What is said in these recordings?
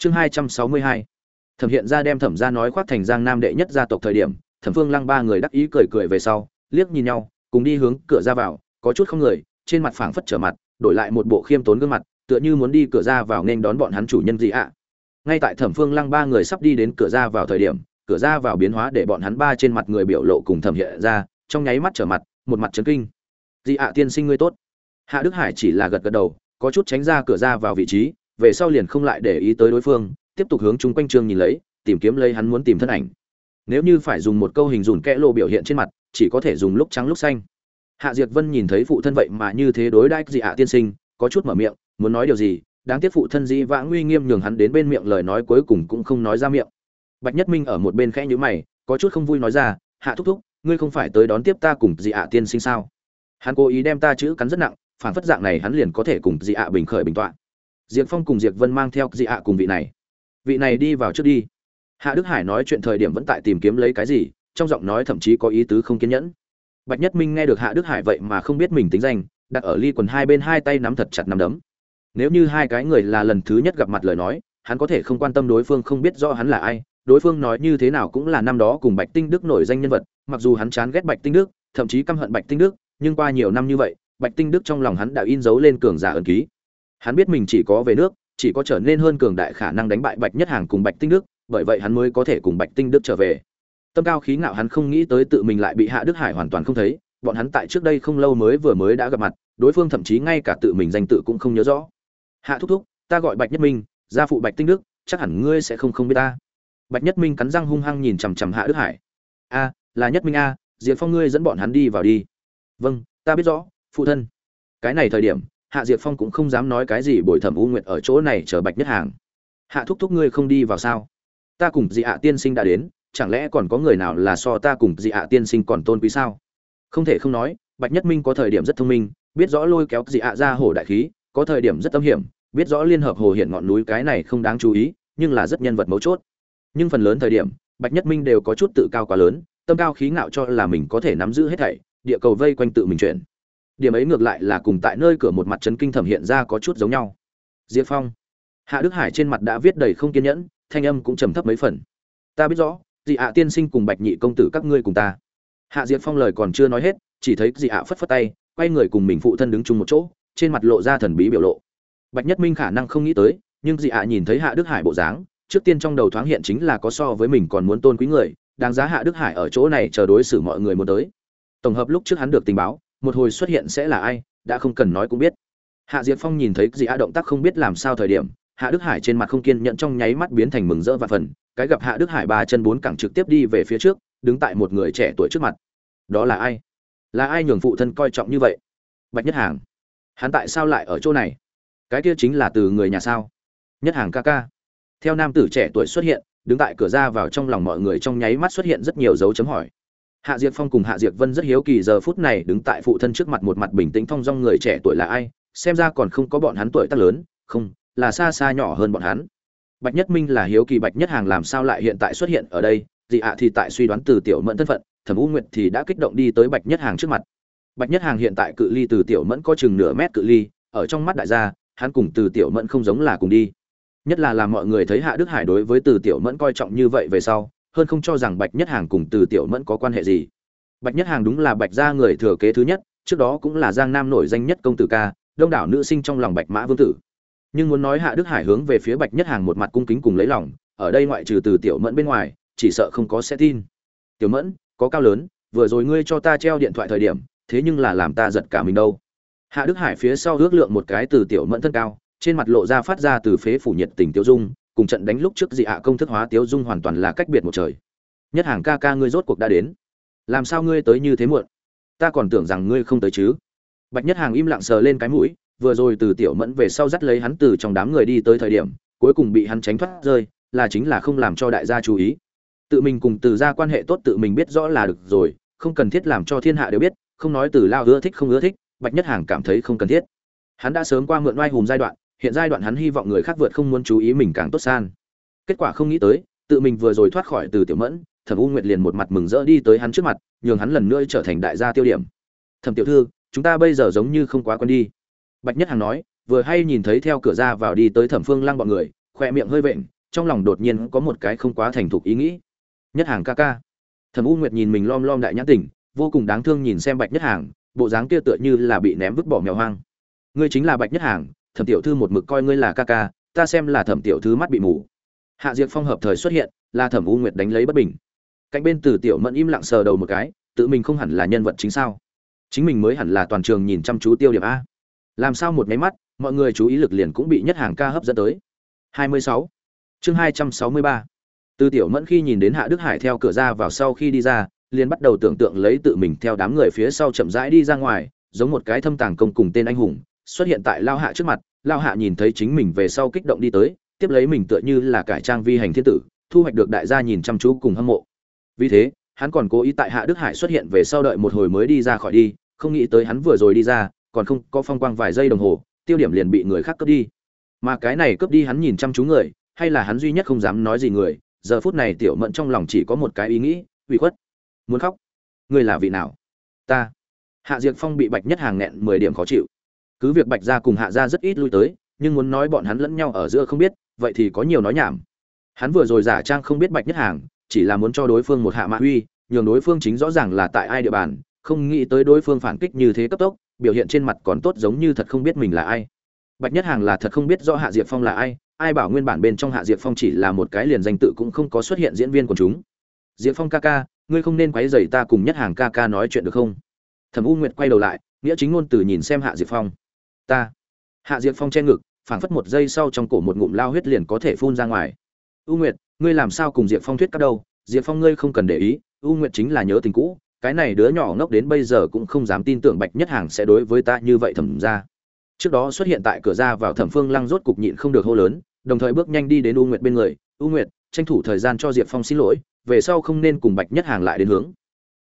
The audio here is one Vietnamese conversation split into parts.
chương hai trăm sáu mươi hai. Thẩm hiện ra đem thẩm ra nói khoác thành giang nam đệ nhất gia tộc thời điểm, thẩm phương lăng ba người đắc ý cười cười về sau, liếc nhìn nhau, cùng đi hướng cửa ra vào, có chút không người, trên mặt phảng phất trở mặt, đổi lại một bộ khiêm tốn gương mặt, tựa như muốn đi cửa ra vào nên đón bọn hắn chủ nhân gì ạ. Ngay tại thẩm phương lăng ba người sắp đi đến cửa ra vào thời điểm, cửa ra vào biến hóa để bọn hắn ba trên mặt người biểu lộ cùng thẩm hiện ra trong nháy mắt trở mặt, một mặt chấn kinh. Dị ạ tiên sinh ngươi tốt? Hạ đức hải chỉ là gật gật đầu, có chút tránh ra cửa ra vào vị trí về sau liền không lại để ý tới đối phương, tiếp tục hướng chung quanh trường nhìn lấy, tìm kiếm lấy hắn muốn tìm thân ảnh. Nếu như phải dùng một câu hình dùn kẽ lộ biểu hiện trên mặt, chỉ có thể dùng lúc trắng lúc xanh. Hạ diệt vân nhìn thấy phụ thân vậy mà như thế đối đãi dị ạ, tiên sinh, có chút mở miệng, muốn nói điều gì, đáng tiếc phụ thân dĩ vãng nguy nghiêm nhường hắn đến bên miệng lời nói cuối cùng cũng không nói ra miệng. Bạch nhất minh ở một bên khẽ nhữ mày, có chút không vui nói ra, hạ thúc thúc, ngươi không phải tới đón tiếp ta cùng dị ạ, tiên sinh sao? Hắn cố ý đem ta chữ cắn rất nặng, phản phất dạng này hắn liền có thể cùng dị ạ bình khởi bình tọa diệp phong cùng diệp vân mang theo dị ạ cùng vị này. Vị này đi vào trước đi. Hạ đức hải nói chuyện thời điểm vẫn tại tìm kiếm lấy cái gì, trong giọng nói thậm chí có ý tứ không kiên nhẫn. Bạch nhất minh nghe được hạ đức hải vậy mà không biết mình tính danh, đặt ở ly quần hai bên hai tay nắm thật chặt nắm đấm. Nếu như hai cái người là lần thứ nhất gặp mặt lời nói, hắn có thể không quan tâm đối phương không biết rõ hắn là ai, đối phương nói như thế nào cũng là năm đó cùng bạch tinh đức nổi danh nhân vật, mặc dù hắn chán ghét bạch tinh đức, thậm chí căm hận bạch tinh đức, nhưng qua nhiều năm như vậy, bạch tinh đức trong lòng hắn đã in dấu lên cường giả ẩn ký hắn biết mình chỉ có về nước, chỉ có trở nên hơn cường đại khả năng đánh bại bạch nhất hàng cùng bạch tinh đức, bởi vậy hắn mới có thể cùng bạch tinh đức trở về. Tâm cao khí ngạo hắn không nghĩ tới tự mình lại bị hạ đức hải hoàn toàn không thấy, bọn hắn tại trước đây không lâu mới vừa mới đã gặp mặt, đối phương thậm chí ngay cả tự mình danh tự cũng không nhớ rõ. Hạ thúc thúc, ta gọi bạch nhất minh, gia phụ bạch tinh đức, chắc hẳn ngươi sẽ không không biết ta. Bạch nhất minh cắn răng hung hăng nhìn chằm chằm hạ đức hải. A, là nhất minh a, diệp phong ngươi dẫn bọn hắn đi vào đi. Vâng ta biết rõ, phụ thân. Cái này thời điểm hạ diệp phong cũng không dám nói cái gì, bồi thẩm u nguyệt ở chỗ này chờ bạch nhất hàng. Hạ thúc thúc ngươi không đi vào sao? Ta cùng dị hạ tiên sinh đã đến, chẳng lẽ còn có người nào là so ta cùng dị hạ tiên sinh còn tôn quý sao? Không thể không nói, bạch nhất minh có thời điểm rất thông minh, biết rõ lôi kéo dị hạ ra hổ đại khí, có thời điểm rất tâm hiểm, biết rõ liên hợp hồ hiện ngọn núi cái này không đáng chú ý, nhưng là rất nhân vật mấu chốt. Nhưng phần lớn thời điểm, bạch nhất minh đều có chút tự cao quá lớn, tâm cao khí ngạo cho là mình có thể nắm giữ hết thảy, địa cầu vây quanh tự mình chuyển điểm ấy ngược lại là cùng tại nơi cửa một mặt trấn kinh thẩm hiện ra có chút giống nhau. Diệp phong, hạ đức hải trên mặt đã viết đầy không kiên nhẫn, thanh âm cũng trầm thấp mấy phần. Ta biết rõ, dị hạ tiên sinh cùng bạch nhị công tử các ngươi cùng ta. Hạ diệp phong lời còn chưa nói hết, chỉ thấy dị hạ phất phất tay, quay người cùng mình phụ thân đứng chung một chỗ, trên mặt lộ ra thần bí biểu lộ. Bạch nhất minh khả năng không nghĩ tới, nhưng dị hạ nhìn thấy hạ đức hải bộ dáng, trước tiên trong đầu thoáng hiện chính là có so với mình còn muốn tôn quý người, đáng giá hạ đức hải ở chỗ này chờ đối xử mọi người muốn tới. Tổng hợp lúc trước hắn được tình báo một hồi xuất hiện sẽ là ai, đã không cần nói cũng biết. Hạ diệp phong nhìn thấy dị a động tác không biết làm sao thời điểm, hạ đức hải trên mặt không kiên nhẫn trong nháy mắt biến thành mừng rỡ và phần, cái gặp hạ đức hải ba chân bốn cẳng trực tiếp đi về phía trước, đứng tại một người trẻ tuổi trước mặt. Đó là ai? Là ai nhường phụ thân coi trọng như vậy? Bạch nhất hàng. Hắn tại sao lại ở chỗ này? Cái kia chính là từ người nhà sao? Nhất hàng ca ca. Theo nam tử trẻ tuổi xuất hiện, đứng tại cửa ra vào trong lòng mọi người trong nháy mắt xuất hiện rất nhiều dấu chấm hỏi hạ diệp phong cùng hạ diệp vân rất hiếu kỳ giờ phút này đứng tại phụ thân trước mặt một mặt bình tĩnh thong dong người trẻ tuổi là ai, xem ra còn không có bọn hắn tuổi tác lớn, không, là xa xa nhỏ hơn bọn hắn. Bạch nhất minh là hiếu kỳ bạch nhất hàng làm sao lại hiện tại xuất hiện ở đây, dị ạ thì tại suy đoán từ tiểu mẫn thân phận, thẩm u nguyệt thì đã kích động đi tới bạch nhất hàng trước mặt. Bạch nhất hàng hiện tại cự ly từ tiểu mẫn có chừng nửa mét cự ly, ở trong mắt đại gia, hắn cùng từ tiểu mẫn không giống là cùng đi. Nhất là làm mọi người thấy hạ đức hải đối với từ tiểu mẫn coi trọng như vậy về sau hơn không cho rằng bạch nhất hàng cùng từ tiểu mẫn có quan hệ gì. Bạch nhất hàng đúng là bạch gia người thừa kế thứ nhất, trước đó cũng là giang nam nổi danh nhất công tử ca, đông đảo nữ sinh trong lòng bạch mã vương tử. Nhưng muốn nói hạ đức hải hướng về phía bạch nhất hàng một mặt cung kính cùng lấy lòng, ở đây ngoại trừ từ tiểu mẫn bên ngoài, chỉ sợ không có sẽ tin. Tiểu mẫn, có cao lớn, vừa rồi ngươi cho ta treo điện thoại thời điểm, thế nhưng là làm ta giật cả mình đâu. Hạ đức hải phía sau ước lượng một cái từ tiểu mẫn thân cao, trên mặt lộ ra phát ra từ phế phủ nhiệt tình tiêu dung cùng trận đánh lúc trước dị hạ công thức hóa tiêu dung hoàn toàn là cách biệt một trời. Nhất hàng ca ca ngươi rốt cuộc đã đến. Làm sao ngươi tới như thế muộn? Ta còn tưởng rằng ngươi không tới chứ. Bạch nhất hàng im lặng sờ lên cái mũi, vừa rồi từ tiểu mẫn về sau dắt lấy hắn từ trong đám người đi tới thời điểm, cuối cùng bị hắn tránh thoát rơi, là chính là không làm cho đại gia chú ý. Tự mình cùng từ gia quan hệ tốt tự mình biết rõ là được rồi, không cần thiết làm cho thiên hạ đều biết, không nói từ lao ưa thích không ưa thích, bạch nhất hàng cảm thấy không cần thiết. Hắn đã sớm qua mượn oai hùm giai đoạn hiện giai đoạn hắn hy vọng người khác vượt không muốn chú ý mình càng tốt san. Kết quả không nghĩ tới, tự mình vừa rồi thoát khỏi từ tiểu mẫn, thẩm u nguyệt liền một mặt mừng rỡ đi tới hắn trước mặt, nhường hắn lần nữa trở thành đại gia tiêu điểm. Thẩm tiểu thư, chúng ta bây giờ giống như không quá quen đi. Bạch nhất hàng nói, vừa hay nhìn thấy theo cửa ra vào đi tới thẩm phương lăng bọn người khoe miệng hơi vện, trong lòng đột nhiên có một cái không quá thành thục ý nghĩ. Nhất hàng ca ca. Thẩm u nguyệt nhìn mình lom lom đại nhãn tỉnh, vô cùng đáng thương nhìn xem bạch nhất hàng bộ dáng kia tựa như là bị ném vứt bỏ mèo hoang. Ngươi chính là bạch nhất hàng thẩm tiểu thư một mực coi ngươi là ca ca, ta xem là thẩm tiểu thư mắt bị mù. Hạ diệp phong hợp thời xuất hiện, là thẩm u nguyệt đánh lấy bất bình. Cạnh bên từ tiểu mẫn im lặng sờ đầu một cái, tự mình không hẳn là nhân vật chính sao? Chính mình mới hẳn là toàn trường nhìn chăm chú tiêu điểm a. Làm sao một máy mắt, mọi người chú ý lực liền cũng bị nhất hàng ca hấp dẫn tới. 26. chương 263. từ tiểu mẫn khi nhìn đến hạ đức hải theo cửa ra vào sau khi đi ra, liền bắt đầu tưởng tượng lấy tự mình theo đám người phía sau chậm rãi đi ra ngoài, giống một cái thâm tàng công cùng tên anh hùng xuất hiện tại lao hạ trước mặt, lao hạ nhìn thấy chính mình về sau kích động đi tới, tiếp lấy mình tựa như là cải trang vi hành thiên tử, thu hoạch được đại gia nhìn chăm chú cùng hâm mộ. Vì thế, hắn còn cố ý tại hạ đức hải xuất hiện về sau đợi một hồi mới đi ra khỏi đi, không nghĩ tới hắn vừa rồi đi ra, còn không có phong quang vài giây đồng hồ, tiêu điểm liền bị người khác cướp đi. Mà cái này cướp đi hắn nhìn chăm chú người, hay là hắn duy nhất không dám nói gì người, giờ phút này tiểu mẫn trong lòng chỉ có một cái ý nghĩ, ủy khuất. Muốn khóc. Ngươi là vị nào? Ta. Hạ diệt phong bị bạch nhất hàng nghẹn mười điểm khó chịu cứ việc bạch gia cùng hạ gia rất ít lui tới, nhưng muốn nói bọn hắn lẫn nhau ở giữa không biết, vậy thì có nhiều nói nhảm. Hắn vừa rồi giả trang không biết bạch nhất hàng, chỉ là muốn cho đối phương một hạ mạ uy, nhường đối phương chính rõ ràng là tại ai địa bàn, không nghĩ tới đối phương phản kích như thế cấp tốc, biểu hiện trên mặt còn tốt giống như thật không biết mình là ai. Bạch nhất hàng là thật không biết rõ hạ diệp phong là ai ai bảo nguyên bản bên trong hạ diệp phong chỉ là một cái liền danh tự cũng không có xuất hiện diễn viên của chúng. Diệp phong ca ca, ngươi không nên quấy rầy ta cùng nhất hàng ca ca nói chuyện được không? Thẩm u nguyệt quay đầu lại, nghĩa chính ngôn từ nhìn xem hạ diệp phong ta. Hạ diệp phong che ngực, phảng phất một giây sau trong cổ một ngụm lao huyết liền có thể phun ra ngoài. U nguyệt, ngươi làm sao cùng diệp phong thuyết các đâu? Diệp phong ngươi không cần để ý, u nguyệt chính là nhớ tình cũ, cái này đứa nhỏ ngốc đến bây giờ cũng không dám tin tưởng bạch nhất hàng sẽ đối với ta như vậy thẩm ra. Trước đó xuất hiện tại cửa ra vào thẩm phương lăng rốt cục nhịn không được hô lớn, đồng thời bước nhanh đi đến u nguyệt bên người. U nguyệt, tranh thủ thời gian cho diệp phong xin lỗi, về sau không nên cùng bạch nhất hàng lại đến hướng.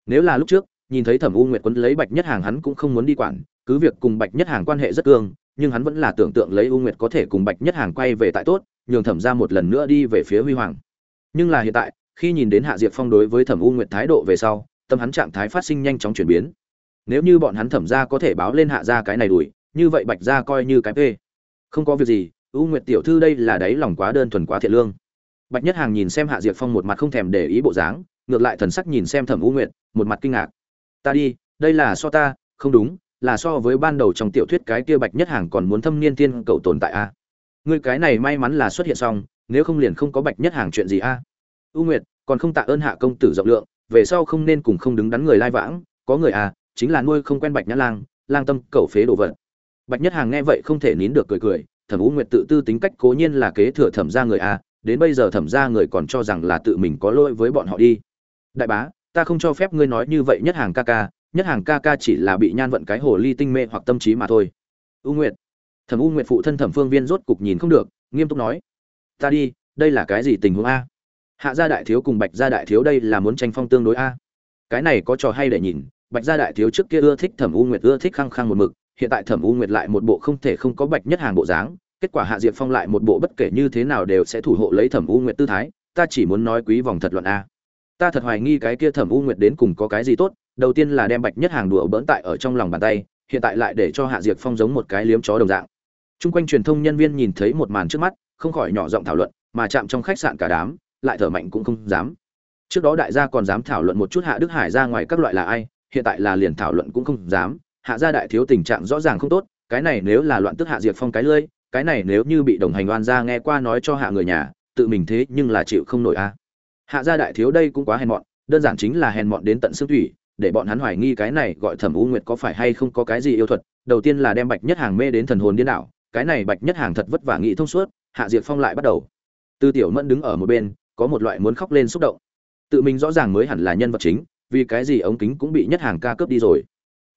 Nếu là lúc trước, nhìn thấy thẩm u nguyệt quấn lấy bạch nhất hàng hắn cũng không muốn đi quản cứ việc cùng bạch nhất hàng quan hệ rất cương, nhưng hắn vẫn là tưởng tượng lấy u nguyệt có thể cùng bạch nhất hàng quay về tại tốt, nhường thẩm ra một lần nữa đi về phía huy hoàng. Nhưng là hiện tại, khi nhìn đến hạ diệp phong đối với thẩm u nguyệt thái độ về sau, tâm hắn trạng thái phát sinh nhanh chóng chuyển biến. Nếu như bọn hắn thẩm ra có thể báo lên hạ ra cái này đuổi, như vậy bạch ra coi như cái p không có việc gì, u nguyệt tiểu thư đây là đáy lòng quá đơn thuần quá thiện lương. Bạch nhất hàng nhìn xem hạ diệp phong một mặt không thèm để ý bộ dáng, ngược lại thần sắc nhìn xem thẩm u nguyệt, một mặt kinh ngạc. Ta đi, đây là so ta, không đúng là so với ban đầu trong tiểu thuyết cái kia bạch nhất hàng còn muốn thâm niên tiên cậu tồn tại a. À? cái này may mắn là xuất hiện xong, nếu không liền không có bạch nhất hàng chuyện gì a. U nguyệt, còn không tạ ơn hạ công tử rộng lượng, về sau không nên cùng không đứng đắn người lai vãng, có người à chính là nuôi không quen bạch nhã lang lang tâm cầu phế đồ vật. Bạch nhất hàng nghe vậy không thể nín được cười cười thẩm u nguyệt tự tư tính cách cố nhiên là kế thừa thẩm ra người à đến bây giờ thẩm ra người còn cho rằng là tự mình có lỗi với bọn họ đi. Đại bá, ta không cho phép ngươi nói như vậy nhất hàng ca ca nhất hàng ca ca chỉ là bị nhan vận cái hồ ly tinh mê hoặc tâm trí mà thôi. U nguyệt. Thẩm u nguyệt phụ thân thẩm phương viên rốt cục nhìn không được, nghiêm túc nói, ta đi, đây là cái gì tình huống a? Hạ gia đại thiếu cùng bạch gia đại thiếu đây là muốn tranh phong tương đối a? Cái này có trò hay để nhìn, bạch gia đại thiếu trước kia ưa thích thẩm u nguyệt, ưa thích khăng khăng một mực, hiện tại thẩm u nguyệt lại một bộ không thể không có bạch nhất hàng bộ dáng, kết quả hạ diệp phong lại một bộ bất kể như thế nào đều sẽ thủ hộ lấy thẩm u nguyệt tư thái, ta chỉ muốn nói quý vòng thật luận a. Ta thật hoài nghi cái kia thẩm u nguyệt đến cùng có cái gì tốt đầu tiên là đem bạch nhất hàng đùa bỡn tại ở trong lòng bàn tay, hiện tại lại để cho hạ diệt phong giống một cái liếm chó đồng dạng. T r u n g quanh truyền thông nhân viên nhìn thấy một màn trước mắt, không khỏi nhỏ giọng thảo luận, mà chạm trong khách sạn cả đám, lại thở mạnh cũng không dám. Trước đó đại gia còn dám thảo luận một chút hạ đức hải ra ngoài các loại là ai, hiện tại là liền thảo luận cũng không dám. Hạ gia đại thiếu tình trạng rõ ràng không tốt, cái này nếu là loạn tức hạ diệt phong cái lưỡi cái này nếu như bị đồng hành oan gia nghe qua nói cho hạ người nhà, tự mình thế nhưng là chịu không nổi a. Hạ gia đại thiếu đây cũng quá hèn mọn, đơn giản chính là hèn mọn đến tận xương thủy để bọn hắn hoài nghi cái này gọi thẩm u nguyệt có phải hay không có cái gì yêu thuật. Đầu tiên là đem bạch nhất hàng mê đến thần hồn điên đảo, cái này bạch nhất hàng thật vất vả nghĩ thông suốt, hạ diệt phong lại bắt đầu. Tư tiểu mẫn đứng ở một bên, có một loại muốn khóc lên xúc động. Tự mình rõ ràng mới hẳn là nhân vật chính, vì cái gì ống kính cũng bị nhất hàng ca cướp đi rồi.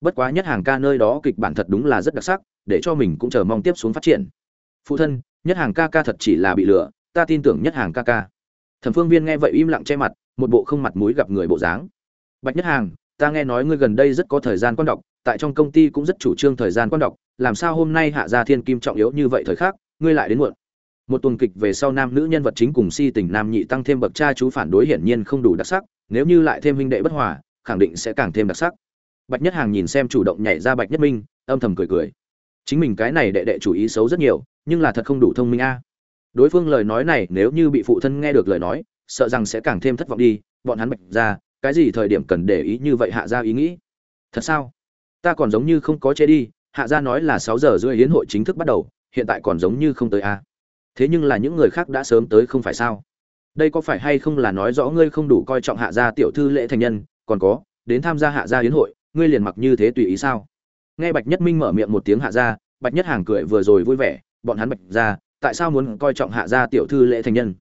Bất quá nhất hàng ca nơi đó kịch bản thật đúng là rất đặc sắc, để cho mình cũng chờ mong tiếp xuống phát triển. Phụ thân, nhất hàng ca ca thật chỉ là bị lừa, ta tin tưởng nhất hàng ca ca. Thẩm phương viên nghe vậy im lặng che mặt, một bộ không mặt mũi gặp người bộ dáng. Bạch nhất hàng ta nghe nói ngươi gần đây rất có thời gian quan đọc, tại trong công ty cũng rất chủ trương thời gian quan đọc, làm sao hôm nay hạ gia thiên kim trọng yếu như vậy thời khắc, ngươi lại đến muộn. Một tuần kịch về sau nam nữ nhân vật chính cùng si tình nam nhị tăng thêm bậc cha chú phản đối hiển nhiên không đủ đặc sắc, nếu như lại thêm huynh đệ bất hòa, khẳng định sẽ càng thêm đặc sắc. Bạch nhất hàng nhìn xem chủ động nhảy ra bạch nhất minh, âm thầm cười cười. Chính mình cái này đệ đệ chủ ý xấu rất nhiều, nhưng là thật không đủ thông minh a. Đối phương lời nói này nếu như bị phụ thân nghe được lời nói, sợ rằng sẽ càng thêm thất vọng đi, bọn hắn bạch ra cái gì thời điểm cần để ý như vậy hạ ra ý nghĩ? Thật sao? Ta còn giống như không có chế đi, hạ gia nói là sáu giờ rưỡi hiến hội chính thức bắt đầu, hiện tại còn giống như không tới a thế nhưng là những người khác đã sớm tới không phải sao? Đây có phải hay không là nói rõ ngươi không đủ coi trọng hạ gia tiểu thư lễ thành nhân, còn có, đến tham gia hạ gia hiến hội, ngươi liền mặc như thế tùy ý sao? Nghe bạch nhất minh mở miệng một tiếng hạ gia, bạch nhất hàng cười vừa rồi vui vẻ, bọn hắn bạch gia, tại sao muốn coi trọng hạ gia tiểu thư lễ thành nhân?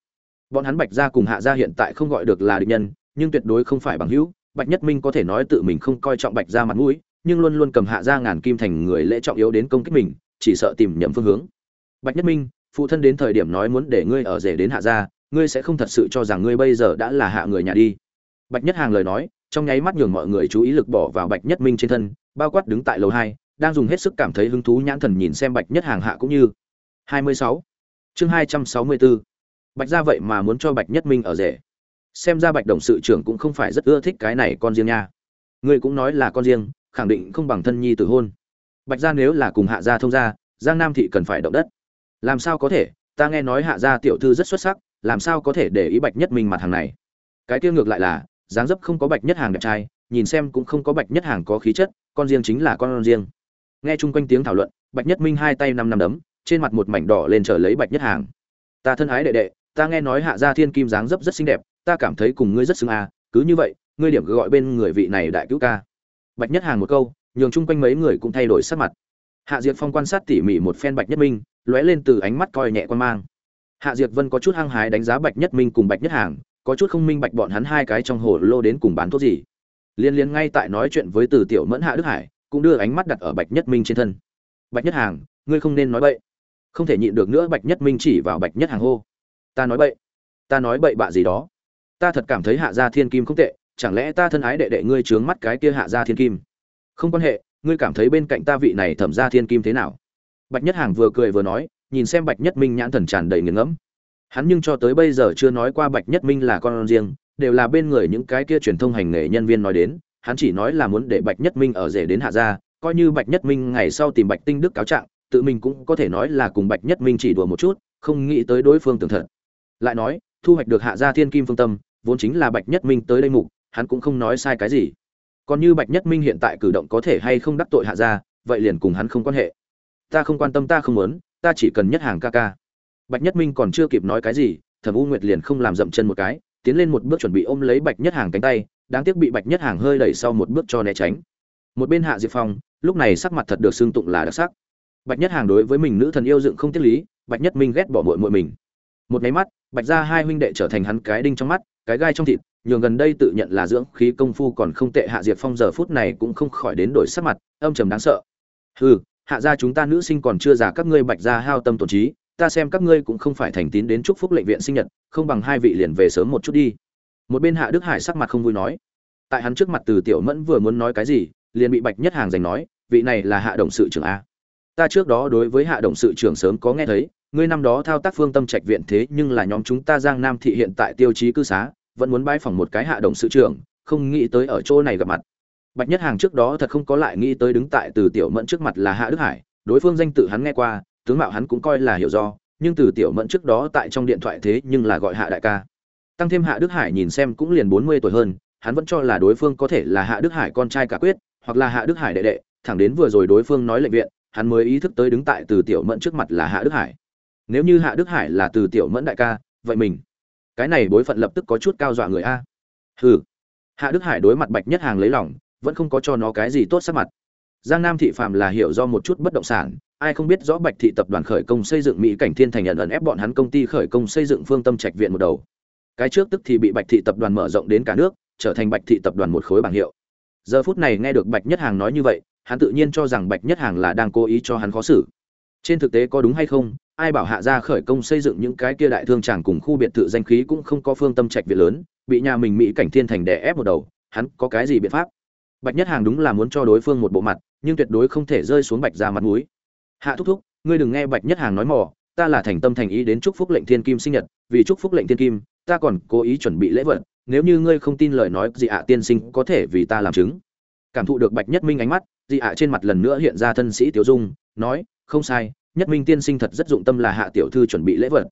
Bọn hắn bạch gia cùng hạ gia hiện tại không gọi được là địch nhân nhưng tuyệt đối không phải bằng hữu. Bạch nhất minh có thể nói tự mình không coi trọng bạch gia mặt mũi, nhưng luôn luôn cầm hạ gia ngàn kim thành người lễ trọng yếu đến công kích mình, chỉ sợ tìm nhầm phương hướng. Bạch nhất minh, phụ thân đến thời điểm nói muốn để ngươi ở rể đến hạ gia, ngươi sẽ không thật sự cho rằng ngươi bây giờ đã là hạ người nhà đi. Bạch nhất hàng lời nói, trong nháy mắt nhường mọi người chú ý lực bỏ vào bạch nhất minh trên thân, bao quát đứng tại lầu hai, đang dùng hết sức cảm thấy hứng thú nhãn thần nhìn xem bạch nhất hàng hạ cũng như. 26. chương 264. bạch gia vậy mà muốn cho bạch nhất minh ở rể xem ra bạch đồng sự trưởng cũng không phải rất ưa thích cái này con riêng nha. Ngươi cũng nói là con riêng, khẳng định không bằng thân nhi tử hôn. Bạch gia nếu là cùng hạ gia thông gia, giang nam thị cần phải động đất. Làm sao có thể? Ta nghe nói hạ gia tiểu thư rất xuất sắc, làm sao có thể để ý bạch nhất minh mặt hàng này? Cái kia ngược lại là, dáng dấp không có bạch nhất hàng đẹp trai, nhìn xem cũng không có bạch nhất hàng có khí chất, con riêng chính là con riêng. Nghe chung quanh tiếng thảo luận, bạch nhất minh hai tay năm năm đấm, trên mặt một mảnh đỏ lên trở lấy bạch nhất hàng. Ta thân ái đệ đệ, ta nghe nói hạ gia thiên kim dáng dấp rất xinh đẹp ta cảm thấy cùng ngươi rất xứng à cứ như vậy, ngươi điểm gọi bên người vị này đại cứu ca. Bạch nhất hàng một câu, nhường chung quanh mấy người cũng thay đổi sắc mặt. Hạ diệp phong quan sát tỉ mỉ một phen bạch nhất minh, lóe lên từ ánh mắt coi nhẹ quan mang. Hạ diệp vân có chút hăng hái đánh giá bạch nhất minh cùng bạch nhất hàng, có chút không minh bạch bọn hắn hai cái trong hồ lô đến cùng bán thuốc gì. Liên liên ngay tại nói chuyện với từ tiểu mẫn hạ đức hải, cũng đưa ánh mắt đặt ở bạch nhất minh trên thân. Bạch nhất hàng, ngươi không nên nói bậy. Không thể nhịn được nữa bạch nhất minh chỉ vào bạch nhất hàng hô. Ta nói bậy, ta nói bậy bạ gì đó ta thật cảm thấy hạ gia thiên kim không tệ, chẳng lẽ ta thân ái đệ đệ ngươi trướng mắt cái kia hạ gia thiên kim? Không quan hệ, ngươi cảm thấy bên cạnh ta vị này thẩm gia thiên kim thế nào? Bạch nhất hàng vừa cười vừa nói, nhìn xem bạch nhất minh nhãn thần tràn đầy nghiền ngẫm. Hắn nhưng cho tới bây giờ chưa nói qua bạch nhất minh là con riêng, đều là bên người những cái kia truyền thông hành nghề nhân viên nói đến, hắn chỉ nói là muốn để bạch nhất minh ở rể đến hạ gia, coi như bạch nhất minh ngày sau tìm bạch tinh đức cáo trạng, tự mình cũng có thể nói là cùng bạch nhất minh chỉ đùa một chút, không nghĩ tới đối phương tưởng thật. Lại nói, thu hoạch được hạ gia thiên kim phương tâm vốn chính là bạch nhất minh tới đây mục, hắn cũng không nói sai cái gì. Còn như bạch nhất minh hiện tại cử động có thể hay không đắc tội hạ gia, vậy liền cùng hắn không quan hệ. Ta không quan tâm, ta không muốn, ta chỉ cần nhất hàng ca ca. Bạch nhất minh còn chưa kịp nói cái gì, thẩm u nguyệt liền không làm dậm chân một cái, tiến lên một bước chuẩn bị ôm lấy bạch nhất hàng cánh tay, đáng tiếc bị bạch nhất hàng hơi đẩy sau một bước cho né tránh. Một bên hạ diệp phong, lúc này sắc mặt thật được xưng tụng là đặc sắc. Bạch nhất hàng đối với mình nữ thần yêu dựng không tiết lý, bạch nhất minh ghét bỏ mội mội mình. Một máy mắt, bạch ra hai huynh đệ trở thành hắn cái đinh trong mắt cái gai trong thịt, nhường gần đây tự nhận là dưỡng khí công phu còn không tệ hạ diệp phong giờ phút này cũng không khỏi đến đổi sắc mặt, âm trầm đáng sợ. Hừ, hạ gia chúng ta nữ sinh còn chưa già các ngươi bạch gia hao tâm tổn trí, ta xem các ngươi cũng không phải thành tín đến chúc phúc lệnh viện sinh nhật, không bằng hai vị liền về sớm một chút đi. Một bên hạ đức hải sắc mặt không vui nói. Tại hắn trước mặt từ tiểu mẫn vừa muốn nói cái gì, liền bị bạch nhất hàng giành nói, vị này là hạ đồng sự trưởng a. Ta trước đó đối với hạ đồng sự trưởng sớm có nghe thấy, ngươi năm đó thao tác phương tâm trạch viện thế nhưng là nhóm chúng ta giang nam thị hiện tại tiêu chí cư xá vẫn muốn bãi phỏng một cái hạ đồng sự trưởng, không nghĩ tới ở chỗ này gặp mặt. Bạch nhất hàng trước đó thật không có lại nghĩ tới đứng tại từ tiểu mẫn trước mặt là hạ đức hải, đối phương danh tự hắn nghe qua, tướng mạo hắn cũng coi là hiểu do, nhưng từ tiểu mẫn trước đó tại trong điện thoại thế nhưng là gọi hạ đại ca. Tăng thêm hạ đức hải nhìn xem cũng liền bốn mươi tuổi hơn, hắn vẫn cho là đối phương có thể là hạ đức hải con trai cả quyết, hoặc là hạ đức hải đệ đệ, thẳng đến vừa rồi đối phương nói lệnh viện, hắn mới ý thức tới đứng tại từ tiểu mẫn trước mặt là hạ đức hải. Nếu như hạ đức hải là từ tiểu mẫn đại ca, vậy mình cái này bối phận lập tức có chút cao dọa người a. Hừ. Hạ đức hải đối mặt bạch nhất hàng lấy lòng, vẫn không có cho nó cái gì tốt sắc mặt. Giang nam thị phạm là hiểu do một chút bất động sản, ai không biết rõ bạch thị tập đoàn khởi công xây dựng mỹ cảnh thiên thành nhận ẩn ép bọn hắn công ty khởi công xây dựng phương tâm trạch viện một đầu. Cái trước tức thì bị bạch thị tập đoàn mở rộng đến cả nước, trở thành bạch thị tập đoàn một khối bảng hiệu. Giờ phút này nghe được bạch nhất hàng nói như vậy, hắn tự nhiên cho rằng bạch nhất hàng là đang cố ý cho hắn khó xử. Trên thực tế có đúng hay không ai bảo hạ gia khởi công xây dựng những cái kia đại thương tràng cùng khu biệt thự danh khí cũng không có phương tâm trạch viện lớn, bị nhà mình mỹ cảnh thiên thành đè ép một đầu, hắn có cái gì biện pháp? Bạch nhất hàng đúng là muốn cho đối phương một bộ mặt, nhưng tuyệt đối không thể rơi xuống bạch ra mặt mũi. Hạ thúc thúc, ngươi đừng nghe bạch nhất hàng nói mò, ta là thành tâm thành ý đến chúc phúc lệnh thiên kim sinh nhật, vì chúc phúc lệnh thiên kim, ta còn cố ý chuẩn bị lễ vật, nếu như ngươi không tin lời nói gì ạ, tiên sinh có thể vì ta làm chứng. Cảm thụ được bạch nhất minh ánh mắt dị ạ, trên mặt lần nữa hiện ra thân sĩ tiểu dung, nói, không sai nhất minh tiên sinh thật rất dụng tâm là hạ tiểu thư chuẩn bị lễ vật.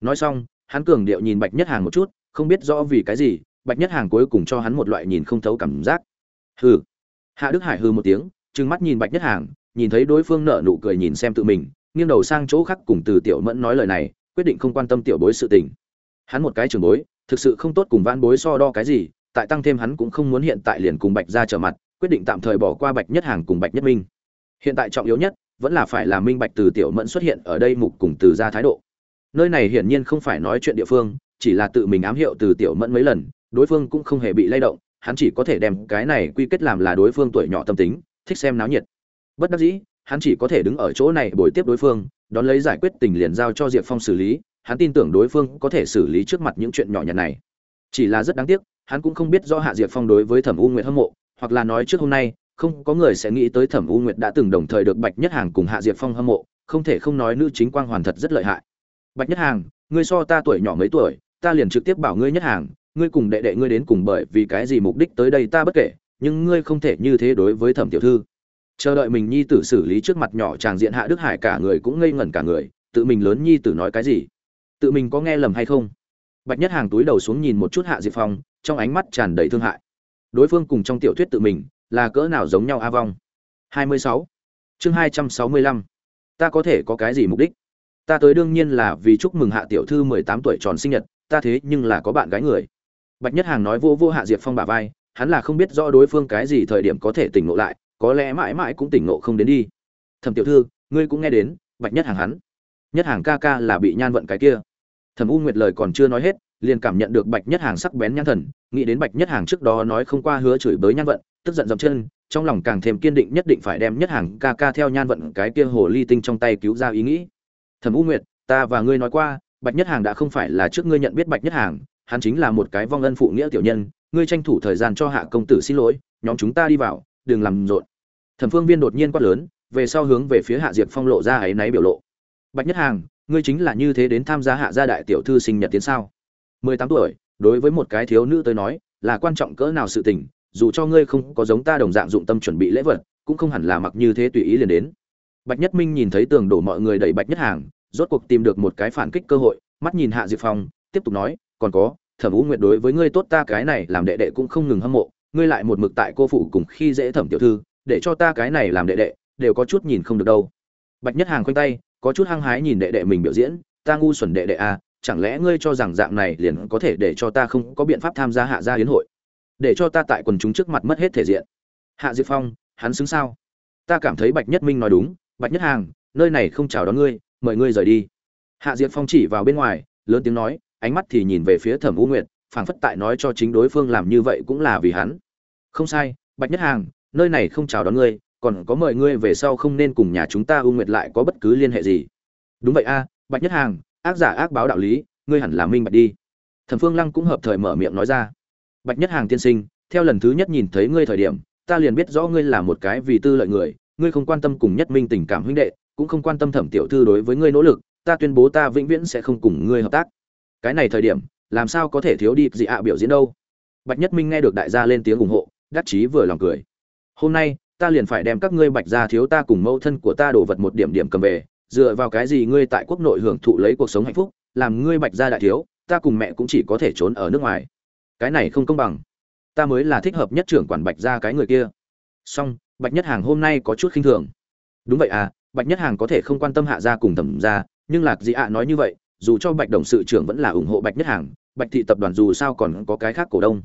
Nói xong, hắn cường điệu nhìn bạch nhất hàng một chút, không biết rõ vì cái gì, bạch nhất hàng cuối cùng cho hắn một loại nhìn không thấu cảm giác. Hừ. Hạ đức hải hừ một tiếng, trừng mắt nhìn bạch nhất hàng, nhìn thấy đối phương nở nụ cười nhìn xem tự mình, nghiêng đầu sang chỗ khác cùng từ tiểu mẫn nói lời này, quyết định không quan tâm tiểu bối sự tình. Hắn một cái trường bối, thực sự không tốt cùng van bối so đo cái gì, tại tăng thêm hắn cũng không muốn hiện tại liền cùng bạch ra trở mặt, quyết định tạm thời bỏ qua bạch nhất hàng cùng bạch nhất minh. Hiện tại trọng yếu nhất vẫn là phải là minh bạch từ tiểu mẫn xuất hiện ở đây mục cùng từ ra thái độ. Nơi này hiển nhiên không phải nói chuyện địa phương, chỉ là tự mình ám hiệu từ tiểu mẫn mấy lần, đối phương cũng không hề bị lay động, hắn chỉ có thể đem cái này quy kết làm là đối phương tuổi nhỏ tâm tính, thích xem náo nhiệt. Bất đắc dĩ, hắn chỉ có thể đứng ở chỗ này bồi tiếp đối phương, đón lấy giải quyết tình liền giao cho diệp phong xử lý, hắn tin tưởng đối phương có thể xử lý trước mặt những chuyện nhỏ nhặt này. Chỉ là rất đáng tiếc, hắn cũng không biết do hạ diệp phong đối với thẩm u nguyệt hâm mộ, hoặc là nói trước hôm nay không có người sẽ nghĩ tới thẩm u nguyệt đã từng đồng thời được bạch nhất hàng cùng hạ diệp phong hâm mộ, không thể không nói nữ chính quang hoàn thật rất lợi hại. Bạch nhất hàng, ngươi so ta tuổi nhỏ mấy tuổi, ta liền trực tiếp bảo ngươi nhất hàng, ngươi cùng đệ đệ ngươi đến cùng bởi vì cái gì mục đích tới đây ta bất kể, nhưng ngươi không thể như thế đối với thẩm tiểu thư. Chờ đợi mình nhi tử xử lý trước mặt nhỏ chàng diện hạ đức hải cả người cũng ngây ngẩn cả người, tự mình lớn nhi tử nói cái gì? Tự mình có nghe lầm hay không? Bạch nhất hàng túi đầu xuống nhìn một chút hạ diệp phong, trong ánh mắt tràn đầy thương hại. Đối phương cùng trong tiểu thuyết tự mình là cỡ nào giống nhau a vong? 26. chương 265. ta có thể có cái gì mục đích? Ta tới đương nhiên là vì chúc mừng hạ tiểu thư 18 tuổi tròn sinh nhật, ta thế nhưng là có bạn gái người. Bạch nhất hàng nói vô vô hạ diệp phong bả vai, hắn là không biết rõ đối phương cái gì thời điểm có thể tỉnh ngộ lại, có lẽ mãi mãi cũng tỉnh ngộ không đến đi. Thẩm tiểu thư, ngươi cũng nghe đến, bạch nhất hàng hắn. Nhất hàng ca ca là bị nhan vận cái kia. Thẩm u nguyệt lời còn chưa nói hết, liền cảm nhận được bạch nhất hàng sắc bén nhan thần, nghĩ đến bạch nhất hàng trước đó nói không qua hứa chửi bới nhan vận tức giận dậm chân, trong lòng càng thêm kiên định nhất định phải đem nhất hàng ca ca theo nhan vận cái kia hồ ly tinh trong tay cứu ra ý nghĩ. Thẩm u nguyệt, ta và ngươi nói qua, bạch nhất hàng đã không phải là trước ngươi nhận biết bạch nhất hàng, hắn chính là một cái vong ân phụ nghĩa tiểu nhân, ngươi tranh thủ thời gian cho hạ công tử xin lỗi, nhóm chúng ta đi vào, đừng làm rộn. Thẩm phương viên đột nhiên quát lớn, về sau hướng về phía hạ diệp phong lộ ra ấy náy biểu lộ. Bạch nhất hàng, ngươi chính là như thế đến tham gia hạ gia đại tiểu thư sinh nhật tiến sao? Mười tám tuổi, đối với một cái thiếu nữ tới nói, là quan trọng cỡ nào sự tình dù cho ngươi không có giống ta đồng dạng dụng tâm chuẩn bị lễ vật, cũng không hẳn là mặc như thế tùy ý liền đến. Bạch nhất minh nhìn thấy tường đổ mọi người đẩy bạch nhất hàng, rốt cuộc tìm được một cái phản kích cơ hội, mắt nhìn hạ diệp phong, tiếp tục nói, còn có, thẩm U nguyệt đối với ngươi tốt ta cái này làm đệ đệ cũng không ngừng hâm mộ, ngươi lại một mực tại cô phụ cùng khi dễ thẩm tiểu thư, để cho ta cái này làm đệ đệ, đều có chút nhìn không được đâu. Bạch nhất hàng khoanh tay, có chút hăng hái nhìn đệ đệ mình biểu diễn, ta ngu xuẩn đệ đệ à chẳng lẽ ngươi cho rằng dạng này liền có thể để cho ta không có biện pháp tham gia hạ gia hiến hội? Để cho ta tại quần chúng trước mặt mất hết thể diện. Hạ diệp phong, hắn xứng sao? Ta cảm thấy bạch nhất minh nói đúng, bạch nhất hàng, nơi này không chào đón ngươi, mời ngươi rời đi. Hạ diệp phong chỉ vào bên ngoài, lớn tiếng nói, ánh mắt thì nhìn về phía thẩm u nguyệt, phảng phất tại nói cho chính đối phương làm như vậy cũng là vì hắn. Không sai, bạch nhất hàng, nơi này không chào đón ngươi, còn có mời ngươi về sau không nên cùng nhà chúng ta u nguyệt lại có bất cứ liên hệ gì. Đúng vậy a, bạch nhất hàng, ác giả ác báo đạo lý, ngươi hẳn là minh bạch đi. Thẩm phương lăng cũng hợp thời mở miệng nói ra bạch nhất hàng tiên sinh, theo lần thứ nhất nhìn thấy ngươi thời điểm, ta liền biết rõ ngươi là một cái vì tư lợi người, ngươi không quan tâm cùng nhất minh tình cảm huynh đệ, cũng không quan tâm thẩm tiểu thư đối với ngươi nỗ lực, ta tuyên bố ta vĩnh viễn sẽ không cùng ngươi hợp tác. Cái này thời điểm, làm sao có thể thiếu đi dị ạ biểu diễn đâu? Bạch nhất minh nghe được đại gia lên tiếng ủng hộ, đắc chí vừa lòng cười. Hôm nay, ta liền phải đem các ngươi bạch gia thiếu ta cùng mẫu thân của ta đổ vật một điểm điểm cầm về, dựa vào cái gì ngươi tại quốc nội hưởng thụ lấy cuộc sống hạnh phúc, làm ngươi bạch gia đại thiếu, ta cùng mẹ cũng chỉ có thể trốn ở nước ngoài cái này không công bằng. Ta mới là thích hợp nhất trưởng quản bạch gia cái người kia. Song bạch nhất hàng hôm nay có chút khinh thường. Đúng vậy à bạch nhất hàng có thể không quan tâm hạ gia cùng thẩm gia, nhưng lạc dị ạ nói như vậy, dù cho bạch đồng sự trưởng vẫn là ủng hộ bạch nhất hàng, bạch thị tập đoàn dù sao còn có cái khác cổ đông.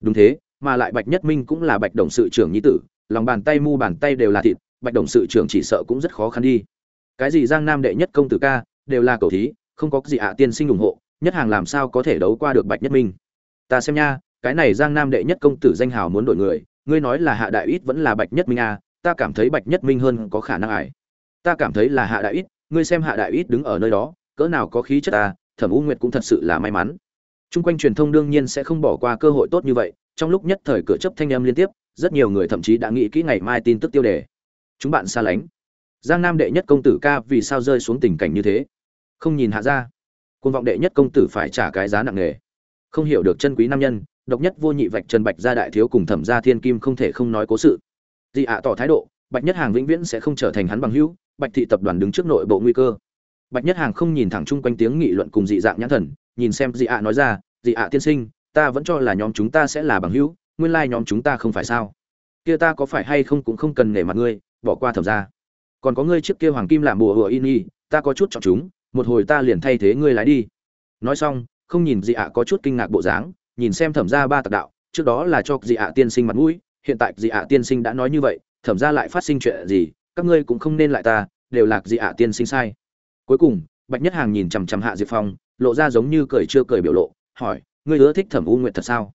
Đúng thế, mà lại bạch nhất minh cũng là bạch đồng sự trưởng nhi tử, lòng bàn tay mu bàn tay đều là thịt, bạch đồng sự trưởng chỉ sợ cũng rất khó khăn đi. Cái gì giang nam đệ nhất công tử ca, đều là cầu thí, không có gì ạ tiên sinh ủng hộ, nhất hàng làm sao có thể đấu qua được bạch nhất minh? Ta xem nha cái này giang nam đệ nhất công tử danh hào muốn đổi người ngươi nói là hạ đại ít vẫn là bạch nhất minh à, ta cảm thấy bạch nhất minh hơn có khả năng ải ta cảm thấy là hạ đại ít ngươi xem hạ đại ít đứng ở nơi đó cỡ nào có khí chất ta thẩm u nguyệt cũng thật sự là may mắn. Chung quanh truyền thông đương nhiên sẽ không bỏ qua cơ hội tốt như vậy trong lúc nhất thời cửa chấp thanh em liên tiếp rất nhiều người thậm chí đã nghĩ kỹ ngày mai tin tức tiêu đề. Chúng bạn xa lánh. Giang nam đệ nhất công tử ca vì sao rơi xuống tình cảnh như thế? Không nhìn hạ ra côn vọng đệ nhất công tử phải trả cái giá nặng nề không hiểu được chân quý nam nhân, độc nhất vô nhị vạch trần bạch gia đại thiếu cùng thẩm gia thiên kim không thể không nói cố sự. Dị ạ tỏ thái độ, bạch nhất hàng vĩnh viễn sẽ không trở thành hắn bằng hữu, bạch thị tập đoàn đứng trước nội bộ nguy cơ. Bạch nhất hàng không nhìn thẳng chung quanh tiếng nghị luận cùng dị dạng nhãn thần, nhìn xem dị ạ nói ra, dị ạ tiên sinh, ta vẫn cho là nhóm chúng ta sẽ là bằng hữu, nguyên lai nhóm chúng ta không phải sao? Kia ta có phải hay không cũng không cần nể mặt ngươi, bỏ qua thẩm ra còn có ngươi trước kia hoàng kim làm bùa hùa in y, ta có chút chọn chúng, một hồi ta liền thay thế ngươi lái đi. Nói xong không nhìn dị ạ có chút kinh ngạc bộ dáng, nhìn xem thẩm ra ba tạc đạo, trước đó là cho dị ạ tiên sinh mặt mũi, hiện tại dị ạ tiên sinh đã nói như vậy, thẩm ra lại phát sinh chuyện gì, các ngươi cũng không nên lại ta, đều lạc dị ạ tiên sinh sai. Cuối cùng, bạch nhất hàng nhìn chằm chằm hạ diệp phong, lộ ra giống như cười chưa cười biểu lộ, hỏi, ngươi ưa thích thẩm u nguyện thật sao?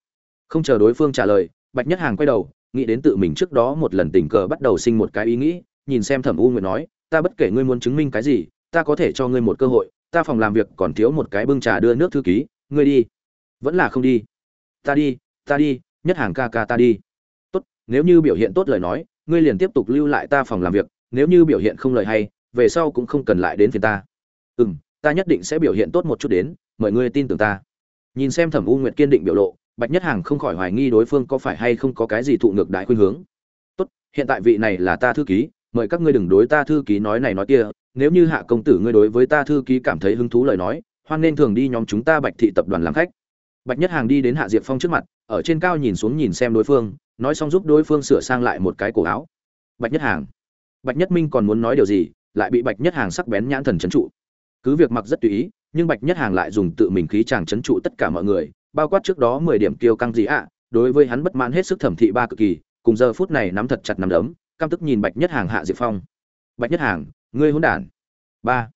Không chờ đối phương trả lời, bạch nhất hàng quay đầu, nghĩ đến tự mình trước đó một lần tình cờ bắt đầu sinh một cái ý nghĩ, nhìn xem thẩm u nguyện nói, ta bất kể ngươi muốn chứng minh cái gì, ta có thể cho ngươi một cơ hội ta phòng làm việc còn thiếu một cái bưng trà đưa nước thư ký, ngươi đi. Vẫn là không đi. Ta đi ta đi, nhất hàng ca ca ta đi. Tốt, nếu như biểu hiện tốt lời nói, ngươi liền tiếp tục lưu lại ta phòng làm việc, nếu như biểu hiện không lời hay, về sau cũng không cần lại đến phiền ta. Ừ m ta nhất định sẽ biểu hiện tốt một chút đến mời ngươi tin tưởng ta. Nhìn xem thẩm u nguyệt kiên định biểu lộ, bạch nhất hàng không khỏi hoài nghi đối phương có phải hay không có cái gì thụ ngược đại khuyên hướng. Tốt, hiện tại vị này là ta thư ký mời các ngươi đừng đối ta thư ký nói này nói kia, nếu như hạ công tử ngươi đối với ta thư ký cảm thấy hứng thú lời nói, hoan nên thường đi nhóm chúng ta bạch thị tập đoàn làm khách. Bạch nhất hàng đi đến hạ diệp phong trước mặt, ở trên cao nhìn xuống nhìn xem đối phương, nói xong giúp đối phương sửa sang lại một cái cổ áo. Bạch nhất hàng. Bạch nhất minh còn muốn nói điều gì, lại bị bạch nhất hàng sắc bén nhãn thần trấn trụ. Cứ việc mặc rất tùy ý, nhưng bạch nhất hàng lại dùng tự mình khí chàng trấn trụ tất cả mọi người, bao quát trước đó mười điểm kiêu căng gì ạ, đối với hắn bất mãn hết sức thẩm thị ba cực kỳ, cùng giờ phút này nắm thật chặt nắm đấm căm tức nhìn bạch nhất hàng hạ diệp phong. Bạch nhất hàng, ngươi hỗn đản. Ba.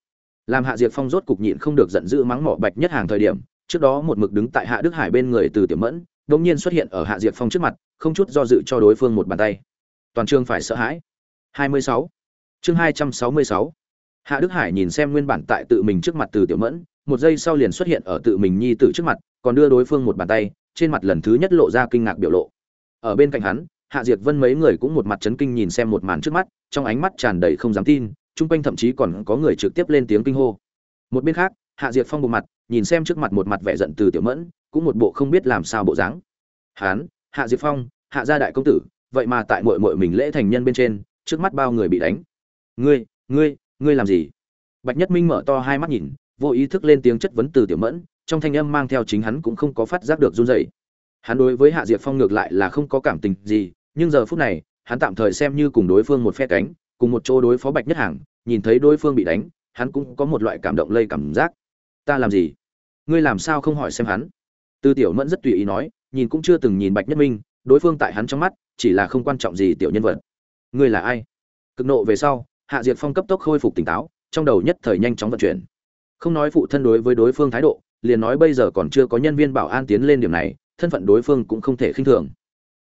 Làm hạ diệp phong rốt cục nhịn không được giận dữ mắng mỏ bạch nhất hàng thời điểm, trước đó một mực đứng tại hạ đức hải bên người từ tiểu mẫn đ ỗ n g nhiên xuất hiện ở hạ diệp phong trước mặt, không chút do dự cho đối phương một bàn tay. Toàn trường phải sợ hãi. 26. chương 266. hạ đức hải nhìn xem nguyên bản tại tự mình trước mặt từ tiểu mẫn, một giây sau liền xuất hiện ở tự mình nhi tử trước mặt, còn đưa đối phương một bàn tay, trên mặt lần thứ nhất lộ ra kinh ngạc biểu lộ. Ở bên cạnh hắn hạ diệt vân mấy người cũng một mặt chấn kinh nhìn xem một màn trước mắt, trong ánh mắt tràn đầy không dám tin, chung quanh thậm chí còn có người trực tiếp lên tiếng kinh hô. Một bên khác, hạ diệt phong bộ mặt, nhìn xem trước mặt một mặt vẻ giận từ tiểu mẫn, cũng một bộ không biết làm sao bộ dáng. Hán, hạ diệt phong, hạ gia đại công tử, vậy mà tại muội muội mình lễ thành nhân bên trên, trước mắt bao người bị đánh. Ngươi ngươi ngươi làm gì? Bạch nhất minh mở to hai mắt nhìn, vô ý thức lên tiếng chất vấn từ tiểu mẫn, trong thanh âm mang theo chính hắn cũng không có phát giác được run rẩy. Hắn đối với hạ diệp phong ngược lại là không có cảm tình gì nhưng giờ phút này, hắn tạm thời xem như cùng đối phương một phe cánh, cùng một chỗ đối phó bạch nhất hàng, nhìn thấy đối phương bị đánh, hắn cũng có một loại cảm động lây cảm giác. Ta làm gì? Ngươi làm sao không hỏi xem hắn? Tư tiểu mẫn rất tùy ý nói, nhìn cũng chưa từng nhìn bạch nhất minh, đối phương tại hắn trong mắt, chỉ là không quan trọng gì tiểu nhân vật. Ngươi là ai? Cực nộ về sau, hạ diệt phong cấp tốc khôi phục tỉnh táo, trong đầu nhất thời nhanh chóng vận chuyển. Không nói phụ thân đối với đối phương thái độ, liền nói bây giờ còn chưa có nhân viên bảo an tiến lên điểm này, thân phận đối phương cũng không thể khinh thường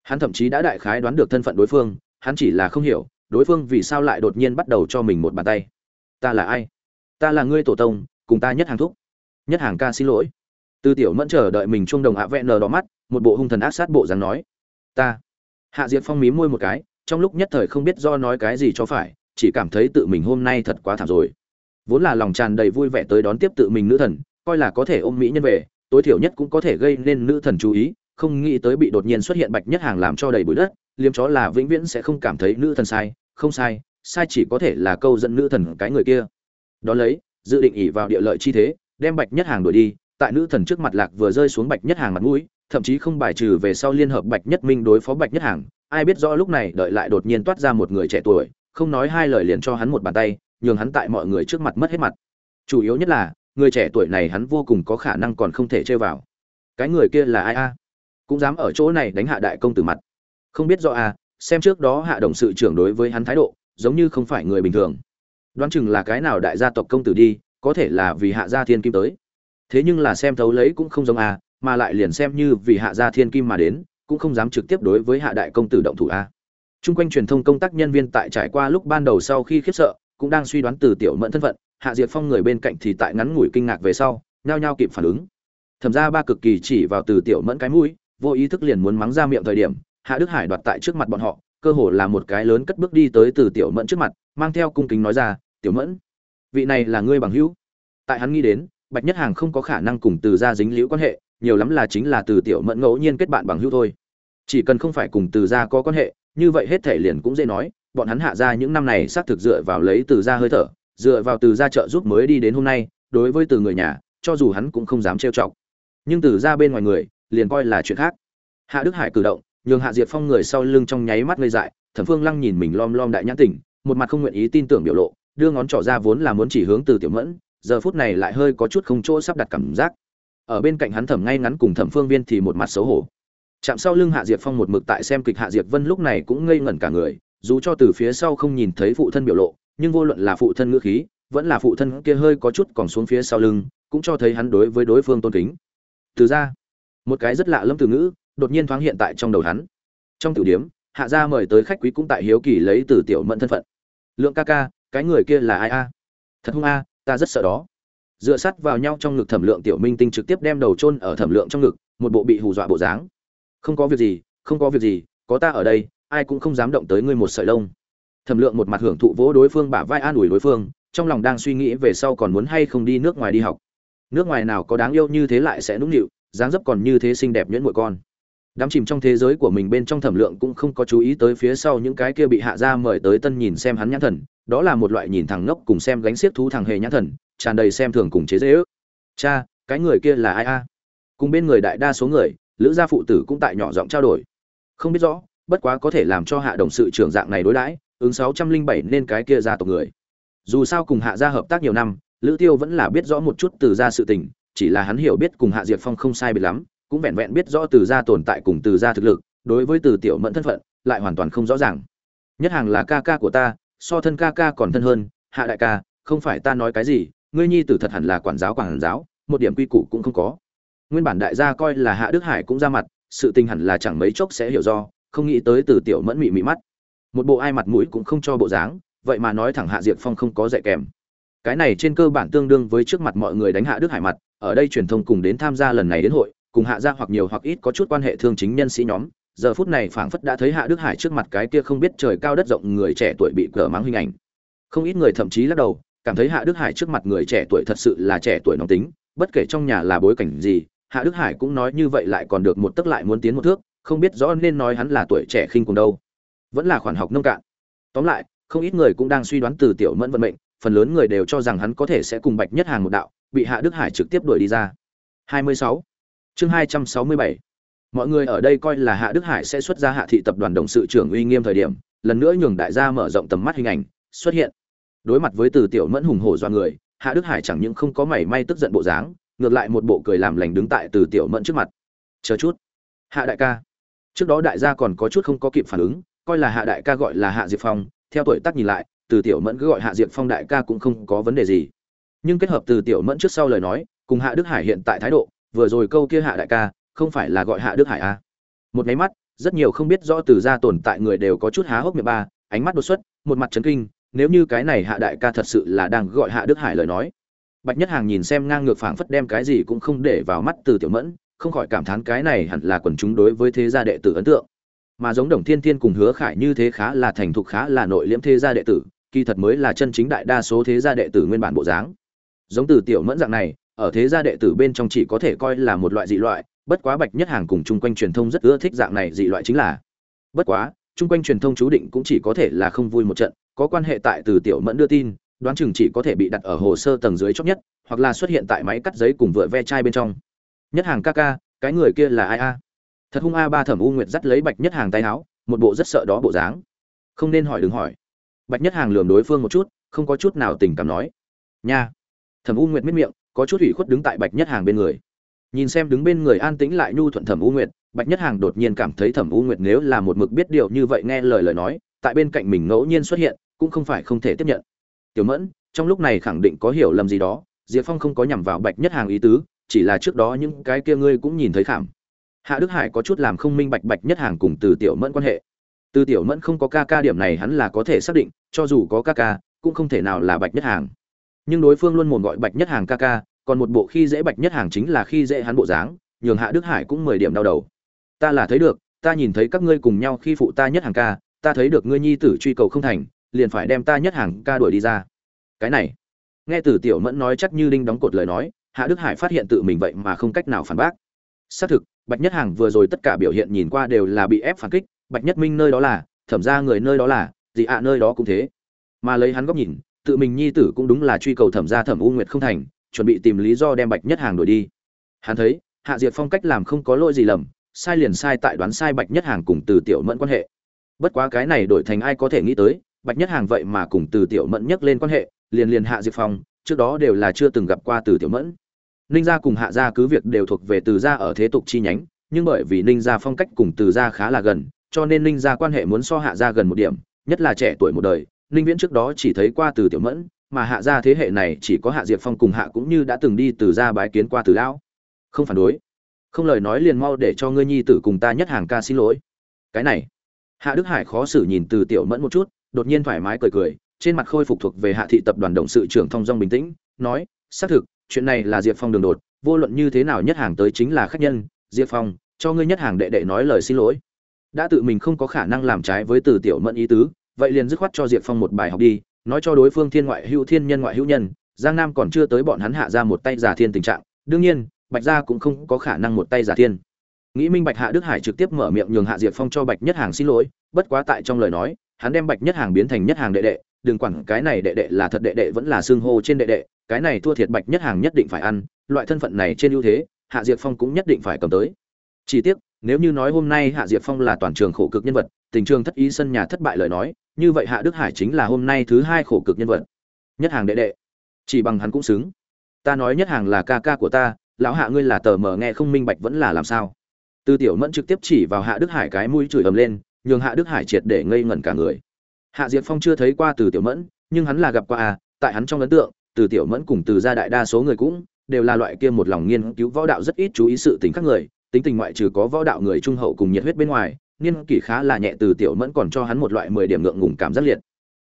hắn thậm chí đã đại khái đoán được thân phận đối phương, hắn chỉ là không hiểu, đối phương vì sao lại đột nhiên bắt đầu cho mình một bàn tay. Ta là ai? Ta là ngươi tổ tông, cùng ta nhất hàng thúc. Nhất hàng ca xin lỗi. Tư tiểu mẫn chờ đợi mình trung đồng hạ vẹn nờ đỏ mắt, một bộ hung thần ác sát bộ dáng nói. Ta. Hạ diệp phong mí môi một cái, trong lúc nhất thời không biết do nói cái gì cho phải, chỉ cảm thấy tự mình hôm nay thật quá thảm rồi. Vốn là lòng tràn đầy vui vẻ tới đón tiếp tự mình nữ thần, coi là có thể ôm mỹ nhân về, tối thiểu nhất cũng có thể gây nên nữ thần chú ý không nghĩ tới bị đột nhiên xuất hiện bạch nhất hàng làm cho đầy bụi đất, liếm chó là vĩnh viễn sẽ không cảm thấy nữ thần sai, không sai sai chỉ có thể là câu dẫn nữ thần cái người kia. Đó lấy, dự định ỉ vào địa lợi chi thế, đem bạch nhất hàng đuổi đi, tại nữ thần trước mặt lạc vừa rơi xuống bạch nhất hàng mặt mũi, thậm chí không bài trừ về sau liên hợp bạch nhất minh đối phó bạch nhất hàng. Ai biết rõ lúc này đợi lại đột nhiên toát ra một người trẻ tuổi, không nói hai lời liền cho hắn một bàn tay, nhường hắn tại mọi người trước mặt mất hết mặt. Chủ yếu nhất là, người trẻ tuổi này hắn vô cùng có khả năng còn không thể chơi vào. Cái người kia là ai a? Cũng dám ở chỗ này đánh hạ đại công tử mặt. Không biết rõ à xem trước đó hạ đồng sự trưởng đối với hắn thái độ giống như không phải người bình thường. Đoán chừng là cái nào đại gia tộc công tử đi có thể là vì hạ gia thiên kim tới. Thế nhưng là xem thấu lấy cũng không giống à mà lại liền xem như vì hạ gia thiên kim mà đến cũng không dám trực tiếp đối với hạ đại công tử động thủ a Trung quanh truyền thông công tác nhân viên tại trải qua lúc ban đầu sau khi khiếp sợ, cũng đang suy đoán từ tiểu mẫn thân phận, Hạ diệt Phong người bên cạnh thì tại ngắn ngủi kinh ngạc về sau, nhao nhao kịp phản ứng. Thẩm ra ba cực kỳ chỉ vào từ tiểu mẫn cái mũi, vô ý thức liền muốn mắng ra miệng thời điểm, Hạ Đức Hải đoạt tại trước mặt bọn họ, cơ hồ là một cái lớn cất bước đi tới từ tiểu mẫn trước mặt, mang theo cung kính nói ra, "Tiểu mẫn, vị này là ngươi bằng hữu." Tại hắn nghĩ đến, Bạch Nhất Hàng không có khả năng cùng từ gia dính liễu quan hệ, nhiều lắm là chính là từ tiểu mẫn ngẫu nhiên kết bạn bằng hữu thôi. Chỉ cần không phải cùng từ gia có quan hệ, như vậy hết thể liền cũng dễ nói bọn hắn hạ ra những năm này xác thực dựa vào lấy từ gia hơi thở dựa vào từ gia trợ giúp mới đi đến hôm nay đối với từ người nhà cho dù hắn cũng không dám trêu chọc nhưng từ gia bên ngoài người liền coi là chuyện khác. Hạ đức hải cử động, nhường hạ diệt phong người sau lưng trong nháy mắt ngây dại, thẩm phương lăng nhìn mình lom lom đại nhãn tỉnh, một mặt không nguyện ý tin tưởng biểu lộ, đưa ngón trỏ ra vốn là muốn chỉ hướng từ tiểu mẫn, giờ phút này lại hơi có chút không chỗ sắp đặt cảm giác. Ở bên cạnh hắn thẩm ngay ngắn cùng thẩm phương viên thì một mặt xấu hổ. Chạm sau lưng hạ diệt phong một mực tại xem kịch hạ diệt vân lúc này cũng ngây ngẩn cả người, dù cho từ phía sau không nhìn thấy phụ thân biểu lộ, nhưng vô luận là phụ thân ngữ khí, vẫn là phụ thân kia hơi có chút còn xuống phía sau lưng, cũng cho thấy hắn đối với đối phương tôn kính. Từ ra một cái rất lạ lẫm từ ngữ, đột nhiên thoáng hiện tại trong đầu hắn. Trong tiểu điếm hạ gia mời tới khách quý cũng tại hiếu kỳ lấy từ tiểu mẫn thân phận. Lượng ca ca, cái người kia là ai a? Thật hung a, ta rất sợ đó. Dựa sát vào nhau trong ngực thẩm lượng tiểu minh tinh trực tiếp đem đầu chôn ở thẩm lượng trong ngực, một bộ bị hù dọa bộ dáng. Không có việc gì, không có việc gì, có ta ở đây, ai cũng không dám động tới ngươi một sợi lông. Thẩm lượng một mặt hưởng thụ vỗ đối phương bả vai an ủi đối phương, trong lòng đang suy nghĩ về sau còn muốn hay không đi nước ngoài đi học. Nước ngoài nào có đáng yêu như thế lại sẽ nũng nịu dáng dấp còn như thế xinh đẹp nhuyễn muội con. Đám chìm trong thế giới của mình bên trong thẩm lượng cũng không có chú ý tới phía sau những cái kia bị hạ ra mời tới tân nhìn xem hắn nhãn thần, đó là một loại nhìn thằng ngốc cùng xem gánh xiếc thú thằng hề nhãn thần, tràn đầy xem thường cùng chế dễ ước. Cha, cái người kia là ai a? Cùng bên người đại đa số người, lữ gia phụ tử cũng tại nhỏ giọng trao đổi. Không biết rõ, bất quá có thể làm cho hạ đồng sự trưởng dạng này đối đãi, ứng sáu trăm linh bảy nên cái kia gia tộc người. Dù sao cùng hạ gia hợp tác nhiều năm, lữ tiêu vẫn là biết rõ một chút từ gia sự tình chỉ là hắn hiểu biết cùng hạ diệp phong không sai biệt lắm, cũng vẹn vẹn biết rõ từ gia tồn tại cùng từ gia thực lực, đối với từ tiểu mẫn thân phận, lại hoàn toàn không rõ ràng. Nhất hàng là ca ca của ta, so thân ca ca còn thân hơn, hạ đại ca, không phải ta nói cái gì, ngươi nhi tử thật hẳn là quản giáo quản giáo, một điểm quy củ cũng không có. Nguyên bản đại gia coi là hạ đức hải cũng ra mặt, sự tình hẳn là chẳng mấy chốc sẽ hiểu do, không nghĩ tới từ tiểu mẫn mị mị mắt. Một bộ ai mặt mũi cũng không cho bộ dáng, vậy mà nói thẳng hạ diệp phong không có dạy kèm. Cái này trên cơ bản tương đương với trước mặt mọi người đánh hạ đức hải mặt ở đây truyền thông cùng đến tham gia lần này đến hội, cùng hạ gia hoặc nhiều hoặc ít có chút quan hệ thương chính nhân sĩ nhóm. Giờ phút này phảng phất đã thấy hạ đức hải trước mặt cái kia không biết trời cao đất rộng người trẻ tuổi bị cờ mắng hình ảnh. Không ít người thậm chí lắc đầu, cảm thấy hạ đức hải trước mặt người trẻ tuổi thật sự là trẻ tuổi nóng tính, bất kể trong nhà là bối cảnh gì, hạ đức hải cũng nói như vậy lại còn được một tức lại muốn tiến một thước, không biết rõ nên nói hắn là tuổi trẻ khinh cùng đâu. Vẫn là khoản học nông cạn. Tóm lại, không ít người cũng đang suy đoán từ tiểu mẫn vận mệnh phần lớn người đều cho rằng hắn có thể sẽ cùng bạch nhất hàng một đạo, bị hạ đức hải trực tiếp đuổi đi ra 26. chương 267. mọi người ở đây coi là hạ đức hải sẽ xuất ra hạ thị tập đoàn đồng sự trưởng uy nghiêm thời điểm, lần nữa nhường đại gia mở rộng tầm mắt hình ảnh, xuất hiện đối mặt với từ tiểu mẫn hùng hổ do người, hạ đức hải chẳng những không có mảy may tức giận bộ dáng, ngược lại một bộ cười làm lành đứng tại từ tiểu mẫn trước mặt chờ chút, hạ đại ca trước đó đại gia còn có chút không có kịp phản ứng, coi là hạ đại ca gọi là hạ diệp phong, theo tuổi tác nhìn lại từ tiểu mẫn cứ gọi hạ diệp phong đại ca cũng không có vấn đề gì. Nhưng kết hợp từ tiểu mẫn trước sau lời nói, cùng hạ đức hải hiện tại thái độ, vừa rồi câu kia hạ đại ca, không phải là gọi hạ đức hải à. một nháy mắt, rất nhiều không biết rõ từ gia tồn tại người đều có chút há hốc miệng ba, ánh mắt đột xuất, một mặt chấn kinh, nếu như cái này hạ đại ca thật sự là đang gọi hạ đức hải lời nói. Bạch nhất hàng nhìn xem ngang ngược phảng phất đem cái gì cũng không để vào mắt từ tiểu mẫn, không khỏi cảm thán cái này hẳn là quần chúng đối với thế gia đệ tử ấn tượng. Mà giống đồng thiên thiên cùng hứa khải như thế khá là thành thục, khá là nội liễm thế gia đệ tử kỳ thật mới là chân chính đại đa số thế gia đệ tử nguyên bản bộ dáng. Giống từ tiểu mẫn dạng này, ở thế gia đệ tử bên trong chỉ có thể coi là một loại dị loại, bất quá bạch nhất hàng cùng chung quanh truyền thông rất ưa thích dạng này dị loại chính là. Bất quá, chung quanh truyền thông chú định cũng chỉ có thể là không vui một trận, có quan hệ tại từ tiểu mẫn đưa tin, đoán chừng chỉ có thể bị đặt ở hồ sơ tầng dưới chót nhất, hoặc là xuất hiện tại máy cắt giấy cùng vựa ve chai bên trong. Nhất hàng ca ca, cái người kia là ai a? Thật hung a ba thẩm u nguyệt dắt lấy bạch nhất hàng tay áo, một bộ rất sợ đó bộ dáng. Không nên hỏi đừng hỏi bạch nhất hàng lườm đối phương một chút, không có chút nào tình cảm nói, nha. Thẩm u nguyệt miết miệng, có chút ủy khuất đứng tại bạch nhất hàng bên người. Nhìn xem đứng bên người an tĩnh lại nhu thuận thẩm u nguyệt, bạch nhất hàng đột nhiên cảm thấy thẩm u nguyệt nếu là một mực biết điều như vậy nghe lời lời nói, tại bên cạnh mình ngẫu nhiên xuất hiện, cũng không phải không thể tiếp nhận. Tiểu mẫn, trong lúc này khẳng định có hiểu lầm gì đó, diệp phong không có nhằm vào bạch nhất hàng ý tứ, chỉ là trước đó những cái kia ngươi cũng nhìn thấy khảm. Hạ đức hải có chút làm không minh bạch bạch nhất hàng cùng từ tiểu mẫn quan hệ. Từ tiểu mẫn không có ca ca điểm này hắn là có thể xác định cho dù có ca ca, cũng không thể nào là bạch nhất hàng. Nhưng đối phương luôn mồm gọi bạch nhất hàng ca ca, còn một bộ khi dễ bạch nhất hàng chính là khi dễ hắn bộ dáng, nhường hạ đức hải cũng mười điểm đau đầu. Ta là thấy được, ta nhìn thấy các ngươi cùng nhau khi phụ ta nhất hàng ca, ta thấy được ngươi nhi tử truy cầu không thành, liền phải đem ta nhất hàng ca đuổi đi ra. Cái này, nghe từ tiểu mẫn nói chắc như đinh đóng cột lời nói, hạ đức hải phát hiện tự mình vậy mà không cách nào phản bác. Xác thực, bạch nhất hàng vừa rồi tất cả biểu hiện nhìn qua đều là bị ép phản kích, bạch nhất minh nơi đó là, thẩm ra người nơi đó là dị ạ nơi đó cũng thế. Mà lấy hắn góc nhìn, tự mình nhi tử cũng đúng là truy cầu thẩm gia thẩm u nguyệt không thành, chuẩn bị tìm lý do đem bạch nhất hàng đuổi đi. Hắn thấy, hạ diệt phong cách làm không có lỗi gì lầm, sai liền sai tại đoán sai bạch nhất hàng cùng từ tiểu mẫn quan hệ. Bất quá cái này đổi thành ai có thể nghĩ tới, bạch nhất hàng vậy mà cùng từ tiểu mẫn nhắc lên quan hệ, liền liền hạ diệt phong, trước đó đều là chưa từng gặp qua từ tiểu mẫn. Ninh gia cùng hạ gia cứ việc đều thuộc về từ gia ở thế tục chi nhánh, nhưng bởi vì ninh gia phong cách cùng từ gia khá là gần, cho nên ninh gia quan hệ muốn so hạ gia gần một điểm nhất là trẻ tuổi một đời, ninh viễn trước đó chỉ thấy qua từ tiểu mẫn, mà hạ gia thế hệ này chỉ có hạ diệp phong cùng hạ cũng như đã từng đi từ gia bái kiến qua từ lão. Không phản đối. Không lời nói liền mau để cho ngươi nhi tử cùng ta nhất hàng ca xin lỗi. Cái này. Hạ đức hải khó xử nhìn từ tiểu mẫn một chút, đột nhiên thoải mái cười cười, trên mặt khôi phục thuộc về hạ thị tập đoàn động sự trưởng thông dong bình tĩnh, nói, xác thực, chuyện này là diệp phong đường đột, vô luận như thế nào nhất hàng tới chính là khách nhân, diệp phong, cho ngươi nhất hàng đệ đệ nói lời xin lỗi. Đã tự mình không có khả năng làm trái với từ tiểu mẫn ý tứ vậy liền dứt khoát cho diệp phong một bài học đi, nói cho đối phương thiên ngoại hữu thiên nhân ngoại hữu nhân, giang nam còn chưa tới bọn hắn hạ ra một tay giả thiên tình trạng, đương nhiên, bạch gia cũng không có khả năng một tay giả thiên. Nghĩ minh bạch hạ đức hải trực tiếp mở miệng nhường hạ diệp phong cho bạch nhất hàng xin lỗi, bất quá tại trong lời nói, hắn đem bạch nhất hàng biến thành nhất hàng đệ đệ, đừng quản cái này đệ đệ là thật đệ đệ vẫn là xương hô trên đệ đệ, cái này thua thiệt bạch nhất hàng nhất định phải ăn, loại thân phận này trên ưu thế, hạ diệp phong cũng nhất định phải cầm tới. Chỉ tiếc, nếu như nói hôm nay hạ diệp phong là toàn trường khổ cực nhân vật, tình trường thất ý sân nhà thất bại lời nói như vậy hạ đức hải chính là hôm nay thứ hai khổ cực nhân vật. Nhất hàng đệ đệ. Chỉ bằng hắn cũng xứng. Ta nói nhất hàng là ca ca của ta, lão hạ ngươi là tờ mờ nghe không minh bạch vẫn là làm sao? Tư tiểu mẫn trực tiếp chỉ vào hạ đức hải cái mũi chửi ầm lên, nhường hạ đức hải triệt để ngây ngẩn cả người. Hạ diệt phong chưa thấy qua từ tiểu mẫn, nhưng hắn là gặp qua à tại hắn trong ấn tượng, từ tiểu mẫn cùng từ gia đại đa số người cũng đều là loại kia một lòng nghiên cứu võ đạo rất ít chú ý sự tình các người, tính tình ngoại trừ có võ đạo người trung hậu cùng nhiệt huyết bên ngoài niên kỷ khá là nhẹ từ tiểu mẫn còn cho hắn một loại mười điểm ngượng ngùng cảm giác liệt.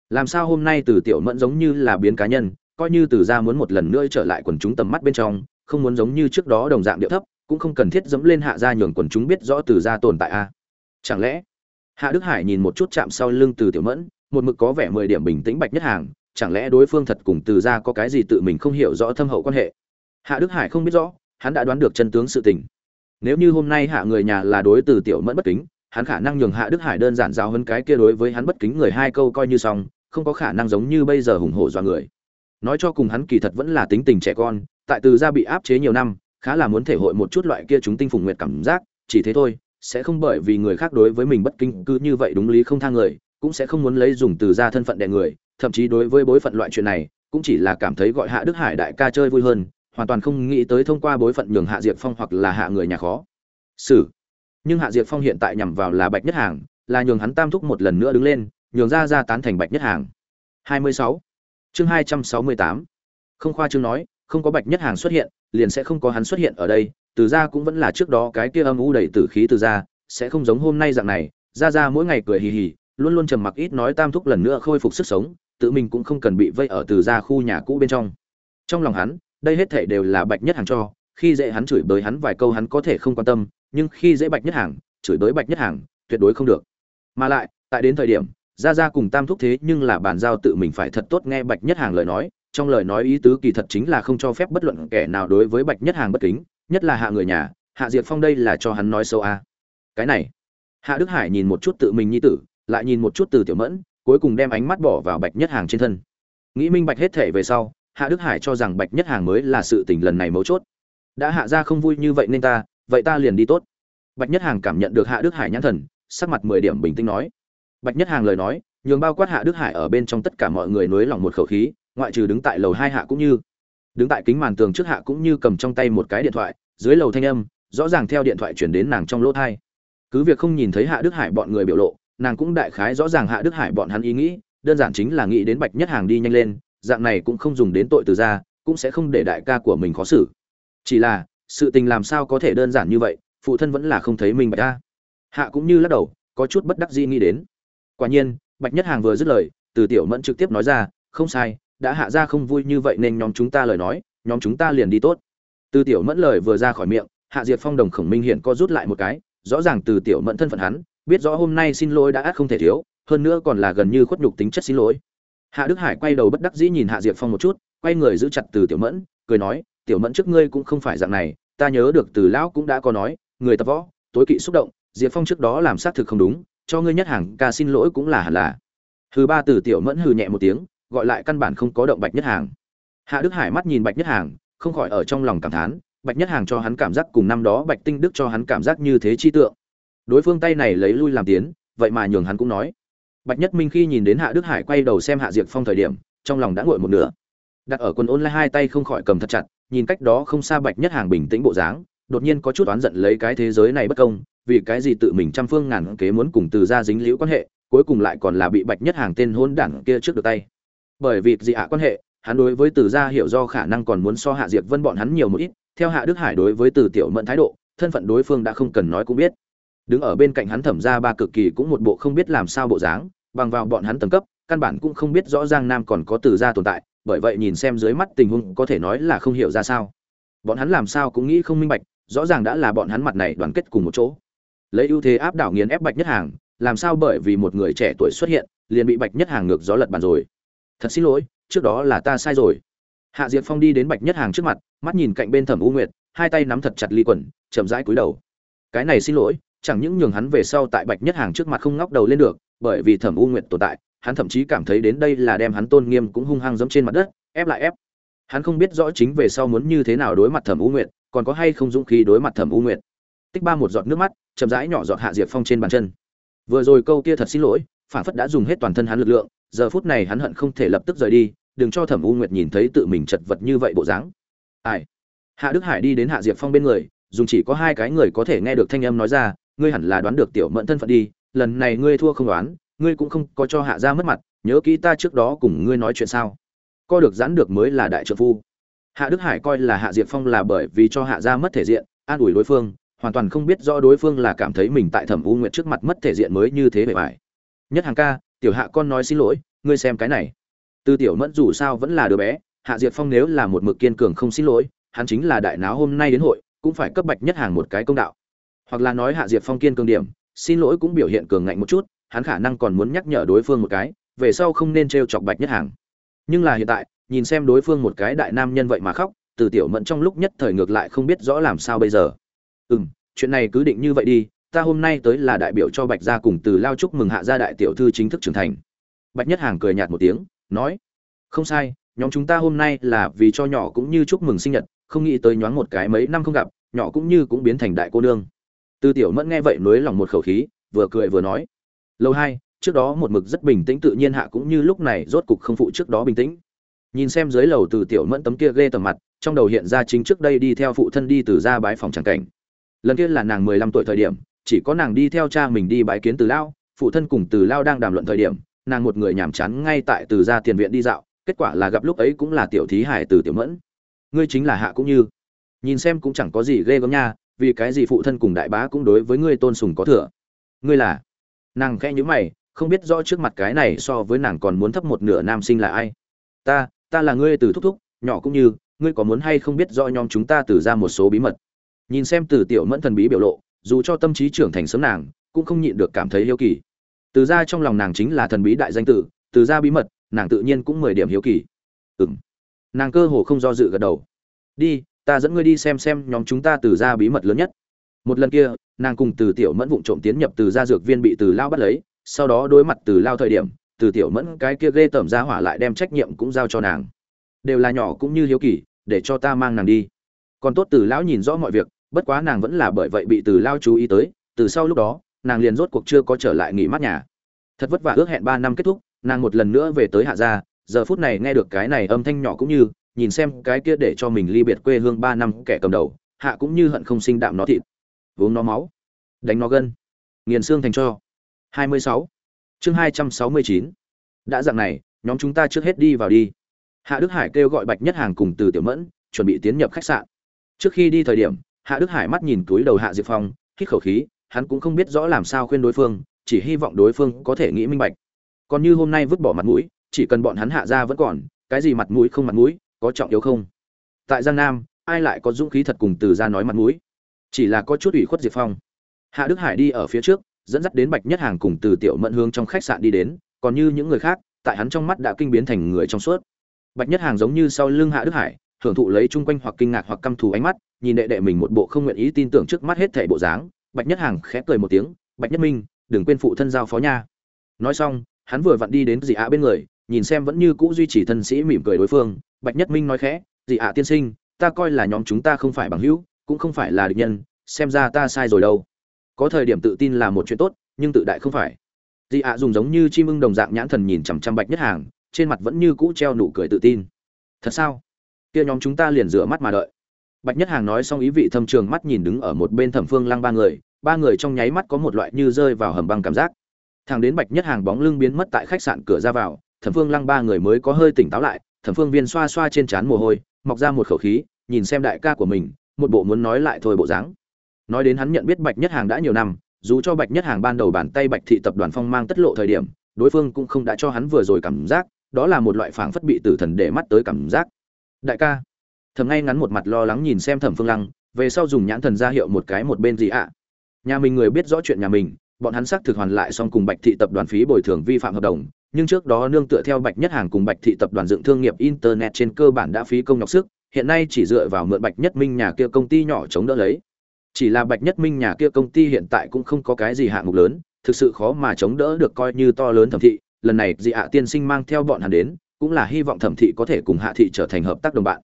Làm sao hôm nay từ tiểu mẫn giống như là biến cá nhân, coi như từ gia muốn một lần nữa trở lại quần chúng tầm mắt bên trong, không muốn giống như trước đó đồng dạng điệu thấp, cũng không cần thiết dẫm lên hạ gia nhường quần chúng biết rõ từ gia tồn tại a. Chẳng lẽ, hạ đức hải nhìn một chút chạm sau lưng từ tiểu mẫn, một mực có vẻ mười điểm bình tĩnh bạch nhất hàng, chẳng lẽ đối phương thật cùng từ gia có cái gì tự mình không hiểu rõ thâm hậu quan hệ? Hạ đức hải không biết rõ, hắn đã đoán được chân tướng sự tình. Nếu như hôm nay hạ người nhà là đối từ tiểu mẫn bất kính hắn khả năng nhường hạ đức hải đơn giản giáo hơn cái kia đối với hắn bất kính người hai câu coi như xong, không có khả năng giống như bây giờ hùng hổ do người. Nói cho cùng hắn kỳ thật vẫn là tính tình trẻ con, tại từ gia bị áp chế nhiều năm, khá là muốn thể hội một chút loại kia chúng tinh phùng nguyệt cảm giác, chỉ thế thôi, sẽ không bởi vì người khác đối với mình bất kính cứ như vậy đúng lý không thang người, cũng sẽ không muốn lấy dùng từ gia thân phận đè người, thậm chí đối với bối phận loại chuyện này, cũng chỉ là cảm thấy gọi hạ đức hải đại ca chơi vui hơn, hoàn toàn không nghĩ tới thông qua bối phận nhường hạ diệp phong hoặc là hạ người nhà khó. Xử nhưng hạ diệp phong hiện tại nhằm vào là bạch nhất hàng, là nhường hắn tam thúc một lần nữa đứng lên, nhường ra ra tán thành bạch nhất hàng 26. chương 268. không khoa chương nói, không có bạch nhất hàng xuất hiện, liền sẽ không có hắn xuất hiện ở đây, từ ra cũng vẫn là trước đó cái kia âm u đầy tử khí từ ra, sẽ không giống hôm nay dạng này, ra ra mỗi ngày cười hì hì, luôn luôn trầm mặc ít nói tam thúc lần nữa khôi phục sức sống, tự mình cũng không cần bị vây ở từ ra khu nhà cũ bên trong trong lòng hắn, đây hết thể đều là bạch nhất hàng cho, khi dễ hắn chửi bới hắn vài câu hắn có thể không quan tâm nhưng khi dễ bạch nhất hàng, chửi bới bạch nhất hàng, tuyệt đối không được. Mà lại, tại đến thời điểm ra ra cùng tam thúc thế nhưng là bàn giao tự mình phải thật tốt nghe bạch nhất hàng lời nói, trong lời nói ý tứ kỳ thật chính là không cho phép bất luận kẻ nào đối với bạch nhất hàng bất kính, nhất là hạ người nhà, hạ diệt phong đây là cho hắn nói sâu a. Cái này, hạ đức hải nhìn một chút tự mình nhi tử, lại nhìn một chút từ tiểu mẫn, cuối cùng đem ánh mắt bỏ vào bạch nhất hàng trên thân. Nghĩ minh bạch hết thể về sau, hạ đức hải cho rằng bạch nhất hàng mới là sự tình lần này mấu chốt. Đã hạ ra không vui như vậy nên ta vậy ta liền đi tốt. Bạch nhất hàng cảm nhận được hạ đức hải nhãn thần, sắc mặt mười điểm bình tĩnh nói. Bạch nhất hàng lời nói, nhường bao quát hạ đức hải ở bên trong tất cả mọi người nối lòng một khẩu khí, ngoại trừ đứng tại lầu hai hạ cũng như, đứng tại kính màn tường trước hạ cũng như cầm trong tay một cái điện thoại, dưới lầu thanh âm, rõ ràng theo điện thoại chuyển đến nàng trong lỗ thai. Cứ việc không nhìn thấy hạ đức hải bọn người biểu lộ, nàng cũng đại khái rõ ràng hạ đức hải bọn hắn ý nghĩ, đơn giản chính là nghĩ đến bạch nhất hàng đi nhanh lên, dạng này cũng không dùng đến tội từ ra cũng sẽ không để đại ca của mình khó xử. Chỉ là sự tình làm sao có thể đơn giản như vậy, phụ thân vẫn là không thấy mình bạch ta hạ cũng như lắc đầu, có chút bất đắc dĩ nghĩ đến. Quả nhiên, bạch nhất hàng vừa dứt lời, từ tiểu mẫn trực tiếp nói ra, không sai, đã hạ ra không vui như vậy nên nhóm chúng ta lời nói, nhóm chúng ta liền đi tốt. Từ tiểu mẫn lời vừa ra khỏi miệng, hạ diệt phong đồng khổng minh hiện co rút lại một cái, rõ ràng từ tiểu mẫn thân phận hắn, biết rõ hôm nay xin lỗi đã át không thể thiếu, hơn nữa còn là gần như khuất nhục tính chất xin lỗi. Hạ đức hải quay đầu bất đắc dĩ nhìn hạ diệt phong một chút, quay người giữ chặt từ tiểu mẫn, cười nói tiểu mẫn trước ngươi cũng không phải dạng này, ta nhớ được từ lão cũng đã có nói, người tập võ, tối kỵ xúc động, diệp phong trước đó làm xác thực không đúng, cho ngươi nhất hàng ca xin lỗi cũng là hẳn là. Hừ ba từ tiểu mẫn hừ nhẹ một tiếng, gọi lại căn bản không có động bạch nhất hàng. Hạ đức hải mắt nhìn bạch nhất hàng, không khỏi ở trong lòng cảm thán, bạch nhất hàng cho hắn cảm giác cùng năm đó bạch tinh đức cho hắn cảm giác như thế chi tượng. Đối phương tay này lấy lui làm tiến, vậy mà nhường hắn cũng nói. Bạch nhất minh khi nhìn đến hạ đức hải quay đầu xem hạ diệp phong thời điểm, trong lòng đã ngội một nửa. Đặt ở quần ôn lại hai tay không khỏi cầm thật chặt nhìn cách đó không xa bạch nhất hàng bình tĩnh bộ dáng, đột nhiên có chút oán giận lấy cái thế giới này bất công, vì cái gì tự mình trăm phương ngàn kế muốn cùng từ ra dính liễu quan hệ, cuối cùng lại còn là bị bạch nhất hàng tên hôn đảng kia trước được tay. Bởi vì dị hạ quan hệ, hắn đối với từ gia hiểu do khả năng còn muốn so hạ diệp vân bọn hắn nhiều một ít, theo hạ đức hải đối với từ tiểu mẫn thái độ, thân phận đối phương đã không cần nói cũng biết. Đứng ở bên cạnh hắn thẩm ra ba cực kỳ cũng một bộ không biết làm sao bộ dáng, bằng vào bọn hắn tầng cấp, căn bản cũng không biết rõ giang nam còn có từ gia tồn tại bởi vậy nhìn xem dưới mắt tình huống có thể nói là không hiểu ra sao. Bọn hắn làm sao cũng nghĩ không minh bạch, rõ ràng đã là bọn hắn mặt này đoàn kết cùng một chỗ. Lấy ưu thế áp đảo nghiền ép bạch nhất hàng, làm sao bởi vì một người trẻ tuổi xuất hiện, liền bị bạch nhất hàng ngược gió lật bàn rồi. Thật xin lỗi, trước đó là ta sai rồi. Hạ diệp phong đi đến bạch nhất hàng trước mặt, mắt nhìn cạnh bên thẩm u nguyệt, hai tay nắm thật chặt ly quần, chậm rãi cúi đầu. Cái này xin lỗi, chẳng những nhường hắn về sau tại bạch nhất hàng trước mặt không ngóc đầu lên được, bởi vì thẩm u nguyệt tồn tại hắn thậm chí cảm thấy đến đây là đem hắn tôn nghiêm cũng hung hăng giống trên mặt đất, ép lại ép. Hắn không biết rõ chính về sau muốn như thế nào đối mặt thẩm u nguyệt, còn có hay không dũng khí đối mặt thẩm u nguyệt. Tích ba một giọt nước mắt, chậm rãi nhỏ giọt hạ diệp phong trên bàn chân. Vừa rồi câu kia thật xin lỗi, phản phất đã dùng hết toàn thân hắn lực lượng, giờ phút này hắn hận không thể lập tức rời đi, đừng cho thẩm u nguyệt nhìn thấy tự mình chật vật như vậy bộ dáng. Ai? Hạ đức hải đi đến hạ diệp phong bên người dùng chỉ có hai cái người có thể nghe được thanh âm nói ra, ngươi hẳn là đoán được tiểu mẫn thân phận đi, lần này ngươi thua không đoán ngươi cũng không có cho hạ gia mất mặt, nhớ kỹ ta trước đó cùng ngươi nói chuyện sao. Co được giãn được mới là đại trợ phu. Hạ đức hải coi là hạ diệp phong là bởi vì cho hạ gia mất thể diện, an ủi đối phương, hoàn toàn không biết rõ đối phương là cảm thấy mình tại thẩm u nguyệt trước mặt mất thể diện mới như thế bề bài nhất hàng ca, tiểu hạ con nói xin lỗi, ngươi xem cái này. Tư tiểu mẫn dù sao vẫn là đứa bé, hạ diệp phong nếu là một mực kiên cường không xin lỗi, hắn chính là đại náo hôm nay đến hội, cũng phải cấp bạch nhất hàng một cái công đạo. Hoặc là nói hạ diệp phong kiên cường điểm, xin lỗi cũng biểu hiện cường ngạnh một chút hắn khả năng còn muốn nhắc nhở đối phương một cái, về sau không nên t chọc bạch nhất hàng. Nhưng là hiện tại, nhìn xem đối phương một cái đại nam nhân vậy mà khóc, từ tiểu mẫn trong lúc nhất thời ngược lại không biết rõ làm sao bây giờ. Ừ m chuyện này cứ định như vậy đi, ta hôm nay tới là đại biểu cho bạch gia cùng từ lao chúc mừng hạ gia đại tiểu thư chính thức trưởng thành. Bạch nhất hàng cười nhạt một tiếng, nói, không sai, nhóm chúng ta hôm nay là vì cho nhỏ cũng như chúc mừng sinh nhật, không nghĩ tới nhoáng một cái mấy năm không gặp, nhỏ cũng như cũng biến thành đại cô nương. Từ tiểu mẫn nghe vậy nối lòng một khẩu khí, vừa cười vừa nói lâu hai, trước đó một mực rất bình tĩnh tự nhiên hạ cũng như lúc này rốt cục không phụ trước đó bình tĩnh. Nhìn xem dưới lầu từ tiểu mẫn tấm kia ghê tầm mặt, trong đầu hiện ra chính trước đây đi theo phụ thân đi từ ra bái phòng tràng cảnh. Lần kia là nàng mười lăm tuổi thời điểm, chỉ có nàng đi theo cha mình đi bái kiến từ lao, phụ thân cùng từ lao đang đàm luận thời điểm, nàng một người nhàm chán ngay tại từ ra tiền viện đi dạo, kết quả là gặp lúc ấy cũng là tiểu thí hải từ tiểu mẫn. Ngươi chính là hạ cũng như. Nhìn xem cũng chẳng có gì ghê gớm nha, vì cái gì phụ thân cùng đại bá cũng đối với ngươi tôn sùng có thừa. Ngươi là? Nàng khẽ nhíu mày, không biết rõ trước mặt cái này so với nàng còn muốn thấp một nửa nam sinh là ai. Ta ta là ngươi từ thúc thúc, nhỏ cũng như, ngươi có muốn hay không biết rõ nhóm chúng ta từ ra một số bí mật. Nhìn xem từ tiểu mẫn thần bí biểu lộ, dù cho tâm trí trưởng thành sớm nàng, cũng không nhịn được cảm thấy hiếu kỳ. Từ ra trong lòng nàng chính là thần bí đại danh tử, từ ra bí mật, nàng tự nhiên cũng mười điểm hiếu kỳ. Ừ m nàng cơ hồ không do dự gật đầu. Đi, ta dẫn ngươi đi xem xem nhóm chúng ta từ ra bí mật lớn nhất một lần kia, nàng cùng từ tiểu mẫn vụng trộm tiến nhập từ gia dược viên bị từ lao bắt lấy, sau đó đối mặt từ lao thời điểm, từ tiểu mẫn cái kia ghê tởm ra hỏa lại đem trách nhiệm cũng giao cho nàng. Đều là nhỏ cũng như hiếu kỳ, để cho ta mang nàng đi. Còn tốt từ lão nhìn rõ mọi việc, bất quá nàng vẫn là bởi vậy bị từ lao chú ý tới, từ sau lúc đó, nàng liền rốt cuộc chưa có trở lại nghỉ mát nhà. Thật vất vả ước hẹn ba năm kết thúc, nàng một lần nữa về tới hạ gia, giờ phút này nghe được cái này âm thanh nhỏ cũng như, nhìn xem cái kia để cho mình ly biệt quê hương ba năm kẻ cầm đầu, hạ cũng như hận không sinh đạm nó thịt uống nó máu. Đánh nó gân. Nghiền xương thành cho. 26. chương 269. đã dạng này, nhóm chúng ta trước hết đi vào đi. Hạ đức hải kêu gọi bạch nhất hàng cùng từ tiểu mẫn, chuẩn bị tiến nhập khách sạn. Trước khi đi thời điểm, hạ đức hải mắt nhìn túi đầu hạ diệp phong, hít khẩu khí, hắn cũng không biết rõ làm sao khuyên đối phương, chỉ hy vọng đối phương có thể nghĩ minh bạch. Còn như hôm nay vứt bỏ mặt mũi, chỉ cần bọn hắn hạ ra vẫn còn, cái gì mặt mũi không mặt mũi, có trọng yếu không? Tại giang nam, ai lại có dũng khí thật cùng từ ra nói mặt mũi? Chỉ là có chút ủy khuất diệp phong. Hạ đức hải đi ở phía trước, dẫn dắt đến bạch nhất hàng cùng từ tiểu mẫn hướng trong khách sạn đi đến, còn như những người khác, tại hắn trong mắt đã kinh biến thành người trong suốt. Bạch nhất hàng giống như sau lưng hạ đức hải, hưởng thụ lấy chung quanh hoặc kinh ngạc hoặc căm thù ánh mắt, nhìn đệ đệ mình một bộ không nguyện ý tin tưởng trước mắt hết thảy bộ dáng. Bạch nhất hàng khẽ cười một tiếng, bạch nhất minh, đừng quên phụ thân giao phó nha. Nói xong, hắn vừa vặn đi đến dị ạ bên người, nhìn xem vẫn như cũ duy trì thân sĩ mỉm cười đối phương. Bạch nhất minh nói khẽ, dị ạ tiên sinh, ta coi là nhóm chúng ta không phải bằng hữu cũng không phải là địch nhân, xem ra ta sai rồi đâu. Có thời điểm tự tin là một chuyện tốt, nhưng tự đại không phải. Dị ạ dùng giống như chim ưng đồng dạng nhãn thần nhìn chằm chằm bạch nhất hàng, trên mặt vẫn như cũ treo nụ cười tự tin. Thật sao? Kia nhóm chúng ta liền rửa mắt mà đợi. Bạch nhất hàng nói xong ý vị thâm trường mắt nhìn đứng ở một bên thẩm phương lăng ba người ba người trong nháy mắt có một loại như rơi vào hầm băng cảm giác. Thằng đến bạch nhất hàng bóng lưng biến mất tại khách sạn cửa ra vào, thẩm phương lăng ba người mới có hơi tỉnh táo lại, thẩm phương viên xoa xoa trên trán mồ hôi, mọc ra một khẩu khí, nhìn xem đại ca của mình một bộ muốn nói lại thôi bộ dáng. Nói đến hắn nhận biết bạch nhất hàng đã nhiều năm, dù cho bạch nhất hàng ban đầu bàn tay bạch thị tập đoàn phong mang tất lộ thời điểm, đối phương cũng không đã cho hắn vừa rồi cảm giác, đó là một loại phảng phất bị tử thần để mắt tới cảm giác. Đại ca, thầm ngay ngắn một mặt lo lắng nhìn xem thẩm phương lăng, về sau dùng nhãn thần ra hiệu một cái một bên gì ạ? Nhà mình người biết rõ chuyện nhà mình, bọn hắn xác thực hoàn lại xong cùng bạch thị tập đoàn phí bồi thường vi phạm hợp đồng, nhưng trước đó nương tựa theo bạch nhất hàng cùng bạch thị tập đoàn dựng thương nghiệp internet trên cơ bản đã phí công nhọc sức hiện nay chỉ dựa vào mượn bạch nhất minh nhà kia công ty nhỏ chống đỡ lấy. Chỉ là bạch nhất minh nhà kia công ty hiện tại cũng không có cái gì hạng mục lớn, thực sự khó mà chống đỡ được coi như to lớn thẩm thị. Lần này, dị hạ tiên sinh mang theo bọn hắn đến, cũng là hy vọng thẩm thị có thể cùng hạ thị trở thành hợp tác đồng bạn.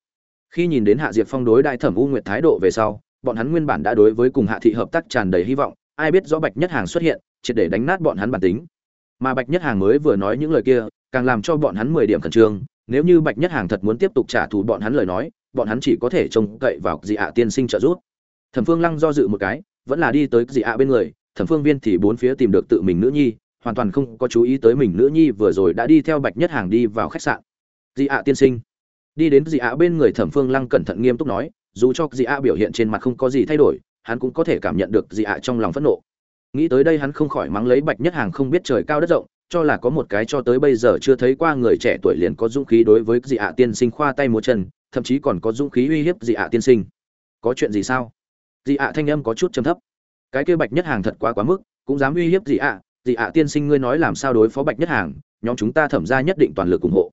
Khi nhìn đến hạ diệp phong đối đại thẩm u nguyệt thái độ về sau, bọn hắn nguyên bản đã đối với cùng hạ thị hợp tác tràn đầy hy vọng, ai biết rõ bạch nhất hàng xuất hiện, triệt để đánh nát bọn hắn bản tính. Mà bạch nhất hàng mới vừa nói những lời kia, càng làm cho bọn hắn mười điểm khẩn trương, nếu như bạch nhất hàng thật muốn tiếp tục trả thù bọn hắn lời nói bọn hắn chỉ có thể trông cậy vào dị hạ tiên sinh trợ giúp. Thẩm phương lăng do dự một cái, vẫn là đi tới dị hạ bên người, thẩm phương viên thì bốn phía tìm được tự mình nữ nhi, hoàn toàn không có chú ý tới mình nữ nhi vừa rồi đã đi theo bạch nhất hàng đi vào khách sạn. Dị hạ tiên sinh. Đi đến dị ạ bên người thẩm phương lăng cẩn thận nghiêm túc nói, dù cho dị ạ biểu hiện trên mặt không có gì thay đổi, hắn cũng có thể cảm nhận được dị ạ trong lòng phẫn nộ. Nghĩ tới đây hắn không khỏi mắng lấy bạch nhất hàng không biết trời cao đất rộng, cho là có một cái cho tới bây giờ chưa thấy qua người trẻ tuổi liền có dũng khí đối với dị hạ tiên sinh khoa tay múa chân thậm chí còn có dũng khí uy hiếp dị ạ tiên sinh. Có chuyện gì sao? Dị ạ thanh âm có chút trầm thấp. Cái kia bạch nhất hàng thật quá quá mức, cũng dám uy hiếp dị ạ. dị ạ tiên sinh ngươi nói làm sao đối phó bạch nhất hàng, nhóm chúng ta thẩm ra nhất định toàn lực ủng hộ.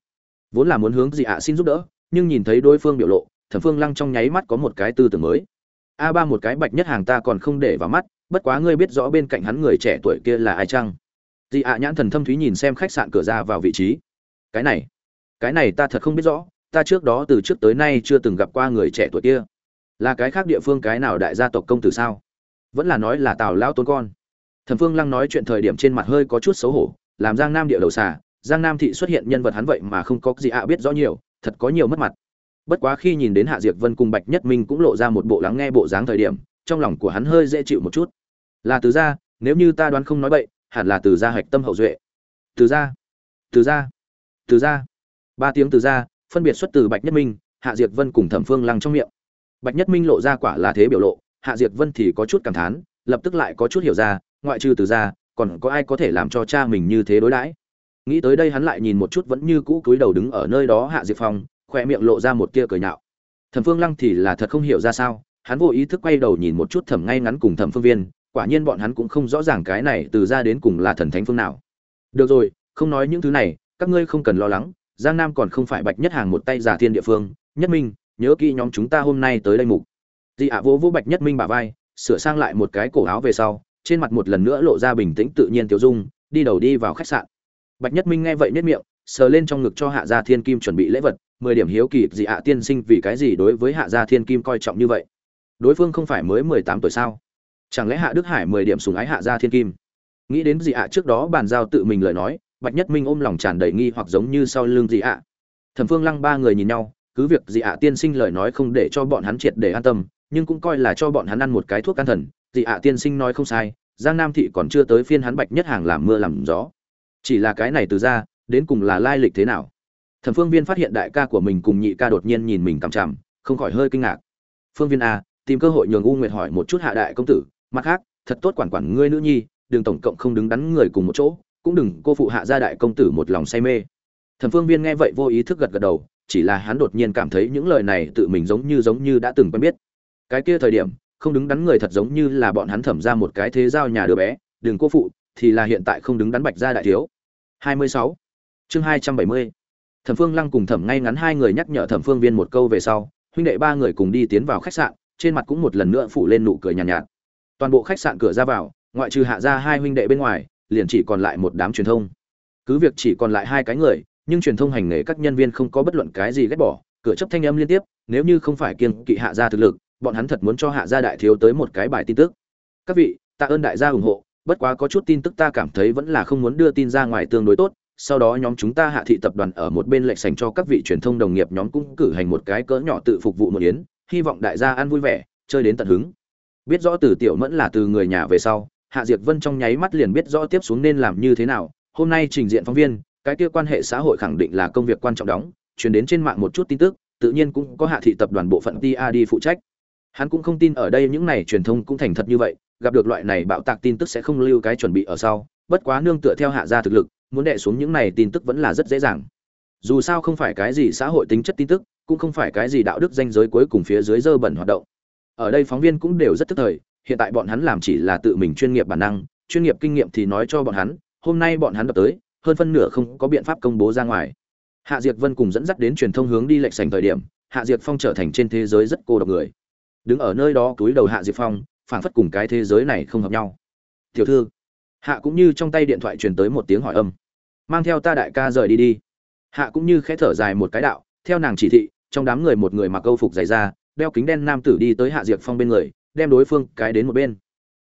Vốn là muốn hướng dị ạ xin giúp đỡ, nhưng nhìn thấy đối phương biểu lộ, thẩm phương lăng trong nháy mắt có một cái tư tưởng mới. A ba một cái bạch nhất hàng ta còn không để vào mắt, bất quá ngươi biết rõ bên cạnh hắn người trẻ tuổi kia là ai chăng? Dị ạ nhãn thần thâm thúy nhìn xem khách sạn cửa ra vào vị trí. Cái này cái này ta thật không biết rõ ta trước đó từ trước tới nay chưa từng gặp qua người trẻ tuổi kia. Là cái khác địa phương cái nào đại gia tộc công tử sao? Vẫn là nói là tào lao tôn con. Thần phương lăng nói chuyện thời điểm trên mặt hơi có chút xấu hổ, làm giang nam địa đầu xà, giang nam thị xuất hiện nhân vật hắn vậy mà không có gì ạ biết rõ nhiều, thật có nhiều mất mặt. Bất quá khi nhìn đến hạ diệt vân cùng bạch nhất minh cũng lộ ra một bộ lắng nghe bộ dáng thời điểm, trong lòng của hắn hơi dễ chịu một chút. Là từ gia, nếu như ta đoán không nói bậy, hẳn là từ gia hạch tâm hậu duệ. Từ gia từ gia từ gia. Ba tiếng từ gia phân biệt xuất từ bạch nhất minh, hạ diệt vân cùng thẩm phương lăng trong miệng. Bạch nhất minh lộ ra quả là thế biểu lộ, hạ diệt vân thì có chút cảm thán, lập tức lại có chút hiểu ra, ngoại trừ từ gia còn có ai có thể làm cho cha mình như thế đối đãi? Nghĩ tới đây hắn lại nhìn một chút vẫn như cũ cúi đầu đứng ở nơi đó hạ diệt phong khoe miệng lộ ra một tia cười nhạo. Thẩm phương lăng thì là thật không hiểu ra sao, hắn vô ý thức quay đầu nhìn một chút thẩm ngay ngắn cùng thẩm phương viên, quả nhiên bọn hắn cũng không rõ ràng cái này từ ra đến cùng là thần thánh phương nào. Được rồi, không nói những thứ này, các ngươi không cần lo lắng giang nam còn không phải bạch nhất hàng một tay giả thiên địa phương. Nhất minh, nhớ kỹ nhóm chúng ta hôm nay tới đây mục. Dị ạ vỗ vỗ bạch nhất minh bả vai, sửa sang lại một cái cổ áo về sau, trên mặt một lần nữa lộ ra bình tĩnh tự nhiên tiêu dung, đi đầu đi vào khách sạn. Bạch nhất minh nghe vậy nhất miệng, sờ lên trong ngực cho hạ gia thiên kim chuẩn bị lễ vật, mười điểm hiếu kỳ dị ạ tiên sinh, vì cái gì đối với hạ gia thiên kim coi trọng như vậy? Đối phương không phải mới mười tám tuổi sao? Chẳng lẽ hạ đức hải mười điểm sùng ái hạ gia thiên kim? Nghĩ đến dị ạ trước đó bàn giao tự mình lời nói bạch nhất minh ôm lòng tràn đầy nghi hoặc giống như sau lưng dị ạ. Thẩm phương lăng ba người nhìn nhau, cứ việc dị ạ tiên sinh lời nói không để cho bọn hắn triệt để an tâm, nhưng cũng coi là cho bọn hắn ăn một cái thuốc an thần. Dị ạ tiên sinh nói không sai, giang nam thị còn chưa tới phiên hắn bạch nhất hàng làm mưa làm gió. Chỉ là cái này từ ra, đến cùng là lai lịch thế nào? Thẩm phương viên phát hiện đại ca của mình cùng nhị ca đột nhiên nhìn mình cằm chằm, không khỏi hơi kinh ngạc. Phương viên a, tìm cơ hội nhường u nguyệt hỏi một chút hạ đại công tử, mặt khác, thật tốt quản quản ngươi nữ nhi đường tổng cộng không đứng đắn người cùng một chỗ cũng đừng cô phụ hạ gia đại công tử một lòng say mê thẩm phương viên nghe vậy vô ý thức gật gật đầu chỉ là hắn đột nhiên cảm thấy những lời này tự mình giống như giống như đã từng quen biết cái kia thời điểm không đứng đắn người thật giống như là bọn hắn thẩm ra một cái thế giao nhà đứa bé đừng cô phụ thì là hiện tại không đứng đắn bạch gia đại thiếu 26. chương 270. thẩm phương lăng cùng thẩm ngay ngắn hai người nhắc nhở thẩm phương viên một câu về sau huynh đệ ba người cùng đi tiến vào khách sạn trên mặt cũng một lần nữa phủ lên nụ cười nhàn nhạt, nhạt toàn bộ khách sạn cửa ra vào ngoại trừ hạ ra hai huynh đệ bên ngoài liền chỉ còn lại một đám truyền thông. Cứ việc chỉ còn lại hai cái người, nhưng truyền thông hành nghề các nhân viên không có bất luận cái gì ghét bỏ, cửa chấp thanh âm liên tiếp, nếu như không phải kiên kỵ hạ gia thực lực, bọn hắn thật muốn cho hạ gia đại thiếu tới một cái bài tin tức. Các vị, tạ ơn đại gia ủng hộ, bất quá có chút tin tức ta cảm thấy vẫn là không muốn đưa tin ra ngoài tương đối tốt, sau đó nhóm chúng ta hạ thị tập đoàn ở một bên lệnh sảnh cho các vị truyền thông đồng nghiệp nhóm cũng cử hành một cái cỡ nhỏ tự phục vụ một yến, hy vọng đại gia ăn vui vẻ, chơi đến tận hứng. Biết rõ từ tiểu mẫn là từ người nhà về sau hạ Diệp vân trong nháy mắt liền biết rõ tiếp xuống nên làm như thế nào. Hôm nay trình diện phóng viên, cái kia quan hệ xã hội khẳng định là công việc quan trọng đóng. Truyền đến trên mạng một chút tin tức, tự nhiên cũng có hạ thị tập đoàn bộ phận tia phụ trách. Hắn cũng không tin ở đây những này truyền thông cũng thành thật như vậy. Gặp được loại này bạo tạc tin tức sẽ không lưu cái chuẩn bị ở sau. Bất quá nương tựa theo hạ gia thực lực, muốn đệ xuống những này tin tức vẫn là rất dễ dàng. Dù sao không phải cái gì xã hội tính chất tin tức, cũng không phải cái gì đạo đức danh giới cuối cùng phía dưới dơ bẩn hoạt động. Ở đây phóng viên cũng đều rất tức thời hiện tại bọn hắn làm chỉ là tự mình chuyên nghiệp bản năng, chuyên nghiệp kinh nghiệm thì nói cho bọn hắn, hôm nay bọn hắn đập tới, hơn phân nửa không có biện pháp công bố ra ngoài. Hạ diệt vân cùng dẫn dắt đến truyền thông hướng đi lệch sành thời điểm, hạ diệt phong trở thành trên thế giới rất cô độc người. Đứng ở nơi đó túi đầu hạ diệt phong, phảng phất cùng cái thế giới này không hợp nhau. Tiểu thư. Hạ cũng như trong tay điện thoại truyền tới một tiếng hỏi âm. Mang theo ta đại ca rời đi đi. Hạ cũng như khẽ thở dài một cái đạo, theo nàng chỉ thị, trong đám người một người mặc câu phục dày ra đeo kính đen nam tử đi tới hạ Diệc phong bên người đem đối phương cái đến một bên.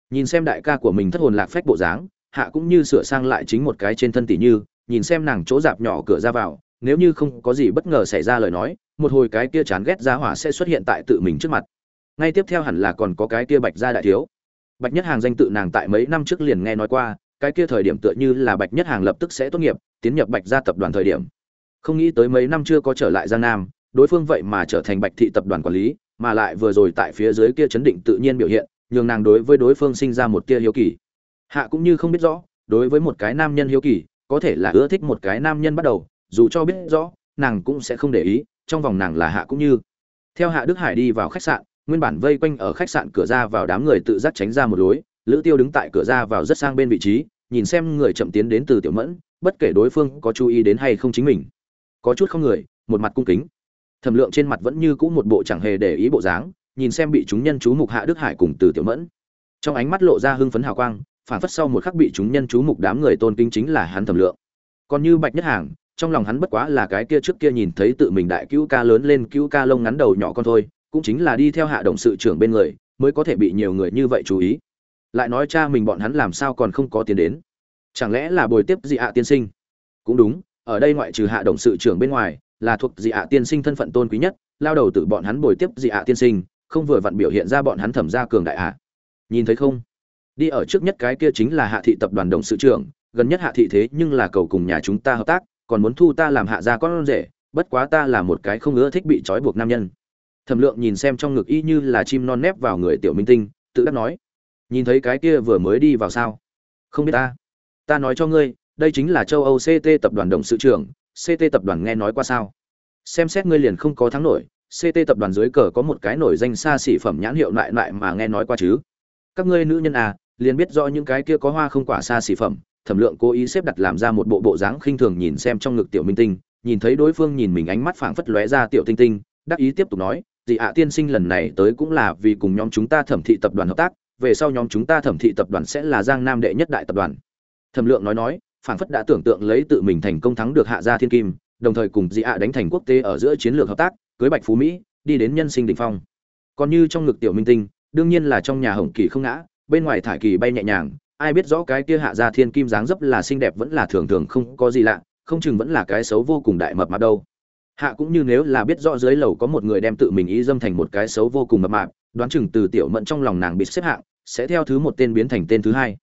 Nhìn xem đại ca của mình thất hồn lạc phách bộ dáng, hạ cũng như sửa sang lại chính một cái trên thân tỷ như, nhìn xem nàng chỗ dạp nhỏ cửa ra vào, nếu như không có gì bất ngờ xảy ra lời nói, một hồi cái kia chán ghét ra hỏa sẽ xuất hiện tại tự mình trước mặt. Ngay tiếp theo hẳn là còn có cái kia bạch gia đại thiếu. Bạch nhất hàng danh tự nàng tại mấy năm trước liền nghe nói qua, cái kia thời điểm tựa như là bạch nhất hàng lập tức sẽ tốt nghiệp, tiến nhập bạch gia tập đoàn thời điểm. Không nghĩ tới mấy năm chưa có trở lại giang nam, đối phương vậy mà trở thành bạch thị tập đoàn quản lý mà lại vừa rồi tại phía dưới kia chấn định tự nhiên biểu hiện, nhường nàng đối với đối phương sinh ra một tia hiếu kỳ. Hạ cũng như không biết rõ, đối với một cái nam nhân hiếu kỳ, có thể là ưa thích một cái nam nhân bắt đầu, dù cho biết rõ, nàng cũng sẽ không để ý, trong vòng nàng là hạ cũng như. Theo hạ đức hải đi vào khách sạn, nguyên bản vây quanh ở khách sạn cửa ra vào đám người tự giác tránh ra một lối, lữ tiêu đứng tại cửa ra vào rất sang bên vị trí, nhìn xem người chậm tiến đến từ tiểu mẫn, bất kể đối phương có chú ý đến hay không chính mình. Có chút không người, một mặt cung kính thẩm lượng trên mặt vẫn như cũ một bộ chẳng hề để ý bộ dáng, nhìn xem bị chúng nhân chú mục hạ đức hải cùng từ tiểu mẫn. Trong ánh mắt lộ ra hưng phấn hào quang, phản phất sau một khắc bị chúng nhân chú mục đám người tôn kính chính là hắn thẩm lượng. Còn như bạch nhất hàng, trong lòng hắn bất quá là cái kia trước kia nhìn thấy tự mình đại cứu ca lớn lên cứu ca lông ngắn đầu nhỏ con thôi, cũng chính là đi theo hạ động sự trưởng bên người, mới có thể bị nhiều người như vậy chú ý. Lại nói cha mình bọn hắn làm sao còn không có tiền đến? Chẳng lẽ là bồi tiếp dị hạ tiên sinh? Cũng đúng, ở đây ngoại trừ hạ động sự trưởng bên ngoài là thuộc dị hạ tiên sinh thân phận tôn quý nhất, lao đầu tự bọn hắn bồi tiếp dị hạ tiên sinh, không vừa vặn biểu hiện ra bọn hắn thẩm ra cường đại à. nhìn thấy không? Đi ở trước nhất cái kia chính là hạ thị tập đoàn đồng sự trưởng, gần nhất hạ thị thế nhưng là cầu cùng nhà chúng ta hợp tác, còn muốn thu ta làm hạ gia con rể, bất quá ta là một cái không ưa thích bị trói buộc nam nhân. Thẩm lượng nhìn xem trong ngực y như là chim non nép vào người tiểu minh tinh, tự đắc nói, nhìn thấy cái kia vừa mới đi vào sao? Không biết ta. Ta nói cho ngươi, đây chính là châu âu ct tập đoàn đồng sự trưởng ct tập đoàn nghe nói qua sao? Xem xét ngươi liền không có thắng nổi ct tập đoàn dưới cờ có một cái nổi danh xa xỉ phẩm nhãn hiệu lại lại mà nghe nói qua chứ? Các ngươi nữ nhân à liền biết rõ những cái kia có hoa không quả xa xỉ phẩm, thẩm lượng cố ý xếp đặt làm ra một bộ bộ dáng khinh thường nhìn xem trong ngực tiểu minh tinh, nhìn thấy đối phương nhìn mình ánh mắt phảng phất lóe ra tiểu tinh tinh, đắc ý tiếp tục nói dị ạ, tiên sinh lần này tới cũng là vì cùng nhóm chúng ta thẩm thị tập đoàn hợp tác, về sau nhóm chúng ta thẩm thị tập đoàn sẽ là giang nam đệ nhất đại tập đoàn. Thẩm lượng nói nói phảng phất đã tưởng tượng lấy tự mình thành công thắng được hạ gia thiên kim, đồng thời cùng dị ạ đánh thành quốc tế ở giữa chiến lược hợp tác, cưới bạch phú mỹ, đi đến nhân sinh đỉnh phong. Còn như trong ngực tiểu minh tinh, đương nhiên là trong nhà hồng kỳ không ngã, bên ngoài thải kỳ bay nhẹ nhàng, ai biết rõ cái kia hạ gia thiên kim dáng dấp là xinh đẹp vẫn là thường thường không có gì lạ, không chừng vẫn là cái xấu vô cùng đại mập mạp đâu. Hạ cũng như nếu là biết rõ dưới lầu có một người đem tự mình ý dâm thành một cái xấu vô cùng mập mạp, đoán chừng từ tiểu mẫn trong lòng nàng bị xếp hạng, sẽ theo thứ một tên biến thành tên thứ hai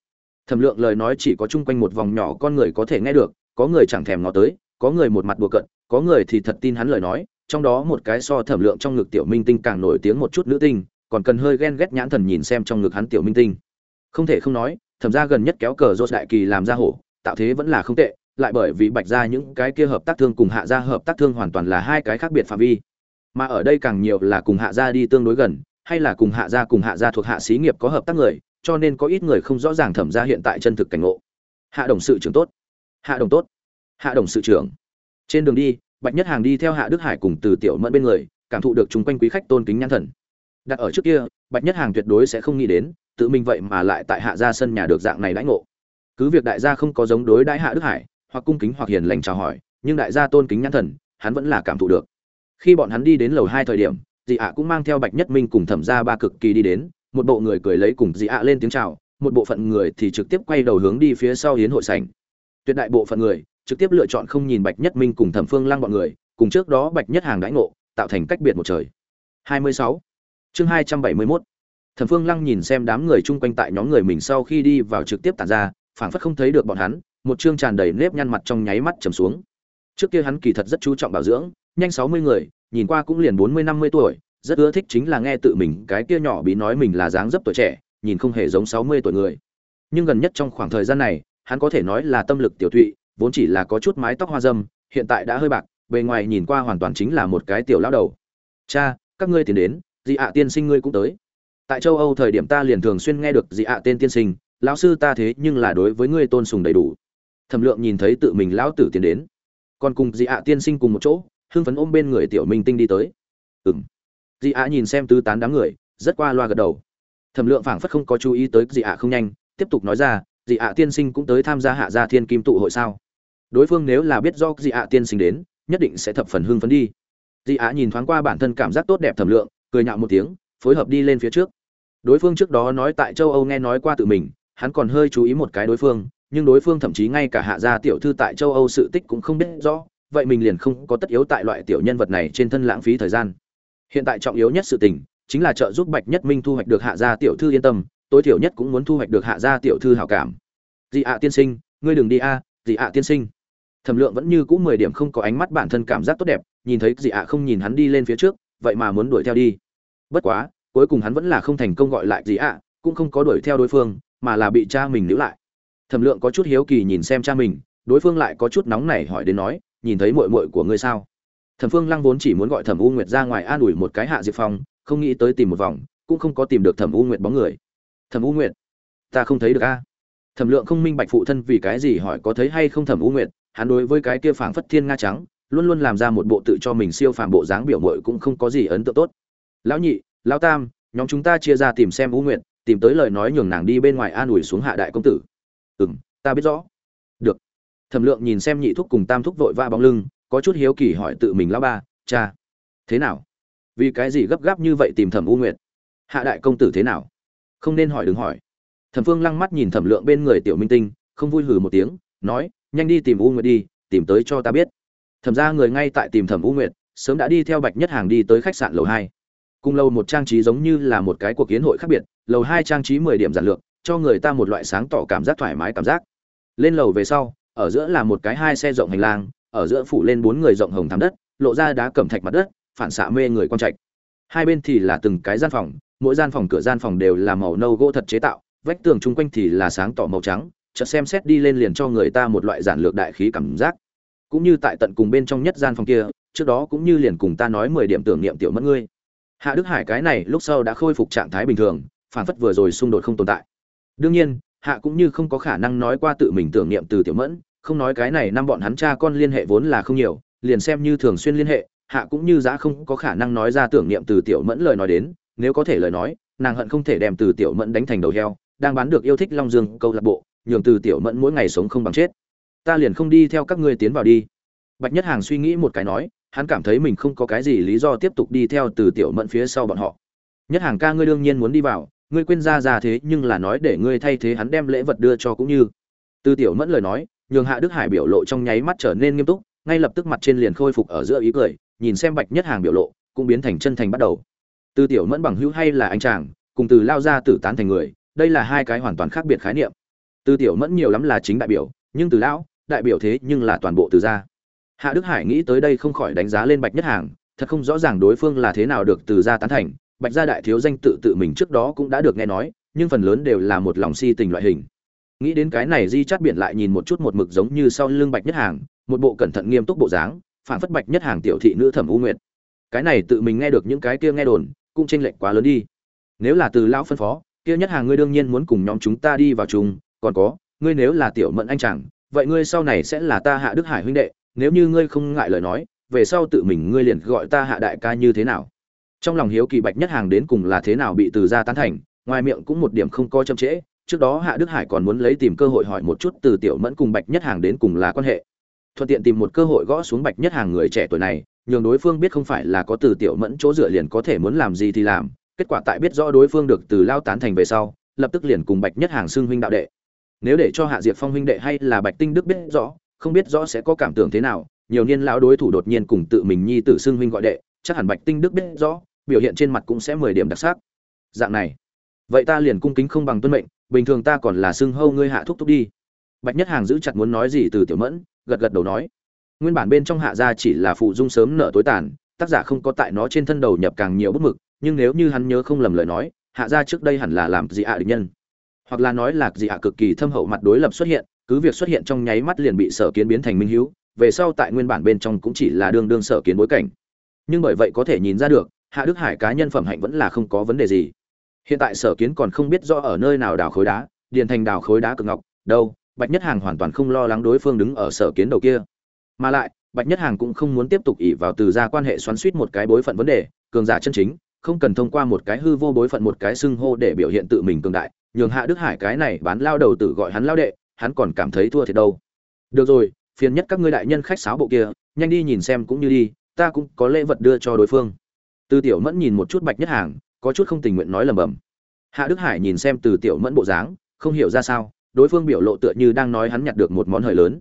thẩm lượng lời nói chỉ có chung quanh một vòng nhỏ con người có thể nghe được, có người chẳng thèm ngó tới, có người một mặt đùa cận có người thì thật tin hắn lời nói, trong đó một cái so thẩm lượng trong ngực tiểu minh tinh càng nổi tiếng một chút nữ tinh, còn cần hơi ghen ghét nhãn thần nhìn xem trong ngực hắn tiểu minh tinh. Không thể không nói, thẩm ra gần nhất kéo cờ rốt đại kỳ làm ra hổ, tạo thế vẫn là không tệ, lại bởi vì bạch ra những cái kia hợp tác thương cùng hạ gia hợp tác thương hoàn toàn là hai cái khác biệt phạm vi. Mà ở đây càng nhiều là cùng hạ gia đi tương đối gần, hay là cùng hạ gia cùng hạ gia thuộc hạ xí nghiệp có hợp tác người cho nên có ít người không rõ ràng thẩm ra hiện tại chân thực cảnh ngộ. Hạ đồng sự trưởng tốt. Hạ đồng tốt. Hạ đồng sự trưởng. Trên đường đi, bạch nhất hàng đi theo hạ đức hải cùng từ tiểu mẫn bên người, cảm thụ được chung quanh quý khách tôn kính nhãn thần. Đặt ở trước kia, bạch nhất hàng tuyệt đối sẽ không nghĩ đến, tự mình vậy mà lại tại hạ gia sân nhà được dạng này đãi ngộ. Cứ việc đại gia không có giống đối đãi hạ đức hải, hoặc cung kính hoặc hiền lành chào hỏi, nhưng đại gia tôn kính nhãn thần, hắn vẫn là cảm thụ được. Khi bọn hắn đi đến lầu hai thời điểm, dị ạ cũng mang theo bạch nhất minh cùng thẩm gia ba cực kỳ đi đến một bộ người cười lấy cùng dị ạ lên tiếng chào, một bộ phận người thì trực tiếp quay đầu hướng đi phía sau hiến hội sảnh tuyệt đại bộ phận người trực tiếp lựa chọn không nhìn bạch nhất minh cùng thẩm phương lăng bọn người, cùng trước đó bạch nhất hàng đãi ngộ, tạo thành cách biệt một trời 26. chương 271. thẩm phương lăng nhìn xem đám người chung quanh tại nhóm người mình sau khi đi vào trực tiếp tản ra, phảng phất không thấy được bọn hắn, một chương tràn đầy nếp nhăn mặt trong nháy mắt trầm xuống trước kia hắn kỳ thật rất chú trọng bảo dưỡng, nhanh 60 người, nhìn qua cũng liền 40-50 tuổi rất ưa thích chính là nghe tự mình cái kia nhỏ bí nói mình là dáng dấp tuổi trẻ, nhìn không hề giống 60 tuổi người. Nhưng gần nhất trong khoảng thời gian này, hắn có thể nói là tâm lực tiểu thụy, vốn chỉ là có chút mái tóc hoa dâm, hiện tại đã hơi bạc, bề ngoài nhìn qua hoàn toàn chính là một cái tiểu lão đầu. Cha, các ngươi tiến đến dị ạ tiên sinh ngươi cũng tới. Tại châu âu thời điểm ta liền thường xuyên nghe được dị ạ tên tiên sinh, lão sư ta thế nhưng là đối với ngươi tôn sùng đầy đủ. Thẩm lượng nhìn thấy tự mình lão tử tiến đến. Còn cùng dị ạ tiên sinh cùng một chỗ, hưng phấn ôm bên người tiểu minh tinh đi tới. Ừng dị ạ nhìn xem tứ tán đám người, rất qua loa gật đầu. Thẩm lượng phảng phất không có chú ý tới dị ạ không nhanh, tiếp tục nói ra, dị ạ tiên sinh cũng tới tham gia hạ gia thiên kim tụ hội sao? Đối phương nếu là biết do dị ạ tiên sinh đến, nhất định sẽ thập phần hưng phấn đi. Dị ạ nhìn thoáng qua bản thân cảm giác tốt đẹp thẩm lượng, cười nhạo một tiếng, phối hợp đi lên phía trước. Đối phương trước đó nói tại châu âu nghe nói qua tự mình, hắn còn hơi chú ý một cái đối phương, nhưng đối phương thậm chí ngay cả hạ gia tiểu thư tại châu âu sự tích cũng không biết rõ, vậy mình liền không có tất yếu tại loại tiểu nhân vật này trên thân lãng phí thời gian hiện tại trọng yếu nhất sự tình chính là trợ giúp bạch nhất minh thu hoạch được hạ gia tiểu thư yên tâm, tối thiểu nhất cũng muốn thu hoạch được hạ gia tiểu thư hảo cảm. Dị ạ tiên sinh, ngươi đừng đi a, dị ạ tiên sinh. Thẩm lượng vẫn như cũ mười điểm không có ánh mắt bản thân cảm giác tốt đẹp, nhìn thấy dị ạ không nhìn hắn đi lên phía trước, vậy mà muốn đuổi theo đi. Bất quá, cuối cùng hắn vẫn là không thành công gọi lại dị ạ, cũng không có đuổi theo đối phương, mà là bị cha mình níu lại. Thẩm lượng có chút hiếu kỳ nhìn xem cha mình, đối phương lại có chút nóng nảy hỏi đến nói, nhìn thấy muội muội của ngươi sao? Thẩm phương lăng vốn chỉ muốn gọi thẩm u nguyệt ra ngoài an ủi một cái hạ diệp phong, không nghĩ tới tìm một vòng, cũng không có tìm được thẩm u nguyệt bóng người. Thẩm u nguyệt, ta không thấy được a. Thẩm lượng không minh bạch phụ thân vì cái gì hỏi có thấy hay không thẩm u nguyệt, hắn đối với cái kia phảng phất thiên nga trắng, luôn luôn làm ra một bộ tự cho mình siêu phàm bộ dáng biểu mội cũng không có gì ấn tượng tốt. Lão nhị, lão tam, nhóm chúng ta chia ra tìm xem u nguyệt, tìm tới lời nói nhường nàng đi bên ngoài an ủi xuống hạ đại công tử. Ừ m ta biết rõ. Được. Thẩm lượng nhìn xem nhị thúc cùng tam thúc vội va bóng lưng có chút hiếu kỳ hỏi tự mình, lão ba, cha, thế nào? Vì cái gì gấp gáp như vậy tìm thẩm u nguyệt? Hạ đại công tử thế nào? Không nên hỏi, đừng hỏi. Thẩm phương lăng mắt nhìn thẩm lượng bên người tiểu minh tinh, không vui hừ một tiếng, nói, nhanh đi tìm u nguyệt đi, tìm tới cho ta biết. Thẩm ra người ngay tại tìm thẩm u nguyệt, sớm đã đi theo bạch nhất hàng đi tới khách sạn lầu hai. Cùng lầu một trang trí giống như là một cái cuộc kiến hội khác biệt, lầu hai trang trí mười điểm giản lược, cho người ta một loại sáng tỏ cảm giác thoải mái cảm giác. Lên lầu về sau, ở giữa là một cái hai xe rộng hành lang ở giữa phủ lên bốn người rộng hồng thảm đất, lộ ra đá cẩm thạch mặt đất, phản xạ mê người quang trạch. Hai bên thì là từng cái gian phòng, mỗi gian phòng, cửa gian phòng đều là màu nâu gỗ thật chế tạo, vách tường chung quanh thì là sáng tỏ màu trắng, chợt xem xét đi lên liền cho người ta một loại giản lược đại khí cảm giác. Cũng như tại tận cùng bên trong nhất gian phòng kia, trước đó cũng như liền cùng ta nói mười điểm tưởng niệm tiểu mất ngươi. Hạ đức hải cái này lúc sau đã khôi phục trạng thái bình thường, phản phất vừa rồi xung đột không tồn tại. Đương nhiên, hạ cũng như không có khả năng nói qua tự mình tưởng niệm từ tiểu mẫn không nói cái này năm bọn hắn cha con liên hệ vốn là không nhiều, liền xem như thường xuyên liên hệ, hạ cũng như giá không có khả năng nói ra tưởng niệm từ tiểu mẫn lời nói đến, nếu có thể lời nói, nàng hận không thể đem từ tiểu mẫn đánh thành đầu heo, đang bán được yêu thích long dương câu lạc bộ, nhường từ tiểu mẫn mỗi ngày sống không bằng chết. Ta liền không đi theo các ngươi tiến vào đi. Bạch nhất hàng suy nghĩ một cái nói, hắn cảm thấy mình không có cái gì lý do tiếp tục đi theo từ tiểu mẫn phía sau bọn họ. Nhất hàng ca ngươi đương nhiên muốn đi vào, ngươi quên ra ra thế nhưng là nói để ngươi thay thế hắn đem lễ vật đưa cho cũng như. Từ tiểu mẫn lời nói nhường hạ đức hải biểu lộ trong nháy mắt trở nên nghiêm túc, ngay lập tức mặt trên liền khôi phục ở giữa ý cười, nhìn xem bạch nhất hàng biểu lộ, cũng biến thành chân thành bắt đầu. Từ tiểu mẫn bằng hữu hay là anh chàng, cùng từ lao ra tử tán thành người, đây là hai cái hoàn toàn khác biệt khái niệm. Từ tiểu mẫn nhiều lắm là chính đại biểu, nhưng từ lão, đại biểu thế nhưng là toàn bộ từ gia. Hạ đức hải nghĩ tới đây không khỏi đánh giá lên bạch nhất hàng, thật không rõ ràng đối phương là thế nào được từ gia tán thành, bạch gia đại thiếu danh tự tự mình trước đó cũng đã được nghe nói, nhưng phần lớn đều là một lòng si tình loại hình nghĩ đến cái này di chát biển lại nhìn một chút một mực giống như sau lưng bạch nhất hàng, một bộ cẩn thận nghiêm túc bộ dáng phản phất bạch nhất hàng tiểu thị nữ thẩm u nguyệt. Cái này tự mình nghe được những cái kia nghe đồn, cũng chênh lệch quá lớn đi. Nếu là từ lão phân phó, kia nhất hàng ngươi đương nhiên muốn cùng nhóm chúng ta đi vào chung, còn có, ngươi nếu là tiểu mẫn anh chàng, vậy ngươi sau này sẽ là ta hạ đức hải huynh đệ, nếu như ngươi không ngại lời nói, về sau tự mình ngươi liền gọi ta hạ đại ca như thế nào? Trong lòng hiếu kỳ bạch nhất hàng đến cùng là thế nào bị từ gia tán thành, ngoài miệng cũng một điểm không coi chậm trễ trước đó hạ đức hải còn muốn lấy tìm cơ hội hỏi một chút từ tiểu mẫn cùng bạch nhất hàng đến cùng là quan hệ. Thuận tiện tìm một cơ hội gõ xuống bạch nhất hàng người trẻ tuổi này, nhường đối phương biết không phải là có từ tiểu mẫn chỗ dựa liền có thể muốn làm gì thì làm, kết quả tại biết rõ đối phương được từ lao tán thành về sau, lập tức liền cùng bạch nhất hàng xưng huynh đạo đệ. Nếu để cho hạ diệp phong huynh đệ hay là bạch tinh đức biết rõ, không biết rõ sẽ có cảm tưởng thế nào, nhiều niên lão đối thủ đột nhiên cùng tự mình nhi tử xưng huynh gọi đệ, chắc hẳn bạch tinh đức biết rõ, biểu hiện trên mặt cũng sẽ mười điểm đặc sắc. Dạng này, vậy ta liền cung kính không bằng tuân mệnh bình thường ta còn là xưng hâu ngươi hạ thúc thúc đi. Bạch nhất hàng giữ chặt muốn nói gì từ tiểu mẫn, gật gật đầu nói. Nguyên bản bên trong hạ gia chỉ là phụ dung sớm nở tối tàn, tác giả không có tại nó trên thân đầu nhập càng nhiều bút mực, nhưng nếu như hắn nhớ không lầm lời nói, hạ gia trước đây hẳn là làm gì ạ à địch nhân. Hoặc là nói là gì ạ cực kỳ thâm hậu mặt đối lập xuất hiện, cứ việc xuất hiện trong nháy mắt liền bị sở kiến biến thành minh hữu về sau tại nguyên bản bên trong cũng chỉ là đương đương sở kiến bối cảnh. Nhưng bởi vậy có thể nhìn ra được, hạ đức hải cá nhân phẩm hạnh vẫn là không có vấn đề gì hiện tại sở kiến còn không biết rõ ở nơi nào đào khối đá, điền thành đào khối đá cực ngọc, đâu, bạch nhất hàng hoàn toàn không lo lắng đối phương đứng ở sở kiến đầu kia. Mà lại, bạch nhất hàng cũng không muốn tiếp tục ỉ vào từ ra quan hệ xoắn suýt một cái bối phận vấn đề, cường giả chân chính, không cần thông qua một cái hư vô bối phận một cái xưng hô để biểu hiện tự mình cường đại, nhường hạ đức hải cái này bán lao đầu tự gọi hắn lao đệ, hắn còn cảm thấy thua thiệt đâu. Được rồi, phiền nhất các ngươi đại nhân khách sáo bộ kia, nhanh đi nhìn xem cũng như đi, ta cũng có lễ vật đưa cho đối phương. Tư tiểu mẫn nhìn một chút bạch nhất hàng có chút không tình nguyện nói lầm bầm. Hạ đức hải nhìn xem từ tiểu mẫn bộ dáng, không hiểu ra sao, đối phương biểu lộ tựa như đang nói hắn nhặt được một món hời lớn.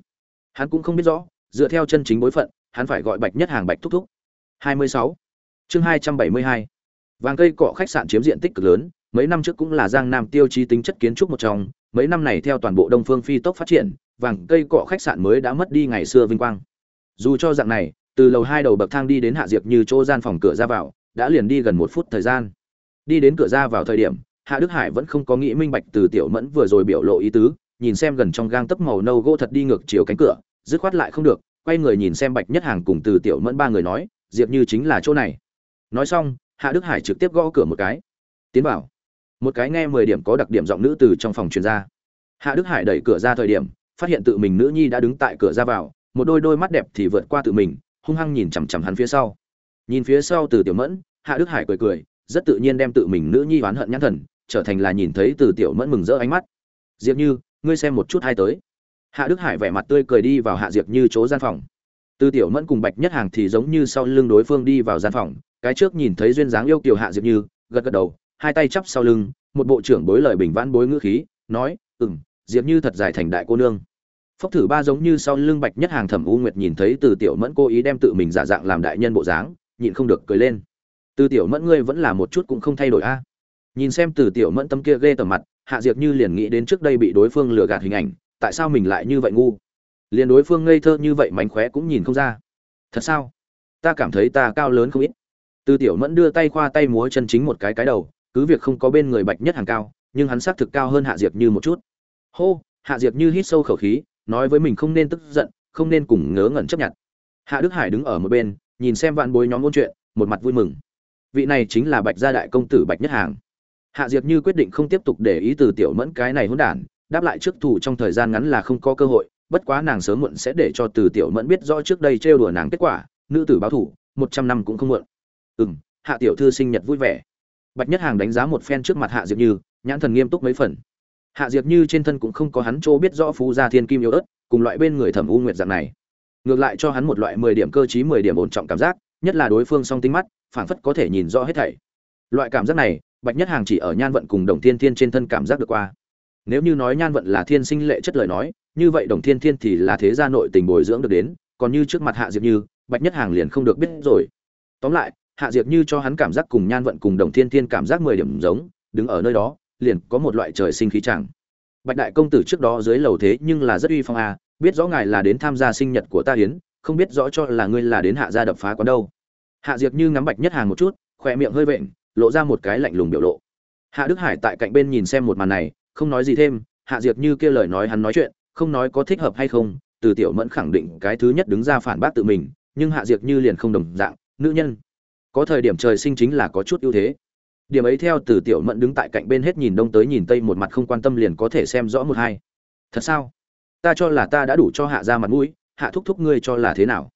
Hắn cũng không biết rõ, dựa theo chân chính bối phận, hắn phải gọi bạch nhất hàng bạch thúc thúc. 26. chương 272. vàng cây cọ khách sạn chiếm diện tích cực lớn, mấy năm trước cũng là giang nam tiêu chí tính chất kiến trúc một trong, mấy năm này theo toàn bộ đông phương phi tốc phát triển, vàng cây cọ khách sạn mới đã mất đi ngày xưa vinh quang. Dù cho dạng này, từ lầu hai đầu bậc thang đi đến hạ diệp như chỗ gian phòng cửa ra vào, đã liền đi gần một phút thời gian đi đến cửa ra vào thời điểm, hạ đức hải vẫn không có nghĩ minh bạch từ tiểu mẫn vừa rồi biểu lộ ý tứ, nhìn xem gần trong gang tấc màu nâu gỗ thật đi ngược chiều cánh cửa, dứt khoát lại không được, quay người nhìn xem bạch nhất hàng cùng từ tiểu mẫn ba người nói, diệp như chính là chỗ này. Nói xong, hạ đức hải trực tiếp gõ cửa một cái. Tiến vào. Một cái nghe mười điểm có đặc điểm giọng nữ từ trong phòng truyền ra. Hạ đức hải đẩy cửa ra thời điểm, phát hiện tự mình nữ nhi đã đứng tại cửa ra vào, một đôi đôi mắt đẹp thì vượt qua tự mình, hung hăng nhìn chằm chằm hắn phía sau. Nhìn phía sau từ tiểu mẫn, hạ đức hải cười cười rất tự nhiên đem tự mình nữ nhi oán hận nhãn thần, trở thành là nhìn thấy từ tiểu mẫn mừng rỡ ánh mắt. Diệp như, ngươi xem một chút hai tới. Hạ đức hải vẻ mặt tươi cười đi vào hạ diệp như chỗ gian phòng. Từ tiểu mẫn cùng bạch nhất hàng thì giống như sau lưng đối phương đi vào gian phòng, cái trước nhìn thấy duyên dáng yêu kiều hạ diệp như, gật gật đầu, hai tay chắp sau lưng, một bộ trưởng bối lời bình vãn bối ngữ khí, nói, ừm, diệp như thật dài thành đại cô nương. Phốc thử ba giống như sau lưng bạch nhất hàng thẩm u nguyệt nhìn thấy từ tiểu mẫn cố ý đem tự mình giả dạng làm đại nhân bộ dáng, nhịn không được cười lên từ tiểu mẫn ngươi vẫn là một chút cũng không thay đổi a. À? Nhìn xem từ tiểu mẫn tâm kia ghê tởm mặt, hạ diệp như liền nghĩ đến trước đây bị đối phương lừa gạt hình ảnh, tại sao mình lại như vậy ngu? Liền đối phương ngây thơ như vậy mánh khóe cũng nhìn không ra. Thật sao? Ta cảm thấy ta cao lớn không ít. Từ tiểu mẫn đưa tay khoa tay múa chân chính một cái cái đầu, cứ việc không có bên người bạch nhất hàng cao, nhưng hắn xác thực cao hơn hạ diệp như một chút. Hô, hạ diệp như hít sâu khẩu khí, nói với mình không nên tức giận, không nên cùng ngớ ngẩn chấp nhận. Hạ đức hải đứng ở một bên, nhìn xem vạn bối nhóm ôn chuyện, một mặt vui mừng vị này chính là bạch gia đại công tử bạch nhất hàng. Hạ diệp như quyết định không tiếp tục để ý từ tiểu mẫn cái này hỗn đản, đáp lại trước thủ trong thời gian ngắn là không có cơ hội, bất quá nàng sớm muộn sẽ để cho từ tiểu mẫn biết rõ trước đây trêu đùa nàng kết quả, nữ tử báo thủ một trăm năm cũng không muộn. Ừ m hạ tiểu thư sinh nhật vui vẻ. Bạch nhất hàng đánh giá một phen trước mặt hạ diệp như, nhãn thần nghiêm túc mấy phần. Hạ diệp như trên thân cũng không có hắn chỗ biết rõ phú gia thiên kim yêu ớt, cùng loại bên người thẩm u nguyệt dạng này. Ngược lại cho hắn một loại mười điểm cơ chí mười điểm ổn trọng cảm giác nhất là đối phương song tính mắt, phảng phất có thể nhìn rõ hết thảy. Loại cảm giác này, bạch nhất hàng chỉ ở nhan vận cùng đồng thiên thiên trên thân cảm giác được qua. Nếu như nói nhan vận là thiên sinh lệ chất lời nói, như vậy đồng thiên thiên thì là thế gia nội tình bồi dưỡng được đến, còn như trước mặt hạ diệp như, bạch nhất hàng liền không được biết rồi. Tóm lại, hạ diệp như cho hắn cảm giác cùng nhan vận cùng đồng thiên thiên cảm giác mười điểm giống, đứng ở nơi đó, liền có một loại trời sinh khí chẳng. Bạch đại công tử trước đó dưới lầu thế nhưng là rất uy phong a biết rõ ngài là đến tham gia sinh nhật của ta hiến không biết rõ cho là ngươi là đến hạ gia đập phá quán đâu. Hạ diệp như ngắm bạch nhất hàng một chút, khỏe miệng hơi vện, lộ ra một cái lạnh lùng biểu lộ. Hạ đức hải tại cạnh bên nhìn xem một màn này, không nói gì thêm, hạ diệp như kia lời nói hắn nói chuyện, không nói có thích hợp hay không, từ tiểu mẫn khẳng định cái thứ nhất đứng ra phản bác tự mình, nhưng hạ diệp như liền không đồng dạng, nữ nhân, có thời điểm trời sinh chính là có chút ưu thế. Điểm ấy theo từ tiểu mẫn đứng tại cạnh bên hết nhìn đông tới nhìn tây một mặt không quan tâm liền có thể xem rõ một hai. Thật sao? Ta cho là ta đã đủ cho hạ ra mặt mũi hạ thúc thúc ngươi cho là thế nào?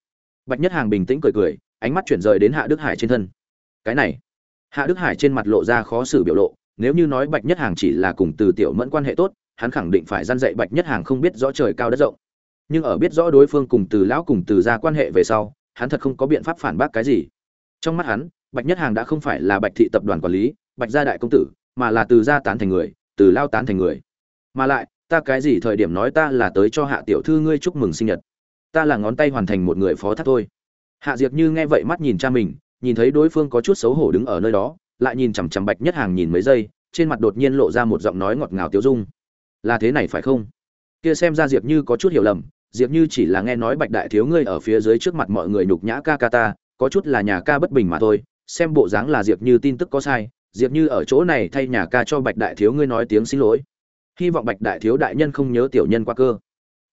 Bạch nhất hàng bình tĩnh cười cười, ánh mắt chuyển rời đến hạ đức hải trên thân. Cái này, hạ đức hải trên mặt lộ ra khó xử biểu lộ, nếu như nói bạch nhất hàng chỉ là cùng từ tiểu mẫn quan hệ tốt, hắn khẳng định phải gian dạy bạch nhất hàng không biết rõ trời cao đất rộng. Nhưng ở biết rõ đối phương cùng từ lão cùng từ ra quan hệ về sau, hắn thật không có biện pháp phản bác cái gì. Trong mắt hắn, bạch nhất hàng đã không phải là bạch thị tập đoàn quản lý, bạch gia đại công tử, mà là từ gia tán thành người, từ lao tán thành người. Mà lại, ta cái gì thời điểm nói ta là tới cho hạ tiểu thư ngươi chúc mừng sinh nhật? Ta là ngón tay hoàn thành một người phó thác thôi. Hạ diệp như nghe vậy mắt nhìn cha mình, nhìn thấy đối phương có chút xấu hổ đứng ở nơi đó, lại nhìn chằm chằm bạch nhất hàng nhìn mấy giây, trên mặt đột nhiên lộ ra một giọng nói ngọt ngào tiêu dung. Là thế này phải không? Kia xem ra diệp như có chút hiểu lầm, diệp như chỉ là nghe nói bạch đại thiếu ngươi ở phía dưới trước mặt mọi người nhục nhã ca ca ta, có chút là nhà ca bất bình mà thôi, xem bộ dáng là diệp như tin tức có sai, diệp như ở chỗ này thay nhà ca cho bạch đại thiếu ngươi nói tiếng xin lỗi. Hy vọng bạch đại thiếu đại nhân không nhớ tiểu nhân qua cơ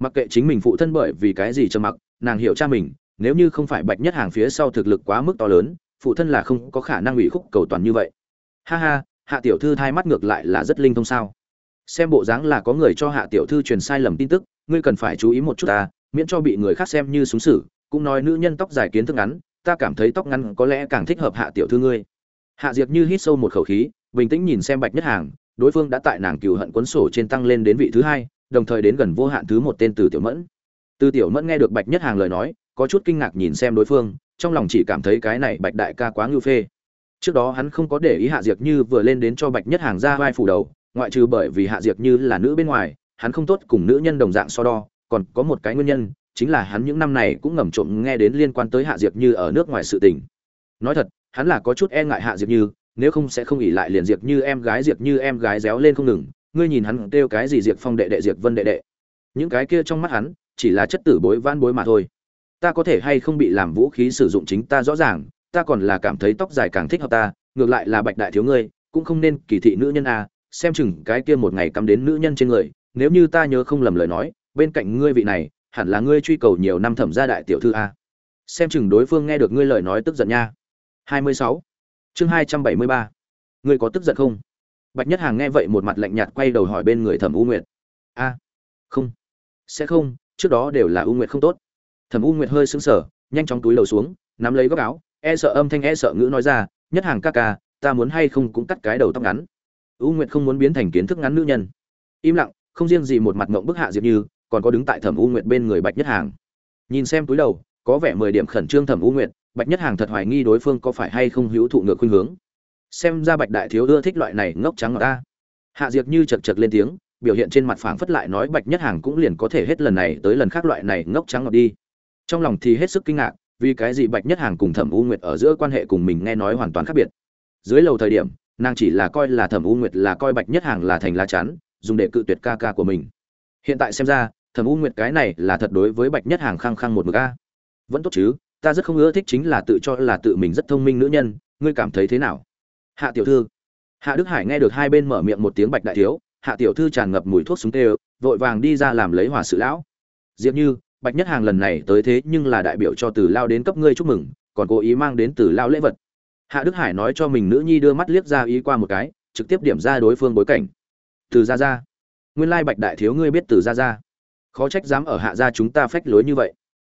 mặc kệ chính mình phụ thân bởi vì cái gì trầm mặc, nàng hiểu cha mình, nếu như không phải bạch nhất hàng phía sau thực lực quá mức to lớn, phụ thân là không có khả năng ủy khúc cầu toàn như vậy. Ha ha, hạ tiểu thư thay mắt ngược lại là rất linh thông sao? Xem bộ dáng là có người cho hạ tiểu thư truyền sai lầm tin tức, ngươi cần phải chú ý một chút ta, miễn cho bị người khác xem như súng sử cũng nói nữ nhân tóc dài kiến thức ngắn, ta cảm thấy tóc ngắn có lẽ càng thích hợp hạ tiểu thư ngươi. Hạ diệp như hít sâu một khẩu khí, bình tĩnh nhìn xem bạch nhất hàng, đối phương đã tại nàng cừu hận cuốn sổ trên tăng lên đến vị thứ hai đồng thời đến gần vô hạn thứ một tên từ tiểu mẫn. Từ tiểu mẫn nghe được bạch nhất hàng lời nói, có chút kinh ngạc nhìn xem đối phương, trong lòng chỉ cảm thấy cái này bạch đại ca quá ngưu phê. Trước đó hắn không có để ý hạ Diệc như vừa lên đến cho bạch nhất hàng ra vai phủ đầu, ngoại trừ bởi vì hạ Diệc như là nữ bên ngoài, hắn không tốt cùng nữ nhân đồng dạng so đo, còn có một cái nguyên nhân, chính là hắn những năm này cũng ngầm trộm nghe đến liên quan tới hạ Diệc như ở nước ngoài sự tình. Nói thật, hắn là có chút e ngại hạ Diệc như, nếu không sẽ không ỉ lại liền Diệc như em gái Diệc như em gái réo lên không ngừng ngươi nhìn hắn kêu cái gì diệp phong đệ đệ, diệp vân đệ đệ. Những cái kia trong mắt hắn, chỉ là chất tử bối van bối mà thôi. Ta có thể hay không bị làm vũ khí sử dụng chính ta rõ ràng, ta còn là cảm thấy tóc dài càng thích hợp ta, ngược lại là bạch đại thiếu ngươi, cũng không nên kỳ thị nữ nhân a xem chừng cái kia một ngày cắm đến nữ nhân trên người, nếu như ta nhớ không lầm lời nói, bên cạnh ngươi vị này, hẳn là ngươi truy cầu nhiều năm thẩm gia đại tiểu thư a xem chừng đối phương nghe được ngươi lời nói tức giận nha. 26. chương 273. ngươi có tức giận không? Bạch nhất hàng nghe vậy một mặt lạnh nhạt quay đầu hỏi bên người thẩm u nguyệt. A, không, sẽ không, trước đó đều là u nguyệt không tốt. Thẩm u nguyệt hơi sững sờ, nhanh chóng túi lầu xuống, nắm lấy góc áo e sợ âm thanh e sợ ngữ nói ra, nhất hàng ca ca, ta muốn hay không cũng cắt cái đầu tóc ngắn. U nguyệt không muốn biến thành kiến thức ngắn nữ nhân. Im lặng, không riêng gì một mặt ngộng bức hạ diệp như, còn có đứng tại thẩm u nguyệt bên người bạch nhất hàng. Nhìn xem túi đầu, có vẻ mười điểm khẩn trương thẩm u nguyệt, bạch nhất hàng thật hoài nghi đối phương có phải hay không hữu thụ ngược khuynh hướng xem ra bạch đại thiếu ưa thích loại này ngốc trắng ở ta. Hạ diệc như chật chật lên tiếng, biểu hiện trên mặt phảng phất lại nói bạch nhất hàng cũng liền có thể hết lần này tới lần khác loại này ngốc trắng ngọt đi. Trong lòng thì hết sức kinh ngạc, vì cái gì bạch nhất hàng cùng thẩm u nguyệt ở giữa quan hệ cùng mình nghe nói hoàn toàn khác biệt. Dưới lầu thời điểm, nàng chỉ là coi là thẩm u nguyệt là coi bạch nhất hàng là thành lá chắn, dùng để cự tuyệt ca ca của mình. Hiện tại xem ra, thẩm u nguyệt cái này là thật đối với bạch nhất hàng khăng khăng một mực a. Vẫn tốt chứ, ta rất không ưa thích chính là tự cho là tự mình rất thông minh nữ nhân, ngươi cảm thấy thế nào? Hạ tiểu thư. Hạ đức hải nghe được hai bên mở miệng một tiếng bạch đại thiếu, hạ tiểu thư tràn ngập mùi thuốc súng tê, vội vàng đi ra làm lấy hòa sự lão. Diệp như, bạch nhất hàng lần này tới thế nhưng là đại biểu cho từ lao đến cấp ngươi chúc mừng, còn cố ý mang đến từ lao lễ vật. Hạ đức hải nói cho mình nữ nhi đưa mắt liếc ra ý qua một cái, trực tiếp điểm ra đối phương bối cảnh. Từ ra ra nguyên lai bạch đại thiếu ngươi biết từ ra ra khó trách dám ở hạ gia chúng ta phách lối như vậy.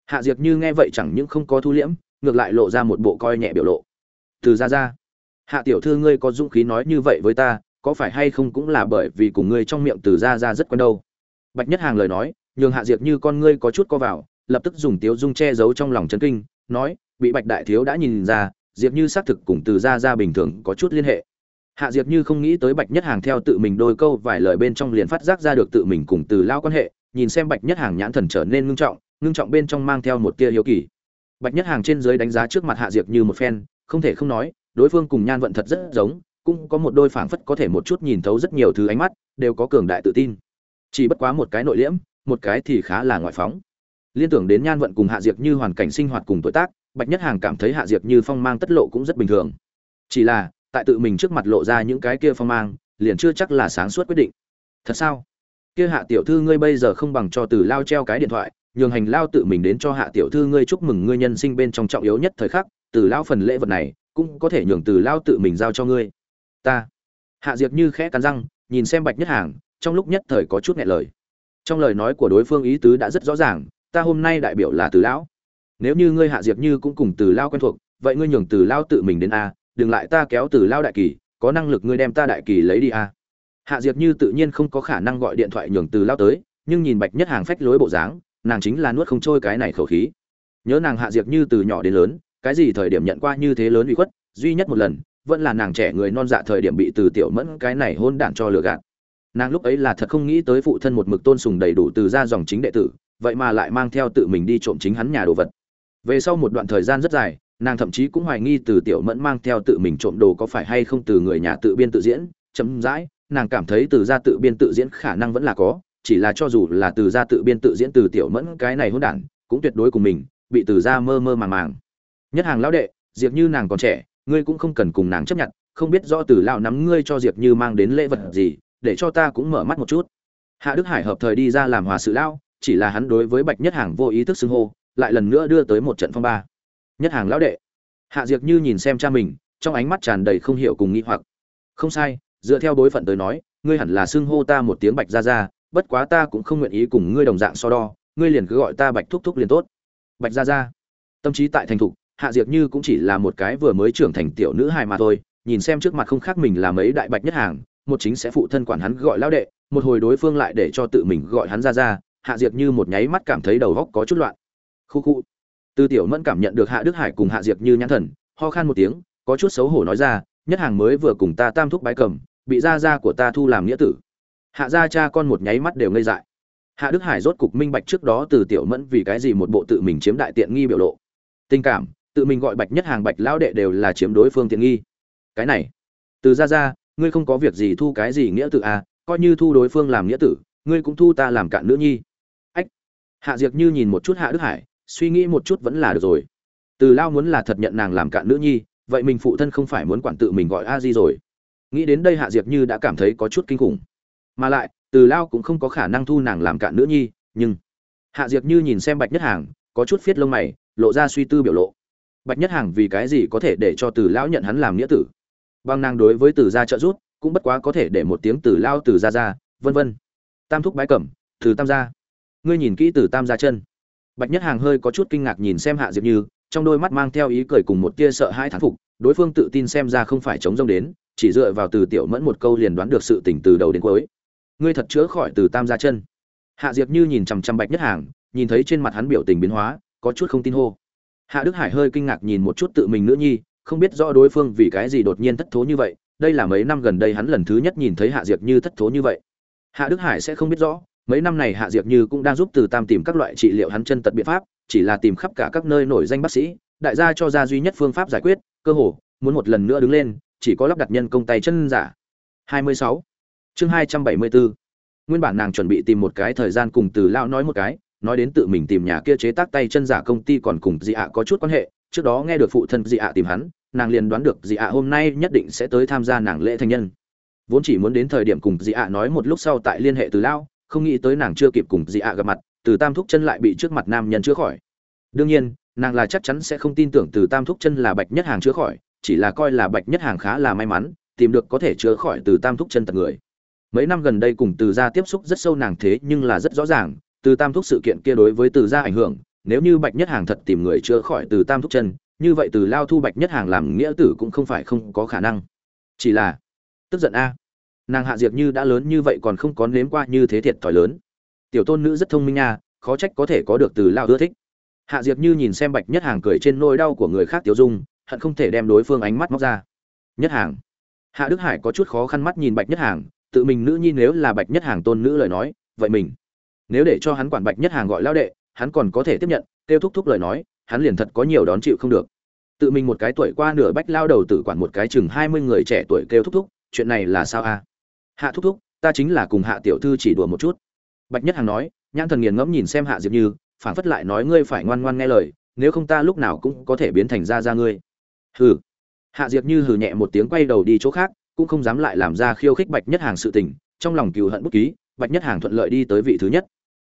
Hạ diệp như nghe vậy chẳng những không có thu liễm, ngược lại lộ ra một bộ coi nhẹ biểu lộ. Từ ra ra hạ tiểu thư ngươi có dũng khí nói như vậy với ta, có phải hay không cũng là bởi vì cùng ngươi trong miệng từ ra ra rất quen đâu? Bạch nhất hàng lời nói, nhường hạ diệp như con ngươi có chút co vào, lập tức dùng tiếu dung che giấu trong lòng chấn kinh, nói, bị bạch đại thiếu đã nhìn ra, diệp như xác thực cùng từ ra ra bình thường có chút liên hệ. Hạ diệp như không nghĩ tới bạch nhất hàng theo tự mình đôi câu vài lời bên trong liền phát giác ra được tự mình cùng từ lao quan hệ, nhìn xem bạch nhất hàng nhãn thần trở nên ngưng trọng ngưng trọng bên trong mang theo một tia hiếu kỳ. Bạch nhất hàng trên dưới đánh giá trước mặt hạ diệp như một phen, không thể không nói đối phương cùng nhan vận thật rất giống, cũng có một đôi phảng phất có thể một chút nhìn thấu rất nhiều thứ ánh mắt, đều có cường đại tự tin. Chỉ bất quá một cái nội liễm, một cái thì khá là ngoại phóng. Liên tưởng đến nhan vận cùng hạ diệp như hoàn cảnh sinh hoạt cùng tuổi tác, bạch nhất hàng cảm thấy hạ diệp như phong mang tất lộ cũng rất bình thường. Chỉ là, tại tự mình trước mặt lộ ra những cái kia phong mang, liền chưa chắc là sáng suốt quyết định. Thật sao? Kia hạ tiểu thư ngươi bây giờ không bằng cho từ lao treo cái điện thoại, nhường hành lao tự mình đến cho hạ tiểu thư ngươi chúc mừng ngươi nhân sinh bên trong trọng yếu nhất thời khắc, từ lao phần lễ vật này cũng có thể nhường từ lao tự mình giao cho ngươi. Ta. Hạ diệp như khẽ cắn răng, nhìn xem bạch nhất hàng, trong lúc nhất thời có chút nghẹn lời. Trong lời nói của đối phương ý tứ đã rất rõ ràng, ta hôm nay đại biểu là từ lão. Nếu như ngươi hạ diệp như cũng cùng từ lao quen thuộc, vậy ngươi nhường từ lao tự mình đến a, đừng lại ta kéo từ lao đại kỳ, có năng lực ngươi đem ta đại kỳ lấy đi a. Hạ diệp như tự nhiên không có khả năng gọi điện thoại nhường từ lao tới, nhưng nhìn bạch nhất hàng phách lối bộ dáng, nàng chính là nuốt không trôi cái này khẩu khí. Nhớ nàng hạ diệt như từ nhỏ đến lớn cái gì thời điểm nhận qua như thế lớn uy khuất, duy nhất một lần, vẫn là nàng trẻ người non dạ thời điểm bị từ tiểu mẫn cái này hôn đản cho lừa gạt. Nàng lúc ấy là thật không nghĩ tới phụ thân một mực tôn sùng đầy đủ từ ra dòng chính đệ tử, vậy mà lại mang theo tự mình đi trộm chính hắn nhà đồ vật. Về sau một đoạn thời gian rất dài, nàng thậm chí cũng hoài nghi từ tiểu mẫn mang theo tự mình trộm đồ có phải hay không từ người nhà tự biên tự diễn chấm dãi nàng cảm thấy từ gia tự biên tự diễn khả năng vẫn là có, chỉ là cho dù là từ gia tự biên tự diễn từ tiểu mẫn cái này hôn đản, cũng tuyệt đối của mình, bị từ gia mơ mơ màng màng nhất hàng lão đệ, diệp như nàng còn trẻ, ngươi cũng không cần cùng nàng chấp nhận, không biết rõ từ lão nắm ngươi cho diệp như mang đến lễ vật gì, để cho ta cũng mở mắt một chút. Hạ đức hải hợp thời đi ra làm hòa sự lão, chỉ là hắn đối với bạch nhất hàng vô ý thức xưng hô, lại lần nữa đưa tới một trận phong ba. Nhất hàng lão đệ. Hạ diệp như nhìn xem cha mình, trong ánh mắt tràn đầy không hiểu cùng nghi hoặc. Không sai, dựa theo đối phận tới nói, ngươi hẳn là xưng hô ta một tiếng bạch ra ra bất quá ta cũng không nguyện ý cùng ngươi đồng dạng so đo, ngươi liền cứ gọi ta bạch thúc thúc liền tốt. Bạch ra ra tâm trí tại thành thục hạ Diệt như cũng chỉ là một cái vừa mới trưởng thành tiểu nữ hài mà thôi, nhìn xem trước mặt không khác mình là mấy đại bạch nhất hàng, một chính sẽ phụ thân quản hắn gọi lão đệ, một hồi đối phương lại để cho tự mình gọi hắn ra ra, hạ Diệt như một nháy mắt cảm thấy đầu góc có chút loạn. Khu khu. Tư tiểu mẫn cảm nhận được hạ đức hải cùng hạ Diệt như nhãn thần, ho khan một tiếng, có chút xấu hổ nói ra, nhất hàng mới vừa cùng ta tam thúc bái cầm, bị gia gia của ta thu làm nghĩa tử. Hạ gia cha con một nháy mắt đều ngây dại. Hạ đức hải rốt cục minh bạch trước đó từ tiểu mẫn vì cái gì một bộ tự mình chiếm đại tiện nghi biểu lộ. Tình cảm tự mình gọi bạch nhất hàng bạch lão đệ đều là chiếm đối phương tiện nghi. Cái này, từ gia gia ngươi không có việc gì thu cái gì nghĩa tử à coi như thu đối phương làm nghĩa tử, ngươi cũng thu ta làm cạn nữ nhi. Ách, hạ diệp như nhìn một chút hạ đức hải, suy nghĩ một chút vẫn là được rồi. Từ lao muốn là thật nhận nàng làm cạn nữ nhi, vậy mình phụ thân không phải muốn quản tự mình gọi a di rồi. Nghĩ đến đây hạ diệp như đã cảm thấy có chút kinh khủng. Mà lại, từ lao cũng không có khả năng thu nàng làm cạn nữ nhi, nhưng hạ diệp như nhìn xem bạch nhất hàng, có chút phiết lông mày, lộ ra suy tư biểu lộ bạch nhất hàng vì cái gì có thể để cho từ lão nhận hắn làm nghĩa tử? Bằng nàng đối với từ gia trợ rút cũng bất quá có thể để một tiếng từ lao từ gia ra, vân vân. Tam thúc bái cẩm, từ tam gia. Ngươi nhìn kỹ từ tam gia chân. Bạch nhất hàng hơi có chút kinh ngạc nhìn xem hạ diệp như, trong đôi mắt mang theo ý cười cùng một tia sợ hãi thán phục, đối phương tự tin xem ra không phải chống rông đến, chỉ dựa vào từ tiểu mẫn một câu liền đoán được sự tình từ đầu đến cuối. Ngươi thật chữa khỏi từ tam gia chân. Hạ diệp như nhìn chằm chằm bạch nhất hàng, nhìn thấy trên mặt hắn biểu tình biến hóa, có chút không tin hô hạ đức hải hơi kinh ngạc nhìn một chút tự mình nữa nhi, không biết rõ đối phương vì cái gì đột nhiên thất thố như vậy, đây là mấy năm gần đây hắn lần thứ nhất nhìn thấy hạ diệp như thất thố như vậy hạ đức hải sẽ không biết rõ, mấy năm này hạ diệp như cũng đang giúp từ tam tìm các loại trị liệu hắn chân tật biện pháp, chỉ là tìm khắp cả các nơi nổi danh bác sĩ, đại gia cho ra duy nhất phương pháp giải quyết, cơ hồ, muốn một lần nữa đứng lên, chỉ có lắp đặt nhân công tay chân giả 26. chương 274. nguyên bản nàng chuẩn bị tìm một cái thời gian cùng từ lão nói một cái nói đến tự mình tìm nhà kia chế tác tay chân giả công ty còn cùng dị ạ có chút quan hệ, trước đó nghe được phụ thân dị ạ tìm hắn, nàng liền đoán được dị ạ hôm nay nhất định sẽ tới tham gia nàng lễ thành nhân. Vốn chỉ muốn đến thời điểm cùng dị ạ nói một lúc sau tại liên hệ từ lão không nghĩ tới nàng chưa kịp cùng dị ạ gặp mặt, từ tam thúc chân lại bị trước mặt nam nhân chữa khỏi. Đương nhiên, nàng là chắc chắn sẽ không tin tưởng từ tam thúc chân là bạch nhất hàng chữa khỏi, chỉ là coi là bạch nhất hàng khá là may mắn, tìm được có thể chữa khỏi từ tam thúc chân tật người. Mấy năm gần đây cùng từ gia tiếp xúc rất sâu nàng thế nhưng là rất rõ ràng từ tam thúc sự kiện kia đối với từ gia ảnh hưởng, nếu như bạch nhất hàng thật tìm người chữa khỏi từ tam thúc chân, như vậy từ lao thu bạch nhất hàng làm nghĩa tử cũng không phải không có khả năng. Chỉ là, tức giận a. Nàng hạ diệp như đã lớn như vậy còn không có nếm qua như thế thiệt thòi lớn. Tiểu tôn nữ rất thông minh nha, khó trách có thể có được từ lao ưa thích. Hạ diệp như nhìn xem bạch nhất hàng cười trên nỗi đau của người khác tiêu dung, hận không thể đem đối phương ánh mắt móc ra. Nhất hàng. Hạ đức hải có chút khó khăn mắt nhìn bạch nhất hàng, tự mình nữ nhi nếu là bạch nhất hàng tôn nữ lời nói, vậy mình nếu để cho hắn quản bạch nhất hàng gọi lao đệ, hắn còn có thể tiếp nhận kêu thúc thúc lời nói, hắn liền thật có nhiều đón chịu không được. Tự mình một cái tuổi qua nửa bách lao đầu tử quản một cái chừng hai mươi người trẻ tuổi kêu thúc thúc, chuyện này là sao a? À? Hạ thúc thúc, ta chính là cùng hạ tiểu thư chỉ đùa một chút. Bạch nhất hàng nói, nhãn thần nghiền ngẫm nhìn xem hạ diệp như phản phất lại nói ngươi phải ngoan ngoan nghe lời, nếu không ta lúc nào cũng có thể biến thành ra ra ngươi. Hừ. Hạ diệp như hừ nhẹ một tiếng quay đầu đi chỗ khác, cũng không dám lại làm ra khiêu khích bạch nhất hàng sự tình, trong lòng cừu hận bút ký bạch nhất hàng thuận lợi đi tới vị thứ nhất.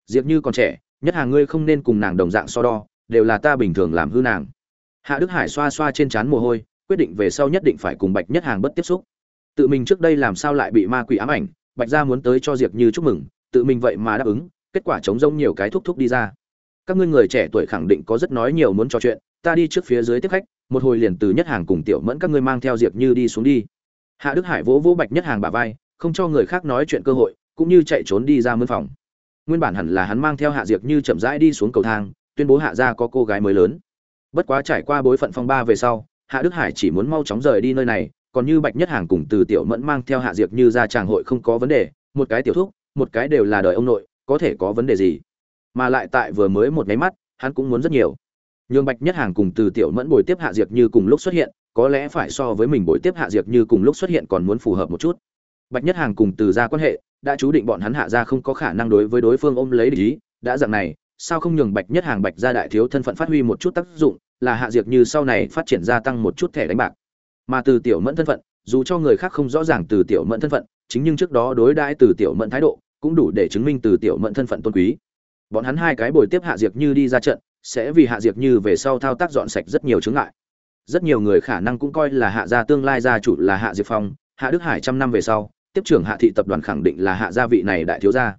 Diệp như còn trẻ, nhất hàng ngươi không nên cùng nàng đồng dạng so đo, đều là ta bình thường làm hư nàng. Hạ đức hải xoa xoa trên trán mồ hôi, quyết định về sau nhất định phải cùng bạch nhất hàng bất tiếp xúc. Tự mình trước đây làm sao lại bị ma quỷ ám ảnh, bạch gia muốn tới cho diệp như chúc mừng, tự mình vậy mà đáp ứng, kết quả chống rông nhiều cái thúc thúc đi ra. Các ngươi người trẻ tuổi khẳng định có rất nói nhiều muốn trò chuyện, ta đi trước phía dưới tiếp khách, một hồi liền từ nhất hàng cùng tiểu mẫn các ngươi mang theo diệp như đi xuống đi. Hạ đức hải vỗ vỗ bạch nhất hàng bà vai, không cho người khác nói chuyện cơ hội cũng như chạy trốn đi ra mân phòng. Nguyên bản hẳn là hắn mang theo hạ diệp như chậm rãi đi xuống cầu thang, tuyên bố hạ gia có cô gái mới lớn. Bất quá trải qua bối phận phong ba về sau, hạ đức hải chỉ muốn mau chóng rời đi nơi này, còn như bạch nhất hàng cùng từ tiểu mẫn mang theo hạ diệp như ra tràng hội không có vấn đề, một cái tiểu thúc, một cái đều là đời ông nội, có thể có vấn đề gì? Mà lại tại vừa mới một nháy mắt, hắn cũng muốn rất nhiều. Nhường bạch nhất hàng cùng từ tiểu mẫn bồi tiếp hạ diệp như cùng lúc xuất hiện, có lẽ phải so với mình bồi tiếp hạ diệp như cùng lúc xuất hiện còn muốn phù hợp một chút. Bạch nhất hàng cùng từ ra quan hệ đã chú định bọn hắn hạ ra không có khả năng đối với đối phương ôm lấy lý đã dạng này, sao không nhường bạch nhất hàng bạch gia đại thiếu thân phận phát huy một chút tác dụng, là hạ diệt như sau này phát triển gia tăng một chút thẻ đánh bạc. Mà từ tiểu mẫn thân phận, dù cho người khác không rõ ràng từ tiểu mẫn thân phận, chính nhưng trước đó đối đãi từ tiểu mẫn thái độ, cũng đủ để chứng minh từ tiểu mẫn thân phận tôn quý. Bọn hắn hai cái bồi tiếp hạ diệt như đi ra trận, sẽ vì hạ diệt như về sau thao tác dọn sạch rất nhiều chướng ngại. Rất nhiều người khả năng cũng coi là hạ gia tương lai gia chủ là hạ diệp phong, hạ đức hải trăm năm về sau tiếp trưởng hạ thị tập đoàn khẳng định là hạ gia vị này đại thiếu gia.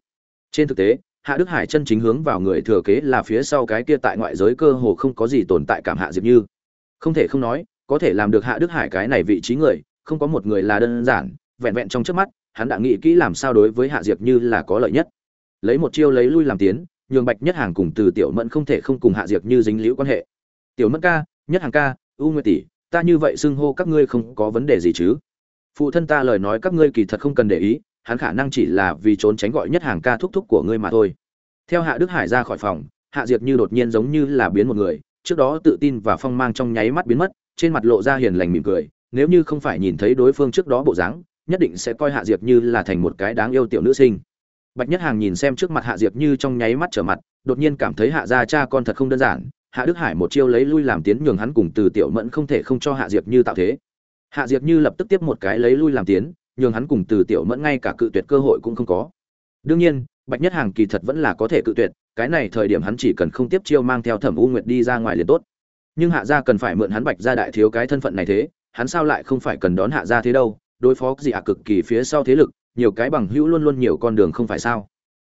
Trên thực tế, hạ đức hải chân chính hướng vào người thừa kế là phía sau cái kia tại ngoại giới cơ hồ không có gì tồn tại cảm hạ diệp như. Không thể không nói, có thể làm được hạ đức hải cái này vị trí người, không có một người là đơn giản, vẹn vẹn trong trước mắt, hắn đã nghĩ kỹ làm sao đối với hạ diệp như là có lợi nhất. Lấy một chiêu lấy lui làm tiến, nhường bạch nhất hàng cùng từ tiểu mẫn không thể không cùng hạ diệp như dính liễu quan hệ. Tiểu mẫn ca, nhất hàng ca, u nguyệt tỷ, ta như vậy xưng hô các ngươi không có vấn đề gì chứ? Phụ thân ta lời nói các ngươi kỳ thật không cần để ý, hắn khả năng chỉ là vì trốn tránh gọi nhất hàng ca thúc thúc của ngươi mà thôi. Theo hạ đức hải ra khỏi phòng, hạ diệp như đột nhiên giống như là biến một người, trước đó tự tin và phong mang trong nháy mắt biến mất, trên mặt lộ ra hiền lành mỉm cười, nếu như không phải nhìn thấy đối phương trước đó bộ dáng, nhất định sẽ coi hạ diệp như là thành một cái đáng yêu tiểu nữ sinh. Bạch nhất hàng nhìn xem trước mặt hạ diệp như trong nháy mắt trở mặt, đột nhiên cảm thấy hạ gia cha con thật không đơn giản, hạ đức hải một chiêu lấy lui làm tiến nhường hắn cùng từ tiểu mẫn không thể không cho hạ diệp như tạo thế hạ diệp như lập tức tiếp một cái lấy lui làm tiến, nhường hắn cùng từ tiểu mẫn ngay cả cự tuyệt cơ hội cũng không có. Đương nhiên, bạch nhất hàng kỳ thật vẫn là có thể cự tuyệt, cái này thời điểm hắn chỉ cần không tiếp chiêu mang theo thẩm u nguyệt đi ra ngoài liền tốt. Nhưng hạ gia cần phải mượn hắn bạch gia đại thiếu cái thân phận này thế, hắn sao lại không phải cần đón hạ gia thế đâu, đối phó gì ạ, cực kỳ phía sau thế lực, nhiều cái bằng hữu luôn luôn nhiều con đường không phải sao.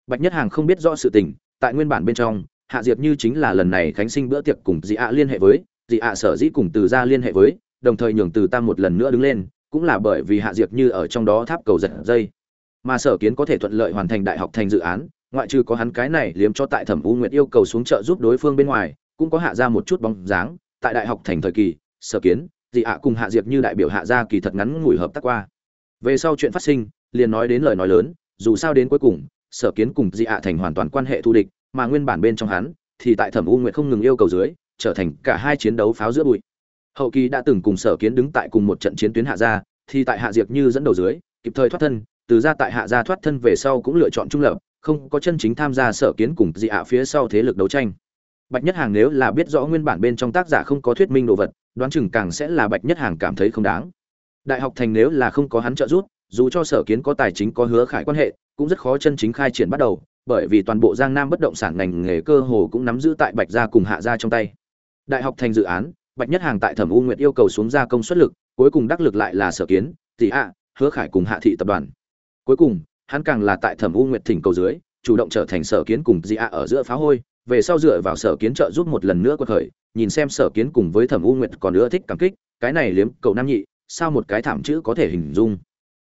Bạch nhất hàng không biết rõ sự tình, tại nguyên bản bên trong, hạ diệp như chính là lần này khánh sinh bữa tiệc cùng dị ạ liên hệ với dị ạ sở dĩ cùng từ gia liên hệ với đồng thời nhường từ tam một lần nữa đứng lên, cũng là bởi vì hạ diệp như ở trong đó tháp cầu giật dây. Mà sở kiến có thể thuận lợi hoàn thành đại học thành dự án, ngoại trừ có hắn cái này liếm cho tại thẩm u nguyệt yêu cầu xuống trợ giúp đối phương bên ngoài, cũng có hạ ra một chút bóng dáng. Tại đại học thành thời kỳ, sở kiến, dị ạ cùng hạ diệp như đại biểu hạ gia kỳ thật ngắn ngủi hợp tác qua. Về sau chuyện phát sinh, liền nói đến lời nói lớn, dù sao đến cuối cùng, sở kiến cùng dị ạ thành hoàn toàn quan hệ thù địch, mà nguyên bản bên trong hắn, thì tại thẩm u nguyệt không ngừng yêu cầu dưới, trở thành cả hai chiến đấu pháo giữa bụi hậu kỳ đã từng cùng sở kiến đứng tại cùng một trận chiến tuyến hạ gia, thì tại hạ diệp như dẫn đầu dưới, kịp thời thoát thân, từ ra tại hạ gia thoát thân về sau cũng lựa chọn trung lập, không có chân chính tham gia sở kiến cùng dị ạ phía sau thế lực đấu tranh. Bạch nhất hàng nếu là biết rõ nguyên bản bên trong tác giả không có thuyết minh đồ vật, đoán chừng càng sẽ là bạch nhất hàng cảm thấy không đáng. Đại học thành nếu là không có hắn trợ giúp, dù cho sở kiến có tài chính có hứa khải quan hệ, cũng rất khó chân chính khai triển bắt đầu, bởi vì toàn bộ giang nam bất động sản ngành nghề cơ hồ cũng nắm giữ tại bạch gia cùng hạ gia trong tay. Đại học thành dự án bạch nhất hàng tại thẩm u nguyệt yêu cầu xuống gia công suất lực, cuối cùng đắc lực lại là sở kiến, tỷ hạ hứa khải cùng hạ thị tập đoàn. Cuối cùng, hắn càng là tại thẩm u nguyệt thỉnh cầu dưới, chủ động trở thành sở kiến cùng dị ạ ở giữa phá hôi, về sau dựa vào sở kiến trợ giúp một lần nữa quật khởi, nhìn xem sở kiến cùng với thẩm u nguyệt còn nữa thích cảm kích, cái này liếm cầu nam nhị, sao một cái thảm chữ có thể hình dung?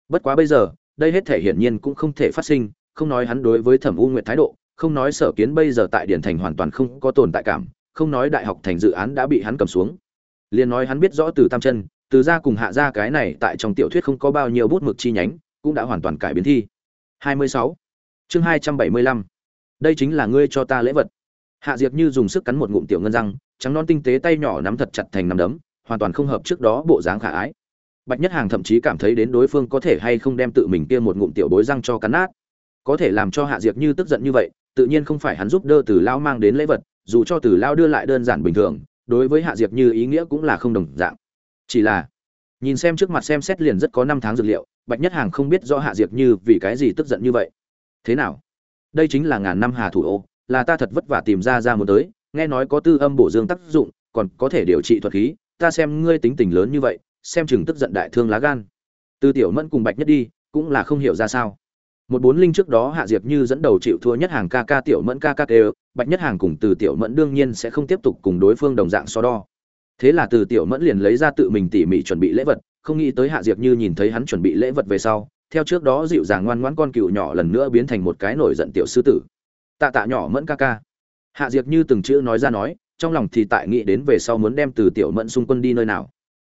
Bất quá bây giờ, đây hết thể hiển nhiên cũng không thể phát sinh, không nói hắn đối với thẩm u nguyệt thái độ, không nói sở kiến bây giờ tại điển thành hoàn toàn không có tồn tại cảm không nói đại học thành dự án đã bị hắn cầm xuống. Liền nói hắn biết rõ từ tam chân, từ ra cùng hạ ra cái này tại trong tiểu thuyết không có bao nhiêu bút mực chi nhánh, cũng đã hoàn toàn cải biến thi. 26. chương 275. đây chính là ngươi cho ta lễ vật. Hạ diệp như dùng sức cắn một ngụm tiểu ngân răng, trắng non tinh tế tay nhỏ nắm thật chặt thành nắm đấm, hoàn toàn không hợp trước đó bộ dáng khả ái. Bạch nhất hàng thậm chí cảm thấy đến đối phương có thể hay không đem tự mình kia một ngụm tiểu bối răng cho cắn nát. Có thể làm cho hạ diệp như tức giận như vậy, tự nhiên không phải hắn giúp đỡ từ lao mang đến lễ vật dù cho từ lao đưa lại đơn giản bình thường, đối với hạ diệp như ý nghĩa cũng là không đồng dạng. Chỉ là, nhìn xem trước mặt xem xét liền rất có năm tháng dược liệu, bạch nhất hàng không biết do hạ diệp như vì cái gì tức giận như vậy. Thế nào? Đây chính là ngàn năm hà thủ ô, là ta thật vất vả tìm ra ra một tới, nghe nói có tư âm bổ dương tác dụng, còn có thể điều trị thuật khí, ta xem ngươi tính tình lớn như vậy, xem chừng tức giận đại thương lá gan. Tư tiểu mẫn cùng bạch nhất đi, cũng là không hiểu ra sao. Một bốn linh trước đó hạ diệp như dẫn đầu chịu thua nhất hàng ca ca tiểu mẫn ca ca đều bạch nhất hàng cùng từ tiểu mẫn đương nhiên sẽ không tiếp tục cùng đối phương đồng dạng so đo. Thế là từ tiểu mẫn liền lấy ra tự mình tỉ mỉ chuẩn bị lễ vật, không nghĩ tới hạ diệp như nhìn thấy hắn chuẩn bị lễ vật về sau, theo trước đó dịu dàng ngoan ngoãn con cừu nhỏ lần nữa biến thành một cái nổi giận tiểu sư tử. Tạ tạ nhỏ mẫn ca ca. Hạ diệp như từng chữ nói ra nói, trong lòng thì tại nghĩ đến về sau muốn đem từ tiểu mẫn xung quân đi nơi nào.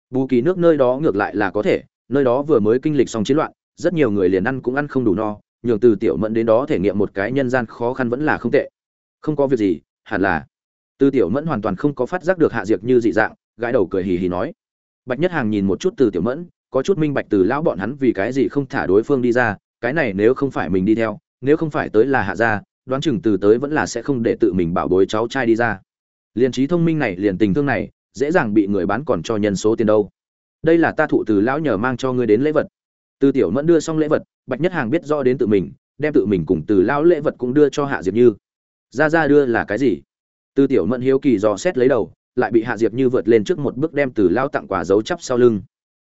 Bù kỳ nước nơi đó ngược lại là có thể, nơi đó vừa mới kinh lịch xong chiến loạn, rất nhiều người liền ăn cũng ăn không đủ no, nhường từ tiểu mẫn đến đó thể nghiệm một cái nhân gian khó khăn vẫn là không tệ không có việc gì, hẳn là. Tư tiểu mẫn hoàn toàn không có phát giác được hạ diệp như dị dạng, gãi đầu cười hì hì nói. Bạch nhất hàng nhìn một chút từ tiểu mẫn, có chút minh bạch từ lão bọn hắn vì cái gì không thả đối phương đi ra, cái này nếu không phải mình đi theo, nếu không phải tới là hạ gia, đoán chừng từ tới vẫn là sẽ không để tự mình bảo bối cháu trai đi ra. Liền trí thông minh này, liền tình thương này, dễ dàng bị người bán còn cho nhân số tiền đâu. Đây là ta thụ từ lão nhờ mang cho ngươi đến lễ vật. Từ tiểu mẫn đưa xong lễ vật, bạch nhất hàng biết rõ đến tự mình, đem tự mình cùng từ lão lễ vật cũng đưa cho hạ diệp như ra ra đưa là cái gì? Tư tiểu mẫn hiếu kỳ dò xét lấy đầu, lại bị hạ diệp như vượt lên trước một bước đem từ lao tặng quà giấu chắp sau lưng.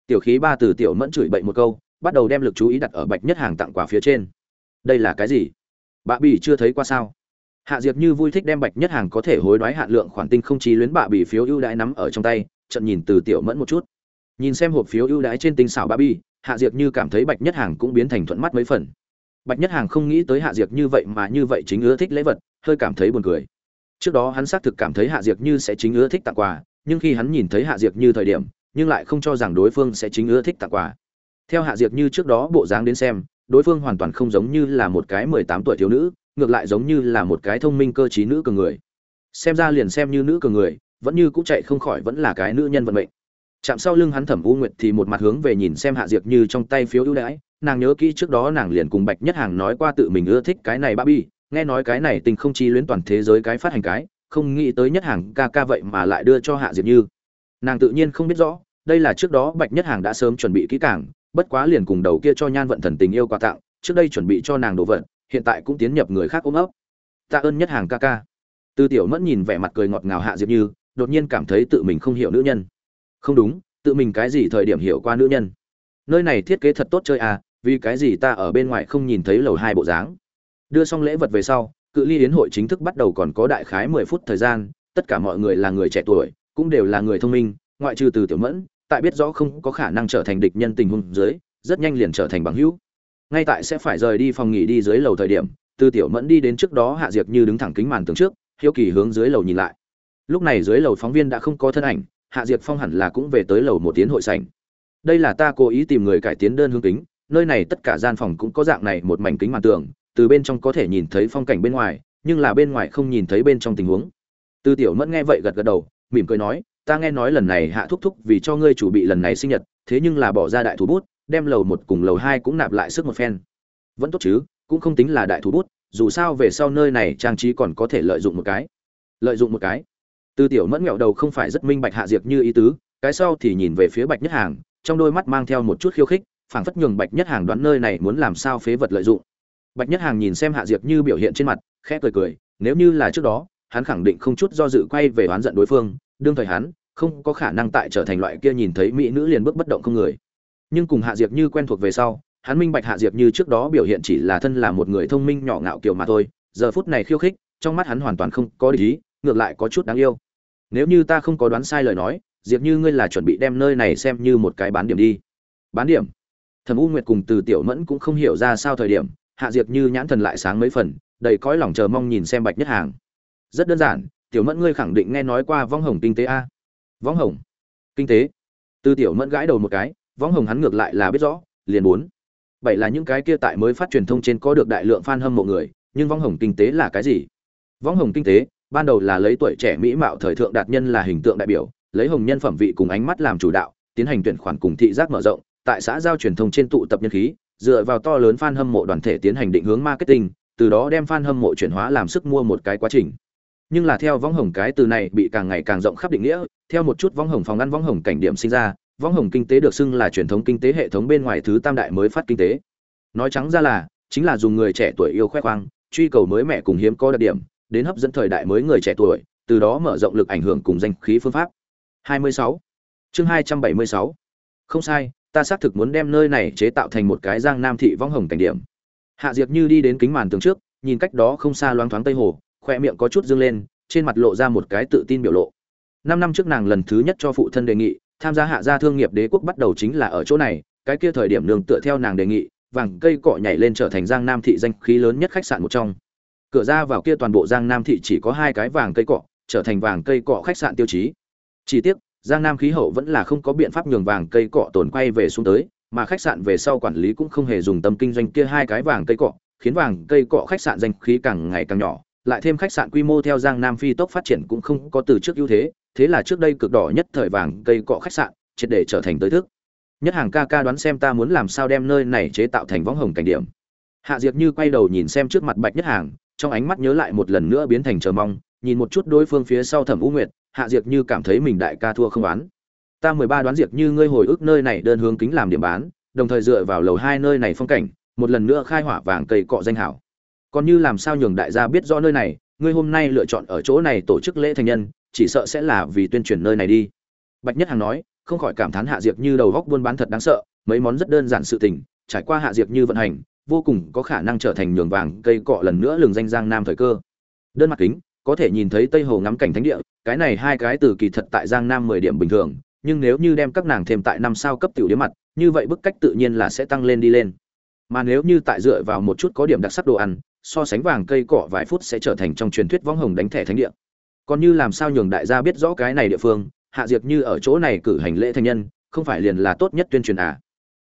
Tiểu khí ba từ tiểu mẫn chửi bậy một câu, bắt đầu đem lực chú ý đặt ở bạch nhất hàng tặng quà phía trên. Đây là cái gì? Bà bỉ chưa thấy qua sao? Hạ diệp như vui thích đem bạch nhất hàng có thể hối đoái hạn lượng khoản tinh không chí luyến bà bỉ phiếu ưu đãi nắm ở trong tay trận nhìn từ tiểu mẫn một chút. Nhìn xem hộp phiếu ưu đãi trên tinh xảo bà bỉ, hạ diệp như cảm thấy bạch nhất hàng cũng biến thành thuận mắt mấy phần. Bạch nhất hàng không nghĩ tới hạ diệp như vậy mà như vậy chính ưa thích lễ vật hơi cảm thấy buồn cười. Trước đó hắn xác thực cảm thấy hạ diệp như sẽ chính ưa thích tặng quà, nhưng khi hắn nhìn thấy hạ diệp như thời điểm, nhưng lại không cho rằng đối phương sẽ chính ưa thích tặng quà. Theo hạ diệp như trước đó bộ dáng đến xem, đối phương hoàn toàn không giống như là một cái mười tám tuổi thiếu nữ, ngược lại giống như là một cái thông minh cơ t nữ cường người. Xem ra liền xem như nữ cường người, vẫn như cũng chạy không khỏi vẫn là cái nữ nhân vận mệnh. Chạm sau lưng hắn thẩm u nguyệt thì một mặt hướng về nhìn xem hạ diệp như trong tay phiếu ưu đãi, nàng nhớ kỹ trước đó nàng liền cùng bạch nhất hàng nói qua tự mình ưa thích cái này ba bi nghe nói cái này tình không chi luyến toàn thế giới cái phát hành cái, không nghĩ tới nhất hàng ca ca vậy mà lại đưa cho hạ diệp như. Nàng tự nhiên không biết rõ, đây là trước đó bạch nhất hàng đã sớm chuẩn bị kỹ càng, bất quá liền cùng đầu kia cho nhan vận thần tình yêu quà tặng, trước đây chuẩn bị cho nàng đồ vận hiện tại cũng tiến nhập người khác ôm ấp. Tạ ơn nhất hàng ca ca. Tư tiểu mẫn nhìn vẻ mặt cười ngọt ngào hạ diệp như, đột nhiên cảm thấy tự mình không hiểu nữ nhân. Không đúng, tự mình cái gì thời điểm hiểu qua nữ nhân? Nơi này thiết kế thật tốt chơi à vì cái gì ta ở bên ngoài không nhìn thấy lầu hai bộ dáng? Đưa xong lễ vật về sau, cự ly yến hội chính thức bắt đầu còn có đại khái mười phút thời gian, tất cả mọi người là người trẻ tuổi, cũng đều là người thông minh, ngoại trừ từ tiểu mẫn, tại biết rõ không có khả năng trở thành địch nhân tình huống dưới, rất nhanh liền trở thành bằng hữu. Ngay tại sẽ phải rời đi phòng nghỉ đi dưới lầu thời điểm, từ tiểu mẫn đi đến trước đó hạ diệp như đứng thẳng kính màn tường trước, hiếu kỳ hướng dưới lầu nhìn lại. Lúc này dưới lầu phóng viên đã không có thân ảnh, hạ diệp phong hẳn là cũng về tới lầu một tiến hội sảnh. Đây là ta cố ý tìm người cải tiến đơn hướng kính, nơi này tất cả gian phòng cũng có dạng này một mảnh kính màn tường từ bên trong có thể nhìn thấy phong cảnh bên ngoài, nhưng là bên ngoài không nhìn thấy bên trong tình huống. Từ tiểu mẫn nghe vậy gật gật đầu, mỉm cười nói, ta nghe nói lần này hạ thúc thúc vì cho ngươi chủ bị lần này sinh nhật, thế nhưng là bỏ ra đại thủ bút, đem lầu một cùng lầu hai cũng nạp lại sức một phen. Vẫn tốt chứ, cũng không tính là đại thủ bút, dù sao về sau nơi này trang trí còn có thể lợi dụng một cái. Lợi dụng một cái? Từ tiểu mẫn nghẹo đầu không phải rất minh bạch hạ diệp như ý tứ, cái sau thì nhìn về phía bạch nhất hàng, trong đôi mắt mang theo một chút khiêu khích, phảng phất nhường bạch nhất hàng đoán nơi này muốn làm sao phế vật lợi dụng bạch nhất hàng nhìn xem hạ diệp như biểu hiện trên mặt, khẽ cười cười, nếu như là trước đó, hắn khẳng định không chút do dự quay về oán giận đối phương, đương thời hắn, không có khả năng tại trở thành loại kia nhìn thấy mỹ nữ liền bước bất động không người. Nhưng cùng hạ diệp như quen thuộc về sau, hắn minh bạch hạ diệp như trước đó biểu hiện chỉ là thân là một người thông minh nhỏ ngạo kiểu mà thôi, giờ phút này khiêu khích, trong mắt hắn hoàn toàn không có ý, ngược lại có chút đáng yêu. Nếu như ta không có đoán sai lời nói, diệp như ngươi là chuẩn bị đem nơi này xem như một cái bán điểm đi. Bán điểm? Thẩm u nguyệt cùng từ tiểu mẫn cũng không hiểu ra sao thời điểm hạ diệp như nhãn thần lại sáng mấy phần, đầy cõi lòng chờ mong nhìn xem bạch nhất hàng. Rất đơn giản, tiểu mẫn ngươi khẳng định nghe nói qua vong hồng kinh tế a? Võng hồng kinh tế? Từ tiểu mẫn gãi đầu một cái võng hồng hắn ngược lại là biết rõ, liền bốn. Bảy là những cái kia tại mới phát truyền thông trên có được đại lượng fan hâm mộ người, nhưng võng hồng kinh tế là cái gì? Võng hồng kinh tế, ban đầu là lấy tuổi trẻ mỹ mạo thời thượng đạt nhân là hình tượng đại biểu, lấy hồng nhân phẩm vị cùng ánh mắt làm chủ đạo, tiến hành tuyển khoản cùng thị giác mở rộng, tại xã giao truyền thông trên tụ tập nhân khí dựa vào to lớn fan hâm mộ đoàn thể tiến hành định hướng marketing, từ đó đem fan hâm mộ chuyển hóa làm sức mua một cái quá trình nhưng là theo võng hồng cái từ này bị càng ngày càng rộng khắp định nghĩa, theo một chút võng hồng phòng ăn, võng hồng cảnh điểm sinh ra, võng hồng kinh tế được xưng là truyền thống kinh tế hệ thống bên ngoài thứ tam đại mới phát kinh tế nói trắng ra là, chính là dùng người trẻ tuổi yêu khoe khoang, truy cầu mới mẻ cùng hiếm có đặc điểm, đến hấp dẫn thời đại mới người trẻ tuổi, từ đó mở rộng lực ảnh hưởng cùng danh khí phương pháp 26. chương 276. không sai ta xác thực muốn đem nơi này chế tạo thành một cái giang nam thị vong hồng cảnh điểm. Hạ diệp như đi đến kính màn tường trước, nhìn cách đó không xa loáng thoáng tây hồ khoe miệng có chút dương lên, trên mặt lộ ra một cái tự tin biểu lộ. Năm năm trước nàng lần thứ nhất cho phụ thân đề nghị, tham gia hạ gia thương nghiệp đế quốc bắt đầu chính là ở chỗ này, cái kia thời điểm nương tựa theo nàng đề nghị, vàng cây cọ nhảy lên trở thành giang nam thị danh khí lớn nhất khách sạn một trong. Cửa ra vào kia toàn bộ giang nam thị chỉ có hai cái vàng cây cọ, trở thành vàng cây cọ khách sạn tiêu chí. Chỉ tiếc giang nam khí hậu vẫn là không có biện pháp nhường vàng cây cọ tồn quay về xuống tới, mà khách sạn về sau quản lý cũng không hề dùng tâm kinh doanh kia hai cái vàng cây cọ, khiến vàng cây cọ khách sạn danh khí càng ngày càng nhỏ, lại thêm khách sạn quy mô theo giang nam phi tốc phát triển cũng không có từ trước ưu thế thế là trước đây cực đỏ nhất thời vàng cây cọ khách sạn, triệt để trở thành tới thức. Nhất hàng ca ca đoán xem ta muốn làm sao đem nơi này chế tạo thành võng hồng cảnh điểm. Hạ diệp như quay đầu nhìn xem trước mặt bạch nhất hàng, trong ánh mắt nhớ lại một lần nữa biến thành chờ mong nhìn một chút đối phương phía sau thẩm u nguyệt, hạ diệt như cảm thấy mình đại ca thua không bán ta mười ba đoán diệt như ngươi hồi ức nơi này đơn hướng kính làm điểm bán, đồng thời dựa vào lầu hai nơi này phong cảnh, một lần nữa khai hỏa vàng cây cọ danh hảo. Còn như làm sao nhường đại gia biết rõ nơi này, ngươi hôm nay lựa chọn ở chỗ này tổ chức lễ thành nhân, chỉ sợ sẽ là vì tuyên truyền nơi này đi. Bạch nhất hằng nói, không khỏi cảm thán hạ diệp như đầu góc buôn bán thật đáng sợ, mấy món rất đơn giản sự tình, trải qua hạ diệp như vận hành, vô cùng có khả năng trở thành nhường vàng cây cọ lần nữa lường danh giang nam thời cơ. Đơn mặt kính có thể nhìn thấy tây hồ ngắm cảnh thánh địa, cái này hai cái từ kỳ thật tại giang nam mười điểm bình thường, nhưng nếu như đem các nàng thêm tại năm sao cấp tiểu điểm mặt, như vậy bức cách tự nhiên là sẽ tăng lên đi lên. Mà nếu như tại dựa vào một chút có điểm đặc sắc đồ ăn, so sánh vàng cây cỏ vài phút sẽ trở thành trong truyền thuyết võng hồng đánh thẻ thánh địa. Còn như làm sao nhường đại gia biết rõ cái này địa phương, hạ diệt như ở chỗ này cử hành lễ thành nhân, không phải liền là tốt nhất tuyên truyền à?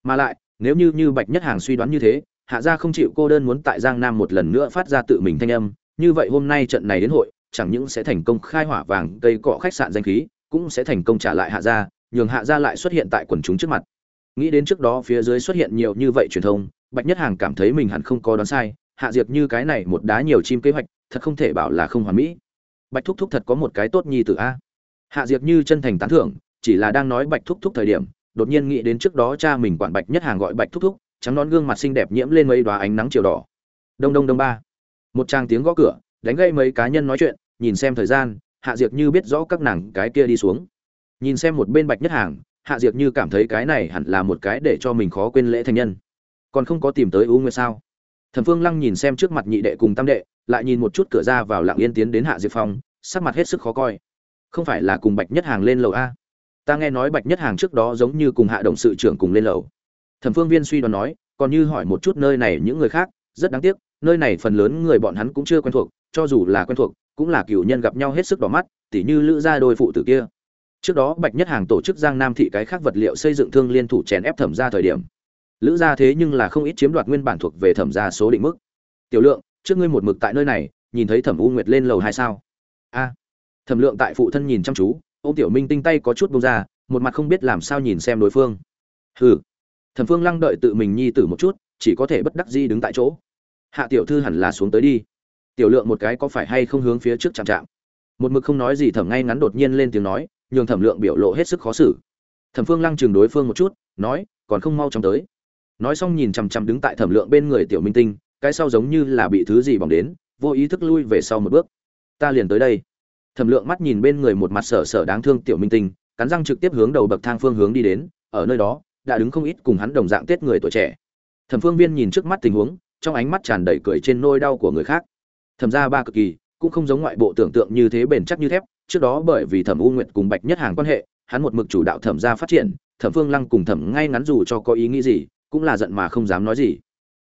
Mà lại, nếu như như bạch nhất hàng suy đoán như thế, hạ gia không chịu cô đơn muốn tại giang nam một lần nữa phát ra tự mình thanh âm như vậy hôm nay trận này đến hội, chẳng những sẽ thành công khai hỏa vàng cây cọ khách sạn danh khí, cũng sẽ thành công trả lại hạ gia, nhường hạ gia lại xuất hiện tại quần chúng trước mặt. Nghĩ đến trước đó phía dưới xuất hiện nhiều như vậy truyền thông, bạch nhất hàng cảm thấy mình hẳn không có đoán sai, hạ diệp như cái này một đá nhiều chim kế hoạch, thật không thể bảo là không hoàn mỹ. Bạch thúc thúc thật có một cái tốt nhi tử a. Hạ diệp như chân thành tán thưởng, chỉ là đang nói bạch thúc thúc thời điểm, đột nhiên nghĩ đến trước đó cha mình quản bạch nhất hàng gọi bạch thúc thúc, trắng nón gương mặt xinh đẹp nhiễm lên mấy đoá ánh nắng chiều đỏ. Đông đông đông ba một trang tiếng gõ cửa, đánh gây mấy cá nhân nói chuyện, nhìn xem thời gian, hạ Diệc như biết rõ các nàng cái kia đi xuống. Nhìn xem một bên bạch nhất hàng, hạ Diệc như cảm thấy cái này hẳn là một cái để cho mình khó quên lễ thành nhân. Còn không có tìm tới u nguyệt sao? Thẩm phương lăng nhìn xem trước mặt nhị đệ cùng tam đệ, lại nhìn một chút cửa ra vào lặng yên tiến đến hạ diệp phong, sắc mặt hết sức khó coi. Không phải là cùng bạch nhất hàng lên lầu a? Ta nghe nói bạch nhất hàng trước đó giống như cùng hạ động sự trưởng cùng lên lầu. Thẩm phương viên suy đoán nói, còn như hỏi một chút nơi này những người khác, rất đáng tiếc nơi này phần lớn người bọn hắn cũng chưa quen thuộc, cho dù là quen thuộc, cũng là cửu nhân gặp nhau hết sức đỏ mắt, tỉ như lữ gia đôi phụ tử kia. Trước đó, bạch nhất hàng tổ chức giang nam thị cái khác vật liệu xây dựng thương liên thủ chèn ép thẩm gia thời điểm. Lữ gia thế nhưng là không ít chiếm đoạt nguyên bản thuộc về thẩm gia số định mức. Tiểu lượng, trước ngươi một mực tại nơi này, nhìn thấy thẩm u nguyệt lên lầu hai sao? A. Thẩm lượng tại phụ thân nhìn chăm chú ô tiểu minh tinh tay có chút buông ra, một mặt không biết làm sao nhìn xem đối phương. Hừ. Thẩm phương lăng đợi tự mình nhi tử một chút, chỉ có thể bất đắc dĩ đứng tại chỗ hạ tiểu thư hẳn là xuống tới đi. Tiểu lượng một cái có phải hay không hướng phía trước chạm chạm? Một mực không nói gì thẩm ngay ngắn đột nhiên lên tiếng nói, nhường thẩm lượng biểu lộ hết sức khó xử. Thẩm phương lăng chừng đối phương một chút, nói, còn không mau chóng tới. Nói xong nhìn chằm chằm đứng tại thẩm lượng bên người tiểu minh tinh, cái sau giống như là bị thứ gì bỏng đến, vô ý thức lui về sau một bước. Ta liền tới đây. Thẩm lượng mắt nhìn bên người một mặt sở sở đáng thương tiểu minh tinh, cắn răng trực tiếp hướng đầu bậc thang phương hướng đi đến, ở nơi đó, đã đứng không ít cùng hắn đồng dạng tết người tuổi trẻ. Thẩm phương viên nhìn trước mắt tình huống trong ánh mắt tràn đầy cười trên nôi đau của người khác. Thẩm ra ba cực kỳ, cũng không giống ngoại bộ tưởng tượng như thế bền chắc như thép, trước đó bởi vì thẩm u nguyệt cùng bạch nhất hàng quan hệ, hắn một mực chủ đạo thẩm ra phát triển, thẩm phương lăng cùng thẩm ngay ngắn dù cho có ý nghĩ gì, cũng là giận mà không dám nói gì.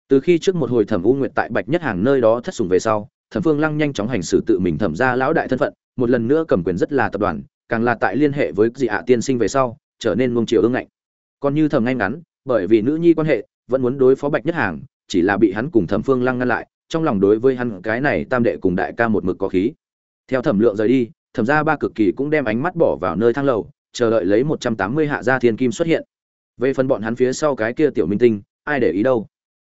Từ khi trước một hồi thẩm u nguyệt tại bạch nhất hàng nơi đó thất sủng về sau, thẩm phương lăng nhanh chóng hành xử tự mình thẩm ra lão đại thân phận, một lần nữa cầm quyền rất là tập đoàn, càng là tại liên hệ với dị hạ tiên sinh về sau, trở nên mông triều ương ngạnh. Còn như thẩm ngay ngắn, bởi vì nữ nhi quan hệ, vẫn muốn đối phó bạch nhất hàng chỉ là bị hắn cùng thẩm phương lăng ngăn lại, trong lòng đối với hắn cái này tam đệ cùng đại ca một mực có khí. Theo thẩm lượng rời đi, thẩm gia ba cực kỳ cũng đem ánh mắt bỏ vào nơi thang lầu, chờ đợi lấy một trăm tám mươi hạ gia thiên kim xuất hiện. Về phần bọn hắn phía sau cái kia tiểu minh tinh, ai để ý đâu?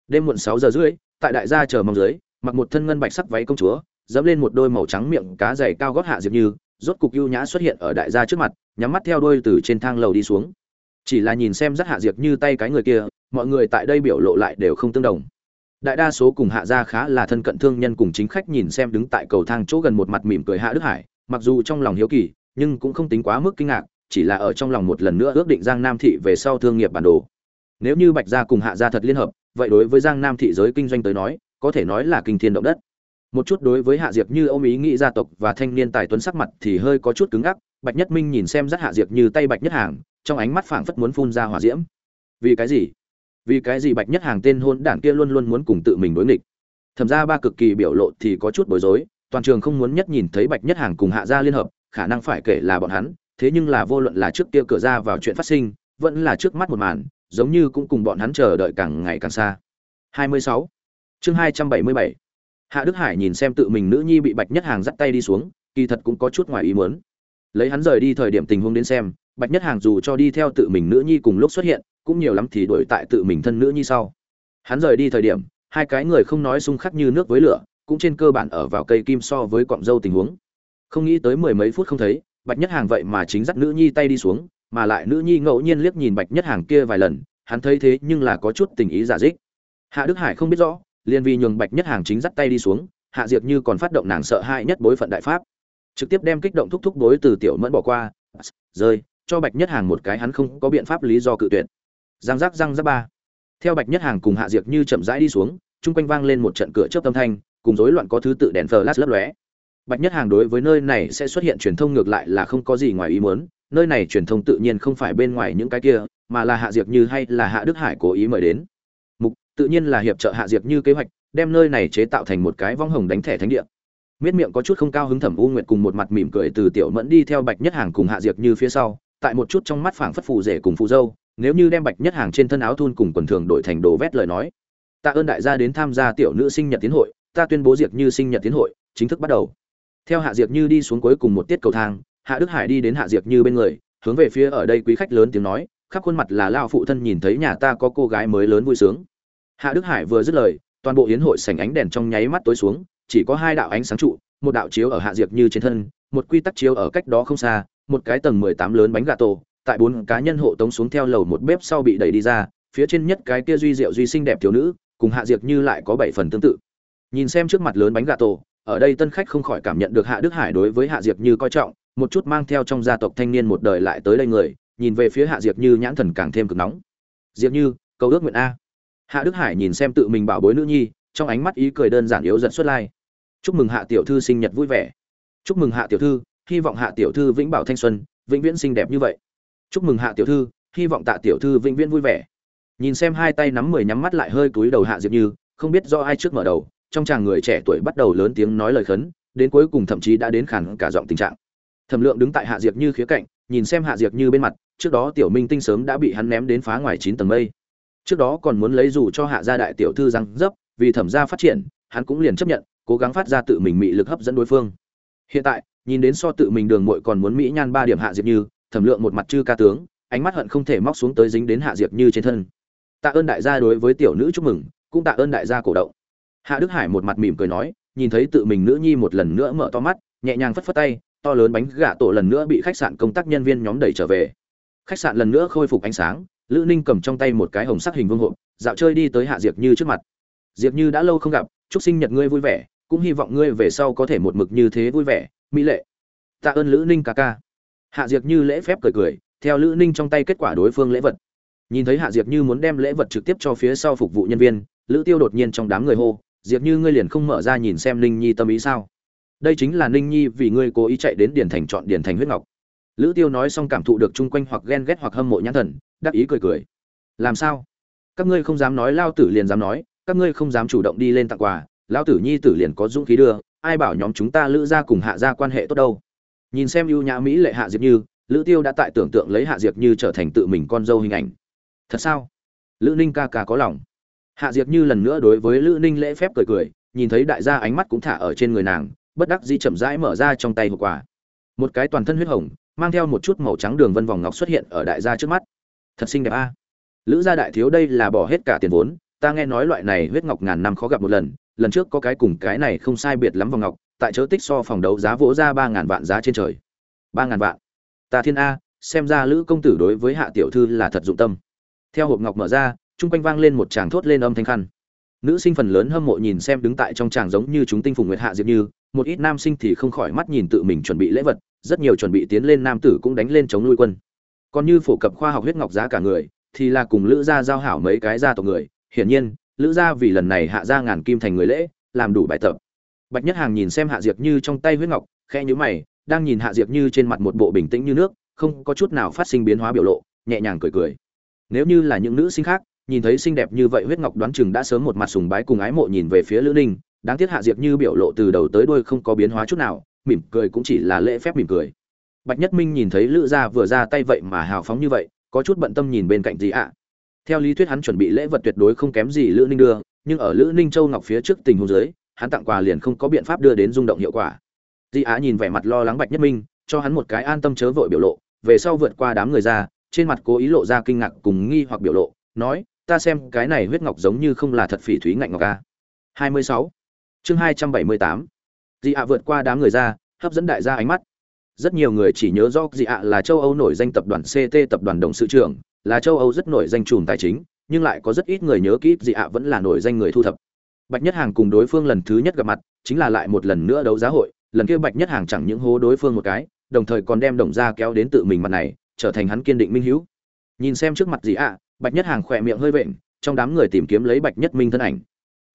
Đêm muộn sáu giờ rưỡi, tại đại gia chờ mong dưới, mặc một thân ngân bạch sắc váy công chúa, dẫm lên một đôi màu trắng miệng cá dày cao gót hạ diệp như, rốt cục ưu nhã xuất hiện ở đại gia trước mặt, nhắm mắt theo đôi từ trên thang lầu đi xuống. Chỉ là nhìn xem rất hạ diệp như tay cái người kia mọi người tại đây biểu lộ lại đều không tương đồng. Đại đa số cùng hạ gia khá là thân cận thương nhân cùng chính khách nhìn xem đứng tại cầu thang chỗ gần một mặt mỉm cười hạ đức hải, mặc dù trong lòng hiếu kỳ, nhưng cũng không tính quá mức kinh ngạc, chỉ là ở trong lòng một lần nữa ước định giang nam thị về sau thương nghiệp bản đồ. Nếu như bạch gia cùng hạ gia thật liên hợp, vậy đối với giang nam thị giới kinh doanh tới nói, có thể nói là kinh thiên động đất. Một chút đối với hạ diệp như ông ý nghĩ gia tộc và thanh niên tài tuấn sắc mặt thì hơi có chút cứng ngắc, bạch nhất minh nhìn xem rất hạ diệp như tay bạch nhất hàng, trong ánh mắt phảng phất muốn phun ra hỏa diễm. Vì cái gì? Vì cái gì bạch nhất hàng tên hôn đảng kia luôn luôn muốn cùng tự mình đối nghịch thẩm ra ba cực kỳ biểu lộ thì có chút bối rối, toàn trường không muốn nhất nhìn thấy bạch nhất hàng cùng hạ gia liên hợp, khả năng phải kể là bọn hắn, thế nhưng là vô luận là trước kia cửa ra vào chuyện phát sinh, vẫn là trước mắt một màn, giống như cũng cùng bọn hắn chờ đợi càng ngày càng xa 26. chương 277. hạ đức hải nhìn xem tự mình nữ nhi bị bạch nhất hàng dắt tay đi xuống, kỳ thật cũng có chút ngoài ý muốn lấy hắn rời đi thời điểm tình huống đến xem, bạch nhất hàng dù cho đi theo tự mình nữ nhi cùng lúc xuất hiện cũng nhiều lắm thì đuổi tại tự mình thân nữ như sau. Hắn rời đi thời điểm, hai cái người không nói xung khắc như nước với lửa, cũng trên cơ bản ở vào cây kim so với cọng dâu tình huống. Không nghĩ tới mười mấy phút không thấy, bạch nhất hàng vậy mà chính dắt nữ nhi tay đi xuống, mà lại nữ nhi ngẫu nhiên liếc nhìn bạch nhất hàng kia vài lần, hắn thấy thế nhưng là có chút tình ý giả dích. Hạ đức hải không biết rõ, liền vì nhường bạch nhất hàng chính dắt tay đi xuống, hạ diệt như còn phát động nàng sợ hãi nhất bối phận đại pháp. Trực tiếp đem kích động thúc thúc đối từ tiểu mẫn bỏ qua, rơi, cho bạch nhất hàng một cái hắn không có biện pháp lý do cự tuyệt giang rắc răng giáp ba. Theo bạch nhất hàng cùng hạ diệt như chậm rãi đi xuống, chung quanh vang lên một trận cửa chớp âm thanh, cùng rối loạn có thứ tự đèn flash lấp lóe. Bạch nhất hàng đối với nơi này sẽ xuất hiện truyền thông ngược lại là không có gì ngoài ý muốn, nơi này truyền thông tự nhiên không phải bên ngoài những cái kia, mà là hạ diệt như hay là hạ đức hải cố ý mời đến. Mục, tự nhiên là hiệp trợ hạ diệt như kế hoạch, đem nơi này chế tạo thành một cái vong hồng đánh thẻ thánh địa. Miết miệng có chút không cao hứng thẩm u nguyệt cùng một mặt mỉm cười từ tiểu mẫn đi theo bạch nhất hàng cùng hạ diệt như phía sau, tại một chút trong mắt phảng phất phù rể cùng phù dâu nếu như đem bạch nhất hàng trên thân áo thun cùng quần thường đổi thành đồ vét lời nói, tạ ơn đại gia đến tham gia tiểu nữ sinh nhật tiến hội, ta tuyên bố diệt như sinh nhật tiến hội, chính thức bắt đầu. Theo hạ diệt như đi xuống cuối cùng một tiết cầu thang, hạ đức hải đi đến hạ diệt như bên người, hướng về phía ở đây quý khách lớn tiếng nói, khắp khuôn mặt là lao phụ thân nhìn thấy nhà ta có cô gái mới lớn vui sướng. Hạ đức hải vừa dứt lời, toàn bộ hiến hội sảnh ánh đèn trong nháy mắt tối xuống, chỉ có hai đạo ánh sáng trụ, một đạo chiếu ở hạ diệt như trên thân, một quy tắc chiếu ở cách đó không xa, một cái tầng mười tám lớn bánh gà tổ tại bốn cá nhân hộ tống xuống theo lầu một bếp sau bị đẩy đi ra, phía trên nhất cái kia duy diệu duy xinh đẹp thiếu nữ, cùng hạ diệc như lại có bảy phần tương tự. Nhìn xem trước mặt lớn bánh gà tổ, ở đây tân khách không khỏi cảm nhận được hạ đức hải đối với hạ diệc như coi trọng, một chút mang theo trong gia tộc thanh niên một đời lại tới đây người, nhìn về phía hạ diệc như nhãn thần càng thêm cực nóng. Diệc như, cầu ước nguyện a. Hạ đức hải nhìn xem tự mình bảo bối nữ nhi, trong ánh mắt ý cười đơn giản yếu giận xuất lai. Chúc mừng hạ tiểu thư sinh nhật vui vẻ. Chúc mừng hạ tiểu thư, hy vọng hạ tiểu thư vĩnh bảo thanh xuân, vĩnh viễn xinh đẹp như vậy chúc mừng hạ tiểu thư, hy vọng tạ tiểu thư vĩnh viễn vui vẻ. Nhìn xem hai tay nắm mười nhắm mắt lại hơi cúi đầu hạ diệp như, không biết do ai trước mở đầu, trong chàng người trẻ tuổi bắt đầu lớn tiếng nói lời khấn, đến cuối cùng thậm chí đã đến khản cả giọng tình trạng. Thẩm lượng đứng tại hạ diệp như khía cạnh, nhìn xem hạ diệp như bên mặt, trước đó tiểu minh tinh sớm đã bị hắn ném đến phá ngoài chín tầng mây. Trước đó còn muốn lấy dù cho hạ gia đại tiểu thư răng dấp, vì thẩm gia phát triển, hắn cũng liền chấp nhận, cố gắng phát ra tự mình mị lực hấp dẫn đối phương. Hiện tại, nhìn đến so tự mình đường muội còn muốn mỹ nhan ba điểm hạ diệp như thẩm lượng một mặt chư ca tướng, ánh mắt hận không thể móc xuống tới dính đến hạ diệp như trên thân. Tạ ơn đại gia đối với tiểu nữ chúc mừng, cũng tạ ơn đại gia cổ động. Hạ đức hải một mặt mỉm cười nói, nhìn thấy tự mình nữ nhi một lần nữa mở to mắt, nhẹ nhàng phất phất tay, to lớn bánh gà tổ lần nữa bị khách sạn công tác nhân viên nhóm đẩy trở về. Khách sạn lần nữa khôi phục ánh sáng, lữ ninh cầm trong tay một cái hồng sắc hình vương hộp, dạo chơi đi tới hạ diệp như trước mặt. Diệp như đã lâu không gặp, chúc sinh nhật ngươi vui vẻ, cũng hy vọng ngươi về sau có thể một mực như thế vui vẻ, mỹ lệ. Tạ ơn lữ ninh ca ca hạ diệp như lễ phép cười cười, theo lữ ninh trong tay kết quả đối phương lễ vật. Nhìn thấy hạ diệp như muốn đem lễ vật trực tiếp cho phía sau phục vụ nhân viên, lữ tiêu đột nhiên trong đám người hô, diệp như ngươi liền không mở ra nhìn xem ninh nhi tâm ý sao? Đây chính là ninh nhi vì ngươi cố ý chạy đến điển thành chọn điển thành huyết ngọc. Lữ tiêu nói xong cảm thụ được chung quanh hoặc ghen ghét hoặc hâm mộ nhãn thần, đắc ý cười cười. Làm sao? Các ngươi không dám nói, lao tử liền dám nói, các ngươi không dám chủ động đi lên tặng quà, lao tử nhi tử liền có dũng khí đưa, ai bảo nhóm chúng ta lữ ra cùng hạ ra quan hệ tốt đâu? Nhìn xem ưu nhã mỹ lệ hạ diệp như, lữ tiêu đã tại tưởng tượng lấy hạ diệp như trở thành tự mình con dâu hình ảnh. Thật sao? Lữ ninh ca ca có lòng. Hạ diệp như lần nữa đối với lữ ninh lễ phép cười cười, nhìn thấy đại gia ánh mắt cũng thả ở trên người nàng, bất đắc dĩ chậm rãi mở ra trong tay hộp quà. Một cái toàn thân huyết hồng, mang theo một chút màu trắng đường vân vòng ngọc xuất hiện ở đại gia trước mắt. Thật xinh đẹp a. Lữ gia đại thiếu đây là bỏ hết cả tiền vốn, ta nghe nói loại này huyết ngọc ngàn năm khó gặp một lần lần trước có cái cùng cái này không sai biệt lắm vòng ngọc tại chớ tích so phòng đấu giá vỗ ra ba ngàn vạn giá trên trời. Ba ngàn vạn. Ta thiên a, xem ra lữ công tử đối với hạ tiểu thư là thật dụng tâm. Theo hộp ngọc mở ra, chung quanh vang lên một tràng thốt lên âm thanh khăn. Nữ sinh phần lớn hâm mộ nhìn xem đứng tại trong tràng giống như chúng tinh phùng nguyệt hạ diệp như, một ít nam sinh thì không khỏi mắt nhìn tự mình chuẩn bị lễ vật, rất nhiều chuẩn bị tiến lên nam tử cũng đánh lên chống nuôi quân. Còn như phổ cập khoa học huyết ngọc giá cả người, thì là cùng lữ gia giao hảo mấy cái gia tộc người. Hiển nhiên, lữ gia vì lần này hạ gia ngàn kim thành người lễ, làm đủ bài tập bạch nhất hàng nhìn xem hạ diệp như trong tay huyết ngọc, khẽ nhíu mày, đang nhìn hạ diệp như trên mặt một bộ bình tĩnh như nước, không có chút nào phát sinh biến hóa biểu lộ, nhẹ nhàng cười cười. Nếu như là những nữ sinh khác, nhìn thấy xinh đẹp như vậy huyết ngọc đoán chừng đã sớm một mặt sùng bái cùng ái mộ nhìn về phía lữ ninh, đáng tiếc hạ diệp như biểu lộ từ đầu tới đuôi không có biến hóa chút nào, mỉm cười cũng chỉ là lễ phép mỉm cười. Bạch nhất minh nhìn thấy lữ gia vừa ra tay vậy mà hào phóng như vậy, có chút bận tâm nhìn bên cạnh gì ạ? Theo lý thuyết hắn chuẩn bị lễ vật tuyệt đối không kém gì lữ ninh đưa, nhưng ở lữ ninh châu ngọc phía trước tình huống dưới hắn tặng quà liền không có biện pháp đưa đến rung động hiệu quả di á nhìn vẻ mặt lo lắng bạch nhất minh cho hắn một cái an tâm chớ vội biểu lộ về sau vượt qua đám người ra trên mặt cố ý lộ ra kinh ngạc cùng nghi hoặc biểu lộ nói ta xem cái này huyết ngọc giống như không là thật phỉ thúy ngạnh ngọc a 26. chương 278. Dị ạ vượt qua đám người ra, hấp dẫn đại gia ánh mắt. Rất nhiều người chỉ nhớ rõ Dị ạ là châu Âu nổi danh tập đoàn CT tập đoàn đồng sự trưởng, là châu Âu rất nổi danh trùm tài chính, nhưng lại có rất ít người nhớ kỹ Dị ạ vẫn là nổi danh người thu thập. Bạch Nhất Hàng cùng đối phương lần thứ nhất gặp mặt, chính là lại một lần nữa đấu giá hội, lần kia Bạch Nhất Hàng chẳng những hố đối phương một cái, đồng thời còn đem đồng ra kéo đến tự mình mặt này, trở thành hắn kiên định minh hữu. Nhìn xem trước mặt gì ạ, Bạch Nhất Hàng khỏe miệng hơi vện, trong đám người tìm kiếm lấy Bạch Nhất Minh thân ảnh.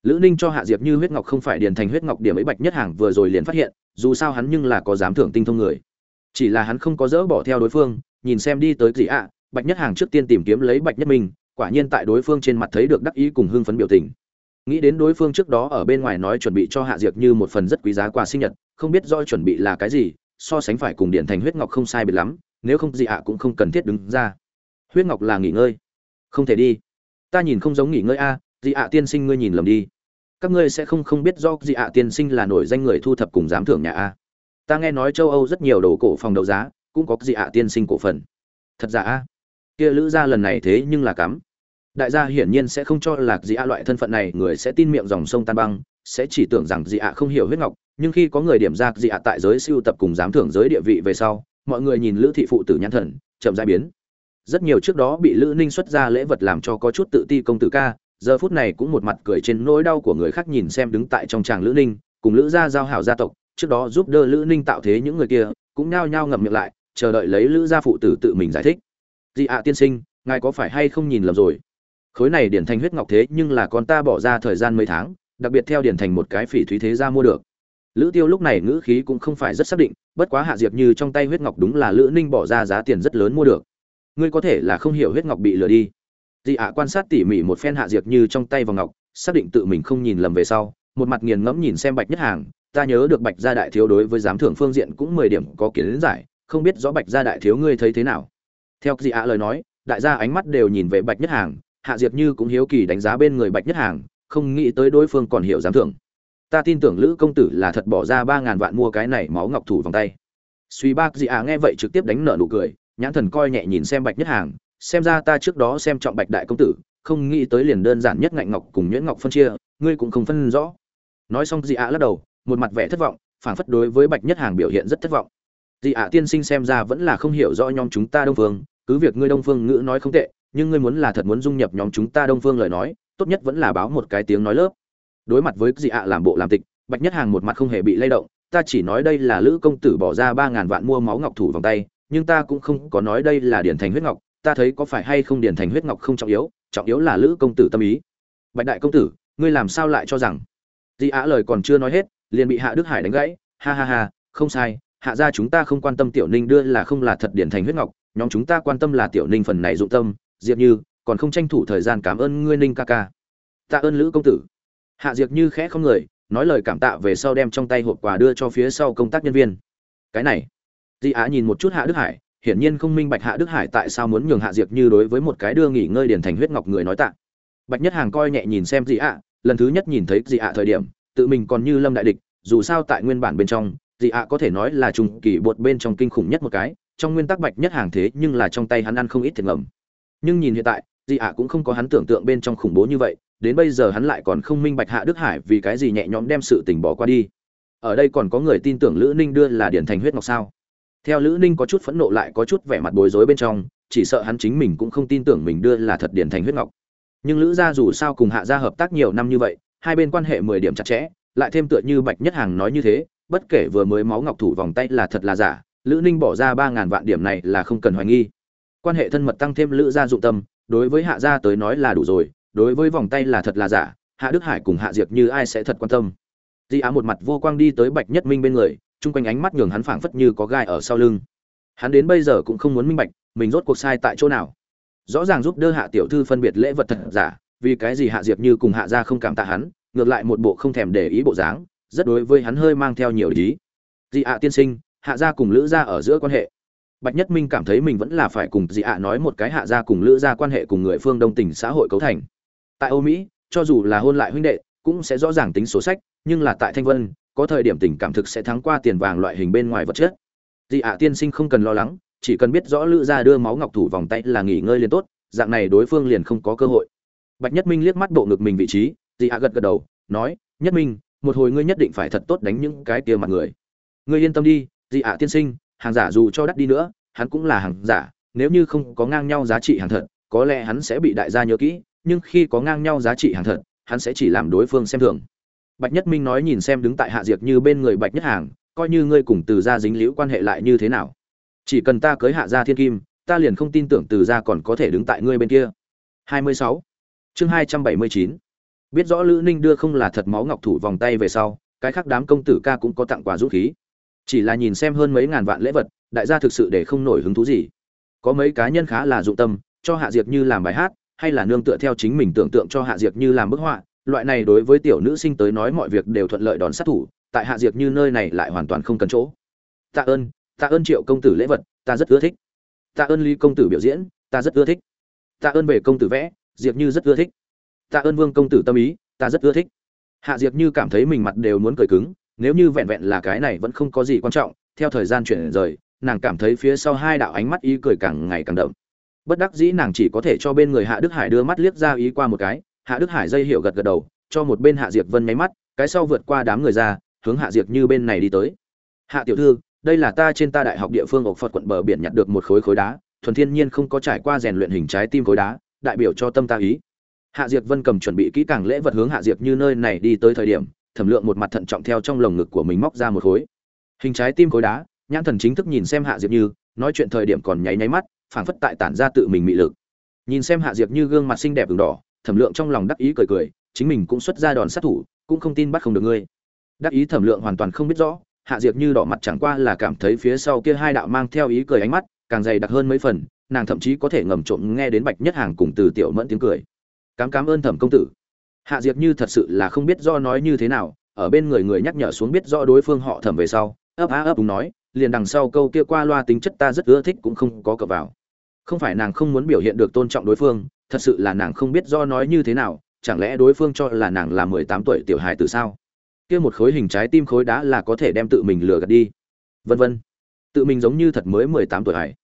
Lữ ninh cho hạ diệp như huyết ngọc không phải điền thành huyết ngọc điểm ấy bạch nhất hàng vừa rồi liền phát hiện dù sao hắn nhưng là có dám thưởng tinh thông người. Chỉ là hắn không có dỡ bỏ theo đối phương nhìn xem đi tới gì ạ bạch nhất hàng trước tiên tìm kiếm lấy bạch nhất minh quả nhiên tại đối phương trên mặt thấy được đắc ý cùng hưng phấn biểu tình nghĩ đến đối phương trước đó ở bên ngoài nói chuẩn bị cho hạ diệp như một phần rất quý giá quà sinh nhật, không biết do chuẩn bị là cái gì, so sánh phải cùng điện thành huyết ngọc không sai biệt lắm, nếu không gì ạ cũng không cần thiết đứng ra. Huyết ngọc là nghỉ ngơi. Không thể đi. Ta nhìn không giống nghỉ ngơi a dị ạ tiên sinh ngươi nhìn lầm đi. Các ngươi sẽ không không biết do dị ạ tiên sinh là nổi danh người thu thập cùng giám thưởng nhà a. Ta nghe nói châu âu rất nhiều đồ cổ phòng đấu giá, cũng có dị ạ tiên sinh cổ phần. Thật giả a? Kia lữ gia lần này thế nhưng là cắm đại gia hiển nhiên sẽ không cho lạc dị ạ loại thân phận này, người sẽ tin miệng dòng sông tan băng, sẽ chỉ tưởng rằng dị ạ không hiểu huyết ngọc, nhưng khi có người điểm ra dị ạ tại giới siêu tập cùng giám thưởng giới địa vị về sau, mọi người nhìn lữ thị phụ tử nhãn thần, chậm rãi biến. Rất nhiều trước đó bị lữ ninh xuất ra lễ vật làm cho có chút tự ti công tử ca, giờ phút này cũng một mặt cười trên nỗi đau của người khác nhìn xem đứng tại trong tràng lữ ninh, cùng lữ gia giao hảo gia tộc, trước đó giúp đỡ lữ ninh tạo thế những người kia, cũng nhao nhao ngậm miệng lại, chờ đợi lấy lữ gia phụ tử tự mình giải thích. Dị ạ tiên sinh, ngài có phải hay không nhìn lầm rồi? Khối này điển thành huyết ngọc thế nhưng là con ta bỏ ra thời gian mấy tháng, đặc biệt theo điển thành một cái phỉ thúy thế ra mua được. Lữ tiêu lúc này ngữ khí cũng không phải rất xác định, bất quá hạ diệp như trong tay huyết ngọc đúng là lữ ninh bỏ ra giá tiền rất lớn mua được. Ngươi có thể là không hiểu huyết ngọc bị lừa đi. Dị ạ quan sát tỉ mỉ một phen hạ diệp như trong tay vào ngọc, xác định tự mình không nhìn lầm về sau, một mặt nghiền ngẫm nhìn xem bạch nhất hàng, ta nhớ được bạch gia đại thiếu đối với giám thưởng phương diện cũng mười điểm có kiến giải, không biết rõ bạch gia đại thiếu ngươi thấy thế nào. Theo dị ạ lời nói, đại gia ánh mắt đều nhìn về bạch nhất hàng hạ diệp như cũng hiếu kỳ đánh giá bên người bạch nhất hàng, không nghĩ tới đối phương còn hiểu giám thưởng. Ta tin tưởng lữ công tử là thật bỏ ra ba ngàn vạn mua cái này máu ngọc thủ vòng tay. Suy bác dị ạ nghe vậy trực tiếp đánh nợ nụ cười, nhãn thần coi nhẹ nhìn xem bạch nhất hàng, xem ra ta trước đó xem trọng bạch đại công tử, không nghĩ tới liền đơn giản nhất ngạnh ngọc cùng nhuyễn ngọc phân chia, ngươi cũng không phân rõ. Nói xong dị ạ lắc đầu, một mặt vẻ thất vọng, phảng phất đối với bạch nhất hàng biểu hiện rất thất vọng. Dị ạ tiên sinh xem ra vẫn là không hiểu rõ nhóm chúng ta đông phương, cứ việc ngươi đông phương ngữ nói không tệ nhưng ngươi muốn là thật muốn dung nhập nhóm chúng ta đông phương lời nói, tốt nhất vẫn là báo một cái tiếng nói lớp. Đối mặt với dị ạ, làm bộ làm tịch, bạch nhất hàng một mặt không hề bị lay động, ta chỉ nói đây là lữ công tử bỏ ra ba ngàn vạn mua máu ngọc thủ vòng tay, nhưng ta cũng không có nói đây là điển thành huyết ngọc, ta thấy có phải hay không điển thành huyết ngọc không trọng yếu trọng yếu là lữ công tử tâm ý. Bạch đại công tử, ngươi làm sao lại cho rằng? Dị ạ lời còn chưa nói hết, liền bị hạ đức hải đánh gãy. Ha ha ha, không sai, hạ gia chúng ta không quan tâm tiểu ninh đưa là không là thật điển thành huyết ngọc, nhóm chúng ta quan tâm là tiểu ninh phần này dụng tâm diệp như, còn không tranh thủ thời gian cảm ơn ngươi ninh ca ca. Tạ ơn lữ công tử. Hạ diệp như khẽ không người, nói lời cảm tạ về sau đem trong tay hộp quà đưa cho phía sau công tác nhân viên. Cái này. Di á nhìn một chút hạ đức hải, hiển nhiên không minh bạch hạ đức hải tại sao muốn nhường hạ diệp như đối với một cái đưa nghỉ ngơi điển thành huyết ngọc người nói tạ. Bạch nhất hàng coi nhẹ nhìn xem Di ạ lần thứ nhất nhìn thấy Di ạ thời điểm, tự mình còn như lâm đại địch, dù sao tại nguyên bản bên trong dị ạ có thể nói là trùng kỳ bột bên trong kinh khủng nhất một cái, trong nguyên tắc bạch nhất hàng thế nhưng là trong tay hắn ăn không ít thiệt ngầm nhưng nhìn hiện tại dị ạ cũng không có hắn tưởng tượng bên trong khủng bố như vậy, đến bây giờ hắn lại còn không minh bạch hạ đức hải vì cái gì nhẹ nhõm đem sự tình bỏ qua đi. Ở đây còn có người tin tưởng lữ ninh đưa là điển thành huyết ngọc sao? Theo lữ ninh có chút phẫn nộ lại có chút vẻ mặt bối rối bên trong, chỉ sợ hắn chính mình cũng không tin tưởng mình đưa là thật điển thành huyết ngọc. Nhưng lữ gia dù sao cùng hạ gia hợp tác nhiều năm như vậy, hai bên quan hệ mười điểm chặt chẽ, lại thêm tựa như bạch nhất hàng nói như thế, bất kể vừa mới máu ngọc thủ vòng tay là thật là giả, lữ ninh bỏ ra ba ngàn vạn điểm này là không cần hoài nghi quan hệ thân mật tăng thêm lữ gia dụng tâm, đối với hạ gia tới nói là đủ rồi, đối với vòng tay là thật là giả, hạ đức hải cùng hạ diệp như ai sẽ thật quan tâm. Di á một mặt vô quang đi tới bạch nhất minh bên người, chung quanh ánh mắt nhường hắn phảng phất như có gai ở sau lưng. Hắn đến bây giờ cũng không muốn minh bạch, mình rốt cuộc sai tại chỗ nào. Rõ ràng giúp đỡ hạ tiểu thư phân biệt lễ vật thật giả, vì cái gì hạ diệp như cùng hạ gia không cảm tạ hắn, ngược lại một bộ không thèm để ý bộ dáng, rất đối với hắn hơi mang theo nhiều ý. Dị ạ tiên sinh, hạ gia cùng lữ gia ở giữa quan hệ bạch nhất minh cảm thấy mình vẫn là phải cùng dị ạ nói một cái hạ gia cùng lữ gia quan hệ cùng người phương đông tỉnh xã hội cấu thành. Tại âu mỹ, cho dù là hôn lại huynh đệ, cũng sẽ rõ ràng tính số sách, nhưng là tại thanh vân, có thời điểm tình cảm thực sẽ thắng qua tiền vàng loại hình bên ngoài vật chất. Dị ạ tiên sinh không cần lo lắng, chỉ cần biết rõ lữ gia đưa máu ngọc thủ vòng tay là nghỉ ngơi liền tốt, dạng này đối phương liền không có cơ hội. Bạch nhất minh liếc mắt bộ ngực mình vị trí, dị ạ gật gật đầu, nói, nhất minh, một hồi ngươi nhất định phải thật tốt đánh những cái kia mặt người. Ngươi yên tâm đi, dị ạ tiên sinh hàng giả dù cho đắt đi nữa, hắn cũng là hàng giả, nếu như không có ngang nhau giá trị hàng thật, có lẽ hắn sẽ bị đại gia nhớ kỹ, nhưng khi có ngang nhau giá trị hàng thật, hắn sẽ chỉ làm đối phương xem thường bạch nhất minh nói nhìn xem đứng tại hạ diệt như bên người bạch nhất hàng, coi như ngươi cùng từ gia dính liễu quan hệ lại như thế nào chỉ cần ta cưới hạ gia thiên kim, ta liền không tin tưởng từ gia còn có thể đứng tại ngươi bên kia 26. chương 279. biết rõ lữ ninh đưa không là thật máu ngọc thủ vòng tay về sau, cái khác đám công tử ca cũng có tặng quà dũng khí chỉ là nhìn xem hơn mấy ngàn vạn lễ vật, đại gia thực sự để không nổi hứng thú gì. Có mấy cá nhân khá là dụng tâm, cho hạ diệp như làm bài hát, hay là nương tựa theo chính mình tưởng tượng cho hạ diệp như làm bức họa, loại này đối với tiểu nữ sinh tới nói mọi việc đều thuận lợi đón sát thủ, tại hạ diệp như nơi này lại hoàn toàn không cần chỗ. Tạ ơn tạ ơn triệu công tử lễ vật, ta rất ưa thích. Tạ ơn ly công tử biểu diễn, ta rất ưa thích. Tạ ơn về công tử vẽ, diệp như rất ưa thích. Tạ ơn vương công tử tâm ý, ta rất ưa thích. Hạ diệp như cảm thấy mình mặt đều muốn cười cứng nếu như vẹn vẹn là cái này vẫn không có gì quan trọng, theo thời gian chuyển rời, nàng cảm thấy phía sau hai đạo ánh mắt ý cười càng ngày càng đậm. Bất đắc dĩ nàng chỉ có thể cho bên người hạ đức hải đưa mắt liếc ra ý qua một cái, hạ đức hải dây hiệu gật gật đầu, cho một bên hạ diệp vân nháy mắt, cái sau vượt qua đám người ra, hướng hạ diệp như bên này đi tới. Hạ tiểu thư, đây là ta trên ta đại học địa phương ộc phật quận bờ biển nhặt được một khối khối đá, thuần thiên nhiên không có trải qua rèn luyện hình trái tim khối đá, đại biểu cho tâm ta ý. Hạ diệp vân cầm chuẩn bị kỹ càng lễ vật hướng hạ diệp như nơi này đi tới thời điểm thẩm lượng một mặt thận trọng theo trong lồng ngực của mình móc ra một khối. Hình trái tim khối đá, nhãn thần chính thức nhìn xem hạ diệp như, nói chuyện thời điểm còn nháy nháy mắt, phảng phất tại tản ra tự mình mị lực. Nhìn xem hạ diệp như gương mặt xinh đẹp đường đỏ, thẩm lượng trong lòng đắc ý cười cười, chính mình cũng xuất ra đòn sát thủ, cũng không tin bắt không được ngươi. Đắc ý thẩm lượng hoàn toàn không biết rõ, hạ diệp như đỏ mặt chẳng qua là cảm thấy phía sau kia hai đạo mang theo ý cười ánh mắt, càng dày đặc hơn mấy phần, nàng thậm chí có thể ngầm trộm nghe đến bạch nhất hàng cùng từ tiểu mẫn tiếng cười. Cám cám ơn thẩm công tử hạ diệp như thật sự là không biết do nói như thế nào, ở bên người người nhắc nhở xuống biết rõ đối phương họ thẩm về sau, ấp á ấp đúng nói, liền đằng sau câu kia qua loa tính chất ta rất ưa thích cũng không có cập vào. Không phải nàng không muốn biểu hiện được tôn trọng đối phương, thật sự là nàng không biết do nói như thế nào, chẳng lẽ đối phương cho là nàng là mười tám tuổi tiểu hài từ sao? Kia một khối hình trái tim khối đá là có thể đem tự mình lừa gạt đi. Vân vân. Tự mình giống như thật mới mười tám tuổi hải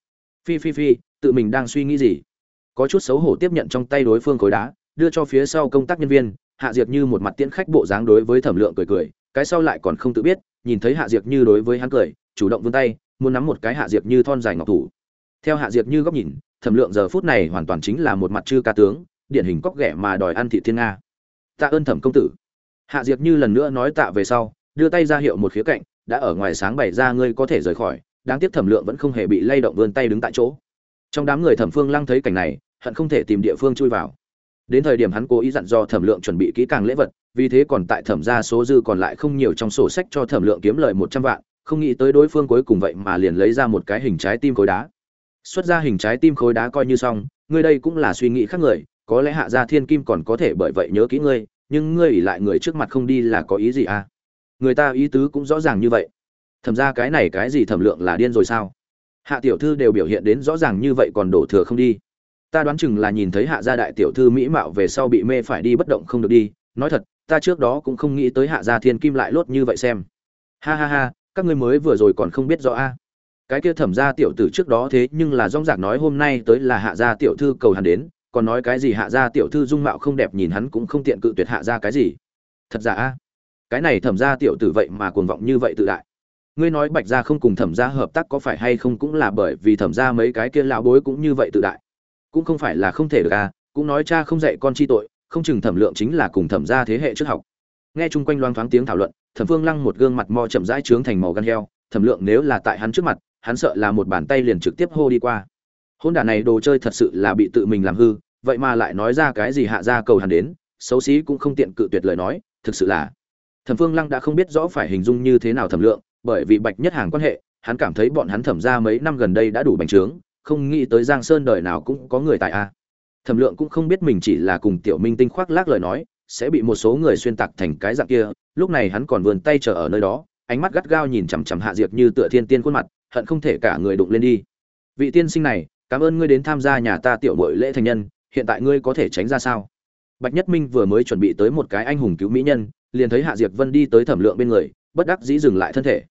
phi phi phi, tự mình đang suy nghĩ gì? Có chút xấu hổ tiếp nhận trong tay đối phương khối đá đưa cho phía sau công tác nhân viên, hạ diệp như một mặt tiễn khách bộ dáng đối với thẩm lượng cười cười, cái sau lại còn không tự biết, nhìn thấy hạ diệp như đối với hắn cười, chủ động vươn tay, muốn nắm một cái hạ diệp như thon dài ngọc thủ. Theo hạ diệp như góc nhìn, thẩm lượng giờ phút này hoàn toàn chính là một mặt chư ca tướng, điển hình cóc ghẻ mà đòi ăn thị thiên nga. Tạ ơn thẩm công tử. Hạ diệp như lần nữa nói tạ về sau, đưa tay ra hiệu một khía cạnh, đã ở ngoài sáng bày ra ngươi có thể rời khỏi, đáng tiếc thẩm lượng vẫn không hề bị lay động vươn tay đứng tại chỗ. Trong đám người thẩm phương lăng thấy cảnh này, hận không thể tìm địa phương chui vào đến thời điểm hắn cố ý dặn do thẩm lượng chuẩn bị kỹ càng lễ vật, vì thế còn tại thẩm ra số dư còn lại không nhiều trong sổ sách cho thẩm lượng kiếm lời một trăm vạn, không nghĩ tới đối phương cuối cùng vậy mà liền lấy ra một cái hình trái tim khối đá. Xuất ra hình trái tim khối đá coi như xong, ngươi đây cũng là suy nghĩ khác người, có lẽ hạ gia thiên kim còn có thể bởi vậy nhớ kỹ ngươi, nhưng ngươi ỉ lại người trước mặt không đi là có ý gì à? Người ta ý tứ cũng rõ ràng như vậy. Thẩm ra cái này cái gì thẩm lượng là điên rồi sao? Hạ tiểu thư đều biểu hiện đến rõ ràng như vậy còn đổ thừa không đi ta đoán chừng là nhìn thấy hạ gia đại tiểu thư mỹ mạo về sau bị mê phải đi bất động không được đi, nói thật, ta trước đó cũng không nghĩ tới hạ gia thiên kim lại lốt như vậy xem. Ha ha ha, các ngươi mới vừa rồi còn không biết rõ a. Cái kia thẩm gia tiểu tử trước đó thế nhưng là rong rạc nói hôm nay tới là hạ gia tiểu thư cầu hắn đến, còn nói cái gì hạ gia tiểu thư dung mạo không đẹp nhìn hắn cũng không tiện cự tuyệt hạ gia cái gì. Thật giả a? Cái này thẩm gia tiểu tử vậy mà cuồng vọng như vậy tự đại. Ngươi nói bạch gia không cùng thẩm gia hợp tác có phải hay không cũng là bởi vì thẩm gia mấy cái kia lão bối cũng như vậy tự đại cũng không phải là không thể được à cũng nói cha không dạy con chi tội, không chừng thẩm lượng chính là cùng thẩm gia thế hệ trước học. Nghe chung quanh loang thoáng tiếng thảo luận, thẩm phương lăng một gương mặt mò chậm rãi trướng thành màu gan heo, thẩm lượng nếu là tại hắn trước mặt, hắn sợ là một bàn tay liền trực tiếp hô đi qua. Hôn đả này đồ chơi thật sự là bị tự mình làm hư, vậy mà lại nói ra cái gì hạ ra cầu hắn đến, xấu xí cũng không tiện cự tuyệt lời nói, thực sự là. Thẩm phương lăng đã không biết rõ phải hình dung như thế nào thẩm lượng, bởi vì bạch nhất hàng quan hệ, hắn cảm thấy bọn hắn thẩm ra mấy năm gần đây đã đủ bành trướng không nghĩ tới giang sơn đời nào cũng có người tại a. Thẩm lượng cũng không biết mình chỉ là cùng tiểu minh tinh khoác lác lời nói, sẽ bị một số người xuyên tạc thành cái dạng kia, lúc này hắn còn vươn tay chờ ở nơi đó, ánh mắt gắt gao nhìn chằm chằm hạ diệp như tựa thiên tiên khuôn mặt, hận không thể cả người đụng lên đi. Vị tiên sinh này, cảm ơn ngươi đến tham gia nhà ta tiểu bội lễ thành nhân, hiện tại ngươi có thể tránh ra sao? Bạch nhất minh vừa mới chuẩn bị tới một cái anh hùng cứu mỹ nhân, liền thấy hạ diệp vân đi tới thẩm lượng bên người, bất đắc dĩ dừng lại thân thể.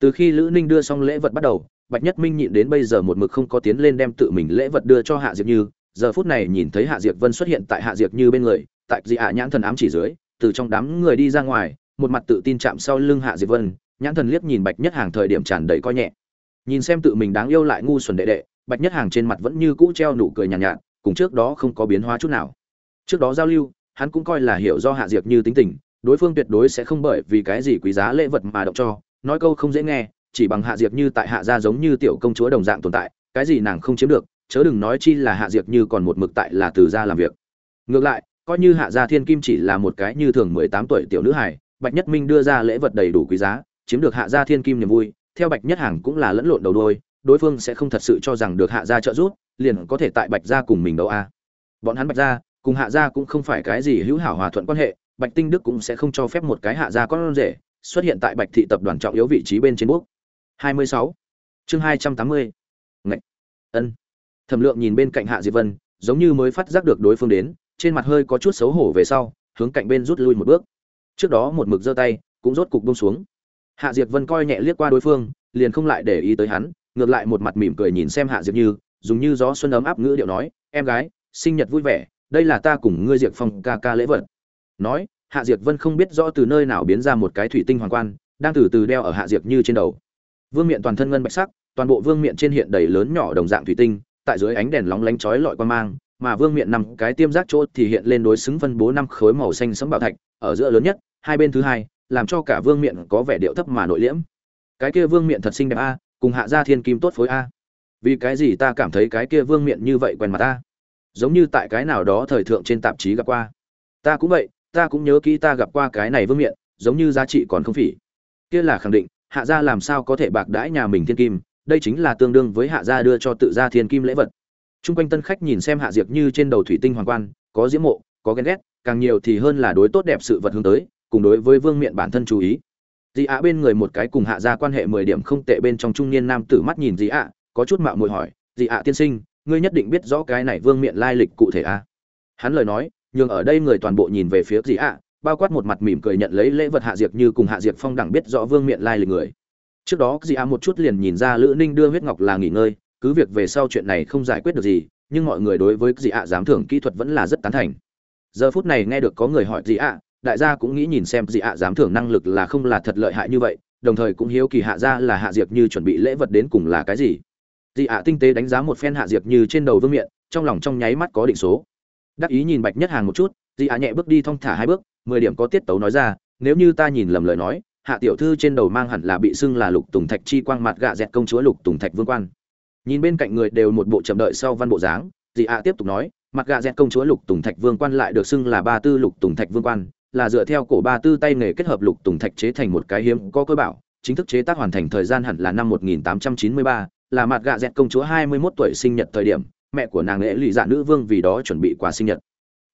Từ khi lữ ninh đưa xong lễ vật bắt đầu bạch nhất minh nhịn đến bây giờ một mực không có tiến lên đem tự mình lễ vật đưa cho hạ diệp như giờ phút này nhìn thấy hạ diệp vân xuất hiện tại hạ diệp như bên người tại dị hạ nhãn thần ám chỉ dưới từ trong đám người đi ra ngoài một mặt tự tin chạm sau lưng hạ diệp vân nhãn thần liếc nhìn bạch nhất hàng thời điểm tràn đầy coi nhẹ. Nhìn xem tự mình đáng yêu lại ngu xuẩn đệ đệ bạch nhất hàng trên mặt vẫn như cũ treo nụ cười nhàn nhạt, nhạt cùng trước đó không có biến hóa chút nào. Trước đó giao lưu hắn cũng coi là hiểu do hạ diệp như tính tình đối phương tuyệt đối sẽ không bởi vì cái gì quý giá lễ vật mà động cho nói câu không dễ nghe chỉ bằng hạ diệp như tại hạ gia giống như tiểu công chúa đồng dạng tồn tại, cái gì nàng không chiếm được, chớ đừng nói chi là hạ diệp như còn một mực tại là từ gia làm việc. Ngược lại, coi như hạ gia thiên kim chỉ là một cái như thường mười tám tuổi tiểu nữ hài, bạch nhất minh đưa ra lễ vật đầy đủ quý giá, chiếm được hạ gia thiên kim niềm vui, theo bạch nhất hàng cũng là lẫn lộn đầu đôi, đối phương sẽ không thật sự cho rằng được hạ gia trợ giúp, liền có thể tại bạch gia cùng mình đâu a. Bọn hắn bạch gia, cùng hạ gia cũng không phải cái gì hữu hảo hòa thuận quan hệ, bạch tinh đức cũng sẽ không cho phép một cái hạ gia con rể xuất hiện tại bạch thị tập đoàn trọng yếu vị trí bên trên quốc 26. chương 280. ngạch. Ân. Thẩm lượng nhìn bên cạnh hạ diệp vân, giống như mới phát giác được đối phương đến, trên mặt hơi có chút xấu hổ về sau, hướng cạnh bên rút lui một bước. Trước đó một mực giơ tay, cũng rốt cục buông xuống. Hạ diệp vân coi nhẹ liếc qua đối phương, liền không lại để ý tới hắn, ngược lại một mặt mỉm cười nhìn xem hạ diệp như, dùng như gió xuân ấm áp ngữ điệu nói, em gái, sinh nhật vui vẻ, đây là ta cùng ngươi diệp phong ca ca lễ vật. Nói, hạ diệp vân không biết rõ từ nơi nào biến ra một cái thủy tinh hoàng quan, đang từ từ đeo ở hạ diệp như trên đầu vương miện toàn thân ngân bạch sắc, toàn bộ vương miện trên hiện đầy lớn nhỏ đồng dạng thủy tinh, tại dưới ánh đèn lóng lánh chói lọi quang mang, mà vương miện nằm cái tiêm giác chỗ thì hiện lên đối xứng phân bố năm khối màu xanh sẫm bảo thạch, ở giữa lớn nhất, hai bên thứ hai, làm cho cả vương miện có vẻ điệu thấp mà nội liễm. Cái kia vương miện thật xinh đẹp a, cùng hạ gia thiên kim tốt phối a. Vì cái gì ta cảm thấy cái kia vương miện như vậy quen mặt ta? Giống như tại cái nào đó thời thượng trên tạp chí gặp qua. Ta cũng vậy, ta cũng nhớ kỹ ta gặp qua cái này vương miện, giống như giá trị còn không phỉ. Kia là khẳng định hạ gia làm sao có thể bạc đãi nhà mình thiên kim? Đây chính là tương đương với hạ gia đưa cho tự gia thiên kim lễ vật. Trung quanh tân khách nhìn xem hạ diệp như trên đầu thủy tinh hoàng quan, có diễm mộ, có ghen ghét, càng nhiều thì hơn là đối tốt đẹp sự vật hướng tới, cùng đối với vương miện bản thân chú ý. Dị ạ bên người một cái cùng hạ gia quan hệ mười điểm không tệ bên trong trung niên nam tử mắt nhìn dị ạ, có chút mạo muội hỏi dị ạ tiên sinh, ngươi nhất định biết rõ cái này vương miện lai lịch cụ thể à? hắn lời nói, nhường ở đây người toàn bộ nhìn về phía dị ạ bao quát một mặt mỉm cười nhận lấy lễ vật hạ diệp như cùng hạ diệp phong đẳng biết rõ vương miện lai lịch người. Trước đó dị a một chút liền nhìn ra lữ ninh đưa huyết ngọc là nghỉ ngơi, cứ việc về sau chuyện này không giải quyết được gì, nhưng mọi người đối với dị ạ giám thưởng kỹ thuật vẫn là rất tán thành. Giờ phút này nghe được có người hỏi dị ạ đại gia cũng nghĩ nhìn xem dị ạ giám thưởng năng lực là không là thật lợi hại như vậy, đồng thời cũng hiếu kỳ hạ ra là hạ diệp như chuẩn bị lễ vật đến cùng là cái gì. Dị ạ tinh tế đánh giá một phen hạ diệp như trên đầu vương miện, trong lòng trong nháy mắt có định số. Đắc ý nhìn bạch nhất hàng một chút dị ạ nhẹ bước đi thong thả hai bước mười điểm có tiết tấu nói ra nếu như ta nhìn lầm lời nói hạ tiểu thư trên đầu mang hẳn là bị xưng là lục tùng thạch chi quang mặt gạ dẹt công chúa lục tùng thạch vương quan. Nhìn bên cạnh người đều một bộ chậm đợi sau văn bộ dáng dị ạ tiếp tục nói mặt gạ dẹt công chúa lục tùng thạch vương quan lại được xưng là ba tư lục tùng thạch vương quan là dựa theo cổ ba tư tay nghề kết hợp lục tùng thạch chế thành một cái hiếm có cơ bảo chính thức chế tác hoàn thành thời gian hẳn là năm 1893, là mặt gạ dẹt công chúa 21 tuổi sinh nhật thời điểm mẹ của nàng lễ lụy dạ nữ vương vì đó chuẩn bị quà sinh nhật.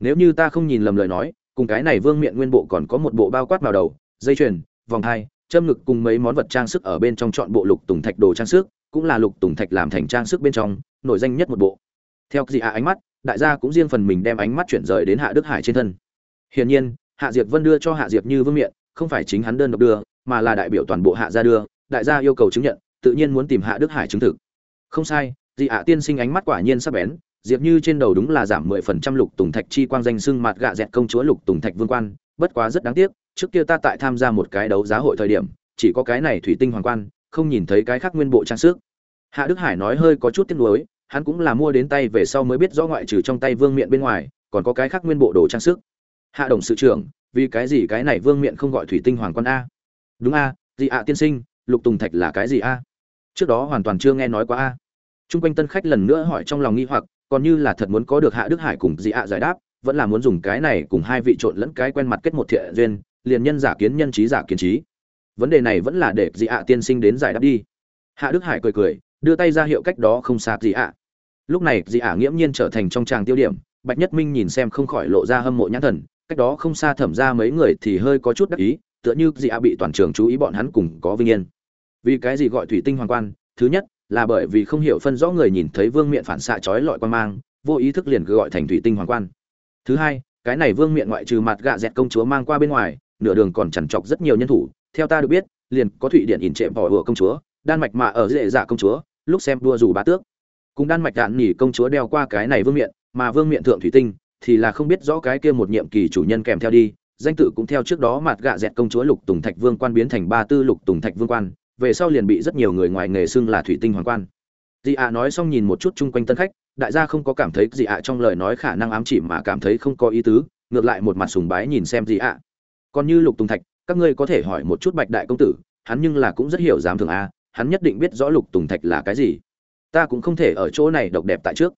Nếu như ta không nhìn lầm lời nói cùng cái này vương miện nguyên bộ còn có một bộ bao quát vào đầu, dây chuyền, vòng hai châm ngực cùng mấy món vật trang sức ở bên trong chọn bộ lục tùng thạch đồ trang sức, cũng là lục tùng thạch làm thành trang sức bên trong, nổi danh nhất một bộ. Theo dị ạ ánh mắt, đại gia cũng riêng phần mình đem ánh mắt chuyển rời đến hạ đức hải trên thân. Hiển nhiên, hạ diệp vân đưa cho hạ diệp như vương miện, không phải chính hắn đơn độc đưa, mà là đại biểu toàn bộ hạ gia đưa, đại gia yêu cầu chứng nhận, tự nhiên muốn tìm hạ đức hải chứng thực. Không sai dị ạ tiên sinh ánh mắt quả nhiên sắc bén diệp như trên đầu đúng là giảm mười phần trăm lục tùng thạch chi quang danh xưng mặt gạ dẹt công chúa lục tùng thạch vương quan, bất quá rất đáng tiếc, trước kia ta tại tham gia một cái đấu giá hội thời điểm, chỉ có cái này thủy tinh hoàng quan, không nhìn thấy cái khác nguyên bộ trang sức. Hạ đức hải nói hơi có chút tiếc nuối, hắn cũng là mua đến tay về sau mới biết rõ ngoại trừ trong tay vương miện bên ngoài, còn có cái khác nguyên bộ đồ trang sức. Hạ đồng sự trưởng, vì cái gì cái này vương miện không gọi thủy tinh hoàng quan a? Đúng a, gì ạ tiên sinh, lục tùng thạch là cái gì a? Trước đó hoàn toàn chưa nghe nói qua a. Chung quanh tân khách lần nữa hỏi trong lòng nghi hoặc còn như là thật muốn có được hạ đức hải cùng dị ạ giải đáp, vẫn là muốn dùng cái này cùng hai vị trộn lẫn cái quen mặt kết một thiện duyên, liền nhân giả kiến nhân trí giả kiến trí. Vấn đề này vẫn là để dị ạ tiên sinh đến giải đáp đi. Hạ đức hải cười cười, đưa tay ra hiệu cách đó không xa dị ạ. Lúc này dị ạ nghiễm nhiên trở thành trong tràng tiêu điểm, bạch nhất minh nhìn xem không khỏi lộ ra hâm mộ nhãn thần, cách đó không xa thẩm ra mấy người thì hơi có chút đắc ý, tựa như dị ạ bị toàn trường chú ý bọn hắn cùng có vinh yên. Vì cái gì gọi thủy tinh hoàng quan? Thứ nhất là bởi vì không hiểu phân rõ người nhìn thấy vương miện phản xạ chói lọi quan mang, vô ý thức liền gọi thành thủy tinh hoàng quan. Thứ hai, cái này vương miện ngoại trừ mặt gạ dẹt công chúa mang qua bên ngoài, nửa đường còn chằn chọc rất nhiều nhân thủ. Theo ta được biết, liền có thụy điện ỉn trệ bỏ hựa công chúa, đan mạch mà ở dễ dạ công chúa, lúc xem đua dù bá tước. Cùng đan mạch đạn nỉ công chúa đeo qua cái này vương miện, mà vương miện thượng thủy tinh, thì là không biết rõ cái kia một nhiệm kỳ chủ nhân kèm theo đi. Danh tự cũng theo trước đó mặt gạ dẹt công chúa lục tùng thạch vương quan biến thành ba tư lục tùng thạch vương quan về sau liền bị rất nhiều người ngoài nghề xưng là thủy tinh hoàng quan. Dị ạ nói xong nhìn một chút chung quanh tân khách, đại gia không có cảm thấy dị ạ trong lời nói khả năng ám chỉ mà cảm thấy không có ý tứ, ngược lại một mặt sùng bái nhìn xem dị ạ. Còn như lục tùng thạch, các ngươi có thể hỏi một chút bạch đại công tử, hắn nhưng là cũng rất hiểu dám thường a, hắn nhất định biết rõ lục tùng thạch là cái gì. Ta cũng không thể ở chỗ này độc đẹp tại trước.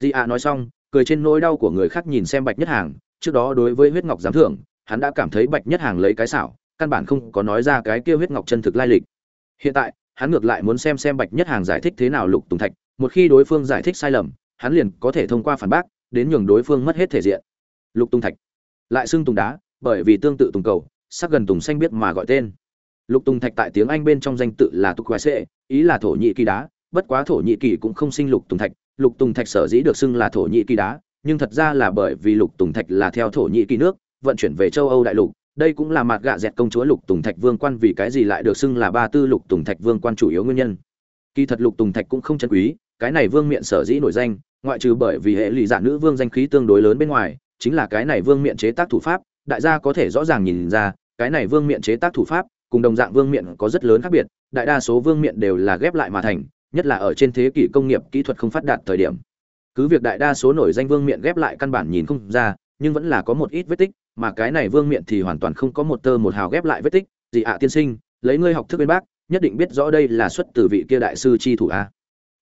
Dị ạ nói xong, cười trên nỗi đau của người khác nhìn xem bạch nhất hàng, trước đó đối với huyết ngọc giám thưởng, hắn đã cảm thấy bạch nhất hàng lấy cái xảo, căn bản không có nói ra cái kia huyết ngọc chân thực lai lịch hiện tại, hắn ngược lại muốn xem xem bạch nhất hàng giải thích thế nào lục tùng thạch, một khi đối phương giải thích sai lầm, hắn liền có thể thông qua phản bác, đến nhường đối phương mất hết thể diện. Lục tùng thạch lại xưng tùng đá, bởi vì tương tự tùng cầu, sắc gần tùng xanh biết mà gọi tên. Lục tùng thạch tại tiếng anh bên trong danh tự là tục sệ, ý là thổ nhị kỳ đá, bất quá thổ nhị kỳ cũng không sinh lục tùng thạch, lục tùng thạch sở dĩ được xưng là thổ nhị kỳ đá, nhưng thật ra là bởi vì lục tùng thạch là theo thổ nhị kỳ nước, vận chuyển về châu âu đại lục đây cũng là mặt gạ dẹt công chúa lục tùng thạch vương quan vì cái gì lại được xưng là ba tư lục tùng thạch vương quan chủ yếu nguyên nhân. Kỳ thật lục tùng thạch cũng không chân quý, cái này vương miện sở dĩ nổi danh, ngoại trừ bởi vì hệ lụy dạ nữ vương danh khí tương đối lớn bên ngoài, chính là cái này vương miện chế tác thủ pháp, đại gia có thể rõ ràng nhìn ra, cái này vương miện chế tác thủ pháp, cùng đồng dạng vương miện có rất lớn khác biệt, đại đa số vương miện đều là ghép lại mà thành, nhất là ở trên thế kỷ công nghiệp kỹ thuật không phát đạt thời điểm. Cứ việc đại đa số nổi danh vương miện ghép lại căn bản nhìn không ra, nhưng vẫn là có một ít vết tích mà cái này vương miện thì hoàn toàn không có một tơ một hào ghép lại vết tích gì ạ tiên sinh, lấy ngươi học thức bên bác, nhất định biết rõ đây là xuất từ vị kia đại sư chi thủ a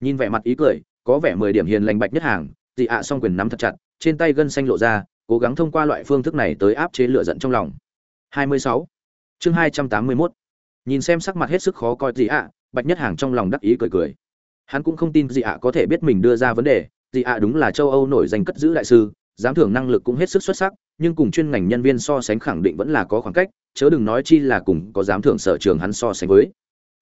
nhìn vẻ mặt ý cười, có vẻ mười điểm hiền lành bạch nhất hàng dị ạ song quyền nắm thật chặt, trên tay gân xanh lộ ra, cố gắng thông qua loại phương thức này tới áp chế lửa giận trong lòng 26. chương 281. nhìn xem sắc mặt hết sức khó coi dị ạ, bạch nhất hàng trong lòng đắc ý cười cười hắn cũng không tin dị ạ có thể biết mình đưa ra vấn đề dị ạ đúng là châu âu nổi danh cất giữ đại sư giám thưởng năng lực cũng hết sức xuất sắc, nhưng cùng chuyên ngành nhân viên so sánh khẳng định vẫn là có khoảng cách, chớ đừng nói chi là cùng có giám thưởng sở trường hắn so sánh với.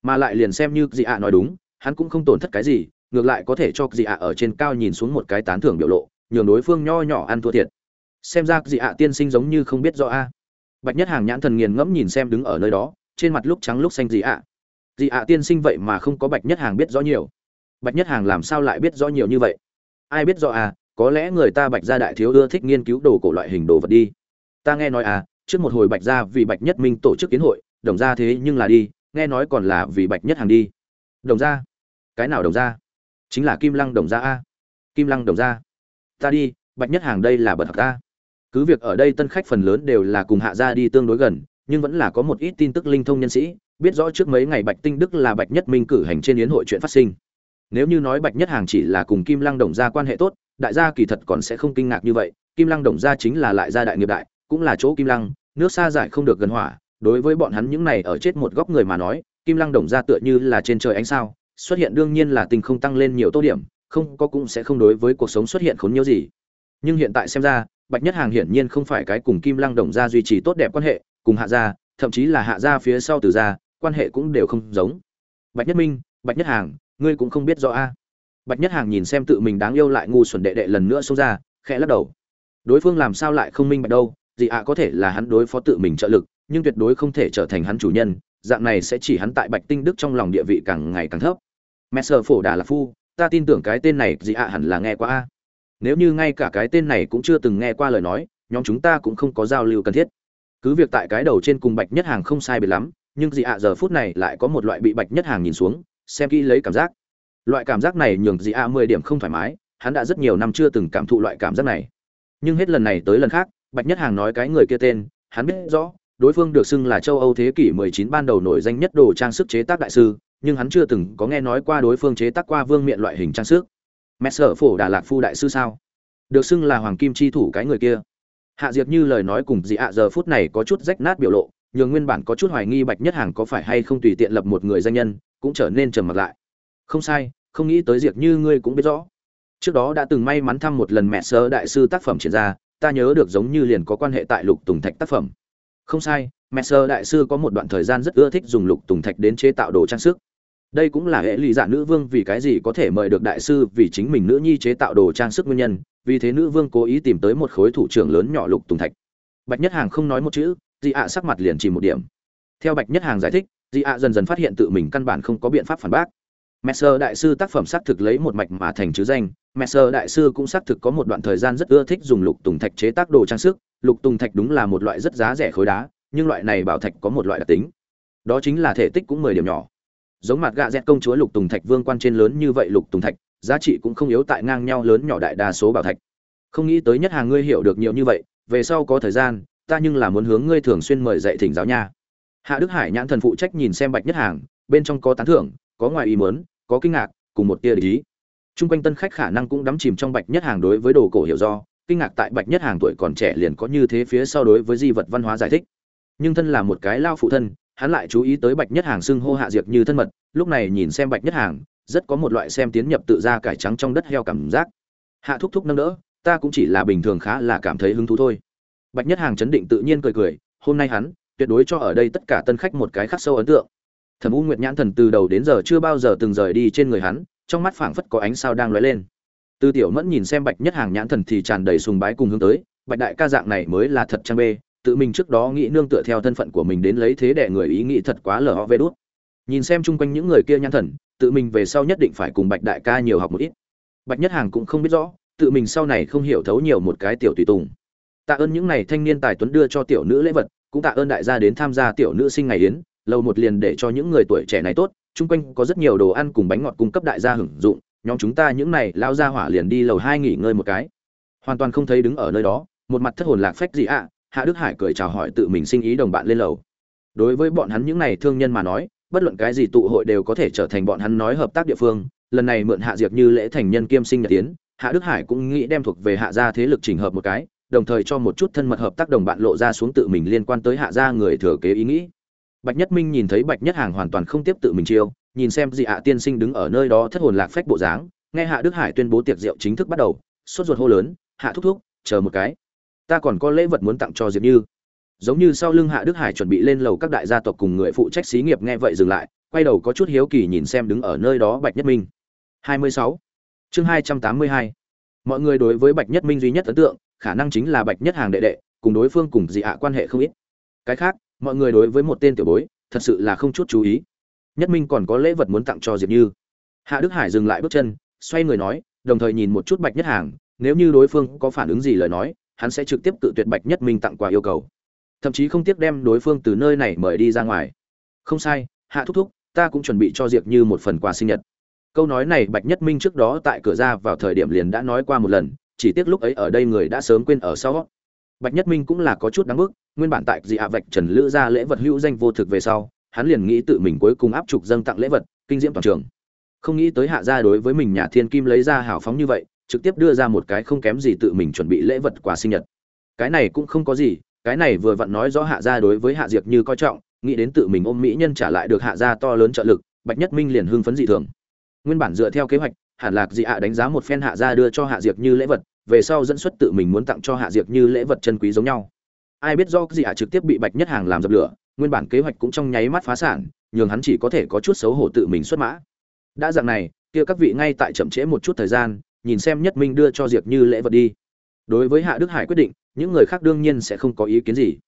Mà lại liền xem như dị ạ nói đúng, hắn cũng không tổn thất cái gì, ngược lại có thể cho dị ạ ở trên cao nhìn xuống một cái tán thưởng biểu lộ, nhường đối phương nho nhỏ ăn thua thiệt. Xem ra dị ạ tiên sinh giống như không biết rõ a. Bạch nhất hàng nhãn thần nghiền ngẫm nhìn xem đứng ở nơi đó, trên mặt lúc trắng lúc xanh dị ạ dị ạ tiên sinh vậy mà không có bạch nhất hàng biết rõ nhiều. Bạch nhất hàng làm sao lại biết rõ nhiều như vậy? Ai biết rõ à có lẽ người ta bạch gia đại thiếu ưa thích nghiên cứu đồ cổ loại hình đồ vật đi. Ta nghe nói à trước một hồi bạch gia vì bạch nhất minh tổ chức kiến hội, đồng gia thế nhưng là đi, nghe nói còn là vì bạch nhất hàng đi. Đồng gia cái nào đồng gia chính là kim lăng đồng gia a. Kim lăng đồng gia ta đi, bạch nhất hàng đây là bật thật ta. Cứ việc ở đây tân khách phần lớn đều là cùng hạ gia đi tương đối gần, nhưng vẫn là có một ít tin tức linh thông nhân sĩ, biết rõ trước mấy ngày bạch tinh đức là bạch nhất minh cử hành trên yến hội chuyện phát sinh. Nếu như nói bạch nhất hàng chỉ là cùng kim lăng đồng gia quan hệ tốt đại gia kỳ thật còn sẽ không kinh ngạc như vậy, kim lăng đồng gia chính là lại gia đại nghiệp đại, cũng là chỗ kim lăng, nước xa giải không được gần hỏa, đối với bọn hắn những này ở chết một góc người mà nói, kim lăng đồng gia tựa như là trên trời ánh sao, xuất hiện đương nhiên là tình không tăng lên nhiều tô điểm, không có cũng sẽ không đối với cuộc sống xuất hiện khốn nhiều gì. Nhưng hiện tại xem ra, bạch nhất hàng hiển nhiên không phải cái cùng kim lăng đồng gia duy trì tốt đẹp quan hệ, cùng hạ gia, thậm chí là hạ gia phía sau từ gia, quan hệ cũng đều không giống. Bạch nhất minh, bạch nhất hàng, ngươi cũng không biết rõ a bạch nhất hàng nhìn xem tự mình đáng yêu lại ngu xuẩn đệ đệ lần nữa xông ra, khẽ lắc đầu. Đối phương làm sao lại không minh bạch đâu, gì ạ, có thể là hắn đối phó tự mình trợ lực, nhưng tuyệt đối không thể trở thành hắn chủ nhân, dạng này sẽ chỉ hắn tại bạch tinh đức trong lòng địa vị càng ngày càng thấp. Messer phổ đà là phu, ta tin tưởng cái tên này gì ạ, hẳn là nghe qua a. Nếu như ngay cả cái tên này cũng chưa từng nghe qua lời nói, nhóm chúng ta cũng không có giao lưu cần thiết. Cứ việc tại cái đầu trên cùng bạch nhất hàng không sai biệt lắm, nhưng dị ạ, giờ phút này lại có một loại bị bạch nhất hàng nhìn xuống, xem kỹ lấy cảm giác loại cảm giác này nhường dị A mười điểm không thoải mái, hắn đã rất nhiều năm chưa từng cảm thụ loại cảm giác này. Nhưng hết lần này tới lần khác, bạch nhất hàng nói cái người kia tên, hắn biết rõ, đối phương được xưng là châu âu thế kỷ 19 ban đầu nổi danh nhất đồ trang sức chế tác đại sư, nhưng hắn chưa từng có nghe nói qua đối phương chế tác qua vương miện loại hình trang sức. Messer phổ đà lạc phu đại sư sao? Được xưng là hoàng kim chi thủ cái người kia. Hạ diệp như lời nói cùng dị ạ giờ phút này có chút rách nát biểu lộ, nhường nguyên bản có chút hoài nghi bạch nhất hàng có phải hay không tùy tiện lập một người danh nhân, cũng trở nên trầm mặc lại không sai, không nghĩ tới diệt như ngươi cũng biết rõ. Trước đó đã từng may mắn thăm một lần mẹ sơ đại sư tác phẩm triển ra, ta nhớ được giống như liền có quan hệ tại lục tùng thạch tác phẩm. Không sai, mẹ sơ đại sư có một đoạn thời gian rất ưa thích dùng lục tùng thạch đến chế tạo đồ trang sức. Đây cũng là hệ lụy dạ nữ vương vì cái gì có thể mời được đại sư vì chính mình nữ nhi chế tạo đồ trang sức nguyên nhân, vì thế nữ vương cố ý tìm tới một khối thủ trưởng lớn nhỏ lục tùng thạch. Bạch nhất hàng không nói một chữ dị ạ sắc mặt liền chỉ một điểm. Theo bạch nhất hàng giải thích dị ạ dần dần phát hiện tự mình căn bản không có biện pháp phản bác messer đại sư tác phẩm xác thực lấy một mạch mà thành chứ danh. Messer đại sư cũng xác thực có một đoạn thời gian rất ưa thích dùng lục tùng thạch chế tác đồ trang sức. Lục tùng thạch đúng là một loại rất giá rẻ khối đá, nhưng loại này bảo thạch có một loại đặc tính. Đó chính là thể tích cũng mười điểm nhỏ. Giống mặt gạ dẹt công chúa lục tùng thạch vương quan trên lớn như vậy lục tùng thạch, giá trị cũng không yếu tại ngang nhau lớn nhỏ đại đa số bảo thạch. Không nghĩ tới nhất hàng ngươi hiểu được nhiều như vậy, về sau có thời gian, ta nhưng là muốn hướng ngươi thường xuyên mời dạy thỉnh giáo nha. Hạ đức hải nhãn thần phụ trách nhìn xem bạch nhất hàng, bên trong có tán thưởng, có ngoài ý muốn có kinh ngạc, cùng một tia lý chung quanh tân khách khả năng cũng đắm chìm trong bạch nhất hàng đối với đồ cổ hiểu do, kinh ngạc tại bạch nhất hàng tuổi còn trẻ liền có như thế phía sau đối với di vật văn hóa giải thích. Nhưng thân là một cái lao phụ thân, hắn lại chú ý tới bạch nhất hàng xưng hô hạ diệt như thân mật, lúc này nhìn xem bạch nhất hàng, rất có một loại xem tiến nhập tự ra cải trắng trong đất heo cảm giác. Hạ thúc thúc nâng đỡ, ta cũng chỉ là bình thường khá là cảm thấy hứng thú thôi. Bạch nhất hàng chấn định tự nhiên cười cười, hôm nay hắn, tuyệt đối cho ở đây tất cả tân khách một cái khắc sâu ấn tượng thẩm u nguyệt nhãn thần từ đầu đến giờ chưa bao giờ từng rời đi trên người hắn, trong mắt phảng phất có ánh sao đang lóe lên. Tư tiểu mẫn nhìn xem bạch nhất hàng nhãn thần thì tràn đầy sùng bái cùng hướng tới, bạch đại ca dạng này mới là thật trang bê, tự mình trước đó nghĩ nương tựa theo thân phận của mình đến lấy thế để người ý nghĩ thật quá lờ ho vê đốt nhìn xem chung quanh những người kia nhãn thần, tự mình về sau nhất định phải cùng bạch đại ca nhiều học một ít. Bạch nhất hàng cũng không biết rõ, tự mình sau này không hiểu thấu nhiều một cái tiểu tùy tùng. Tạ ơn những này thanh niên tài tuấn đưa cho tiểu nữ lễ vật, cũng tạ ơn đại gia đến tham gia tiểu nữ sinh ngày yến lầu một liền để cho những người tuổi trẻ này tốt, chung quanh có rất nhiều đồ ăn cùng bánh ngọt cung cấp đại gia hưởng dụng, nhóm chúng ta những này lao ra hỏa liền đi lầu hai nghỉ ngơi một cái. Hoàn toàn không thấy đứng ở nơi đó, một mặt thất hồn lạc phách gì ạ, hạ đức hải cười chào hỏi tự mình sinh ý đồng bạn lên lầu. Đối với bọn hắn những này thương nhân mà nói, bất luận cái gì tụ hội đều có thể trở thành bọn hắn nói hợp tác địa phương. Lần này mượn hạ diệp như lễ thành nhân kiêm sinh nhật tiến, hạ đức hải cũng nghĩ đem thuộc về hạ gia thế lực chỉnh hợp một cái, đồng thời cho một chút thân mật hợp tác đồng bạn lộ ra xuống tự mình liên quan tới hạ gia người thừa kế ý nghĩ bạch nhất minh nhìn thấy bạch nhất hàng hoàn toàn không tiếp tự mình chiêu, nhìn xem dị hạ tiên sinh đứng ở nơi đó thất hồn lạc phách bộ dáng, nghe hạ đức hải tuyên bố tiệc rượu chính thức bắt đầu, sốt ruột hô lớn, hạ thúc thúc, chờ một cái ta còn có lễ vật muốn tặng cho diệp như giống như sau lưng hạ đức hải chuẩn bị lên lầu các đại gia tộc cùng người phụ trách xí nghiệp nghe vậy dừng lại, quay đầu có chút hiếu kỳ nhìn xem đứng ở nơi đó bạch nhất minh 26. chương 282. mọi người đối với bạch nhất minh duy nhất ấn tượng, khả năng chính là bạch nhất hàng đệ đệ, cùng đối phương cùng dị hạ quan hệ không ít cái khác mọi người đối với một tên tiểu bối, thật sự là không chút chú ý. Nhất minh còn có lễ vật muốn tặng cho diệp như. Hạ đức hải dừng lại bước chân, xoay người nói, đồng thời nhìn một chút bạch nhất hàng, nếu như đối phương có phản ứng gì lời nói, hắn sẽ trực tiếp cự tuyệt bạch nhất minh tặng quà yêu cầu. Thậm chí không tiếc đem đối phương từ nơi này mời đi ra ngoài. Không sai, hạ thúc thúc, ta cũng chuẩn bị cho diệp như một phần quà sinh nhật. Câu nói này bạch nhất minh trước đó tại cửa ra vào thời điểm liền đã nói qua một lần, chỉ tiếc lúc ấy ở đây người đã sớm quên ở sau bạch nhất minh cũng là có chút đáng bức, nguyên bản tại dị hạ vạch trần lữ ra lễ vật hữu danh vô thực về sau, hắn liền nghĩ tự mình cuối cùng áp trục dâng tặng lễ vật, kinh diễm toàn trường. Không nghĩ tới hạ gia đối với mình nhà thiên kim lấy ra hào phóng như vậy, trực tiếp đưa ra một cái không kém gì tự mình chuẩn bị lễ vật quà sinh nhật. Cái này cũng không có gì, cái này vừa vặn nói rõ hạ gia đối với hạ diệp như coi trọng, nghĩ đến tự mình ôm mỹ nhân trả lại được hạ gia to lớn trợ lực, bạch nhất minh liền hưng phấn dị thường. Nguyên bản dựa theo kế hoạch hàn lạc dị hạ đánh giá một phen hạ gia đưa cho hạ diệp như lễ vật về sau dẫn xuất tự mình muốn tặng cho hạ diệp như lễ vật chân quý giống nhau. Ai biết do gì hạ trực tiếp bị bạch nhất hàng làm dập lửa, nguyên bản kế hoạch cũng trong nháy mắt phá sản, nhường hắn chỉ có thể có chút xấu hổ tự mình xuất mã. Đã dạng này, kia các vị ngay tại chậm trễ một chút thời gian, nhìn xem nhất minh đưa cho diệp như lễ vật đi. Đối với hạ đức hải quyết định, những người khác đương nhiên sẽ không có ý kiến gì.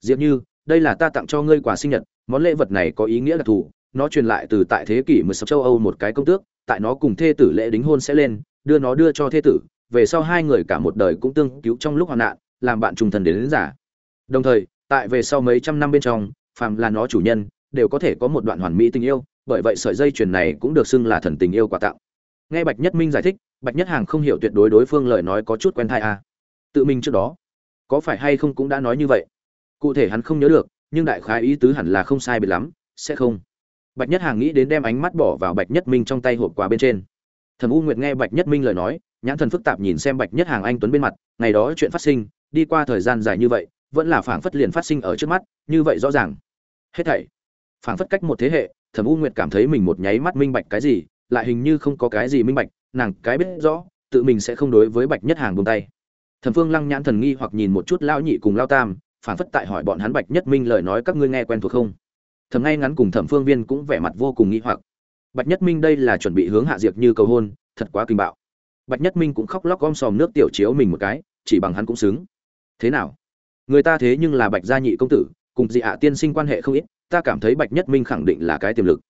Diệp như, đây là ta tặng cho ngươi quà sinh nhật, món lễ vật này có ý nghĩa đặc thù, nó truyền lại từ tại thế kỷ 16 châu âu một cái công tước, tại nó cùng thê tử lễ đính hôn sẽ lên, đưa nó đưa cho thê tử về sau hai người cả một đời cũng tương cứu trong lúc hoạn nạn làm bạn trùng thần đến, đến giả đồng thời tại về sau mấy trăm năm bên trong phàm là nó chủ nhân đều có thể có một đoạn hoàn mỹ tình yêu bởi vậy sợi dây chuyền này cũng được xưng là thần tình yêu quà tặng nghe bạch nhất minh giải thích bạch nhất hàng không hiểu tuyệt đối đối phương lời nói có chút quen thai à. tự mình trước đó có phải hay không cũng đã nói như vậy? Cụ thể hắn không nhớ được nhưng đại khái ý tứ hẳn là không sai biệt lắm sẽ không. Bạch nhất hàng nghĩ đến đem ánh mắt bỏ vào bạch nhất minh trong tay hộp quà bên trên. Thẩm u nguyệt nghe bạch nhất minh lời nói nhãn thần phức tạp nhìn xem bạch nhất hàng anh tuấn bên mặt, ngày đó chuyện phát sinh, đi qua thời gian dài như vậy, vẫn là phảng phất liền phát sinh ở trước mắt, như vậy rõ ràng. Hết thảy, phảng phất cách một thế hệ, thẩm u nguyệt cảm thấy mình một nháy mắt minh bạch cái gì, lại hình như không có cái gì minh bạch, nàng cái biết rõ, tự mình sẽ không đối với bạch nhất hàng buông tay. Thẩm phương lăng nhãn thần nghi hoặc nhìn một chút lão nhị cùng lao tam phản phất tại hỏi bọn hắn bạch nhất minh lời nói các ngươi nghe quen thuộc không? Thẩm ngay ngắn cùng thẩm phương viên cũng vẻ mặt vô cùng nghi hoặc. Bạch nhất minh đây là chuẩn bị hướng hạ diệt như cầu hôn, thật quá kinh bạo bạch nhất minh cũng khóc lóc gom sòm nước tiểu chiếu mình một cái, chỉ bằng hắn cũng xứng. Thế nào? Người ta thế nhưng là bạch gia nhị công tử, cùng dị ạ tiên sinh quan hệ không ít, ta cảm thấy bạch nhất minh khẳng định là cái tiềm lực.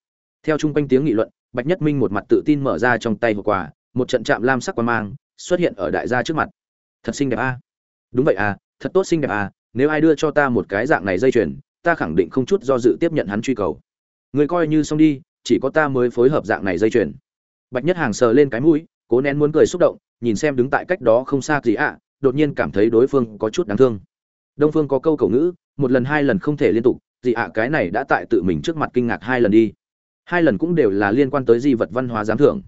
Theo chung quanh tiếng nghị luận, bạch nhất minh một mặt tự tin mở ra trong tay hộp quà, một trận chạm lam sắc quan mang xuất hiện ở đại gia trước mặt. Thật xinh đẹp a. Đúng vậy à thật tốt xinh đẹp à nếu ai đưa cho ta một cái dạng này dây chuyền, ta khẳng định không chút do dự tiếp nhận hắn truy cầu. Người coi như xong đi, chỉ có ta mới phối hợp dạng này dây chuyền. Bạch nhất hàng sờ lên cái mũi cố nén muốn cười xúc động, nhìn xem đứng tại cách đó không xa gì ạ, đột nhiên cảm thấy đối phương có chút đáng thương. Đông phương có câu cầu ngữ, một lần, hai lần không thể liên tục. Gì ạ, cái này đã tại tự mình trước mặt kinh ngạc hai lần đi. Hai lần cũng đều là liên quan tới di vật văn hóa giám thưởng.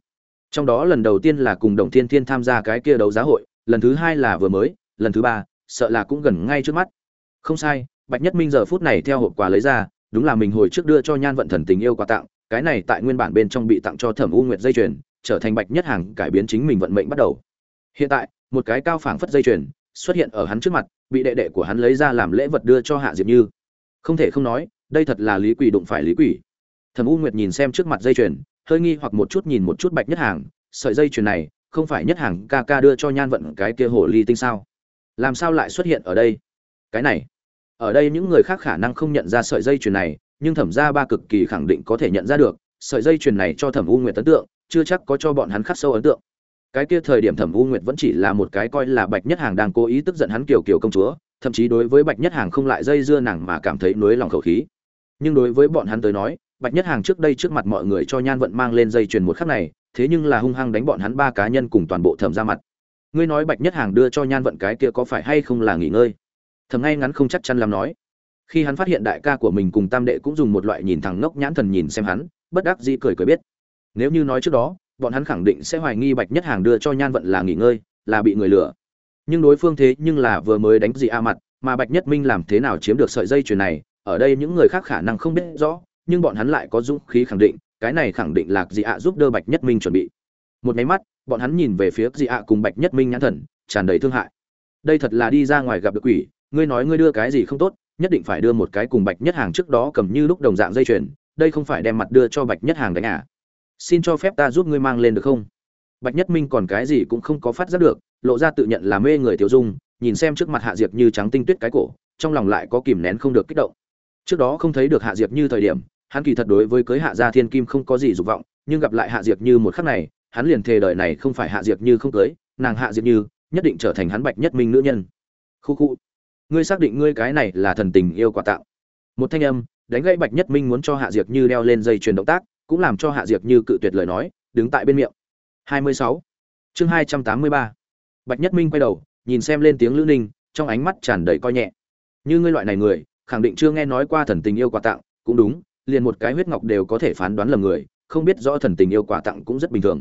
Trong đó lần đầu tiên là cùng đồng thiên thiên tham gia cái kia đấu giá hội, lần thứ hai là vừa mới, lần thứ ba, sợ là cũng gần ngay trước mắt. Không sai, bạch nhất minh giờ phút này theo hộp quà lấy ra, đúng là mình hồi trước đưa cho nhan vận thần tình yêu quà tặng, cái này tại nguyên bản bên trong bị tặng cho thẩm u nguyệt dây chuyền trở thành bạch nhất hàng cải biến chính mình vận mệnh bắt đầu. Hiện tại, một cái cao phảng phất dây chuyền xuất hiện ở hắn trước mặt, bị đệ đệ của hắn lấy ra làm lễ vật đưa cho hạ diệp như. Không thể không nói, đây thật là lý quỷ đụng phải lý quỷ. Thẩm u nguyệt nhìn xem trước mặt dây chuyền, hơi nghi hoặc một chút nhìn một chút bạch nhất hàng, sợi dây chuyền này không phải nhất hàng ca ca đưa cho nhan vận cái kia hồ ly tinh sao? Làm sao lại xuất hiện ở đây? Cái này, ở đây những người khác khả năng không nhận ra sợi dây chuyền này, nhưng thẩm gia ba cực kỳ khẳng định có thể nhận ra được sợi dây chuyền này cho thẩm u nguyệt ấn tượng, chưa chắc có cho bọn hắn khắc sâu ấn tượng. Cái kia thời điểm thẩm u nguyệt vẫn chỉ là một cái coi là bạch nhất hàng đang cố ý tức giận hắn kiểu kiểu công chúa, thậm chí đối với bạch nhất hàng không lại dây dưa nàng mà cảm thấy nối lòng khẩu khí. Nhưng đối với bọn hắn tới nói, bạch nhất hàng trước đây trước mặt mọi người cho nhan vận mang lên dây chuyền một khắc này, thế nhưng là hung hăng đánh bọn hắn ba cá nhân cùng toàn bộ thẩm ra mặt. Ngươi nói bạch nhất hàng đưa cho nhan vận cái kia có phải hay không là nghỉ ngơi? Thầm ngay ngắn không chắc chắn làm nói. Khi hắn phát hiện đại ca của mình cùng tam đệ cũng dùng một loại nhìn thẳng ngốc nhãn thần nhìn xem hắn bất đắc dĩ cười cười biết. Nếu như nói trước đó, bọn hắn khẳng định sẽ hoài nghi bạch nhất hàng đưa cho nhan vận là nghỉ ngơi, là bị người lừa. Nhưng đối phương thế nhưng là vừa mới đánh gì a mặt, mà bạch nhất minh làm thế nào chiếm được sợi dây chuyền này, ở đây những người khác khả năng không biết rõ, nhưng bọn hắn lại có dũng khí khẳng định, cái này khẳng định là dị ạ giúp đỡ bạch nhất minh chuẩn bị. Một máy mắt, bọn hắn nhìn về phía dị ạ cùng bạch nhất minh nhãn thần, tràn đầy thương hại. Đây thật là đi ra ngoài gặp được quỷ, ngươi nói ngươi đưa cái gì không tốt, nhất định phải đưa một cái cùng bạch nhất hàng trước đó cầm như lúc đồng dạng dây chuyền đây không phải đem mặt đưa cho bạch nhất hàng đánh à? Xin cho phép ta giúp ngươi mang lên được không? Bạch nhất minh còn cái gì cũng không có phát giác được, lộ ra tự nhận là mê người tiêu dung, nhìn xem trước mặt hạ diệp như trắng tinh tuyết cái cổ, trong lòng lại có kìm nén không được kích động. Trước đó không thấy được hạ diệp như thời điểm, hắn kỳ thật đối với cưới hạ gia thiên kim không có gì dục vọng, nhưng gặp lại hạ diệp như một khắc này, hắn liền thề đời này không phải hạ diệp như không cưới, nàng hạ diệp như nhất định trở thành hắn bạch nhất minh nữ nhân. Khu khu, ngươi xác định ngươi cái này là thần tình yêu quà tặng một thanh âm đánh gãy bạch nhất minh muốn cho hạ diệp như đeo lên dây chuyền động tác, cũng làm cho hạ diệp như cự tuyệt lời nói, đứng tại bên miệng 26. chương 283. bạch nhất minh quay đầu, nhìn xem lên tiếng lữ ninh, trong ánh mắt tràn đầy coi nhẹ như ngươi loại này người, khẳng định chưa nghe nói qua thần tình yêu quà tặng, cũng đúng, liền một cái huyết ngọc đều có thể phán đoán lầm người, không biết rõ thần tình yêu quà tặng cũng rất bình thường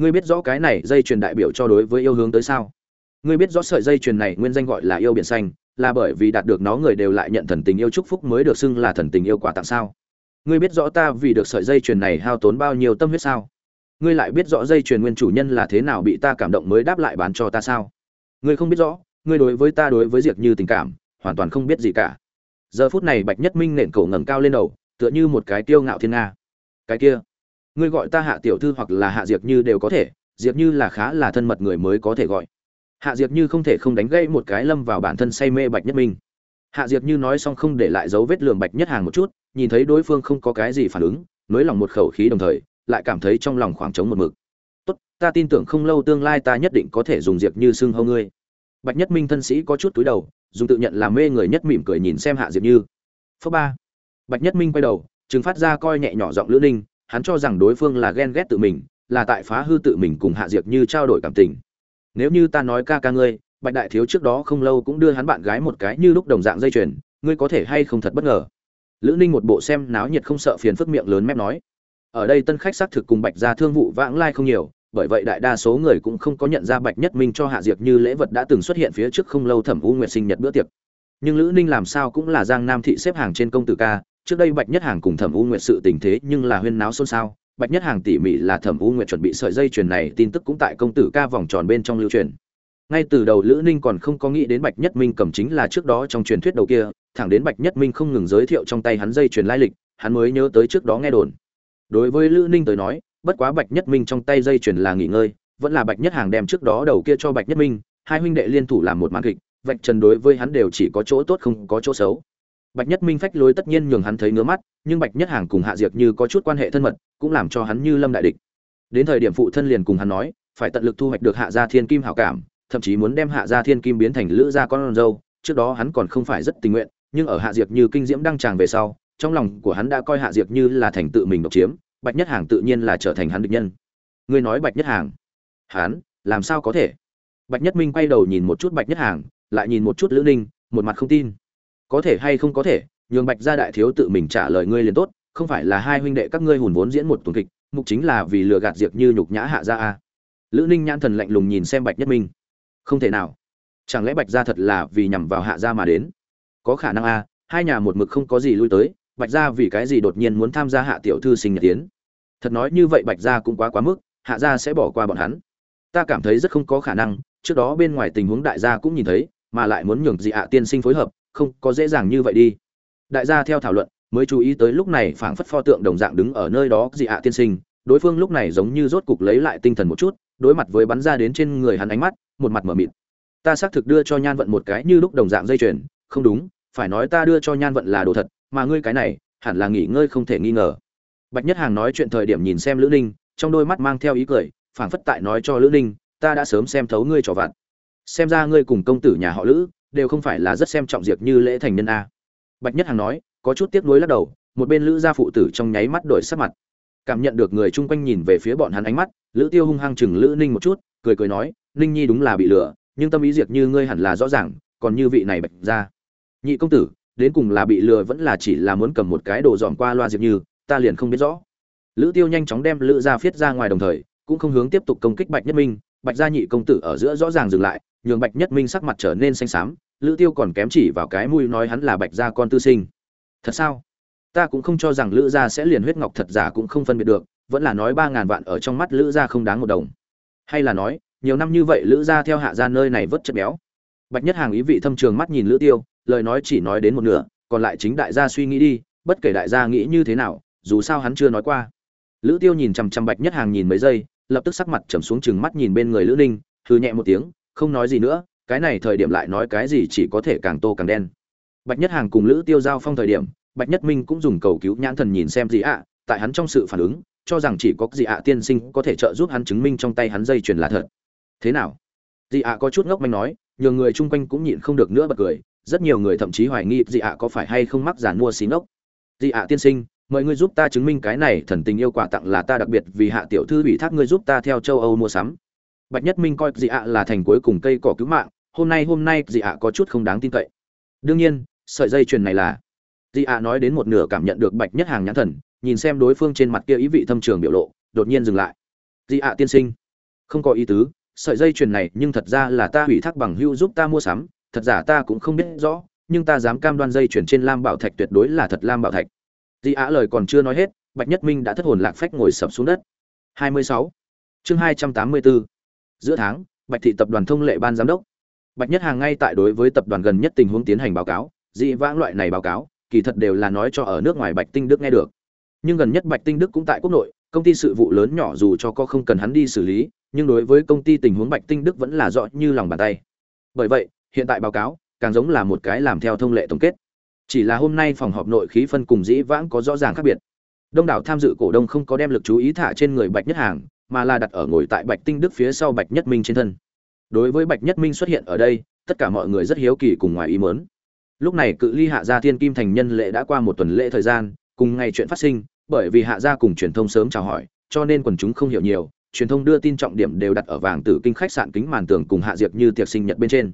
ngươi biết rõ cái này dây truyền đại biểu cho đối với yêu hướng tới sao ngươi biết rõ sợi dây truyền này nguyên danh gọi là yêu biển xanh là bởi vì đạt được nó người đều lại nhận thần tình yêu chúc phúc mới được xưng là thần tình yêu quà tặng sao? Ngươi biết rõ ta vì được sợi dây truyền này hao tốn bao nhiêu tâm huyết sao? Ngươi lại biết rõ dây truyền nguyên chủ nhân là thế nào bị ta cảm động mới đáp lại bán cho ta sao? Ngươi không biết rõ, ngươi đối với ta đối với diệt như tình cảm, hoàn toàn không biết gì cả. Giờ phút này bạch nhất minh nện cổ ngẩng cao lên đầu, tựa như một cái tiêu ngạo thiên nga. Cái kia, ngươi gọi ta hạ tiểu thư hoặc là hạ diệp như đều có thể, diệp như là khá là thân mật người mới có thể gọi hạ diệp như không thể không đánh gãy một cái lâm vào bản thân say mê bạch nhất minh. Hạ diệp như nói xong không để lại dấu vết lường bạch nhất hàng một chút, nhìn thấy đối phương không có cái gì phản ứng, nới lòng một khẩu khí đồng thời, lại cảm thấy trong lòng khoảng trống một mực. Tốt, ta tin tưởng không lâu tương lai ta nhất định có thể dùng diệp như xưng hâu ngươi. Bạch nhất minh thân sĩ có chút túi đầu, dùng tự nhận làm mê người nhất mỉm cười nhìn xem hạ diệp như. Phớ ba. Bạch nhất minh quay đầu chừng phát ra coi nhẹ nhỏ giọng lữ ninh, hắn cho rằng đối phương là ghen ghét tự mình, là tại phá hư tự mình cùng hạ diệp như trao đổi cảm tình nếu như ta nói ca ca ngươi, bạch đại thiếu trước đó không lâu cũng đưa hắn bạn gái một cái như lúc đồng dạng dây chuyền, ngươi có thể hay không thật bất ngờ? Lữ ninh một bộ xem náo nhiệt không sợ phiền phức miệng lớn mép nói. Ở đây tân khách xác thực cùng bạch gia thương vụ vãng lai không nhiều, bởi vậy đại đa số người cũng không có nhận ra bạch nhất minh cho hạ diệp như lễ vật đã từng xuất hiện phía trước không lâu thẩm u nguyệt sinh nhật bữa tiệc. Nhưng lữ ninh làm sao cũng là giang nam thị xếp hàng trên công tử ca, trước đây bạch nhất hàng cùng thẩm u nguyệt sự tình thế nhưng là huyên náo xôn xao bạch nhất hàng tỉ mỉ là thẩm u nguyệt chuẩn bị sợi dây chuyền này, tin tức cũng tại công tử ca vòng tròn bên trong lưu truyền. Ngay từ đầu lữ ninh còn không có nghĩ đến bạch nhất minh cầm chính là trước đó trong truyền thuyết đầu kia, thẳng đến bạch nhất minh không ngừng giới thiệu trong tay hắn dây truyền lai lịch, hắn mới nhớ tới trước đó nghe đồn. Đối với lữ ninh tới nói, bất quá bạch nhất minh trong tay dây truyền là nghỉ ngơi, vẫn là bạch nhất hàng đem trước đó đầu kia cho bạch nhất minh, hai huynh đệ liên thủ làm một màn kịch, vạch trần đối với hắn đều chỉ có chỗ tốt không có chỗ xấu bạch nhất minh phách lối tất nhiên nhường hắn thấy ngứa mắt, nhưng bạch nhất hàng cùng hạ diệp như có chút quan hệ thân mật, cũng làm cho hắn như lâm đại địch. Đến thời điểm phụ thân liền cùng hắn nói, phải tận lực thu hoạch được hạ gia thiên kim hảo cảm, thậm chí muốn đem hạ gia thiên kim biến thành lữ gia con dâu, trước đó hắn còn không phải rất tình nguyện, nhưng ở hạ diệp như kinh diễm đăng tràng về sau, trong lòng của hắn đã coi hạ diệp như là thành tự mình độc chiếm, bạch nhất hàng tự nhiên là trở thành hắn địch nhân. Ngươi nói bạch nhất hàng, hắn, làm sao có thể? Bạch nhất minh quay đầu nhìn một chút bạch nhất hàng, lại nhìn một chút lữ ninh, một mặt không tin có thể hay không có thể, nhường bạch gia đại thiếu tự mình trả lời ngươi liền tốt, không phải là hai huynh đệ các ngươi hùn vốn diễn một tuần kịch, mục chính là vì lừa gạt diệp như nhục nhã hạ gia a. Lữ ninh nhãn thần lạnh lùng nhìn xem bạch nhất minh. Không thể nào. Chẳng lẽ bạch gia thật là vì nhằm vào hạ gia mà đến? Có khả năng a, hai nhà một mực không có gì lui tới, bạch gia vì cái gì đột nhiên muốn tham gia hạ tiểu thư sinh nhật tiến? Thật nói như vậy bạch gia cũng quá quá mức, hạ gia sẽ bỏ qua bọn hắn. Ta cảm thấy rất không có khả năng, trước đó bên ngoài tình huống đại gia cũng nhìn thấy, mà lại muốn nhường dị hạ tiên sinh phối hợp không có dễ dàng như vậy đi. Đại gia theo thảo luận, mới chú ý tới lúc này phảng phất pho tượng đồng dạng đứng ở nơi đó dị ạ tiên sinh. Đối phương lúc này giống như rốt cục lấy lại tinh thần một chút, đối mặt với bắn ra đến trên người hắn ánh mắt, một mặt mở mịt. Ta xác thực đưa cho nhan vận một cái như lúc đồng dạng dây chuyền. Không đúng, phải nói ta đưa cho nhan vận là đồ thật, mà ngươi cái này, hẳn là nghỉ ngơi không thể nghi ngờ. Bạch nhất hàng nói chuyện thời điểm nhìn xem lữ ninh, trong đôi mắt mang theo ý cười, phảng phất tại nói cho lữ ninh, ta đã sớm xem thấu ngươi trò vặt. Xem ra ngươi cùng công tử nhà họ lữ đều không phải là rất xem trọng diệt như lễ thành nhân a. Bạch nhất hàng nói, có chút tiếc nuối lắc đầu, một bên lữ gia phụ tử trong nháy mắt đổi sắc mặt. Cảm nhận được người chung quanh nhìn về phía bọn hắn ánh mắt, lữ tiêu hung hăng chừng lữ ninh một chút, cười cười nói, ninh nhi đúng là bị lừa, nhưng tâm ý diệt như ngươi hẳn là rõ ràng, còn như vị này bạch ra nhị công tử, đến cùng là bị lừa vẫn là chỉ là muốn cầm một cái đồ dòm qua loa diệp như, ta liền không biết rõ. Lữ tiêu nhanh chóng đem lữ gia phiết ra ngoài đồng thời, cũng không hướng tiếp tục công kích bạch nhất minh, bạch gia nhị công tử ở giữa rõ ràng dừng lại nhường bạch nhất minh sắc mặt trở nên xanh xám, lữ tiêu còn kém chỉ vào cái mũi nói hắn là bạch gia con tư sinh. Thật sao? Ta cũng không cho rằng lữ gia sẽ liền huyết ngọc thật giả cũng không phân biệt được, vẫn là nói ba ngàn vạn ở trong mắt lữ gia không đáng một đồng. Hay là nói, nhiều năm như vậy lữ gia theo hạ gia nơi này vớt chất béo. Bạch nhất hàng ý vị thâm trường mắt nhìn lữ tiêu, lời nói chỉ nói đến một nửa, còn lại chính đại gia suy nghĩ đi, bất kể đại gia nghĩ như thế nào, dù sao hắn chưa nói qua. Lữ tiêu nhìn chằm chằm bạch nhất hàng nhìn mấy giây, lập tức sắc mặt trầm xuống chừng mắt nhìn bên người lữ ninh thư nhẹ một tiếng không nói gì nữa, cái này thời điểm lại nói cái gì chỉ có thể càng tô càng đen. Bạch nhất hàng cùng lữ tiêu giao phong thời điểm, bạch nhất minh cũng dùng cầu cứu nhãn thần nhìn xem gì ạ, tại hắn trong sự phản ứng, cho rằng chỉ có gì ạ tiên sinh có thể trợ giúp hắn chứng minh trong tay hắn dây chuyền là thật. Thế nào? Dị ạ có chút ngốc manh nói nhiều người chung quanh cũng nhịn không được nữa bật cười, rất nhiều người thậm chí hoài nghi dị ạ có phải hay không mắc giàn mua xí ngốc. Dị ạ tiên sinh, mời ngươi giúp ta chứng minh cái này thần tình yêu quà tặng là ta đặc biệt vì hạ tiểu thư ủy thác ngươi giúp ta theo châu âu mua sắm bạch nhất minh coi dị ạ là thành cuối cùng cây cỏ cứu mạng, hôm nay hôm nay dị ạ có chút không đáng tin cậy đương nhiên, sợi dây chuyền này là dị ạ nói đến một nửa cảm nhận được bạch nhất hàng nhãn thần, nhìn xem đối phương trên mặt kia ý vị thâm trường biểu lộ, đột nhiên dừng lại dị ạ tiên sinh, không có ý tứ, sợi dây chuyền này nhưng thật ra là ta ủy thác bằng hưu giúp ta mua sắm, thật giả ta cũng không biết rõ, nhưng ta dám cam đoan dây chuyền trên lam bảo thạch tuyệt đối là thật lam bảo thạch dị ạ lời còn chưa nói hết, bạch nhất minh đã thất hồn lạc phách ngồi sập xuống đất 26. chương 284 giữa tháng, bạch thị tập đoàn thông lệ ban giám đốc. Bạch nhất hàng ngay tại đối với tập đoàn gần nhất tình huống tiến hành báo cáo, dị vãng loại này báo cáo, kỳ thật đều là nói cho ở nước ngoài bạch tinh đức nghe được. Nhưng gần nhất bạch tinh đức cũng tại quốc nội, công ty sự vụ lớn nhỏ dù cho có không cần hắn đi xử lý, nhưng đối với công ty tình huống bạch tinh đức vẫn là rõ như lòng bàn tay. Bởi vậy, hiện tại báo cáo càng giống là một cái làm theo thông lệ tổng kết. Chỉ là hôm nay phòng họp nội khí phân cùng dĩ vãng có rõ ràng khác biệt. Đông đảo tham dự cổ đông không có đem lực chú ý thả trên người bạch nhất hàng mà là đặt ở ngồi tại bạch tinh đức phía sau bạch nhất minh trên thân. Đối với bạch nhất minh xuất hiện ở đây, tất cả mọi người rất hiếu kỳ cùng ngoài ý mớn lúc này cự ly hạ gia thiên kim thành nhân lệ đã qua một tuần lễ thời gian, cùng ngày chuyện phát sinh, bởi vì hạ gia cùng truyền thông sớm chào hỏi, cho nên quần chúng không hiểu nhiều, truyền thông đưa tin trọng điểm đều đặt ở vàng tử kinh khách sạn kính màn tường cùng hạ diệp như tiệc sinh nhật bên trên.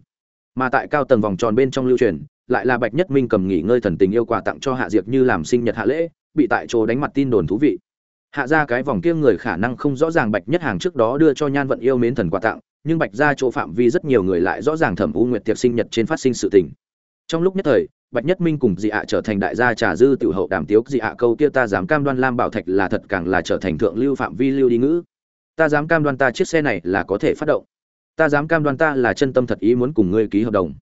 Mà tại cao tầng vòng tròn bên trong lưu truyền, lại là bạch nhất minh cầm nghỉ ngơi thần tình yêu quà tặng cho hạ diệp như làm sinh nhật hạ lễ, bị tại chỗ đánh mặt tin đồn thú vị hạ ra cái vòng kia người khả năng không rõ ràng bạch nhất hàng trước đó đưa cho nhan vận yêu mến thần quà tặng, nhưng bạch ra chỗ phạm vi rất nhiều người lại rõ ràng thẩm u nguyệt tiệc sinh nhật trên phát sinh sự tình. Trong lúc nhất thời, bạch nhất minh cùng dị ạ trở thành đại gia trà dư tiểu hậu đàm tiếu. Dị ạ câu kia ta dám cam đoan lam bảo thạch là thật càng là trở thành thượng lưu phạm vi lưu đi ngữ. Ta dám cam đoan ta chiếc xe này là có thể phát động. Ta dám cam đoan ta là chân tâm thật ý muốn cùng ngươi ký hợp đồng.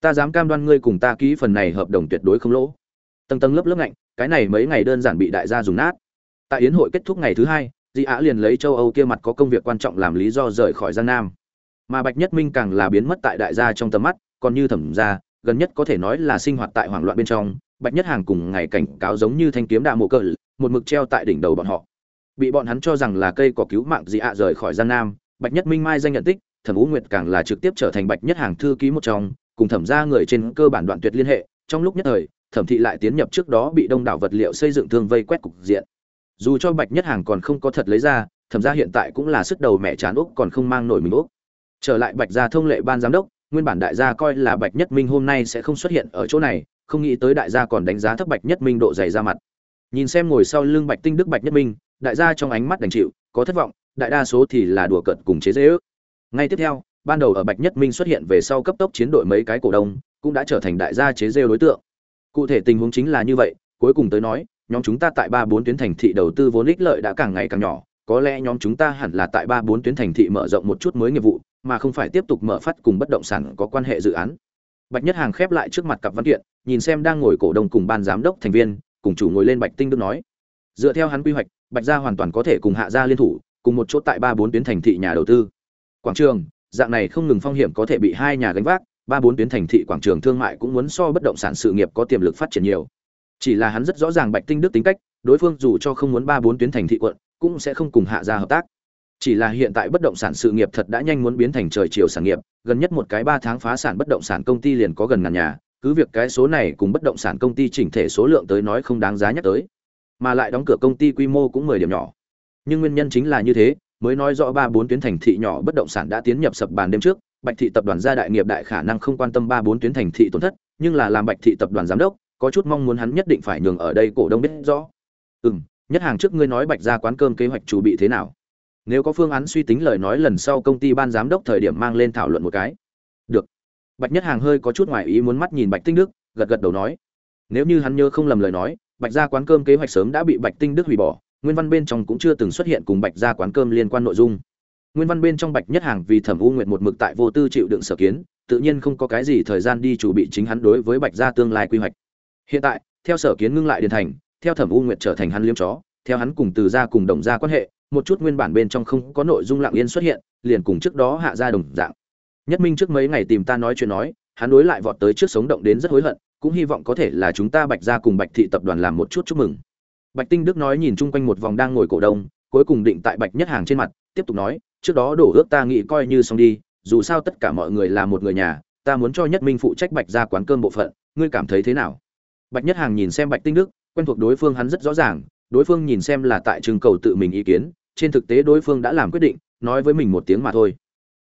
Ta dám cam đoan ngươi cùng ta ký phần này hợp đồng tuyệt đối không lỗ. Tầng tầng lớp lớp ngạnh, cái này mấy ngày đơn giản bị đại gia dùng nát tại yến hội kết thúc ngày thứ hai, di á liền lấy châu âu kia mặt có công việc quan trọng làm lý do rời khỏi giang nam. Mà bạch nhất minh càng là biến mất tại đại gia trong tầm mắt, còn như thẩm gia, gần nhất có thể nói là sinh hoạt tại hoảng loạn bên trong, bạch nhất hàng cùng ngày cảnh cáo giống như thanh kiếm đạ mộ cờ, một mực treo tại đỉnh đầu bọn họ. Bị bọn hắn cho rằng là cây cỏ cứu mạng dị ạ rời khỏi giang nam, bạch nhất minh mai danh nhận tích, thẩm ú nguyệt càng là trực tiếp trở thành bạch nhất hàng thư ký một trong, cùng thẩm ra người trên cơ bản đoạn tuyệt liên hệ, trong lúc nhất thời, thẩm thị lại tiến nhập trước đó bị đông đảo vật liệu xây dựng thương vây quét cục diện dù cho bạch nhất hàng còn không có thật lấy ra, thẩm ra hiện tại cũng là sức đầu mẹ chán úc còn không mang nổi mình úc. Trở lại bạch gia thông lệ ban giám đốc, nguyên bản đại gia coi là bạch nhất minh hôm nay sẽ không xuất hiện ở chỗ này, không nghĩ tới đại gia còn đánh giá thấp bạch nhất minh độ dày ra mặt. Nhìn xem ngồi sau lưng bạch tinh đức bạch nhất minh, đại gia trong ánh mắt đành chịu, có thất vọng, đại đa số thì là đùa cợt cùng chế dễ ước ngay tiếp theo, ban đầu ở bạch nhất minh xuất hiện về sau cấp tốc chiến đội mấy cái cổ đông, cũng đã trở thành đại gia chế rêu đối tượng. Cụ thể tình huống chính là như vậy, cuối cùng tới nói nhóm chúng ta tại ba bốn tuyến thành thị đầu tư vốn ích lợi đã càng ngày càng nhỏ, có lẽ nhóm chúng ta hẳn là tại ba bốn tuyến thành thị mở rộng một chút mới nghiệp vụ, mà không phải tiếp tục mở phát cùng bất động sản có quan hệ dự án. Bạch nhất hàng khép lại trước mặt cặp văn kiện, nhìn xem đang ngồi cổ đông cùng ban giám đốc thành viên, cùng chủ ngồi lên bạch tinh đức nói, dựa theo hắn quy hoạch, bạch gia hoàn toàn có thể cùng hạ gia liên thủ, cùng một chỗ tại ba bốn tuyến thành thị nhà đầu tư. Quảng trường, dạng này không ngừng phong hiểm có thể bị hai nhà gánh vác, ba bốn tuyến thành thị quảng trường thương mại cũng muốn so bất động sản sự nghiệp có tiềm lực phát triển nhiều chỉ là hắn rất rõ ràng bạch tinh đức tính cách, đối phương dù cho không muốn ba bốn tuyến thành thị quận, cũng sẽ không cùng hạ gia hợp tác. Chỉ là hiện tại bất động sản sự nghiệp thật đã nhanh muốn biến thành trời chiều sản nghiệp, gần nhất một cái ba tháng phá sản bất động sản công ty liền có gần ngàn nhà, cứ việc cái số này cùng bất động sản công ty chỉnh thể số lượng tới nói không đáng giá nhắc tới, mà lại đóng cửa công ty quy mô cũng mười điểm nhỏ. Nhưng nguyên nhân chính là như thế, mới nói rõ ba bốn tuyến thành thị nhỏ bất động sản đã tiến nhập sập bàn đêm trước, bạch thị tập đoàn gia đại nghiệp đại khả năng không quan tâm ba bốn tuyến thành thị tổn thất, nhưng là làm bạch thị tập đoàn giám đốc có chút mong muốn hắn nhất định phải nhường ở đây cổ đông biết rõ. Ừ m nhất hàng trước ngươi nói bạch ra quán cơm kế hoạch chủ bị thế nào? Nếu có phương án suy tính lời nói lần sau công ty ban giám đốc thời điểm mang lên thảo luận một cái. Được. Bạch nhất hàng hơi có chút ngoài ý muốn mắt nhìn bạch tinh đức gật gật đầu nói. Nếu như hắn nhớ không lầm lời nói bạch gia quán cơm kế hoạch sớm đã bị bạch tinh đức hủy bỏ nguyên văn bên trong cũng chưa từng xuất hiện cùng bạch gia quán cơm liên quan nội dung. Nguyên văn bên trong bạch nhất hàng vì thẩm u nguyệt một mực tại vô tư chịu đựng sở kiến tự nhiên không có cái gì thời gian đi chủ bị chính hắn đối với bạch gia tương lai quy hoạch hiện tại, theo sở kiến ngưng lại điền thành, theo thẩm u nguyệt trở thành hắn liêm chó, theo hắn cùng từ gia cùng đồng gia quan hệ, một chút nguyên bản bên trong không có nội dung lặng yên xuất hiện, liền cùng trước đó hạ gia đồng dạng. Nhất minh trước mấy ngày tìm ta nói chuyện nói, hắn đối lại vọt tới trước sống động đến rất hối hận, cũng hy vọng có thể là chúng ta bạch gia cùng bạch thị tập đoàn làm một chút chúc mừng. Bạch tinh đức nói nhìn chung quanh một vòng đang ngồi cổ đông, cuối cùng định tại bạch nhất hàng trên mặt, tiếp tục nói, trước đó đổ ước ta nghĩ coi như xong đi, dù sao tất cả mọi người là một người nhà, ta muốn cho nhất minh phụ trách bạch gia quán cơm bộ phận, ngươi cảm thấy thế nào? Bạch nhất hàng nhìn xem bạch tinh đức quen thuộc đối phương hắn rất rõ ràng đối phương nhìn xem là tại trường cầu tự mình ý kiến trên thực tế đối phương đã làm quyết định nói với mình một tiếng mà thôi.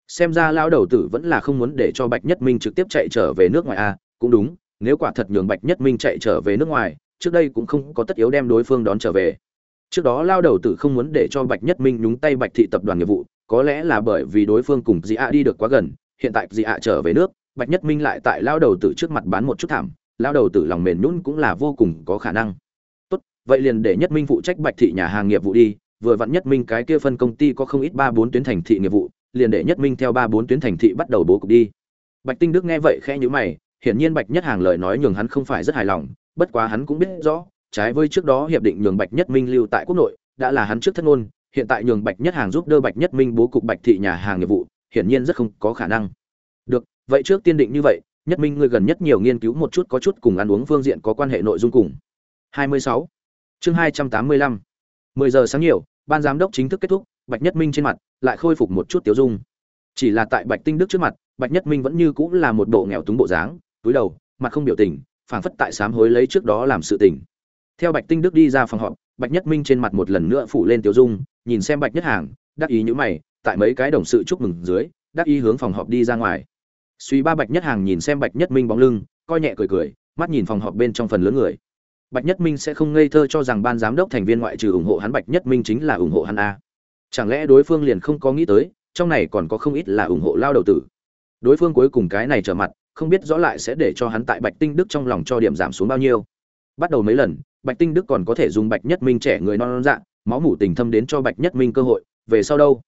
Xem ra lão đầu tử vẫn là không muốn để cho bạch nhất minh trực tiếp chạy trở về nước ngoài a à, cũng đúng nếu quả thật nhường bạch nhất minh chạy trở về nước ngoài trước đây cũng không có tất yếu đem đối phương đón trở về. Trước đó lao đầu tử không muốn để cho bạch nhất minh nhúng tay bạch thị tập đoàn nghiệp vụ có lẽ là bởi vì đối phương cùng dị ạ đi được quá gần hiện tại dị ạ trở về nước bạch nhất minh lại tại lao đầu tử trước mặt bán một chút thảm lao đầu tử lòng mềm nhún cũng là vô cùng có khả năng. Tốt, vậy liền để nhất minh phụ trách bạch thị nhà hàng nghiệp vụ đi, vừa vặn nhất minh cái kia phân công ty có không ít ba bốn tuyến thành thị nghiệp vụ, liền để nhất minh theo ba bốn tuyến thành thị bắt đầu bố cục đi. Bạch tinh đức nghe vậy khẽ nhíu mày, hiển nhiên bạch nhất hàng lời nói nhường hắn không phải rất hài lòng, bất quá hắn cũng biết rõ, trái với trước đó hiệp định nhường bạch nhất minh lưu tại quốc nội, đã là hắn trước thất ngôn, hiện tại nhường bạch nhất hàng giúp đỡ bạch nhất minh bố cục bạch thị nhà hàng nghiệp vụ, hiển nhiên rất không có khả năng. Được, vậy trước tiên định như vậy nhất minh, ngươi gần nhất nhiều nghiên cứu một chút có chút cùng ăn uống phương diện có quan hệ nội dung cùng 26. chương 285. 10 giờ sáng nhiều, ban giám đốc chính thức kết thúc, bạch nhất minh trên mặt lại khôi phục một chút tiểu dung chỉ là tại bạch tinh đức trước mặt, bạch nhất minh vẫn như cũng là một bộ nghèo túng bộ dáng, túi đầu, mặt không biểu tình, phảng phất tại sám hối lấy trước đó làm sự tình theo bạch tinh đức đi ra phòng họp, bạch nhất minh trên mặt một lần nữa phủ lên tiểu dung, nhìn xem bạch nhất hàng, đắc ý nhữ mày, tại mấy cái đồng sự chúc mừng dưới, đắc ý hướng phòng họp đi ra ngoài suy ba bạch nhất hàng nhìn xem bạch nhất minh bóng lưng, coi nhẹ cười cười, mắt nhìn phòng họp bên trong phần lớn người. Bạch nhất minh sẽ không ngây thơ cho rằng ban giám đốc thành viên ngoại trừ ủng hộ hắn bạch nhất minh chính là ủng hộ hắn a. Chẳng lẽ đối phương liền không có nghĩ tới, trong này còn có không ít là ủng hộ lao đầu tử? Đối phương cuối cùng cái này trở mặt, không biết rõ lại sẽ để cho hắn tại bạch tinh đức trong lòng cho điểm giảm xuống bao nhiêu. Bắt đầu mấy lần, bạch tinh đức còn có thể dùng bạch nhất minh trẻ người non non dạng máu mủ tình thâm đến cho bạch nhất minh cơ hội, về sau đâu?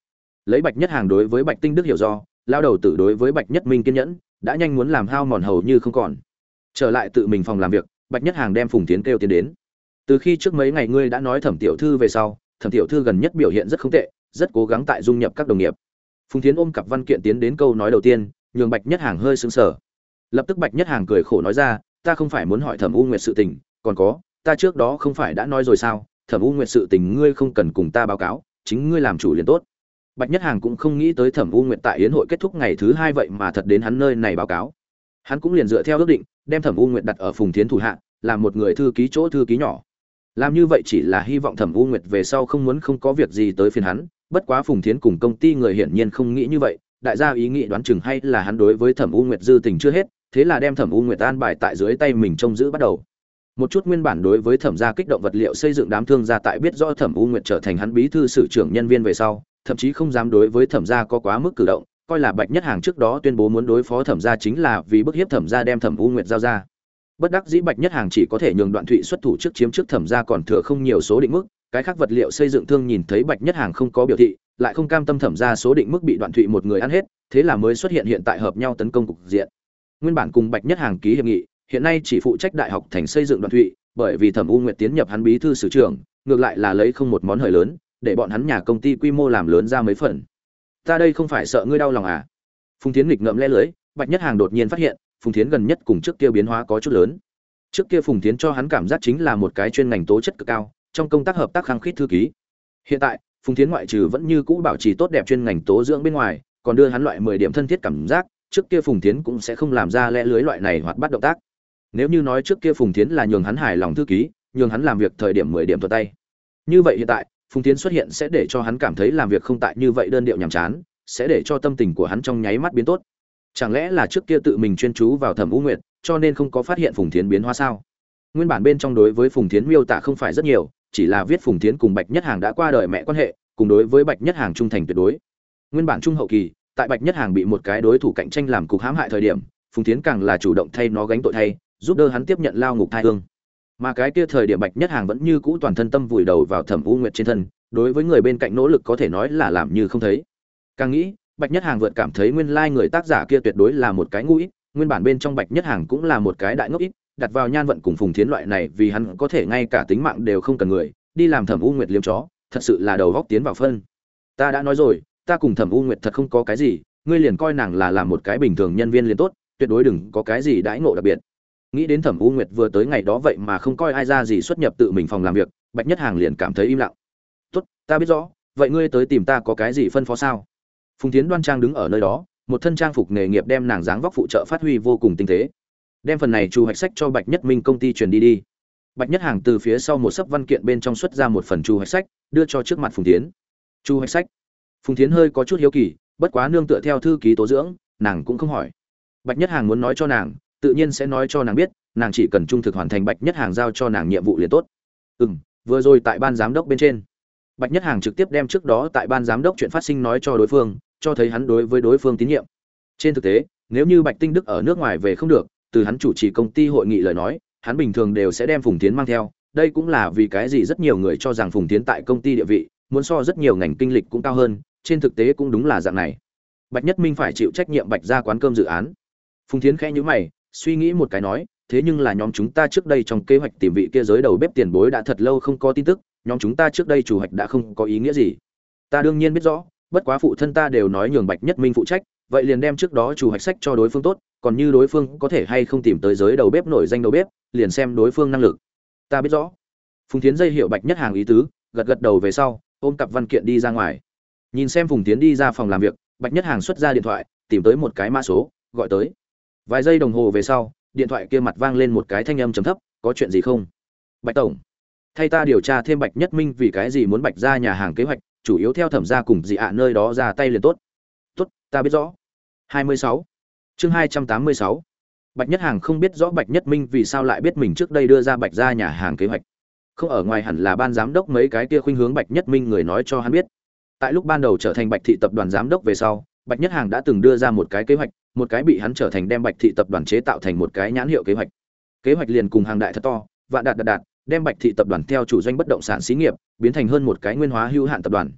Lấy bạch nhất hàng đối với bạch tinh đức hiểu do lao đầu tử đối với bạch nhất minh kiên nhẫn, đã nhanh muốn làm hao mòn hầu như không còn. Trở lại tự mình phòng làm việc, bạch nhất hàng đem phùng tiến kêu tiến đến. Từ khi trước mấy ngày ngươi đã nói thẩm tiểu thư về sau, thẩm tiểu thư gần nhất biểu hiện rất không tệ, rất cố gắng tại dung nhập các đồng nghiệp. Phùng tiến ôm cặp văn kiện tiến đến câu nói đầu tiên, nhường bạch nhất hàng hơi sững sờ. Lập tức bạch nhất hàng cười khổ nói ra, ta không phải muốn hỏi thẩm u nguyệt sự tình, còn có, ta trước đó không phải đã nói rồi sao? Thẩm u nguyệt sự tình ngươi không cần cùng ta báo cáo, chính ngươi làm chủ liền tốt bạch nhất hàng cũng không nghĩ tới thẩm u nguyệt tại yến hội kết thúc ngày thứ hai vậy mà thật đến hắn nơi này báo cáo. Hắn cũng liền dựa theo ước định, đem thẩm u nguyệt đặt ở phùng Thiến thủ hạ làm một người thư ký chỗ thư ký nhỏ. Làm như vậy chỉ là hy vọng thẩm u nguyệt về sau không muốn không có việc gì tới phiền hắn, bất quá phùng Thiến cùng công ty người hiển nhiên không nghĩ như vậy, đại gia ý nghĩ đoán chừng hay là hắn đối với thẩm u nguyệt dư tình chưa hết, thế là đem thẩm u nguyệt an bài tại dưới tay mình trông giữ bắt đầu. Một chút nguyên bản đối với thẩm gia kích động vật liệu xây dựng đám thương gia tại biết rõ thẩm u nguyệt trở thành hắn bí thư sử trưởng nhân viên về sau thậm chí không dám đối với thẩm gia có quá mức cử động, coi là bạch nhất hàng trước đó tuyên bố muốn đối phó thẩm gia chính là vì bức hiếp thẩm gia đem thẩm u nguyệt giao ra. Bất đắc dĩ bạch nhất hàng chỉ có thể nhường đoạn thụy xuất thủ trước chiếm trước thẩm gia còn thừa không nhiều số định mức, cái khác vật liệu xây dựng thương nhìn thấy bạch nhất hàng không có biểu thị, lại không cam tâm thẩm gia số định mức bị đoạn thụy một người ăn hết, thế là mới xuất hiện hiện tại hợp nhau tấn công cục diện. Nguyên bản cùng bạch nhất hàng ký hiệp nghị, hiện nay chỉ phụ trách đại học thành xây dựng đoạn thụy, bởi vì thẩm u nguyệt tiến nhập hắn bí thư sử trưởng, ngược lại là lấy không một món hời lớn để bọn hắn nhà công ty quy mô làm lớn ra mấy phần. Ta đây không phải sợ ngươi đau lòng à? Phùng tiến nghịch ngợm lẽ lưới, bạch nhất hàng đột nhiên phát hiện, phùng tiến gần nhất cùng trước kia biến hóa có chút lớn. Trước kia phùng tiến cho hắn cảm giác chính là một cái chuyên ngành tố chất cực cao, trong công tác hợp tác khăng khít thư ký. Hiện tại, phùng tiến ngoại trừ vẫn như cũ bảo trì tốt đẹp chuyên ngành tố dưỡng bên ngoài, còn đưa hắn loại mười điểm thân thiết cảm giác, trước kia phùng tiến cũng sẽ không làm ra lẽ lưới loại này hoạt bắt động tác. Nếu như nói trước kia phùng tiến là nhường hắn hài lòng thư ký, nhường hắn làm việc thời điểm mười điểm thuật tay. Như vậy hiện tại phùng tiến xuất hiện sẽ để cho hắn cảm thấy làm việc không tại như vậy đơn điệu nhàm chán, sẽ để cho tâm tình của hắn trong nháy mắt biến tốt. Chẳng lẽ là trước kia tự mình chuyên chú vào thẩm u nguyệt, cho nên không có phát hiện phùng tiến biến hóa sao? Nguyên bản bên trong đối với phùng tiến miêu tả không phải rất nhiều, chỉ là viết phùng tiến cùng bạch nhất hàng đã qua đời mẹ quan hệ, cùng đối với bạch nhất hàng trung thành tuyệt đối. Nguyên bản trung hậu kỳ, tại bạch nhất hàng bị một cái đối thủ cạnh tranh làm cục hãm hại thời điểm, phùng tiến càng là chủ động thay nó gánh tội thay, giúp đỡ hắn tiếp nhận lao ngục thai hương mà cái kia thời điểm bạch nhất hàng vẫn như cũ toàn thân tâm vùi đầu vào thẩm u nguyệt trên thân, đối với người bên cạnh nỗ lực có thể nói là làm như không thấy. Càng nghĩ, bạch nhất hàng vượt cảm thấy nguyên lai người tác giả kia tuyệt đối là một cái ngũ ít, nguyên bản bên trong bạch nhất hàng cũng là một cái đại ngốc ít, đặt vào nhan vận cùng phùng thiến loại này vì hắn có thể ngay cả tính mạng đều không cần người, đi làm thẩm u nguyệt liếm chó, thật sự là đầu góc tiến vào phân. Ta đã nói rồi, ta cùng thẩm u nguyệt thật không có cái gì, ngươi liền coi nàng là làm một cái bình thường nhân viên liền tốt, tuyệt đối đừng có cái gì đãi ngộ đặc biệt nghĩ đến thẩm u nguyệt vừa tới ngày đó vậy mà không coi ai ra gì xuất nhập tự mình phòng làm việc, bạch nhất hàng liền cảm thấy im lặng. Tốt, ta biết rõ, vậy ngươi tới tìm ta có cái gì phân phó sao? Phùng tiến đoan trang đứng ở nơi đó, một thân trang phục nghề nghiệp đem nàng dáng vóc phụ trợ phát huy vô cùng tinh tế. Đem phần này chu hoạch sách cho bạch nhất minh công ty truyền đi đi. Bạch nhất hàng từ phía sau một sấp văn kiện bên trong xuất ra một phần chu hoạch sách, đưa cho trước mặt phùng tiến chu hoạch sách? Phùng tiến hơi có chút hiếu kỳ, bất quá nương tựa theo thư ký tố dưỡng, nàng cũng không hỏi. Bạch nhất hàng muốn nói cho nàng tự nhiên sẽ nói cho nàng biết, nàng chỉ cần trung thực hoàn thành bạch nhất hàng giao cho nàng nhiệm vụ liền tốt. Ừ m vừa rồi tại ban giám đốc bên trên, bạch nhất hàng trực tiếp đem trước đó tại ban giám đốc chuyện phát sinh nói cho đối phương, cho thấy hắn đối với đối phương tín nhiệm. Trên thực tế, nếu như bạch tinh đức ở nước ngoài về không được, từ hắn chủ trì công ty hội nghị lời nói, hắn bình thường đều sẽ đem phùng tiến mang theo. Đây cũng là vì cái gì rất nhiều người cho rằng phùng tiến tại công ty địa vị, muốn so rất nhiều ngành kinh lịch cũng cao hơn, trên thực tế cũng đúng là dạng này. Bạch nhất minh phải chịu trách nhiệm bạch ra quán cơm dự án. Phùng tiến khẽ nhữ mày suy nghĩ một cái nói, thế nhưng là nhóm chúng ta trước đây trong kế hoạch tìm vị kia giới đầu bếp tiền bối đã thật lâu không có tin tức, nhóm chúng ta trước đây chủ hoạch đã không có ý nghĩa gì. Ta đương nhiên biết rõ, bất quá phụ thân ta đều nói nhường bạch nhất minh phụ trách, vậy liền đem trước đó chủ hoạch sách cho đối phương tốt, còn như đối phương có thể hay không tìm tới giới đầu bếp nổi danh đầu bếp, liền xem đối phương năng lực. Ta biết rõ. Phùng tiến dây hiệu bạch nhất hàng ý tứ, gật gật đầu về sau, ôm cặp văn kiện đi ra ngoài. Nhìn xem phùng tiến đi ra phòng làm việc, bạch nhất hàng xuất ra điện thoại, tìm tới một cái mã số, gọi tới vài giây đồng hồ về sau, điện thoại kia mặt vang lên một cái thanh âm trầm thấp, có chuyện gì không? Bạch tổng, thay ta điều tra thêm bạch nhất minh vì cái gì muốn bạch ra nhà hàng kế hoạch, chủ yếu theo thẩm ra cùng dị ạ nơi đó ra tay liền tốt. Tốt, ta biết rõ. 26. chương 286. bạch nhất hàng không biết rõ bạch nhất minh vì sao lại biết mình trước đây đưa ra bạch ra nhà hàng kế hoạch. Không ở ngoài hẳn là ban giám đốc mấy cái kia khuynh hướng bạch nhất minh người nói cho hắn biết. Tại lúc ban đầu trở thành bạch thị tập đoàn giám đốc về sau, bạch nhất hàng đã từng đưa ra một cái kế hoạch một cái bị hắn trở thành đem bạch thị tập đoàn chế tạo thành một cái nhãn hiệu kế hoạch. Kế hoạch liền cùng hàng đại thật to, vạn đạt đạt đạt, đem bạch thị tập đoàn theo chủ doanh bất động sản xí nghiệp, biến thành hơn một cái nguyên hóa hữu hạn tập đoàn.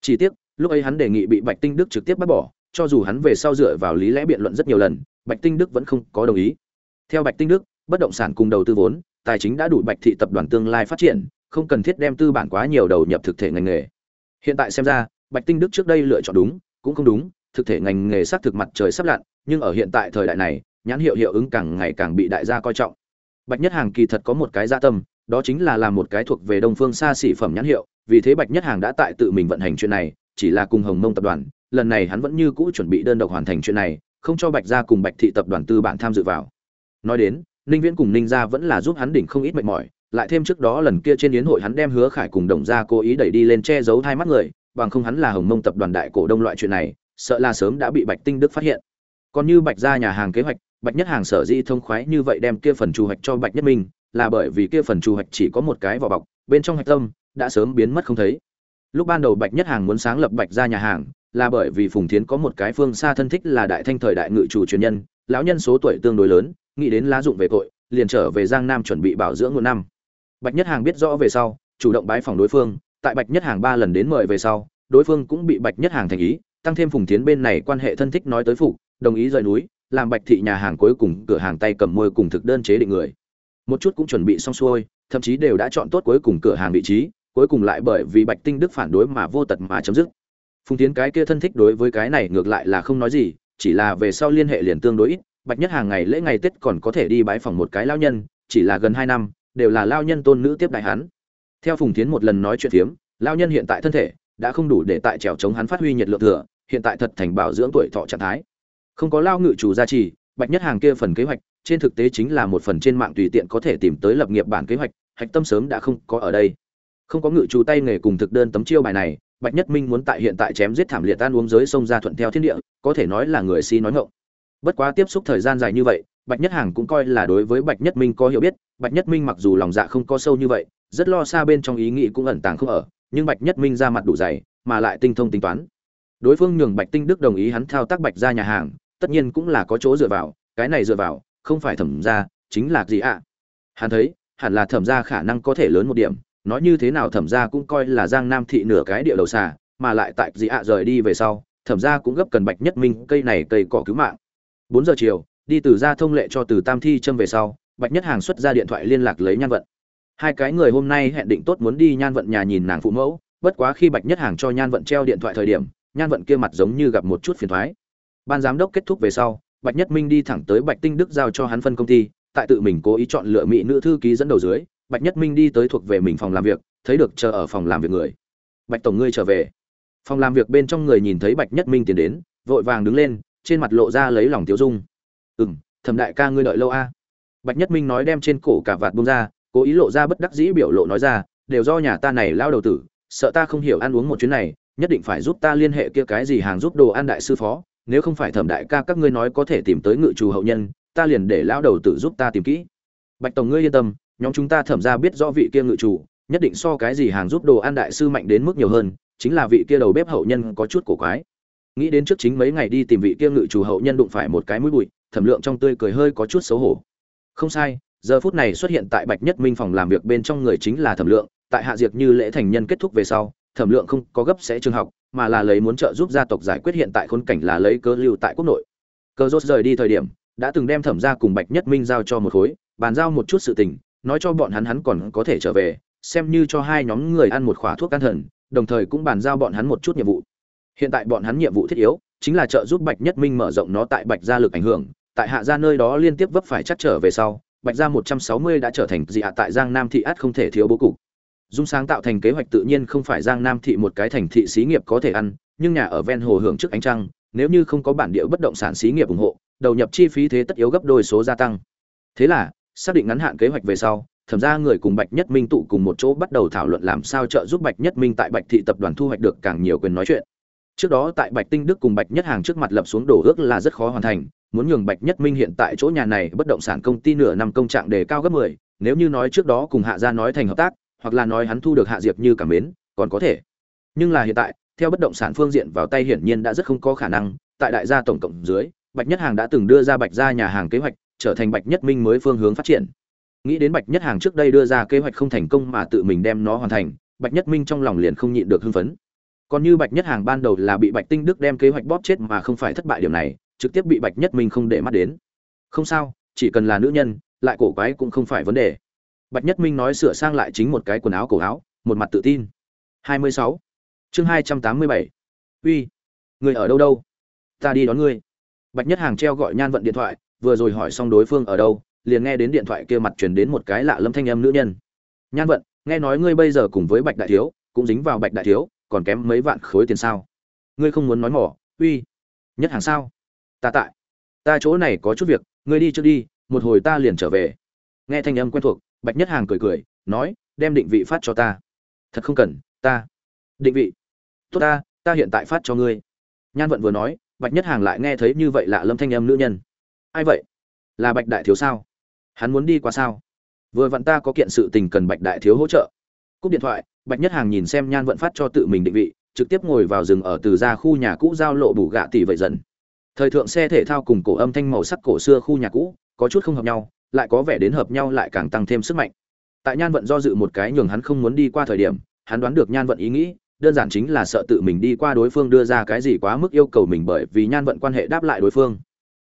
Chỉ tiếc, lúc ấy hắn đề nghị bị bạch tinh đức trực tiếp bắt bỏ, cho dù hắn về sau dựa vào lý lẽ biện luận rất nhiều lần, bạch tinh đức vẫn không có đồng ý. Theo bạch tinh đức, bất động sản cùng đầu tư vốn, tài chính đã đủ bạch thị tập đoàn tương lai phát triển, không cần thiết đem tư bản quá nhiều đầu nhập thực thể ngành nghề. Hiện tại xem ra, bạch tinh đức trước đây lựa chọn đúng, cũng không đúng, thực thể ngành nghề xác thực mặt trời sắp lặn nhưng ở hiện tại thời đại này, nhãn hiệu hiệu ứng càng ngày càng bị đại gia coi trọng. Bạch nhất hàng kỳ thật có một cái gia tâm, đó chính là làm một cái thuộc về đông phương xa xỉ phẩm nhãn hiệu, vì thế bạch nhất hàng đã tại tự mình vận hành chuyện này, chỉ là cùng hồng mông tập đoàn, lần này hắn vẫn như cũ chuẩn bị đơn độc hoàn thành chuyện này, không cho bạch gia cùng bạch thị tập đoàn tư bản tham dự vào. Nói đến, ninh viễn cùng ninh gia vẫn là giúp hắn đỉnh không ít mệt mỏi, lại thêm trước đó lần kia trên yến hội hắn đem hứa khải cùng đồng gia cố ý đẩy đi lên che giấu hai mắt người, bằng không hắn là hồng mông tập đoàn đại cổ đông loại chuyện này, sợ là sớm đã bị bạch tinh đức phát hiện còn như bạch gia nhà hàng kế hoạch, bạch nhất hàng sở dĩ thông khoái như vậy đem kia phần trù hoạch cho bạch nhất minh, là bởi vì kia phần trù hoạch chỉ có một cái vỏ bọc, bên trong hạch tâm đã sớm biến mất không thấy. Lúc ban đầu bạch nhất hàng muốn sáng lập bạch gia nhà hàng, là bởi vì phùng thiến có một cái phương xa thân thích là đại thanh thời đại ngự chủ truyền nhân, lão nhân số tuổi tương đối lớn, nghĩ đến lá dụng về tội, liền trở về giang nam chuẩn bị bảo dưỡng một năm. Bạch nhất hàng biết rõ về sau, chủ động bái phòng đối phương, tại bạch nhất hàng ba lần đến mời về sau, đối phương cũng bị bạch nhất hàng thành ý, tăng thêm phùng thiến bên này quan hệ thân thích nói tới phục đồng ý rời núi, làm bạch thị nhà hàng cuối cùng, cửa hàng tay cầm môi cùng thực đơn chế định người. Một chút cũng chuẩn bị xong xuôi, thậm chí đều đã chọn tốt cuối cùng cửa hàng vị trí, cuối cùng lại bởi vì bạch tinh đức phản đối mà vô tật mà chấm dứt. Phùng tiến cái kia thân thích đối với cái này ngược lại là không nói gì, chỉ là về sau liên hệ liền tương đối ít, bạch nhất hàng ngày lễ ngày tết còn có thể đi bái phòng một cái lao nhân, chỉ là gần hai năm, đều là lao nhân tôn nữ tiếp đại hắn. Theo phùng tiến một lần nói chuyện phiếm, lao nhân hiện tại thân thể đã không đủ để tại trèo chống hắn phát huy nhiệt lượng thừa, hiện tại thật thành bảo dưỡng tuổi thọ trạng thái không có lao ngự chủ gia trì, bạch nhất hàng kia phần kế hoạch, trên thực tế chính là một phần trên mạng tùy tiện có thể tìm tới lập nghiệp bản kế hoạch, hạch tâm sớm đã không có ở đây. Không có ngự chủ tay nghề cùng thực đơn tấm chiêu bài này, bạch nhất minh muốn tại hiện tại chém giết thảm liệt tan uống giới sông ra thuận theo thiên địa, có thể nói là người si nói ngộng bất quá tiếp xúc thời gian dài như vậy, bạch nhất hàng cũng coi là đối với bạch nhất minh có hiểu biết, bạch nhất minh mặc dù lòng dạ không có sâu như vậy, rất lo xa bên trong ý nghĩ cũng ẩn tàng không ở, nhưng bạch nhất minh ra mặt đủ dày, mà lại tinh thông tính toán. Đối phương nhường bạch tinh đức đồng ý hắn thao tác bạch ra nhà hàng tất nhiên cũng là có chỗ dựa vào, cái này dựa vào, không phải thẩm ra chính là gì ạ? À? hắn thấy, hẳn là thẩm ra khả năng có thể lớn một điểm, nói như thế nào thẩm ra cũng coi là giang nam thị nửa cái địa đầu xà, mà lại tại dị ạ rời đi về sau, thẩm ra cũng gấp cần bạch nhất minh cây này cây cỏ cứu mạng. Bốn giờ chiều, đi từ ra thông lệ cho từ tam thi châm về sau, bạch nhất hàng xuất ra điện thoại liên lạc lấy nhan vận. Hai cái người hôm nay hẹn định tốt muốn đi nhan vận nhà nhìn nàng phụ mẫu, bất quá khi bạch nhất hàng cho nhan vận treo điện thoại thời điểm, nhan vận kia mặt giống như gặp một chút phiền thoái ban giám đốc kết thúc về sau, bạch nhất minh đi thẳng tới bạch tinh đức giao cho hắn phân công ty tại tự mình cố ý chọn lựa mỹ nữ thư ký dẫn đầu dưới, bạch nhất minh đi tới thuộc về mình phòng làm việc, thấy được chờ ở phòng làm việc người. Bạch tổng ngươi trở về. Phòng làm việc bên trong người nhìn thấy bạch nhất minh tiến đến, vội vàng đứng lên, trên mặt lộ ra lấy lòng tiêu dung. Ừ m thẩm đại ca ngươi đợi lâu a? Bạch nhất minh nói đem trên cổ cả vạt bông ra, cố ý lộ ra bất đắc dĩ biểu lộ nói ra, đều do nhà ta này lao đầu tử, sợ ta không hiểu ăn uống một chuyến này, nhất định phải giúp ta liên hệ kia cái gì hàng giúp đồ ăn đại sư phó nếu không phải thẩm đại ca các ngươi nói có thể tìm tới ngự trù hậu nhân, ta liền để lão đầu tử giúp ta tìm kỹ. Bạch tổng ngươi yên tâm, nhóm chúng ta thẩm ra biết rõ vị kia ngự chủ, nhất định so cái gì hàng giúp đồ ăn đại sư mạnh đến mức nhiều hơn, chính là vị kia đầu bếp hậu nhân có chút cổ quái. Nghĩ đến trước chính mấy ngày đi tìm vị kia ngự chủ hậu nhân đụng phải một cái mũi bụi, thẩm lượng trong tươi cười hơi có chút xấu hổ. Không sai, giờ phút này xuất hiện tại bạch nhất minh phòng làm việc bên trong người chính là thẩm lượng, tại hạ diệt như lễ thành nhân kết thúc về sau, thẩm lượng không có gấp sẽ trường học mà là lấy muốn trợ giúp gia tộc giải quyết hiện tại khốn cảnh là lấy cớ lưu tại quốc nội. Cơ rốt rời đi thời điểm, đã từng đem thẩm ra cùng bạch nhất minh giao cho một khối, bàn giao một chút sự tình, nói cho bọn hắn hắn còn có thể trở về, xem như cho hai nhóm người ăn một khỏa thuốc can thần, đồng thời cũng bàn giao bọn hắn một chút nhiệm vụ. Hiện tại bọn hắn nhiệm vụ thiết yếu, chính là trợ giúp bạch nhất minh mở rộng nó tại bạch gia lực ảnh hưởng, tại hạ gia nơi đó liên tiếp vấp phải chắc trở về sau, bạch gia một trăm sáu mươi đã trở thành dị hạ tại giang nam thị át không thể thiếu bố cục dung sáng tạo thành kế hoạch tự nhiên không phải giang nam thị một cái thành thị xí nghiệp có thể ăn, nhưng nhà ở ven hồ hưởng trước ánh trăng, nếu như không có bản địa bất động sản xí nghiệp ủng hộ, đầu nhập chi phí thế tất yếu gấp đôi số gia tăng. Thế là, xác định ngắn hạn kế hoạch về sau, thẩm ra người cùng bạch nhất minh tụ cùng một chỗ bắt đầu thảo luận làm sao trợ giúp bạch nhất minh tại bạch thị tập đoàn thu hoạch được càng nhiều quyền nói chuyện. Trước đó tại bạch tinh đức cùng bạch nhất hàng trước mặt lập xuống đổ ước là rất khó hoàn thành, muốn nhường bạch nhất minh hiện tại chỗ nhà này bất động sản công ty nửa năm công trạng đề cao gấp mười, nếu như nói trước đó cùng hạ gia nói thành hợp tác hoặc là nói hắn thu được hạ diệp như cảm mến, còn có thể. Nhưng là hiện tại, theo bất động sản phương diện vào tay hiển nhiên đã rất không có khả năng, tại đại gia tổng cộng dưới, bạch nhất hàng đã từng đưa ra bạch gia nhà hàng kế hoạch, trở thành bạch nhất minh mới phương hướng phát triển. Nghĩ đến bạch nhất hàng trước đây đưa ra kế hoạch không thành công mà tự mình đem nó hoàn thành, bạch nhất minh trong lòng liền không nhịn được hưng phấn. Còn như bạch nhất hàng ban đầu là bị bạch tinh đức đem kế hoạch bóp chết mà không phải thất bại điểm này, trực tiếp bị bạch nhất minh không để mắt đến. Không sao, chỉ cần là nữ nhân, lại cổ quái cũng không phải vấn đề bạch nhất minh nói sửa sang lại chính một cái quần áo cổ áo, một mặt tự tin. 26. chương 287. uy, người ở đâu đâu? Ta đi đón ngươi. Bạch nhất hàng treo gọi nhan vận điện thoại, vừa rồi hỏi xong đối phương ở đâu, liền nghe đến điện thoại kia mặt truyền đến một cái lạ lâm thanh âm nữ nhân. Nhan vận, nghe nói ngươi bây giờ cùng với bạch đại thiếu, cũng dính vào bạch đại thiếu, còn kém mấy vạn khối tiền sao? Ngươi không muốn nói mỏ, uy. Nhất hàng sao? Ta tại. Ta chỗ này có chút việc, ngươi đi trước đi, một hồi ta liền trở về. Nghe thanh âm quen thuộc bạch nhất hàng cười cười, nói, đem định vị phát cho ta. Thật không cần, ta. Định vị? Tốt ta ta hiện tại phát cho ngươi. Nhan vận vừa nói, bạch nhất hàng lại nghe thấy như vậy lạ lâm thanh âm nữ nhân. Ai vậy? Là bạch đại thiếu sao? Hắn muốn đi qua sao? Vừa vặn ta có kiện sự tình cần bạch đại thiếu hỗ trợ. Cúp điện thoại, bạch nhất hàng nhìn xem nhan vận phát cho tự mình định vị, trực tiếp ngồi vào rừng ở từ ra khu nhà cũ giao lộ bù gạ tỷ vậy dần. Thời thượng xe thể thao cùng cổ âm thanh màu sắc cổ xưa khu nhà cũ, có chút không hợp nhau lại có vẻ đến hợp nhau lại càng tăng thêm sức mạnh. Tại nhan vận do dự một cái nhường hắn không muốn đi qua thời điểm, hắn đoán được nhan vận ý nghĩ, đơn giản chính là sợ tự mình đi qua đối phương đưa ra cái gì quá mức yêu cầu mình bởi vì nhan vận quan hệ đáp lại đối phương.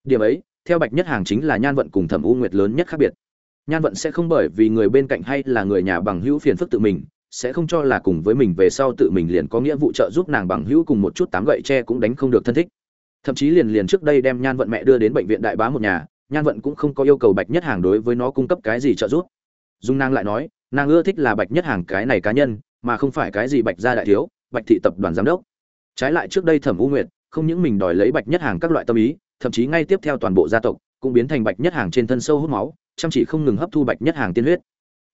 Điểm ấy, theo bạch nhất hàng chính là nhan vận cùng thẩm u nguyệt lớn nhất khác biệt. Nhan vận sẽ không bởi vì người bên cạnh hay là người nhà bằng hữu phiền phức tự mình, sẽ không cho là cùng với mình về sau tự mình liền có nghĩa vụ trợ giúp nàng bằng hữu cùng một chút tám gậy tre cũng đánh không được thân thích. Thậm chí liền liền trước đây đem nhan vận mẹ đưa đến bệnh viện đại bá một nhà nhan vận cũng không có yêu cầu bạch nhất hàng đối với nó cung cấp cái gì trợ giúp. Dung nàng lại nói, nàng ưa thích là bạch nhất hàng cái này cá nhân, mà không phải cái gì bạch gia đại thiếu, bạch thị tập đoàn giám đốc. Trái lại trước đây thẩm u nguyệt, không những mình đòi lấy bạch nhất hàng các loại tâm ý, thậm chí ngay tiếp theo toàn bộ gia tộc cũng biến thành bạch nhất hàng trên thân sâu hút máu, chăm chỉ không ngừng hấp thu bạch nhất hàng tiên huyết.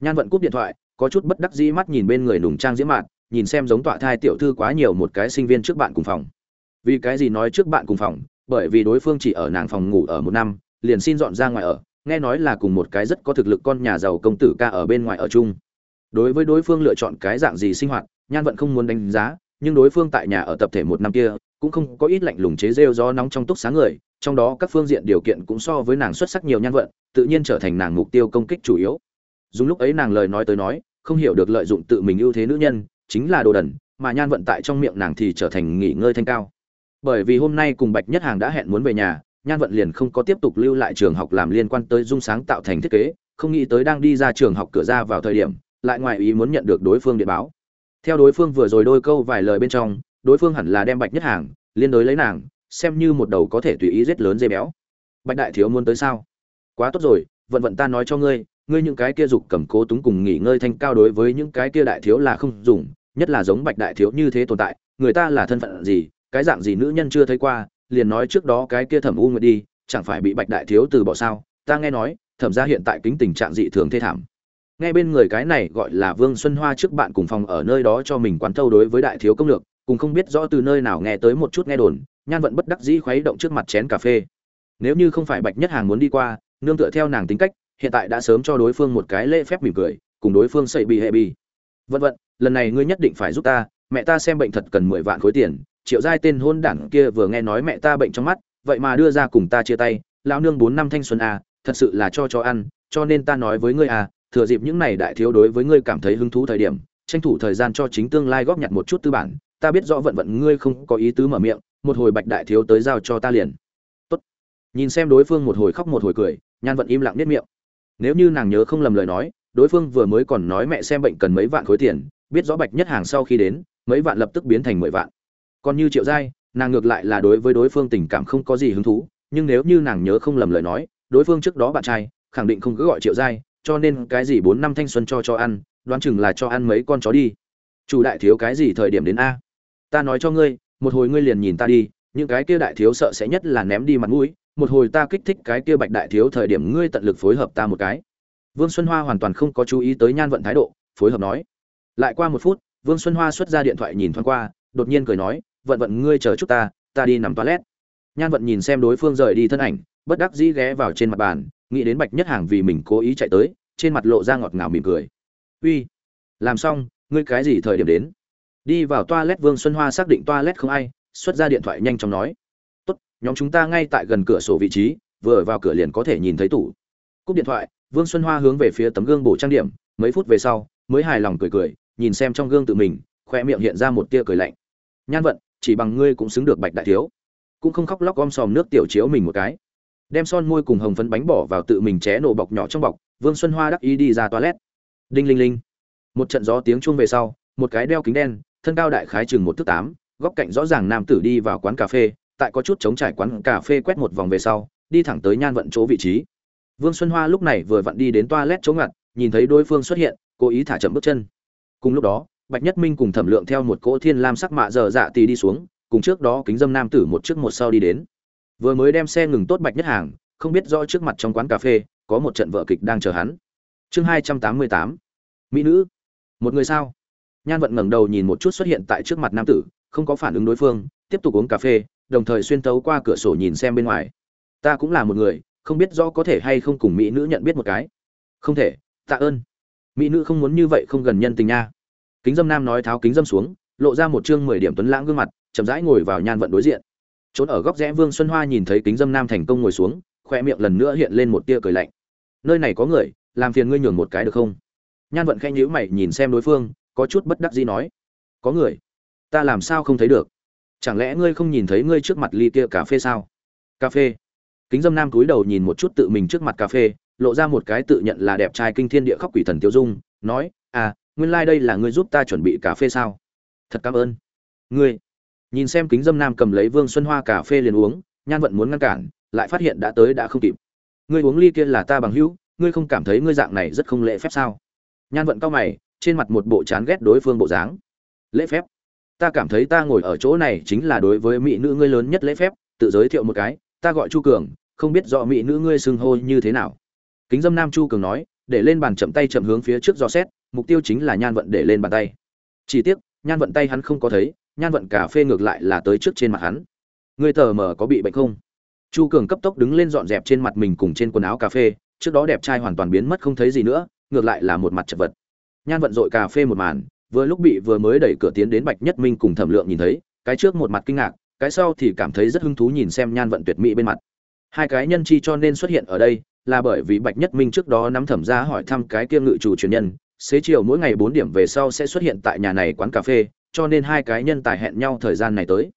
Nhan vận cúp điện thoại, có chút bất đắc dĩ mắt nhìn bên người nùng trang diễm mạn, nhìn xem giống tọa thai tiểu thư quá nhiều một cái sinh viên trước bạn cùng phòng. Vì cái gì nói trước bạn cùng phòng? Bởi vì đối phương chỉ ở nàng phòng ngủ ở một năm liền xin dọn ra ngoài ở, nghe nói là cùng một cái rất có thực lực con nhà giàu công tử ca ở bên ngoài ở chung. Đối với đối phương lựa chọn cái dạng gì sinh hoạt, nhan vận không muốn đánh giá, nhưng đối phương tại nhà ở tập thể một năm kia, cũng không có ít lạnh lùng chế rêu do nóng trong túc sáng người, trong đó các phương diện điều kiện cũng so với nàng xuất sắc nhiều nhan vận, tự nhiên trở thành nàng mục tiêu công kích chủ yếu. Dùng lúc ấy nàng lời nói tới nói, không hiểu được lợi dụng tự mình ưu thế nữ nhân, chính là đồ đần, mà nhan vận tại trong miệng nàng thì trở thành nghỉ ngơi thanh cao. Bởi vì hôm nay cùng bạch nhất hàng đã hẹn muốn về nhà nhan vận liền không có tiếp tục lưu lại trường học làm liên quan tới dung sáng tạo thành thiết kế, không nghĩ tới đang đi ra trường học cửa ra vào thời điểm, lại ngoài ý muốn nhận được đối phương điện báo. Theo đối phương vừa rồi đôi câu vài lời bên trong, đối phương hẳn là đem bạch nhất hàng, liên đối lấy nàng, xem như một đầu có thể tùy ý giết lớn dây béo. Bạch đại thiếu muốn tới sao? Quá tốt rồi, vận vận ta nói cho ngươi ngươi những cái kia dục cầm cố túng cùng nghỉ ngơi thanh cao đối với những cái kia đại thiếu là không dùng, nhất là giống bạch đại thiếu như thế tồn tại, người ta là thân phận gì, cái dạng gì nữ nhân chưa thấy qua liền nói trước đó cái kia thẩm u nguyệt đi, chẳng phải bị bạch đại thiếu từ bỏ sao? Ta nghe nói, thẩm ra hiện tại kính tình trạng dị thường thê thảm. Nghe bên người cái này gọi là vương xuân hoa trước bạn cùng phòng ở nơi đó cho mình quán thâu đối với đại thiếu công lược cùng không biết rõ từ nơi nào nghe tới một chút nghe đồn, nhan vận bất đắc dĩ khuấy động trước mặt chén cà phê. Nếu như không phải bạch nhất hàng muốn đi qua, nương tựa theo nàng tính cách, hiện tại đã sớm cho đối phương một cái lễ phép mỉm cười, cùng đối phương xây bị hệ bi vân vân, lần này ngươi nhất định phải giúp ta, mẹ ta xem bệnh thật cần mười vạn khối tiền triệu giai tên hôn đản kia vừa nghe nói mẹ ta bệnh trong mắt vậy mà đưa ra cùng ta chia tay lão nương bốn năm thanh xuân à, thật sự là cho cho ăn cho nên ta nói với ngươi à thừa dịp những này đại thiếu đối với ngươi cảm thấy hứng thú thời điểm tranh thủ thời gian cho chính tương lai góp nhặt một chút tư bản ta biết rõ vận vận ngươi không có ý tứ mở miệng một hồi bạch đại thiếu tới giao cho ta liền. Tốt. Nhìn xem đối phương một hồi khóc một hồi cười nhan vận im lặng biết miệng. Nếu như nàng nhớ không lầm lời nói đối phương vừa mới còn nói mẹ xem bệnh cần mấy vạn khối tiền biết rõ bạch nhất hàng sau khi đến mấy vạn lập tức biến thành mười vạn còn như triệu giai, nàng ngược lại là đối với đối phương tình cảm không có gì hứng thú, nhưng nếu như nàng nhớ không lầm lời nói, đối phương trước đó bạn trai, khẳng định không cứ gọi triệu giai, cho nên cái gì bốn năm thanh xuân cho cho ăn, đoán chừng là cho ăn mấy con chó đi. Chủ đại thiếu cái gì thời điểm đến a? Ta nói cho ngươi, một hồi ngươi liền nhìn ta đi, những cái kia đại thiếu sợ sẽ nhất là ném đi mặt mũi, một hồi ta kích thích cái kia bạch đại thiếu thời điểm ngươi tận lực phối hợp ta một cái. Vương xuân hoa hoàn toàn không có chú ý tới nhan vận thái độ, phối hợp nói. Lại qua một phút, vương xuân hoa xuất ra điện thoại nhìn thoáng qua, đột nhiên cười nói vận vận, ngươi chờ chút ta ta đi nằm toilet. Nhan vận nhìn xem đối phương rời đi thân ảnh, bất đắc dĩ ghé vào trên mặt bàn, nghĩ đến bạch nhất hàng vì mình cố ý chạy tới, trên mặt lộ ra ngọt ngào mỉm cười. Uy, làm xong, ngươi cái gì thời điểm đến? Đi vào toilet, vương xuân hoa xác định toilet không ai, xuất ra điện thoại nhanh chóng nói. Tốt, nhóm chúng ta ngay tại gần cửa sổ vị trí, vừa vào cửa liền có thể nhìn thấy tủ. Cúp điện thoại, vương xuân hoa hướng về phía tấm gương bổ trang điểm, mấy phút về sau, mới hài lòng cười cười, nhìn xem trong gương tự mình khoe miệng hiện ra một tia cười lạnh. Nhan vận chỉ bằng ngươi cũng xứng được bạch đại thiếu. Cũng không khóc lóc gom sòm nước tiểu chiếu mình một cái. Đem son môi cùng hồng phấn bánh bỏ vào tự mình ché nổ bọc nhỏ trong bọc, vương xuân hoa đắc ý đi ra toilet. Đinh linh linh. Một trận gió tiếng chuông về sau, một cái đeo kính đen, thân cao đại khái chừng một thước tám, góc cạnh rõ ràng nam tử đi vào quán cà phê, tại có chút chống trải quán cà phê quét một vòng về sau, đi thẳng tới nhan vận chỗ vị trí. Vương xuân hoa lúc này vừa vặn đi đến toilet chỗ ngặt, nhìn thấy đối phương xuất hiện, cố ý thả chậm bước chân. Cùng lúc đó bạch nhất minh cùng thẩm lượng theo một cỗ thiên lam sắc mạ dở dạ tì đi xuống, cùng trước đó kính dâm nam tử một trước một sau đi đến. Vừa mới đem xe ngừng tốt bạch nhất hàng, không biết rõ trước mặt trong quán cà phê, có một trận vợ kịch đang chờ hắn. Chương hai trăm tám mươi tám. Mỹ nữ. Một người sao? Nhan vận ngẩng đầu nhìn một chút xuất hiện tại trước mặt nam tử, không có phản ứng đối phương, tiếp tục uống cà phê, đồng thời xuyên tấu qua cửa sổ nhìn xem bên ngoài. Ta cũng là một người, không biết rõ có thể hay không cùng mỹ nữ nhận biết một cái. Không thể, tạ ơn. Mỹ nữ không muốn như vậy không gần nhân tình nha kính dâm nam nói tháo kính dâm xuống, lộ ra một chương mười điểm tuấn lãng gương mặt, chậm rãi ngồi vào nhan vận đối diện. Trốn ở góc rẽ vương xuân hoa nhìn thấy kính dâm nam thành công ngồi xuống khoe miệng lần nữa hiện lên một tia cười lạnh. Nơi này có người, làm phiền ngươi nhường một cái được không? Nhan vận khẽ nhíu mày nhìn xem đối phương, có chút bất đắc dĩ nói. Có người? Ta làm sao không thấy được? Chẳng lẽ ngươi không nhìn thấy ngươi trước mặt ly kia cà phê sao? Cà phê. Kính dâm nam cúi đầu nhìn một chút tự mình trước mặt cà phê, lộ ra một cái tự nhận là đẹp trai kinh thiên địa khóc quỷ thần tiêu dung, nói à nguyên lai đây là ngươi giúp ta chuẩn bị cà phê sao? Thật cảm ơn. Ngươi, nhìn xem kính dâm nam cầm lấy vương xuân hoa cà phê liền uống, nhan vận muốn ngăn cản, lại phát hiện đã tới đã không kịp. Ngươi uống ly kia là ta bằng hữu, ngươi không cảm thấy ngươi dạng này rất không lễ phép sao? Nhan vận cao mày, trên mặt một bộ chán ghét đối phương bộ dáng. Lễ phép? Ta cảm thấy ta ngồi ở chỗ này chính là đối với mỹ nữ ngươi lớn nhất lễ phép, tự giới thiệu một cái, ta gọi chu cường, không biết rõ mỹ nữ ngươi xưng hô như thế nào. Kính dâm nam chu cường nói, để lên bàn chậm tay chậm hướng phía trước dò xét mục tiêu chính là nhan vận để lên bàn tay. Chỉ tiếc, nhan vận tay hắn không có thấy, nhan vận cà phê ngược lại là tới trước trên mặt hắn. Người tờ mờ có bị bệnh không? Chu cường cấp tốc đứng lên dọn dẹp trên mặt mình cùng trên quần áo cà phê, trước đó đẹp trai hoàn toàn biến mất không thấy gì nữa, ngược lại là một mặt chật vật. Nhan vận dội cà phê một màn, vừa lúc bị vừa mới đẩy cửa tiến đến bạch nhất minh cùng thẩm lượng nhìn thấy, cái trước một mặt kinh ngạc, cái sau thì cảm thấy rất hứng thú nhìn xem nhan vận tuyệt mỹ bên mặt. Hai cái nhân chi cho nên xuất hiện ở đây, là bởi vì bạch nhất minh trước đó nắm thẩm ra hỏi thăm cái kia ngự chủ truyền nhân xế chiều mỗi ngày bốn điểm về sau sẽ xuất hiện tại nhà này quán cà phê, cho nên hai cái nhân tài hẹn nhau thời gian này tới.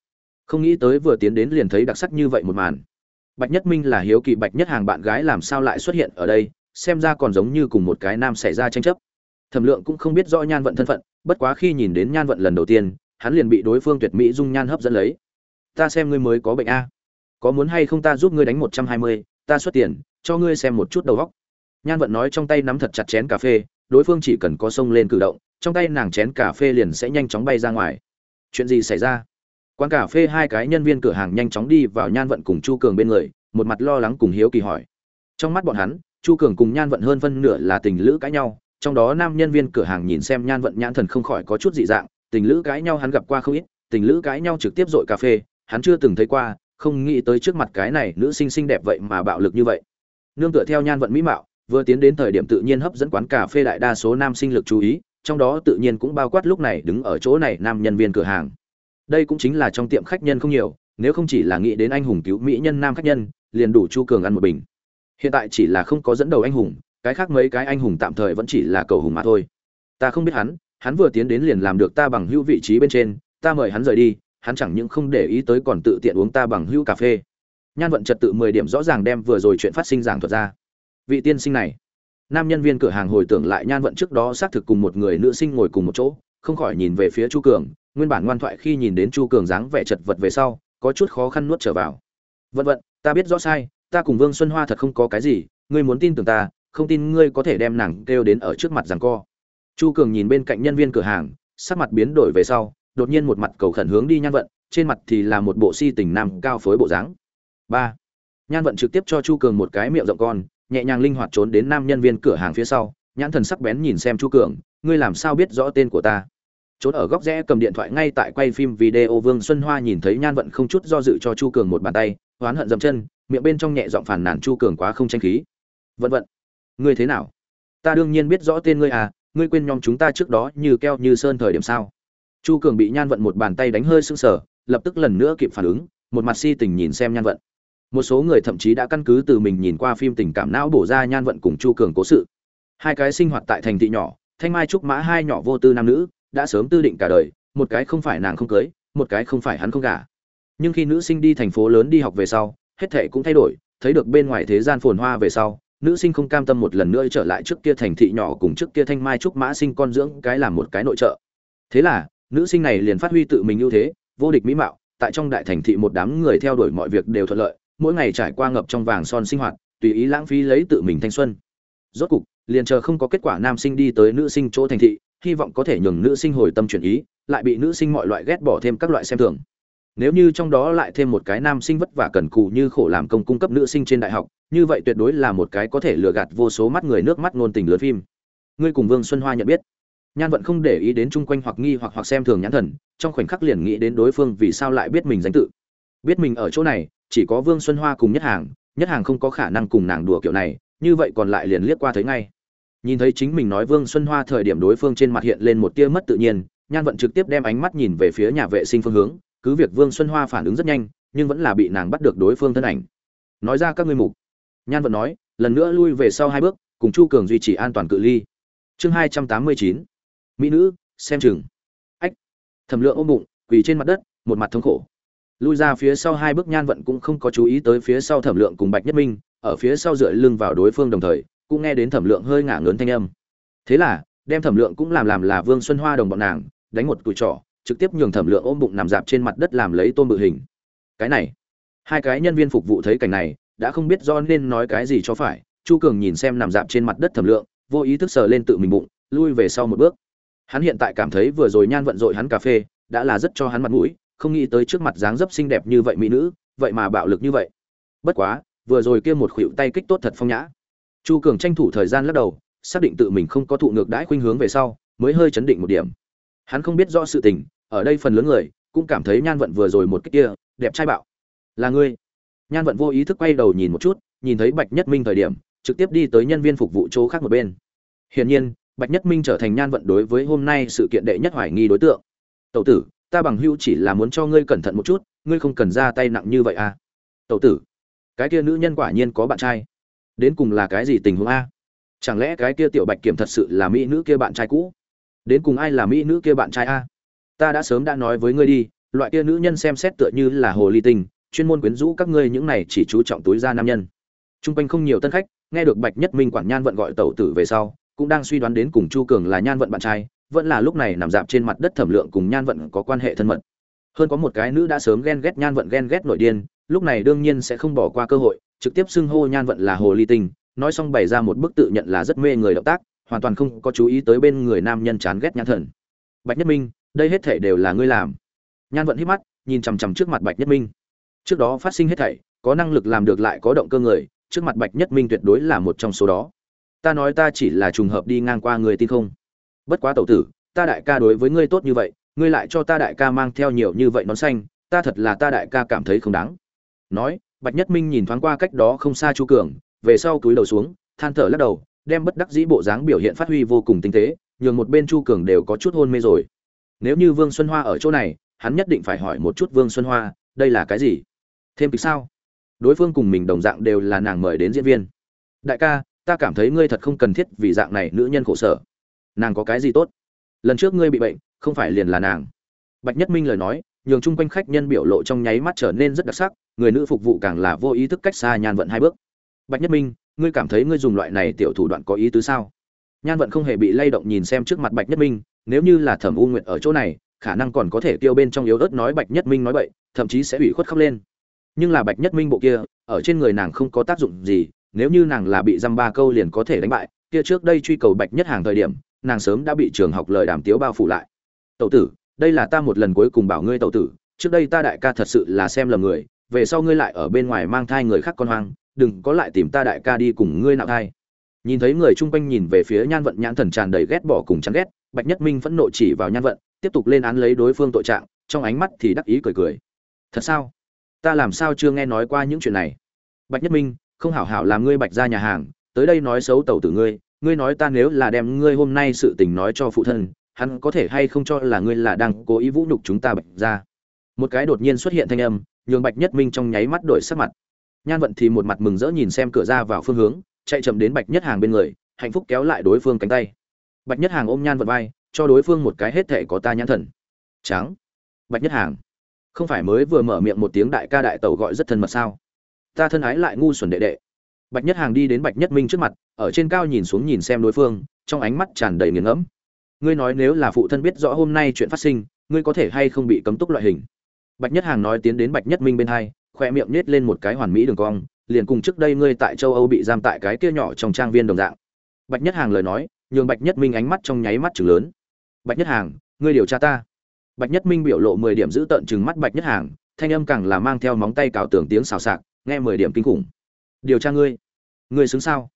Không nghĩ tới vừa tiến đến liền thấy đặc sắc như vậy một màn. Bạch nhất minh là hiếu kỳ bạch nhất hàng bạn gái làm sao lại xuất hiện ở đây, xem ra còn giống như cùng một cái nam xảy ra tranh chấp. Thẩm lượng cũng không biết rõ nhan vận thân phận, bất quá khi nhìn đến nhan vận lần đầu tiên, hắn liền bị đối phương tuyệt mỹ dung nhan hấp dẫn lấy. Ta xem ngươi mới có bệnh a. Có muốn hay không ta giúp ngươi đánh một trăm hai mươi, ta xuất tiền, cho ngươi xem một chút đầu óc." nhan vận nói trong tay nắm thật chặt chén cà phê đối phương chỉ cần có sông lên cử động, trong tay nàng chén cà phê liền sẽ nhanh chóng bay ra ngoài. Chuyện gì xảy ra? Quán cà phê hai cái nhân viên cửa hàng nhanh chóng đi vào nhan vận cùng chu cường bên người, một mặt lo lắng cùng hiếu kỳ hỏi. Trong mắt bọn hắn, chu cường cùng nhan vận hơn phân nửa là tình lữ cãi nhau, trong đó nam nhân viên cửa hàng nhìn xem nhan vận nhãn thần không khỏi có chút dị dạng, tình lữ cãi nhau hắn gặp qua không ít, tình lữ cãi nhau trực tiếp dội cà phê, hắn chưa từng thấy qua, không nghĩ tới trước mặt cái này nữ sinh xinh đẹp vậy mà bạo lực như vậy. Nương tựa theo nhan vận mỹ mạo vừa tiến đến thời điểm tự nhiên hấp dẫn quán cà phê đại đa số nam sinh lực chú ý, trong đó tự nhiên cũng bao quát lúc này đứng ở chỗ này nam nhân viên cửa hàng. Đây cũng chính là trong tiệm khách nhân không nhiều, nếu không chỉ là nghĩ đến anh hùng cứu mỹ nhân nam khách nhân, liền đủ chu cường ăn một bình. Hiện tại chỉ là không có dẫn đầu anh hùng, cái khác mấy cái anh hùng tạm thời vẫn chỉ là cầu hùng mà thôi. Ta không biết hắn hắn vừa tiến đến liền làm được ta bằng hữu vị trí bên trên, ta mời hắn rời đi, hắn chẳng những không để ý tới còn tự tiện uống ta bằng hữu cà phê. Nhan vận trật tự mười điểm rõ ràng đem vừa rồi chuyện phát sinh giảng thuật ra vị tiên sinh này. Nam nhân viên cửa hàng hồi tưởng lại nhan vận trước đó xác thực cùng một người nữ sinh ngồi cùng một chỗ, không khỏi nhìn về phía chu cường, nguyên bản ngoan thoại khi nhìn đến chu cường dáng vẻ chật vật về sau, có chút khó khăn nuốt trở vào. Vận vận, ta biết rõ sai, ta cùng vương xuân hoa thật không có cái gì, ngươi muốn tin tưởng ta, không tin ngươi có thể đem nàng kêu đến ở trước mặt rằng co. Chu cường nhìn bên cạnh nhân viên cửa hàng, sắc mặt biến đổi về sau, đột nhiên một mặt cầu khẩn hướng đi nhan vận, trên mặt thì là một bộ si tình nam cao phối bộ dáng. Ba. Nhan vận trực tiếp cho chu cường một cái miệng rộng con nhẹ nhàng linh hoạt trốn đến nam nhân viên cửa hàng phía sau, nhãn thần sắc bén nhìn xem chu cường, ngươi làm sao biết rõ tên của ta? Trốn ở góc rẽ cầm điện thoại ngay tại quay phim video vương xuân hoa nhìn thấy nhan vận không chút do dự cho chu cường một bàn tay oán hận dậm chân, miệng bên trong nhẹ giọng phản nàn, chu cường quá không tranh khí. Vận vận, ngươi thế nào? Ta đương nhiên biết rõ tên ngươi à ngươi quên nhóm chúng ta trước đó như keo như sơn thời điểm sao? Chu cường bị nhan vận một bàn tay đánh hơi sưng sờ, lập tức lần nữa kịp phản ứng, một mặt si tình nhìn xem nhan vận một số người thậm chí đã căn cứ từ mình nhìn qua phim tình cảm não bổ ra nhan vận cùng chu cường cố sự. Hai cái sinh hoạt tại thành thị nhỏ, thanh mai trúc mã hai nhỏ vô tư nam nữ, đã sớm tư định cả đời, một cái không phải nàng không cưới, một cái không phải hắn không gả. Nhưng khi nữ sinh đi thành phố lớn đi học về sau, hết thệ cũng thay đổi, thấy được bên ngoài thế gian phồn hoa về sau, nữ sinh không cam tâm một lần nữa trở lại trước kia thành thị nhỏ cùng trước kia thanh mai trúc mã sinh con dưỡng cái làm một cái nội trợ. Thế là, nữ sinh này liền phát huy tự mình ưu thế, vô địch mỹ mạo, tại trong đại thành thị một đám người theo đuổi mọi việc đều thuận lợi mỗi ngày trải qua ngập trong vàng son sinh hoạt, tùy ý lãng phí lấy tự mình thanh xuân. Rốt cục, liền chờ không có kết quả nam sinh đi tới nữ sinh chỗ thành thị, hy vọng có thể nhường nữ sinh hồi tâm chuyển ý, lại bị nữ sinh mọi loại ghét bỏ thêm các loại xem thường. Nếu như trong đó lại thêm một cái nam sinh vất vả cần cù như khổ làm công cung cấp nữ sinh trên đại học, như vậy tuyệt đối là một cái có thể lừa gạt vô số mắt người nước mắt ngôn tình lớn phim. Ngươi cùng vương xuân hoa nhận biết. Nhan vẫn không để ý đến chung quanh hoặc nghi hoặc hoặc xem thường nhãn thần, trong khoảnh khắc liền nghĩ đến đối phương vì sao lại biết mình danh tự. Biết mình ở chỗ này chỉ có vương xuân hoa cùng nhất hàng nhất hàng không có khả năng cùng nàng đùa kiểu này, như vậy còn lại liền liếc qua thấy ngay. Nhìn thấy chính mình nói vương xuân hoa thời điểm đối phương trên mặt hiện lên một tia mất tự nhiên, nhan vận trực tiếp đem ánh mắt nhìn về phía nhà vệ sinh phương hướng, cứ việc vương xuân hoa phản ứng rất nhanh, nhưng vẫn là bị nàng bắt được đối phương thân ảnh. Nói ra các ngươi mục. Nhan vận nói, lần nữa lui về sau hai bước, cùng chu cường duy trì an toàn cự ly. Chương hai trăm tám mươi chín. Mỹ nữ, xem chừng. Ách. Thẩm lượng ôm bụng, quỳ trên mặt đất, một mặt thống khổ lui ra phía sau hai bước nhan vận cũng không có chú ý tới phía sau thẩm lượng cùng bạch nhất minh, ở phía sau dựa lưng vào đối phương đồng thời, cũng nghe đến thẩm lượng hơi ngả ngớn thanh âm. Thế là, đem thẩm lượng cũng làm làm là vương xuân hoa đồng bọn nàng, đánh một cùi trỏ, trực tiếp nhường thẩm lượng ôm bụng nằm dạp trên mặt đất làm lấy tôm bự hình. Cái này, hai cái nhân viên phục vụ thấy cảnh này, đã không biết do nên nói cái gì cho phải, chu cường nhìn xem nằm dạp trên mặt đất thẩm lượng, vô ý thức sờ lên tự mình bụng, lui về sau một bước. Hắn hiện tại cảm thấy vừa rồi nhan vận dội hắn cà phê, đã là rất cho hắn mặt mũi không nghĩ tới trước mặt dáng dấp xinh đẹp như vậy mỹ nữ, vậy mà bạo lực như vậy. Bất quá, vừa rồi kia một khuỷu tay kích tốt thật phong nhã. Chu cường tranh thủ thời gian lắc đầu, xác định tự mình không có thụ ngược đãi khuynh hướng về sau, mới hơi chấn định một điểm. Hắn không biết rõ sự tình, ở đây phần lớn người cũng cảm thấy nhan vận vừa rồi một cách kia, đẹp trai bạo. Là ngươi. Nhan vận vô ý thức quay đầu nhìn một chút, nhìn thấy bạch nhất minh thời điểm, trực tiếp đi tới nhân viên phục vụ chỗ khác một bên. Hiển nhiên, bạch nhất minh trở thành nhan vận đối với hôm nay sự kiện đệ nhất hoài nghi đối tượng. Tẩu tử ta bằng hữu chỉ là muốn cho ngươi cẩn thận một chút, ngươi không cần ra tay nặng như vậy à. Tẩu tử, cái kia nữ nhân quả nhiên có bạn trai. Đến cùng là cái gì tình huống a? Chẳng lẽ cái kia tiểu bạch kiểm thật sự là mỹ nữ kia bạn trai cũ? Đến cùng ai là mỹ nữ kia bạn trai a? Ta đã sớm đã nói với ngươi đi, loại kia nữ nhân xem xét tựa như là hồ ly tinh chuyên môn quyến rũ các ngươi những này chỉ chú trọng túi ra nam nhân. T r u n g quanh không nhiều tân khách, nghe được bạch nhất minh quản nhan vận gọi tẩu tử về sau, cũng đang suy đoán đến cùng chu cường là nhan vận bạn trai vẫn là lúc này nằm dạp trên mặt đất thẩm lượng cùng nhan vận có quan hệ thân mật. Hơn có một cái nữ đã sớm ghen ghét nhan vận ghen ghét nội điên, lúc này đương nhiên sẽ không bỏ qua cơ hội, trực tiếp xưng hô nhan vận là hồ ly tinh, nói xong bày ra một bức tự nhận là rất mê người động tác, hoàn toàn không có chú ý tới bên người nam nhân chán ghét nhan thần. Bạch nhất minh, đây hết thể đều là ngươi làm. Nhan vận hít mắt, nhìn chằm chằm trước mặt bạch nhất minh. Trước đó phát sinh hết thảy, có năng lực làm được lại có động cơ người, trước mặt bạch nhất minh tuyệt đối là một trong số đó. Ta nói ta chỉ là trùng hợp đi ngang qua người tin không? Bất quá tẩu tử, ta đại ca đối với ngươi tốt như vậy, ngươi lại cho ta đại ca mang theo nhiều như vậy nón xanh, ta thật là ta đại ca cảm thấy không đáng. Nói, bạch nhất minh nhìn thoáng qua cách đó không xa chu cường, về sau túi đầu xuống, than thở lắc đầu, đem bất đắc dĩ bộ dáng biểu hiện phát huy vô cùng tinh tế, nhường một bên chu cường đều có chút hôn mê rồi. Nếu như vương xuân hoa ở chỗ này, hắn nhất định phải hỏi một chút vương xuân hoa, đây là cái gì? Thêm kịch sao? Đối phương cùng mình đồng dạng đều là nàng mời đến diễn viên. Đại ca, ta cảm thấy ngươi thật không cần thiết vì dạng này nữ nhân khổ sở nàng có cái gì tốt? Lần trước ngươi bị bệnh, không phải liền là nàng. Bạch nhất minh lời nói, nhường chung quanh khách nhân biểu lộ trong nháy mắt trở nên rất đặc sắc, người nữ phục vụ càng là vô ý thức cách xa nhan vận hai bước. Bạch nhất minh, ngươi cảm thấy ngươi dùng loại này tiểu thủ đoạn có ý tứ sao? Nhan vận không hề bị lay động nhìn xem trước mặt bạch nhất minh, nếu như là thẩm u nguyện ở chỗ này, khả năng còn có thể kêu bên trong yếu ớt nói bạch nhất minh nói bậy, thậm chí sẽ ủy khuất khóc lên. Nhưng là bạch nhất minh bộ kia, ở trên người nàng không có tác dụng gì, nếu như nàng là bị dăm ba câu liền có thể đánh bại, kia trước đây truy cầu bạch nhất hàng thời điểm nàng sớm đã bị trường học lời đàm tiếu bao phủ lại. Tậu tử, đây là ta một lần cuối cùng bảo ngươi tậu tử, trước đây ta đại ca thật sự là xem lầm người, về sau ngươi lại ở bên ngoài mang thai người khác con hoang, đừng có lại tìm ta đại ca đi cùng ngươi nạo thai. Nhìn thấy người chung quanh nhìn về phía nhan vận nhãn thần tràn đầy ghét bỏ cùng chán ghét, bạch nhất minh phẫn nộ chỉ vào nhan vận, tiếp tục lên án lấy đối phương tội trạng, trong ánh mắt thì đắc ý cười cười. Thật sao? Ta làm sao chưa nghe nói qua những chuyện này? Bạch nhất minh, không hảo hảo làm ngươi bạch ra nhà hàng, tới đây nói xấu tẩu tử ngươi ngươi nói ta nếu là đem ngươi hôm nay sự tình nói cho phụ thân, hắn có thể hay không cho là ngươi là đang cố ý vũ nhục chúng ta bạch ra một cái đột nhiên xuất hiện thanh âm, nhường bạch nhất minh trong nháy mắt đổi sắc mặt. Nhan vận thì một mặt mừng rỡ nhìn xem cửa ra vào phương hướng, chạy chậm đến bạch nhất hàng bên người, hạnh phúc kéo lại đối phương cánh tay. Bạch nhất hàng ôm nhan vận vai, cho đối phương một cái hết thể có ta nhãn thần. Trắng. Bạch nhất hàng. Không phải mới vừa mở miệng một tiếng đại ca đại tẩu gọi rất thân mật sao? Ta thân ái lại ngu xuẩn đệ đệ bạch nhất hàng đi đến bạch nhất minh trước mặt, ở trên cao nhìn xuống nhìn xem đối phương, trong ánh mắt tràn đầy nghiền ngẫm. Ngươi nói nếu là phụ thân biết rõ hôm nay chuyện phát sinh, ngươi có thể hay không bị cấm túc loại hình? Bạch nhất hàng nói tiến đến bạch nhất minh bên hai, khoe miệng nhếch lên một cái hoàn mỹ đường cong, liền cùng trước đây ngươi tại châu âu bị giam tại cái kia nhỏ trong trang viên đồng dạng. Bạch nhất hàng lời nói, nhường bạch nhất minh ánh mắt trong nháy mắt chừng lớn. Bạch nhất hàng, ngươi điều tra ta. Bạch nhất minh biểu lộ mười điểm giữ tợn chừng mắt bạch nhất hàng, thanh âm càng là mang theo móng tay cào tưởng tiếng xào xạc, nghe mười điểm kinh khủng điều tra ngươi. Ngươi xứng sao?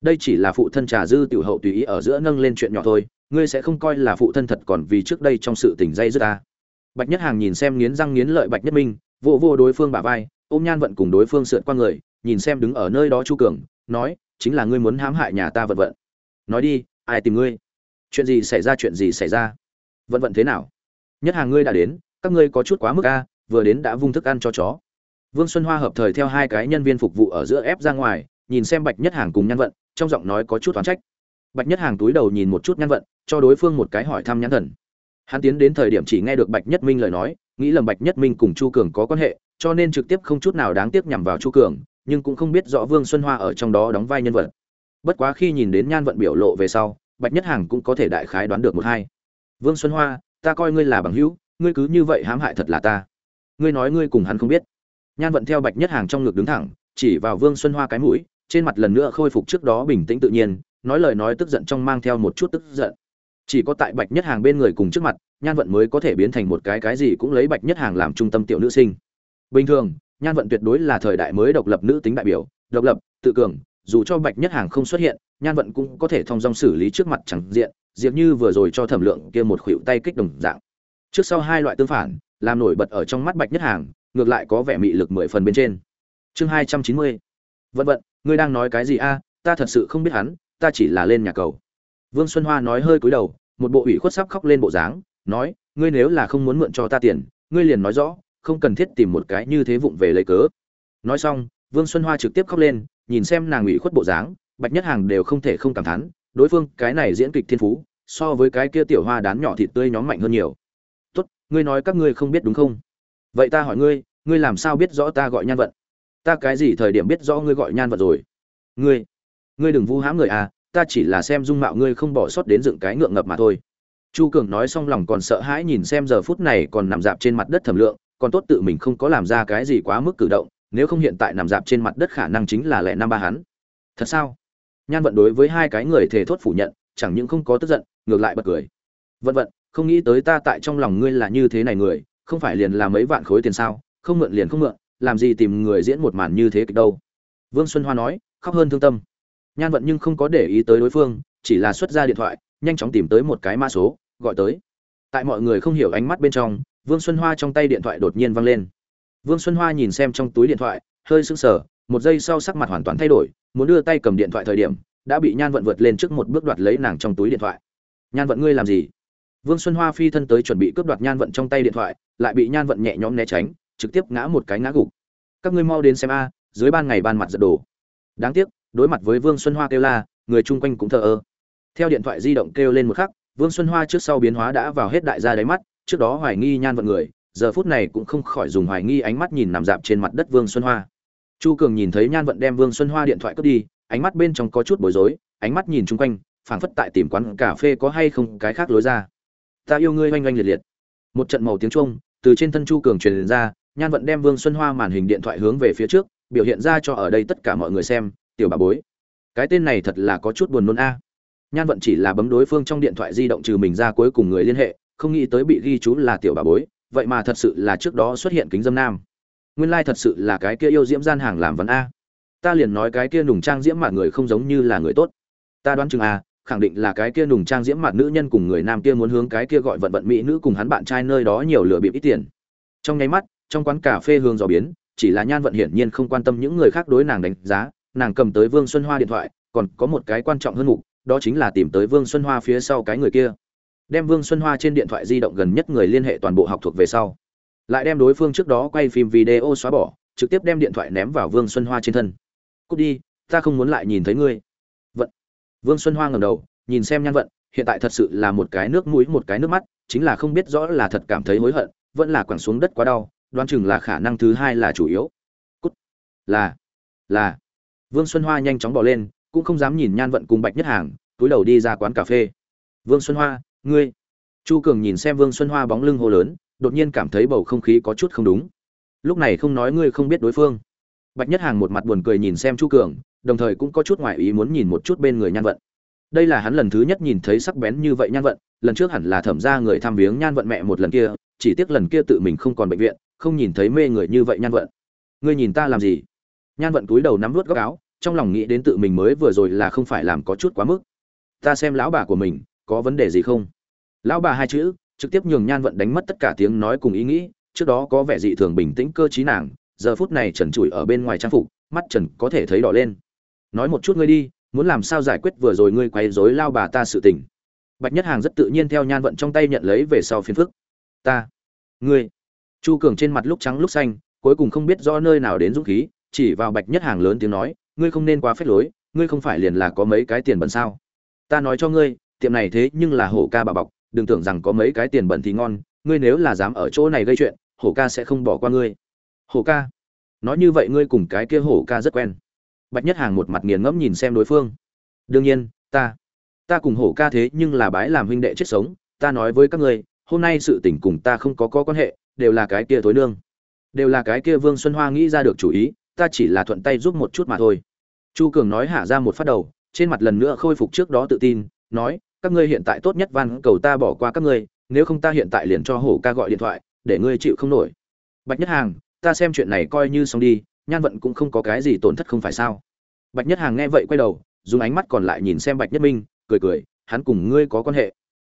Đây chỉ là phụ thân trà dư tiểu hậu tùy ý ở giữa nâng lên chuyện nhỏ thôi, ngươi sẽ không coi là phụ thân thật còn vì trước đây trong sự tình dây dứt ta. Bạch nhất hàng nhìn xem nghiến răng nghiến lợi bạch nhất minh, vô vô đối phương bả vai, ôm nhan vận cùng đối phương sượt qua người, nhìn xem đứng ở nơi đó chu cường, nói, chính là ngươi muốn hãm hại nhà ta vận vận. Nói đi, ai tìm ngươi? Chuyện gì xảy ra, chuyện gì xảy ra? Vận vận thế nào? Nhất hàng ngươi đã đến, các ngươi có chút quá mức a, vừa đến đã vung thức ăn cho chó vương xuân hoa hợp thời theo hai cái nhân viên phục vụ ở giữa ép ra ngoài, nhìn xem bạch nhất hàng cùng nhan vận, trong giọng nói có chút oán trách. Bạch nhất hàng túi đầu nhìn một chút nhan vận, cho đối phương một cái hỏi thăm nhãn thần. Hắn tiến đến thời điểm chỉ nghe được bạch nhất minh lời nói, nghĩ lầm bạch nhất minh cùng chu cường có quan hệ, cho nên trực tiếp không chút nào đáng tiếc nhằm vào chu cường, nhưng cũng không biết rõ vương xuân hoa ở trong đó đóng vai nhân vật. Bất quá khi nhìn đến nhan vận biểu lộ về sau, bạch nhất hàng cũng có thể đại khái đoán được một hai. Vương xuân hoa, ta coi ngươi là bằng hữu, ngươi cứ như vậy hãm hại thật là ta. Ngươi nói ngươi cùng hắn không biết nhan vận theo bạch nhất hàng trong ngực đứng thẳng, chỉ vào vương xuân hoa cái mũi, trên mặt lần nữa khôi phục trước đó bình tĩnh tự nhiên, nói lời nói tức giận trong mang theo một chút tức giận. Chỉ có tại bạch nhất hàng bên người cùng trước mặt, nhan vận mới có thể biến thành một cái cái gì cũng lấy bạch nhất hàng làm trung tâm tiểu nữ sinh. Bình thường, nhan vận tuyệt đối là thời đại mới độc lập nữ tính đại biểu, độc lập, tự cường, dù cho bạch nhất hàng không xuất hiện, nhan vận cũng có thể thông dong xử lý trước mặt chẳng diện diệp như vừa rồi cho thẩm lượng kia một khuỷu tay kích đồng dạng. Trước sau hai loại tương phản, làm nổi bật ở trong mắt bạch nhất hàng ngược lại có vẻ mị lực mười phần bên trên. Chương hai trăm chín mươi. Vân vận, ngươi đang nói cái gì a? Ta thật sự không biết hắn, ta chỉ là lên nhà cầu. Vương xuân hoa nói hơi cúi đầu, một bộ ủy khuất sắp khóc lên bộ dáng, nói, ngươi nếu là không muốn mượn cho ta tiền, ngươi liền nói rõ, không cần thiết tìm một cái như thế vụng về lấy cớ. Nói xong, vương xuân hoa trực tiếp khóc lên, nhìn xem nàng ủy khuất bộ dáng, bạch nhất hàng đều không thể không cảm thán, đối phương, cái này diễn kịch thiên phú, so với cái kia tiểu hoa đán nhỏ thịt tươi nhóm mạnh hơn nhiều. Tốt, ngươi nói các ngươi không biết đúng không? Vậy ta hỏi ngươi ngươi làm sao biết rõ ta gọi nhan vận? Ta cái gì thời điểm biết rõ ngươi gọi nhan vận rồi? Ngươi ngươi đừng vu hãm người à ta chỉ là xem dung mạo ngươi không bỏ sót đến dựng cái ngượng ngập mà thôi. Chu cường nói xong lòng còn sợ hãi nhìn xem giờ phút này còn nằm dạp trên mặt đất thẩm lượng, còn tốt tự mình không có làm ra cái gì quá mức cử động, nếu không hiện tại nằm dạp trên mặt đất khả năng chính là lẻ năm ba hắn. Thật sao? Nhan vận đối với hai cái người thề thốt phủ nhận, chẳng những không có tức giận, ngược lại bật cười. Vận vận, không nghĩ tới ta tại trong lòng ngươi là như thế này người không phải liền là mấy vạn khối tiền sao, không mượn liền không mượn, làm gì tìm người diễn một màn như thế kịch đâu. Vương xuân hoa nói, khóc hơn thương tâm. Nhan vận nhưng không có để ý tới đối phương, chỉ là xuất ra điện thoại, nhanh chóng tìm tới một cái mã số, gọi tới. Tại mọi người không hiểu ánh mắt bên trong, vương xuân hoa trong tay điện thoại đột nhiên văng lên. Vương xuân hoa nhìn xem trong túi điện thoại, hơi sững sờ, một giây sau sắc mặt hoàn toàn thay đổi, muốn đưa tay cầm điện thoại thời điểm, đã bị nhan vận vượt lên trước một bước đoạt lấy nàng trong túi điện thoại. Nhan vận, ngươi làm gì? Vương xuân hoa phi thân tới chuẩn bị cướp đoạt nhan vận trong tay điện thoại, lại bị nhan vận nhẹ nhõm né tránh, trực tiếp ngã một cái ngã gục. Các ngươi mau đến xem a, dưới ban ngày ban mặt giật đổ. đáng tiếc, đối mặt với vương xuân hoa kêu la, người chung quanh cũng thờ ơ. Theo điện thoại di động kêu lên một khắc, vương xuân hoa trước sau biến hóa đã vào hết đại gia đáy mắt, trước đó hoài nghi nhan vận người, giờ phút này cũng không khỏi dùng hoài nghi ánh mắt nhìn nằm dạp trên mặt đất vương xuân hoa. Chu cường nhìn thấy nhan vận đem vương xuân hoa điện thoại cướp đi, ánh mắt bên trong có chút bối rối, ánh mắt nhìn chung quanh, phảng phất tại tìm quán cà phê có hay không cái khác lối ra ta yêu ngươi oanh oanh liệt liệt. Một trận màu tiếng trung từ trên thân chu cường truyền ra, nhan vận đem vương xuân hoa màn hình điện thoại hướng về phía trước, biểu hiện ra cho ở đây tất cả mọi người xem, tiểu bà bối, cái tên này thật là có chút buồn nôn a. Nhan vận chỉ là bấm đối phương trong điện thoại di động trừ mình ra cuối cùng người liên hệ, không nghĩ tới bị ghi chú là tiểu bà bối vậy mà thật sự là trước đó xuất hiện kính dâm nam. Nguyên lai thật sự là cái kia yêu diễm gian hàng làm vấn a. Ta liền nói cái kia nùng trang diễm mà người không giống như là người tốt. Ta đoán chừng a khẳng định là cái kia nùng trang diễm mặt nữ nhân cùng người nam kia muốn hướng cái kia gọi vận vận mỹ nữ cùng hắn bạn trai nơi đó nhiều lừa bịp ít tiền. Trong nháy mắt, trong quán cà phê hương dò biến, chỉ là nhan vận hiển nhiên không quan tâm những người khác đối nàng đánh giá, nàng cầm tới vương xuân hoa điện thoại, còn có một cái quan trọng hơn mục, đó chính là tìm tới vương xuân hoa phía sau cái người kia. Đem vương xuân hoa trên điện thoại di động gần nhất người liên hệ toàn bộ học thuộc về sau. Lại đem đối phương trước đó quay phim video xóa bỏ, trực tiếp đem điện thoại ném vào vương xuân hoa trên thân. Cút đi, ta không muốn lại nhìn thấy ngươi vương xuân hoa ngẩng đầu, nhìn xem nhan vận, hiện tại thật sự là một cái nước mũi, một cái nước mắt, chính là không biết rõ là thật cảm thấy hối hận, vẫn là quẳng xuống đất quá đau, đoán chừng là khả năng thứ hai là chủ yếu. Cút. Là. Là. Vương xuân hoa nhanh chóng bỏ lên, cũng không dám nhìn nhan vận cùng bạch nhất hàng, túi đầu đi ra quán cà phê. Vương xuân hoa, ngươi. Chu cường nhìn xem vương xuân hoa bóng lưng hồ lớn, đột nhiên cảm thấy bầu không khí có chút không đúng. Lúc này không nói ngươi không biết đối phương. Bạch nhất hàng một mặt buồn cười nhìn xem chu cường đồng thời cũng có chút ngoại ý muốn nhìn một chút bên người nhan vận. Đây là hắn lần thứ nhất nhìn thấy sắc bén như vậy nhan vận, lần trước hẳn là thẩm ra người thăm viếng nhan vận mẹ một lần kia, chỉ tiếc lần kia tự mình không còn bệnh viện, không nhìn thấy mê người như vậy nhan vận. Ngươi nhìn ta làm gì? Nhan vận túi đầu nắm vút góc áo, trong lòng nghĩ đến tự mình mới vừa rồi là không phải làm có chút quá mức. Ta xem lão bà của mình, có vấn đề gì không? Lão bà hai chữ, trực tiếp nhường nhan vận đánh mất tất cả tiếng nói cùng ý nghĩ, trước đó có vẻ dị thường bình tĩnh cơ t nàng, giờ phút này trần trụi ở bên ngoài trang phục, mắt trần có thể thấy đỏ lên nói một chút ngươi đi, muốn làm sao giải quyết vừa rồi ngươi quay dối lao bà ta sự tình. Bạch nhất hàng rất tự nhiên theo nhan vận trong tay nhận lấy về sau phiền phức. Ta, ngươi. Chu cường trên mặt lúc trắng lúc xanh, cuối cùng không biết do nơi nào đến dũng khí, chỉ vào bạch nhất hàng lớn tiếng nói, ngươi không nên quá phép lối, ngươi không phải liền là có mấy cái tiền bẩn sao? Ta nói cho ngươi, tiệm này thế nhưng là hổ ca bà bọc, đừng tưởng rằng có mấy cái tiền bẩn thì ngon, ngươi nếu là dám ở chỗ này gây chuyện, hổ ca sẽ không bỏ qua ngươi. Hổ ca? Nói như vậy ngươi cùng cái kia hổ ca rất quen bạch nhất hàng một mặt nghiền ngẫm nhìn xem đối phương. Đương nhiên, ta ta cùng hổ ca thế nhưng là bái làm huynh đệ chết sống, ta nói với các ngươi, hôm nay sự tình cùng ta không có có quan hệ, đều là cái kia tối nương. Đều là cái kia vương xuân hoa nghĩ ra được chủ ý, ta chỉ là thuận tay giúp một chút mà thôi. Chu cường nói hạ ra một phát đầu, trên mặt lần nữa khôi phục trước đó tự tin, nói, các ngươi hiện tại tốt nhất van cầu ta bỏ qua các ngươi, nếu không ta hiện tại liền cho hổ ca gọi điện thoại, để ngươi chịu không nổi. Bạch nhất hàng, ta xem chuyện này coi như xong đi nhan vận cũng không có cái gì tổn thất không phải sao? Bạch nhất hàng nghe vậy quay đầu, dùng ánh mắt còn lại nhìn xem bạch nhất minh, cười cười, hắn cùng ngươi có quan hệ?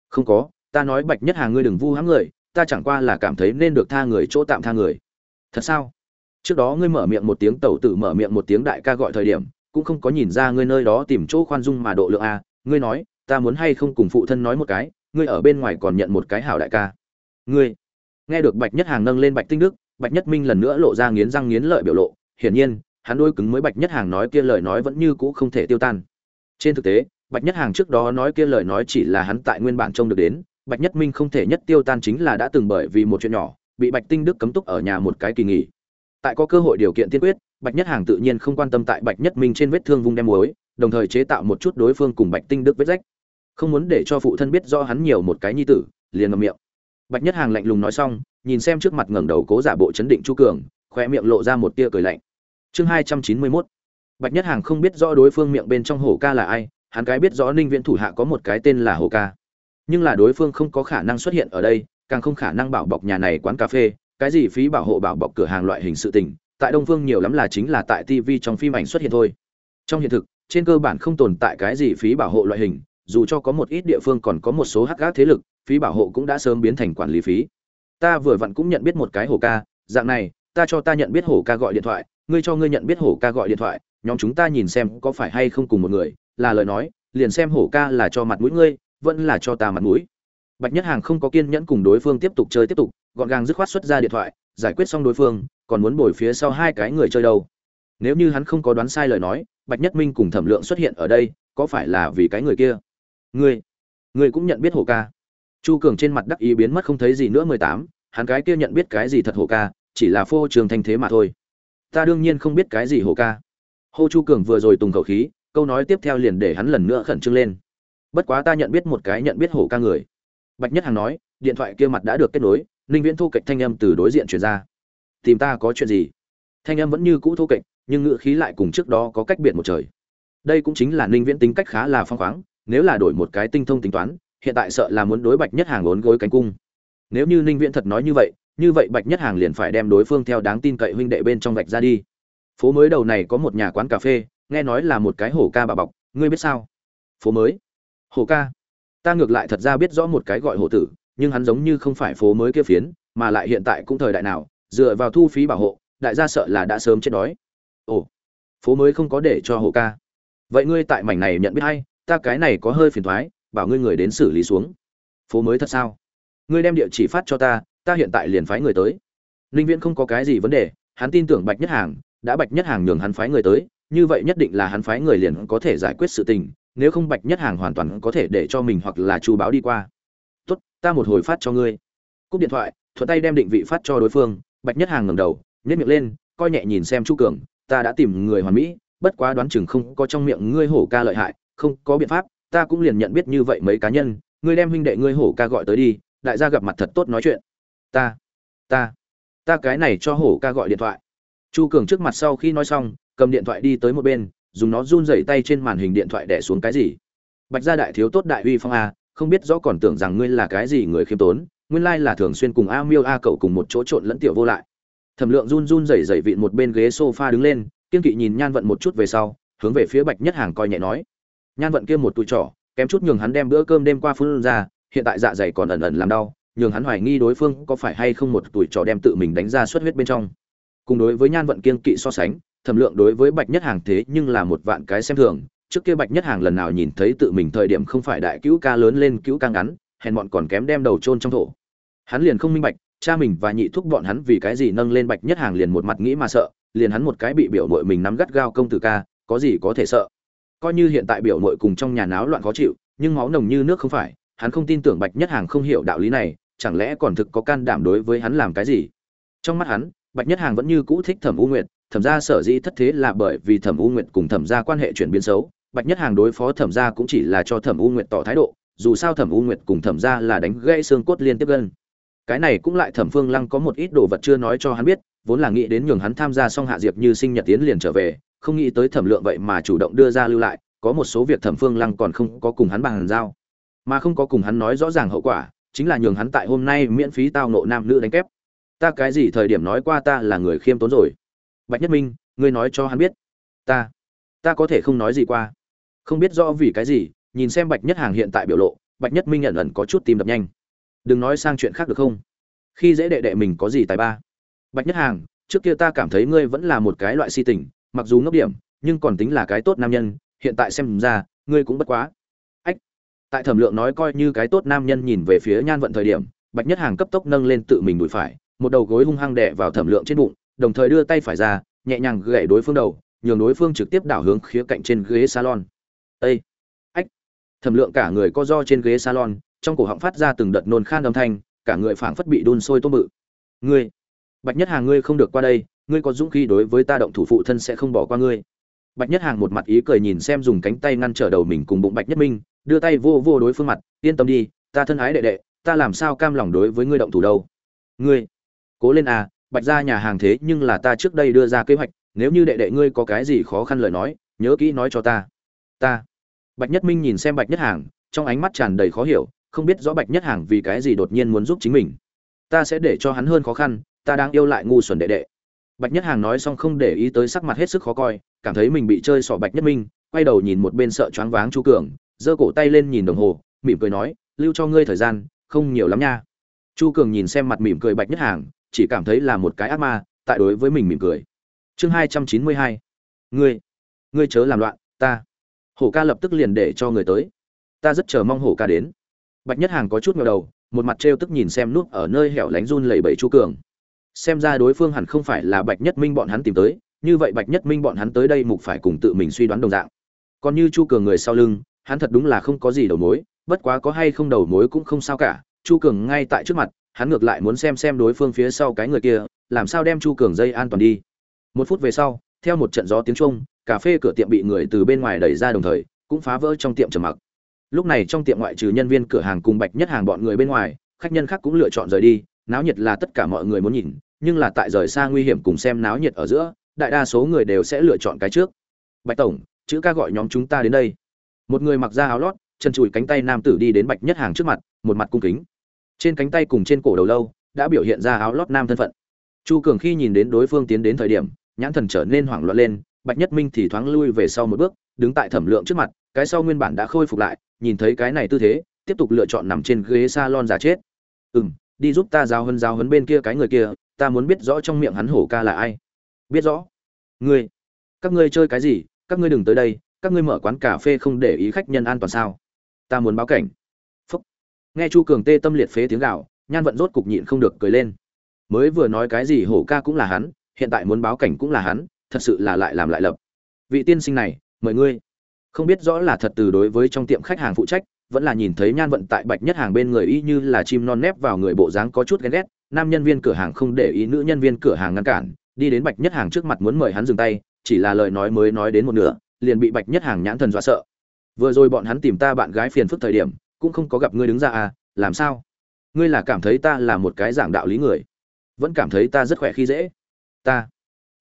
Không có, ta nói bạch nhất hàng ngươi đừng vu hãm người, ta chẳng qua là cảm thấy nên được tha người chỗ tạm tha người. Thật sao? Trước đó ngươi mở miệng một tiếng, tẩu tử mở miệng một tiếng đại ca gọi thời điểm, cũng không có nhìn ra ngươi nơi đó tìm chỗ khoan dung mà độ lượng a ngươi nói, ta muốn hay không cùng phụ thân nói một cái, ngươi ở bên ngoài còn nhận một cái hảo đại ca. Ngươi. Nghe được bạch nhất hàng nâng lên bạch tinh đức, bạch nhất minh lần nữa lộ ra nghiến răng nghiến lợi biểu lộ hiển nhiên, hắn đôi cứng mới bạch nhất hàng nói kia lời nói vẫn như cũ không thể tiêu tan. Trên thực tế, bạch nhất hàng trước đó nói kia lời nói chỉ là hắn tại nguyên bản trông được đến, bạch nhất minh không thể nhất tiêu tan chính là đã từng bởi vì một chuyện nhỏ, bị bạch tinh đức cấm túc ở nhà một cái kỳ nghỉ. Tại có cơ hội điều kiện tiên quyết, bạch nhất hàng tự nhiên không quan tâm tại bạch nhất minh trên vết thương vung đem muối, đồng thời chế tạo một chút đối phương cùng bạch tinh đức vết rách. Không muốn để cho phụ thân biết do hắn nhiều một cái nhi tử, liền ngậm miệng. Bạch nhất hàng lạnh lùng nói xong, nhìn xem trước mặt ngẩng đầu cố giả bộ chấn định chu cường khoe miệng lộ ra một tia cười lạnh chương hai trăm chín mươi mốt. Bạch nhất hàng không biết rõ đối phương miệng bên trong hổ ca là ai, hắn cái biết rõ ninh viễn thủ hạ có một cái tên là hổ ca. Nhưng là đối phương không có khả năng xuất hiện ở đây, càng không khả năng bảo bọc nhà này quán cà phê, cái gì phí bảo hộ bảo bọc cửa hàng loại hình sự tình, tại đông phương nhiều lắm là chính là tại tv trong phim ảnh xuất hiện thôi. Trong hiện thực, trên cơ bản không tồn tại cái gì phí bảo hộ loại hình, dù cho có một ít địa phương còn có một số hắc gác thế lực, phí bảo hộ cũng đã sớm biến thành quản lý phí. Ta vừa vặn cũng nhận biết một cái hổ ca, dạng này, ta cho ta nhận biết hổ ca gọi điện thoại ngươi cho ngươi nhận biết hổ ca gọi điện thoại, nhóm chúng ta nhìn xem có phải hay không cùng một người, là lời nói, liền xem hổ ca là cho mặt mũi ngươi, vẫn là cho ta mặt mũi. Bạch nhất hàng không có kiên nhẫn cùng đối phương tiếp tục chơi tiếp tục, gọn gàng dứt khoát xuất ra điện thoại, giải quyết xong đối phương, còn muốn bồi phía sau hai cái người chơi đâu. Nếu như hắn không có đoán sai lời nói, bạch nhất minh cùng thẩm lượng xuất hiện ở đây, có phải là vì cái người kia? Ngươi ngươi cũng nhận biết hổ ca. Chu cường trên mặt đắc ý biến mất không thấy gì nữa mười tám, hắn cái kia nhận biết cái gì thật hổ ca, chỉ là phô trường thanh thế mà thôi ta đương nhiên không biết cái gì hồ ca. Hô chu cường vừa rồi tùng khẩu khí, câu nói tiếp theo liền để hắn lần nữa khẩn trương lên. Bất quá ta nhận biết một cái nhận biết hổ ca người. Bạch nhất hằng nói, điện thoại kia mặt đã được kết nối, ninh viễn thu kệch thanh âm từ đối diện truyền ra. Tìm ta có chuyện gì? Thanh âm vẫn như cũ thu kệch nhưng ngữ khí lại cùng trước đó có cách biệt một trời. Đây cũng chính là ninh viễn tính cách khá là phong khoáng, nếu là đổi một cái tinh thông tính toán, hiện tại sợ là muốn đối bạch nhất hàng ốn gối cánh cung. Nếu như ninh viễn thật nói như vậy như vậy bạch nhất hàng liền phải đem đối phương theo đáng tin cậy huynh đệ bên trong vạch ra đi. Phố mới đầu này có một nhà quán cà phê, nghe nói là một cái hổ ca bà bọc, ngươi biết sao? Phố mới? Hổ ca? Ta ngược lại thật ra biết rõ một cái gọi hổ tử, nhưng hắn giống như không phải phố mới kia phiến, mà lại hiện tại cũng thời đại nào, dựa vào thu phí bảo hộ, đại gia sợ là đã sớm chết đói. Ồ, phố mới không có để cho hổ ca. Vậy ngươi tại mảnh này nhận biết hay ta cái này có hơi phiền thoái, bảo ngươi người đến xử lý xuống. Phố mới thật sao? Ngươi đem địa chỉ phát cho ta ta hiện tại liền phái người tới. Ninh viễn không có cái gì vấn đề, hắn tin tưởng bạch nhất hàng, đã bạch nhất hàng nhường hắn phái người tới, như vậy nhất định là hắn phái người liền có thể giải quyết sự tình, nếu không bạch nhất hàng hoàn toàn có thể để cho mình hoặc là chú báo đi qua. Tốt, ta một hồi phát cho ngươi. Cúp điện thoại, thuận tay đem định vị phát cho đối phương, bạch nhất hàng ngẩng đầu, nhếch miệng lên, coi nhẹ nhìn xem chu cường, ta đã tìm người hoàn mỹ, bất quá đoán chừng không có trong miệng ngươi hổ ca lợi hại, không có biện pháp, ta cũng liền nhận biết như vậy mấy cá nhân, ngươi đem huynh đệ ngươi hổ ca gọi tới đi, đại gia gặp mặt thật tốt nói chuyện ta ta ta cái này cho hổ ca gọi điện thoại. Chu cường trước mặt sau khi nói xong, cầm điện thoại đi tới một bên, dùng nó run rẩy tay trên màn hình điện thoại đẻ xuống cái gì. Bạch gia đại thiếu tốt đại uy phong a, không biết rõ còn tưởng rằng ngươi là cái gì người khiêm tốn, nguyên lai là thường xuyên cùng a miêu a cậu cùng một chỗ trộn lẫn tiểu vô lại. Thẩm lượng run run rẩy rẩy vịn một bên ghế sofa đứng lên, kiên kỵ nhìn nhan vận một chút về sau, hướng về phía bạch nhất hàng coi nhẹ nói. Nhan vận kia một tụi trỏ kém chút nhường hắn đem bữa cơm đêm qua phun ra, hiện tại dạ dày còn ẩn ẩn làm đau nhường hắn hoài nghi đối phương có phải hay không một tuổi trò đem tự mình đánh ra xuất huyết bên trong. Cùng đối với nhan vận kiên kỵ so sánh, thẩm lượng đối với bạch nhất hàng thế nhưng là một vạn cái xem thường. Trước kia bạch nhất hàng lần nào nhìn thấy tự mình thời điểm không phải đại cứu ca lớn lên cứu ca ngắn, hèn bọn còn kém đem đầu chôn trong thổ. Hắn liền không minh bạch, cha mình và nhị thúc bọn hắn vì cái gì nâng lên bạch nhất hàng liền một mặt nghĩ mà sợ, liền hắn một cái bị biểu mội mình nắm gắt gao công tử ca, có gì có thể sợ. Coi như hiện tại biểu mội cùng trong nhà náo loạn khó chịu, nhưng máu nồng như nước không phải, hắn không tin tưởng bạch nhất hàng không hiểu đạo lý này chẳng lẽ còn thực có can đảm đối với hắn làm cái gì? Trong mắt hắn, bạch nhất hàng vẫn như cũ thích thẩm u nguyệt, thẩm gia sở dĩ thất thế là bởi vì thẩm u nguyệt cùng thẩm gia quan hệ chuyển biến xấu. Bạch nhất hàng đối phó thẩm gia cũng chỉ là cho thẩm u nguyệt tỏ thái độ, dù sao thẩm u nguyệt cùng thẩm gia là đánh gãy xương cốt liên tiếp gân cái này cũng lại thẩm phương lăng có một ít đồ vật chưa nói cho hắn biết, vốn là nghĩ đến nhường hắn tham gia xong hạ diệp như sinh nhật tiến liền trở về, không nghĩ tới thẩm lượng vậy mà chủ động đưa ra lưu lại, có một số việc thẩm phương lăng còn không có cùng hắn bàn giao. Mà không có cùng hắn nói rõ ràng hậu quả chính là nhường hắn tại hôm nay miễn phí tao nộ nam nữ đánh kép. Ta cái gì thời điểm nói qua ta là người khiêm tốn rồi? Bạch nhất minh, ngươi nói cho hắn biết. Ta ta có thể không nói gì qua. Không biết rõ vì cái gì, nhìn xem bạch nhất hàng hiện tại biểu lộ, bạch nhất minh nhận ẩn có chút tim đập nhanh. Đừng nói sang chuyện khác được không? Khi dễ đệ đệ mình có gì tài ba? Bạch nhất hàng, trước kia ta cảm thấy ngươi vẫn là một cái loại si tình, mặc dù ngốc điểm, nhưng còn tính là cái tốt nam nhân, hiện tại xem ra, ngươi cũng bất quá tại thẩm lượng nói coi như cái tốt nam nhân nhìn về phía nhan vận thời điểm bạch nhất hàng cấp tốc nâng lên tự mình đùi phải một đầu gối hung hăng đè vào thẩm lượng trên bụng đồng thời đưa tay phải ra nhẹ nhàng gậy đối phương đầu nhường đối phương trực tiếp đảo hướng khía cạnh trên ghế salon. Ê, ách! Thẩm lượng cả người co do trên ghế salon trong cổ họng phát ra từng đợt nôn khan âm thanh cả người phảng phất bị đun sôi tôm bự. Ngươi! Bạch nhất hàng ngươi không được qua đây ngươi có dũng khí đối với ta động thủ phụ thân sẽ không bỏ qua ngươi. Bạch nhất hàng một mặt ý cười nhìn xem dùng cánh tay ngăn trở đầu mình cùng bụng bạch nhất minh đưa tay vô vô đối phương mặt, yên tâm đi, ta thân ái đệ đệ, ta làm sao cam lòng đối với ngươi động thủ đâu? Ngươi, cố lên à bạch ra nhà hàng thế nhưng là ta trước đây đưa ra kế hoạch, nếu như đệ đệ ngươi có cái gì khó khăn lời nói, nhớ kỹ nói cho ta. Ta? Bạch nhất minh nhìn xem bạch nhất hàng, trong ánh mắt tràn đầy khó hiểu, không biết rõ bạch nhất hàng vì cái gì đột nhiên muốn giúp chính mình. Ta sẽ để cho hắn hơn khó khăn, ta đang yêu lại ngu xuẩn đệ đệ. Bạch nhất hàng nói xong không để ý tới sắc mặt hết sức khó coi, cảm thấy mình bị chơi xỏ bạch nhất minh, quay đầu nhìn một bên sợ choáng váng chu cường giơ cổ tay lên nhìn đồng hồ, mỉm cười nói, lưu cho ngươi thời gian, không nhiều lắm nha. Chu cường nhìn xem mặt mỉm cười bạch nhất hàng, chỉ cảm thấy là một cái ác ma, tại đối với mình mỉm cười. Chương hai trăm chín mươi hai. Ngươi ngươi chớ làm loạn, ta. Hổ ca lập tức liền để cho người tới. Ta rất chờ mong hổ ca đến. Bạch nhất hàng có chút ngờ đầu, một mặt trêu tức nhìn xem nút ở nơi hẻo lánh run lẩy bẩy chu cường. Xem ra đối phương hẳn không phải là bạch nhất minh bọn hắn tìm tới, như vậy bạch nhất minh bọn hắn tới đây mục phải cùng tự mình suy đoán đồng dạng. Còn như chu cường người sau lưng hắn thật đúng là không có gì đầu mối, bất quá có hay không đầu mối cũng không sao cả. Chu cường ngay tại trước mặt, hắn ngược lại muốn xem xem đối phương phía sau cái người kia, làm sao đem chu cường dây an toàn đi. Một phút về sau, theo một trận gió tiếng trung cà phê cửa tiệm bị người từ bên ngoài đẩy ra đồng thời, cũng phá vỡ trong tiệm trầm mặc. Lúc này trong tiệm ngoại trừ nhân viên cửa hàng cùng bạch nhất hàng bọn người bên ngoài, khách nhân khác cũng lựa chọn rời đi, náo nhiệt là tất cả mọi người muốn nhìn, nhưng là tại rời xa nguy hiểm cùng xem náo nhiệt ở giữa, đại đa số người đều sẽ lựa chọn cái trước. Bạch tổng, chữ ca gọi nhóm chúng ta đến đây một người mặc ra áo lót, chân chùi cánh tay nam tử đi đến bạch nhất hàng trước mặt, một mặt cung kính. Trên cánh tay cùng trên cổ đầu lâu, đã biểu hiện ra áo lót nam thân phận. Chu cường khi nhìn đến đối phương tiến đến thời điểm, nhãn thần trở nên hoảng loạn lên, bạch nhất minh thì thoáng lui về sau một bước, đứng tại thẩm lượng trước mặt, cái sau nguyên bản đã khôi phục lại, nhìn thấy cái này tư thế, tiếp tục lựa chọn nằm trên ghế salon giả chết. Ừ m đi giúp ta giao hân giao hấn bên kia cái người kia, ta muốn biết rõ trong miệng hắn hổ ca là ai. Biết rõ. Ngươi, các ngươi chơi cái gì, các ngươi đừng tới đây các ngươi mở quán cà phê không để ý khách nhân an toàn sao? Ta muốn báo cảnh. Phúc. Nghe chu cường tê tâm liệt phế tiếng gạo nhan vận rốt cục nhịn không được cười lên. Mới vừa nói cái gì hổ ca cũng là hắn, hiện tại muốn báo cảnh cũng là hắn, thật sự là lại làm lại lập. Vị tiên sinh này, mời ngươi. Không biết rõ là thật từ đối với trong tiệm khách hàng phụ trách, vẫn là nhìn thấy nhan vận tại bạch nhất hàng bên người y như là chim non nép vào người bộ dáng có chút ghen ghét, nam nhân viên cửa hàng không để ý nữ nhân viên cửa hàng ngăn cản, đi đến bạch nhất hàng trước mặt muốn mời hắn dừng tay, chỉ là lời nói mới nói đến một nửa liền bị bạch nhất hàng nhãn thần dọa sợ. Vừa rồi bọn hắn tìm ta bạn gái phiền phức thời điểm, cũng không có gặp ngươi đứng ra à làm sao? Ngươi là cảm thấy ta là một cái giảng đạo lý người? Vẫn cảm thấy ta rất khỏe khi dễ. Ta.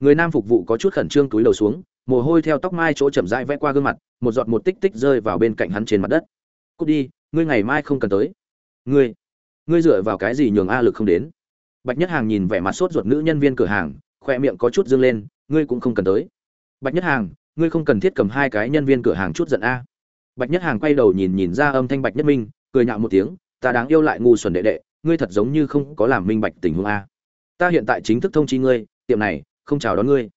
Người nam phục vụ có chút khẩn trương túi đầu xuống, mồ hôi theo tóc mai chỗ chậm rãi vẽ qua gương mặt, một giọt một tích tích rơi vào bên cạnh hắn trên mặt đất. Cút đi, ngươi ngày mai không cần tới. Ngươi. Ngươi dựa vào cái gì nhường a lực không đến? Bạch nhất hàng nhìn vẻ mặt sốt ruột nữ nhân viên cửa hàng, khoe miệng có chút dương lên, ngươi cũng không cần tới. Bạch nhất hàng ngươi không cần thiết cầm hai cái nhân viên cửa hàng chút giận a. Bạch nhất hàng quay đầu nhìn nhìn ra âm thanh bạch nhất minh, cười nhạo một tiếng, ta đáng yêu lại ngu xuẩn đệ đệ, ngươi thật giống như không có làm minh bạch tình huống a. Ta hiện tại chính thức thông chi ngươi, tiệm này, không chào đón ngươi.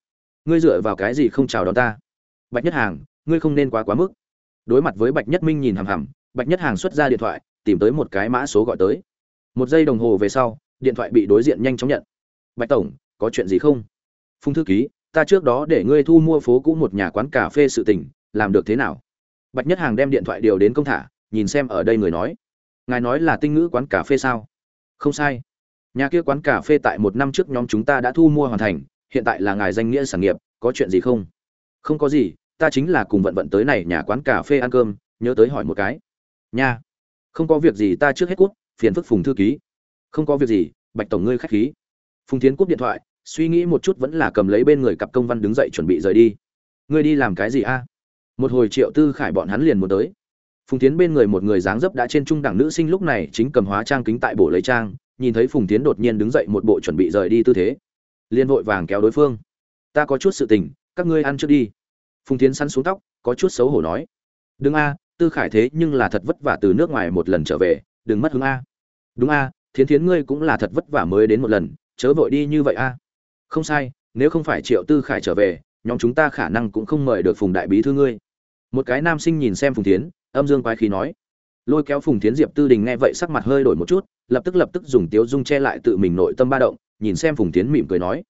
Ngươi dựa vào cái gì không chào đón ta? Bạch nhất hàng, ngươi không nên quá quá mức. Đối mặt với bạch nhất minh nhìn hằm hằm, bạch nhất hàng xuất ra điện thoại, tìm tới một cái mã số gọi tới. Một giây đồng hồ về sau, điện thoại bị đối diện nhanh chóng nhận. Bạch tổng, có chuyện gì không? Phung thư ký ta trước đó để ngươi thu mua phố cũ một nhà quán cà phê sự tình, làm được thế nào? Bạch nhất hàng đem điện thoại điều đến công thả, nhìn xem ở đây người nói. Ngài nói là tinh ngữ quán cà phê sao? Không sai. Nhà kia quán cà phê tại một năm trước nhóm chúng ta đã thu mua hoàn thành, hiện tại là ngài danh nghĩa sản nghiệp, có chuyện gì không? Không có gì, ta chính là cùng vận vận tới này nhà quán cà phê ăn cơm, nhớ tới hỏi một cái. Nha. Không có việc gì ta trước hết cút phiền phức phùng thư ký. Không có việc gì, bạch tổng ngươi khách khí. Phùng Thiến cúp điện thoại suy nghĩ một chút vẫn là cầm lấy bên người cặp công văn đứng dậy chuẩn bị rời đi. Ngươi đi làm cái gì a? Một hồi triệu tư khải bọn hắn liền muốn tới. Phùng tiến bên người một người dáng dấp đã trên trung đẳng nữ sinh lúc này chính cầm hóa trang kính tại bộ lấy trang, nhìn thấy phùng tiến đột nhiên đứng dậy một bộ chuẩn bị rời đi tư thế. Liên vội vàng kéo đối phương. Ta có chút sự tình, các ngươi ăn trước đi. Phùng tiến săn xuống tóc, có chút xấu hổ nói. Đừng a, tư khải thế nhưng là thật vất vả từ nước ngoài một lần trở về, đừng mất hứng a. Đúng a, thiến thiến ngươi cũng là thật vất vả mới đến một lần, chớ vội đi như vậy a không sai, nếu không phải triệu tư khải trở về, nhóm chúng ta khả năng cũng không mời được phùng đại bí thư ngươi. Một cái nam sinh nhìn xem phùng tiến âm dương quái khí nói. Lôi kéo phùng tiến diệp tư đình nghe vậy sắc mặt hơi đổi một chút, lập tức lập tức dùng tiếu dung che lại tự mình nội tâm ba động, nhìn xem phùng tiến mỉm cười nói.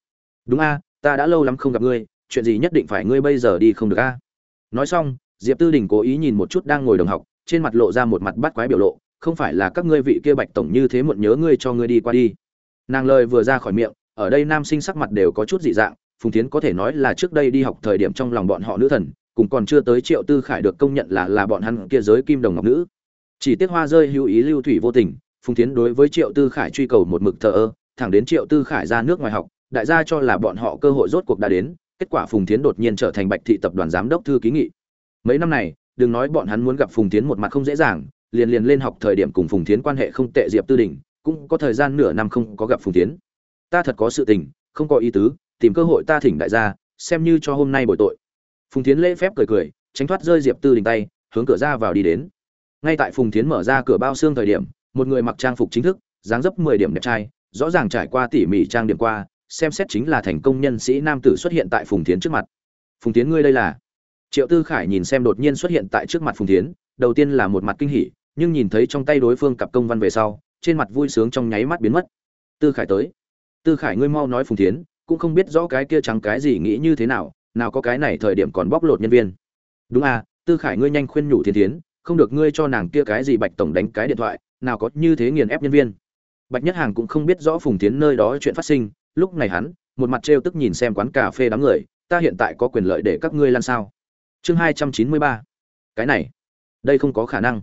Đúng a, ta đã lâu lắm không gặp ngươi, chuyện gì nhất định phải ngươi bây giờ đi không được a. Nói xong, diệp tư đình cố ý nhìn một chút đang ngồi đồng học, trên mặt lộ ra một mặt bắt quái biểu lộ, không phải là các ngươi vị kia bạch tổng như thế muộn nhớ ngươi cho ngươi đi qua đi. Nàng lời vừa ra khỏi miệng ở đây nam sinh sắc mặt đều có chút dị dạng, phùng tiến có thể nói là trước đây đi học thời điểm trong lòng bọn họ nữ thần, cùng còn chưa tới triệu tư khải được công nhận là là bọn hắn kia giới kim đồng ngọc nữ. Chỉ tiếc hoa rơi hữu ý lưu thủy vô tình, phùng tiến đối với triệu tư khải truy cầu một mực thờ ơ, thẳng đến triệu tư khải ra nước ngoài học, đại gia cho là bọn họ cơ hội rốt cuộc đã đến, kết quả phùng tiến đột nhiên trở thành bạch thị tập đoàn giám đốc thư ký nghị. Mấy năm này, đừng nói bọn hắn muốn gặp phùng tiến một mặt không dễ dàng, liền liền lên học thời điểm cùng phùng tiến quan hệ không tệ diệp tư đình, cũng có thời gian nửa năm không có gặp phùng tiến ta thật có sự tình, không có ý tứ, tìm cơ hội ta thỉnh đại gia, xem như cho hôm nay bồi tội. Phùng tiến lễ phép cười cười, tránh thoát rơi diệp tư đình tay, hướng cửa ra vào đi đến. Ngay tại phùng tiến mở ra cửa bao xương thời điểm, một người mặc trang phục chính thức, dáng dấp mười điểm đẹp trai, rõ ràng trải qua tỉ mỉ trang điểm qua, xem xét chính là thành công nhân sĩ nam tử xuất hiện tại phùng tiến trước mặt. Phùng tiến ngươi đây là? Triệu tư khải nhìn xem đột nhiên xuất hiện tại trước mặt phùng tiến đầu tiên là một mặt kinh hỉ, nhưng nhìn thấy trong tay đối phương cặp công văn về sau, trên mặt vui sướng trong nháy mắt biến mất. Tư khải tới tư khải ngươi mau nói phùng tiến cũng không biết rõ cái kia trắng cái gì nghĩ như thế nào nào có cái này thời điểm còn bóc lột nhân viên. Đúng à tư khải ngươi nhanh khuyên nhủ thiên tiến không được ngươi cho nàng kia cái gì bạch tổng đánh cái điện thoại, nào có như thế nghiền ép nhân viên. Bạch nhất hàng cũng không biết rõ phùng tiến nơi đó chuyện phát sinh, lúc này hắn, một mặt trêu tức nhìn xem quán cà phê đám người, ta hiện tại có quyền lợi để các ngươi lan sao? Chương hai trăm chín mươi ba. Cái này, đây không có khả năng.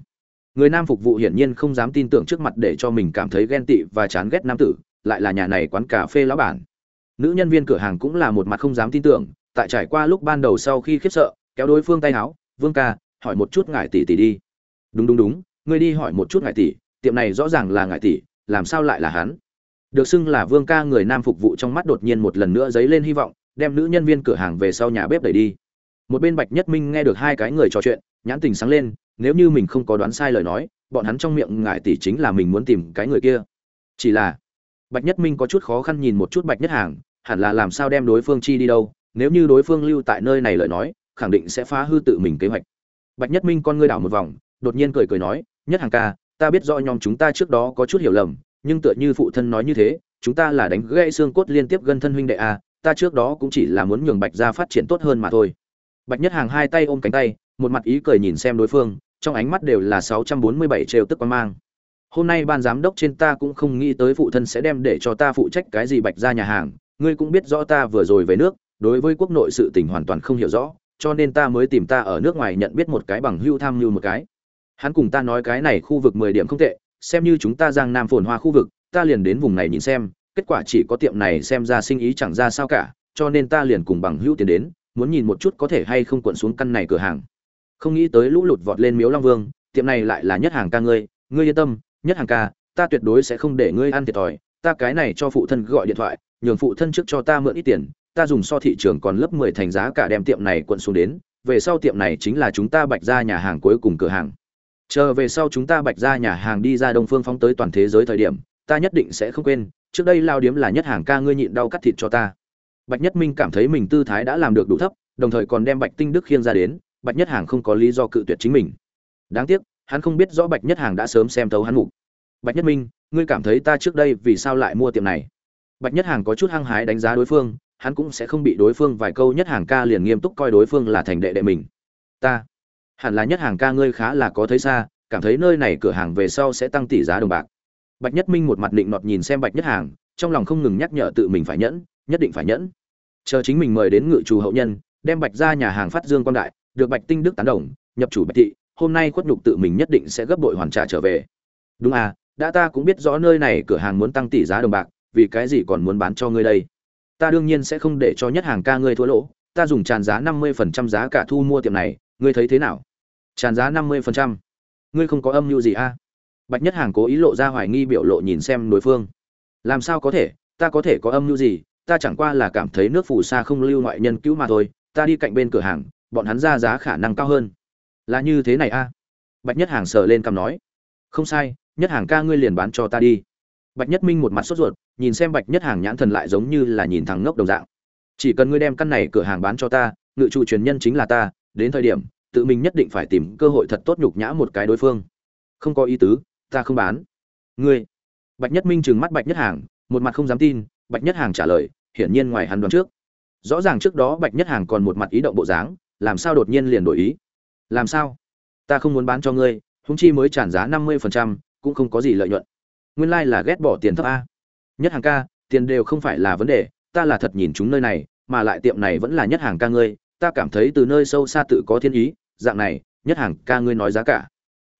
Người nam phục vụ hiển nhiên không dám tin tưởng trước mặt để cho mình cảm thấy ghen tị và chán ghét nam tử lại là nhà này quán cà phê lão bản. Nữ nhân viên cửa hàng cũng là một mặt không dám tin tưởng, tại trải qua lúc ban đầu sau khi khiếp sợ, kéo đối phương tay áo, vương ca, hỏi một chút ngài tỷ tỷ đi. Đúng đúng đúng, ngươi đi hỏi một chút ngài tỷ, tiệm này rõ ràng là ngài tỷ, làm sao lại là hắn? Được xưng là vương ca người nam phục vụ trong mắt đột nhiên một lần nữa dấy lên hy vọng, đem nữ nhân viên cửa hàng về sau nhà bếp đẩy đi. Một bên bạch nhất minh nghe được hai cái người trò chuyện, nhãn tình sáng lên, nếu như mình không có đoán sai lời nói, bọn hắn trong miệng ngại tỷ chính là mình muốn tìm cái người kia. Chỉ là bạch nhất minh có chút khó khăn nhìn một chút bạch nhất hàng hẳn là làm sao đem đối phương chi đi đâu nếu như đối phương lưu tại nơi này lời nói khẳng định sẽ phá hư tự mình kế hoạch. Bạch nhất minh con ngươi đảo một vòng đột nhiên cười cười nói nhất hàng ca ta biết rõ nhóm chúng ta trước đó có chút hiểu lầm nhưng tựa như phụ thân nói như thế chúng ta là đánh gãy xương cốt liên tiếp gần thân huynh đệ a à, ta trước đó cũng chỉ là muốn nhường bạch gia phát triển tốt hơn mà thôi. Bạch nhất hàng hai tay ôm cánh tay một mặt ý cười nhìn xem đối phương trong ánh mắt đều là sáu trăm bốn mươi bảy trêu tức quan mang hôm nay ban giám đốc trên ta cũng không nghĩ tới phụ thân sẽ đem để cho ta phụ trách cái gì bạch ra nhà hàng. Ngươi cũng biết rõ ta vừa rồi về nước, đối với quốc nội sự tình hoàn toàn không hiểu rõ, cho nên ta mới tìm ta ở nước ngoài nhận biết một cái bằng hưu tham mưu một cái. Hắn cùng ta nói cái này khu vực mười điểm không tệ, xem như chúng ta giang nam phồn hoa khu vực, ta liền đến vùng này nhìn xem, kết quả chỉ có tiệm này xem ra sinh ý chẳng ra sao cả, cho nên ta liền cùng bằng hữu tiến đến, muốn nhìn một chút có thể hay không cuộn xuống căn này cửa hàng. Không nghĩ tới lũ lụt vọt lên miếu long vương, tiệm này lại là nhất hàng ca ngươi ngươi yên tâm nhất hàng ca, ta tuyệt đối sẽ không để ngươi ăn thiệt thòi, ta cái này cho phụ thân gọi điện thoại, nhường phụ thân trước cho ta mượn ít tiền, ta dùng so thị trường còn lớp mười thành giá cả đem tiệm này quận xuống đến, về sau tiệm này chính là chúng ta bạch ra nhà hàng cuối cùng cửa hàng. Chờ về sau chúng ta bạch ra nhà hàng đi ra đông phương phóng tới toàn thế giới thời điểm, ta nhất định sẽ không quên, trước đây lao điếm là nhất hàng ca ngươi nhịn đau cắt thịt cho ta. Bạch nhất minh cảm thấy mình tư thái đã làm được đủ thấp, đồng thời còn đem bạch tinh đức khiêng ra đến, bạch nhất hàng không có lý do cự tuyệt chính mình. Đáng tiếc hắn không biết rõ bạch nhất hàng đã sớm xem thấu hắn ngủ. bạch nhất minh, ngươi cảm thấy ta trước đây vì sao lại mua tiệm này? Bạch nhất hàng có chút hăng hái đánh giá đối phương, hắn cũng sẽ không bị đối phương vài câu nhất hàng ca liền nghiêm túc coi đối phương là thành đệ đệ mình. Ta, hẳn là nhất hàng ca ngươi khá là có thấy xa, cảm thấy nơi này cửa hàng về sau sẽ tăng tỷ giá đồng bạc. Bạch nhất minh một mặt định nọt nhìn xem bạch nhất hàng, trong lòng không ngừng nhắc nhở tự mình phải nhẫn, nhất định phải nhẫn. Chờ chính mình mời đến ngự trù hậu nhân, đem bạch ra nhà hàng phát dương quan đại, được bạch tinh đức tán đồng, nhập chủ bạch thị hôm nay khuất nhục tự mình nhất định sẽ gấp bội hoàn trả trở về. Đúng à đã ta cũng biết rõ nơi này cửa hàng muốn tăng tỷ giá đồng bạc, vì cái gì còn muốn bán cho ngươi đây? Ta đương nhiên sẽ không để cho nhất hàng ca ngươi thua lỗ, ta dùng tràn giá năm mươi phần trăm giá cả thu mua tiệm này, ngươi thấy thế nào? Tràn giá năm mươi phần trăm. Ngươi không có âm mưu gì a à? bạch nhất hàng cố ý lộ ra hoài nghi biểu lộ nhìn xem đối phương. Làm sao có thể, ta có thể có âm mưu gì? Ta chẳng qua là cảm thấy nước phù sa không lưu ngoại nhân cứu mà thôi, ta đi cạnh bên cửa hàng, bọn hắn ra giá khả năng cao hơn là như thế này a. À? bạch nhất hàng sờ lên cằm nói, không sai, nhất hàng ca ngươi liền bán cho ta đi. Bạch nhất minh một mặt sốt ruột, nhìn xem bạch nhất hàng nhãn thần lại giống như là nhìn thằng ngốc đồng dạng. Chỉ cần ngươi đem căn này cửa hàng bán cho ta, ngự trụ truyền nhân chính là ta, đến thời điểm, tự mình nhất định phải tìm cơ hội thật tốt nhục nhã một cái đối phương. Không có ý tứ, ta không bán. Ngươi? Bạch nhất minh trừng mắt bạch nhất hàng, một mặt không dám tin, bạch nhất hàng trả lời, hiển nhiên ngoài hắn đoán trước. Rõ ràng trước đó bạch nhất hàng còn một mặt ý động bộ dáng, làm sao đột nhiên liền đổi ý? Làm sao? Ta không muốn bán cho ngươi húng chi mới trả giá năm mươi phần trăm, cũng không có gì lợi nhuận. Nguyên lai、like、là ghét bỏ tiền thấp a. Nhất hàng ca, tiền đều không phải là vấn đề, ta là thật nhìn chúng nơi này, mà lại tiệm này vẫn là nhất hàng ca ngươi, ta cảm thấy từ nơi sâu xa tự có thiên ý, dạng này, nhất hàng ca ngươi nói giá cả.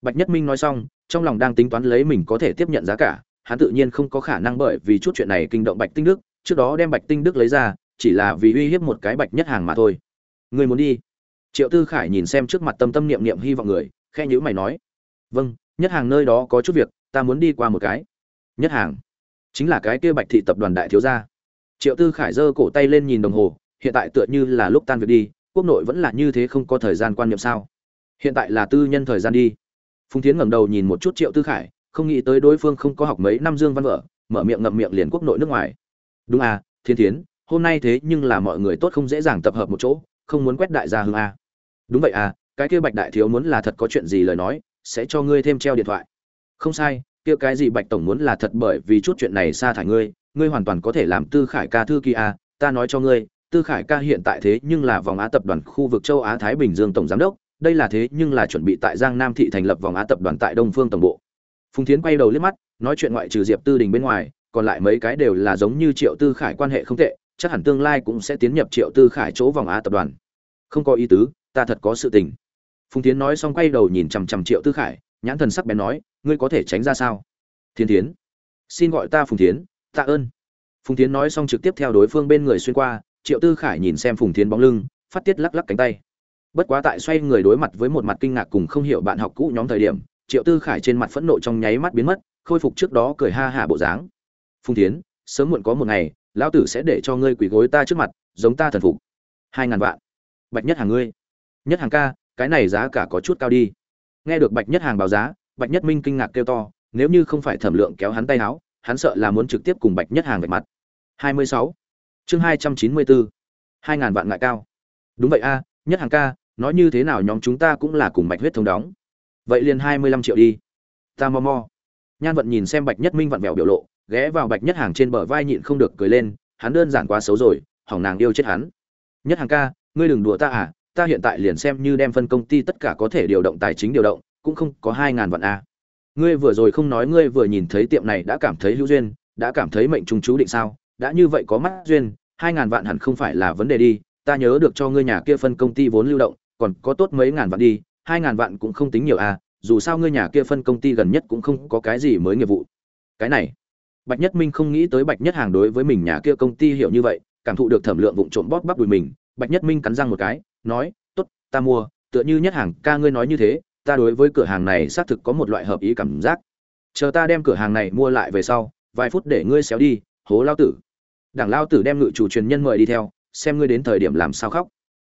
Bạch nhất minh nói xong, trong lòng đang tính toán lấy mình có thể tiếp nhận giá cả, hắn tự nhiên không có khả năng bởi vì chút chuyện này kinh động bạch tinh đức, trước đó đem bạch tinh đức lấy ra, chỉ là vì uy hiếp một cái bạch nhất hàng mà thôi. Người muốn đi? Triệu tư khải nhìn xem trước mặt tâm tâm niệm niệm hy vọng người khe nhữ mày nói vâng nhất hàng nơi đó có chút việc ta muốn đi qua một cái. Nhất hàng? Chính là cái kia bạch thị tập đoàn đại thiếu gia. Triệu tư khải giơ cổ tay lên nhìn đồng hồ hiện tại tựa như là lúc tan việc đi quốc nội vẫn là như thế không có thời gian quan niệm sao? Hiện tại là tư nhân thời gian đi. Phùng tiến ngẩng đầu nhìn một chút triệu tư khải không nghĩ tới đối phương không có học mấy năm dương văn vở, mở miệng ngậm miệng liền quốc nội nước ngoài. Đúng à thiên Thiến, hôm nay thế nhưng là mọi người tốt không dễ dàng tập hợp một chỗ không muốn quét đại gia hương à đúng vậy à cái kia bạch đại thiếu muốn là thật có chuyện gì lời nói sẽ cho ngươi thêm treo điện thoại. Không sai kia cái gì bạch tổng muốn là thật bởi vì chút chuyện này sa thải ngươi ngươi hoàn toàn có thể làm tư khải ca thư kỳ à, ta nói cho ngươi tư khải ca hiện tại thế nhưng là vòng á tập đoàn khu vực châu á thái bình dương tổng giám đốc đây là thế nhưng là chuẩn bị tại giang nam thị thành lập vòng á tập đoàn tại đông phương tổng bộ. Phùng thiến quay đầu liếc mắt nói chuyện ngoại trừ diệp tư đình bên ngoài còn lại mấy cái đều là giống như triệu tư khải quan hệ không tệ chắc hẳn tương lai cũng sẽ tiến nhập triệu tư khải chỗ vòng á tập đoàn. Không có ý tứ ta thật có sự tình. Phùng tiến nói xong quay đầu nhìn chằm chằm triệu tư khải, nhãn thần sắc bén nói, ngươi có thể tránh ra sao? Thiên tiến xin gọi ta phùng tiến tạ ơn. Phùng tiến nói xong trực tiếp theo đối phương bên người xuyên qua, triệu tư khải nhìn xem phùng tiến bóng lưng, phát tiết lắc lắc cánh tay. Bất quá tại xoay người đối mặt với một mặt kinh ngạc cùng không hiểu bạn học cũ nhóm thời điểm, triệu tư khải trên mặt phẫn nộ trong nháy mắt biến mất, khôi phục trước đó cười ha hả bộ dáng. Phùng tiến sớm muộn có một ngày, lão tử sẽ để cho ngươi quỳ gối ta trước mặt, giống ta thần phục. Hai ngàn vạn. Bạch nhất hàng ngươi nhất hàng ca, cái này giá cả có chút cao đi. Nghe được bạch nhất hàng báo giá, bạch nhất minh kinh ngạc kêu to, nếu như không phải thẩm lượng kéo hắn tay áo hắn sợ là muốn trực tiếp cùng bạch nhất hàng vạch mặt. Hai mươi sáu. Chương hai trăm chín mươi bốn. Hai ngàn vạn ngại cao. Đúng vậy a, nhất hàng ca, nói như thế nào nhóm chúng ta cũng là cùng bạch huyết thống đóng. Vậy liền hai mươi lăm triệu đi. Ta mò mò. Nhan vận nhìn xem bạch nhất minh vặn vẹo biểu lộ, ghé vào bạch nhất hàng trên bờ vai nhịn không được cười lên, hắn đơn giản quá xấu rồi, hỏng nàng yêu chết hắn. Nhất hàng ca, ngươi đừng đùa ta à ta hiện tại liền xem như đem phân công ty tất cả có thể điều động tài chính điều động, cũng không có hai ngàn vạn a. Ngươi vừa rồi không nói ngươi vừa nhìn thấy tiệm này đã cảm thấy hữu duyên, đã cảm thấy mệnh trùng chú định sao? Đã như vậy có mắt duyên, hai ngàn vạn hẳn không phải là vấn đề đi. Ta nhớ được cho ngươi nhà kia phân công ty vốn lưu động, còn có tốt mấy ngàn vạn đi, hai ngàn vạn cũng không tính nhiều à dù sao ngươi nhà kia phân công ty gần nhất cũng không có cái gì mới nghiệp vụ. Cái này, bạch nhất minh không nghĩ tới bạch nhất hàng đối với mình nhà kia công ty hiểu như vậy, cảm thụ được thẩm lượng vụng trộm bóp bắp đùi mình, bạch nhất minh cắn răng một cái nói, tốt, ta mua, tựa như nhất hàng ca ngươi nói như thế, ta đối với cửa hàng này xác thực có một loại hợp ý cảm giác. Chờ ta đem cửa hàng này mua lại về sau, vài phút để ngươi xéo đi, hố lao tử. Đảng lao tử đem ngự chủ truyền nhân mời đi theo, xem ngươi đến thời điểm làm sao khóc.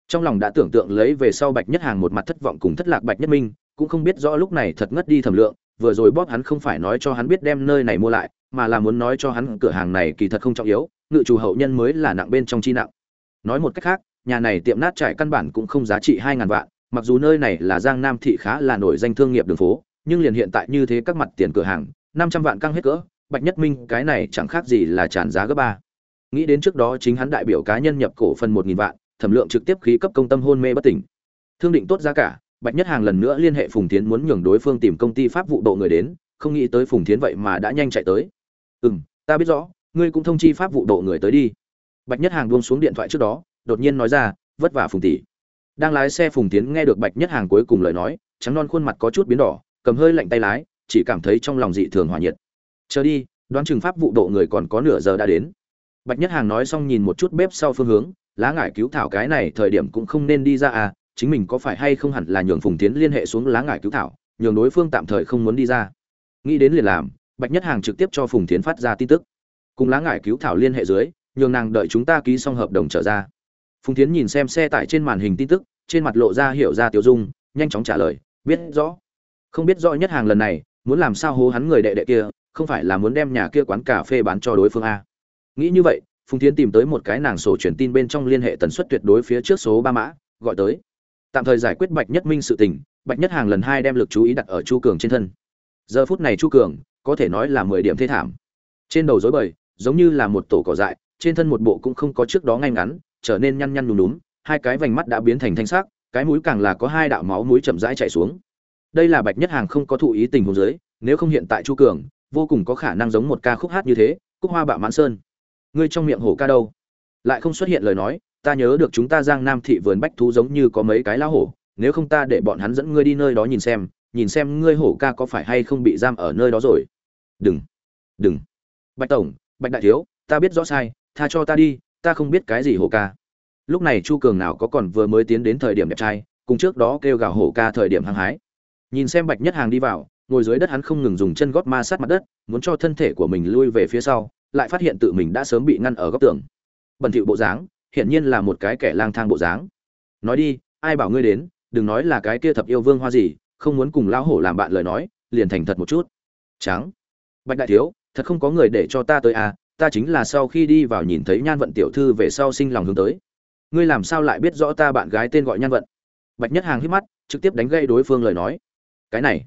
Trong lòng đã tưởng tượng lấy về sau bạch nhất hàng một mặt thất vọng cùng thất lạc bạch nhất minh, cũng không biết rõ lúc này thật ngất đi thẩm lượng, vừa rồi bóp hắn không phải nói cho hắn biết đem nơi này mua lại, mà là muốn nói cho hắn cửa hàng này kỳ thật không trọng yếu, ngự chủ hậu nhân mới là nặng bên trong chi nặng. Nói một cách khác nhà này tiệm nát trải căn bản cũng không giá trị hai ngàn vạn mặc dù nơi này là giang nam thị khá là nổi danh thương nghiệp đường phố nhưng liền hiện tại như thế các mặt tiền cửa hàng năm trăm vạn căng hết cỡ bạch nhất minh cái này chẳng khác gì là tràn giá gấp ba. Nghĩ đến trước đó chính hắn đại biểu cá nhân nhập cổ phần một nghìn vạn thẩm lượng trực tiếp khí cấp công tâm hôn mê bất tỉnh. Thương định tốt giá cả bạch nhất hàng lần nữa liên hệ phùng tiến muốn nhường đối phương tìm công ty pháp vụ độ người đến không nghĩ tới phùng tiến vậy mà đã nhanh chạy tới. Ừm, ta biết rõ ngươi cũng thông chi pháp vụ độ người tới đi. Bạch nhất hàng buông xuống điện thoại trước đó đột nhiên nói ra, vất vả phùng tỷ. Đang lái xe phùng tiến nghe được bạch nhất hàng cuối cùng lời nói, trắng non khuôn mặt có chút biến đỏ, cầm hơi lạnh tay lái, chỉ cảm thấy trong lòng dị thường hòa nhiệt. Chờ đi, đoán chừng pháp vụ độ người còn có nửa giờ đã đến. Bạch nhất hàng nói xong nhìn một chút bếp sau phương hướng, lá ngải cứu thảo cái này thời điểm cũng không nên đi ra à chính mình có phải hay không hẳn là nhường phùng tiến liên hệ xuống lá ngải cứu thảo, nhường đối phương tạm thời không muốn đi ra. Nghĩ đến liền làm, bạch nhất hàng trực tiếp cho phùng tiến phát ra tin tức. Cùng lá ngải cứu thảo liên hệ dưới, nhường nàng đợi chúng ta ký xong hợp đồng trở ra phùng tiến nhìn xem xe tải trên màn hình tin tức, trên mặt lộ ra hiểu ra tiểu dung, nhanh chóng trả lời, biết rõ. Không biết rõ nhất hàng lần này, muốn làm sao hố hắn người đệ đệ kia, không phải là muốn đem nhà kia quán cà phê bán cho đối phương a. Nghĩ như vậy, phùng tiến tìm tới một cái nàng sổ truyền tin bên trong liên hệ tần suất tuyệt đối phía trước số ba mã, gọi tới. Tạm thời giải quyết bạch nhất minh sự tình, bạch nhất hàng lần hai đem lực chú ý đặt ở chu cường trên thân. Giờ phút này chu cường, có thể nói là mười điểm thế thảm. Trên đầu dối bời, giống như là một tổ cỏ dại, trên thân một bộ cũng không có trước đó ngay ngắn trở nên nhăn nhăn nhúm nhúm hai cái vành mắt đã biến thành thanh sắc, cái mũi càng là có hai đạo máu mũi chậm rãi chảy xuống. Đây là bạch nhất hàng không có thụ ý tình huống dưới, nếu không hiện tại chu cường, vô cùng có khả năng giống một ca khúc hát như thế, cúc hoa bạo mãn sơn. Ngươi trong miệng hổ ca đâu? Lại không xuất hiện lời nói, ta nhớ được chúng ta giang nam thị vườn bách thú giống như có mấy cái lá hổ, nếu không ta để bọn hắn dẫn ngươi đi nơi đó nhìn xem nhìn xem ngươi hổ ca có phải hay không bị giam ở nơi đó rồi. Đừng đừng. Bạch tổng, bạch đại thiếu, ta biết rõ sai, tha cho ta đi ta không biết cái gì hổ ca. Lúc này chu cường nào có còn vừa mới tiến đến thời điểm đẹp trai, cùng trước đó kêu gào hổ ca thời điểm hăng hái. Nhìn xem bạch nhất hàng đi vào, ngồi dưới đất hắn không ngừng dùng chân gót ma sát mặt đất, muốn cho thân thể của mình lui về phía sau, lại phát hiện tự mình đã sớm bị ngăn ở góc tường. Bẩn thỉu bộ dáng, hiển nhiên là một cái kẻ lang thang bộ dáng. Nói đi, ai bảo ngươi đến, đừng nói là cái kia thập yêu vương hoa gì, không muốn cùng lão hổ làm bạn lời nói, liền thành thật một chút. Trắng. Bạch đại thiếu, thật không có người để cho ta tới à ta chính là sau khi đi vào nhìn thấy nhan vận tiểu thư về sau sinh lòng hướng tới. Ngươi làm sao lại biết rõ ta bạn gái tên gọi nhan vận? Bạch nhất hàng hít mắt, trực tiếp đánh gây đối phương lời nói. Cái này,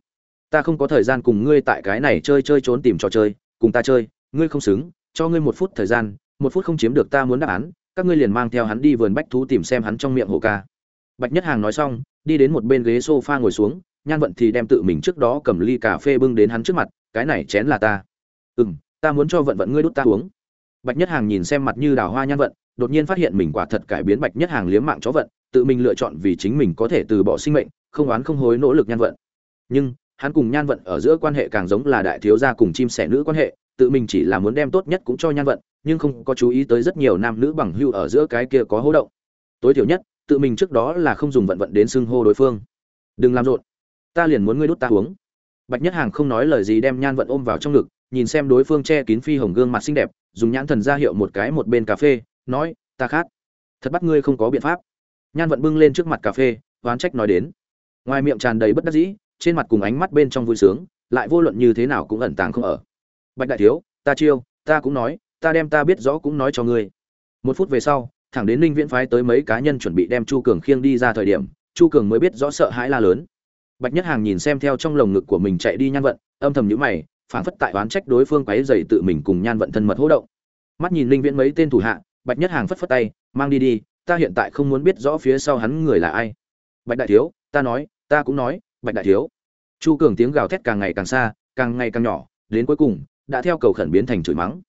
ta không có thời gian cùng ngươi tại cái này chơi chơi trốn tìm trò chơi, cùng ta chơi, ngươi không xứng, cho ngươi một phút thời gian, một phút không chiếm được ta muốn đáp án, các ngươi liền mang theo hắn đi vườn bách thú tìm xem hắn trong miệng hộ ca. Bạch nhất hàng nói xong, đi đến một bên ghế sofa ngồi xuống, nhan vận thì đem tự mình trước đó cầm ly cà phê bưng đến hắn trước mặt, cái này chén là ta. Ừ m ta muốn cho vận vận ngươi đút ta uống. Bạch nhất hàng nhìn xem mặt như đào hoa nhan vận, đột nhiên phát hiện mình quả thật cải biến bạch nhất hàng liếm mạng chó vận, tự mình lựa chọn vì chính mình có thể từ bỏ sinh mệnh, không oán không hối nỗ lực nhan vận. Nhưng, hắn cùng nhan vận ở giữa quan hệ càng giống là đại thiếu gia cùng chim sẻ nữ quan hệ, tự mình chỉ là muốn đem tốt nhất cũng cho nhan vận, nhưng không có chú ý tới rất nhiều nam nữ bằng hưu ở giữa cái kia có hố động. Tối thiểu nhất, tự mình trước đó là không dùng vận vận đến xưng hô đối phương. Đừng làm rộn. Ta liền muốn ngươi đút ta uống. Bạch nhất hàng không nói lời gì đem nhan vận ôm vào trong ngực nhìn xem đối phương che kín phi hồng gương mặt xinh đẹp, dùng nhãn thần ra hiệu một cái một bên cà phê, nói, ta khát. Thật bắt ngươi không có biện pháp. Nhan vận bưng lên trước mặt cà phê, oán trách nói đến. Ngoài miệng tràn đầy bất đắc dĩ, trên mặt cùng ánh mắt bên trong vui sướng, lại vô luận như thế nào cũng ẩn tàng không ở. Bạch đại thiếu, ta chiêu, ta cũng nói, ta đem ta biết rõ cũng nói cho ngươi. Một phút về sau, thẳng đến linh viễn phái tới mấy cá nhân chuẩn bị đem chu cường khiêng đi ra thời điểm, chu cường mới biết rõ sợ hãi la lớn. Bạch nhất hàng nhìn xem theo trong lồng ngực của mình chạy đi nhan vận, âm thầm nhữ mày phảng phất tại oán trách đối phương quấy dày tự mình cùng nhan vận thân mật hỗ động. Mắt nhìn linh viễn mấy tên thủ hạ, bạch nhất hàng phất phất tay, mang đi đi, ta hiện tại không muốn biết rõ phía sau hắn người là ai. Bạch đại thiếu, ta nói, ta cũng nói, bạch đại thiếu. Chu cường tiếng gào thét càng ngày càng xa, càng ngày càng nhỏ, đến cuối cùng, đã theo cầu khẩn biến thành chửi mắng.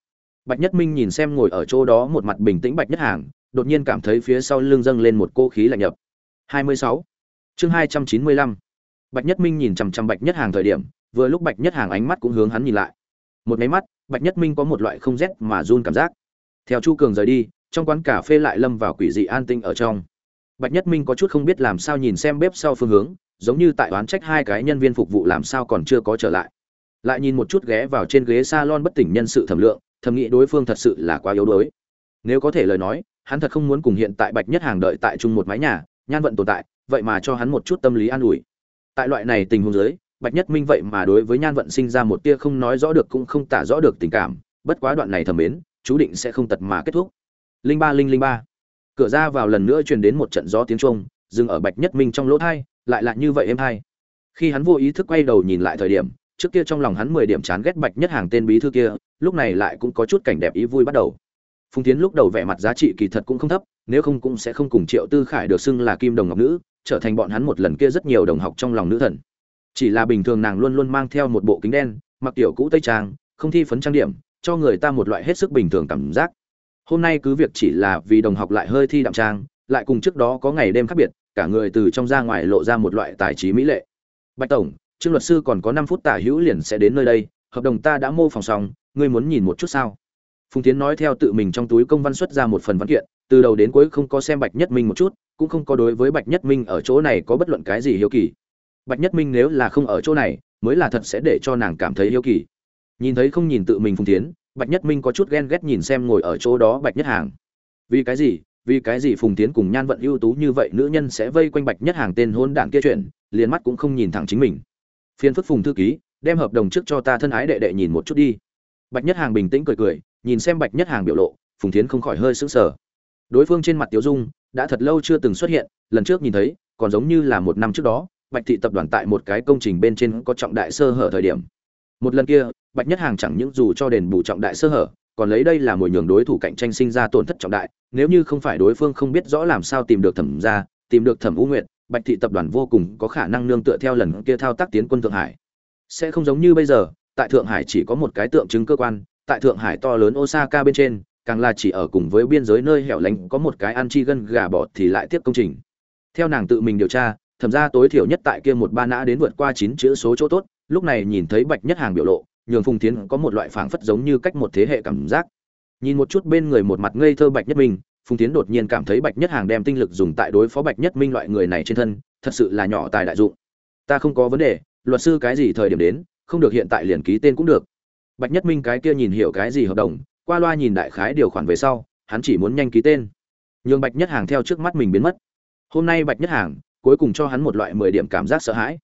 Bạch nhất minh nhìn xem ngồi ở chỗ đó một mặt bình tĩnh bạch nhất hàng, đột nhiên cảm thấy phía sau lưng dâng lên một cô khí lạnh nhập. 26. chương 295. bạch nhất minh nhìn chằm chằm bạch nhất hàng thời điểm vừa lúc bạch nhất hàng ánh mắt cũng hướng hắn nhìn lại. Một máy mắt, bạch nhất minh có một loại không rét mà run cảm giác. Theo chu cường rời đi, trong quán cà phê lại lâm vào quỷ dị an tinh ở trong. Bạch nhất minh có chút không biết làm sao nhìn xem bếp sau phương hướng, giống như tại oán trách hai cái nhân viên phục vụ làm sao còn chưa có trở lại. Lại nhìn một chút ghé vào trên ghế salon bất tỉnh nhân sự thẩm lượng, thầm nghĩ đối phương thật sự là quá yếu đuối. Nếu có thể lời nói, hắn thật không muốn cùng hiện tại bạch nhất hàng đợi tại chung một mái nhà, nhan vận tồn tại, vậy mà cho hắn một chút tâm lý an ủi. Tại loại này tình huống giới bạch nhất minh vậy mà đối với nhan vận sinh ra một tia không nói rõ được cũng không tả rõ được tình cảm, bất quá đoạn này thầm mến, chú định sẽ không tật mà kết thúc. Linh ba, linh linh ba. Cửa ra vào lần nữa truyền đến một trận gió tiếng trung dừng ở bạch nhất minh trong lỗ thai, lại là như vậy em hai khi hắn vô ý thức quay đầu nhìn lại thời điểm, trước kia trong lòng hắn mười điểm chán ghét bạch nhất hàng tên bí thư kia, lúc này lại cũng có chút cảnh đẹp ý vui bắt đầu. Phùng tiến lúc đầu vẻ mặt giá trị kỳ thật cũng không thấp, nếu không cũng sẽ không cùng triệu tư khải được xưng là kim đồng ngọc nữ, trở thành bọn hắn một lần kia rất nhiều đồng học trong lòng nữ thần chỉ là bình thường nàng luôn luôn mang theo một bộ kính đen, mặc tiểu cũ tây trang, không thi phấn trang điểm, cho người ta một loại hết sức bình thường cảm giác. Hôm nay cứ việc chỉ là vì đồng học lại hơi thi đạm trang, lại cùng trước đó có ngày đêm khác biệt, cả người từ trong ra ngoài lộ ra một loại tài trí mỹ lệ. Bạch tổng, trương luật sư còn có năm phút tả hữu liền sẽ đến nơi đây, hợp đồng ta đã mô phỏng xong, ngươi muốn nhìn một chút sao? Phùng tiến nói theo tự mình trong túi công văn xuất ra một phần văn kiện, từ đầu đến cuối không có xem bạch nhất minh một chút, cũng không có đối với bạch nhất minh ở chỗ này có bất luận cái gì hiếu kỳ bạch nhất minh nếu là không ở chỗ này, mới là thật sẽ để cho nàng cảm thấy yêu kỳ. Nhìn thấy không nhìn tự mình phùng tiến bạch nhất minh có chút ghen ghét nhìn xem ngồi ở chỗ đó bạch nhất hàng. Vì cái gì? Vì cái gì phùng tiến cùng nhan vận ưu tú như vậy nữ nhân sẽ vây quanh bạch nhất hàng tên hôn đảng kia chuyện, liền mắt cũng không nhìn thẳng chính mình. Phiên phức phùng thư ký, đem hợp đồng trước cho ta thân ái đệ đệ nhìn một chút đi. Bạch nhất hàng bình tĩnh cười cười, nhìn xem bạch nhất hàng biểu lộ, phùng tiến không khỏi hơi sững sờ. Đối phương trên mặt tiếu dung, đã thật lâu chưa từng xuất hiện, lần trước nhìn thấy, còn giống như là một năm trước đó bạch thị tập đoàn tại một cái công trình bên trên có trọng đại sơ hở thời điểm. Một lần kia bạch nhất hàng chẳng những dù cho đền bù trọng đại sơ hở còn lấy đây là mồi nhường đối thủ cạnh tranh sinh ra tổn thất trọng đại. Nếu như không phải đối phương không biết rõ làm sao tìm được thẩm gia, tìm được thẩm u nguyện bạch thị tập đoàn vô cùng có khả năng nương tựa theo lần kia thao tác tiến quân thượng hải. Sẽ không giống như bây giờ tại thượng hải chỉ có một cái tượng trưng cơ quan tại thượng hải to lớn osaka bên trên càng là chỉ ở cùng với biên giới nơi hẻo lánh có một cái ăn chi gân gà bọt thì lại tiếp công trình. Theo nàng tự mình điều tra thẩm ra tối thiểu nhất tại kia một ba nã đến vượt qua chín chữ số chỗ tốt, lúc này nhìn thấy bạch nhất hàng biểu lộ, nhường phùng tiến có một loại phảng phất giống như cách một thế hệ cảm giác. Nhìn một chút bên người một mặt ngây thơ bạch nhất minh, phùng tiến đột nhiên cảm thấy bạch nhất hàng đem tinh lực dùng tại đối phó bạch nhất minh loại người này trên thân, thật sự là nhỏ tài đại dụng. Ta không có vấn đề, luật sư cái gì thời điểm đến, không được hiện tại liền ký tên cũng được. Bạch nhất minh cái kia nhìn hiểu cái gì hợp đồng, qua loa nhìn đại khái điều khoản về sau, hắn chỉ muốn nhanh ký tên. Nhường bạch nhất hàng theo trước mắt mình biến mất. Hôm nay bạch nhất hàng cuối cùng cho hắn một loại mười điểm cảm giác sợ hãi.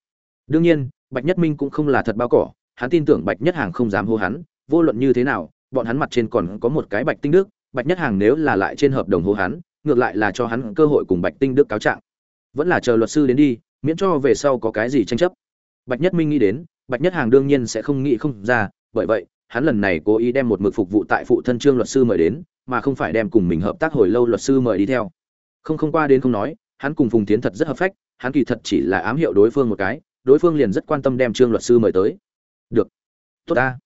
Đương nhiên, bạch nhất minh cũng không là thật bao cỏ, hắn tin tưởng bạch nhất hàng không dám hô hắn, vô luận như thế nào, bọn hắn mặt trên còn có một cái bạch tinh đức, bạch nhất hàng nếu là lại trên hợp đồng hô hắn, ngược lại là cho hắn cơ hội cùng bạch tinh đức cáo trạng. Vẫn là chờ luật sư đến đi, miễn cho về sau có cái gì tranh chấp. Bạch nhất minh nghĩ đến, bạch nhất hàng đương nhiên sẽ không nghĩ không ra, bởi vậy, hắn lần này cố ý đem một mực phục vụ tại phụ thân trương luật sư mời đến, mà không phải đem cùng mình hợp tác hồi lâu luật sư mời đi theo. Không không qua đến không nói hắn cùng phùng tiến thật rất hợp phách, hắn kỳ thật chỉ là ám hiệu đối phương một cái, đối phương liền rất quan tâm đem trương luật sư mời tới. Được. Tốt ta.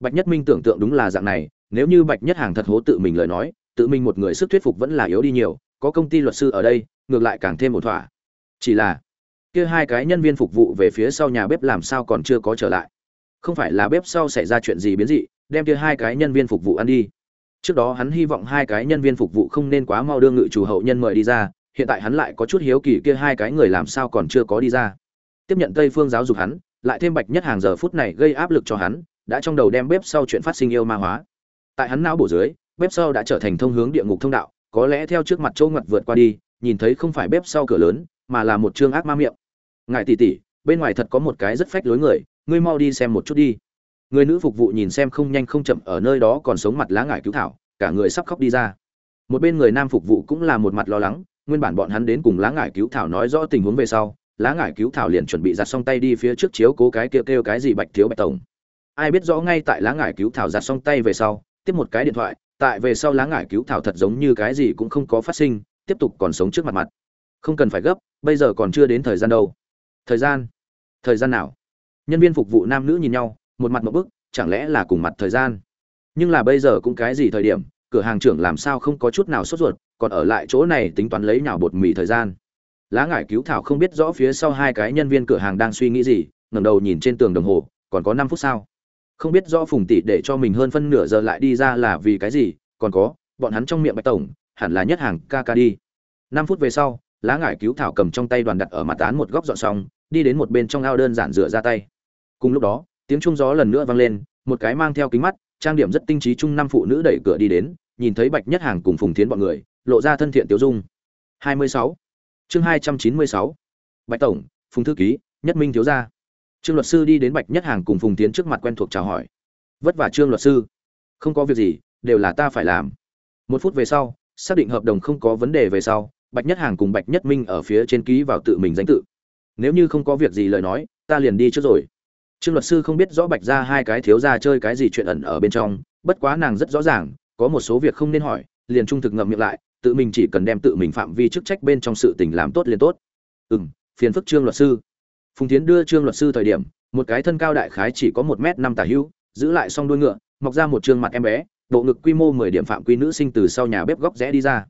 Bạch nhất minh tưởng tượng đúng là dạng này, nếu như bạch nhất hàng thật hố tự mình lời nói, tự mình một người sức thuyết phục vẫn là yếu đi nhiều, có công ty luật sư ở đây, ngược lại càng thêm một thỏa. Chỉ là, kia hai cái nhân viên phục vụ về phía sau nhà bếp làm sao còn chưa có trở lại? Không phải là bếp sau xảy ra chuyện gì biến dị, đem kia hai cái nhân viên phục vụ ăn đi. Trước đó hắn hy vọng hai cái nhân viên phục vụ không nên quá mau đưa ngự chủ hậu nhân mời đi ra hiện tại hắn lại có chút hiếu kỳ kia hai cái người làm sao còn chưa có đi ra. Tiếp nhận tây phương giáo dục hắn, lại thêm bạch nhất hàng giờ phút này gây áp lực cho hắn, đã trong đầu đem bếp sau chuyện phát sinh yêu ma hóa. Tại hắn não bổ dưới, bếp sau đã trở thành thông hướng địa ngục thông đạo, có lẽ theo trước mặt châu ngặt vượt qua đi, nhìn thấy không phải bếp sau cửa lớn, mà là một chương ác ma miệng. Ngại tỷ tỷ, bên ngoài thật có một cái rất phách lối người, ngươi mau đi xem một chút đi. Người nữ phục vụ nhìn xem không nhanh không chậm ở nơi đó còn sống mặt lá ngải cứu thảo, cả người sắp khóc đi ra. Một bên người nam phục vụ cũng là một mặt lo lắng nguyên bản bọn hắn đến cùng lá ngải cứu thảo nói rõ tình huống về sau, lá ngải cứu thảo liền chuẩn bị giặt xong tay đi phía trước chiếu cố cái kêu kêu cái gì bạch thiếu bạch tổng. Ai biết rõ ngay tại lá ngải cứu thảo giặt xong tay về sau, tiếp một cái điện thoại, tại về sau lá ngải cứu thảo thật giống như cái gì cũng không có phát sinh, tiếp tục còn sống trước mặt mặt. Không cần phải gấp, bây giờ còn chưa đến thời gian đâu. Thời gian? Thời gian nào? Nhân viên phục vụ nam nữ nhìn nhau, một mặt một bức, chẳng lẽ là cùng mặt thời gian? Nhưng là bây giờ cũng cái gì thời điểm, cửa hàng trưởng làm sao không có chút nào sốt ruột còn ở lại chỗ này tính toán lấy nhào bột mì thời gian. Lá ngải cứu thảo không biết rõ phía sau hai cái nhân viên cửa hàng đang suy nghĩ gì, ngẩng đầu nhìn trên tường đồng hồ, còn có năm phút sao không biết rõ phùng tỷ để cho mình hơn phân nửa giờ lại đi ra là vì cái gì, còn có, bọn hắn trong miệng bạch tổng, hẳn là nhất hàng ca ca đi. Năm phút về sau, lá ngải cứu thảo cầm trong tay đoàn đặt ở mặt án một góc dọn xong, đi đến một bên trong ao đơn giản rửa ra tay. Cùng lúc đó, tiếng trung gió lần nữa vang lên, một cái mang theo kính mắt, trang điểm rất tinh trí trung năm phụ nữ đẩy cửa đi đến, nhìn thấy bạch nhất hàng cùng phùng tiến bọn người lộ ra thân thiện tiểu dung. 26. chương 296. bạch tổng, phùng thư ký, nhất minh thiếu gia. Trương luật sư đi đến bạch nhất hàng cùng phùng tiến trước mặt quen thuộc chào hỏi. Vất vả trương luật sư. Không có việc gì, đều là ta phải làm. Một phút về sau, xác định hợp đồng không có vấn đề về sau, bạch nhất hàng cùng bạch nhất minh ở phía trên ký vào tự mình danh tự. Nếu như không có việc gì lời nói, ta liền đi trước rồi. Trương luật sư không biết rõ bạch ra hai cái thiếu ra chơi cái gì chuyện ẩn ở bên trong, bất quá nàng rất rõ ràng, có một số việc không nên hỏi, liền trung thực ngậm miệng lại tự mình chỉ cần đem tự mình phạm vi chức trách bên trong sự tình làm tốt liên tốt. Ừ m phiền phức trương luật sư. Phùng tiến đưa trương luật sư thời điểm, một cái thân cao đại khái chỉ có một m năm tả hữu, giữ lại xong đuôi ngựa, mọc ra một trương mặt em bé, bộ ngực quy mô mười điểm phạm quy nữ sinh từ sau nhà bếp góc rẽ đi ra.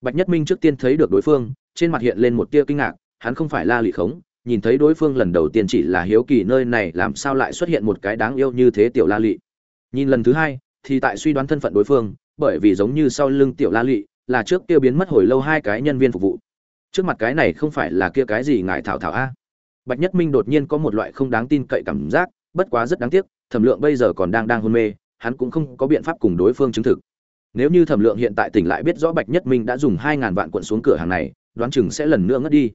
Bạch nhất minh trước tiên thấy được đối phương, trên mặt hiện lên một tia kinh ngạc, hắn không phải la lị khống, nhìn thấy đối phương lần đầu tiên chỉ là hiếu kỳ nơi này làm sao lại xuất hiện một cái đáng yêu như thế tiểu la lị nhìn lần thứ hai, thì tại suy đoán thân phận đối phương, bởi vì giống như sau lưng tiểu la lị là trước kia biến mất hồi lâu hai cái nhân viên phục vụ. Trước mặt cái này không phải là kia cái gì ngại thảo thảo a? Bạch nhất minh đột nhiên có một loại không đáng tin cậy cảm giác, bất quá rất đáng tiếc, thẩm lượng bây giờ còn đang đang hôn mê, hắn cũng không có biện pháp cùng đối phương chứng thực. Nếu như thẩm lượng hiện tại tỉnh lại biết rõ bạch nhất minh đã dùng hai ngàn vạn quận xuống cửa hàng này, đoán chừng sẽ lần nữa ngất đi.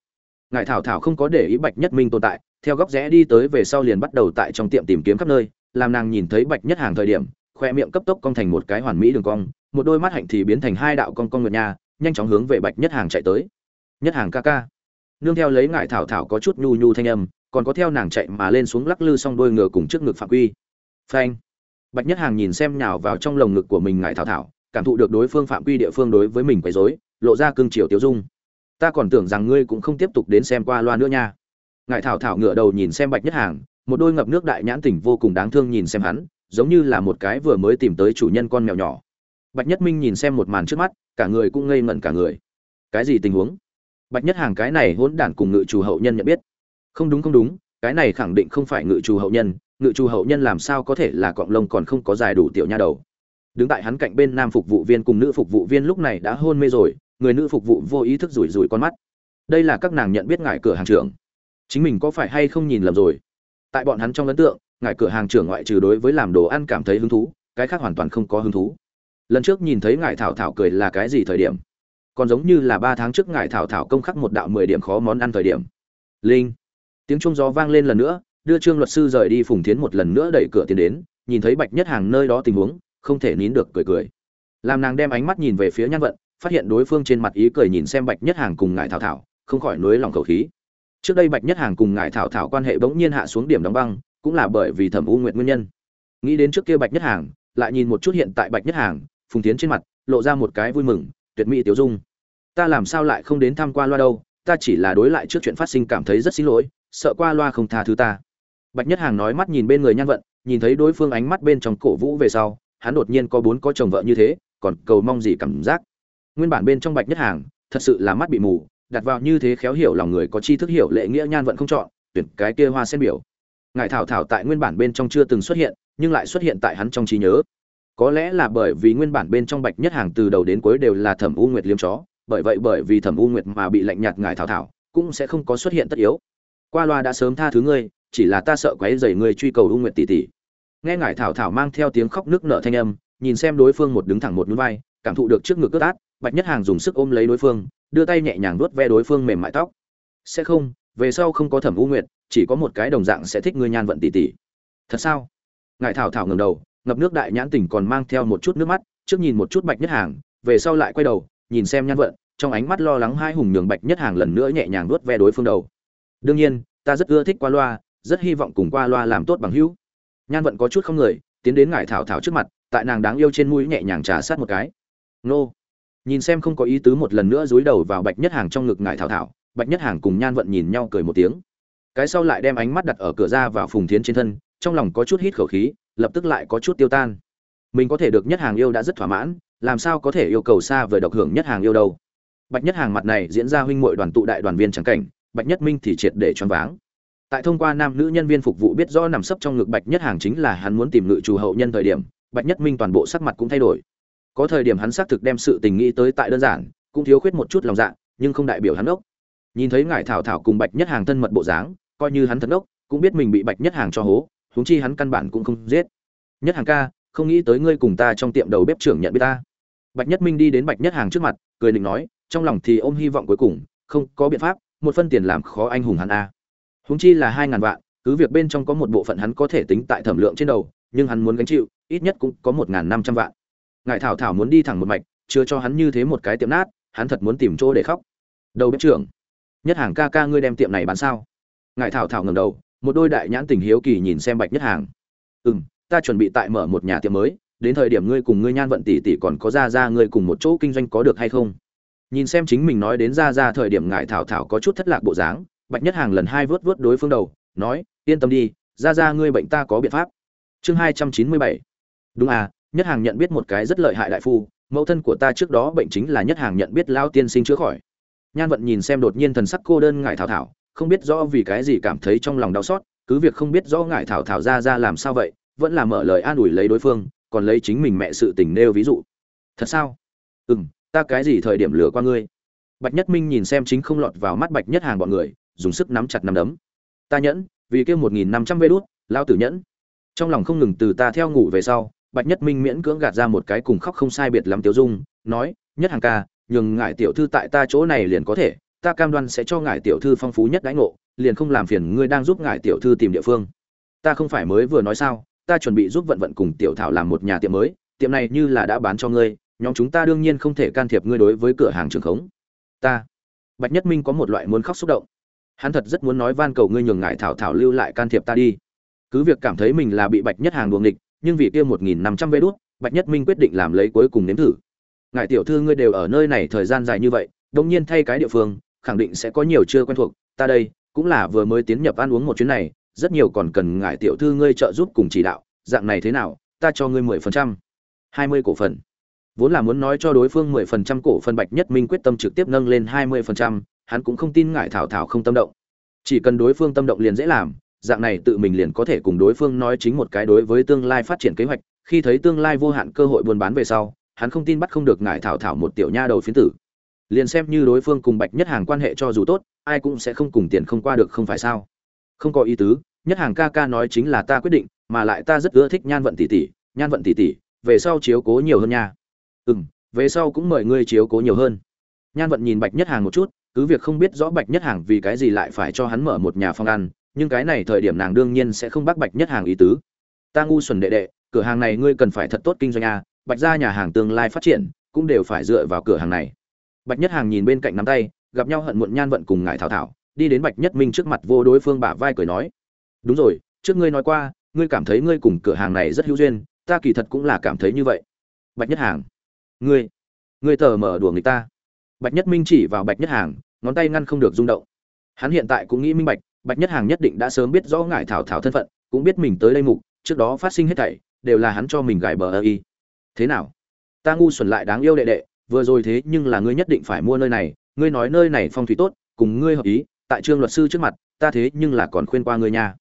Ngài thảo thảo không có để ý bạch nhất minh tồn tại, theo góc rẽ đi tới về sau liền bắt đầu tại trong tiệm tìm kiếm khắp nơi, làm nàng nhìn thấy bạch nhất hàng thời điểm, khoe miệng cấp tốc cong thành một cái hoàn mỹ đường cong một đôi mắt hạnh thì biến thành hai đạo cong cong ngựa nha, nhanh chóng hướng về bạch nhất hàng chạy tới. Nhất hàng ca ca. Nương theo lấy ngải thảo thảo có chút nhu nhu thanh âm, còn có theo nàng chạy mà lên xuống lắc lư xong đôi ngựa cùng trước ngực phạm quy. Phanh! Bạch nhất hàng nhìn xem nhào vào trong lồng ngực của mình ngải thảo thảo, cảm thụ được đối phương phạm quy địa phương đối với mình quấy rối, lộ ra cương triều tiêu dung. Ta còn tưởng rằng ngươi cũng không tiếp tục đến xem qua loa nữa nha. Ngải thảo thảo ngựa đầu nhìn xem bạch nhất hàng, một đôi ngập nước đại nhãn tỉnh vô cùng đáng thương nhìn xem hắn, giống như là một cái vừa mới tìm tới chủ nhân con mèo nhỏ bạch nhất minh nhìn xem một màn trước mắt, cả người cũng ngây ngẩn cả người. Cái gì tình huống? Bạch nhất hàng cái này hỗn đản cùng ngự chủ hậu nhân nhận biết. Không đúng không đúng, cái này khẳng định không phải ngự chủ hậu nhân, ngự chủ hậu nhân làm sao có thể là cọng lông còn không có dài đủ tiểu nha đầu. Đứng tại hắn cạnh bên nam phục vụ viên cùng nữ phục vụ viên lúc này đã hôn mê rồi, người nữ phục vụ vô ý thức rủi rủi con mắt. Đây là các nàng nhận biết ngài cửa hàng trưởng. Chính mình có phải hay không nhìn lầm rồi? Tại bọn hắn trong ấn tượng, ngài cửa hàng trưởng ngoại trừ đối với làm đồ ăn cảm thấy hứng thú, cái khác hoàn toàn không có hứng thú lần trước nhìn thấy ngài thảo thảo cười là cái gì thời điểm? Còn giống như là ba tháng trước ngài thảo thảo công khắc một đạo mười điểm khó món ăn thời điểm. Linh. Tiếng trung gió vang lên lần nữa, đưa trương luật sư rời đi phùng thiến một lần nữa đẩy cửa tiến đến, nhìn thấy bạch nhất hàng nơi đó tình huống, không thể nín được cười cười. Làm nàng đem ánh mắt nhìn về phía nhan vận, phát hiện đối phương trên mặt ý cười nhìn xem bạch nhất hàng cùng ngài thảo thảo, không khỏi nối lòng khẩu khí. Trước đây bạch nhất hàng cùng ngài thảo thảo quan hệ bỗng nhiên hạ xuống điểm đóng băng, cũng là bởi vì thẩm u nguyện nguyên nhân. Nghĩ đến trước kia bạch nhất hàng, lại nhìn một chút hiện tại bạch nhất hàng phùng tiến trên mặt lộ ra một cái vui mừng, tuyệt mỹ tiểu dung, ta làm sao lại không đến tham qua loa đâu? Ta chỉ là đối lại trước chuyện phát sinh cảm thấy rất xin lỗi, sợ qua loa không tha thứ ta. Bạch nhất hàng nói mắt nhìn bên người nhan vận, nhìn thấy đối phương ánh mắt bên trong cổ vũ về sau, hắn đột nhiên có bốn có chồng vợ như thế, còn cầu mong gì cảm giác. Nguyên bản bên trong bạch nhất hàng, thật sự là mắt bị mù, đặt vào như thế khéo hiểu lòng người có chi thức hiểu lệ nghĩa nhan vận không chọn, tuyển cái kia hoa sen biểu. Ngải thảo thảo tại nguyên bản bên trong chưa từng xuất hiện, nhưng lại xuất hiện tại hắn trong trí nhớ có lẽ là bởi vì nguyên bản bên trong bạch nhất hàng từ đầu đến cuối đều là thẩm u nguyệt liêm chó, bởi vậy bởi vì thẩm u nguyệt mà bị lạnh nhạt ngài thảo thảo, cũng sẽ không có xuất hiện tất yếu. Qua loa đã sớm tha thứ ngươi, chỉ là ta sợ quấy rầy ngươi truy cầu u nguyệt tỷ tỷ. Nghe ngài thảo thảo mang theo tiếng khóc nước nở thanh âm, nhìn xem đối phương một đứng thẳng một núi vai, cảm thụ được trước ngực cướp át, bạch nhất hàng dùng sức ôm lấy đối phương, đưa tay nhẹ nhàng vuốt ve đối phương mềm mại tóc. Sẽ không, về sau không có thẩm u nguyệt, chỉ có một cái đồng dạng sẽ thích ngươi nhan vận tỷ tỷ. Thật sao? Ngài thảo thảo ngầm đầu ngập nước đại nhãn tỉnh còn mang theo một chút nước mắt, trước nhìn một chút bạch nhất hàng, về sau lại quay đầu, nhìn xem nhan vận, trong ánh mắt lo lắng hai hùng nhường bạch nhất hàng lần nữa nhẹ nhàng nuốt ve đối phương đầu. Đương nhiên, ta rất ưa thích qua loa, rất hy vọng cùng qua loa làm tốt bằng hữu. Nhan vận có chút không người, tiến đến ngải thảo thảo trước mặt, tại nàng đáng yêu trên mũi nhẹ nhàng trà sát một cái. Nô. Nhìn xem không có ý tứ một lần nữa dúi đầu vào bạch nhất hàng trong ngực ngải thảo thảo, bạch nhất hàng cùng nhan vận nhìn nhau cười một tiếng. Cái sau lại đem ánh mắt đặt ở cửa ra vào phùng thiến trên thân, trong lòng có chút hít khẩu khí lập tức lại có chút tiêu tan. Mình có thể được nhất hàng yêu đã rất thỏa mãn, làm sao có thể yêu cầu xa vời độc hưởng nhất hàng yêu đâu? Bạch nhất hàng mặt này diễn ra huynh muội đoàn tụ đại đoàn viên trắng cảnh, bạch nhất minh thì triệt để choáng váng. Tại thông qua nam nữ nhân viên phục vụ biết rõ nằm sấp trong ngực bạch nhất hàng chính là hắn muốn tìm ngự chủ hậu nhân thời điểm, bạch nhất minh toàn bộ sắc mặt cũng thay đổi. Có thời điểm hắn xác thực đem sự tình nghĩ tới tại đơn giản, cũng thiếu khuyết một chút lòng dạ nhưng không đại biểu hắn ốc nhìn thấy ngải thảo thảo cùng bạch nhất hàng thân mật bộ dáng, coi như hắn thân ốc cũng biết mình bị bạch nhất hàng cho hố huống chi hắn căn bản cũng không giết. Nhất hàng ca, không nghĩ tới ngươi cùng ta trong tiệm đầu bếp trưởng nhận biết ta. Bạch nhất minh đi đến bạch nhất hàng trước mặt, cười định nói, trong lòng thì ôm hy vọng cuối cùng, không có biện pháp, một phân tiền làm khó anh hùng hắn a. Huống chi là hai ngàn vạn, cứ việc bên trong có một bộ phận hắn có thể tính tại thẩm lượng trên đầu, nhưng hắn muốn gánh chịu, ít nhất cũng có một ngàn năm trăm vạn. Ngài thảo thảo muốn đi thẳng một mạch, chưa cho hắn như thế một cái tiệm nát, hắn thật muốn tìm chỗ để khóc. Đầu bếp trưởng, nhất hàng ca ca ngươi đem tiệm này bán sao? Ngài thảo thảo ngầm đầu một đôi đại nhãn tình hiếu kỳ nhìn xem bạch nhất hàng. Ừ m ta chuẩn bị tại mở một nhà tiệm mới, đến thời điểm ngươi cùng ngươi nhan vận tỷ tỷ còn có ra ra ngươi cùng một chỗ kinh doanh có được hay không? Nhìn xem chính mình nói đến ra ra thời điểm ngại thảo thảo có chút thất lạc bộ dáng, bạch nhất hàng lần hai vớt vớt đối phương đầu, nói, yên tâm đi ra ra ngươi bệnh ta có biện pháp. Chương hai trăm chín mươi bảy. Đúng à nhất hàng nhận biết một cái rất lợi hại đại phu, mẫu thân của ta trước đó bệnh chính là nhất hàng nhận biết lao tiên sinh chữa khỏi. Nhan vận nhìn xem đột nhiên thần sắc cô đơn ngại thảo thảo không biết rõ vì cái gì cảm thấy trong lòng đau xót, cứ việc không biết rõ ngại thảo thảo ra ra làm sao vậy, vẫn là mở lời an ủi lấy đối phương, còn lấy chính mình mẹ sự tình nêu ví dụ. Thật sao? Ừ m ta cái gì thời điểm lừa qua ngươi? Bạch nhất minh nhìn xem chính không lọt vào mắt bạch nhất hàng bọn người, dùng sức nắm chặt nắm đấm. Ta nhẫn, vì kêu một nghìn năm trăm vê đốt lao tử nhẫn. Trong lòng không ngừng từ ta theo ngủ về sau, bạch nhất minh miễn cưỡng gạt ra một cái cùng khóc không sai biệt lắm tiểu dung, nói, nhất hàng ca, nhường ngại tiểu thư tại ta chỗ này liền có thể ta cam đoan sẽ cho ngài tiểu thư phong phú nhất đãi ngộ, liền không làm phiền ngươi đang giúp ngài tiểu thư tìm địa phương. Ta không phải mới vừa nói sao, ta chuẩn bị giúp vận vận cùng tiểu thảo làm một nhà tiệm mới, tiệm này như là đã bán cho ngươi, nhóm chúng ta đương nhiên không thể can thiệp ngươi đối với cửa hàng trường khống. Ta, bạch nhất minh có một loại muốn khóc xúc động. Hắn thật rất muốn nói van cầu ngươi nhường ngài thảo thảo lưu lại can thiệp ta đi. Cứ việc cảm thấy mình là bị bạch nhất hàng đuồng địch nhưng vì kia một nghìn năm trăm vé đút, bạch nhất minh quyết định làm lấy cuối cùng nếm thử. Ngài tiểu thư ngươi đều ở nơi này thời gian dài như vậy đông nhiên thay cái địa phương khẳng định sẽ có nhiều chưa quen thuộc, ta đây cũng là vừa mới tiến nhập ăn uống một chuyến này, rất nhiều còn cần ngài tiểu thư ngươi trợ giúp cùng chỉ đạo, dạng này thế nào, ta cho ngươi mười phần trăm. Hai mươi cổ phần. Vốn là muốn nói cho đối phương mười phần trăm cổ phần bạch nhất minh quyết tâm trực tiếp nâng lên hai mươi phần trăm, hắn cũng không tin ngại thảo thảo không tâm động. Chỉ cần đối phương tâm động liền dễ làm, dạng này tự mình liền có thể cùng đối phương nói chính một cái đối với tương lai phát triển kế hoạch, khi thấy tương lai vô hạn cơ hội buôn bán về sau, hắn không tin bắt không được ngại thảo thảo một tiểu nha đầu phiến tử liền xem như đối phương cùng bạch nhất hàng quan hệ cho dù tốt, ai cũng sẽ không cùng tiền không qua được không phải sao? Không có ý tứ, nhất hàng ca ca nói chính là ta quyết định, mà lại ta rất ưa thích nhan vận tỷ tỷ, nhan vận tỷ tỷ, về sau chiếu cố nhiều hơn nha. Ừ m về sau cũng mời ngươi chiếu cố nhiều hơn. Nhan vận nhìn bạch nhất hàng một chút, cứ việc không biết rõ bạch nhất hàng vì cái gì lại phải cho hắn mở một nhà phong ăn, nhưng cái này thời điểm nàng đương nhiên sẽ không bác bạch nhất hàng ý tứ. Ta ngu xuẩn đệ đệ, cửa hàng này ngươi cần phải thật tốt kinh doanh a bạch ra nhà hàng tương lai phát triển, cũng đều phải dựa vào cửa hàng này bạch nhất hàng nhìn bên cạnh nắm tay, gặp nhau hận muộn nhan vận cùng ngài thảo thảo, đi đến bạch nhất minh trước mặt vô đối phương bả vai cười nói, đúng rồi, trước ngươi nói qua, ngươi cảm thấy ngươi cùng cửa hàng này rất hữu duyên, ta kỳ thật cũng là cảm thấy như vậy. Bạch nhất hàng, ngươi ngươi tờ mở đùa người ta. Bạch nhất minh chỉ vào bạch nhất hàng, ngón tay ngăn không được rung động. Hắn hiện tại cũng nghĩ minh bạch bạch nhất hàng nhất định đã sớm biết rõ ngài thảo thảo thân phận, cũng biết mình tới đây mục, trước đó phát sinh hết thảy, đều là hắn cho mình gài bờ ơ y. Thế nào? Ta ngu xuẩn lại đáng yêu đệ đệ vừa rồi thế nhưng là ngươi nhất định phải mua nơi này, ngươi nói nơi này phong thủy tốt, cùng ngươi hợp ý, tại trương luật sư trước mặt, ta thế nhưng là còn khuyên qua ngươi nha.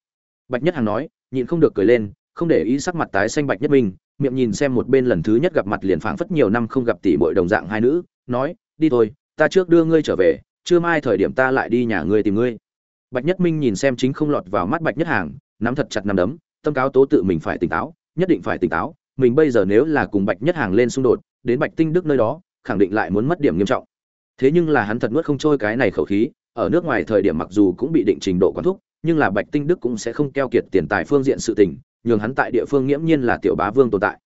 Bạch nhất hàng nói, nhịn không được cười lên, không để ý sắc mặt tái xanh bạch nhất minh, miệng nhìn xem một bên lần thứ nhất gặp mặt liền phảng phất nhiều năm không gặp tỷ bội đồng dạng hai nữ, nói, đi thôi, ta trước đưa ngươi trở về chưa mai thời điểm ta lại đi nhà ngươi tìm ngươi. Bạch nhất minh nhìn xem chính không lọt vào mắt bạch nhất hàng nắm thật chặt nắm đấm, tâm cáo tố tự mình phải tỉnh táo, nhất định phải tỉnh táo, mình bây giờ nếu là cùng bạch nhất hàng lên xung đột, đến bạch tinh đức nơi đó khẳng định lại muốn mất điểm nghiêm trọng. Thế nhưng là hắn thật nuốt không trôi cái này khẩu khí, ở nước ngoài thời điểm mặc dù cũng bị định trình độ quán thúc, nhưng là bạch tinh đức cũng sẽ không keo kiệt tiền tài phương diện sự tình, nhường hắn tại địa phương nghiễm nhiên là tiểu bá vương tồn tại.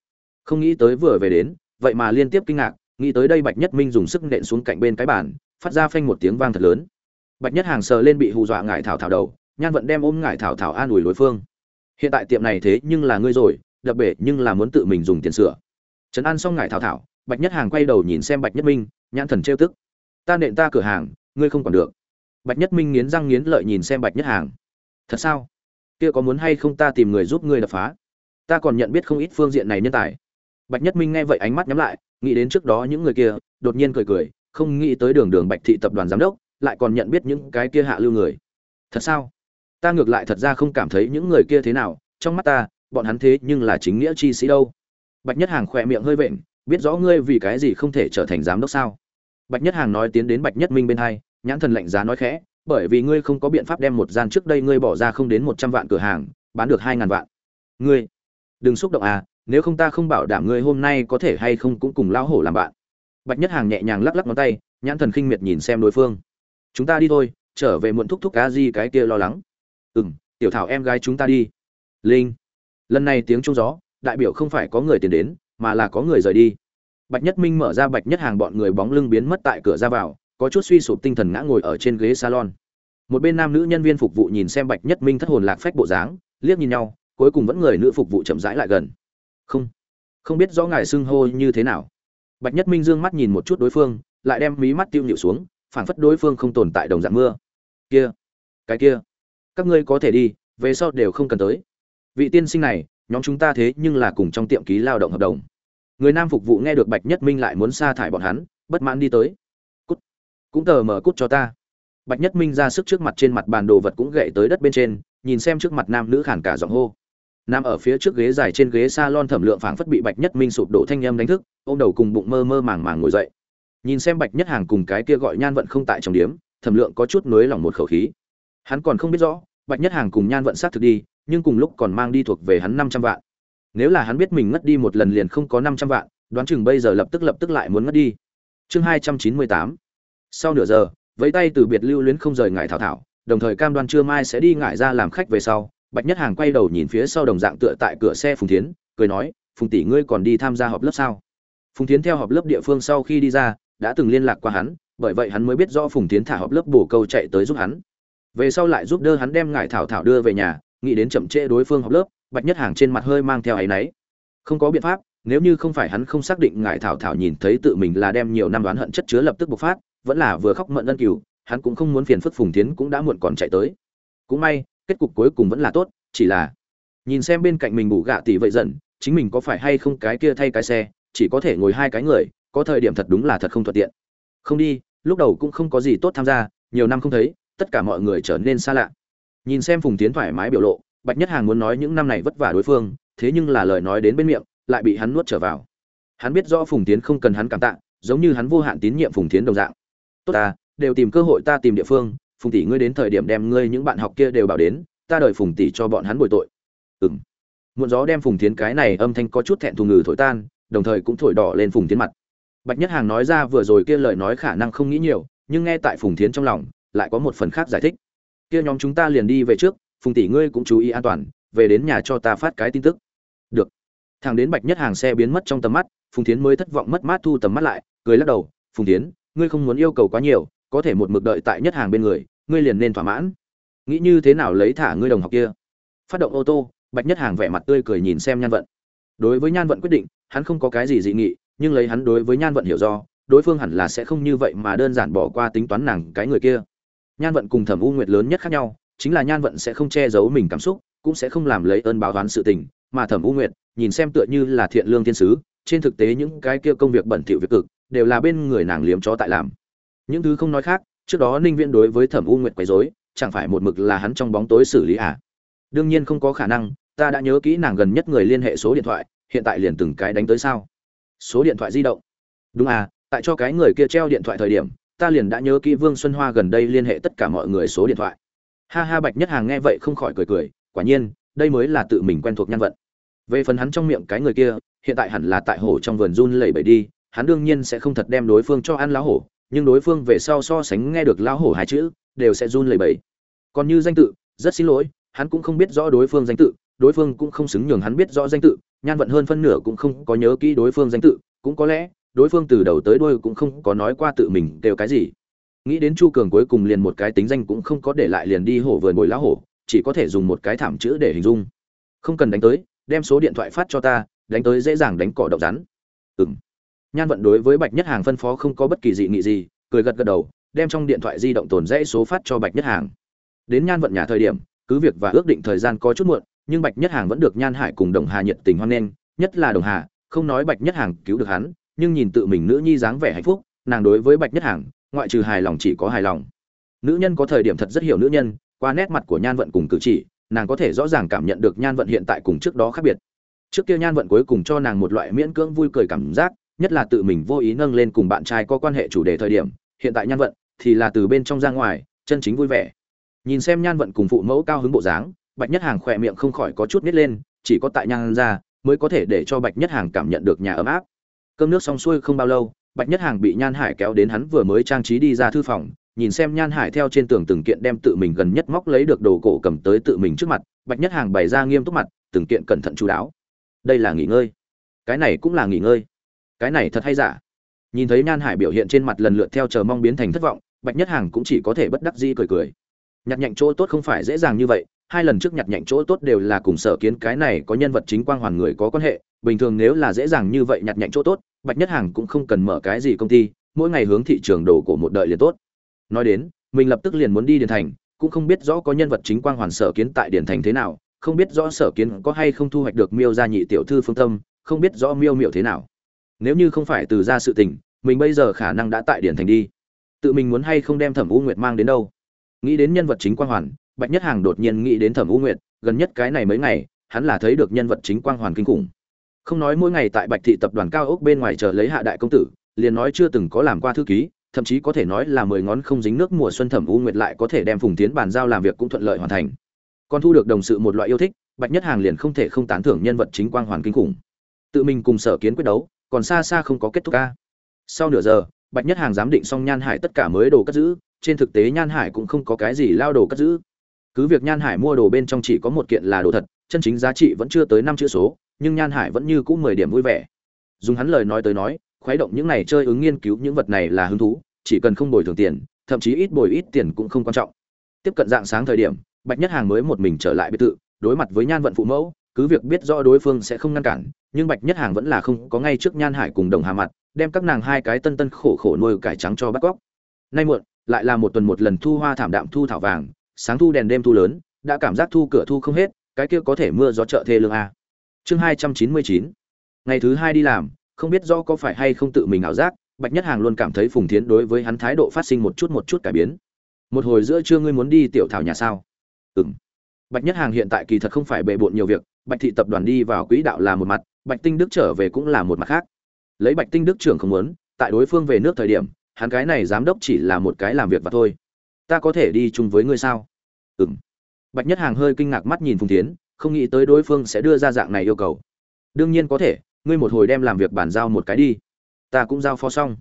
Không nghĩ tới vừa về đến, vậy mà liên tiếp kinh ngạc, nghĩ tới đây bạch nhất minh dùng sức nện xuống cạnh bên cái bàn, phát ra phanh một tiếng vang thật lớn. Bạch nhất hàng sờ lên bị hù dọa ngải thảo thảo đầu, nhan vận đem ôm ngải thảo thảo an ủi đối phương. Hiện tại tiệm này thế nhưng là ngươi rồi, đập bể nhưng là muốn tự mình dùng tiền sửa. Trấn an xong ngải thảo thảo bạch nhất hàng quay đầu nhìn xem bạch nhất minh, nhãn thần trêu tức. Ta nện ta cửa hàng, ngươi không còn được. Bạch nhất minh nghiến răng nghiến lợi nhìn xem bạch nhất hàng. Thật sao? Kia có muốn hay không ta tìm người giúp ngươi đập phá? Ta còn nhận biết không ít phương diện này nhân tài. Bạch nhất minh nghe vậy ánh mắt nhắm lại, nghĩ đến trước đó những người kia, đột nhiên cười cười, không nghĩ tới đường đường bạch thị tập đoàn giám đốc, lại còn nhận biết những cái kia hạ lưu người. Thật sao? Ta ngược lại thật ra không cảm thấy những người kia thế nào, trong mắt ta, bọn hắn thế nhưng là chính nghĩa chi sĩ đâu. Bạch nhất hàng khỏe miệng hơi vện biết rõ ngươi vì cái gì không thể trở thành giám đốc sao? Bạch nhất hàng nói tiến đến bạch nhất minh bên hai, nhãn thần lạnh giá nói khẽ, bởi vì ngươi không có biện pháp đem một gian trước đây ngươi bỏ ra không đến một trăm vạn cửa hàng, bán được hai ngàn vạn. Ngươi, đừng xúc động à nếu không ta không bảo đảm ngươi hôm nay có thể hay không cũng cùng lão hổ làm bạn. Bạch nhất hàng nhẹ nhàng lắc lắc ngón tay, nhãn thần khinh miệt nhìn xem đối phương. Chúng ta đi thôi, trở về muộn thúc thúc cá di cái kia lo lắng. Ừ m tiểu thảo em gái chúng ta đi. Linh, lần này tiếng trung gió, đại biểu không phải có người tiền đến mà là có người rời đi. Bạch nhất minh mở ra bạch nhất hàng bọn người bóng lưng biến mất tại cửa ra vào, có chút suy sụp tinh thần ngã ngồi ở trên ghế salon. Một bên nam nữ nhân viên phục vụ nhìn xem bạch nhất minh thất hồn lạc phách bộ dáng, liếc nhìn nhau, cuối cùng vẫn người nữ phục vụ chậm rãi lại gần. Không không biết rõ ngài xưng hô như thế nào. Bạch nhất minh dương mắt nhìn một chút đối phương, lại đem mí mắt tiêu nhịu xuống, phảng phất đối phương không tồn tại đồng dạng mưa. Kia, cái kia, các ngươi có thể đi, về sau đều không cần tới. Vị tiên sinh này nhóm chúng ta thế nhưng là cùng trong tiệm ký lao động hợp đồng. Người nam phục vụ nghe được bạch nhất minh lại muốn sa thải bọn hắn, bất mãn đi tới. Cút. Cũng tờ mở cút cho ta. Bạch nhất minh ra sức trước mặt trên mặt bàn đồ vật cũng gậy tới đất bên trên, nhìn xem trước mặt nam nữ khản cả giọng hô. Nam ở phía trước ghế dài trên ghế salon thẩm lượng phảng phất bị bạch nhất minh sụp đổ thanh âm đánh thức, ôm đầu cùng bụng mơ mơ màng màng ngồi dậy. Nhìn xem bạch nhất hàng cùng cái kia gọi nhan vận không tại trong điếm, thẩm lượng có chút nới lòng một khẩu khí. Hắn còn không biết rõ, bạch nhất hàng cùng nhan vận sát thực đi nhưng cùng lúc còn mang đi thuộc về hắn năm trăm vạn. Nếu là hắn biết mình ngất đi một lần liền không có năm trăm vạn, đoán chừng bây giờ lập tức lập tức lại muốn ngất đi. Chương hai trăm chín mươi tám. Sau nửa giờ, vẫy tay từ biệt lưu luyến không rời ngải thảo thảo, đồng thời cam đoan trưa mai sẽ đi ngải ra làm khách về sau, bạch nhất hàng quay đầu nhìn phía sau đồng dạng tựa tại cửa xe phùng thiến, cười nói, phùng tỷ ngươi còn đi tham gia họp lớp sao? Phùng thiến theo họp lớp địa phương sau khi đi ra, đã từng liên lạc qua hắn, bởi vậy hắn mới biết rõ phùng tiến thả họp lớp bổ câu chạy tới giúp hắn. Về sau lại giúp đỡ hắn đem ngải thảo thảo đưa về nhà nghĩ đến chậm trễ đối phương học lớp, bạch nhất hàng trên mặt hơi mang theo áy náy. Không có biện pháp, nếu như không phải hắn không xác định ngải thảo thảo nhìn thấy tự mình là đem nhiều năm đoán hận chất chứa lập tức bộc phát, vẫn là vừa khóc mận ân cừu, hắn cũng không muốn phiền phức phùng tiến cũng đã muộn còn chạy tới. Cũng may, kết cục cuối cùng vẫn là tốt, chỉ là nhìn xem bên cạnh mình ngủ gạ tỷ vậy dần chính mình có phải hay không cái kia thay cái xe, chỉ có thể ngồi hai cái người, có thời điểm thật đúng là thật không thuận tiện. Không đi, lúc đầu cũng không có gì tốt tham gia, nhiều năm không thấy, tất cả mọi người trở nên xa lạ nhìn xem phùng tiến thoải mái biểu lộ, bạch nhất hàng muốn nói những năm này vất vả đối phương, thế nhưng là lời nói đến bên miệng, lại bị hắn nuốt trở vào. Hắn biết rõ phùng tiến không cần hắn cảm tạ, giống như hắn vô hạn tín nhiệm phùng tiến đồng dạng. Tốt ta, đều tìm cơ hội ta tìm địa phương, phùng tỷ ngươi đến thời điểm đem ngươi những bạn học kia đều bảo đến, ta đợi phùng tỷ cho bọn hắn bồi tội. Ừng muộn gió đem phùng tiến cái này âm thanh có chút thẹn thùng ngừ thổi tan, đồng thời cũng thổi đỏ lên phùng tiến mặt. Bạch nhất hàng nói ra vừa rồi kia lời nói khả năng không nghĩ nhiều, nhưng nghe tại phùng Tiến trong lòng, lại có một phần khác giải thích kia nhóm chúng ta liền đi về trước, phùng tỷ ngươi cũng chú ý an toàn, về đến nhà cho ta phát cái tin tức. Được. Thằng đến bạch nhất hàng xe biến mất trong tầm mắt, phùng thiến mới thất vọng mất mát thu tầm mắt lại, cười lắc đầu, phùng thiến, ngươi không muốn yêu cầu quá nhiều, có thể một mực đợi tại nhất hàng bên người, ngươi liền nên thỏa mãn. Nghĩ như thế nào lấy thả ngươi đồng học kia? Phát động ô tô, bạch nhất hàng vẻ mặt tươi cười nhìn xem nhan vận. Đối với nhan vận quyết định, hắn không có cái gì dị nghị, nhưng lấy hắn đối với nhan vận hiểu do, đối phương hẳn là sẽ không như vậy mà đơn giản bỏ qua tính toán nàng cái người kia nhan vận cùng thẩm u nguyệt lớn nhất khác nhau, chính là nhan vận sẽ không che giấu mình cảm xúc, cũng sẽ không làm lấy ơn báo toán sự tình, mà thẩm u nguyệt, nhìn xem tựa như là thiện lương thiên sứ, trên thực tế những cái kia công việc bẩn thỉu việc cực, đều là bên người nàng liếm chó tại làm. Những thứ không nói khác, trước đó ninh viễn đối với thẩm u nguyệt quấy rối, chẳng phải một mực là hắn trong bóng tối xử lý à? Đương nhiên không có khả năng, ta đã nhớ kỹ nàng gần nhất người liên hệ số điện thoại, hiện tại liền từng cái đánh tới sao? Số điện thoại di động. Đúng à tại cho cái người kia treo điện thoại thời điểm ta liền đã nhớ kỹ vương xuân hoa gần đây liên hệ tất cả mọi người số điện thoại ha ha, bạch nhất hàng nghe vậy không khỏi cười cười, quả nhiên, đây mới là tự mình quen thuộc nhân vật. về phần hắn trong miệng cái người kia, hiện tại hẳn là tại hổ trong vườn run lẩy bẩy đi, hắn đương nhiên sẽ không thật đem đối phương cho ăn lá hổ, nhưng đối phương về sau so sánh nghe được lá hổ hai chữ, đều sẽ run lẩy bẩy còn như danh tự, rất xin lỗi, hắn cũng không biết rõ đối phương danh tự, đối phương cũng không xứng nhường hắn biết rõ danh tự, nhan vận hơn phân nửa cũng không có nhớ kỹ đối phương danh tự, cũng có lẽ đối phương từ đầu tới đuôi cũng không có nói qua tự mình đều cái gì. Nghĩ đến chu cường cuối cùng liền một cái tính danh cũng không có để lại liền đi hổ vườn ngồi lá hổ, chỉ có thể dùng một cái thảm chữ để hình dung. Không cần đánh tới, đem số điện thoại phát cho ta, đánh tới dễ dàng đánh cỏ động rắn. Ừng nhan vận đối với bạch nhất hàng phân phó không có bất kỳ dị nghị gì, cười gật gật đầu, đem trong điện thoại di động tồn dãy số phát cho bạch nhất hàng. Đến nhan vận nhà thời điểm, cứ việc và ước định thời gian có chút muộn, nhưng bạch nhất hàng vẫn được nhan hải cùng đồng hà nhiệt tình hoan nghênh, nhất là đồng hà, không nói bạch nhất hàng cứu được hắn nhưng nhìn tự mình nữ nhi dáng vẻ hạnh phúc, nàng đối với bạch nhất hàng, ngoại trừ hài lòng chỉ có hài lòng. Nữ nhân có thời điểm thật rất hiểu nữ nhân, qua nét mặt của nhan vận cùng cử chỉ, nàng có thể rõ ràng cảm nhận được nhan vận hiện tại cùng trước đó khác biệt. Trước kia nhan vận cuối cùng cho nàng một loại miễn cưỡng vui cười cảm giác, nhất là tự mình vô ý nâng lên cùng bạn trai có quan hệ chủ đề thời điểm, hiện tại nhan vận thì là từ bên trong ra ngoài, chân chính vui vẻ. Nhìn xem nhan vận cùng phụ mẫu cao hứng bộ dáng, bạch nhất hàng khỏe miệng không khỏi có chút nít lên, chỉ có tại nhan ra mới có thể để cho bạch nhất hàng cảm nhận được nhà ấm áp cơm nước xong xuôi không bao lâu, bạch nhất hàng bị nhan hải kéo đến hắn vừa mới trang trí đi ra thư phòng, nhìn xem nhan hải theo trên tường từng kiện đem tự mình gần nhất móc lấy được đồ cổ cầm tới tự mình trước mặt, bạch nhất hàng bày ra nghiêm túc mặt, từng kiện cẩn thận chú đáo. Đây là nghỉ ngơi. Cái này cũng là nghỉ ngơi. Cái này thật hay giả? Nhìn thấy nhan hải biểu hiện trên mặt lần lượt theo chờ mong biến thành thất vọng, bạch nhất hàng cũng chỉ có thể bất đắc di cười cười. Nhặt nhạnh chỗ tốt không phải dễ dàng như vậy hai lần trước nhặt nhạnh chỗ tốt đều là cùng sở kiến cái này có nhân vật chính quang hoàn người có quan hệ, bình thường nếu là dễ dàng như vậy nhặt nhạnh chỗ tốt, bạch nhất hàng cũng không cần mở cái gì công ty, mỗi ngày hướng thị trường đồ của một đợi liền tốt. Nói đến, mình lập tức liền muốn đi điền thành, cũng không biết rõ có nhân vật chính quang hoàn sở kiến tại điền thành thế nào, không biết rõ sở kiến có hay không thu hoạch được miêu gia nhị tiểu thư phương tâm, không biết rõ miêu miệu thế nào. Nếu như không phải từ ra sự tình, mình bây giờ khả năng đã tại điển thành đi. Tự mình muốn hay không đem thẩm u nguyệt mang đến đâu? Nghĩ đến nhân vật chính quang hoàn bạch nhất hàng đột nhiên nghĩ đến thẩm u nguyệt, gần nhất cái này mấy ngày, hắn là thấy được nhân vật chính quang hoàn kinh khủng. Không nói mỗi ngày tại bạch thị tập đoàn cao ốc bên ngoài chờ lấy hạ đại công tử, liền nói chưa từng có làm qua thư ký, thậm chí có thể nói là mười ngón không dính nước mùa xuân thẩm u nguyệt lại có thể đem phùng tiến bàn giao làm việc cũng thuận lợi hoàn thành. Còn thu được đồng sự một loại yêu thích, bạch nhất hàng liền không thể không tán thưởng nhân vật chính quang hoàn kinh khủng. Tự mình cùng sở kiến quyết đấu, còn xa xa không có kết thúc ca. Sau nửa giờ, bạch nhất hàng giám định xong nhan hải tất cả mới đồ cất giữ, trên thực tế nhan hải cũng không có cái gì lao đồ cất giữ cứ việc nhan hải mua đồ bên trong chỉ có một kiện là đồ thật, chân chính giá trị vẫn chưa tới năm chữ số, nhưng nhan hải vẫn như cũ mười điểm vui vẻ. Dùng hắn lời nói tới nói, khuấy động những này chơi ứng nghiên cứu những vật này là hứng thú, chỉ cần không bồi thường tiền, thậm chí ít bồi ít tiền cũng không quan trọng. Tiếp cận dạng sáng thời điểm, bạch nhất hàng mới một mình trở lại biệt thự, đối mặt với nhan vận phụ mẫu, cứ việc biết rõ đối phương sẽ không ngăn cản, nhưng bạch nhất hàng vẫn là không có ngay trước nhan hải cùng đồng hà mặt, đem các nàng hai cái tân tân khổ khổ nuôi cải trắng cho bắt cóc. Nay muộn, lại là một tuần một lần thu hoa thảm đạm thu thảo vàng sáng thu đèn đêm thu lớn, đã cảm giác thu cửa thu không hết, cái kia có thể mưa gió chợ thê lương a. Chương hai trăm chín mươi chín. Ngày thứ hai đi làm, không biết do có phải hay không tự mình ảo giác, bạch nhất hàng luôn cảm thấy phùng thiến đối với hắn thái độ phát sinh một chút một chút cải biến. Một hồi giữa trưa ngươi muốn đi tiểu thảo nhà sao? Ừ m bạch nhất hàng hiện tại kỳ thật không phải bề bộn nhiều việc, bạch thị tập đoàn đi vào quỹ đạo là một mặt, bạch tinh đức trở về cũng là một mặt khác. Lấy bạch tinh đức trưởng không muốn, tại đối phương về nước thời điểm, hắn cái này giám đốc chỉ là một cái làm việc và thôi ta có thể đi chung với ngươi sao? Ừng bạch nhất hàng hơi kinh ngạc mắt nhìn phùng tiến không nghĩ tới đối phương sẽ đưa ra dạng này yêu cầu. Đương nhiên có thể, ngươi một hồi đem làm việc bàn giao một cái đi. Ta cũng giao phó xong.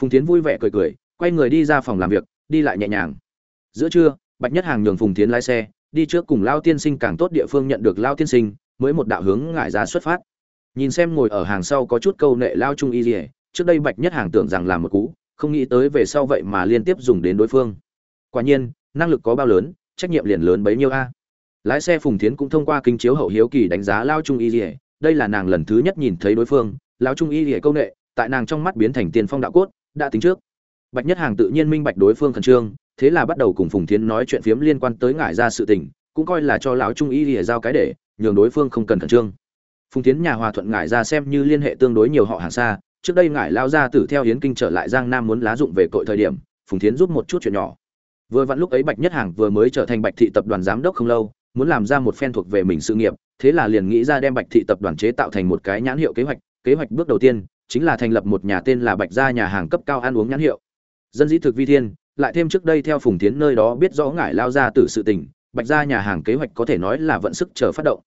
Phùng tiến vui vẻ cười cười, quay người đi ra phòng làm việc, đi lại nhẹ nhàng. Giữa trưa, bạch nhất hàng nhường phùng tiến lái xe, đi trước cùng lao tiên sinh càng tốt địa phương nhận được lao tiên sinh, mới một đạo hướng ngại ra xuất phát. Nhìn xem ngồi ở hàng sau có chút câu nệ lao trung y dỉa trước đây bạch nhất hàng tưởng rằng làm một cú, không nghĩ tới về sau vậy mà liên tiếp dùng đến đối phương quả nhiên, năng lực có bao lớn, trách nhiệm liền lớn bấy nhiêu a. Lái xe phùng thiến cũng thông qua kinh chiếu hậu hiếu kỳ đánh giá lao trung y dỉa đây là nàng lần thứ nhất nhìn thấy đối phương, lao trung y dỉa câu nệ tại nàng trong mắt biến thành tiền phong đạo cốt, đã tính trước. Bạch nhất hàng tự nhiên minh bạch đối phương khẩn trương, thế là bắt đầu cùng phùng thiến nói chuyện phiếm liên quan tới ngải ra sự tình, cũng coi là cho lão trung y lìa giao cái để, nhường đối phương không cần khẩn trương. Phùng tiến nhà hòa thuận ngải ra xem như liên hệ tương đối nhiều họ hàng xa, trước đây ngải lao ra tử theo hiến kinh trở lại giang nam muốn lá dụng về cội thời điểm, phùng tiến giúp một chút chuyện nhỏ vừa vặn lúc ấy bạch nhất hàng vừa mới trở thành bạch thị tập đoàn giám đốc không lâu, muốn làm ra một phen thuộc về mình sự nghiệp, thế là liền nghĩ ra đem bạch thị tập đoàn chế tạo thành một cái nhãn hiệu kế hoạch. Kế hoạch bước đầu tiên chính là thành lập một nhà tên là bạch gia nhà hàng cấp cao ăn uống nhãn hiệu. Dân dĩ thực vi thiên, lại thêm trước đây theo phùng tiến nơi đó biết rõ ngải lao ra tử sự tình, bạch gia nhà hàng kế hoạch có thể nói là vận sức chờ phát động.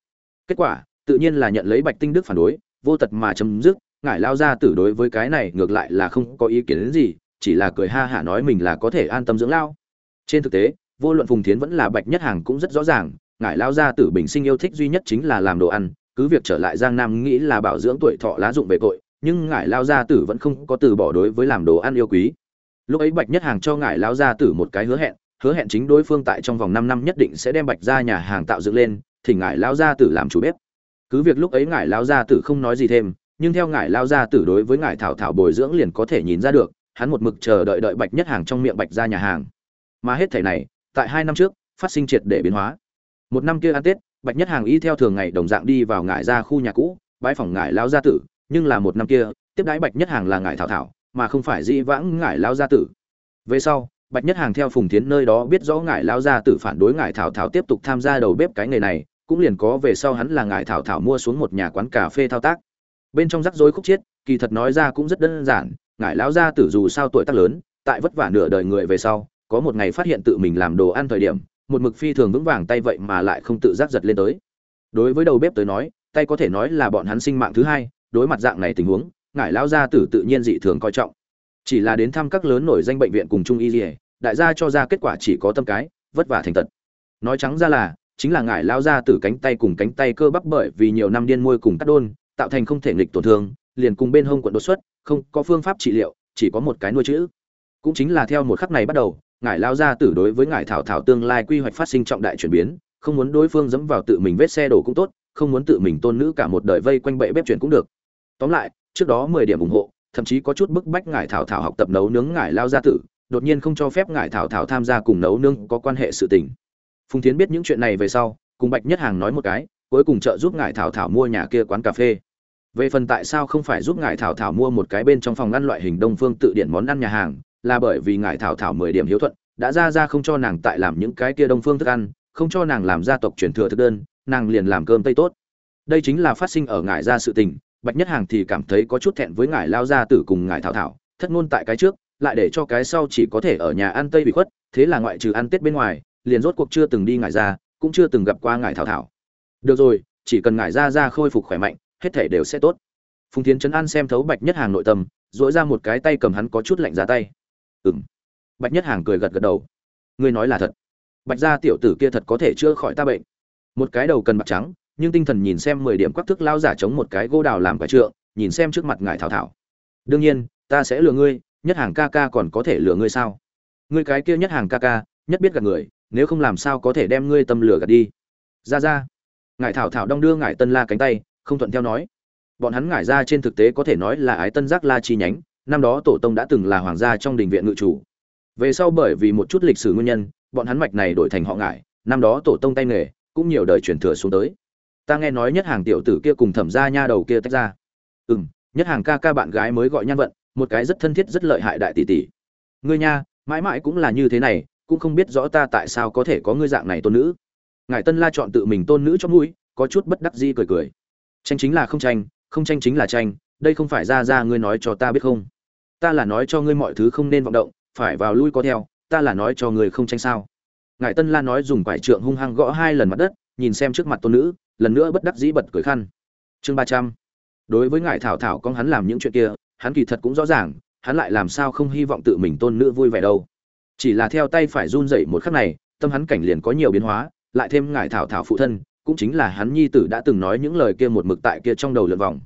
Kết quả, tự nhiên là nhận lấy bạch tinh đức phản đối, vô tật mà chấm dứt, ngải lao ra tử đối với cái này ngược lại là không có ý kiến gì, chỉ là cười ha hả nói mình là có thể an tâm dưỡng lao trên thực tế vô luận phùng thiến vẫn là bạch nhất hàng cũng rất rõ ràng ngải lao gia tử bình sinh yêu thích duy nhất chính là làm đồ ăn cứ việc trở lại giang nam nghĩ là bảo dưỡng tuổi thọ lá dụng về cội nhưng ngải lao gia tử vẫn không có từ bỏ đối với làm đồ ăn yêu quý lúc ấy bạch nhất hàng cho ngải lao gia tử một cái hứa hẹn hứa hẹn chính đối phương tại trong vòng 5 năm nhất định sẽ đem Bạch ra nhà hàng tạo dựng lên, thỉnh ngải lao gia tử làm chủ bếp. Cứ việc lúc ấy ngải lao gia tử không nói gì thêm, nhưng theo ngải lao gia tử đối với ngải thảo thảo bồi dưỡng liền có thể nhìn ra được, hắn một mực chờ đợi đợi Bạch nhất hàng trong miệng Bạch ra nhà hàng. Mà hết thảy này, tại hai năm trước, phát sinh triệt để biến hóa. một năm kia ăn tết bạch nhất hàng y theo thường ngày đồng dạng đi vào ngải ra khu nhà cũ bãi phòng ngải lao gia tử nhưng là một năm kia tiếp đãi bạch nhất hàng là ngải thảo thảo mà không phải dĩ vãng ngải lao gia tử về sau bạch nhất hàng theo phùng tiến nơi đó biết rõ ngải lao gia tử phản đối ngải thảo thảo tiếp tục tham gia đầu bếp cái nghề này cũng liền có về sau hắn là ngải thảo thảo mua xuống một nhà quán cà phê thao tác bên trong rắc rối khúc chiết kỳ thật nói ra cũng rất đơn giản ngải lão gia tử dù sao tuổi tác lớn tại vất vả nửa đời người về sau có một ngày phát hiện tự mình làm đồ ăn thời điểm, một mực phi thường vững vàng tay vậy mà lại không tự giác giật lên tới. Đối với đầu bếp tới nói, tay có thể nói là bọn hắn sinh mạng thứ hai, đối mặt dạng này tình huống, ngải lão gia tử tự nhiên dị thường coi trọng. Chỉ là đến thăm các lớn nổi danh bệnh viện cùng trung y dỉa đại gia cho ra kết quả chỉ có tâm cái, vất vả thành tật. Nói trắng ra là, chính là ngải lao gia tử cánh tay cùng cánh tay cơ bắp bởi vì nhiều năm điên môi cùng cắt đôn, tạo thành không thể nghịch tổn thương, liền cùng bên hông quận đột xuất, không có phương pháp trị liệu, chỉ có một cái nuôi chữ. Cũng chính là theo một khắc này bắt đầu ngài lao ra tử đối với ngài thảo thảo tương lai quy hoạch phát sinh trọng đại chuyển biến, không muốn đối phương dẫm vào tự mình vết xe đổ cũng tốt, không muốn tự mình tôn nữ cả một đời vây quanh bệ bếp chuyển cũng được. Tóm lại, trước đó mười điểm ủng hộ, thậm chí có chút bức bách ngài thảo thảo học tập nấu nướng ngài lao gia tử, đột nhiên không cho phép ngài thảo thảo tham gia cùng nấu nướng có quan hệ sự tình. Phùng tiến biết những chuyện này về sau, cùng bạch nhất hàng nói một cái, cuối cùng trợ giúp ngài thảo thảo mua nhà kia quán cà phê. Về phần tại sao không phải giúp ngài thảo thảo mua một cái bên trong phòng ngăn loại hình đông phương tự điển món ăn nhà hàng là bởi vì ngải thảo thảo mười điểm hiếu thuận, đã ra ra không cho nàng tại làm những cái kia đông phương thức ăn, không cho nàng làm gia tộc truyền thừa thực đơn, nàng liền làm cơm tây tốt. Đây chính là phát sinh ở ngải gia sự tình, bạch nhất hàng thì cảm thấy có chút thẹn với ngải lao gia tử cùng ngải thảo thảo, thất ngôn tại cái trước, lại để cho cái sau chỉ có thể ở nhà ăn tây bị khuất, thế là ngoại trừ ăn tết bên ngoài, liền rốt cuộc chưa từng đi ngải gia cũng chưa từng gặp qua ngải thảo thảo. Được rồi, chỉ cần ngải gia ra khôi phục khỏe mạnh, hết thể đều sẽ tốt. Phùng tiến trấn an xem thấu bạch nhất hàng nội tâm dỗi ra một cái tay cầm hắn có chút lạnh giá tay ừng bạch nhất hàng cười gật gật đầu. Ngươi nói là thật. Bạch gia tiểu tử kia thật có thể chữa khỏi ta bệnh. Một cái đầu cần bạc trắng, nhưng tinh thần nhìn xem mười điểm quắc thức lao giả chống một cái gỗ đào làm quả trượng, nhìn xem trước mặt ngài thảo thảo. Đương nhiên, ta sẽ lừa ngươi, nhất hàng ca ca còn có thể lừa ngươi sao? Ngươi cái kia nhất hàng ca ca, nhất biết gạt người, nếu không làm sao có thể đem ngươi tâm lừa gạt đi? Ra ra. Ngài thảo thảo đong đưa ngài tân la cánh tay, không thuận theo nói. Bọn hắn ngải ra trên thực tế có thể nói là ái tân giác la chi nhánh năm đó tổ tông đã từng là hoàng gia trong đình viện ngự chủ. Về sau bởi vì một chút lịch sử nguyên nhân, bọn hắn mạch này đổi thành họ ngải, năm đó tổ tông tay nghề cũng nhiều đời truyền thừa xuống tới. Ta nghe nói nhất hàng tiểu tử kia cùng thẩm gia nha đầu kia tách ra. Ừ m nhất hàng ca ca bạn gái mới gọi nhan vận, một cái rất thân thiết rất lợi hại đại tỷ tỷ. Ngươi nha, mãi mãi cũng là như thế này, cũng không biết rõ ta tại sao có thể có ngươi dạng này tôn nữ. Ngài tân la chọn tự mình tôn nữ cho mũi, có chút bất đắc di cười cười. Tranh chính là không tranh không tranh chính là tranh, đây không phải ra ra ngươi nói cho ta biết không? Ta là nói cho ngươi mọi thứ không nên vọng động, phải vào lui có theo, ta là nói cho ngươi không tranh sao. Ngài tân la nói dùng quải trượng hung hăng gõ hai lần mặt đất, nhìn xem trước mặt tôn nữ, lần nữa bất đắc dĩ bật cười khăn. Chương ba trăm. Đối với ngài thảo thảo con hắn làm những chuyện kia, hắn kỳ thật cũng rõ ràng, hắn lại làm sao không hy vọng tự mình tôn nữ vui vẻ đâu. Chỉ là theo tay phải run dậy một khắc này, tâm hắn cảnh liền có nhiều biến hóa, lại thêm ngài thảo thảo phụ thân, cũng chính là hắn nhi tử đã từng nói những lời kia một mực tại kia trong đầu lượn vòng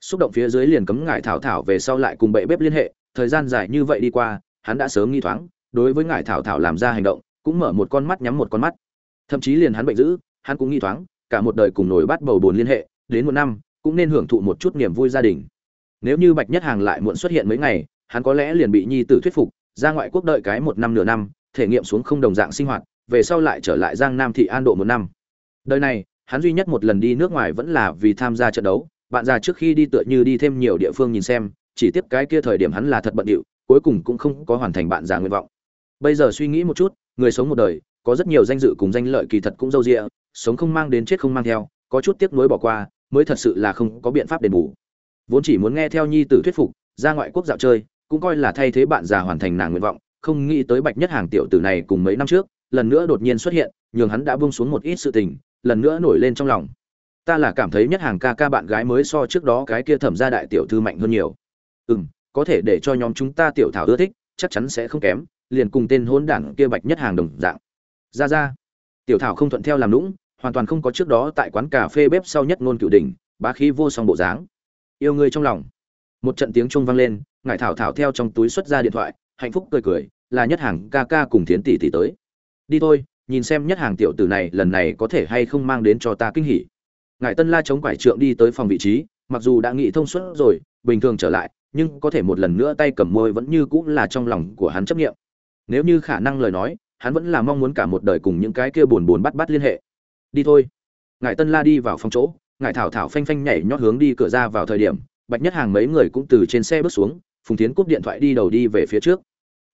xúc động phía dưới liền cấm ngải thảo thảo về sau lại cùng bệ bếp liên hệ thời gian dài như vậy đi qua hắn đã sớm nghi thoáng đối với ngải thảo thảo làm ra hành động cũng mở một con mắt nhắm một con mắt. Thậm chí liền hắn bệnh dữ hắn cũng nghi thoáng cả một đời cùng nổi bắt bầu buồn liên hệ đến một năm cũng nên hưởng thụ một chút niềm vui gia đình. Nếu như bạch nhất hàng lại muộn xuất hiện mấy ngày hắn có lẽ liền bị nhi tử thuyết phục ra ngoại quốc đợi cái một năm nửa năm thể nghiệm xuống không đồng dạng sinh hoạt về sau lại trở lại giang nam thị an độ một năm. Đời này, hắn duy nhất một lần đi nước ngoài vẫn là vì tham gia trận đấu, bạn già trước khi đi tựa như đi thêm nhiều địa phương nhìn xem, chỉ tiếp cái kia thời điểm hắn là thật bận điệu, cuối cùng cũng không có hoàn thành bạn già nguyện vọng. Bây giờ suy nghĩ một chút, người sống một đời, có rất nhiều danh dự cùng danh lợi kỳ thật cũng dâu dịa, sống không mang đến chết không mang theo, có chút tiếc nuối bỏ qua, mới thật sự là không có biện pháp đền bù. Vốn chỉ muốn nghe theo nhi tử thuyết phục, ra ngoại quốc dạo chơi, cũng coi là thay thế bạn già hoàn thành nàng nguyện vọng, không nghĩ tới Bạch Nhất Hàng tiểu tử này cùng mấy năm trước, lần nữa đột nhiên xuất hiện, nhường hắn đã buông xuống một ít sự tình, lần nữa nổi lên trong lòng ta là cảm thấy nhất hàng ca ca bạn gái mới so trước đó cái kia thẩm gia đại tiểu thư mạnh hơn nhiều. Ừ m có thể để cho nhóm chúng ta tiểu thảo ưa thích, chắc chắn sẽ không kém, liền cùng tên hôn đảng kia bạch nhất hàng đồng dạng. Ra ra. Tiểu thảo không thuận theo làm lũng hoàn toàn không có trước đó tại quán cà phê bếp sau nhất ngôn Cựu đỉnh, bá khí vô song bộ dáng. Yêu ngươi trong lòng. Một trận tiếng chuông vang lên ngải thảo thảo theo trong túi xuất ra điện thoại, hạnh phúc cười cười, là nhất hàng ca ca cùng thiến tỷ tỷ tới. Đi thôi, nhìn xem nhất hàng tiểu tử này lần này có thể hay không mang đến cho ta kinh hỉ ngài tân la chống quải trượng đi tới phòng vị trí, mặc dù đã nghĩ thông suốt rồi, bình thường trở lại, nhưng có thể một lần nữa tay cầm môi vẫn như cũng là trong lòng của hắn chấp nghiệm nếu như khả năng lời nói, hắn vẫn là mong muốn cả một đời cùng những cái kia buồn buồn bắt bắt liên hệ. Đi thôi. Ngài tân la đi vào phòng chỗ, ngài thảo thảo phanh phanh nhảy nhót hướng đi cửa ra vào thời điểm, bạch nhất hàng mấy người cũng từ trên xe bước xuống, phùng tiến cúp điện thoại đi đầu đi về phía trước.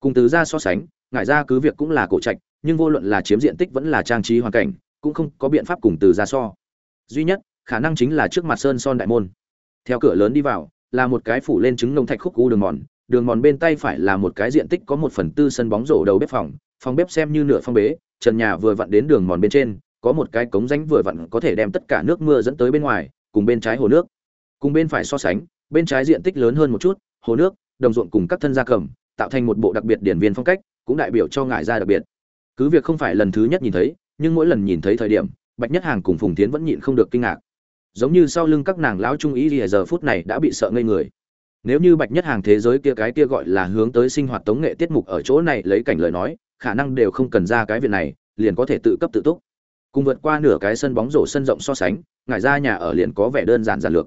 Cùng từ ra so sánh, ngài ra cứ việc cũng là cổ trạch, nhưng vô luận là chiếm diện tích vẫn là trang trí hoàn cảnh, cũng không có biện pháp cùng từ ra so duy nhất, khả năng chính là trước mặt sơn son đại môn. Theo cửa lớn đi vào, là một cái phủ lên trứng nông thạch khúc u đường mòn đường mòn bên tay phải là một cái diện tích có một phần tư sân bóng rổ đầu bếp phòng phòng bếp xem như nửa phong bế, trần nhà vừa vặn đến đường mòn bên trên, có một cái cống rãnh vừa vặn có thể đem tất cả nước mưa dẫn tới bên ngoài, cùng bên trái hồ nước. Cùng bên phải so sánh, bên trái diện tích lớn hơn một chút, hồ nước, đồng ruộng cùng các thân gia cầm, tạo thành một bộ đặc biệt điển viên phong cách, cũng đại biểu cho ngải gia đặc biệt. Cứ việc không phải lần thứ nhất nhìn thấy, nhưng mỗi lần nhìn thấy thời điểm bạch nhất hàng cùng phùng tiến vẫn nhịn không được kinh ngạc. Giống như sau lưng các nàng lão trung ý thì giờ phút này đã bị sợ ngây người. Nếu như bạch nhất hàng thế giới kia cái kia gọi là hướng tới sinh hoạt tống nghệ tiết mục ở chỗ này lấy cảnh lời nói, khả năng đều không cần ra cái việc này, liền có thể tự cấp tự túc. Cùng vượt qua nửa cái sân bóng rổ sân rộng so sánh, ngải ra nhà ở liền có vẻ đơn giản giản lược.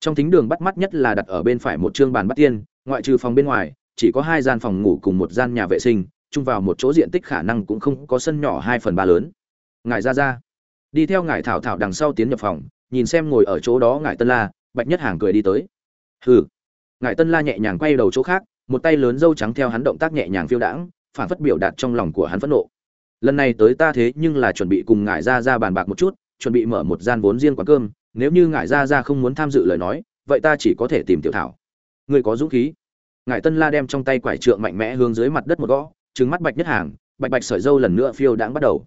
Trong thính đường bắt mắt nhất là đặt ở bên phải một chương bàn bắt tiên, ngoại trừ phòng bên ngoài, chỉ có hai gian phòng ngủ cùng một gian nhà vệ sinh, chung vào một chỗ diện tích khả năng cũng không có sân nhỏ hai phần ba lớn. Ngài ra ra đi theo ngài thảo thảo đằng sau tiến nhập phòng, nhìn xem ngồi ở chỗ đó ngài tân la, bạch nhất hàng cười đi tới. Hừ. Ngài tân la nhẹ nhàng quay đầu chỗ khác, một tay lớn dâu trắng theo hắn động tác nhẹ nhàng phiêu đãng, phản phất biểu đạt trong lòng của hắn phẫn nộ. Lần này tới ta thế nhưng là chuẩn bị cùng ngài ra ra bàn bạc một chút, chuẩn bị mở một gian vốn riêng quán cơm, nếu như ngài ra ra không muốn tham dự lời nói, vậy ta chỉ có thể tìm tiểu thảo. Người có dũng khí. Ngài tân la đem trong tay quải trượng mạnh mẽ hướng dưới mặt đất một gõ trứng mắt bạch nhất hàng, bạch bạch sợi dâu lần nữa phiêu đãng bắt đầu.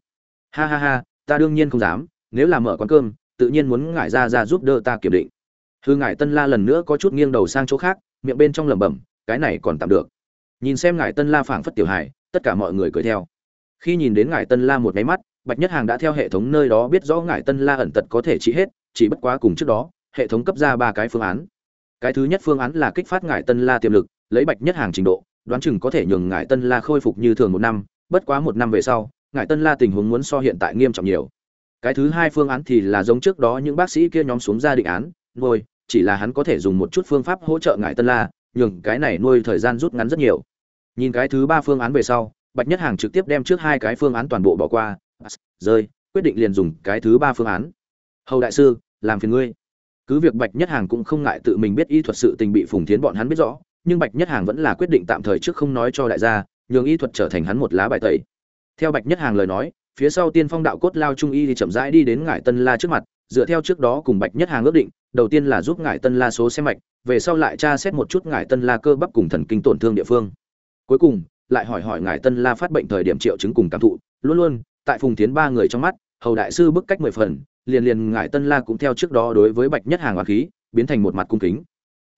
Ha ha ha ta đương nhiên không dám, nếu là mở quán cơm, tự nhiên muốn ngải ra ra giúp đỡ ta kiểm định. Hư ngải tân la lần nữa có chút nghiêng đầu sang chỗ khác, miệng bên trong lẩm bẩm, cái này còn tạm được. Nhìn xem ngài tân la phảng phất tiểu hài, tất cả mọi người cười theo. Khi nhìn đến ngài tân la một máy mắt, bạch nhất hàng đã theo hệ thống nơi đó biết rõ ngài tân la ẩn tật có thể trị hết, chỉ bất quá cùng trước đó, hệ thống cấp ra ba cái phương án. Cái thứ nhất phương án là kích phát ngài tân la tiềm lực, lấy bạch nhất hàng trình độ, đoán chừng có thể nhường ngài tân la khôi phục như thường một năm, bất quá một năm về sau Ngại tân la tình huống muốn so hiện tại nghiêm trọng nhiều. Cái thứ hai phương án thì là giống trước đó những bác sĩ kia nhóm xuống ra định án, nuôi, chỉ là hắn có thể dùng một chút phương pháp hỗ trợ Ngại tân la, nhường cái này nuôi thời gian rút ngắn rất nhiều. Nhìn cái thứ ba phương án về sau, bạch nhất hàng trực tiếp đem trước hai cái phương án toàn bộ bỏ qua. Rơi quyết định liền dùng cái thứ ba phương án. Hầu đại sư, làm phiền ngươi. Cứ việc bạch nhất hàng cũng không ngại tự mình biết y thuật sự tình bị phùng thiến bọn hắn biết rõ, nhưng bạch nhất hàng vẫn là quyết định tạm thời trước không nói cho đại gia, nhường y thuật trở thành hắn một lá bài tẩy theo bạch nhất hàng lời nói, phía sau tiên phong đạo cốt lao trung y thì chậm rãi đi đến ngải tân la trước mặt, dựa theo trước đó cùng bạch nhất hàng ước định, đầu tiên là giúp ngải tân la số xe mạch, về sau lại tra xét một chút ngải tân la cơ bắp cùng thần kinh tổn thương địa phương. Cuối cùng, lại hỏi hỏi Ngải tân la phát bệnh thời điểm triệu chứng cùng cảm thụ, luôn luôn, tại phùng tiến ba người trong mắt, hầu đại sư bức cách mười phần, liền liền Ngải tân la cũng theo trước đó đối với bạch nhất hàng hoàng khí, biến thành một mặt cung kính.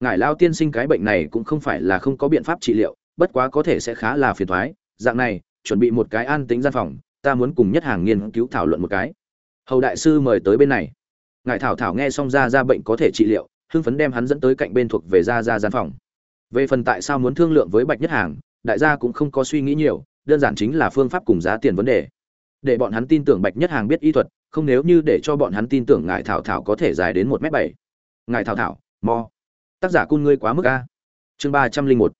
Ngải lao tiên sinh cái bệnh này cũng không phải là không có biện pháp trị liệu, bất quá có thể sẽ khá là phiền thoái, dạng này chuẩn bị một cái an tính gian phòng, ta muốn cùng nhất hàng nghiên cứu thảo luận một cái. Hầu đại sư mời tới bên này. Ngài thảo thảo nghe xong ra ra bệnh có thể trị liệu, hưng phấn đem hắn dẫn tới cạnh bên thuộc về ra ra gian phòng. Về phần tại sao muốn thương lượng với bạch nhất hàng, đại gia cũng không có suy nghĩ nhiều, đơn giản chính là phương pháp cùng giá tiền vấn đề. Để bọn hắn tin tưởng bạch nhất hàng biết y thuật, không nếu như để cho bọn hắn tin tưởng ngài thảo thảo có thể dài đến một m bảy. Ngài thảo thảo, mo. Tác giả cun ngươi quá mức a. Chương ba trăm linh một.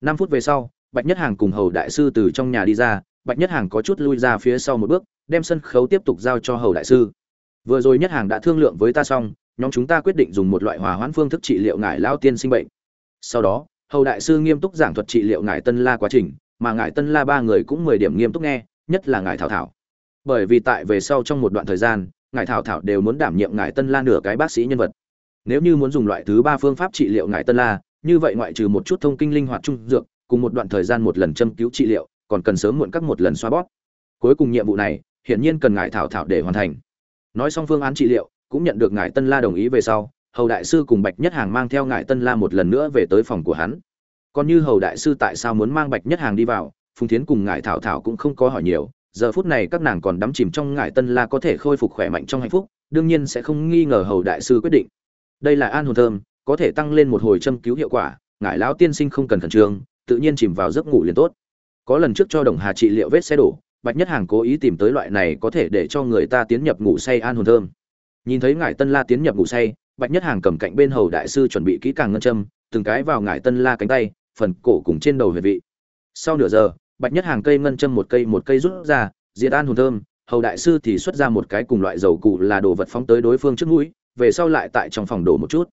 Năm phút về sau bạch nhất hàng cùng hầu đại sư từ trong nhà đi ra, bạch nhất hàng có chút lui ra phía sau một bước, đem sân khấu tiếp tục giao cho hầu đại sư. Vừa rồi nhất hàng đã thương lượng với ta xong, nhóm chúng ta quyết định dùng một loại hòa hoãn phương thức trị liệu ngải lao tiên sinh bệnh. Sau đó, hầu đại sư nghiêm túc giảng thuật trị liệu ngải tân la quá trình, mà ngải tân la ba người cũng mười điểm nghiêm túc nghe, nhất là ngải thảo thảo. Bởi vì tại về sau trong một đoạn thời gian, ngải thảo thảo đều muốn đảm nhiệm ngải tân la nửa cái bác sĩ nhân vật. Nếu như muốn dùng loại thứ ba phương pháp trị liệu ngải tân la, như vậy ngoại trừ một chút thông kinh linh hoạt trung dược cùng một đoạn thời gian một lần châm cứu trị liệu, còn cần sớm muộn các một lần xoa bóp. Cuối cùng nhiệm vụ này, hiển nhiên cần ngài thảo thảo để hoàn thành. Nói xong phương án trị liệu, cũng nhận được ngài tân la đồng ý về sau, hầu đại sư cùng bạch nhất hàng mang theo ngài tân la một lần nữa về tới phòng của hắn. Còn như hầu đại sư tại sao muốn mang bạch nhất hàng đi vào, phùng thiến cùng ngài thảo thảo cũng không có hỏi nhiều, giờ phút này các nàng còn đắm chìm trong ngài tân la có thể khôi phục khỏe mạnh trong hạnh phúc, đương nhiên sẽ không nghi ngờ hầu đại sư quyết định. Đây là an hồn thơm, có thể tăng lên một hồi châm cứu hiệu quả, ngài lão tiên sinh không cần khẩn trương tự nhiên chìm vào giấc ngủ liền tốt. Có lần trước cho đồng hà trị liệu vết xe đổ, bạch nhất hàng cố ý tìm tới loại này có thể để cho người ta tiến nhập ngủ say an hồn thơm. Nhìn thấy ngải tân la tiến nhập ngủ say, bạch nhất hàng cầm cạnh bên hầu đại sư chuẩn bị kỹ càng ngân châm, từng cái vào ngải tân la cánh tay, phần cổ cùng trên đầu huyệt vị. Sau nửa giờ, bạch nhất hàng cây ngân châm một cây một cây rút ra, diệt an hồn thơm, hầu đại sư thì xuất ra một cái cùng loại dầu cụ là đồ vật phóng tới đối phương trước mũi, về sau lại tại trong phòng đổ một chút.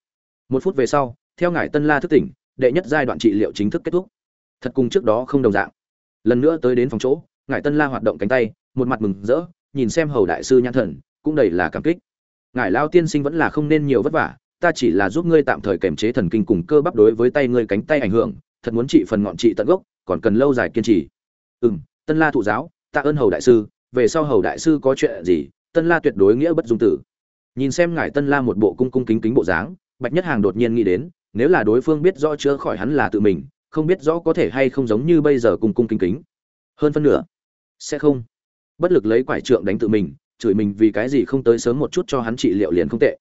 Một phút về sau, theo ngải tân la thức tỉnh, đệ nhất giai đoạn trị liệu chính thức kết thúc thật cùng trước đó không đồng dạng. Lần nữa tới đến phòng chỗ ngài tân la hoạt động cánh tay, một mặt mừng rỡ, nhìn xem hầu đại sư nhãn thần, cũng đầy là cảm kích. Ngài lao tiên sinh vẫn là không nên nhiều vất vả, ta chỉ là giúp ngươi tạm thời kiềm chế thần kinh cùng cơ bắp đối với tay ngươi cánh tay ảnh hưởng, thật muốn trị phần ngọn trị tận gốc, còn cần lâu dài kiên trì. Ừ tân la thụ giáo tạ ơn hầu đại sư, về sau hầu đại sư có chuyện gì, tân la tuyệt đối nghĩa bất dung tử. Nhìn xem ngài tân la một bộ cung cung kính kính bộ dáng, bạch nhất hàng đột nhiên nghĩ đến, nếu là đối phương biết rõ chữa khỏi hắn là tự mình không biết rõ có thể hay không giống như bây giờ cung cung kính kính. Hơn phân nửa. Sẽ không. Bất lực lấy quải trượng đánh tự mình, chửi mình vì cái gì không tới sớm một chút cho hắn trị liệu liền không tệ.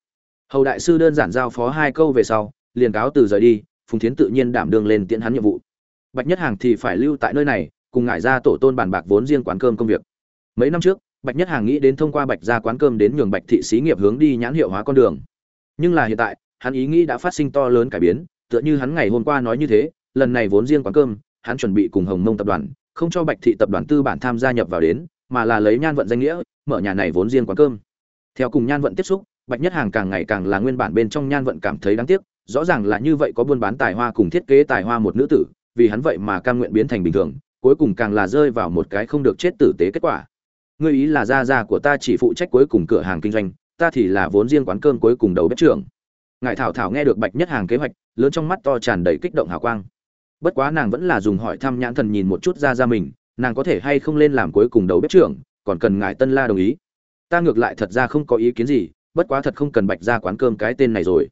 Hầu đại sư đơn giản giao phó hai câu về sau, liền cáo từ rời đi, phùng thiến tự nhiên đảm đương lên tiễn hắn nhiệm vụ. Bạch nhất hàng thì phải lưu tại nơi này, cùng ngải ra tổ tôn bàn bạc vốn riêng quán cơm công việc. Mấy năm trước, bạch nhất hàng nghĩ đến thông qua bạch ra quán cơm đến nhường bạch thị xí nghiệp hướng đi nhãn hiệu hóa con đường. Nhưng là hiện tại, hắn ý nghĩ đã phát sinh to lớn cải biến, tựa như hắn ngày hôm qua nói như thế lần này vốn riêng quán cơm, hắn chuẩn bị cùng hồng mông tập đoàn, không cho bạch thị tập đoàn tư bản tham gia nhập vào đến, mà là lấy nhan vận danh nghĩa, mở nhà này vốn riêng quán cơm. Theo cùng nhan vận tiếp xúc, bạch nhất hàng càng ngày càng là nguyên bản bên trong nhan vận cảm thấy đáng tiếc, rõ ràng là như vậy có buôn bán tài hoa cùng thiết kế tài hoa một nữ tử, vì hắn vậy mà cam nguyện biến thành bình thường, cuối cùng càng là rơi vào một cái không được chết tử tế kết quả. Ngươi ý là gia gia của ta chỉ phụ trách cuối cùng cửa hàng kinh doanh, ta thì là vốn riêng quán cơm cuối cùng đầu bếp trưởng. Ngài thảo thảo nghe được bạch nhất hàng kế hoạch, lớn trong mắt to tràn đầy kích động hào quang bất quá nàng vẫn là dùng hỏi thăm nhãn thần nhìn một chút ra ra mình, nàng có thể hay không lên làm cuối cùng đầu bếp trưởng, còn cần ngài tân la đồng ý. Ta ngược lại thật ra không có ý kiến gì, bất quá thật không cần bạch ra quán cơm cái tên này rồi.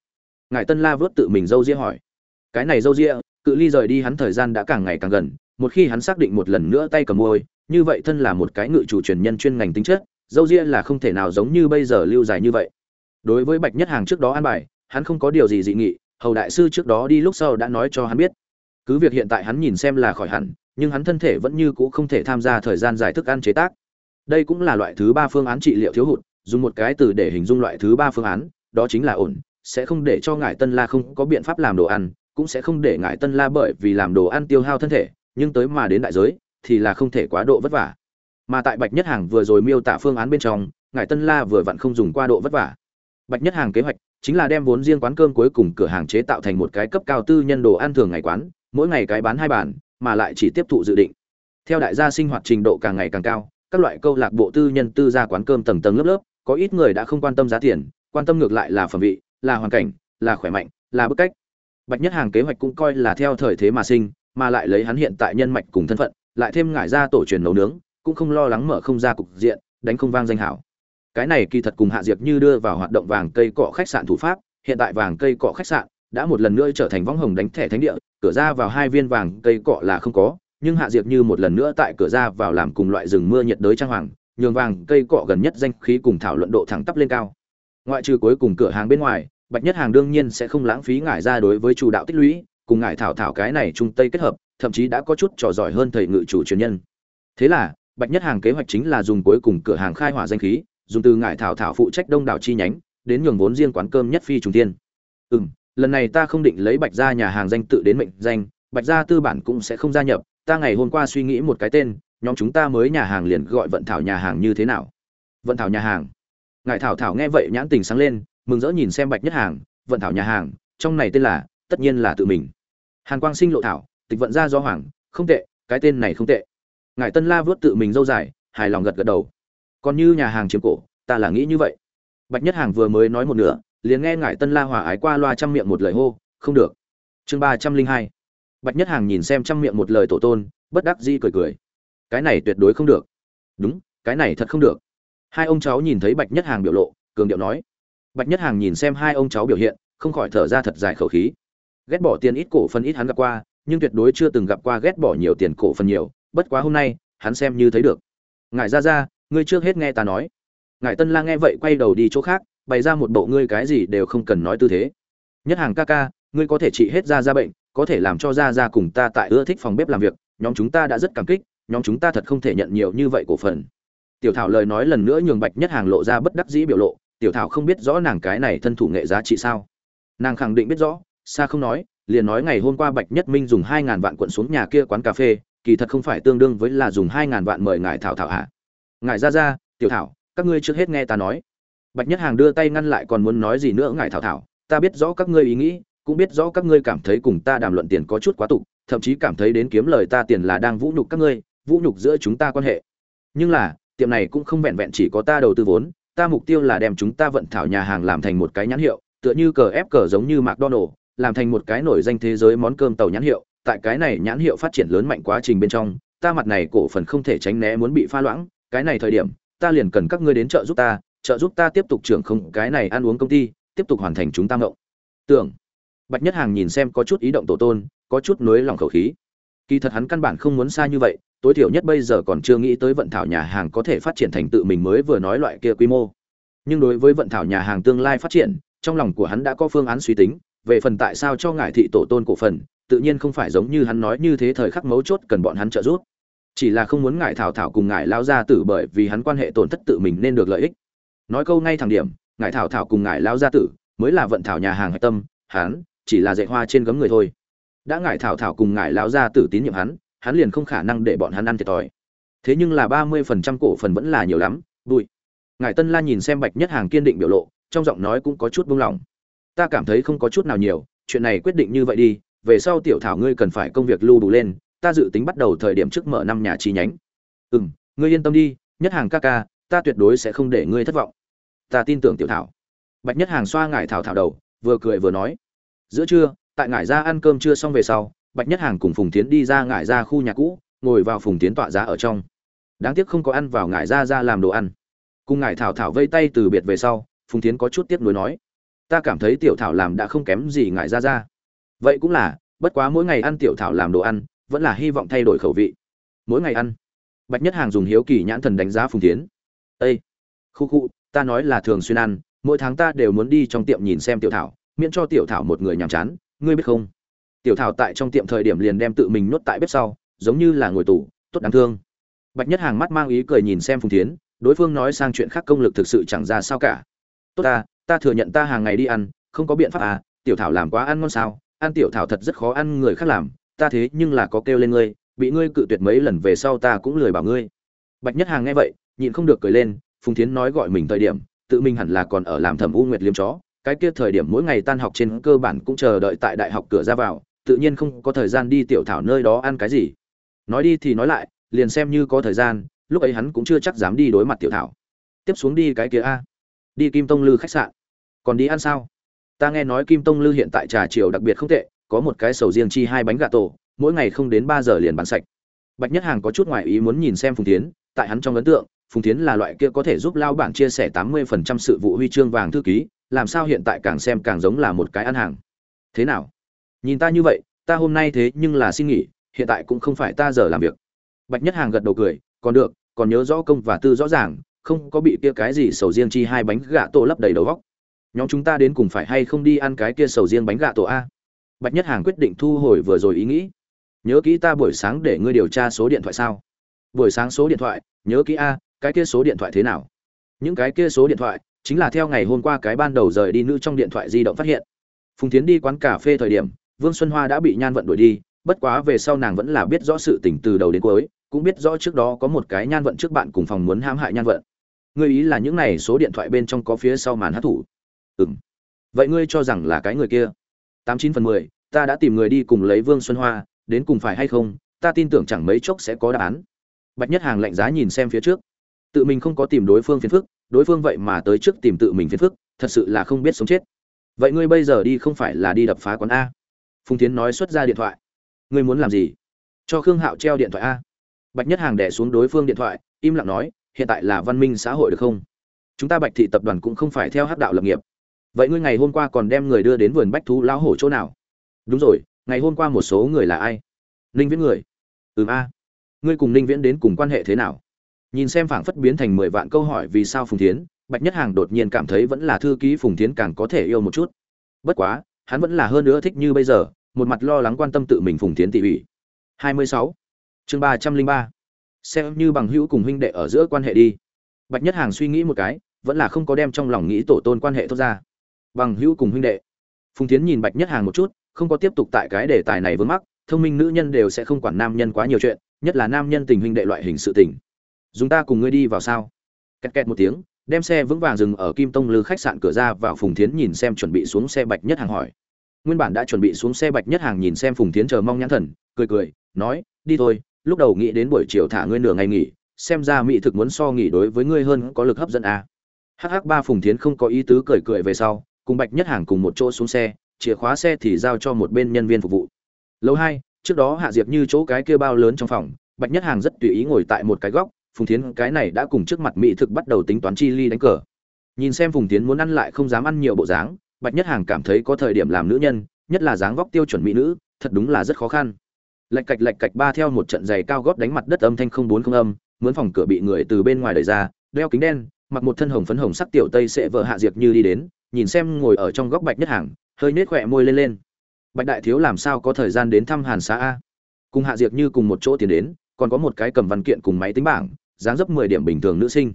Ngài tân la vớt tự mình dâu ria hỏi. Cái này dâu ria cự ly rời đi hắn thời gian đã càng ngày càng gần, một khi hắn xác định một lần nữa tay cầm môi, như vậy thân là một cái ngự chủ truyền nhân chuyên ngành tính chất, dâu ria là không thể nào giống như bây giờ lưu dài như vậy. Đối với bạch nhất hàng trước đó an bài, hắn không có điều gì dị nghị, hầu đại sư trước đó đi lúc sau đã nói cho hắn biết cứ việc hiện tại hắn nhìn xem là khỏi hẳn, nhưng hắn thân thể vẫn như cũ không thể tham gia thời gian dài thức ăn chế tác. Đây cũng là loại thứ ba phương án trị liệu thiếu hụt, dùng một cái từ để hình dung loại thứ ba phương án, đó chính là ổn, sẽ không để cho ngài tân la không có biện pháp làm đồ ăn, cũng sẽ không để ngài tân la bởi vì làm đồ ăn tiêu hao thân thể, nhưng tới mà đến đại giới, thì là không thể quá độ vất vả. Mà tại bạch nhất hàng vừa rồi miêu tả phương án bên trong ngài tân la vừa vặn không dùng qua độ vất vả. Bạch nhất hàng kế hoạch chính là đem vốn riêng quán cơm cuối cùng cửa hàng chế tạo thành một cái cấp cao tư nhân đồ ăn thường ngày quán mỗi ngày cái bán hai bản, mà lại chỉ tiếp thụ dự định. Theo đại gia sinh hoạt trình độ càng ngày càng cao, các loại câu lạc bộ tư nhân tư gia quán cơm tầng tầng lớp lớp, có ít người đã không quan tâm giá tiền, quan tâm ngược lại là phẩm vị, là hoàn cảnh, là khỏe mạnh, là bức cách. Bạch nhất hàng kế hoạch cũng coi là theo thời thế mà sinh, mà lại lấy hắn hiện tại nhân mạch cùng thân phận, lại thêm ngải ra tổ truyền nấu nướng, cũng không lo lắng mở không ra cục diện, đánh không vang danh hảo. Cái này kỳ thật cùng hạ diệp như đưa vào hoạt động vàng cây cọ khách sạn thủ pháp, hiện tại vàng cây cọ khách sạn đã một lần nữa trở thành võng hồng đánh thẻ thánh địa, cửa ra vào hai viên vàng cây cọ là không có, nhưng hạ diệp như một lần nữa tại cửa ra vào làm cùng loại rừng mưa nhiệt đới trang hoàng, nhường vàng cây cọ gần nhất danh khí cùng thảo luận độ thẳng tắp lên cao. Ngoại trừ cuối cùng cửa hàng bên ngoài, bạch nhất hàng đương nhiên sẽ không lãng phí ngải ra đối với chủ đạo tích lũy, cùng ngải thảo thảo cái này trung tây kết hợp, thậm chí đã có chút trò giỏi hơn thầy ngự chủ truyền nhân. Thế là, bạch nhất hàng kế hoạch chính là dùng cuối cùng cửa hàng khai hỏa danh khí, dùng từ ngải thảo thảo phụ trách đông đảo chi nhánh, đến nhường vốn riêng quán cơm nhất phi trùng tiên. Ừ lần này ta không định lấy bạch gia nhà hàng danh tự đến mệnh danh, bạch gia tư bản cũng sẽ không gia nhập, ta ngày hôm qua suy nghĩ một cái tên, nhóm chúng ta mới nhà hàng liền gọi vận thảo nhà hàng như thế nào? Vận thảo nhà hàng. Ngài thảo thảo nghe vậy nhãn tình sáng lên, mừng rỡ nhìn xem bạch nhất hàng, vận thảo nhà hàng, trong này tên là, tất nhiên là tự mình. Hàn quang sinh lộ thảo, tịch vận ra do hoàng không tệ, cái tên này không tệ. Ngài tân la vớt tự mình dâu dài, hài lòng gật gật đầu. Còn như nhà hàng chiếm cổ, ta là nghĩ như vậy. Bạch nhất hàng vừa mới nói một nửa liền nghe ngài tân la hòa ái qua loa trăm miệng một lời hô, không được. Chương ba trăm linh hai. Bạch nhất hàng nhìn xem trăm miệng một lời tổ tôn, bất đắc di cười cười. Cái này tuyệt đối không được. Đúng, cái này thật không được. Hai ông cháu nhìn thấy bạch nhất hàng biểu lộ, cường điệu nói. Bạch nhất hàng nhìn xem hai ông cháu biểu hiện, không khỏi thở ra thật dài khẩu khí. Ghét bỏ tiền ít cổ phần ít hắn gặp qua, nhưng tuyệt đối chưa từng gặp qua ghét bỏ nhiều tiền cổ phần nhiều, bất quá hôm nay, hắn xem như thấy được. Ngài ra ra, ngươi trước hết nghe ta nói. Ngài tân la nghe vậy quay đầu đi chỗ khác bày ra một bộ ngươi cái gì đều không cần nói tư thế. Nhất hàng ca ca, ngươi có thể trị hết da da bệnh, có thể làm cho da da cùng ta tại ưa thích phòng bếp làm việc, nhóm chúng ta đã rất cảm kích, nhóm chúng ta thật không thể nhận nhiều như vậy cổ phần. Tiểu thảo lời nói lần nữa nhường bạch nhất hàng lộ ra bất đắc dĩ biểu lộ, tiểu thảo không biết rõ nàng cái này thân thủ nghệ giá trị sao. Nàng khẳng định biết rõ, xa không nói, liền nói ngày hôm qua bạch nhất minh dùng hai ngàn vạn quận xuống nhà kia quán cà phê, kỳ thật không phải tương đương với là dùng hai ngàn vạn mời ngài thảo thảo hạ ngài ra ra, tiểu thảo, các ngươi trước hết nghe ta nói bạch nhất hàng đưa tay ngăn lại còn muốn nói gì nữa ngài thảo thảo, ta biết rõ các ngươi ý nghĩ, cũng biết rõ các ngươi cảm thấy cùng ta đàm luận tiền có chút quá tục, thậm chí cảm thấy đến kiếm lời ta tiền là đang vũ nhục các ngươi, vũ nhục giữa chúng ta quan hệ. Nhưng là, tiệm này cũng không vẹn vẹn chỉ có ta đầu tư vốn, ta mục tiêu là đem chúng ta vận thảo nhà hàng làm thành một cái nhãn hiệu, tựa như cờ ép cờ giống như mcdonald làm thành một cái nổi danh thế giới món cơm tàu nhãn hiệu, tại cái này nhãn hiệu phát triển lớn mạnh quá trình bên trong, ta mặt này cổ phần không thể tránh né muốn bị pha loãng, cái này thời điểm, ta liền cần các ngươi đến trợ giúp ta trợ giúp ta tiếp tục trưởng không, cái này ăn uống công ty, tiếp tục hoàn thành chúng ta ngộng. Tưởng. Bạch nhất hàng nhìn xem có chút ý động tổ tôn, có chút nối lòng khẩu khí. Kỳ thật hắn căn bản không muốn xa như vậy, tối thiểu nhất bây giờ còn chưa nghĩ tới vận thảo nhà hàng có thể phát triển thành tự mình mới vừa nói loại kia quy mô. Nhưng đối với vận thảo nhà hàng tương lai phát triển, trong lòng của hắn đã có phương án suy tính, về phần tại sao cho ngải thị tổ tôn cổ phần, tự nhiên không phải giống như hắn nói như thế thời khắc mấu chốt cần bọn hắn trợ giúp. Chỉ là không muốn ngải thảo thảo cùng ngải lao gia tử bởi vì hắn quan hệ tổn thất tự mình nên được lợi ích nói câu ngay thẳng điểm, ngài thảo thảo cùng ngài lao gia tử mới là vận thảo nhà hàng hạch tâm, hắn chỉ là dạy hoa trên gấm người thôi. Đã ngài thảo thảo cùng ngài lao gia tử tín nhiệm hắn hắn liền không khả năng để bọn hắn ăn thiệt thòi. Thế nhưng là ba mươi phần trăm cổ phần vẫn là nhiều lắm, bụi. Ngài tân la nhìn xem bạch nhất hàng kiên định biểu lộ, trong giọng nói cũng có chút buông lỏng. Ta cảm thấy không có chút nào nhiều, chuyện này quyết định như vậy đi, về sau tiểu thảo ngươi cần phải công việc lưu đủ lên, ta dự tính bắt đầu thời điểm trước mở năm nhà chi nhánh. Ừ m ngươi yên tâm đi, nhất hàng ca ca, ta tuyệt đối sẽ không để ngươi thất vọng ta tin tưởng tiểu thảo. Bạch nhất hàng xoa ngải thảo thảo đầu, vừa cười vừa nói. Giữa trưa, tại ngải ra ăn cơm trưa xong về sau, bạch nhất hàng cùng phùng tiến đi ra ngải ra khu nhà cũ, ngồi vào phùng tiến tọa giá ở trong. Đáng tiếc không có ăn vào ngải ra ra làm đồ ăn. Cùng ngải thảo thảo vây tay từ biệt về sau, phùng tiến có chút tiếc nuối nói, ta cảm thấy tiểu thảo làm đã không kém gì ngải ra ra. Vậy cũng là, bất quá mỗi ngày ăn tiểu thảo làm đồ ăn, vẫn là hy vọng thay đổi khẩu vị. Mỗi ngày ăn, bạch nhất hàng dùng hiếu kỳ nhãn thần đánh giá phùng tiến. Ây khu khu ta nói là thường xuyên ăn, mỗi tháng ta đều muốn đi trong tiệm nhìn xem tiểu thảo, miễn cho tiểu thảo một người nhàm chán, ngươi biết không? Tiểu thảo tại trong tiệm thời điểm liền đem tự mình nuốt tại bếp sau, giống như là ngồi tù, tốt đáng thương. Bạch nhất hàng mắt mang ý cười nhìn xem phùng tiến đối phương nói sang chuyện khác công lực thực sự chẳng ra sao cả. Tốt ta ta thừa nhận ta hàng ngày đi ăn, không có biện pháp à tiểu thảo làm quá ăn ngon sao, ăn tiểu thảo thật rất khó ăn, người khác làm, ta thế nhưng là có kêu lên ngươi, bị ngươi cự tuyệt mấy lần về sau ta cũng lười bảo ngươi. Bạch nhất hàng nghe vậy, nhịn không được cười lên phùng tiến nói gọi mình thời điểm, tự mình hẳn là còn ở làm thẩm u nguyệt liếm chó. Cái kia thời điểm mỗi ngày tan học trên cơ bản cũng chờ đợi tại đại học cửa ra vào, tự nhiên không có thời gian đi tiểu thảo nơi đó ăn cái gì. Nói đi thì nói lại, liền xem như có thời gian, lúc ấy hắn cũng chưa chắc dám đi đối mặt tiểu thảo. Tiếp xuống đi cái kia a. Đi kim tông lư khách sạn. Còn đi ăn sao? Ta nghe nói kim tông lư hiện tại trà chiều đặc biệt không tệ, có một cái sầu riêng chi hai bánh gà tổ, mỗi ngày không đến ba giờ liền bán sạch. Bạch nhất hàng có chút ngoài ý muốn nhìn xem phùng tiến tại hắn trong ấn tượng phùng tiến là loại kia có thể giúp lao bản chia sẻ tám mươi phần trăm sự vụ huy chương vàng thư ký, làm sao hiện tại càng xem càng giống là một cái ăn hàng. Thế nào? Nhìn ta như vậy, ta hôm nay thế nhưng là xin nghỉ, hiện tại cũng không phải ta giờ làm việc. Bạch nhất hàng gật đầu cười, còn được, còn nhớ rõ công và tư rõ ràng, không có bị kia cái gì sầu riêng chi hai bánh gà tổ lấp đầy đầu góc nhóm chúng ta đến cùng phải hay không đi ăn cái kia sầu riêng bánh gà tổ a? Bạch nhất hàng quyết định thu hồi vừa rồi ý nghĩ. Nhớ kỹ ta buổi sáng để ngươi điều tra số điện thoại sao? Buổi sáng số điện thoại, nhớ kỹ a cái kia số điện thoại thế nào? Những cái kia số điện thoại chính là theo ngày hôm qua cái ban đầu rời đi nữ trong điện thoại di động phát hiện. Phùng tiến đi quán cà phê thời điểm, vương xuân hoa đã bị nhan vận đuổi đi, bất quá về sau nàng vẫn là biết rõ sự tình từ đầu đến cuối, cũng biết rõ trước đó có một cái nhan vận trước bạn cùng phòng muốn hãm hại nhan vận. Ngươi ý là những này số điện thoại bên trong có phía sau màn hát thủ ừm. Vậy ngươi cho rằng là cái người kia? Tám chín phần mười, ta đã tìm người đi cùng lấy vương xuân hoa, đến cùng phải hay không? Ta tin tưởng chẳng mấy chốc sẽ có đáp án. Bạch nhất hàng lạnh giá nhìn xem phía trước tự mình không có tìm đối phương phiền phức, đối phương vậy mà tới trước tìm tự mình phiền phức, thật sự là không biết sống chết. Vậy ngươi bây giờ đi không phải là đi đập phá quán a. Phùng tiến nói xuất ra điện thoại. Ngươi muốn làm gì? Cho khương hạo treo điện thoại a. Bạch nhất hàng đẻ xuống đối phương điện thoại, im lặng nói, hiện tại là văn minh xã hội được không? Chúng ta bạch thị tập đoàn cũng không phải theo hát đạo lập nghiệp. Vậy ngươi ngày hôm qua còn đem người đưa đến vườn bách thú lão hổ chỗ nào? Đúng rồi, ngày hôm qua một số người là ai? Ninh viễn người. Ừm a. Ngươi cùng ninh viễn đến cùng quan hệ thế nào? Nhìn xem phảng phất biến thành mười vạn câu hỏi vì sao phùng tiến bạch nhất hàng đột nhiên cảm thấy vẫn là thư ký phùng tiến càng có thể yêu một chút. Bất quá, hắn vẫn là hơn nữa thích như bây giờ, một mặt lo lắng quan tâm tự mình phùng tiến tỉ ủy. 26. chương 303. xem như bằng hữu cùng huynh đệ ở giữa quan hệ đi. Bạch nhất hàng suy nghĩ một cái, vẫn là không có đem trong lòng nghĩ tổ tôn quan hệ thốt ra. Bằng hữu cùng huynh đệ. Phùng tiến nhìn bạch nhất hàng một chút, không có tiếp tục tại cái đề tài này vướng mắc, thông minh nữ nhân đều sẽ không quản nam nhân quá nhiều chuyện, nhất là nam nhân tình huynh đệ loại hình sự tình dùng ta cùng ngươi đi vào sao? Kẹt kẹt một tiếng, đem xe vững vàng dừng ở kim tông lư khách sạn cửa ra vào phùng thiến nhìn xem chuẩn bị xuống xe bạch nhất hàng hỏi. Nguyên bản đã chuẩn bị xuống xe bạch nhất hàng nhìn xem phùng thiến chờ mong nhãn thần, cười cười, nói, đi thôi, lúc đầu nghĩ đến buổi chiều thả ngươi nửa ngày nghỉ, xem ra mỹ thực muốn so nghỉ đối với ngươi hơn có lực hấp dẫn à. hh ba phùng thiến không có ý tứ cười cười về sau, cùng bạch nhất hàng cùng một chỗ xuống xe, chìa khóa xe thì giao cho một bên nhân viên phục vụ. Lâu hai, trước đó hạ diệp như chỗ cái kia bao lớn trong phòng, bạch nhất hàng rất tùy ý ngồi tại một cái góc phùng thiến cái này đã cùng trước mặt mỹ thực bắt đầu tính toán chi ly đánh cờ. Nhìn xem phùng tiến muốn ăn lại không dám ăn nhiều bộ dáng, bạch nhất hàng cảm thấy có thời điểm làm nữ nhân, nhất là dáng vóc tiêu chuẩn mỹ nữ, thật đúng là rất khó khăn. Lạch cạch lạch cạch ba theo một trận giày cao gót đánh mặt đất âm thanh không bốn không âm, mướn phòng cửa bị người từ bên ngoài đẩy ra, đeo kính đen, mặc một thân hồng phấn hồng sắc tiểu tây sẽ vợ hạ diệt như đi đến, nhìn xem ngồi ở trong góc bạch nhất hàng, hơi nết khỏe môi lên lên. Bạch đại thiếu làm sao có thời gian đến thăm hàn xã a? Cùng hạ diệt như cùng một chỗ tiến đến, còn có một cái cầm văn kiện cùng máy tính bảng dáng dấp mười điểm bình thường nữ sinh.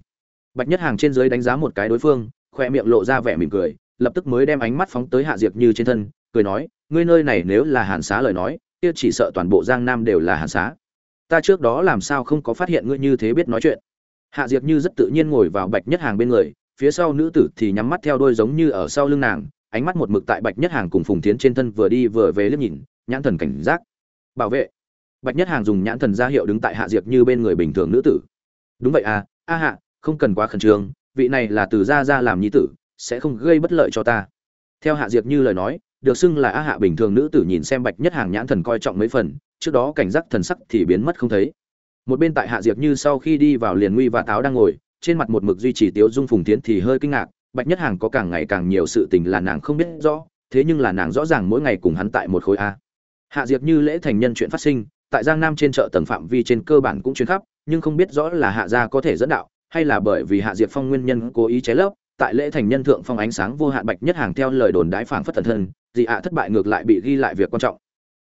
Bạch nhất hàng trên dưới đánh giá một cái đối phương, khoe miệng lộ ra vẻ mỉm cười, lập tức mới đem ánh mắt phóng tới hạ diệp như trên thân, cười nói, ngươi nơi này nếu là hàn xá lời nói, kia chỉ sợ toàn bộ giang nam đều là hàn xá. Ta trước đó làm sao không có phát hiện ngươi như thế biết nói chuyện. Hạ diệp như rất tự nhiên ngồi vào bạch nhất hàng bên người, phía sau nữ tử thì nhắm mắt theo đôi giống như ở sau lưng nàng, ánh mắt một mực tại bạch nhất hàng cùng phùng tiến trên thân vừa đi vừa về liếc nhìn, nhãn thần cảnh giác. Bảo vệ. Bạch nhất hàng dùng nhãn thần ra hiệu đứng tại hạ diệp như bên người bình thường nữ tử đúng vậy à a hạ, không cần quá khẩn trương, vị này là từ gia gia làm nhi tử, sẽ không gây bất lợi cho ta. Theo hạ diệp như lời nói, được xưng là a hạ bình thường nữ tử nhìn xem bạch nhất hàng nhãn thần coi trọng mấy phần, trước đó cảnh giác thần sắc thì biến mất không thấy. Một bên tại hạ diệp như sau khi đi vào liền nguy và táo đang ngồi, trên mặt một mực duy trì tiếu dung phùng tiến thì hơi kinh ngạc, bạch nhất hàng có càng ngày càng nhiều sự tình là nàng không biết rõ, thế nhưng là nàng rõ ràng mỗi ngày cùng hắn tại một khối a. Hạ diệp như lễ thành nhân chuyện phát sinh, tại giang nam trên chợ tầng phạm vi trên cơ bản cũng chuyến khắp nhưng không biết rõ là hạ gia có thể dẫn đạo, hay là bởi vì hạ diệp phong nguyên nhân cố ý cháy lấp, tại lễ thành nhân thượng phong ánh sáng vô hạn bạch nhất hàng theo lời đồn đái phảng phất thần thân, dị ạ thất bại ngược lại bị ghi lại việc quan trọng.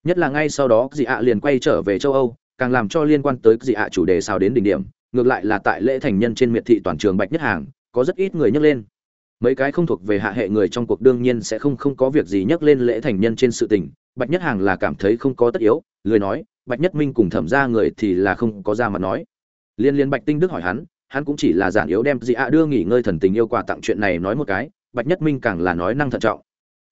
Nhất là ngay sau đó, dị ạ liền quay trở về châu âu, càng làm cho liên quan tới dị ạ chủ đề sao đến đỉnh điểm, ngược lại là tại lễ thành nhân trên miệt thị toàn trường bạch nhất hàng, có rất ít người nhắc lên. Mấy cái không thuộc về hạ hệ người trong cuộc đương nhiên sẽ không không có việc gì nhắc lên lễ thành nhân trên sự tình, bạch nhất hàng là cảm thấy không có tất yếu lười nói, bạch nhất minh cùng thẩm ra người thì là không có ra mặt nói. Liên liên bạch tinh đức hỏi hắn hắn cũng chỉ là giản yếu đem dị ạ đưa nghỉ ngơi thần tình yêu quà tặng chuyện này nói một cái, bạch nhất minh càng là nói năng thận trọng.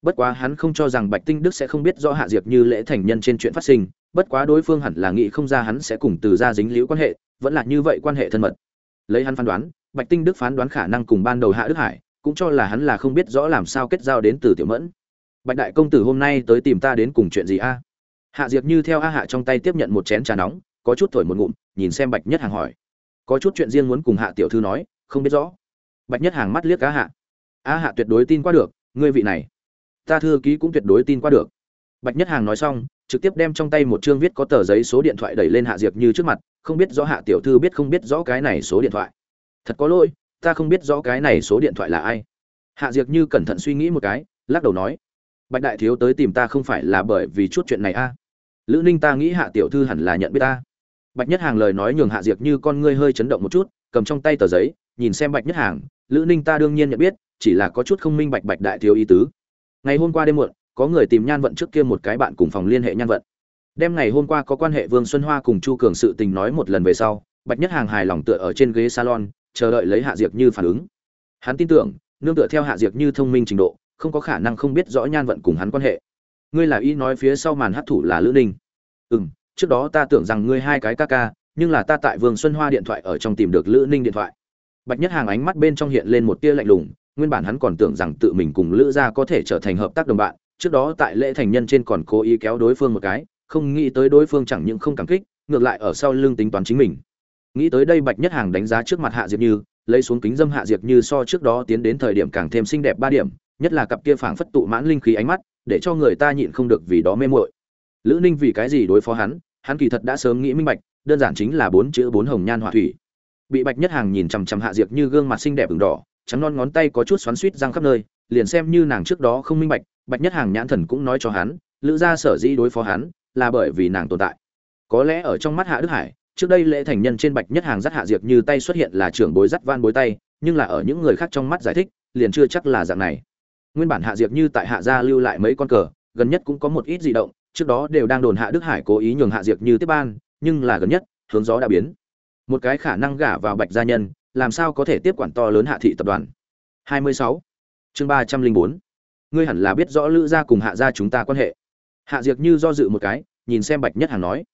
Bất quá hắn không cho rằng bạch tinh đức sẽ không biết rõ hạ diệp như lễ thành nhân trên chuyện phát sinh, bất quá đối phương hẳn là nghĩ không ra hắn sẽ cùng từ ra dính liễu quan hệ, vẫn là như vậy quan hệ thân mật. Lấy hắn phán đoán, bạch tinh đức phán đoán khả năng cùng ban đầu hạ đức hải, cũng cho là hắn là không biết rõ làm sao kết giao đến từ tiểu mẫn. Bạch đại công tử hôm nay tới tìm ta đến cùng chuyện gì a? Hạ diệp như theo a hạ trong tay tiếp nhận một chén trà nóng, có chút thổi một ngụm, nhìn xem bạch nhất hàng hỏi. Có chút chuyện riêng muốn cùng hạ tiểu thư nói, không biết rõ. Bạch nhất hàng mắt liếc a hạ. A hạ tuyệt đối tin qua được, ngươi vị này. Ta thư ký cũng tuyệt đối tin qua được. Bạch nhất hàng nói xong, trực tiếp đem trong tay một chương viết có tờ giấy số điện thoại đẩy lên hạ diệp như trước mặt, không biết rõ hạ tiểu thư biết không biết rõ cái này số điện thoại. Thật có lỗi, ta không biết rõ cái này số điện thoại là ai. Hạ diệp như cẩn thận suy nghĩ một cái, lắc đầu nói. Bạch đại thiếu tới tìm ta không phải là bởi vì chút chuyện này a? Lữ ninh ta nghĩ hạ tiểu thư hẳn là nhận biết ta. Bạch nhất hàng lời nói nhường hạ diệp như con ngươi hơi chấn động một chút, cầm trong tay tờ giấy, nhìn xem bạch nhất hàng, lữ ninh ta đương nhiên nhận biết, chỉ là có chút không minh bạch bạch đại thiếu ý tứ. Ngày hôm qua đêm muộn, có người tìm nhan vận trước kia một cái bạn cùng phòng liên hệ nhan vận. Đêm ngày hôm qua có quan hệ vương xuân hoa cùng chu cường sự tình nói một lần về sau, bạch nhất hàng hài lòng tựa ở trên ghế salon, chờ đợi lấy hạ diệp như phản ứng. Hắn tin tưởng, nương tựa theo hạ diệp như thông minh trình độ, không có khả năng không biết rõ nhan vận cùng hắn quan hệ ngươi là ý nói phía sau màn hát thủ là lữ ninh. Ừ m trước đó ta tưởng rằng ngươi hai cái ca ca, nhưng là ta tại vương xuân hoa điện thoại ở trong tìm được lữ ninh điện thoại. Bạch nhất hàng ánh mắt bên trong hiện lên một tia lạnh lùng, nguyên bản hắn còn tưởng rằng tự mình cùng lữ gia có thể trở thành hợp tác đồng bạn, trước đó tại lễ thành nhân trên còn cố ý kéo đối phương một cái, không nghĩ tới đối phương chẳng những không cảm kích, ngược lại ở sau lưng tính toán chính mình. Nghĩ tới đây bạch nhất hàng đánh giá trước mặt hạ diệp như, lấy xuống kính dâm hạ diệp như so trước đó tiến đến thời điểm càng thêm xinh đẹp ba điểm, nhất là cặp kia phảng phất tụ mãn linh khí ánh mắt để cho người ta nhịn không được vì đó mê muội. Lữ ninh vì cái gì đối phó hắn hắn kỳ thật đã sớm nghĩ minh bạch, đơn giản chính là bốn chữ bốn hồng nhan họa thủy. Bị bạch nhất hàng nhìn chằm chằm hạ diệp như gương mặt xinh đẹp ửng đỏ, trắng non ngón tay có chút xoắn suýt răng khắp nơi, liền xem như nàng trước đó không minh bạch bạch nhất hàng nhãn thần cũng nói cho hắn, lữ gia sở dĩ đối phó hắn, là bởi vì nàng tồn tại. Có lẽ ở trong mắt hạ đức hải, trước đây lễ thành nhân trên bạch nhất hàng dắt hạ diệp như tay xuất hiện là trưởng bối dắt van bối tay, nhưng là ở những người khác trong mắt giải thích, liền chưa chắc là dạng này nguyên bản hạ diệp như tại hạ gia lưu lại mấy con cờ, gần nhất cũng có một ít di động, trước đó đều đang đồn hạ đức hải cố ý nhường hạ diệp như tiếp ban, nhưng là gần nhất, hướng gió đã biến một cái khả năng gả vào bạch gia nhân, làm sao có thể tiếp quản to lớn hạ thị tập đoàn 26. chương 304. ngươi hẳn là biết rõ lữ gia cùng hạ gia chúng ta quan hệ hạ Diệp như do dự một cái, nhìn xem bạch nhất hàng nói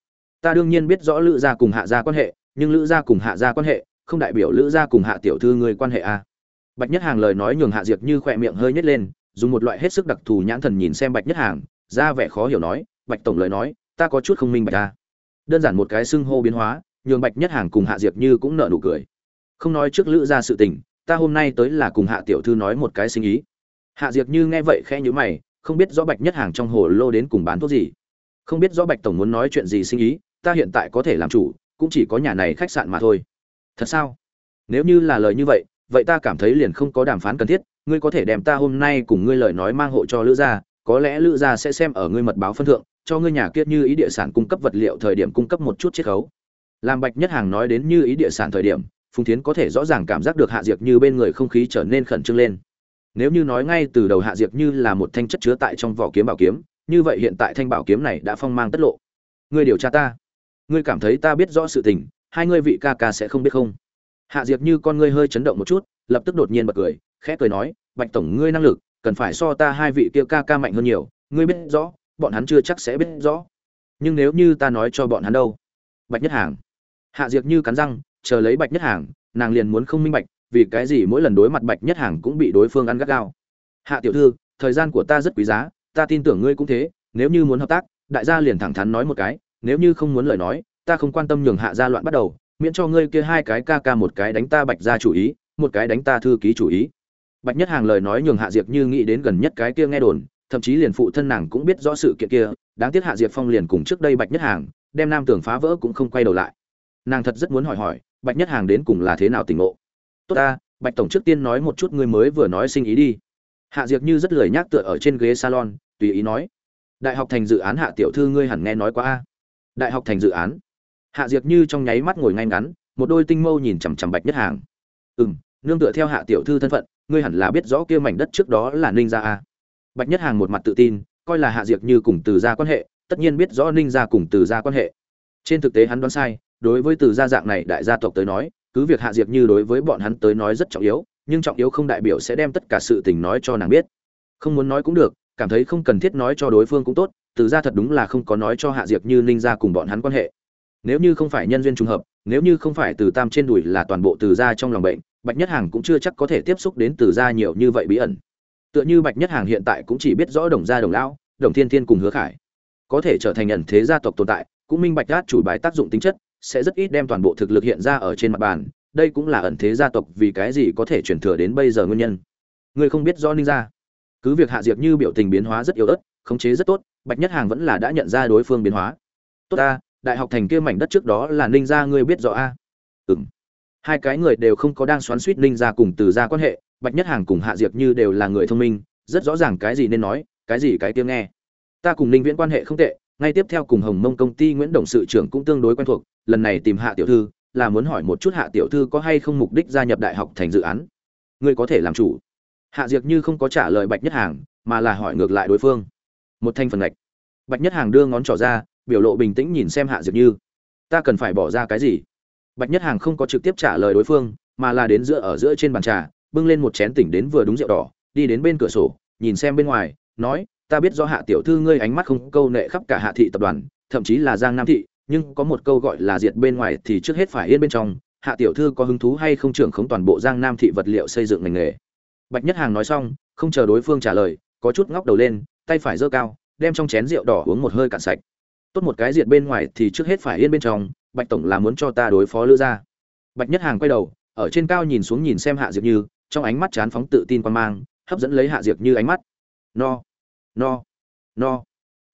ta đương nhiên biết rõ lữ gia cùng hạ gia quan hệ, nhưng lữ gia cùng hạ gia quan hệ, không đại biểu lữ gia cùng hạ tiểu thư ngươi quan hệ à bạch nhất hàng lời nói nhường hạ diệc như khỏe miệng hơi nhếch lên, dùng một loại hết sức đặc thù nhãn thần nhìn xem bạch nhất hàng, ra vẻ khó hiểu nói, bạch tổng lời nói, ta có chút không minh bạch ta. Đơn giản một cái xưng hô biến hóa, nhường bạch nhất hàng cùng hạ diệp như cũng nợ nụ cười. Không nói trước lữ ra sự tình, ta hôm nay tới là cùng hạ tiểu thư nói một cái sinh ý. Hạ diệp như nghe vậy khẽ nhíu mày, không biết rõ bạch nhất hàng trong hồ lô đến cùng bán thuốc gì. Không biết rõ bạch tổng muốn nói chuyện gì sinh ý, ta hiện tại có thể làm chủ, cũng chỉ có nhà này khách sạn mà thôi. Thật sao? Nếu như là lời như vậy vậy ta cảm thấy liền không có đàm phán cần thiết, ngươi có thể đem ta hôm nay cùng ngươi lời nói mang hộ cho lữ gia, có lẽ lữ gia sẽ xem ở ngươi mật báo phân thượng, cho ngươi nhà kiết như ý địa sản cung cấp vật liệu thời điểm cung cấp một chút chiết khấu. Làm bạch nhất hàng nói đến như ý địa sản thời điểm, phùng thiến có thể rõ ràng cảm giác được hạ diệt như bên người không khí trở nên khẩn trương lên. Nếu như nói ngay từ đầu hạ diệt như là một thanh chất chứa tại trong vỏ kiếm bảo kiếm, như vậy hiện tại thanh bảo kiếm này đã phong mang tất lộ. Ngươi điều tra ta. Ngươi cảm thấy ta biết rõ sự tình, hai ngươi vị ca ca sẽ không biết không? Hạ diệt như con ngươi hơi chấn động một chút, lập tức đột nhiên bật cười, khẽ cười nói, bạch tổng, ngươi năng lực, cần phải so ta hai vị kia ca ca mạnh hơn nhiều, ngươi biết rõ, bọn hắn chưa chắc sẽ biết rõ. Nhưng nếu như ta nói cho bọn hắn đâu? Bạch nhất hàng. Hạ diệt như cắn răng, chờ lấy bạch nhất hàng, nàng liền muốn không minh bạch, vì cái gì mỗi lần đối mặt bạch nhất hàng cũng bị đối phương ăn gắt gao. Hạ tiểu thư, thời gian của ta rất quý giá, ta tin tưởng ngươi cũng thế, nếu như muốn hợp tác, đại gia liền thẳng thắn nói một cái, nếu như không muốn lời nói, ta không quan tâm nhường hạ gia loạn bắt đầu miễn cho ngươi kia hai cái ca ca một cái đánh ta bạch gia chủ ý, một cái đánh ta thư ký chủ ý. Bạch nhất hàng lời nói nhường hạ diệp như nghĩ đến gần nhất cái kia nghe đồn, thậm chí liền phụ thân nàng cũng biết rõ sự kiện kia, đáng tiếc hạ diệp phong liền cùng trước đây bạch nhất hàng, đem nam tưởng phá vỡ cũng không quay đầu lại. Nàng thật rất muốn hỏi hỏi, bạch nhất hàng đến cùng là thế nào tình ngộ? Tốt ta, bạch tổng trước tiên nói một chút ngươi mới vừa nói sinh ý đi. Hạ diệp như rất lười nhác tựa ở trên ghế salon, tùy ý nói, đại học thành dự án hạ tiểu thư ngươi hẳn nghe nói qua a. Đại học thành dự án? Hạ diệp như trong nháy mắt ngồi ngay ngắn, một đôi tinh mâu nhìn chằm chằm bạch nhất hàng. Ừ m nương tựa theo hạ tiểu thư thân phận, ngươi hẳn là biết rõ kia mảnh đất trước đó là ninh gia a. Bạch nhất hàng một mặt tự tin, coi là hạ diệp như cùng từ gia quan hệ, tất nhiên biết rõ ninh gia cùng từ gia quan hệ. Trên thực tế hắn đoán sai, đối với từ gia dạng này đại gia tộc tới nói, cứ việc hạ diệp như đối với bọn hắn tới nói rất trọng yếu, nhưng trọng yếu không đại biểu sẽ đem tất cả sự tình nói cho nàng biết. Không muốn nói cũng được, cảm thấy không cần thiết nói cho đối phương cũng tốt, từ gia thật đúng là không có nói cho hạ diệp như ninh gia cùng bọn hắn quan hệ nếu như không phải nhân duyên trùng hợp, nếu như không phải từ tam trên đùi là toàn bộ từ gia trong lòng bệnh, bạch nhất hàng cũng chưa chắc có thể tiếp xúc đến từ gia nhiều như vậy bí ẩn. Tựa như bạch nhất hàng hiện tại cũng chỉ biết rõ đồng gia đồng lão, đồng thiên thiên cùng hứa khải. Có thể trở thành ẩn thế gia tộc tồn tại, cũng minh bạch đát chủ bài tác dụng tính chất, sẽ rất ít đem toàn bộ thực lực hiện ra ở trên mặt bàn, đây cũng là ẩn thế gia tộc vì cái gì có thể chuyển thừa đến bây giờ nguyên nhân. Người không biết do ninh gia. Cứ việc hạ diệp như biểu tình biến hóa rất yếu ớt, khống chế rất tốt, bạch nhất hàng vẫn là đã nhận ra đối phương biến hóa. Tốt ta đại học thành kia mảnh đất trước đó là ninh gia, ngươi biết rõ a? À? ừng hai cái người đều không có đang xoắn suýt ninh gia cùng từ gia quan hệ, bạch nhất hàng cùng hạ diệp như đều là người thông minh, rất rõ ràng cái gì nên nói, cái gì cái tiếng nghe. Ta cùng ninh viễn quan hệ không tệ, ngay tiếp theo cùng hồng mông công ty nguyễn đồng sự trưởng cũng tương đối quen thuộc, lần này tìm hạ tiểu thư, là muốn hỏi một chút hạ tiểu thư có hay không mục đích gia nhập đại học thành dự án. Ngươi có thể làm chủ. Hạ diệp như không có trả lời bạch nhất hàng, mà là hỏi ngược lại đối phương. Một thanh phần ngạch. Bạch nhất hàng đưa ngón trỏ ra biểu lộ bình tĩnh nhìn xem hạ diệp như. Ta cần phải bỏ ra cái gì? Bạch nhất hàng không có trực tiếp trả lời đối phương, mà là đến giữa, ở giữa trên bàn trà, bưng lên một chén tỉnh đến vừa đúng rượu đỏ, đi đến bên cửa sổ, nhìn xem bên ngoài, nói, ta biết do hạ tiểu thư ngươi ánh mắt không câu nệ khắp cả hạ thị tập đoàn, thậm chí là giang nam thị, nhưng có một câu gọi là diệt bên ngoài thì trước hết phải yên bên trong. Hạ tiểu thư có hứng thú hay không trưởng khống toàn bộ giang nam thị vật liệu xây dựng ngành nghề? Bạch nhất hàng nói xong, không chờ đối phương trả lời, có chút ngóc đầu lên, tay phải giơ cao, đem trong chén rượu đỏ uống một hơi cạn sạch tốt một cái diệt bên ngoài thì trước hết phải yên bên trong, bạch tổng là muốn cho ta đối phó lữ gia. Bạch nhất hàng quay đầu, ở trên cao nhìn xuống nhìn xem hạ diệp như, trong ánh mắt chán phóng tự tin quan mang, hấp dẫn lấy hạ diệp như ánh mắt. No no no.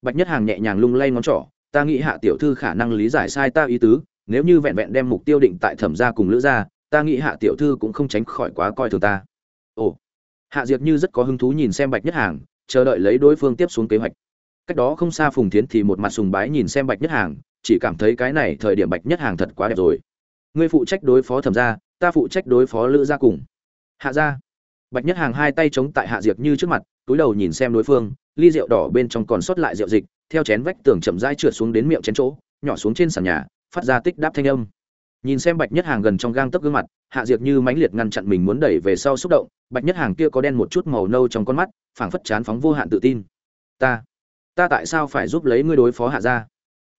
Bạch nhất hàng nhẹ nhàng lung lay ngón trỏ, ta nghĩ hạ tiểu thư khả năng lý giải sai ta ý tứ, nếu như vẹn vẹn đem mục tiêu định tại thẩm gia cùng lữ gia, ta nghĩ hạ tiểu thư cũng không tránh khỏi quá coi thường ta. Ồ. Hạ diệp như rất có hứng thú nhìn xem bạch nhất hàng, chờ đợi lấy đối phương tiếp xuống kế hoạch cách đó không xa phùng thiến thì một mặt sùng bái nhìn xem bạch nhất hàng, chỉ cảm thấy cái này thời điểm bạch nhất hàng thật quá đẹp rồi. Ngươi phụ trách đối phó thẩm gia, ta phụ trách đối phó lữ gia cùng. Hạ gia. Bạch nhất hàng hai tay chống tại hạ diệp như trước mặt, túi đầu nhìn xem đối phương, ly rượu đỏ bên trong còn sót lại rượu dịch, theo chén vách tường chậm rãi trượt xuống đến miệng chén chỗ, nhỏ xuống trên sàn nhà, phát ra tích đáp thanh âm. Nhìn xem bạch nhất hàng gần trong gang tấc gương mặt, hạ diệp như mãnh liệt ngăn chặn mình muốn đẩy về sau xúc động, bạch nhất hàng kia có đen một chút màu nâu trong con mắt, phảng phất chán phóng vô hạn tự tin. Ta ta tại sao phải giúp lấy ngươi đối phó hạ gia?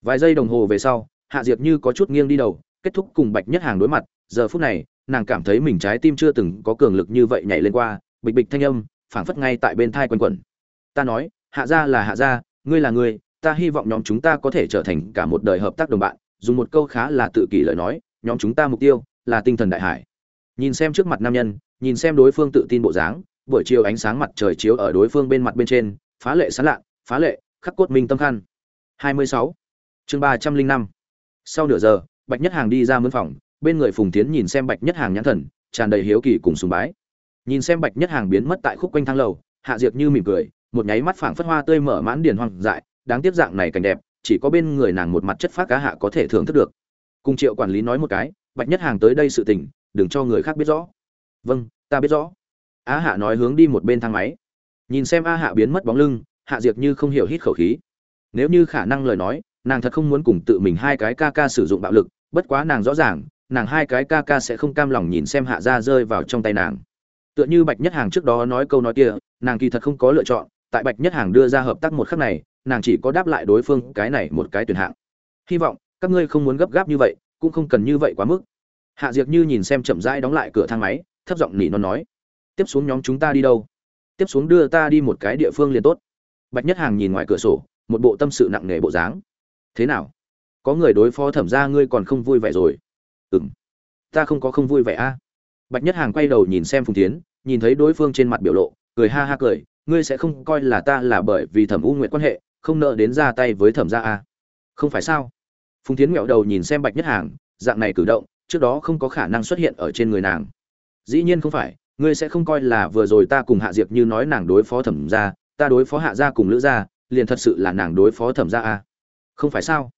Vài giây đồng hồ về sau, hạ diệp như có chút nghiêng đi đầu, kết thúc cùng bạch nhất hàng đối mặt. Giờ phút này, nàng cảm thấy mình trái tim chưa từng có cường lực như vậy nhảy lên qua, bịch bịch thanh âm, phảng phất ngay tại bên thai quanh quẩn. Ta nói, hạ gia là hạ gia, ngươi là ngươi, ta hy vọng nhóm chúng ta có thể trở thành cả một đời hợp tác đồng bạn. Dùng một câu khá là tự kỷ lời nói, nhóm chúng ta mục tiêu là tinh thần đại hải. Nhìn xem trước mặt nam nhân, nhìn xem đối phương tự tin bộ dáng, buổi chiều ánh sáng mặt trời chiếu ở đối phương bên mặt bên trên, phá lệ sán lạ, phá lệ khắc cốt minh tâm khăn 26. chương 305. sau nửa giờ, bạch nhất hàng đi ra mướn phòng, bên người phùng tiến nhìn xem bạch nhất hàng nhãn thần, tràn đầy hiếu kỳ cùng sùng bái. Nhìn xem bạch nhất hàng biến mất tại khúc quanh thang lầu, hạ diệt như mỉm cười, một nháy mắt phảng phất hoa tươi mở mãn điển hoang dại, đáng tiếc dạng này cảnh đẹp, chỉ có bên người nàng một mặt chất phát cá hạ có thể thưởng thức được. Cùng triệu quản lý nói một cái, bạch nhất hàng tới đây sự tình, đừng cho người khác biết rõ. Vâng ta biết rõ. A hạ nói hướng đi một bên thang máy. Nhìn xem a hạ biến mất bóng lưng hạ diệt như không hiểu hít khẩu khí. Nếu như khả năng lời nói, nàng thật không muốn cùng tự mình hai cái ca ca sử dụng bạo lực, bất quá nàng rõ ràng, nàng hai cái ca ca sẽ không cam lòng nhìn xem hạ Gia rơi vào trong tay nàng. Tựa như bạch nhất hàng trước đó nói câu nói kia, nàng kỳ thật không có lựa chọn, tại bạch nhất hàng đưa ra hợp tác một khắc này, nàng chỉ có đáp lại đối phương cái này một cái tuyển hạng. Hy vọng, các ngươi không muốn gấp gáp như vậy, cũng không cần như vậy quá mức. Hạ diệc như nhìn xem chậm rãi đóng lại cửa thang máy, thấp giọng nỉ non nói, tiếp xuống nhóm chúng ta đi đâu? Tiếp xuống đưa ta đi một cái địa phương liền tốt bạch nhất hàng nhìn ngoài cửa sổ, một bộ tâm sự nặng nề bộ dáng. Thế nào? Có người đối phó thẩm ra ngươi còn không vui vẻ rồi? Ừ m ta không có không vui vẻ a. Bạch nhất hàng quay đầu nhìn xem phùng tiến nhìn thấy đối phương trên mặt biểu lộ, cười ha ha cười, ngươi sẽ không coi là ta là bởi vì thẩm u nguyện quan hệ, không nợ đến ra tay với thẩm gia a? Không phải sao? Phùng tiến nghẹo đầu nhìn xem bạch nhất hàng, dạng này cử động, trước đó không có khả năng xuất hiện ở trên người nàng. Dĩ nhiên không phải, ngươi sẽ không coi là vừa rồi ta cùng hạ diệp như nói nàng đối phó thẩm gia ta đối phó hạ gia cùng lữ gia, liền thật sự là nàng đối phó thẩm gia a. Không phải sao?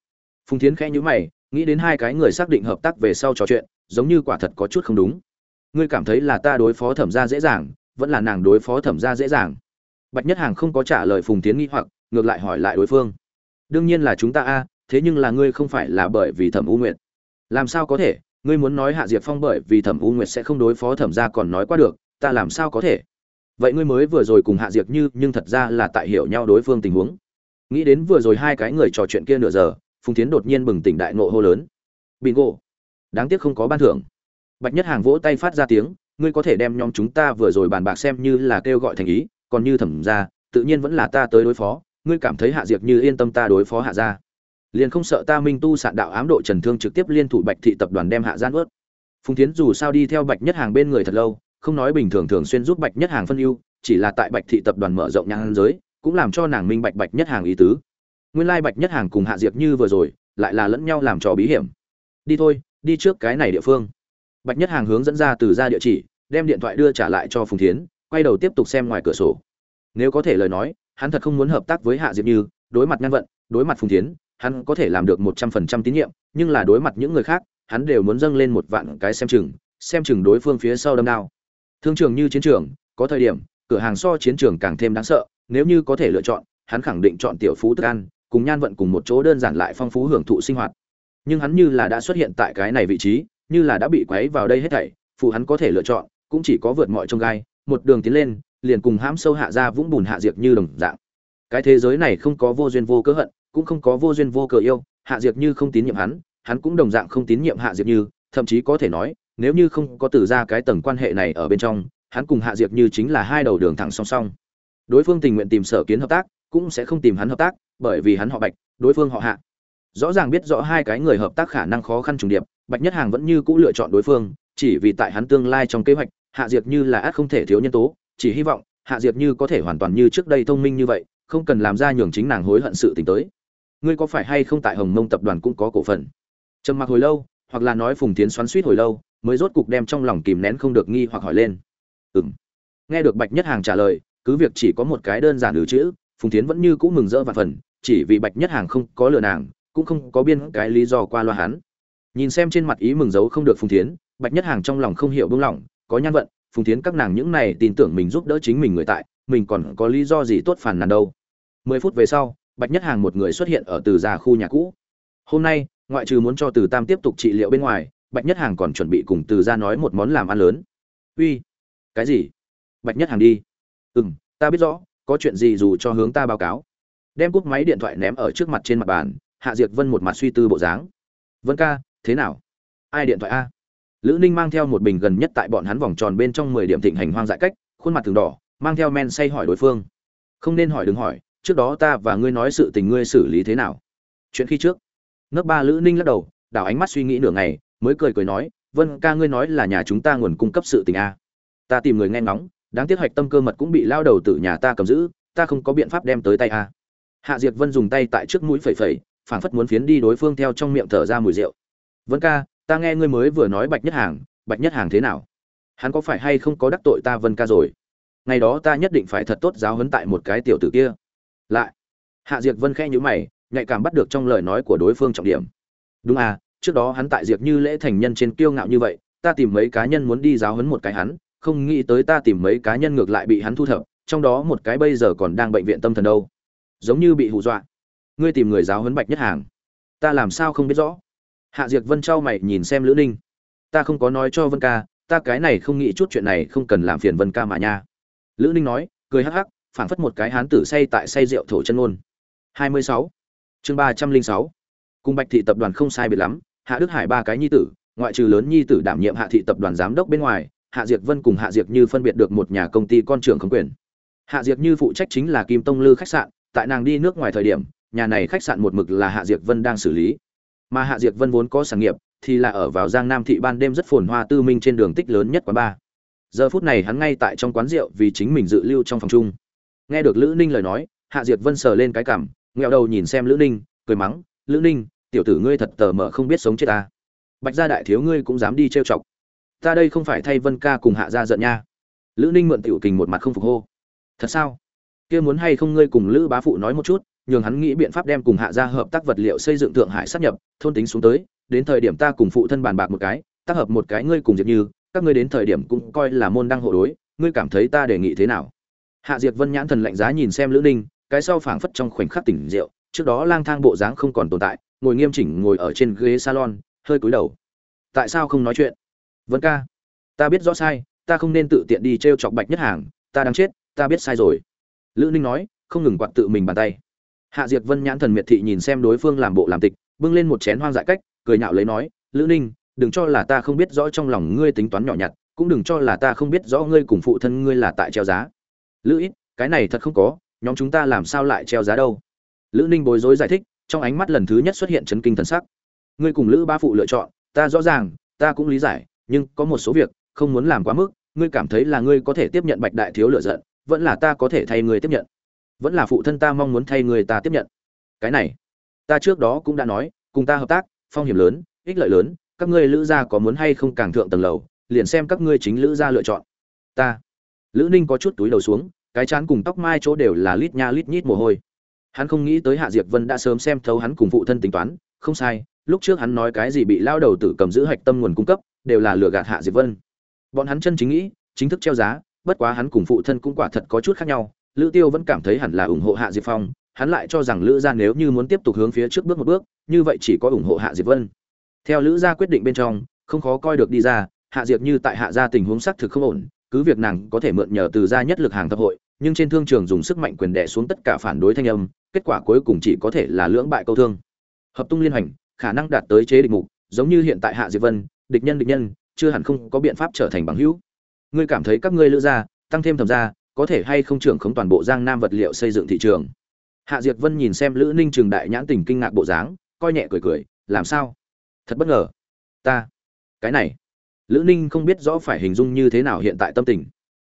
Phùng Thiến khẽ nhíu mày, nghĩ đến hai cái người xác định hợp tác về sau trò chuyện, giống như quả thật có chút không đúng. Ngươi cảm thấy là ta đối phó thẩm gia dễ dàng, vẫn là nàng đối phó thẩm gia dễ dàng? Bạch nhất hàng không có trả lời phùng tiến nghi hoặc, ngược lại hỏi lại đối phương. Đương nhiên là chúng ta a, thế nhưng là ngươi không phải là bởi vì thẩm u nguyệt. Làm sao có thể? Ngươi muốn nói hạ diệp phong bởi vì thẩm u nguyệt sẽ không đối phó thẩm gia còn nói qua được, ta làm sao có thể? Vậy ngươi mới vừa rồi cùng hạ diệc như, nhưng thật ra là tại hiểu nhau đối phương tình huống. Nghĩ đến vừa rồi hai cái người trò chuyện kia nửa giờ, phùng tiến đột nhiên bừng tỉnh đại nộ hô lớn. Bingo! Đáng tiếc không có ban thưởng. Bạch nhất hàng vỗ tay phát ra tiếng, ngươi có thể đem nhóm chúng ta vừa rồi bàn bạc xem như là kêu gọi thành ý, còn như thẩm gia, tự nhiên vẫn là ta tới đối phó, ngươi cảm thấy hạ diệc như yên tâm ta đối phó hạ gia. Liền không sợ ta minh tu sạn đạo ám độ trần thương trực tiếp liên thủ bạch thị tập đoàn đem hạ gian ướt phùng tiến dù sao đi theo bạch nhất hàng bên người thật lâu không nói bình thường thường xuyên giúp bạch nhất hàng phân ưu, chỉ là tại bạch thị tập đoàn mở rộng nhang giới, cũng làm cho nàng minh bạch bạch nhất hàng ý tứ. Nguyên lai bạch nhất hàng cùng hạ diệp như vừa rồi, lại là lẫn nhau làm trò bí hiểm. Đi thôi, đi trước cái này địa phương. Bạch nhất hàng hướng dẫn ra từ ra địa chỉ, đem điện thoại đưa trả lại cho phùng tiến quay đầu tiếp tục xem ngoài cửa sổ. Nếu có thể lời nói, hắn thật không muốn hợp tác với hạ diệp như, đối mặt ngăn vận, đối mặt phùng tiến hắn có thể làm được một trăm phần trăm tín nhiệm, nhưng là đối mặt những người khác, hắn đều muốn dâng lên một vạn cái xem chừng xem chừng đối phương phía sau đâm đao thương trường như chiến trường, có thời điểm, cửa hàng so chiến trường càng thêm đáng sợ, nếu như có thể lựa chọn, hắn khẳng định chọn tiểu phú tức ăn, cùng nhan vận cùng một chỗ đơn giản lại phong phú hưởng thụ sinh hoạt. Nhưng hắn như là đã xuất hiện tại cái này vị trí, như là đã bị quấy vào đây hết thảy phụ hắn có thể lựa chọn, cũng chỉ có vượt mọi trông gai, một đường tiến lên, liền cùng hãm sâu hạ ra vũng bùn hạ diệt như đồng dạng. Cái thế giới này không có vô duyên vô cớ hận, cũng không có vô duyên vô cớ yêu, hạ diệt như không tín nhiệm hắn hắn cũng đồng dạng không tín nhiệm hạ diệt như, thậm chí có thể nói nếu như không có từ ra cái tầng quan hệ này ở bên trong, hắn cùng hạ diệt như chính là hai đầu đường thẳng song song. Đối phương tình nguyện tìm sở kiến hợp tác, cũng sẽ không tìm hắn hợp tác, bởi vì hắn họ bạch, đối phương họ hạ. Rõ ràng biết rõ hai cái người hợp tác khả năng khó khăn trùng điệp, bạch nhất hàng vẫn như cũ lựa chọn đối phương, chỉ vì tại hắn tương lai trong kế hoạch, hạ diệt như là át không thể thiếu nhân tố, chỉ hy vọng hạ diệp như có thể hoàn toàn như trước đây thông minh như vậy, không cần làm ra nhường chính nàng hối hận sự t tới. Ngươi có phải hay không tại hồng mông tập đoàn cũng có cổ phần? Trầm mặc hồi lâu, hoặc là nói phùng tiến xoắn suýt hồi lâu mới rốt cục đem trong lòng kìm nén không được nghi hoặc hỏi lên. Ừ m nghe được bạch nhất hàng trả lời, cứ việc chỉ có một cái đơn giản từ chữ, phùng tiến vẫn như cũ mừng rỡ và phần, chỉ vì bạch nhất hàng không có lừa nàng, cũng không có biên cái lý do qua loa hắn. Nhìn xem trên mặt ý mừng giấu không được phùng tiến bạch nhất hàng trong lòng không hiểu buông lỏng, có nhan vận, phùng tiến các nàng những này tin tưởng mình giúp đỡ chính mình người tại, mình còn có lý do gì tốt phản nàn đâu. Mười phút về sau, bạch nhất hàng một người xuất hiện ở từ già khu nhà cũ. Hôm nay, ngoại trừ muốn cho từ tam tiếp tục trị liệu bên ngoài bạch nhất hàng còn chuẩn bị cùng từ ra nói một món làm ăn lớn. Uy, cái gì? Bạch nhất hàng đi. Ừ m ta biết rõ, có chuyện gì dù cho hướng ta báo cáo. Đem cúp máy điện thoại ném ở trước mặt trên mặt bàn, hạ diệt vân một mặt suy tư bộ dáng. Vân ca, thế nào? Ai điện thoại a? Lữ ninh mang theo một bình gần nhất tại bọn hắn vòng tròn bên trong mười điểm thịnh hành hoang dại cách, khuôn mặt thường đỏ, mang theo men say hỏi đối phương. Không nên hỏi đừng hỏi, trước đó ta và ngươi nói sự tình ngươi xử lý thế nào? Chuyện khi trước. Nước ba lữ ninh lắc đầu, đảo ánh mắt suy nghĩ nửa ngày mới cười cười nói, vân ca ngươi nói là nhà chúng ta nguồn cung cấp sự tình a. Ta tìm người nghe ngóng, đáng tiếc hoạch tâm cơ mật cũng bị lao đầu từ nhà ta cầm giữ, ta không có biện pháp đem tới tay a. Hạ diệt vân dùng tay tại trước mũi phẩy phẩy, phảng phất muốn phiến đi đối phương theo trong miệng thở ra mùi rượu. Vân ca, ta nghe ngươi mới vừa nói bạch nhất hàng, bạch nhất hàng thế nào? Hắn có phải hay không có đắc tội ta vân ca rồi? Ngày đó ta nhất định phải thật tốt giáo huấn tại một cái tiểu tử kia. Lại, hạ diệt vân khẽ nhíu mày, nhạy cảm bắt được trong lời nói của đối phương trọng điểm. Đúng à trước đó hắn tại diệt như lễ thành nhân trên kiêu ngạo như vậy, ta tìm mấy cá nhân muốn đi giáo huấn một cái hắn, không nghĩ tới ta tìm mấy cá nhân ngược lại bị hắn thu thập, trong đó một cái bây giờ còn đang bệnh viện tâm thần đâu. Giống như bị hù dọa. Ngươi tìm người giáo huấn bạch nhất hàng. Ta làm sao không biết rõ? Hạ diệt vân trao mày nhìn xem lữ ninh. Ta không có nói cho vân ca, ta cái này không nghĩ chút chuyện này không cần làm phiền vân ca mà nha. Lữ ninh nói, cười hắc hắc, phảng phất một cái hán tử say tại say rượu thổ chân ngôn. Hai mươi sáu. Chương ba trăm linh sáu. Cùng bạch thị tập đoàn không sai biệt lắm hạ đức hải ba cái nhi tử, ngoại trừ lớn nhi tử đảm nhiệm hạ thị tập đoàn giám đốc bên ngoài, hạ diệt vân cùng hạ diệt như phân biệt được một nhà công ty con trưởng khống quyền. Hạ diệt như phụ trách chính là kim tông lư khách sạn, tại nàng đi nước ngoài thời điểm, nhà này khách sạn một mực là hạ diệt vân đang xử lý. Mà hạ diệt vân vốn có sản nghiệp, thì là ở vào giang nam thị ban đêm rất phồn hoa tư minh trên đường tích lớn nhất quán ba giờ phút này hắn ngay tại trong quán rượu vì chính mình dự lưu trong phòng chung. Nghe được lữ ninh lời nói, hạ diệt vân sờ lên cái cảm nghẹo đầu nhìn xem lữ ninh, cười mắng, lữ ninh tiểu tử ngươi thật tờ mờ không biết sống chết ta. Bạch gia đại thiếu ngươi cũng dám đi trêu chọc. Ta đây không phải thay vân ca cùng hạ gia giận nha. Lữ ninh mượn tiểu kình một mặt không phục hô. Thật sao? Kia muốn hay không ngươi cùng lữ bá phụ nói một chút, nhường hắn nghĩ biện pháp đem cùng hạ gia hợp tác vật liệu xây dựng thượng hải sát nhập, thôn tính xuống tới, đến thời điểm ta cùng phụ thân bàn bạc một cái, tác hợp một cái ngươi cùng diệt như, các ngươi đến thời điểm cũng coi là môn đăng hộ đối, ngươi cảm thấy ta đề nghị thế nào? Hạ diệt vân nhãn thần lạnh giá nhìn xem lữ ninh, cái sau phảng phất trong khoảnh khắc tỉnh rượu, trước đó lang thang bộ dáng không còn tồn tại ngồi nghiêm chỉnh ngồi ở trên ghế salon, hơi cúi đầu. Tại sao không nói chuyện? Vân ca, ta biết rõ sai, ta không nên tự tiện đi t r e o chọc bạch nhất hàng, ta đang chết, ta biết sai rồi. Lữ ninh nói, không ngừng quạt tự mình bàn tay. Hạ diệt vân nhãn thần miệt thị nhìn xem đối phương làm bộ làm tịch, bưng lên một chén hoang dại cách, cười nhạo lấy nói, lữ ninh, đừng cho là ta không biết rõ trong lòng ngươi tính toán nhỏ nhặt, cũng đừng cho là ta không biết rõ ngươi cùng phụ thân ngươi là tại treo giá. Lữ ít, cái này thật không có, nhóm chúng ta làm sao lại treo giá đâu? Lữ ninh bối rối giải thích trong ánh mắt lần thứ nhất xuất hiện chấn kinh thần sắc. Ngươi cùng lữ ba phụ lựa chọn, ta rõ ràng, ta cũng lý giải, nhưng có một số việc, không muốn làm quá mức, ngươi cảm thấy là ngươi có thể tiếp nhận bạch đại thiếu lựa giận, vẫn là ta có thể thay ngươi tiếp nhận. Vẫn là phụ thân ta mong muốn thay người ta tiếp nhận. Cái này, ta trước đó cũng đã nói, cùng ta hợp tác, phong hiểm lớn, ích lợi lớn, các ngươi lữ gia có muốn hay không càng thượng tầng lầu, liền xem các ngươi chính lữ gia lựa chọn. Ta. Lữ ninh có chút túi đầu xuống, cái chán cùng tóc mai chỗ đều là lít nha lít nhít mồ hôi hắn không nghĩ tới hạ diệp vân đã sớm xem thấu hắn cùng phụ thân tính toán, không sai, lúc trước hắn nói cái gì bị lao đầu tử cầm giữ hạch tâm nguồn cung cấp, đều là lừa gạt hạ diệp vân. Bọn hắn chân chính nghĩ, chính thức treo giá, bất quá hắn cùng phụ thân cũng quả thật có chút khác nhau, lữ tiêu vẫn cảm thấy hẳn là ủng hộ hạ diệp phong, hắn lại cho rằng lữ gia nếu như muốn tiếp tục hướng phía trước bước một bước, như vậy chỉ có ủng hộ hạ diệp vân. Theo lữ gia quyết định bên trong, không khó coi được đi ra, hạ diệp như tại hạ gia tình huống xác thực không ổn, cứ việc nàng có thể mượn nhờ từ gia nhất lực hàng thập hội nhưng trên thương trường dùng sức mạnh quyền đè xuống tất cả phản đối thanh âm, kết quả cuối cùng chỉ có thể là lưỡng bại câu thương. Hợp tung liên hành, khả năng đạt tới chế địch mục, giống như hiện tại hạ diệp vân, địch nhân địch nhân, chưa hẳn không có biện pháp trở thành bằng hữu. Ngươi cảm thấy các ngươi lữ gia, tăng thêm thẩm gia, có thể hay không trưởng khống toàn bộ giang nam vật liệu xây dựng thị trường? Hạ diệp vân nhìn xem lữ ninh trường đại nhãn tình kinh ngạc bộ dáng, coi nhẹ cười cười, làm sao? Thật bất ngờ. Ta, cái này. Lữ ninh không biết rõ phải hình dung như thế nào hiện tại tâm tình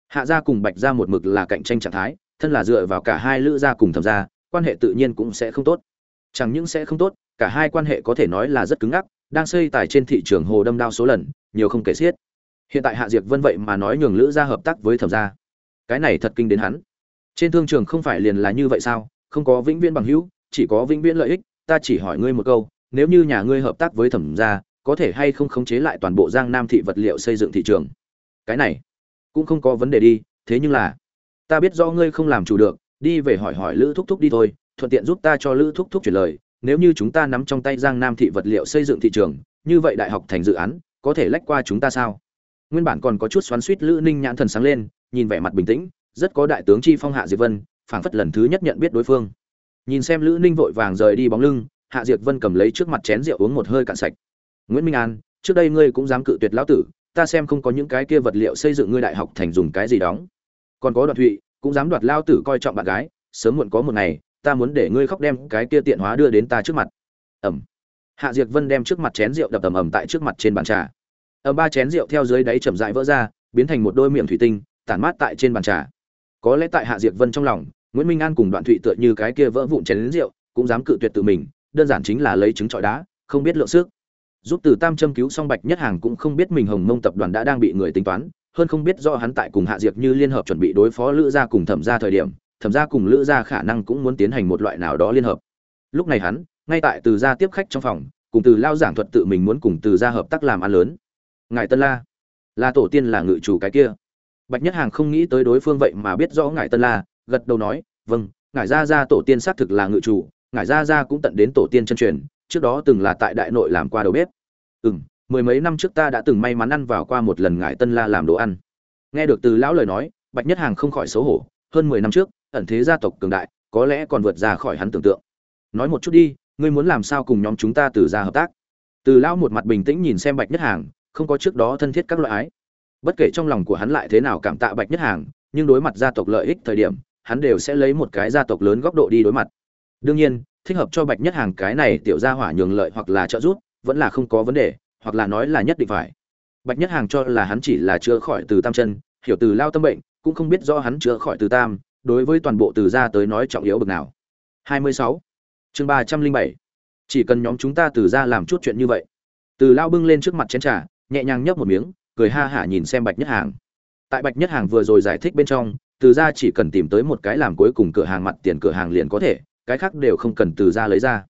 hạ gia cùng bạch gia một mực là cạnh tranh trạng thái, thân là dựa vào cả hai lữ gia cùng thẩm gia, quan hệ tự nhiên cũng sẽ không tốt. Chẳng những sẽ không tốt, cả hai quan hệ có thể nói là rất cứng ngắc, đang xây tài trên thị trường hồ đâm đao số lần, nhiều không kể xiết. Hiện tại hạ diệt vân vậy mà nói nhường lữ gia hợp tác với thẩm gia. Cái này thật kinh đến hắn. Trên thương trường không phải liền là như vậy sao? Không có vĩnh viễn bằng hữu, chỉ có vĩnh viễn lợi ích, ta chỉ hỏi ngươi một câu, nếu như nhà ngươi hợp tác với thẩm gia, có thể hay không khống chế lại toàn bộ giang nam thị vật liệu xây dựng thị trường? Cái này cũng không có vấn đề đi, thế nhưng là, ta biết do ngươi không làm chủ được, đi về hỏi hỏi lữ thúc thúc đi thôi, thuận tiện giúp ta cho lữ thúc thúc chuyển lời, nếu như chúng ta nắm trong tay giang nam thị vật liệu xây dựng thị trường, như vậy đại học thành dự án, có thể lách qua chúng ta sao? Nguyên bản còn có chút xoắn suýt lữ ninh nhãn thần sáng lên, nhìn vẻ mặt bình tĩnh, rất có đại tướng chi phong hạ diệp vân, phảng phất lần thứ nhất nhận biết đối phương. Nhìn xem lữ ninh vội vàng rời đi bóng lưng, hạ diệp vân cầm lấy trước mặt chén rượu uống một hơi cạn sạch. Nguyễn minh an, trước đây ngươi cũng dám cự tuyệt lão tử ta xem không có những cái kia vật liệu xây dựng ngươi đại học thành dùng cái gì đóng. Còn có đoạn thụy, cũng dám đoạt lao tử coi trọng bạn gái, sớm muộn có một ngày, ta muốn để ngươi khóc đem cái kia tiện hóa đưa đến ta trước mặt. Ẩm. Hạ diệc vân đem trước mặt chén rượu đập ầm ầm tại trước mặt trên bàn trà. Ầm ba chén rượu theo dưới đáy chậm rãi vỡ ra, biến thành một đôi miệng thủy tinh, tản mát tại trên bàn trà. Có lẽ tại hạ diệc vân trong lòng, nguyễn minh an cùng đoạn thụy tựa như cái kia vỡ vụn chén rượu, cũng dám cự tuyệt tự mình, đơn giản chính là lấy trứng trọi đá, không biết lượng sức giúp từ tam châm cứu xong bạch nhất hàng cũng không biết mình hồng mông tập đoàn đã đang bị người tính toán, hơn không biết do hắn tại cùng hạ diệp như liên hợp chuẩn bị đối phó lữ gia cùng thẩm gia thời điểm, thẩm gia cùng lữ gia khả năng cũng muốn tiến hành một loại nào đó liên hợp. Lúc này hắn, ngay tại từ gia tiếp khách trong phòng, cùng từ lao giảng thuật tự mình muốn cùng từ gia hợp tác làm ăn lớn. Ngài tân la. Là tổ tiên là ngự chủ cái kia. Bạch nhất hàng không nghĩ tới đối phương vậy mà biết rõ ngài tân la, gật đầu nói vâng ngài gia gia tổ tiên xác thực là ngự chủ, ngài gia gia cũng tận đến tổ tiên chân truyền, trước đó từng là tại đại nội làm qua đầu bếp ừ m mười mấy năm trước ta đã từng may mắn ăn vào qua một lần ngải tân la làm đồ ăn. Nghe được từ lão lời nói, bạch nhất hàng không khỏi xấu hổ, hơn mười năm trước, ẩn thế gia tộc cường đại, có lẽ còn vượt ra khỏi hắn tưởng tượng. Nói một chút đi, ngươi muốn làm sao cùng nhóm chúng ta từ ra hợp tác? Từ lão một mặt bình tĩnh nhìn xem bạch nhất hàng, không có trước đó thân thiết các loại ái. Bất kể trong lòng của hắn lại thế nào cảm tạ bạch nhất hàng, nhưng đối mặt gia tộc lợi ích thời điểm, hắn đều sẽ lấy một cái gia tộc lớn góc độ đi đối mặt. Đương nhiên, thích hợp cho bạch nhất hàng cái này tiểu gia hỏa nhường lợi hoặc là trợ giúp vẫn là không có vấn đề, hoặc là nói là nhất định phải. Bạch nhất hàng cho là hắn chỉ là chữa khỏi từ tam chân, hiểu từ lao tâm bệnh, cũng không biết do hắn chữa khỏi từ tam, đối với toàn bộ từ gia tới nói trọng yếu bực nào. 26. chương 307. chỉ cần nhóm chúng ta từ gia làm chút chuyện như vậy. Từ lao bưng lên trước mặt chén trà, nhẹ nhàng nhấp một miếng, cười ha hả nhìn xem bạch nhất hàng. Tại bạch nhất hàng vừa rồi giải thích bên trong, từ gia chỉ cần tìm tới một cái làm cuối cùng cửa hàng mặt tiền cửa hàng liền có thể, cái khác đều không cần từ gia lấy ra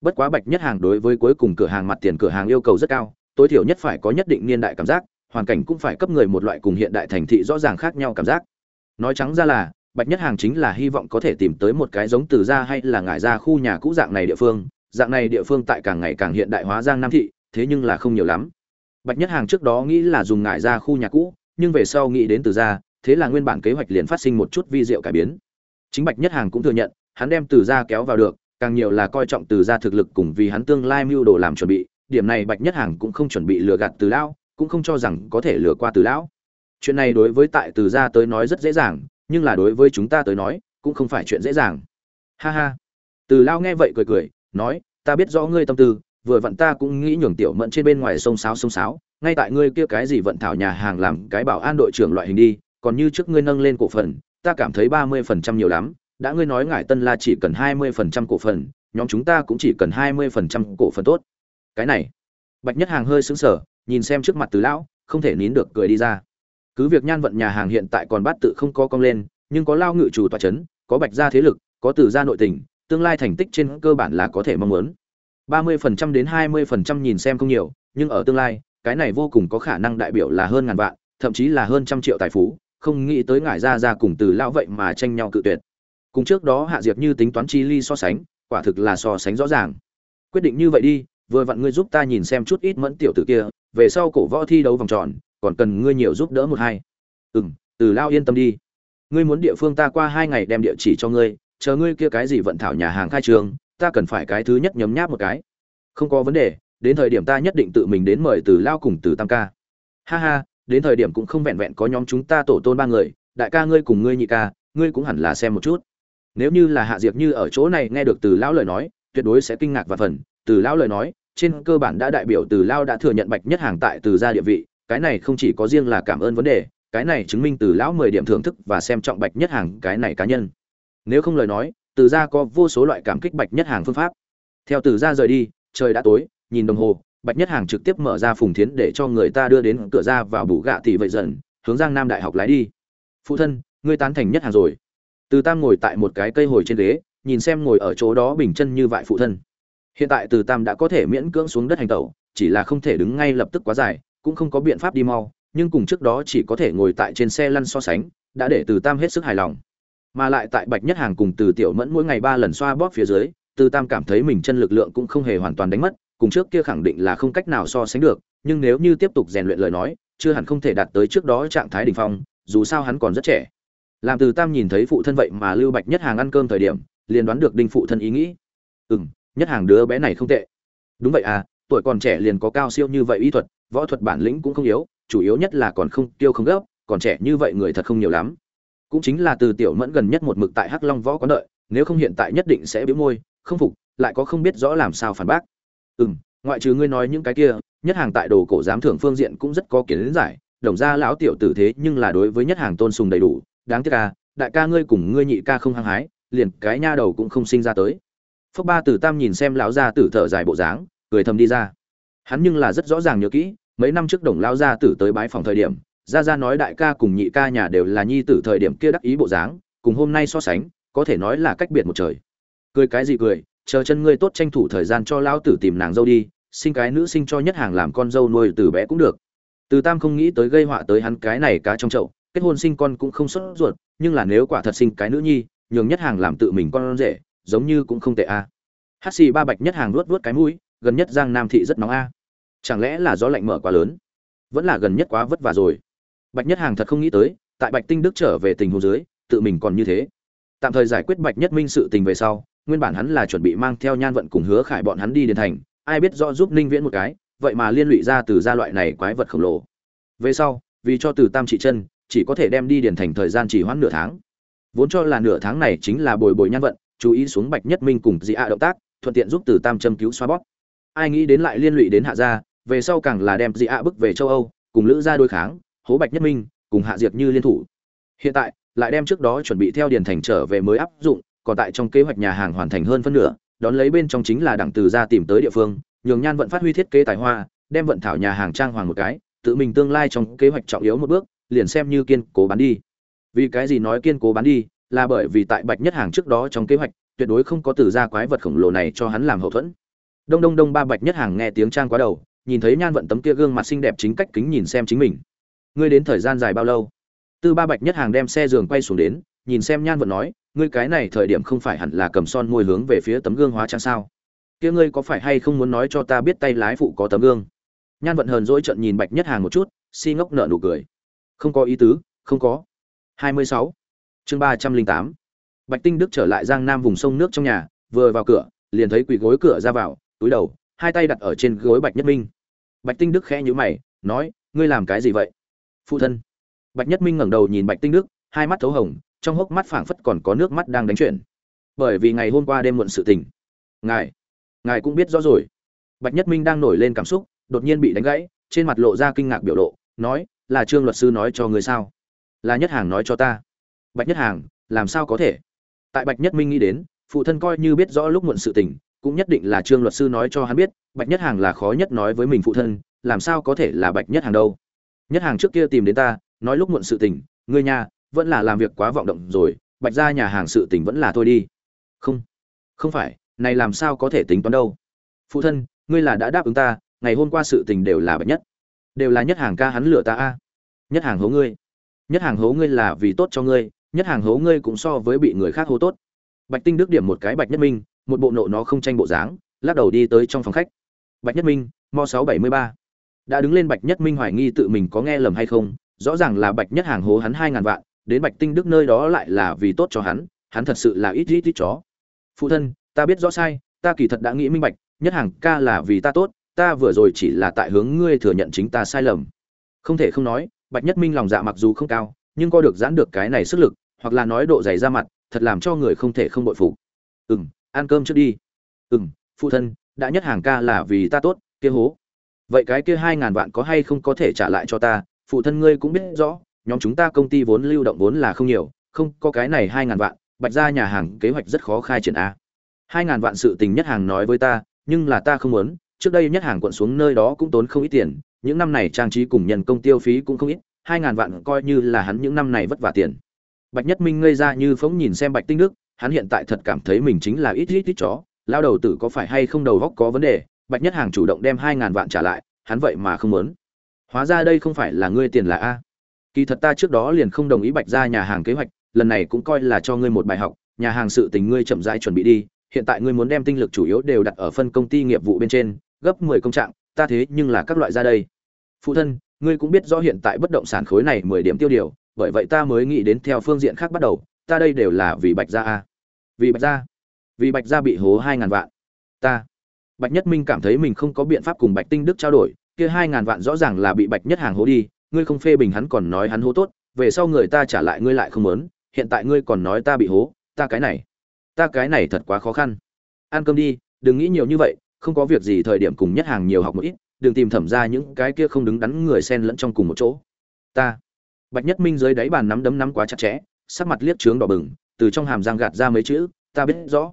bất quá bạch nhất hàng đối với cuối cùng cửa hàng mặt tiền cửa hàng yêu cầu rất cao, tối thiểu nhất phải có nhất định niên đại cảm giác, hoàn cảnh cũng phải cấp người một loại cùng hiện đại thành thị rõ ràng khác nhau cảm giác. Nói trắng ra là, bạch nhất hàng chính là hy vọng có thể tìm tới một cái giống từ gia hay là ngải ra khu nhà cũ dạng này địa phương, dạng này địa phương tại càng ngày càng hiện đại hóa giang nam thị, thế nhưng là không nhiều lắm. Bạch nhất hàng trước đó nghĩ là dùng ngải ra khu nhà cũ, nhưng về sau nghĩ đến từ gia, thế là nguyên bản kế hoạch liền phát sinh một chút vi diệu cải biến. Chính bạch nhất hàng cũng thừa nhận, hắn đem từ gia kéo vào được càng nhiều là coi trọng từ gia thực lực cùng vì hắn tương lai mưu đồ làm chuẩn bị, điểm này bạch nhất hàng cũng không chuẩn bị lừa gạt từ lão, cũng không cho rằng có thể lừa qua từ lão. Chuyện này đối với tại từ gia tới nói rất dễ dàng, nhưng là đối với chúng ta tới nói, cũng không phải chuyện dễ dàng. Ha ha. Từ lão nghe vậy cười cười, nói, ta biết rõ ngươi tâm tư, vừa vặn ta cũng nghĩ nhường tiểu mẫn trên bên ngoài sông sáo sông sáo, ngay tại ngươi kia cái gì vận thảo nhà hàng làm cái bảo an đội trưởng loại hình đi, còn như trước ngươi nâng lên cổ phần, ta cảm thấy ba mươi phần trăm nhiều lắm đã ngươi nói ngải tân la chỉ cần hai mươi phần trăm cổ phần, nhóm chúng ta cũng chỉ cần hai mươi phần trăm cổ phần tốt. Cái này, bạch nhất hàng hơi xứng sở nhìn xem trước mặt từ lão, không thể nín được cười đi ra. Cứ việc nhan vận nhà hàng hiện tại còn bát tự không có cong lên, nhưng có lao ngự chủ tòa chấn, có bạch gia thế lực, có từ gia nội tình, tương lai thành tích trên cơ bản là có thể mong muốn. ba mươi phần trăm đến hai mươi phần trăm nhìn xem không nhiều, nhưng ở tương lai, cái này vô cùng có khả năng đại biểu là hơn ngàn vạn, thậm chí là hơn trăm triệu tài phú, không nghĩ tới ngải ra ra cùng từ lão vậy mà tranh nhau cự tuyệt cùng trước đó hạ diệp như tính toán chi ly so sánh, quả thực là so sánh rõ ràng. Quyết định như vậy đi, vừa vặn ngươi giúp ta nhìn xem chút ít mẫn tiểu tử kia, về sau cổ võ thi đấu vòng tròn, còn cần ngươi nhiều giúp đỡ một hai. Ừ m từ lao yên tâm đi. Ngươi muốn địa phương ta qua hai ngày đem địa chỉ cho ngươi, chờ ngươi kia cái gì vận thảo nhà hàng khai trường, ta cần phải cái thứ nhất nhấm nháp một cái. Không có vấn đề, đến thời điểm ta nhất định tự mình đến mời từ lao cùng từ tam ca. Ha ha, đến thời điểm cũng không vẹn vẹn có nhóm chúng ta tổ tôn ba người, đại ca ngươi cùng ngươi nhị ca, ngươi cũng hẳn là xem một chút nếu như là hạ diệp như ở chỗ này nghe được từ lão lời nói, tuyệt đối sẽ kinh ngạc và phần. Từ lão lời nói, trên cơ bản đã đại biểu từ lao đã thừa nhận bạch nhất hàng tại từ gia địa vị, cái này không chỉ có riêng là cảm ơn vấn đề, cái này chứng minh từ lão mười điểm thưởng thức và xem trọng bạch nhất hàng cái này cá nhân. Nếu không lời nói, từ gia có vô số loại cảm kích bạch nhất hàng phương pháp. Theo từ gia rời đi, trời đã tối, nhìn đồng hồ, bạch nhất hàng trực tiếp mở ra phùng thiến để cho người ta đưa đến cửa ra vào bù gạ thì vậy dần, hướng giang nam đại học lái đi. Phụ thân, ngươi tán thành nhất hàng rồi từ tam ngồi tại một cái cây hồi trên ghế, nhìn xem ngồi ở chỗ đó bình chân như vại phụ thân. Hiện tại từ tam đã có thể miễn cưỡng xuống đất hành tẩu, chỉ là không thể đứng ngay lập tức quá dài, cũng không có biện pháp đi mau, nhưng cùng trước đó chỉ có thể ngồi tại trên xe lăn so sánh, đã để từ tam hết sức hài lòng. Mà lại tại bạch nhất hàng cùng từ tiểu mẫn mỗi ngày ba lần xoa bóp phía dưới, từ tam cảm thấy mình chân lực lượng cũng không hề hoàn toàn đánh mất, cùng trước kia khẳng định là không cách nào so sánh được, nhưng nếu như tiếp tục rèn luyện lời nói, chưa hẳn không thể đạt tới trước đó trạng thái đỉnh phong, dù sao hắn còn rất trẻ làm từ tam nhìn thấy phụ thân vậy mà lưu bạch nhất hàng ăn cơm thời điểm, liền đoán được đinh phụ thân ý nghĩ. Ừ m nhất hàng đứa bé này không tệ. Đúng vậy à tuổi còn trẻ liền có cao siêu như vậy y thuật, võ thuật bản lĩnh cũng không yếu, chủ yếu nhất là còn không tiêu không gấp, còn trẻ như vậy người thật không nhiều lắm. Cũng chính là từ tiểu mẫn gần nhất một mực tại hắc long võ có đợi, nếu không hiện tại nhất định sẽ biếu môi, không phục, lại có không biết rõ làm sao phản bác. Ừ m ngoại trừ ngươi nói những cái kia, nhất hàng tại đồ cổ giám thưởng phương diện cũng rất có kiến giải, đồng ra lão tiểu tử thế nhưng là đối với nhất hàng tôn sùng đầy đủ đáng tiếc à đại ca ngươi cùng ngươi nhị ca không hăng hái, liền cái nha đầu cũng không sinh ra tới. Phước ba tử tam nhìn xem lão gia tử thở dài bộ dáng, cười thầm đi ra. Hắn nhưng là rất rõ ràng nhớ kỹ, mấy năm trước đồng lão gia tử tới bái phòng thời điểm, gia gia nói đại ca cùng nhị ca nhà đều là nhi tử thời điểm kia đắc ý bộ dáng, cùng hôm nay so sánh, có thể nói là cách biệt một trời. Cười cái gì cười, chờ chân ngươi tốt tranh thủ thời gian cho lão tử tìm nàng dâu đi, sinh cái nữ sinh cho nhất hàng làm con dâu nuôi từ bé cũng được. Từ tam không nghĩ tới gây họa tới hắn cái này cá trong chậu kết hôn sinh con cũng không xuất ruột, nhưng là nếu quả thật sinh cái nữ nhi, nhường nhất hàng làm tự mình con rể, giống như cũng không tệ a. Hát xì ba bạch nhất hàng luốt luốt cái mũi, gần nhất giang nam thị rất nóng a. Chẳng lẽ là gió lạnh mở quá lớn? Vẫn là gần nhất quá vất vả rồi. Bạch nhất hàng thật không nghĩ tới, tại bạch tinh đức trở về tình hồ dưới, tự mình còn như thế. Tạm thời giải quyết bạch nhất minh sự tình về sau, nguyên bản hắn là chuẩn bị mang theo nhan vận cùng hứa khải bọn hắn đi đến thành, ai biết rõ giúp ninh viễn một cái, vậy mà liên lụy ra từ gia loại này quái vật khổng lồ. Về sau, vì cho từ tam trị chân chỉ có thể đem đi điền thành thời gian chỉ hoãn nửa tháng. Vốn cho là nửa tháng này chính là bồi bồi nhan vận, chú ý xuống bạch nhất minh cùng dị ạ động tác, thuận tiện giúp từ tam châm cứu xoa bóp. Ai nghĩ đến lại liên lụy đến hạ gia, về sau càng là đem dị ạ bức về châu âu, cùng lữ gia đối kháng, hố bạch nhất minh, cùng hạ diệt như liên thủ. Hiện tại, lại đem trước đó chuẩn bị theo điền thành trở về mới áp dụng, còn tại trong kế hoạch nhà hàng hoàn thành hơn phân nửa, đón lấy bên trong chính là đảng từ gia tìm tới địa phương, nhường nhan vận phát huy thiết kế tài hoa, đem vận thảo nhà hàng trang hoàng một cái, tự mình tương lai trong kế hoạch trọng yếu một bước liền xem như kiên cố bán đi. Vì cái gì nói kiên cố bán đi? Là bởi vì tại bạch nhất hàng trước đó trong kế hoạch, tuyệt đối không có từ ra quái vật khổng lồ này cho hắn làm hậu thuẫn. Đông đông đông ba bạch nhất hàng nghe tiếng trang quá đầu, nhìn thấy nhan vận tấm kia gương mặt xinh đẹp chính cách kính nhìn xem chính mình. Ngươi đến thời gian dài bao lâu? Tư ba bạch nhất hàng đem xe giường quay xuống đến, nhìn xem nhan vận nói, ngươi cái này thời điểm không phải hẳn là cầm son môi hướng về phía tấm gương hóa trang sao? Kia ngươi có phải hay không muốn nói cho ta biết tay lái phụ có tấm gương? Nhan vận hờn dỗi trận nhìn bạch nhất hàng một chút, si ngốc nợ nụ cười không có ý tứ, không có. Hai mươi sáu. Chương ba trăm linh tám. Bạch tinh đức trở lại giang nam vùng sông nước trong nhà, vừa vào cửa, liền thấy quỳ gối cửa ra vào, túi đầu, hai tay đặt ở trên gối bạch nhất minh. Bạch tinh đức khẽ nhíu mày, nói, ngươi làm cái gì vậy? Phụ thân. Bạch nhất minh ngẩng đầu nhìn bạch tinh đức, hai mắt thấu hồng, trong hốc mắt phảng phất còn có nước mắt đang đánh chuyển. Bởi vì ngày hôm qua đêm muộn sự tình. Ngài ngài cũng biết rõ rồi. Bạch nhất minh đang nổi lên cảm xúc, đột nhiên bị đánh gãy, trên mặt lộ ra kinh ngạc biểu lộ, nói là trương luật sư nói cho người sao? Là nhất hàng nói cho ta. Bạch nhất hàng, làm sao có thể? Tại bạch nhất minh nghĩ đến, phụ thân coi như biết rõ lúc muộn sự tình, cũng nhất định là trương luật sư nói cho hắn biết, bạch nhất hàng là khó nhất nói với mình phụ thân, làm sao có thể là bạch nhất hàng đâu? Nhất hàng trước kia tìm đến ta, nói lúc muộn sự tình, ngươi nhà, vẫn là làm việc quá vọng động rồi, bạch ra nhà hàng sự tình vẫn là thôi đi. Không không phải, này làm sao có thể tính toán đâu? Phụ thân, ngươi là đã đáp ứng ta, ngày hôm qua sự tình đều là bạch nhất đều là nhất hàng ca hắn lừa ta a. Nhất hàng hố ngươi. Nhất hàng hố ngươi là vì tốt cho ngươi, nhất hàng hố ngươi cũng so với bị người khác hố tốt. Bạch tinh đức điểm một cái bạch nhất minh, một bộ nộ nó không tranh bộ dáng, lắc đầu đi tới trong phòng khách. Bạch nhất minh mo sáu bảy mươi ba. Đã đứng lên bạch nhất minh hoài nghi tự mình có nghe lầm hay không, rõ ràng là bạch nhất hàng hố hắn hai ngàn vạn, đến bạch tinh đức nơi đó lại là vì tốt cho hắn hắn thật sự là ít ít ít chó. Phụ thân, ta biết rõ sai, ta kỳ thật đã nghĩ minh bạch, nhất hàng ca là vì ta tốt ta vừa rồi chỉ là tại hướng ngươi thừa nhận chính ta sai lầm. Không thể không nói, bạch nhất minh lòng dạ mặc dù không cao, nhưng co được giãn được cái này sức lực, hoặc là nói độ dày ra mặt, thật làm cho người không thể không bội phục. Ừ m ăn cơm trước đi. Ừ m phụ thân, đã nhất hàng ca là vì ta tốt, kia hố. Vậy cái kia hai ngàn vạn có hay không có thể trả lại cho ta? Phụ thân ngươi cũng biết rõ, nhóm chúng ta công ty vốn lưu động vốn là không nhiều, không có cái này hai ngàn vạn, bạch ra nhà hàng kế hoạch rất khó khai triển a. Hai ngàn vạn sự tình nhất hàng nói với ta, nhưng là ta không muốn trước đây nhất hàng quận xuống nơi đó cũng tốn không ít tiền, những năm này trang trí cùng nhân công tiêu phí cũng không ít, hai ngàn vạn coi như là hắn những năm này vất vả tiền. Bạch nhất minh ngây ra như phóng nhìn xem bạch tinh đức, hắn hiện tại thật cảm thấy mình chính là ít ít ít chó lao đầu tử có phải hay không đầu góc có vấn đề, bạch nhất hàng chủ động đem hai ngàn vạn trả lại, hắn vậy mà không muốn. Hóa ra đây không phải là ngươi tiền là a? Kỳ thật ta trước đó liền không đồng ý bạch ra nhà hàng kế hoạch, lần này cũng coi là cho ngươi một bài học, nhà hàng sự tình ngươi chậm rãi chuẩn bị đi, hiện tại ngươi muốn đem tinh lực chủ yếu đều đặt ở phân công ty nghiệp vụ bên trên gấp 10 công trạng, ta thế nhưng là các loại ra đây. Phụ thân, ngươi cũng biết rõ hiện tại bất động sản khối này mười điểm tiêu điều, bởi vậy ta mới nghĩ đến theo phương diện khác bắt đầu, ta đây đều là vì bạch gia a. Vì bạch gia? Vì bạch gia bị hố hai ngàn vạn. Ta. Bạch nhất minh cảm thấy mình không có biện pháp cùng bạch tinh đức trao đổi, kia hai ngàn vạn rõ ràng là bị bạch nhất hàng hố đi, ngươi không phê bình hắn còn nói hắn hố tốt, về sau người ta trả lại ngươi lại không muốn, hiện tại ngươi còn nói ta bị hố, ta cái này. Ta cái này thật quá khó khăn. Ăn cơm đi, đừng nghĩ nhiều như vậy không có việc gì thời điểm cùng nhất hàng nhiều học một ít, đừng tìm thẩm ra những cái kia không đứng đắn người xen lẫn trong cùng một chỗ. Ta. Bạch nhất minh dưới đáy bàn nắm đấm nắm quá chặt chẽ, sắc mặt liếc trướng đỏ bừng, từ trong hàm răng gạt ra mấy chữ, ta biết rõ.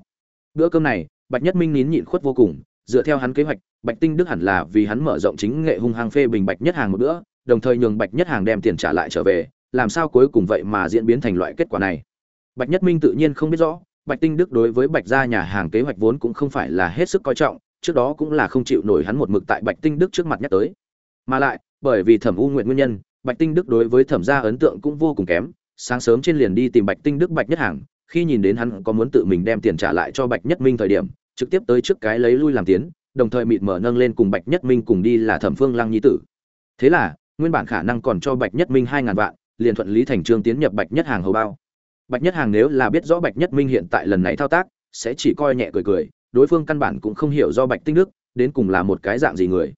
Bữa cơm này, bạch nhất minh nín nhịn khuất vô cùng, dựa theo hắn kế hoạch, bạch tinh đức hẳn là vì hắn mở rộng chính nghệ hung hăng phê bình bạch nhất hàng một bữa, đồng thời nhường bạch nhất hàng đem tiền trả lại trở về, làm sao cuối cùng vậy mà diễn biến thành loại kết quả này? Bạch nhất minh tự nhiên không biết rõ, bạch tinh đức đối với bạch gia nhà hàng kế hoạch vốn cũng không phải là hết sức coi trọng trước đó cũng là không chịu nổi hắn một mực tại bạch tinh đức trước mặt nhắc tới. Mà lại, bởi vì thẩm u nguyện nguyên nhân, bạch tinh đức đối với thẩm gia ấn tượng cũng vô cùng kém. Sáng sớm trên liền đi tìm bạch tinh đức bạch nhất hàng, khi nhìn đến hắn có muốn tự mình đem tiền trả lại cho bạch nhất minh thời điểm, trực tiếp tới trước cái lấy lui làm tiến, đồng thời mịt mở nâng lên cùng bạch nhất minh cùng đi là thẩm phương lăng nhi tử. Thế là, nguyên bản khả năng còn cho bạch nhất minh hai ngàn vạn, liền thuận lý thành trương tiến nhập bạch nhất hàng hầu bao. Bạch nhất hàng nếu là biết rõ bạch nhất minh hiện tại lần này thao tác, sẽ chỉ coi nhẹ cười cười đối phương căn bản cũng không hiểu do bạch tinh đức đến cùng là một cái dạng gì người.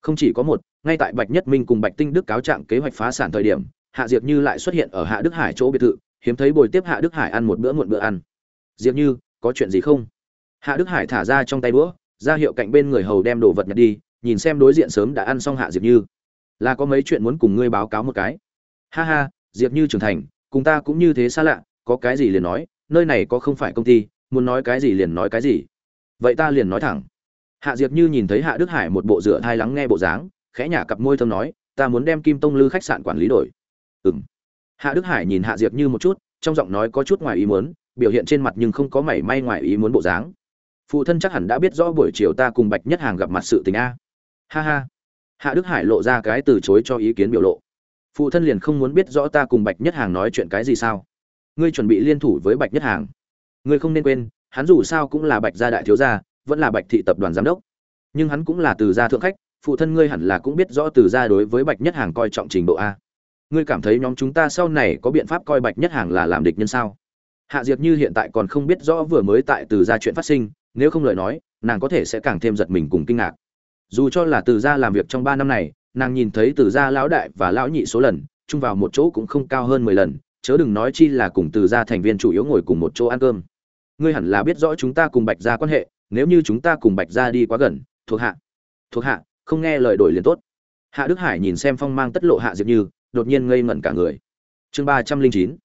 Không chỉ có một, ngay tại bạch nhất minh cùng bạch tinh đức cáo trạng kế hoạch phá sản thời điểm, hạ diệp như lại xuất hiện ở hạ đức hải chỗ biệt thự, hiếm thấy bồi tiếp hạ đức hải ăn một bữa muộn bữa ăn. Diệp như, có chuyện gì không? Hạ đức hải thả ra trong tay đũa, ra hiệu cạnh bên người hầu đem đồ vật nhặt đi, nhìn xem đối diện sớm đã ăn xong hạ diệp như. Là có mấy chuyện muốn cùng ngươi báo cáo một cái. Ha ha, diệp như trưởng thành, cùng ta cũng như thế xa lạ, có cái gì liền nói, nơi này có không phải công ty, muốn nói cái gì liền nói cái gì vậy ta liền nói thẳng. Hạ diệp như nhìn thấy hạ đức hải một bộ rửa thai lắng nghe bộ dáng, khẽ nhả cặp môi thơm nói, ta muốn đem kim tông lư khách sạn quản lý đổi. Ừng hạ đức hải nhìn hạ diệp như một chút, trong giọng nói có chút ngoài ý muốn, biểu hiện trên mặt nhưng không có mảy may ngoài ý muốn bộ dáng. Phụ thân chắc hẳn đã biết rõ buổi chiều ta cùng bạch nhất hàng gặp mặt sự tình a. Ha ha. Hạ đức hải lộ ra cái từ chối cho ý kiến biểu lộ. Phụ thân liền không muốn biết rõ ta cùng bạch nhất hàng nói chuyện cái gì sao? Ngươi chuẩn bị liên thủ với bạch nhất hàng. Ngươi không nên quên hắn dù sao cũng là bạch gia đại thiếu gia, vẫn là bạch thị tập đoàn giám đốc. Nhưng hắn cũng là từ gia thượng khách, phụ thân ngươi hẳn là cũng biết rõ từ gia đối với bạch nhất hàng coi trọng trình độ a. Ngươi cảm thấy nhóm chúng ta sau này có biện pháp coi bạch nhất hàng là làm địch nhân sao? Hạ diệp như hiện tại còn không biết rõ vừa mới tại từ gia chuyện phát sinh, nếu không lời nói, nàng có thể sẽ càng thêm giật mình cùng kinh ngạc. Dù cho là từ gia làm việc trong ba năm này, nàng nhìn thấy từ gia lão đại và lão nhị số lần, chung vào một chỗ cũng không cao hơn mười lần, chớ đừng nói chi là cùng từ gia thành viên chủ yếu ngồi cùng một chỗ ăn cơm ngươi hẳn là biết rõ chúng ta cùng bạch gia quan hệ, nếu như chúng ta cùng bạch gia đi quá gần, thuộc hạ thuộc hạ, không nghe lời đổi liền tốt. Hạ đức hải nhìn xem phong mang tất lộ hạ diệp như, đột nhiên ngây ngẩn cả người. Chương ba trăm linh chín.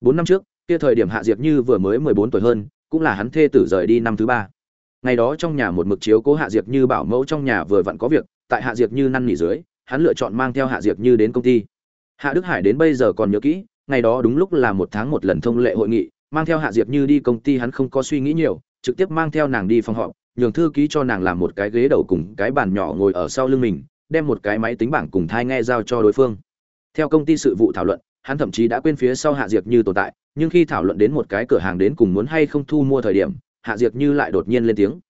Bốn năm trước, kia thời điểm hạ diệp như vừa mới mười bốn tuổi hơn, cũng là hắn thê tử rời đi năm thứ ba. Ngày đó trong nhà một mực chiếu cố hạ diệp như bảo mẫu trong nhà vừa vặn có việc, tại hạ diệp như năn nỉ dưới, hắn lựa chọn mang theo hạ diệp như đến công ty. Hạ đức hải đến bây giờ còn nhớ kỹ, ngày đó đúng lúc là một tháng một lần thông lệ hội nghị mang theo hạ diệp như đi công ty hắn không có suy nghĩ nhiều, trực tiếp mang theo nàng đi phòng họp, nhường thư ký cho nàng làm một cái ghế đầu cùng cái bàn nhỏ ngồi ở sau lưng mình, đem một cái máy tính bảng cùng thai nghe giao cho đối phương. Theo công ty sự vụ thảo luận, hắn thậm chí đã quên phía sau hạ diệp như tồn tại, nhưng khi thảo luận đến một cái cửa hàng đến cùng muốn hay không thu mua thời điểm, hạ diệp như lại đột nhiên lên tiếng.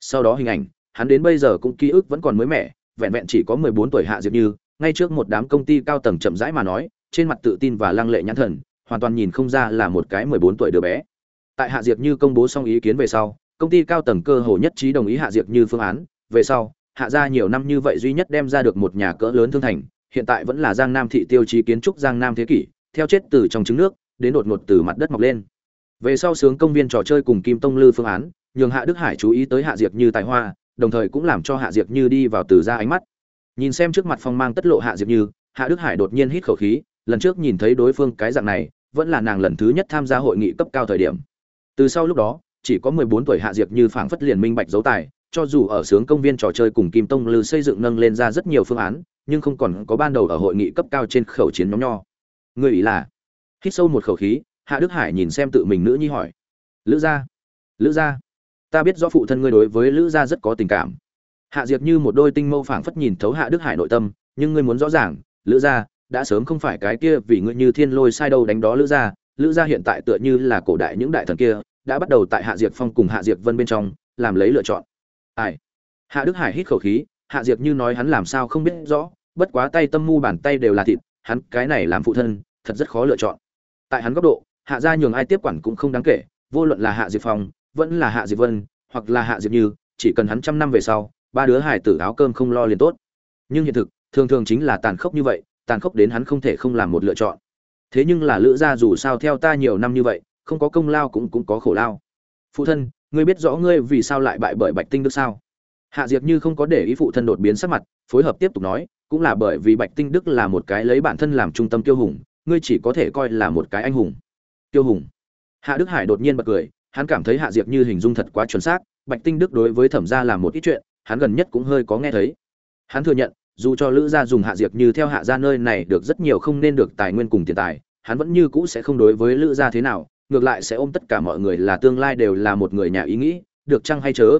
Sau đó hình ảnh, hắn đến bây giờ cũng ký ức vẫn còn mới mẻ, vẹn vẹn chỉ có mười bốn tuổi hạ diệp như, ngay trước một đám công ty cao tầng chậm rãi mà nói, trên mặt tự tin và lăng lệ nhãn thần hoàn toàn nhìn không ra là một cái mười bốn tuổi đứa bé. Tại hạ diệp như công bố xong ý kiến về sau, công ty cao tầng cơ hồ nhất trí đồng ý hạ diệp như phương án. Về sau, hạ gia nhiều năm như vậy duy nhất đem ra được một nhà cỡ lớn thương thành, hiện tại vẫn là giang nam thị tiêu chí kiến trúc giang nam thế kỷ, theo chết từ trong trứng nước, đến đột ngột từ mặt đất mọc lên. Về sau sướng công viên trò chơi cùng kim tông lư phương án, nhường hạ đức hải chú ý tới hạ diệp như tài hoa, đồng thời cũng làm cho hạ diệp như đi vào từ ra ánh mắt. Nhìn xem trước mặt phong mang tất lộ hạ diệp như, hạ đức hải đột nhiên hít khẩu khí, lần trước nhìn thấy đối phương cái dạng này vẫn là nàng lần thứ nhất tham gia hội nghị cấp cao thời điểm. Từ sau lúc đó, chỉ có mười bốn tuổi hạ diệp như phảng phất liền minh bạch dấu tài, cho dù ở sướng công viên trò chơi cùng kim tông lư xây dựng nâng lên ra rất nhiều phương án, nhưng không còn có ban đầu ở hội nghị cấp cao trên khẩu chiến nhóm nho. Người ý là, hít sâu một khẩu khí, hạ đức hải nhìn xem tự mình nữ nhi hỏi. Lữ gia lữ gia, ta biết rõ phụ thân ngươi đối với lữ gia rất có tình cảm. Hạ diệp như một đôi tinh mâu phảng phất nhìn thấu hạ đức hải nội tâm, nhưng ngươi muốn rõ ràng, lữ gia đã sớm không phải cái kia vì ngươi như thiên lôi sai đâu đánh đó lữ gia lữ gia hiện tại tựa như là cổ đại những đại thần kia, đã bắt đầu tại hạ diệp phong cùng hạ diệp vân bên trong, làm lấy lựa chọn. Ai? Hạ đức hải hít khẩu khí, hạ diệp như nói hắn làm sao không biết rõ, bất quá tay tâm mu bàn tay đều là thịt, hắn cái này làm phụ thân, thật rất khó lựa chọn. Tại hắn góc độ, hạ gia nhường ai tiếp quản cũng không đáng kể, vô luận là hạ diệp phong, vẫn là hạ diệp vân, hoặc là hạ diệp như, chỉ cần hắn trăm năm về sau, ba đứa hải tử áo cơm không lo liền tốt. Nhưng hiện thực, thường thường chính là tàn khốc như vậy tàn khốc đến hắn không thể không làm một lựa chọn. Thế nhưng là lữ gia dù sao theo ta nhiều năm như vậy, không có công lao cũng cũng có khổ lao. Phụ thân, ngươi biết rõ ngươi vì sao lại bại bởi bạch tinh đức sao? Hạ diệp như không có để ý phụ thân đột biến sắc mặt, phối hợp tiếp tục nói, cũng là bởi vì bạch tinh đức là một cái lấy bản thân làm trung tâm tiêu hùng, ngươi chỉ có thể coi là một cái anh hùng. Tiêu hùng. Hạ đức hải đột nhiên bật cười, hắn cảm thấy hạ diệp như hình dung thật quá chuẩn xác, bạch tinh đức đối với thẩm gia làm một ít chuyện, hắn gần nhất cũng hơi có nghe thấy. Hắn thừa nhận dù cho lữ gia dùng hạ diệp như theo hạ gia nơi này được rất nhiều không nên được tài nguyên cùng tiền tài, hắn vẫn như cũ sẽ không đối với lữ gia thế nào, ngược lại sẽ ôm tất cả mọi người là tương lai đều là một người nhà ý nghĩ, được chăng hay chớ?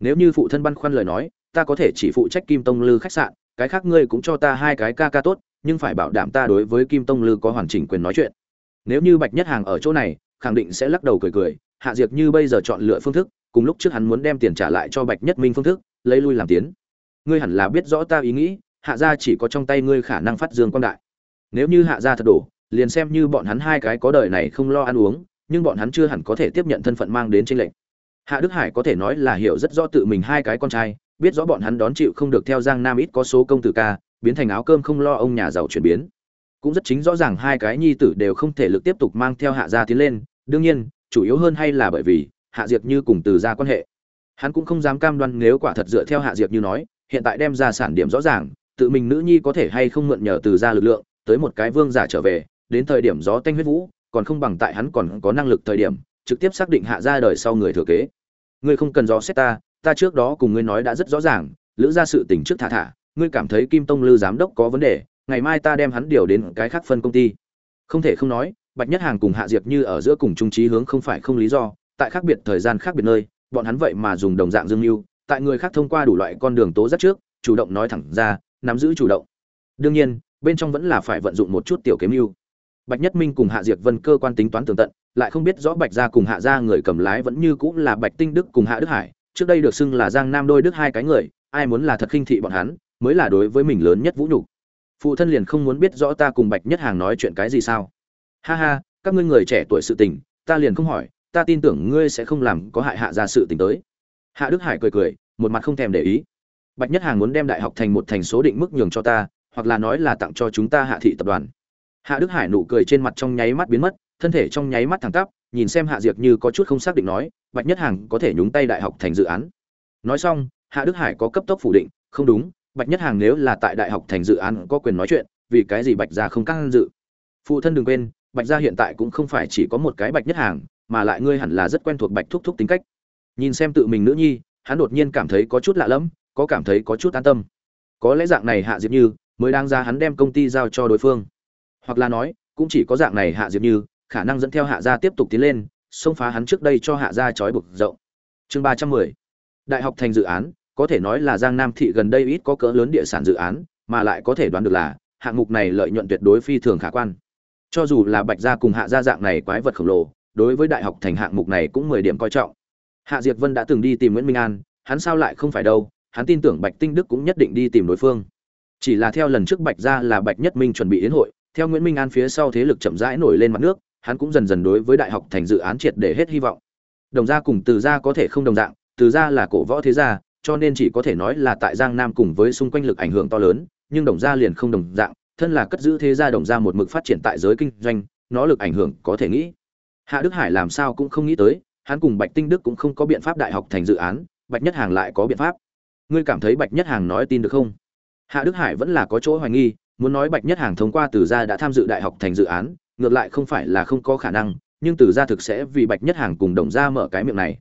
Nếu như phụ thân băn khoăn lời nói, ta có thể chỉ phụ trách kim tông lư khách sạn, cái khác ngươi cũng cho ta hai cái ca ca tốt, nhưng phải bảo đảm ta đối với kim tông lư có hoàn chỉnh quyền nói chuyện. Nếu như bạch nhất hàng ở chỗ này, khẳng định sẽ lắc đầu cười cười, hạ diệp như bây giờ chọn lựa phương thức, cùng lúc trước hắn muốn đem tiền trả lại cho bạch nhất minh phương thức, lấy lui làm tiến ngươi hẳn là biết rõ ta ý nghĩ, hạ gia chỉ có trong tay ngươi khả năng phát dương quang đại. Nếu như hạ gia thật đổ, liền xem như bọn hắn hai cái có đời này không lo ăn uống, nhưng bọn hắn chưa hẳn có thể tiếp nhận thân phận mang đến trên lệnh hạ đức hải có thể nói là hiểu rất rõ tự mình hai cái con trai, biết rõ bọn hắn đón chịu không được theo giang nam ít có số công tử ca, biến thành áo cơm không lo ông nhà giàu chuyển biến. Cũng rất chính rõ ràng hai cái nhi tử đều không thể lực tiếp tục mang theo hạ gia tiến lên, đương nhiên, chủ yếu hơn hay là bởi vì, hạ diệp như cùng từ gia quan hệ. Hắn cũng không dám cam đoan nếu quả thật dựa theo hạ diệp như nói hiện tại đem ra sản điểm rõ ràng, tự mình nữ nhi có thể hay không mượn nhờ từ gia lực lượng, tới một cái vương giả trở về, đến thời điểm gió tanh huyết vũ, còn không bằng tại hắn còn có năng lực thời điểm, trực tiếp xác định hạ ra đời sau người thừa kế. Ngươi không cần dò xét ta ta trước đó cùng ngươi nói đã rất rõ ràng, lữ ra sự tình trước thả thả, ngươi cảm thấy kim tông lư giám đốc có vấn đề, ngày mai ta đem hắn điều đến cái khác phân công ty. Không thể không nói, bạch nhất hàng cùng hạ diệp như ở giữa cùng trung trí hướng không phải không lý do, tại khác biệt thời gian khác biệt nơi, bọn hắn vậy mà dùng đồng dạng dương mưu tại người khác thông qua đủ loại con đường tố giác trước, chủ động nói thẳng ra, nắm giữ chủ động. Đương nhiên, bên trong vẫn là phải vận dụng một chút tiểu kiếm mưu bạch nhất minh cùng hạ Diệt vân cơ quan tính toán tường tận, lại không biết rõ bạch gia cùng hạ gia người cầm lái vẫn như cũng là bạch tinh đức cùng hạ đức hải, trước đây được xưng là giang nam đôi đức hai cái người, ai muốn là thật khinh thị bọn hắn, mới là đối với mình lớn nhất vũ nhục. Phụ thân liền không muốn biết rõ ta cùng bạch nhất hàng nói chuyện cái gì sao. Ha ha, các ngươi người trẻ tuổi sự tình, ta liền không hỏi, ta tin tưởng ngươi sẽ không làm có hại hạ gia sự tình tới hạ đức hải cười cười, một mặt không thèm để ý. Bạch nhất hàng muốn đem đại học thành một thành số định mức nhường cho ta, hoặc là nói là tặng cho chúng ta hạ thị tập đoàn. Hạ đức hải nụ cười trên mặt trong nháy mắt biến mất, thân thể trong nháy mắt thẳng tắp, nhìn xem hạ diệp như có chút không xác định nói, bạch nhất hàng có thể nhúng tay đại học thành dự án? Nói xong, hạ đức hải có cấp tốc phủ định, không đúng, bạch nhất hàng nếu là tại đại học thành dự án có quyền nói chuyện, vì cái gì bạch gia không căng dự? Phụ thân đừng quên, bạch gia hiện tại cũng không phải chỉ có một cái bạch nhất hàng, mà lại ngươi hẳn là rất quen thuộc bạch thúc thúc tính cách nhìn xem tự mình nữ nhi, hắn đột nhiên cảm thấy có chút lạ lẫm, có cảm thấy có chút an tâm. Có lẽ dạng này hạ diệp như mới đang ra hắn đem công ty giao cho đối phương. Hoặc là nói, cũng chỉ có dạng này hạ diệp như khả năng dẫn theo hạ gia tiếp tục tiến lên, xông phá hắn trước đây cho hạ gia trói buộc rộng. Chương ba trăm mười. Đại học thành dự án, có thể nói là giang nam thị gần đây ít có cỡ lớn địa sản dự án, mà lại có thể đoán được là hạng mục này lợi nhuận tuyệt đối phi thường khả quan. Cho dù là bạch gia cùng hạ gia dạng này quái vật khổng lồ, đối với đại học thành hạng mục này cũng mười điểm coi trọng hạ diệp vân đã từng đi tìm nguyễn minh an hắn sao lại không phải đâu hắn tin tưởng bạch tinh đức cũng nhất định đi tìm đối phương chỉ là theo lần trước bạch gia là bạch nhất minh chuẩn bị yến hội theo Nguyễn Minh An phía sau thế lực chậm rãi nổi lên mặt nước, hắn cũng dần dần đối với đại học thành dự án triệt để hết hy vọng. Đồng gia cùng Từ gia có thể không đồng dạng, Từ gia là cổ võ thế gia, cho nên chỉ có thể nói là tại Giang Nam cùng với xung quanh lực ảnh hưởng to lớn, nhưng Đồng gia liền không đồng dạng, thân là cất giữ thế gia Đồng gia một mực phát triển tại giới kinh doanh, nó lực ảnh hưởng có thể nghĩ. Hạ Đức Hải làm sao cũng không nghĩ tới, hắn cùng Bạch Tinh Đức cũng không có biện pháp đại học thành dự án, Bạch Nhất Hàng lại có biện pháp. Ngươi cảm thấy Bạch Nhất Hàng nói tin được không? Hạ Đức Hải vẫn là có chỗ hoài nghi, muốn nói bạch nhất hàng thông qua từ gia đã tham dự đại học thành dự án ngược lại không phải là không có khả năng nhưng từ gia thực sẽ vì bạch nhất hàng cùng đồng gia mở cái miệng này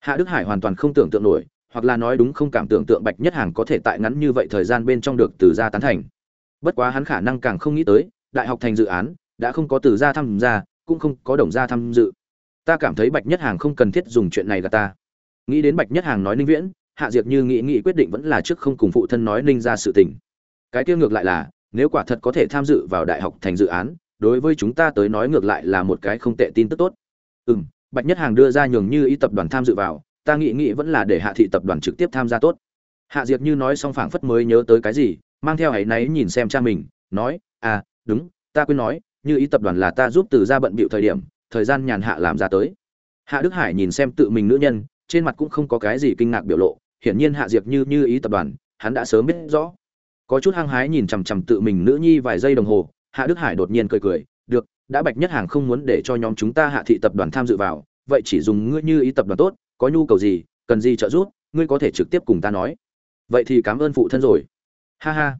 hạ đức hải hoàn toàn không tưởng tượng nổi hoặc là nói đúng không cảm tưởng tượng bạch nhất hàng có thể tại ngắn như vậy thời gian bên trong được từ gia tán thành bất quá hắn khả năng càng không nghĩ tới đại học thành dự án đã không có từ gia tham gia cũng không có đồng gia tham dự ta cảm thấy bạch nhất hàng không cần thiết dùng chuyện này gạt ta. Nghĩ đến bạch nhất hàng nói ninh viễn, hạ diệp như nghĩ nghĩ quyết định vẫn là trước không cùng phụ thân nói ninh ra sự tình. Cái kia ngược lại là, nếu quả thật có thể tham dự vào đại học thành dự án, đối với chúng ta tới nói ngược lại là một cái không tệ tin tức tốt. Ừ m bạch nhất hàng đưa ra nhường như ý tập đoàn tham dự vào, ta nghĩ nghĩ vẫn là để hạ thị tập đoàn trực tiếp tham gia tốt. Hạ diệp như nói xong phảng phất mới nhớ tới cái gì, mang theo áy náy nhìn xem cha mình, nói à đúng, ta quên nói, như ý tập đoàn là ta giúp từ ra bận bịu thời điểm thời gian nhàn hạ làm ra tới. Hạ đức hải nhìn xem tự mình nữ nhân, trên mặt cũng không có cái gì kinh ngạc biểu lộ, hiển nhiên hạ diệp như như ý tập đoàn, hắn đã sớm biết rõ. Có chút hăng hái nhìn chằm chằm tự mình nữ nhi vài giây đồng hồ, hạ đức hải đột nhiên cười cười, được, đã bạch nhất hàng không muốn để cho nhóm chúng ta hạ thị tập đoàn tham dự vào, vậy chỉ dùng ngươi như ý tập đoàn tốt, có nhu cầu gì, cần gì trợ giúp, ngươi có thể trực tiếp cùng ta nói. Vậy thì cảm ơn phụ thân rồi. Ha ha.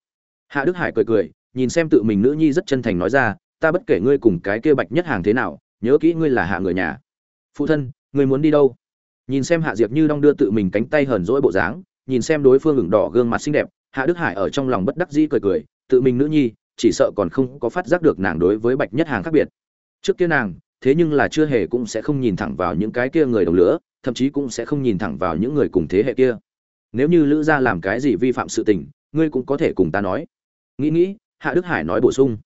Hạ đức hải cười cười, nhìn xem tự mình nữ nhi rất chân thành nói ra, ta bất kể ngươi cùng cái kia bạch nhất hàng thế nào nhớ kỹ ngươi là hạ người nhà. Phụ thân, ngươi muốn đi đâu? Nhìn xem hạ diệp như đong đưa tự mình cánh tay hờn dỗi bộ dáng, nhìn xem đối phương ửng đỏ gương mặt xinh đẹp, hạ đức hải ở trong lòng bất đắc dĩ cười cười, tự mình nữ nhi, chỉ sợ còn không có phát giác được nàng đối với bạch nhất hàng khác biệt. Trước kia nàng, thế nhưng là chưa hề cũng sẽ không nhìn thẳng vào những cái kia người đồng lửa, thậm chí cũng sẽ không nhìn thẳng vào những người cùng thế hệ kia. Nếu như lữ gia làm cái gì vi phạm sự tình, ngươi cũng có thể cùng ta nói. Nghĩ nghĩ, hạ đức hải nói bổ sung.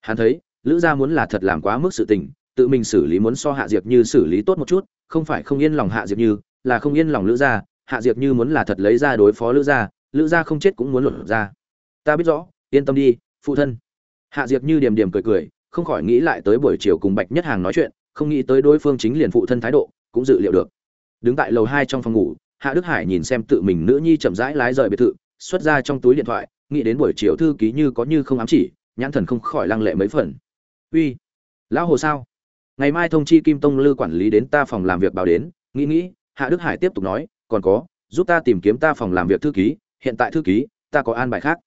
Hắn thấy, lữ gia muốn là thật làm quá mức sự tình tự mình xử lý muốn so hạ diệp như xử lý tốt một chút, không phải không yên lòng hạ diệp như, là không yên lòng lữ gia. Hạ diệp như muốn là thật lấy ra đối phó lữ gia lữ gia không chết cũng muốn luận ra. Ta biết rõ, yên tâm đi, phụ thân. Hạ diệp như điềm điềm cười cười, không khỏi nghĩ lại tới buổi chiều cùng bạch nhất hàng nói chuyện, không nghĩ tới đối phương chính liền phụ thân thái độ, cũng dự liệu được. Đứng tại lầu hai trong phòng ngủ, hạ đức hải nhìn xem tự mình nữ nhi chậm rãi lái rời biệt thự, xuất ra trong túi điện thoại, nghĩ đến buổi chiều thư ký như có như không ám chỉ, nhãn thần không khỏi lăng lệ mấy phần. Uy, lão hồ sao? Ngày mai thông chi kim tông lư quản lý đến ta phòng làm việc báo đến, nghĩ nghĩ, hạ đức hải tiếp tục nói, còn có, giúp ta tìm kiếm ta phòng làm việc thư ký, hiện tại thư ký, ta có an bài khác.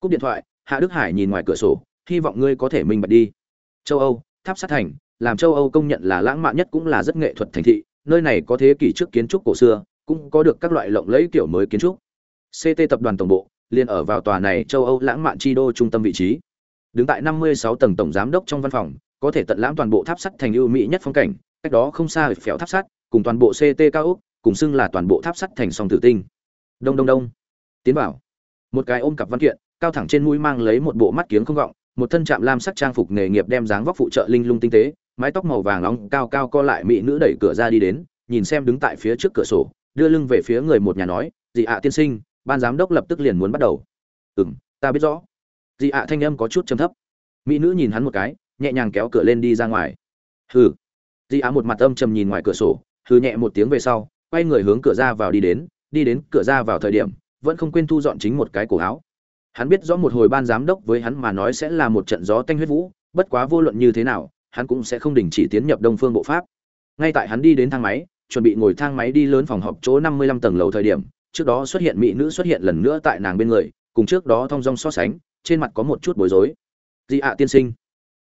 Cúp điện thoại, hạ đức hải nhìn ngoài cửa sổ, hy vọng ngươi có thể minh bạch đi. Châu âu, tháp sát thành, làm châu âu công nhận là lãng mạn nhất cũng là rất nghệ thuật thành thị, nơi này có thế kỷ trước kiến trúc cổ xưa, cũng có được các loại lộng lẫy kiểu mới kiến trúc. Ct tập đoàn tổng bộ liền ở vào tòa này châu âu lãng mạn chi đô trung tâm vị trí. Đứng tại 56 tầng tổng giám đốc trong văn phòng có thể tận lãm toàn bộ tháp sắt thành ưu mỹ nhất phong cảnh, cách đó không xa phèo tháp sắt, cùng toàn bộ ct cao úc cùng xưng là toàn bộ tháp sắt thành song tử tinh. Đông đông đông. Tiến bảo một cái ôm cặp văn kiện, cao thẳng trên mũi mang lấy một bộ mắt kiếng không gọng, một thân trạm lam sắc trang phục nghề nghiệp đem dáng vóc phụ trợ linh lung tinh tế, mái tóc màu vàng nóng cao cao co lại mỹ nữ đẩy cửa ra đi đến, nhìn xem đứng tại phía trước cửa sổ, đưa lưng về phía người một nhà nói dị ạ tiên sinh, ban giám đốc lập tức liền muốn bắt đầu. Ừ m ta biết rõ. Dị ạ thanh âm có chút chấm thấp. Mỹ nữ nhìn hắn một cái nhẹ nhàng kéo cửa lên đi ra ngoài. Hừ. Di Á một mặt âm trầm nhìn ngoài cửa sổ, hừ nhẹ một tiếng về sau, quay người hướng cửa ra vào đi đến đi đến cửa ra vào thời điểm, vẫn không quên thu dọn chính một cái cổ áo. Hắn biết rõ một hồi ban giám đốc với hắn mà nói sẽ là một trận gió tanh huyết vũ, bất quá vô luận như thế nào, hắn cũng sẽ không đình chỉ tiến nhập đông phương bộ pháp. Ngay tại hắn đi đến thang máy, chuẩn bị ngồi thang máy đi lớn phòng họp chỗ năm mươi lăm tầng lầu thời điểm, trước đó xuất hiện mỹ nữ xuất hiện lần nữa tại nàng bên người, cùng trước đó thong dong so sánh, trên mặt có một chút bối rối. Dị ạ tiên sinh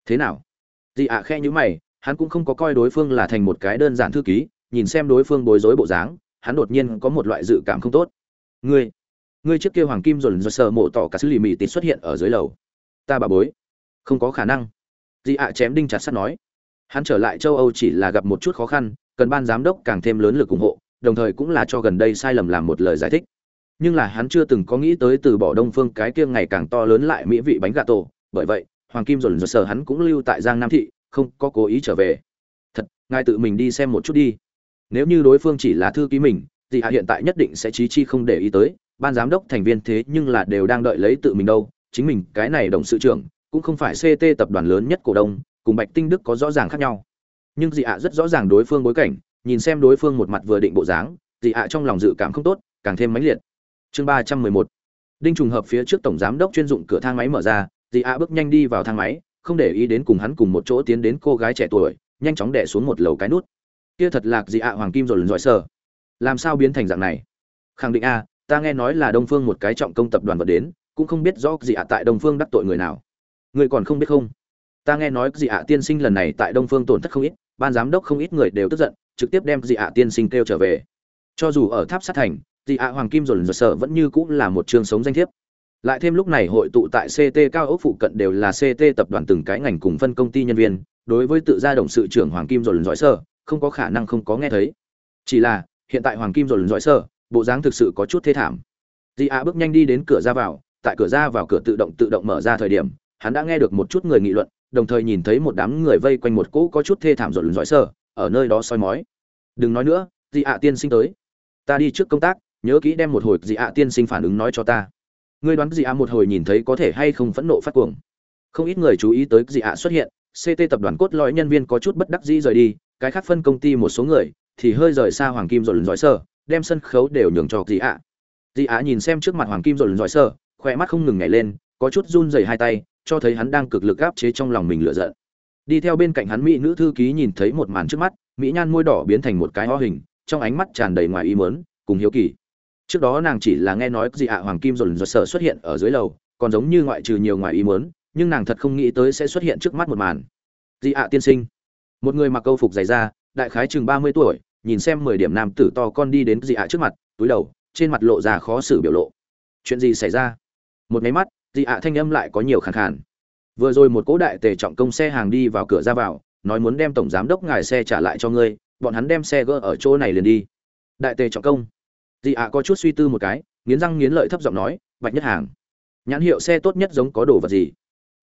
thế nào? Dị ạ khe nhữ mày, hắn cũng không có coi đối phương là thành một cái đơn giản thư ký, nhìn xem đối phương bối rối bộ dáng, hắn đột nhiên có một loại dự cảm không tốt. Ngươi ngươi trước kia hoàng kim dồn dơ sờ mộ tỏ cả sứ lì mì tịt xuất hiện ở dưới lầu. Ta bà bối, không có khả năng. Dị ạ chém đinh chặt sắt nói. Hắn trở lại châu âu chỉ là gặp một chút khó khăn, cần ban giám đốc càng thêm lớn lực ủng hộ, đồng thời cũng là cho gần đây sai lầm làm một lời giải thích. Nhưng là hắn chưa từng có nghĩ tới từ bỏ đông phương cái kia ngày càng to lớn lại mỹ vị bánh gà tổ, bởi vậy hoàng kim dồn dồn sở hắn cũng lưu tại giang nam thị, không có cố ý trở về. Thật, ngài tự mình đi xem một chút đi. Nếu như đối phương chỉ là thư ký mình, thì hạ hiện tại nhất định sẽ trí chi không để ý tới. Ban giám đốc thành viên thế nhưng là đều đang đợi lấy tự mình đâu. Chính mình, cái này đồng sự trưởng, cũng không phải ct tập đoàn lớn nhất cổ đông, cùng bạch tinh đức có rõ ràng khác nhau. Nhưng dị ạ rất rõ ràng đối phương bối cảnh, nhìn xem đối phương một mặt vừa định bộ dáng, dị ạ trong lòng dự cảm không tốt, càng thêm mãnh liệt. Chương ba trăm mười một. Đinh trùng hợp phía trước tổng giám đốc chuyên dụng cửa thang máy mở ra Dì ạ bước nhanh đi vào thang máy, không để ý đến cùng hắn cùng một chỗ tiến đến cô gái trẻ tuổi, nhanh chóng đẻ xuống một lầu cái nút. Kia thật lạc Dì ạ hoàng kim rồi lần giỏi sờ. Làm sao biến thành dạng này? Khẳng định a, ta nghe nói là đông phương một cái trọng công tập đoàn vật đến, cũng không biết rõ Dì ạ tại đông phương đắc tội người nào. Người còn không biết không? Ta nghe nói Dì ạ tiên sinh lần này tại đông phương tổn thất không ít, ban giám đốc không ít người đều tức giận, trực tiếp đem dị ạ tiên sinh kêu trở về. Cho dù ở tháp sát thành dị ạ hoàng kim dồn dồn sợ vẫn như cũng là một trường sống danh thiếp lại thêm lúc này hội tụ tại ct cao ốc phụ cận đều là ct tập đoàn từng cái ngành cùng phân công ty nhân viên, đối với tự gia động sự trưởng hoàng kim dồn dõi sơ, không có khả năng không có nghe thấy. Chỉ là, hiện tại hoàng kim dồn dõi sơ, bộ dáng thực sự có chút thê thảm. Dị a bước nhanh đi đến cửa ra vào, tại cửa ra vào cửa tự động tự động mở ra thời điểm, hắn đã nghe được một chút người nghị luận, đồng thời nhìn thấy một đám người vây quanh một cỗ có chút thê thảm rộn giỏi sơ, ở nơi đó soi mói. Đừng nói nữa dị ạ tiên sinh tới. Ta đi trước công tác, nhớ kỹ đem một hồi dị ạ tiên sinh phản ứng nói cho ta ngươi đoán gì ạ một hồi nhìn thấy có thể hay không phẫn nộ phát cuồng? Không ít người chú ý tới dị ạ xuất hiện ct tập đoàn cốt lõi nhân viên có chút bất đắc dĩ rời đi, cái khác phân công ty một số người thì hơi rời xa hoàng kim rồi lần giỏi sơ, đem sân khấu đều nhường cho dị ạ dị ạ nhìn xem trước mặt hoàng kim rồi lần giỏi sơ, khỏe mắt không ngừng nhảy lên, có chút run rẩy hai tay, cho thấy hắn đang cực lực áp chế trong lòng mình lựa giận. Đi theo bên cạnh hắn mỹ nữ thư ký nhìn thấy một màn trước mắt, mỹ nhan môi đỏ biến thành một cái ho hình, trong ánh mắt tràn đầy ngoài ý mớn cùng hiếu kỳ trước đó nàng chỉ là nghe nói gì ạ hoàng kim dồn dồn sở xuất hiện ở dưới lầu còn giống như ngoại trừ nhiều ngoài ý muốn, nhưng nàng thật không nghĩ tới sẽ xuất hiện trước mắt một màn. Dị ạ tiên sinh? Một người mặc câu phục dày da đại khái chừng ba mươi tuổi nhìn xem mười điểm nam tử to con đi đến dị ạ trước mặt túi đầu trên mặt lộ ra khó xử biểu lộ. Chuyện gì xảy ra? Một máy mắt dị ạ thanh âm lại có nhiều khàn khàn. Vừa rồi một cỗ đại tề trọng công xe hàng đi vào cửa ra vào nói muốn đem tổng giám đốc ngài xe trả lại cho ngươi bọn hắn đem xe gỡ ở chỗ này liền đi. Đại tề trọng công dị ạ có chút suy tư một cái nghiến răng nghiến lợi thấp giọng nói bạch nhất hàng nhãn hiệu xe tốt nhất giống có đồ vật gì?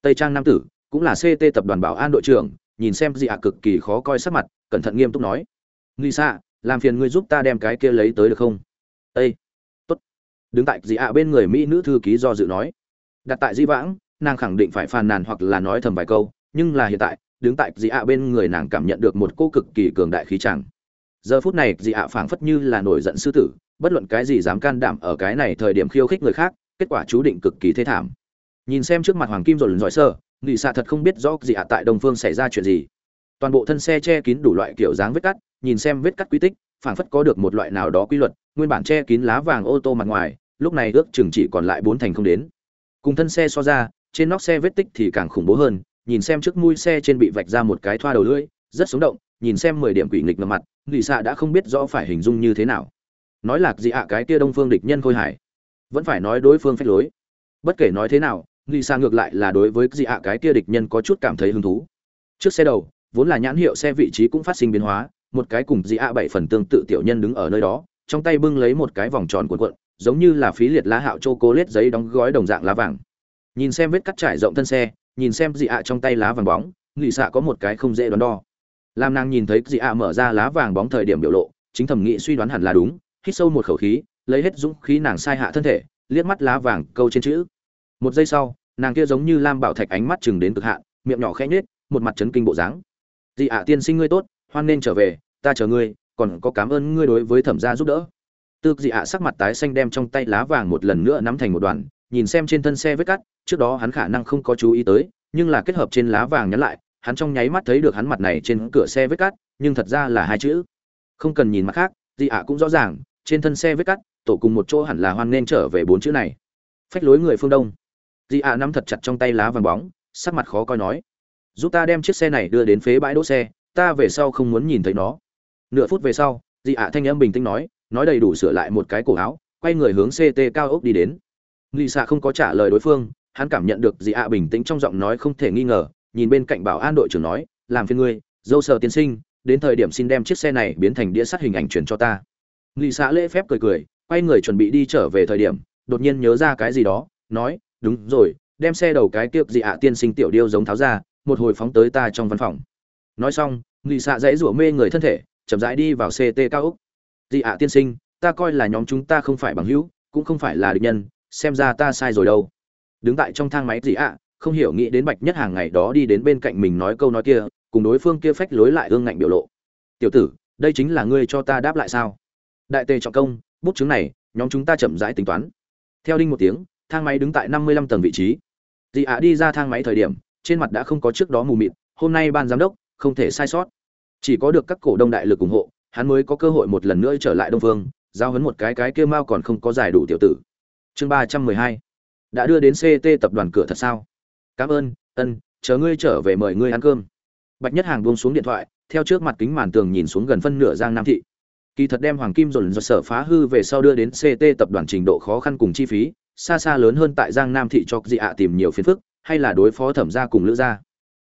Tây trang nam tử cũng là ct tập đoàn bảo an đội trưởng nhìn xem dị ạ cực kỳ khó coi sắc mặt cẩn thận nghiêm túc nói nghi xạ làm phiền ngươi giúp ta đem cái kia lấy tới được không? "Ê, tốt. Đứng tại dị ạ bên người mỹ nữ thư ký do dự nói đặt tại di vãng nàng khẳng định phải phàn nàn hoặc là nói thầm vài câu nhưng là hiện tại đứng tại dị ạ bên người nàng cảm nhận được một cô cực kỳ cường đại khí chẳng giờ phút này dị ạ phảng phất như là nổi giận sư tử bất luận cái gì dám can đảm ở cái này thời điểm khiêu khích người khác, kết quả chú định cực kỳ thê thảm. Nhìn xem trước mặt hoàng kim rồi lần giỏi sơ nghị xạ thật không biết rõ gì ạ, tại đông phương xảy ra chuyện gì. Toàn bộ thân xe che kín đủ loại kiểu dáng vết cắt, nhìn xem vết cắt quy tích, phảng phất có được một loại nào đó quy luật, nguyên bản che kín lá vàng ô tô mặt ngoài, lúc này ước chừng chỉ còn lại bốn thành không đến. Cùng thân xe so ra, trên nóc xe vết tích thì càng khủng bố hơn, nhìn xem trước mui xe trên bị vạch ra một cái thoa đầu lưỡi, rất sống động, nhìn xem mười điểm quỷ nghịch ngầm mặt nghị xạ đã không biết rõ phải hình dung như thế nào nói lạc gì ạ cái kia đông phương địch nhân khôi hải vẫn phải nói đối phương phách lối. Bất kể nói thế nào nghi xa ngược lại là đối với gì ạ cái kia địch nhân có chút cảm thấy hứng thú. Trước xe đầu, vốn là nhãn hiệu xe vị trí cũng phát sinh biến hóa, một cái cùng dị ạ bảy phần tương tự tiểu nhân đứng ở nơi đó, trong tay bưng lấy một cái vòng tròn cuộn cuộn, giống như là phí liệt lá hạo châu cố lết giấy đóng gói đồng dạng lá vàng. Nhìn xem vết cắt trải rộng thân xe, nhìn xem dị ạ trong tay lá vàng bóng nghị xạ có một cái không dễ đoán đo. Làm nàng nhìn thấy dị ạ mở ra lá vàng bóng thời điểm biểu lộ, chính thẩm nghị suy đoán hẳn là đúng hít sâu một khẩu khí, lấy hết dũng khí nàng sai hạ thân thể, liếc mắt lá vàng câu trên chữ. Một giây sau, nàng kia giống như lam bảo thạch ánh mắt chừng đến cực hạn, miệng nhỏ khẽ nhếch, một mặt chấn kinh bộ dáng. Dị ạ, tiên sinh ngươi tốt, hoan nên trở về, ta chờ ngươi, còn có cảm ơn ngươi đối với thẩm gia giúp đỡ. Tư dị ạ sắc mặt tái xanh đem trong tay lá vàng một lần nữa nắm thành một đoàn, nhìn xem trên thân xe vết cắt, trước đó hắn khả năng không có chú ý tới, nhưng là kết hợp trên lá vàng nhắn lại, hắn trong nháy mắt thấy được hắn mặt này trên cửa xe vết cắt, nhưng thật ra là hai chữ. Không cần nhìn mặt khác dị ạ cũng rõ ràng trên thân xe vết cắt, tổ cùng một chỗ hẳn là hoan nên trở về bốn chữ này. Phách lối người phương đông. Dị ạ nắm thật chặt trong tay lá vàng bóng, sắc mặt khó coi nói, giúp ta đem chiếc xe này đưa đến phế bãi đỗ xe, ta về sau không muốn nhìn thấy nó. Nửa phút về sau dị ạ thanh âm bình tĩnh nói nói đầy đủ sửa lại một cái cổ áo, quay người hướng ct cao ốc đi đến. Lì xạ không có trả lời đối phương, hắn cảm nhận được dị ạ bình tĩnh trong giọng nói không thể nghi ngờ, nhìn bên cạnh bảo an đội trưởng nói, làm phiền ngươi, dâu sờ tiên sinh, đến thời điểm xin đem chiếc xe này biến thành đĩa sắt hình ảnh truyền cho ta. Lý xạ lễ phép cười cười, quay người chuẩn bị đi trở về thời điểm, đột nhiên nhớ ra cái gì đó, nói, đúng rồi, đem xe đầu cái tiệc dị ạ, tiên sinh tiểu điêu giống tháo ra, một hồi phóng tới ta trong văn phòng. Nói xong Lý xạ dãy rủa mê người thân thể, chậm rãi đi vào ct cao úc dị ạ, tiên sinh, ta coi là nhóm chúng ta không phải bằng hữu, cũng không phải là địch nhân, xem ra ta sai rồi đâu. Đứng tại trong thang máy dị ạ, không hiểu nghĩ đến bạch nhất hàng ngày đó đi đến bên cạnh mình nói câu nói kia, cùng đối phương kia phách lối lại ương ngạnh biểu lộ. Tiểu tử, đây chính là ngươi cho ta đáp lại sao? Đại tề trọng công, bút chứng này, nhóm chúng ta chậm rãi tính toán. Theo đinh một tiếng, thang máy đứng tại năm mươi lăm tầng vị trí. Dị ạ đi ra thang máy thời điểm, trên mặt đã không có trước đó mù mịt, hôm nay ban giám đốc, không thể sai sót. Chỉ có được các cổ đông đại lực ủng hộ, hắn mới có cơ hội một lần nữa trở lại đông phương, giao hấn một cái cái kia mao còn không có giải đủ tiểu tử. Chương ba trăm mười hai. Đã đưa đến ct tập đoàn cửa thật sao? Cảm ơn, ân, chờ ngươi trở về mời ngươi ăn cơm. Bạch nhất hàng buông xuống điện thoại, theo trước mặt kính màn tường nhìn xuống gần phân nửa giang nam thị kỳ thật đem hoàng kim dồn dồn sở phá hư về sau đưa đến ct tập đoàn trình độ khó khăn cùng chi phí, xa xa lớn hơn tại giang nam thị cho dị ạ tìm nhiều phiền phức, hay là đối phó thẩm gia cùng lữ gia.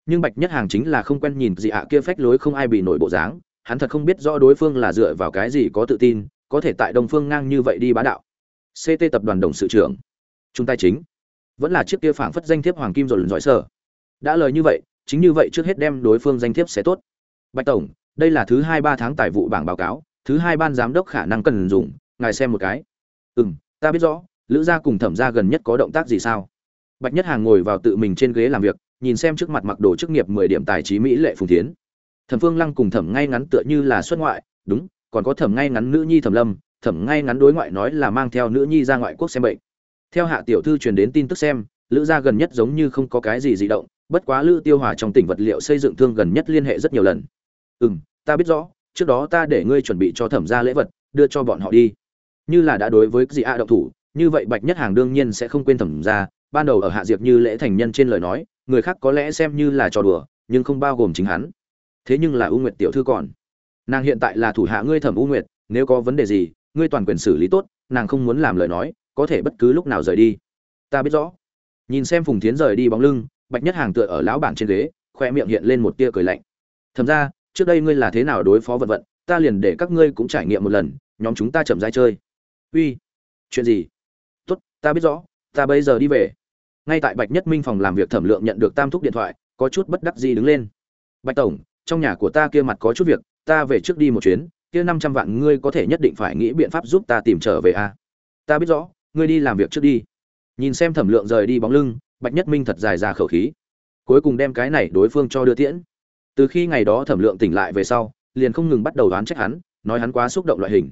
Nhưng bạch nhất hàng chính là không quen nhìn dị ạ kia phách lối không ai bị nổi bộ dáng, hắn thật không biết rõ đối phương là dựa vào cái gì có tự tin, có thể tại đông phương ngang như vậy đi bá đạo. Ct tập đoàn đồng sự trưởng, trung tài chính, vẫn là chiếc kia phảng phất danh thiếp hoàng kim rồi lần giỏi sở. Đã lời như vậy, chính như vậy trước hết đem đối phương danh thiếp sẽ tốt. Bạch tổng, đây là thứ hai ba tháng tài vụ bảng báo cáo thứ hai ban giám đốc khả năng cần dùng, ngài xem một cái. Ừ ta biết rõ, lữ gia cùng thẩm gia gần nhất có động tác gì sao? Bạch nhất hàng ngồi vào tự mình trên ghế làm việc, nhìn xem trước mặt mặc đồ chức nghiệp mười điểm tài trí mỹ lệ phùng tiến thẩm phương lăng cùng thẩm ngay ngắn tựa như là xuất ngoại, đúng, còn có thẩm ngay ngắn nữ nhi thẩm lâm, thẩm ngay ngắn đối ngoại nói là mang theo nữ nhi ra ngoại quốc xem bệnh. Theo hạ tiểu thư truyền đến tin tức xem, lữ gia gần nhất giống như không có cái gì di động, bất quá lữ tiêu hòa trong tỉnh vật liệu xây dựng thương gần nhất liên hệ rất nhiều lần. Ừ m ta biết rõ trước đó ta để ngươi chuẩn bị cho thẩm gia lễ vật, đưa cho bọn họ đi. Như là đã đối với dị a động thủ, như vậy bạch nhất hàng đương nhiên sẽ không quên thẩm gia. Ban đầu ở hạ diệp như lễ thành nhân trên lời nói, người khác có lẽ xem như là trò đùa, nhưng không bao gồm chính hắn. Thế nhưng là u nguyệt tiểu thư còn. Nàng hiện tại là thủ hạ ngươi thẩm u nguyệt, nếu có vấn đề gì, ngươi toàn quyền xử lý tốt, nàng không muốn làm lời nói, có thể bất cứ lúc nào rời đi. Ta biết rõ. Nhìn xem phùng tiến rời đi bóng lưng, bạch nhất hàng tựa ở lão bản trên ghế, khoe miệng hiện lên một tia cười lạnh. Thầm ra trước đây ngươi là thế nào đối phó vận vận, ta liền để các ngươi cũng trải nghiệm một lần, nhóm chúng ta chậm rãi chơi. Uy, chuyện gì? Tốt, ta biết rõ, ta bây giờ đi về. Ngay tại bạch nhất minh phòng làm việc thẩm lượng nhận được tam thúc điện thoại, có chút bất đắc gì đứng lên. Bạch tổng, trong nhà của ta kia mặt có chút việc, ta về trước đi một chuyến, kia năm trăm vạn ngươi có thể nhất định phải nghĩ biện pháp giúp ta tìm trở về a à? ta biết rõ, ngươi đi làm việc trước đi. Nhìn xem thẩm lượng rời đi bóng lưng, bạch nhất minh thật dài ra khẩu khí. Cuối cùng đem cái này đối phương cho đưa tiễn từ khi ngày đó thẩm lượng tỉnh lại về sau, liền không ngừng bắt đầu đoán trách hắn, nói hắn quá xúc động loại hình.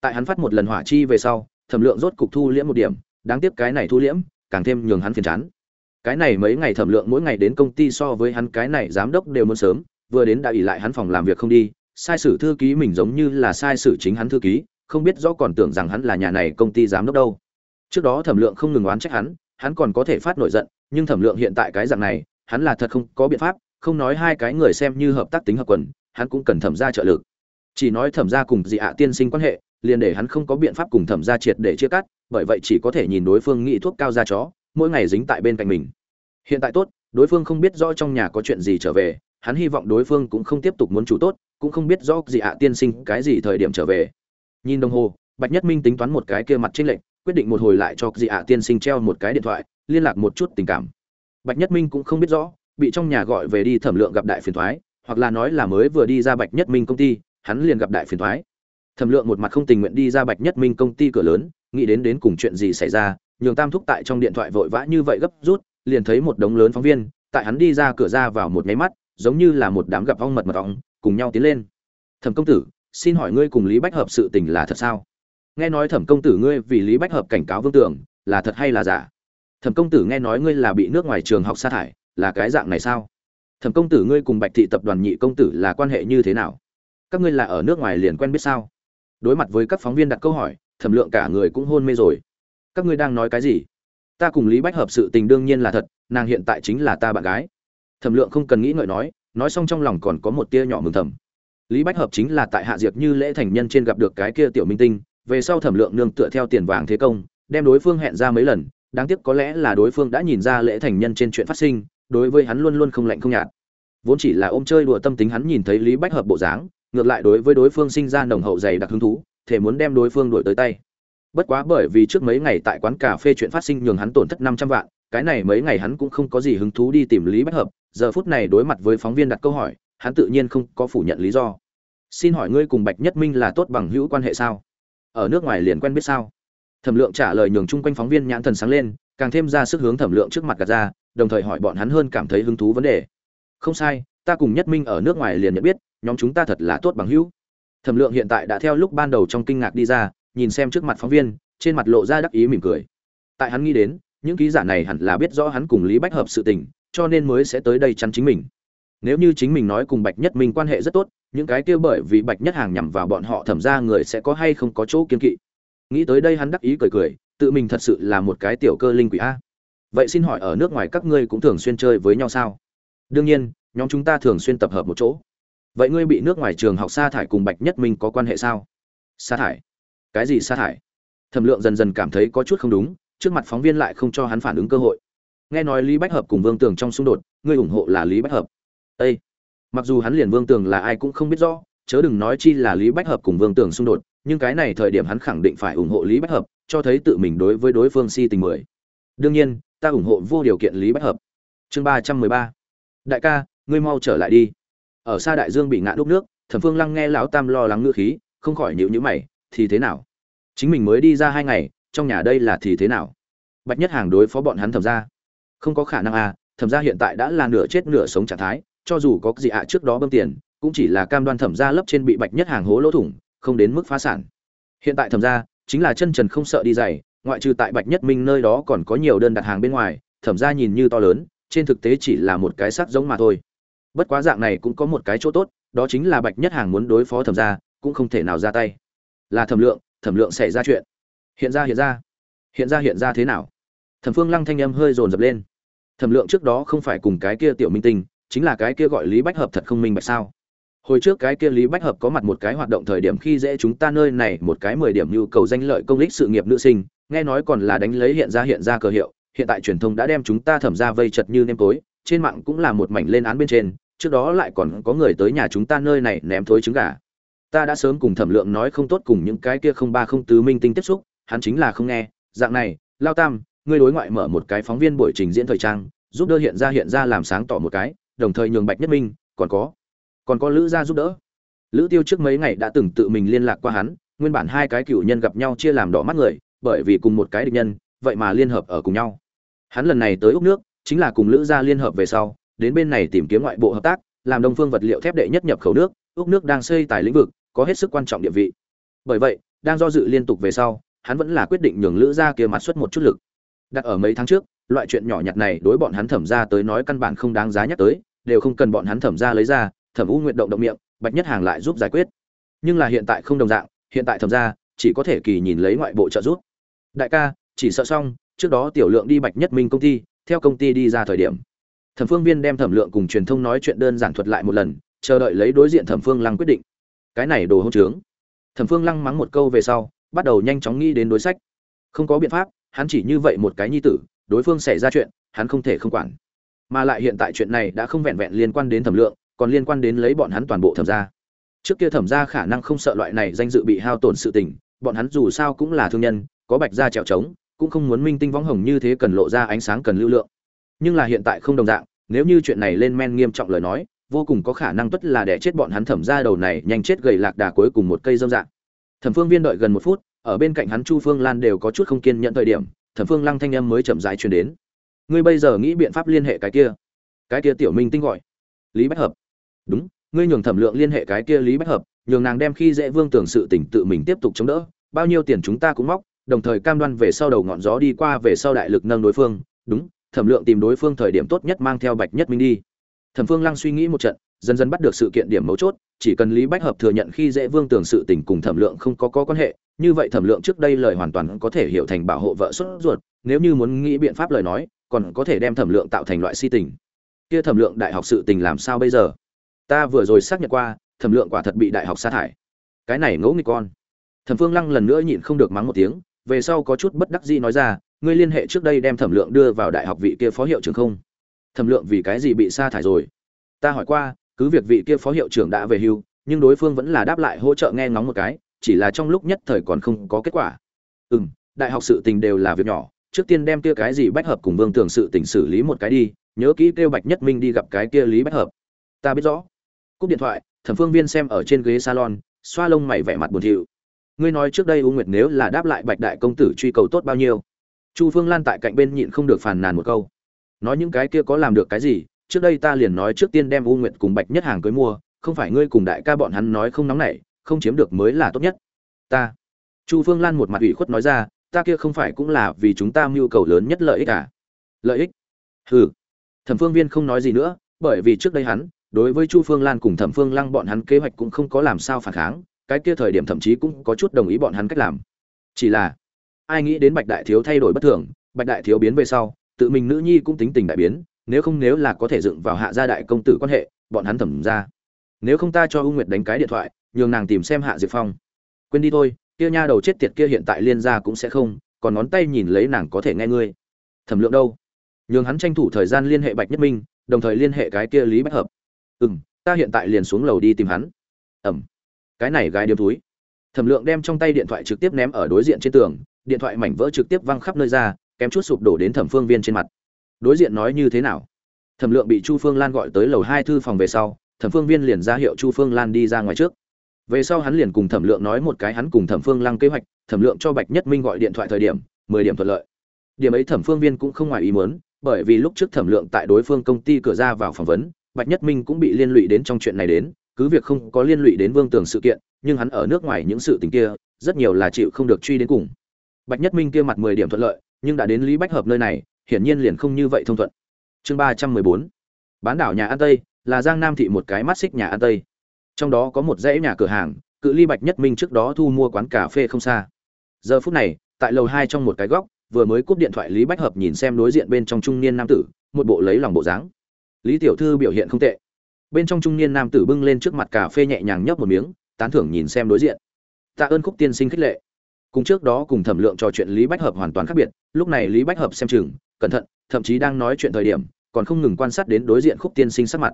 Tại hắn phát một lần hỏa chi về sau, thẩm lượng rốt cục thu liễm một điểm, đáng tiếc cái này thu liễm, càng thêm nhường hắn phiền chán. Cái này mấy ngày thẩm lượng mỗi ngày đến công ty so với hắn cái này giám đốc đều muốn sớm, vừa đến đã ỉ lại hắn phòng làm việc không đi, sai sử thư ký mình giống như là sai sử chính hắn thư ký, không biết rõ còn tưởng rằng hắn là nhà này công ty giám đốc đâu. Trước đó thẩm lượng không ngừng oán trách hắn hắn còn có thể phát nổi giận, nhưng thẩm lượng hiện tại cái dạng này, hắn là thật không có biện pháp không nói hai cái người xem như hợp tác tính hợp quần, hắn cũng cần thẩm ra trợ lực. Chỉ nói thẩm ra cùng dị ạ tiên sinh quan hệ, liền để hắn không có biện pháp cùng thẩm ra triệt để chia cắt, bởi vậy chỉ có thể nhìn đối phương nghĩ thuốc cao ra chó, mỗi ngày dính tại bên cạnh mình. Hiện tại tốt, đối phương không biết rõ trong nhà có chuyện gì trở về, hắn hy vọng đối phương cũng không tiếp tục muốn chủ tốt, cũng không biết rõ dị ạ tiên sinh cái gì thời điểm trở về. Nhìn đồng hồ, bạch nhất minh tính toán một cái kia mặt trên lệnh, quyết định một hồi lại cho dị ạ tiên sinh treo một cái điện thoại, liên lạc một chút tình cảm. Bạch nhất minh cũng không biết rõ bị trong nhà gọi về đi thẩm lượng gặp đại phiền thoái, hoặc là nói là mới vừa đi ra bạch nhất minh công ty, hắn liền gặp đại phiền thoái. Thẩm lượng một mặt không tình nguyện đi ra bạch nhất minh công ty cửa lớn, nghĩ đến đến cùng chuyện gì xảy ra, nhường tam thúc tại trong điện thoại vội vã như vậy gấp rút, liền thấy một đống lớn phóng viên, tại hắn đi ra cửa ra vào một nháy mắt, giống như là một đám gặp ong mật mật ong, cùng nhau tiến lên. Thẩm công tử, xin hỏi ngươi cùng lý bách hợp sự tình là thật sao? Nghe nói thẩm công tử ngươi vì lý bách hợp cảnh cáo vương tưởng là thật hay là giả? Thẩm công tử nghe nói ngươi là bị nước ngoài trường học sa thải là cái dạng này sao? Thẩm công tử ngươi cùng bạch thị tập đoàn nhị công tử là quan hệ như thế nào? Các ngươi là ở nước ngoài liền quen biết sao? Đối mặt với các phóng viên đặt câu hỏi, thẩm lượng cả người cũng hôn mê rồi. Các ngươi đang nói cái gì? Ta cùng lý bách hợp sự tình đương nhiên là thật, nàng hiện tại chính là ta bạn gái. Thẩm lượng không cần nghĩ ngợi nói nói xong trong lòng còn có một tia nhỏ mừng thầm. Lý bách hợp chính là tại hạ diệt như lễ thành nhân trên gặp được cái kia tiểu minh tinh, về sau thẩm lượng nương tựa theo tiền vàng thế công, đem đối phương hẹn ra mấy lần, đáng tiếc có lẽ là đối phương đã nhìn ra lễ thành nhân trên chuyện phát sinh đối với hắn luôn luôn không lạnh không nhạt. Vốn chỉ là ôm chơi đùa tâm tính hắn nhìn thấy lý bách hợp bộ dáng, ngược lại đối với đối phương sinh ra nồng hậu dày đặc hứng thú thể muốn đem đối phương đuổi tới tay. Bất quá bởi vì trước mấy ngày tại quán cà phê chuyện phát sinh nhường hắn tổn thất năm trăm vạn, cái này mấy ngày hắn cũng không có gì hứng thú đi tìm lý bách hợp, giờ phút này đối mặt với phóng viên đặt câu hỏi, hắn tự nhiên không có phủ nhận lý do. Xin hỏi ngươi cùng bạch nhất minh là tốt bằng hữu quan hệ sao? Ở nước ngoài liền quen biết sao? Thẩm lượng trả lời nhường chung quanh phóng viên nhãn thần sáng lên, càng thêm ra sức hướng thẩm lượng trước mặt gạt ra đồng thời hỏi bọn hắn hơn cảm thấy hứng thú vấn đề. Không sai, ta cùng nhất minh ở nước ngoài liền nhận biết, nhóm chúng ta thật là tốt bằng hữu. Thẩm lượng hiện tại đã theo lúc ban đầu trong kinh ngạc đi ra, nhìn xem trước mặt phóng viên, trên mặt lộ ra đắc ý mỉm cười. Tại hắn nghĩ đến, những ký giả này hẳn là biết rõ hắn cùng lý bách hợp sự tình, cho nên mới sẽ tới đây chắn chính mình. Nếu như chính mình nói cùng bạch nhất minh quan hệ rất tốt, những cái kia bởi vì bạch nhất hàng nhằm vào bọn họ thẩm ra người sẽ có hay không có chỗ kiên kỵ. Nghĩ tới đây hắn đắc ý cười cười, tự mình thật sự là một cái tiểu cơ linh quỷ a vậy xin hỏi ở nước ngoài các ngươi cũng thường xuyên chơi với nhau sao? Đương nhiên, nhóm chúng ta thường xuyên tập hợp một chỗ. Vậy ngươi bị nước ngoài trường học sa thải cùng bạch nhất minh có quan hệ sao? Sa thải? Cái gì sa thải? Thẩm lượng dần dần cảm thấy có chút không đúng, trước mặt phóng viên lại không cho hắn phản ứng cơ hội. Nghe nói lý bách hợp cùng vương tường trong xung đột, ngươi ủng hộ là lý bách hợp. Â mặc dù hắn liền vương tường là ai cũng không biết rõ, chớ đừng nói chi là lý bách hợp cùng vương tường xung đột, nhưng cái này thời điểm hắn khẳng định phải ủng hộ lý bách hợp, cho thấy tự mình đối với đối phương si tình mười đương nhiên, ta ủng hộ vô điều kiện lý bách hợp. Chương ba trăm mười ba. Đại ca, ngươi mau trở lại đi. Ở xa đại dương bị ngã đúc nước, thẩm phương lăng nghe lão tam lo lắng ngựa khí, không khỏi nhịu nhữ mày, thì thế nào? Chính mình mới đi ra hai ngày, trong nhà đây là thì thế nào? Bạch nhất hàng đối phó bọn hắn thẩm ra không có khả năng à thẩm ra hiện tại đã là nửa chết nửa sống trạng thái, cho dù có gì ạ trước đó bơm tiền, cũng chỉ là cam đoan thẩm ra lấp trên bị bạch nhất hàng hố lỗ thủng, không đến mức phá sản. Hiện tại thẩm ra chính là chân trần không sợ đi dày ngoại trừ tại bạch nhất minh nơi đó còn có nhiều đơn đặt hàng bên ngoài, thẩm ra nhìn như to lớn, trên thực tế chỉ là một cái sắc giống mà thôi. Bất quá dạng này cũng có một cái chỗ tốt, đó chính là bạch nhất hàng muốn đối phó thẩm ra cũng không thể nào ra tay. Là thẩm lượng thẩm lượng xảy ra chuyện. Hiện ra hiện ra. Hiện ra hiện ra thế nào? Thẩm phương lăng thanh âm hơi dồn dập lên. Thẩm lượng trước đó không phải cùng cái kia tiểu minh tinh, chính là cái kia gọi lý bách hợp thật không minh bạch sao? Hồi trước cái kia lý bách hợp có mặt một cái hoạt động thời điểm khi dễ chúng ta nơi này, một cái mười điểm nhu cầu danh lợi công lích sự nghiệp nữ sinh nghe nói còn là đánh lấy hiện ra hiện ra cơ hiệu, hiện tại truyền thông đã đem chúng ta thẩm ra vây chật như nêm tối, trên mạng cũng là một mảnh lên án bên trên, trước đó lại còn có người tới nhà chúng ta nơi này ném thối trứng gà. Ta đã sớm cùng thẩm lượng nói không tốt cùng những cái kia không ba không tứ minh tinh tiếp xúc, hắn chính là không nghe. Dạng này, lao tam, ngươi đối ngoại mở một cái phóng viên buổi trình diễn thời trang, giúp đỡ hiện ra hiện ra làm sáng tỏ một cái, đồng thời nhường bạch nhất minh, còn có còn có lữ gia giúp đỡ. Lữ tiêu trước mấy ngày đã từng tự mình liên lạc qua hắn, nguyên bản hai cái cựu nhân gặp nhau chia làm đỏ mắt người bởi vì cùng một cái địch nhân, vậy mà liên hợp ở cùng nhau. Hắn lần này tới úc nước, chính là cùng lữ gia liên hợp về sau, đến bên này tìm kiếm ngoại bộ hợp tác, làm đông phương vật liệu thép đệ nhất nhập khẩu nước, úc nước đang xây tại lĩnh vực, có hết sức quan trọng địa vị. Bởi vậy, đang do dự liên tục về sau, hắn vẫn là quyết định nhường lữ gia kia mặt xuất một chút lực. Đặt ở mấy tháng trước, loại chuyện nhỏ nhặt này đối bọn hắn thẩm ra tới nói căn bản không đáng giá nhắc tới, đều không cần bọn hắn thẩm ra lấy ra, thẩm u nguyện động động miệng, bạch nhất hàng lại giúp giải quyết. Nhưng là hiện tại không đồng dạng, hiện tại thẩm ra, chỉ có thể kỳ nhìn lấy ngoại bộ trợ giúp đại ca, chỉ sợ xong, trước đó tiểu lượng đi bạch nhất minh công ty, theo công ty đi ra thời điểm. Thẩm phương viên đem thẩm lượng cùng truyền thông nói chuyện đơn giản thuật lại một lần, chờ đợi lấy đối diện thẩm phương lăng quyết định. Cái này đồ hỗn trướng. Thẩm phương lăng mắng một câu về sau, bắt đầu nhanh chóng nghĩ đến đối sách. Không có biện pháp, hắn chỉ như vậy một cái nhi tử, đối phương xảy ra chuyện, hắn không thể không quản. Mà lại hiện tại chuyện này đã không vẹn vẹn liên quan đến thẩm lượng, còn liên quan đến lấy bọn hắn toàn bộ thẩm gia. Trước kia thẩm gia khả năng không sợ loại này danh dự bị hao tổn sự tình, bọn hắn dù sao cũng là thương nhân có bạch ra trèo trống, cũng không muốn minh tinh võng hồng như thế cần lộ ra ánh sáng cần lưu lượng. Nhưng là hiện tại không đồng dạng, nếu như chuyện này lên men nghiêm trọng lời nói, vô cùng có khả năng tất là để chết bọn hắn thẩm ra đầu này nhanh chết gầy lạc đà cuối cùng một cây dâm dạng. Thẩm phương viên đợi gần một phút, ở bên cạnh hắn chu phương lan đều có chút không kiên nhận thời điểm, thẩm phương lăng thanh âm mới chậm rãi truyền đến. Ngươi bây giờ nghĩ biện pháp liên hệ cái kia? Cái kia tiểu minh tinh gọi. Lý bách hợp. Đúng, ngươi nhường thẩm lượng liên hệ cái kia lý bách hợp, nhường nàng đem khi dễ vương tưởng sự tỉnh tự mình tiếp tục chống đỡ, bao nhiêu tiền chúng ta cũng móc đồng thời cam đoan về sau đầu ngọn gió đi qua về sau đại lực nâng đối phương. Đúng thẩm lượng tìm đối phương thời điểm tốt nhất mang theo bạch nhất minh đi. Thẩm phương lăng suy nghĩ một trận dần dần bắt được sự kiện điểm mấu chốt chỉ cần lý bách hợp thừa nhận khi dễ vương tưởng sự tình cùng thẩm lượng không có, có quan hệ như vậy thẩm lượng trước đây lời hoàn toàn có thể hiểu thành bảo hộ vợ xuất ruột nếu như muốn nghĩ biện pháp lời nói còn có thể đem thẩm lượng tạo thành loại si tình. Kia thẩm lượng đại học sự tình làm sao bây giờ? Ta vừa rồi xác nhận qua thẩm lượng quả thật bị đại học sa thải. Cái này ngẫu nghịch con. Thẩm phương lăng lần nữa nhịn không được mắng một tiếng về sau có chút bất đắc dĩ nói ra, ngươi liên hệ trước đây đem thẩm lượng đưa vào đại học vị kia phó hiệu trưởng không? Thẩm lượng vì cái gì bị sa thải rồi? Ta hỏi qua, cứ việc vị kia phó hiệu trưởng đã về hưu, nhưng đối phương vẫn là đáp lại hỗ trợ nghe ngóng một cái, chỉ là trong lúc nhất thời còn không có kết quả. Ừ m đại học sự tình đều là việc nhỏ, trước tiên đem kia cái gì bách hợp cùng vương tưởng sự tình xử lý một cái đi, nhớ kỹ kêu bạch nhất minh đi gặp cái kia lý bách hợp. Ta biết rõ. Cúp điện thoại, thẩm phương viên xem ở trên ghế salon, xoa lông mày vẻ mặt buồn thiu ngươi nói trước đây u nguyệt nếu là đáp lại bạch đại công tử truy cầu tốt bao nhiêu? Chu phương lan tại cạnh bên nhịn không được phàn nàn một câu. Nói những cái kia có làm được cái gì? Trước đây ta liền nói trước tiên đem u nguyệt cùng bạch nhất hàng cưới mua, không phải ngươi cùng đại ca bọn hắn nói không nóng nảy, không chiếm được mới là tốt nhất. Ta. Chu phương lan một mặt ủy khuất nói ra, ta kia không phải cũng là vì chúng ta mưu cầu lớn nhất lợi ích à? Lợi ích? Hừ. Thẩm phương viên không nói gì nữa, bởi vì trước đây hắn, đối với chu phương lan cùng thẩm phương lăng bọn hắn kế hoạch cũng không có làm sao phản kháng cái kia thời điểm thậm chí cũng có chút đồng ý bọn hắn cách làm. Chỉ là, ai nghĩ đến bạch đại thiếu thay đổi bất thường, bạch đại thiếu biến về sau, tự mình nữ nhi cũng tính tình đại biến, nếu không nếu là có thể dựng vào hạ gia đại công tử quan hệ, bọn hắn thẩm ra. Nếu không ta cho u nguyệt đánh cái điện thoại, nhường nàng tìm xem hạ diệp phong. Quên đi thôi, kia nha đầu chết tiệt kia hiện tại liên gia cũng sẽ không, còn ngón tay nhìn lấy nàng có thể nghe ngươi. Thẩm lượng đâu? Nhường hắn tranh thủ thời gian liên hệ bạch nhất minh, đồng thời liên hệ cái kia lý bách hợp. Ừ m ta hiện tại liền xuống lầu đi tìm hắn. Ẩm cái này gái điếm túi thẩm lượng đem trong tay điện thoại trực tiếp ném ở đối diện trên tường, điện thoại mảnh vỡ trực tiếp văng khắp nơi ra, kém chút sụp đổ đến thẩm phương viên trên mặt. Đối diện nói như thế nào? Thẩm lượng bị chu phương lan gọi tới lầu hai thư phòng về sau, thẩm phương viên liền ra hiệu chu phương lan đi ra ngoài trước. Về sau hắn liền cùng thẩm lượng nói một cái hắn cùng thẩm phương lăng kế hoạch, thẩm lượng cho bạch nhất minh gọi điện thoại thời điểm, mười điểm thuận lợi. Điểm ấy thẩm phương viên cũng không ngoài ý muốn, bởi vì lúc trước thẩm lượng tại đối phương công ty cửa ra vào phỏng vấn, bạch nhất minh cũng bị liên lụy đến trong chuyện này đến cứ việc không có liên lụy đến vương tường sự kiện, nhưng hắn ở nước ngoài những sự tình kia, rất nhiều là chịu không được truy đến cùng. Bạch nhất minh kia mặt mười điểm thuận lợi, nhưng đã đến lý bách hợp nơi này, hiển nhiên liền không như vậy thông thuận. Chương ba trăm mười bốn. Bán đảo nhà an tây, là giang nam thị một cái mắt xích nhà an tây. Trong đó có một dãy nhà cửa hàng, cự ly bạch nhất minh trước đó thu mua quán cà phê không xa. Giờ phút này, tại lầu hai trong một cái góc, vừa mới cúp điện thoại lý bách hợp nhìn xem đối diện bên trong trung niên nam tử, một bộ lấy lòng bộ dáng. Lý tiểu thư biểu hiện không tệ bên trong trung niên nam tử bưng lên trước mặt cà phê nhẹ nhàng nhấp một miếng, tán thưởng nhìn xem đối diện. Tạ ơn khúc tiên sinh khích lệ. Cùng trước đó cùng thẩm lượng trò chuyện lý bách hợp hoàn toàn khác biệt, lúc này lý bách hợp xem chừng, cẩn thận, thậm chí đang nói chuyện thời điểm, còn không ngừng quan sát đến đối diện khúc tiên sinh sắc mặt.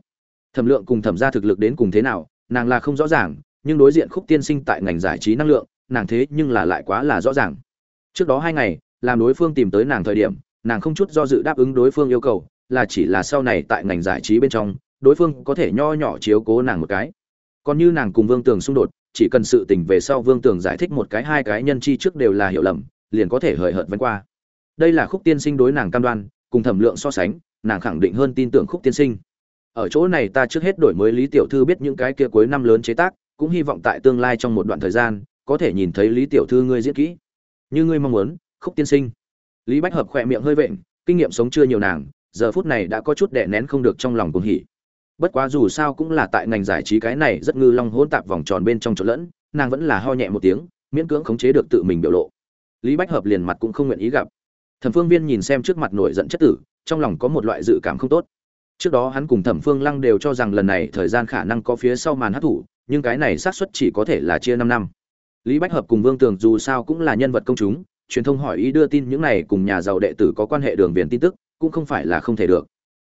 Thẩm lượng cùng thẩm ra thực lực đến cùng thế nào, nàng là không rõ ràng, nhưng đối diện khúc tiên sinh tại ngành giải trí năng lượng, nàng thế nhưng là lại quá là rõ ràng. Trước đó hai ngày, làm đối phương tìm tới nàng thời điểm, nàng không chút do dự đáp ứng đối phương yêu cầu, là chỉ là sau này tại ngành giải trí bên trong đối phương có thể nho nhỏ chiếu cố nàng một cái. Còn như nàng cùng vương tường xung đột, chỉ cần sự tình về sau vương tường giải thích một cái, hai cái nhân chi trước đều là hiểu lầm, liền có thể hời hợt vân qua. Đây là khúc tiên sinh đối nàng cam đoan, cùng thẩm lượng so sánh, nàng khẳng định hơn tin tưởng khúc tiên sinh. Ở chỗ này ta trước hết đổi mới lý tiểu thư biết những cái kia cuối năm lớn chế tác, cũng hy vọng tại tương lai trong một đoạn thời gian, có thể nhìn thấy lý tiểu thư ngươi diễn kỹ. Như ngươi mong muốn, khúc tiên sinh. Lý bách hợp khỏe miệng hơi vện, kinh nghiệm sống chưa nhiều nàng, giờ phút này đã có chút đè nén không được trong lòng cùng hỉ bất quá dù sao cũng là tại ngành giải trí cái này rất ngư long hỗn tạp vòng tròn bên trong chỗ lẫn, nàng vẫn là ho nhẹ một tiếng, miễn cưỡng khống chế được tự mình biểu lộ. Lý bách hợp liền mặt cũng không nguyện ý gặp. Thẩm phương viên nhìn xem trước mặt nổi giận chất tử, trong lòng có một loại dự cảm không tốt. Trước đó hắn cùng thẩm phương lăng đều cho rằng lần này thời gian khả năng có phía sau màn hát thủ nhưng cái này xác suất chỉ có thể là chia năm năm. Lý bách hợp cùng vương tường dù sao cũng là nhân vật công chúng, truyền thông hỏi ý đưa tin những này cùng nhà giàu đệ tử có quan hệ đường viền tin tức, cũng không phải là không thể được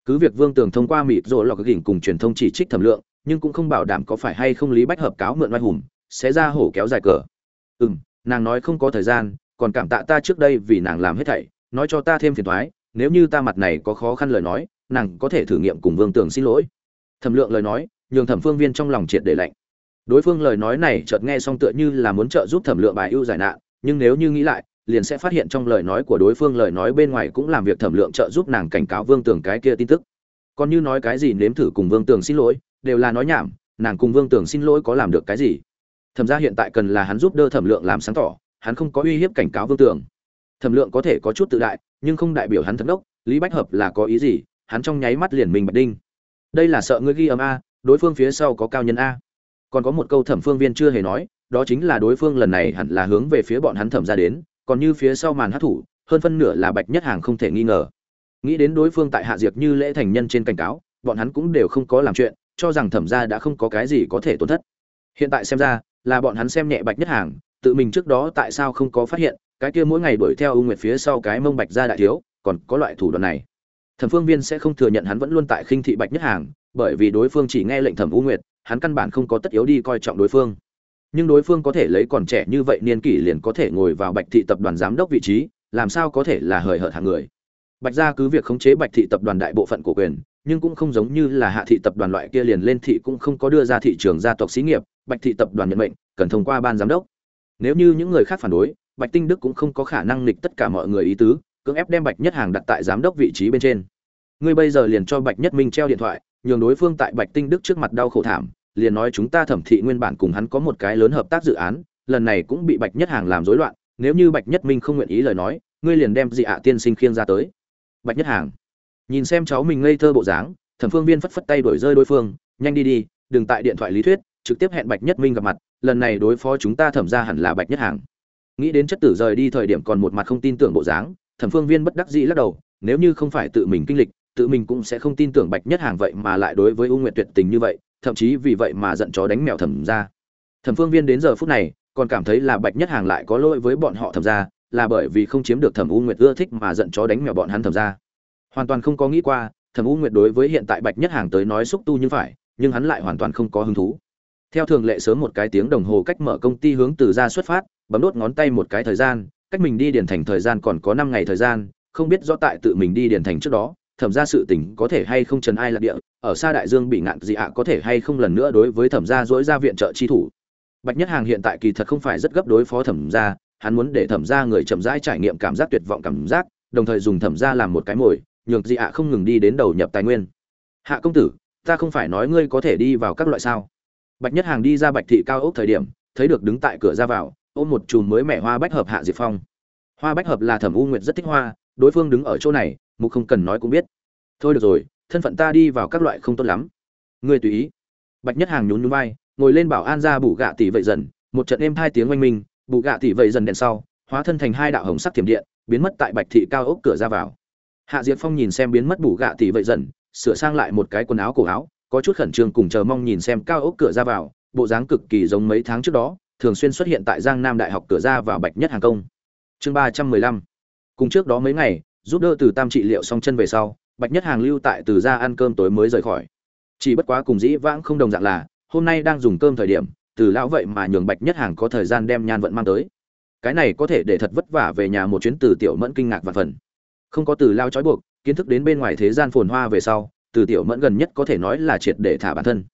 cứ việc vương tường thông qua mịt rộ lọc gỉnh cùng truyền thông chỉ trích thẩm lượng, nhưng cũng không bảo đảm có phải hay không lý bách hợp cáo mượn oai hùng, sẽ ra hổ kéo dài cờ. Ừ m nàng nói không có thời gian, còn cảm tạ ta trước đây vì nàng làm hết thảy, nói cho ta thêm phiền thoái nếu như ta mặt này có khó khăn lời nói, nàng có thể thử nghiệm cùng vương tường xin lỗi. Thẩm lượng lời nói, nhường thẩm phương viên trong lòng triệt để lạnh. Đối phương lời nói này chợt nghe xong tựa như là muốn trợ giúp thẩm lượng bài ưu giải nạn, nhưng nếu như nghĩ lại liền sẽ phát hiện trong lời nói của đối phương, lời nói bên ngoài cũng làm việc thẩm lượng trợ giúp nàng cảnh cáo vương tường cái kia tin tức. Còn như nói cái gì nếm thử cùng vương tường xin lỗi, đều là nói nhảm, nàng cùng vương tường xin lỗi có làm được cái gì? Thẩm ra hiện tại cần là hắn giúp đỡ thẩm lượng làm sáng tỏ, hắn không có uy hiếp cảnh cáo vương tường. Thẩm lượng có thể có chút tự đại, nhưng không đại biểu hắn thất đốc, lý bách hợp là có ý gì? Hắn trong nháy mắt liền mình bạch đinh. Đây là sợ ngươi ghi âm a, đối phương phía sau có cao nhân a. Còn có một câu thẩm phương viên chưa hề nói, đó chính là đối phương lần này hẳn là hướng về phía bọn hắn thẩm ra đến còn như phía sau màn hát thủ, hơn phân nửa là bạch nhất hàng không thể nghi ngờ. Nghĩ đến đối phương tại hạ diệt như lễ thành nhân trên cảnh cáo, bọn hắn cũng đều không có làm chuyện, cho rằng thẩm ra đã không có cái gì có thể tổn thất. Hiện tại xem ra, là bọn hắn xem nhẹ bạch nhất hàng, tự mình trước đó tại sao không có phát hiện, cái kia mỗi ngày đuổi theo ưu nguyệt phía sau cái mông bạch ra đại thiếu, còn có loại thủ đoạn này. Thẩm phương viên sẽ không thừa nhận hắn vẫn luôn tại khinh thị bạch nhất hàng, bởi vì đối phương chỉ nghe lệnh thẩm ưu nguyệt, hắn căn bản không có tất yếu đi coi trọng đối phương nhưng đối phương có thể lấy còn trẻ như vậy niên kỷ liền có thể ngồi vào bạch thị tập đoàn giám đốc vị trí, làm sao có thể là hời hợt hàng người? Bạch gia cứ việc khống chế bạch thị tập đoàn đại bộ phận cổ quyền, nhưng cũng không giống như là hạ thị tập đoàn loại kia liền lên thị cũng không có đưa ra thị trường gia tộc xí nghiệp, bạch thị tập đoàn nhận mệnh, cần thông qua ban giám đốc. Nếu như những người khác phản đối, bạch tinh đức cũng không có khả năng nghịch tất cả mọi người ý tứ, cưỡng ép đem bạch nhất hàng đặt tại giám đốc vị trí bên trên. Ngươi bây giờ liền cho bạch nhất minh treo điện thoại, nhường đối phương tại bạch tinh đức trước mặt đau khổ thảm liền nói chúng ta thẩm thị nguyên bản cùng hắn có một cái lớn hợp tác dự án, lần này cũng bị bạch nhất hàng làm rối loạn, nếu như bạch nhất minh không nguyện ý lời nói, ngươi liền đem dị ạ tiên sinh khiêng ra tới. Bạch nhất hàng, nhìn xem cháu mình ngây thơ bộ dáng, thẩm phương viên phất phất tay đổi rơi đối phương, nhanh đi đi, đừng tại điện thoại lý thuyết, trực tiếp hẹn bạch nhất minh gặp mặt, lần này đối phó chúng ta thẩm ra hẳn là bạch nhất hàng. Nghĩ đến chất tử rời đi thời điểm còn một mặt không tin tưởng bộ dáng, thẩm phương viên bất đắc dĩ lắc đầu, nếu như không phải tự mình kinh lịch, tự mình cũng sẽ không tin tưởng bạch nhất hàng vậy mà lại đối với u nguyện tuyệt tình như vậy thậm chí vì vậy mà giận chó đánh mèo thẩm ra thẩm phương viên đến giờ phút này, còn cảm thấy là bạch nhất hàng lại có lỗi với bọn họ thẩm ra là bởi vì không chiếm được thẩm u nguyệt ưa thích mà giận chó đánh mèo bọn hắn thẩm ra hoàn toàn không có nghĩ qua, thẩm u nguyệt đối với hiện tại bạch nhất hàng tới nói xúc tu như phải, nhưng hắn lại hoàn toàn không có hứng thú. Theo thường lệ sớm một cái tiếng đồng hồ cách mở công ty hướng từ ra xuất phát, bấm đốt ngón tay một cái thời gian, cách mình đi điển thành thời gian còn có năm ngày thời gian, không biết rõ tại tự mình đi điển thành trước đó thẩm ra sự tình có thể hay không trần ai lạc địa, ở xa đại dương bị ngạn dị ạ có thể hay không lần nữa đối với thẩm gia dỗi ra viện trợ chi thủ. Bạch nhất hàng hiện tại kỳ thật không phải rất gấp đối phó thẩm gia, hắn muốn để thẩm gia người chậm rãi trải nghiệm cảm giác tuyệt vọng cảm giác, đồng thời dùng thẩm gia làm một cái mồi, nhường dị ạ không ngừng đi đến đầu nhập tài nguyên. Hạ công tử, ta không phải nói ngươi có thể đi vào các loại sao? Bạch nhất hàng đi ra bạch thị cao ốc thời điểm, thấy được đứng tại cửa ra vào, ôm một chùm mới mẻ hoa bách hợp hạ diệp phong. Hoa bách hợp là thẩm u nguyệt rất thích hoa, đối phương đứng ở chỗ này mục không cần nói cũng biết. Thôi được rồi, thân phận ta đi vào các loại không tốt lắm. Ngươi tùy ý. Bạch nhất hàng nhún nhún vai, ngồi lên bảo an ra bù gạ tỷ vậy dần, một trận êm hai tiếng oanh minh, bù gạ tỷ vậy dần đèn sau, hóa thân thành hai đạo hồng sắc thiểm điện, biến mất tại bạch thị cao ốc cửa ra vào. Hạ diệp phong nhìn xem biến mất bù gạ tỷ vậy dần, sửa sang lại một cái quần áo cổ áo, có chút khẩn trương cùng chờ mong nhìn xem cao ốc cửa ra vào, bộ dáng cực kỳ giống mấy tháng trước đó, thường xuyên xuất hiện tại giang nam đại học cửa ra vào bạch nhất hàng công. Chương ba trăm mười lăm. Cùng trước đó mấy ngày giúp đỡ từ tam trị liệu xong chân về sau, bạch nhất hàng lưu tại từ ra ăn cơm tối mới rời khỏi. Chỉ bất quá cùng dĩ vãng không đồng dạng là, hôm nay đang dùng cơm thời điểm, từ lão vậy mà nhường bạch nhất hàng có thời gian đem nhan vận mang tới. Cái này có thể để thật vất vả về nhà một chuyến từ tiểu mẫn kinh ngạc và phần. Không có từ lao trói buộc, kiến thức đến bên ngoài thế gian phồn hoa về sau, từ tiểu mẫn gần nhất có thể nói là triệt để thả bản thân.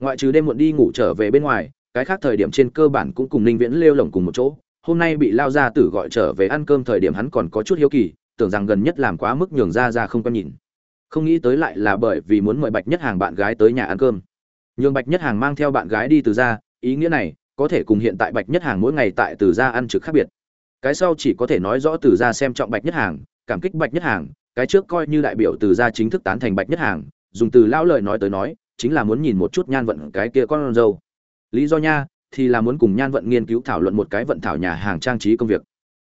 Ngoại trừ đêm muộn đi ngủ trở về bên ngoài, cái khác thời điểm trên cơ bản cũng cùng ninh viễn lêu lồng cùng một chỗ. Hôm nay bị lao ra tử gọi trở về ăn cơm thời điểm hắn còn có chút hiếu kỳ tưởng rằng gần nhất làm quá mức nhường ra ra không có nhìn. Không nghĩ tới lại là bởi vì muốn mời bạch nhất hàng bạn gái tới nhà ăn cơm. Nhường bạch nhất hàng mang theo bạn gái đi từ ra, ý nghĩa này có thể cùng hiện tại bạch nhất hàng mỗi ngày tại từ ra ăn trực khác biệt. Cái sau chỉ có thể nói rõ từ ra xem trọng bạch nhất hàng, cảm kích bạch nhất hàng, cái trước coi như đại biểu từ ra chính thức tán thành bạch nhất hàng, dùng từ lão lời nói tới nói, chính là muốn nhìn một chút nhan vận cái kia con dâu. Lý do nha, thì là muốn cùng nhan vận nghiên cứu thảo luận một cái vận thảo nhà hàng trang trí công việc.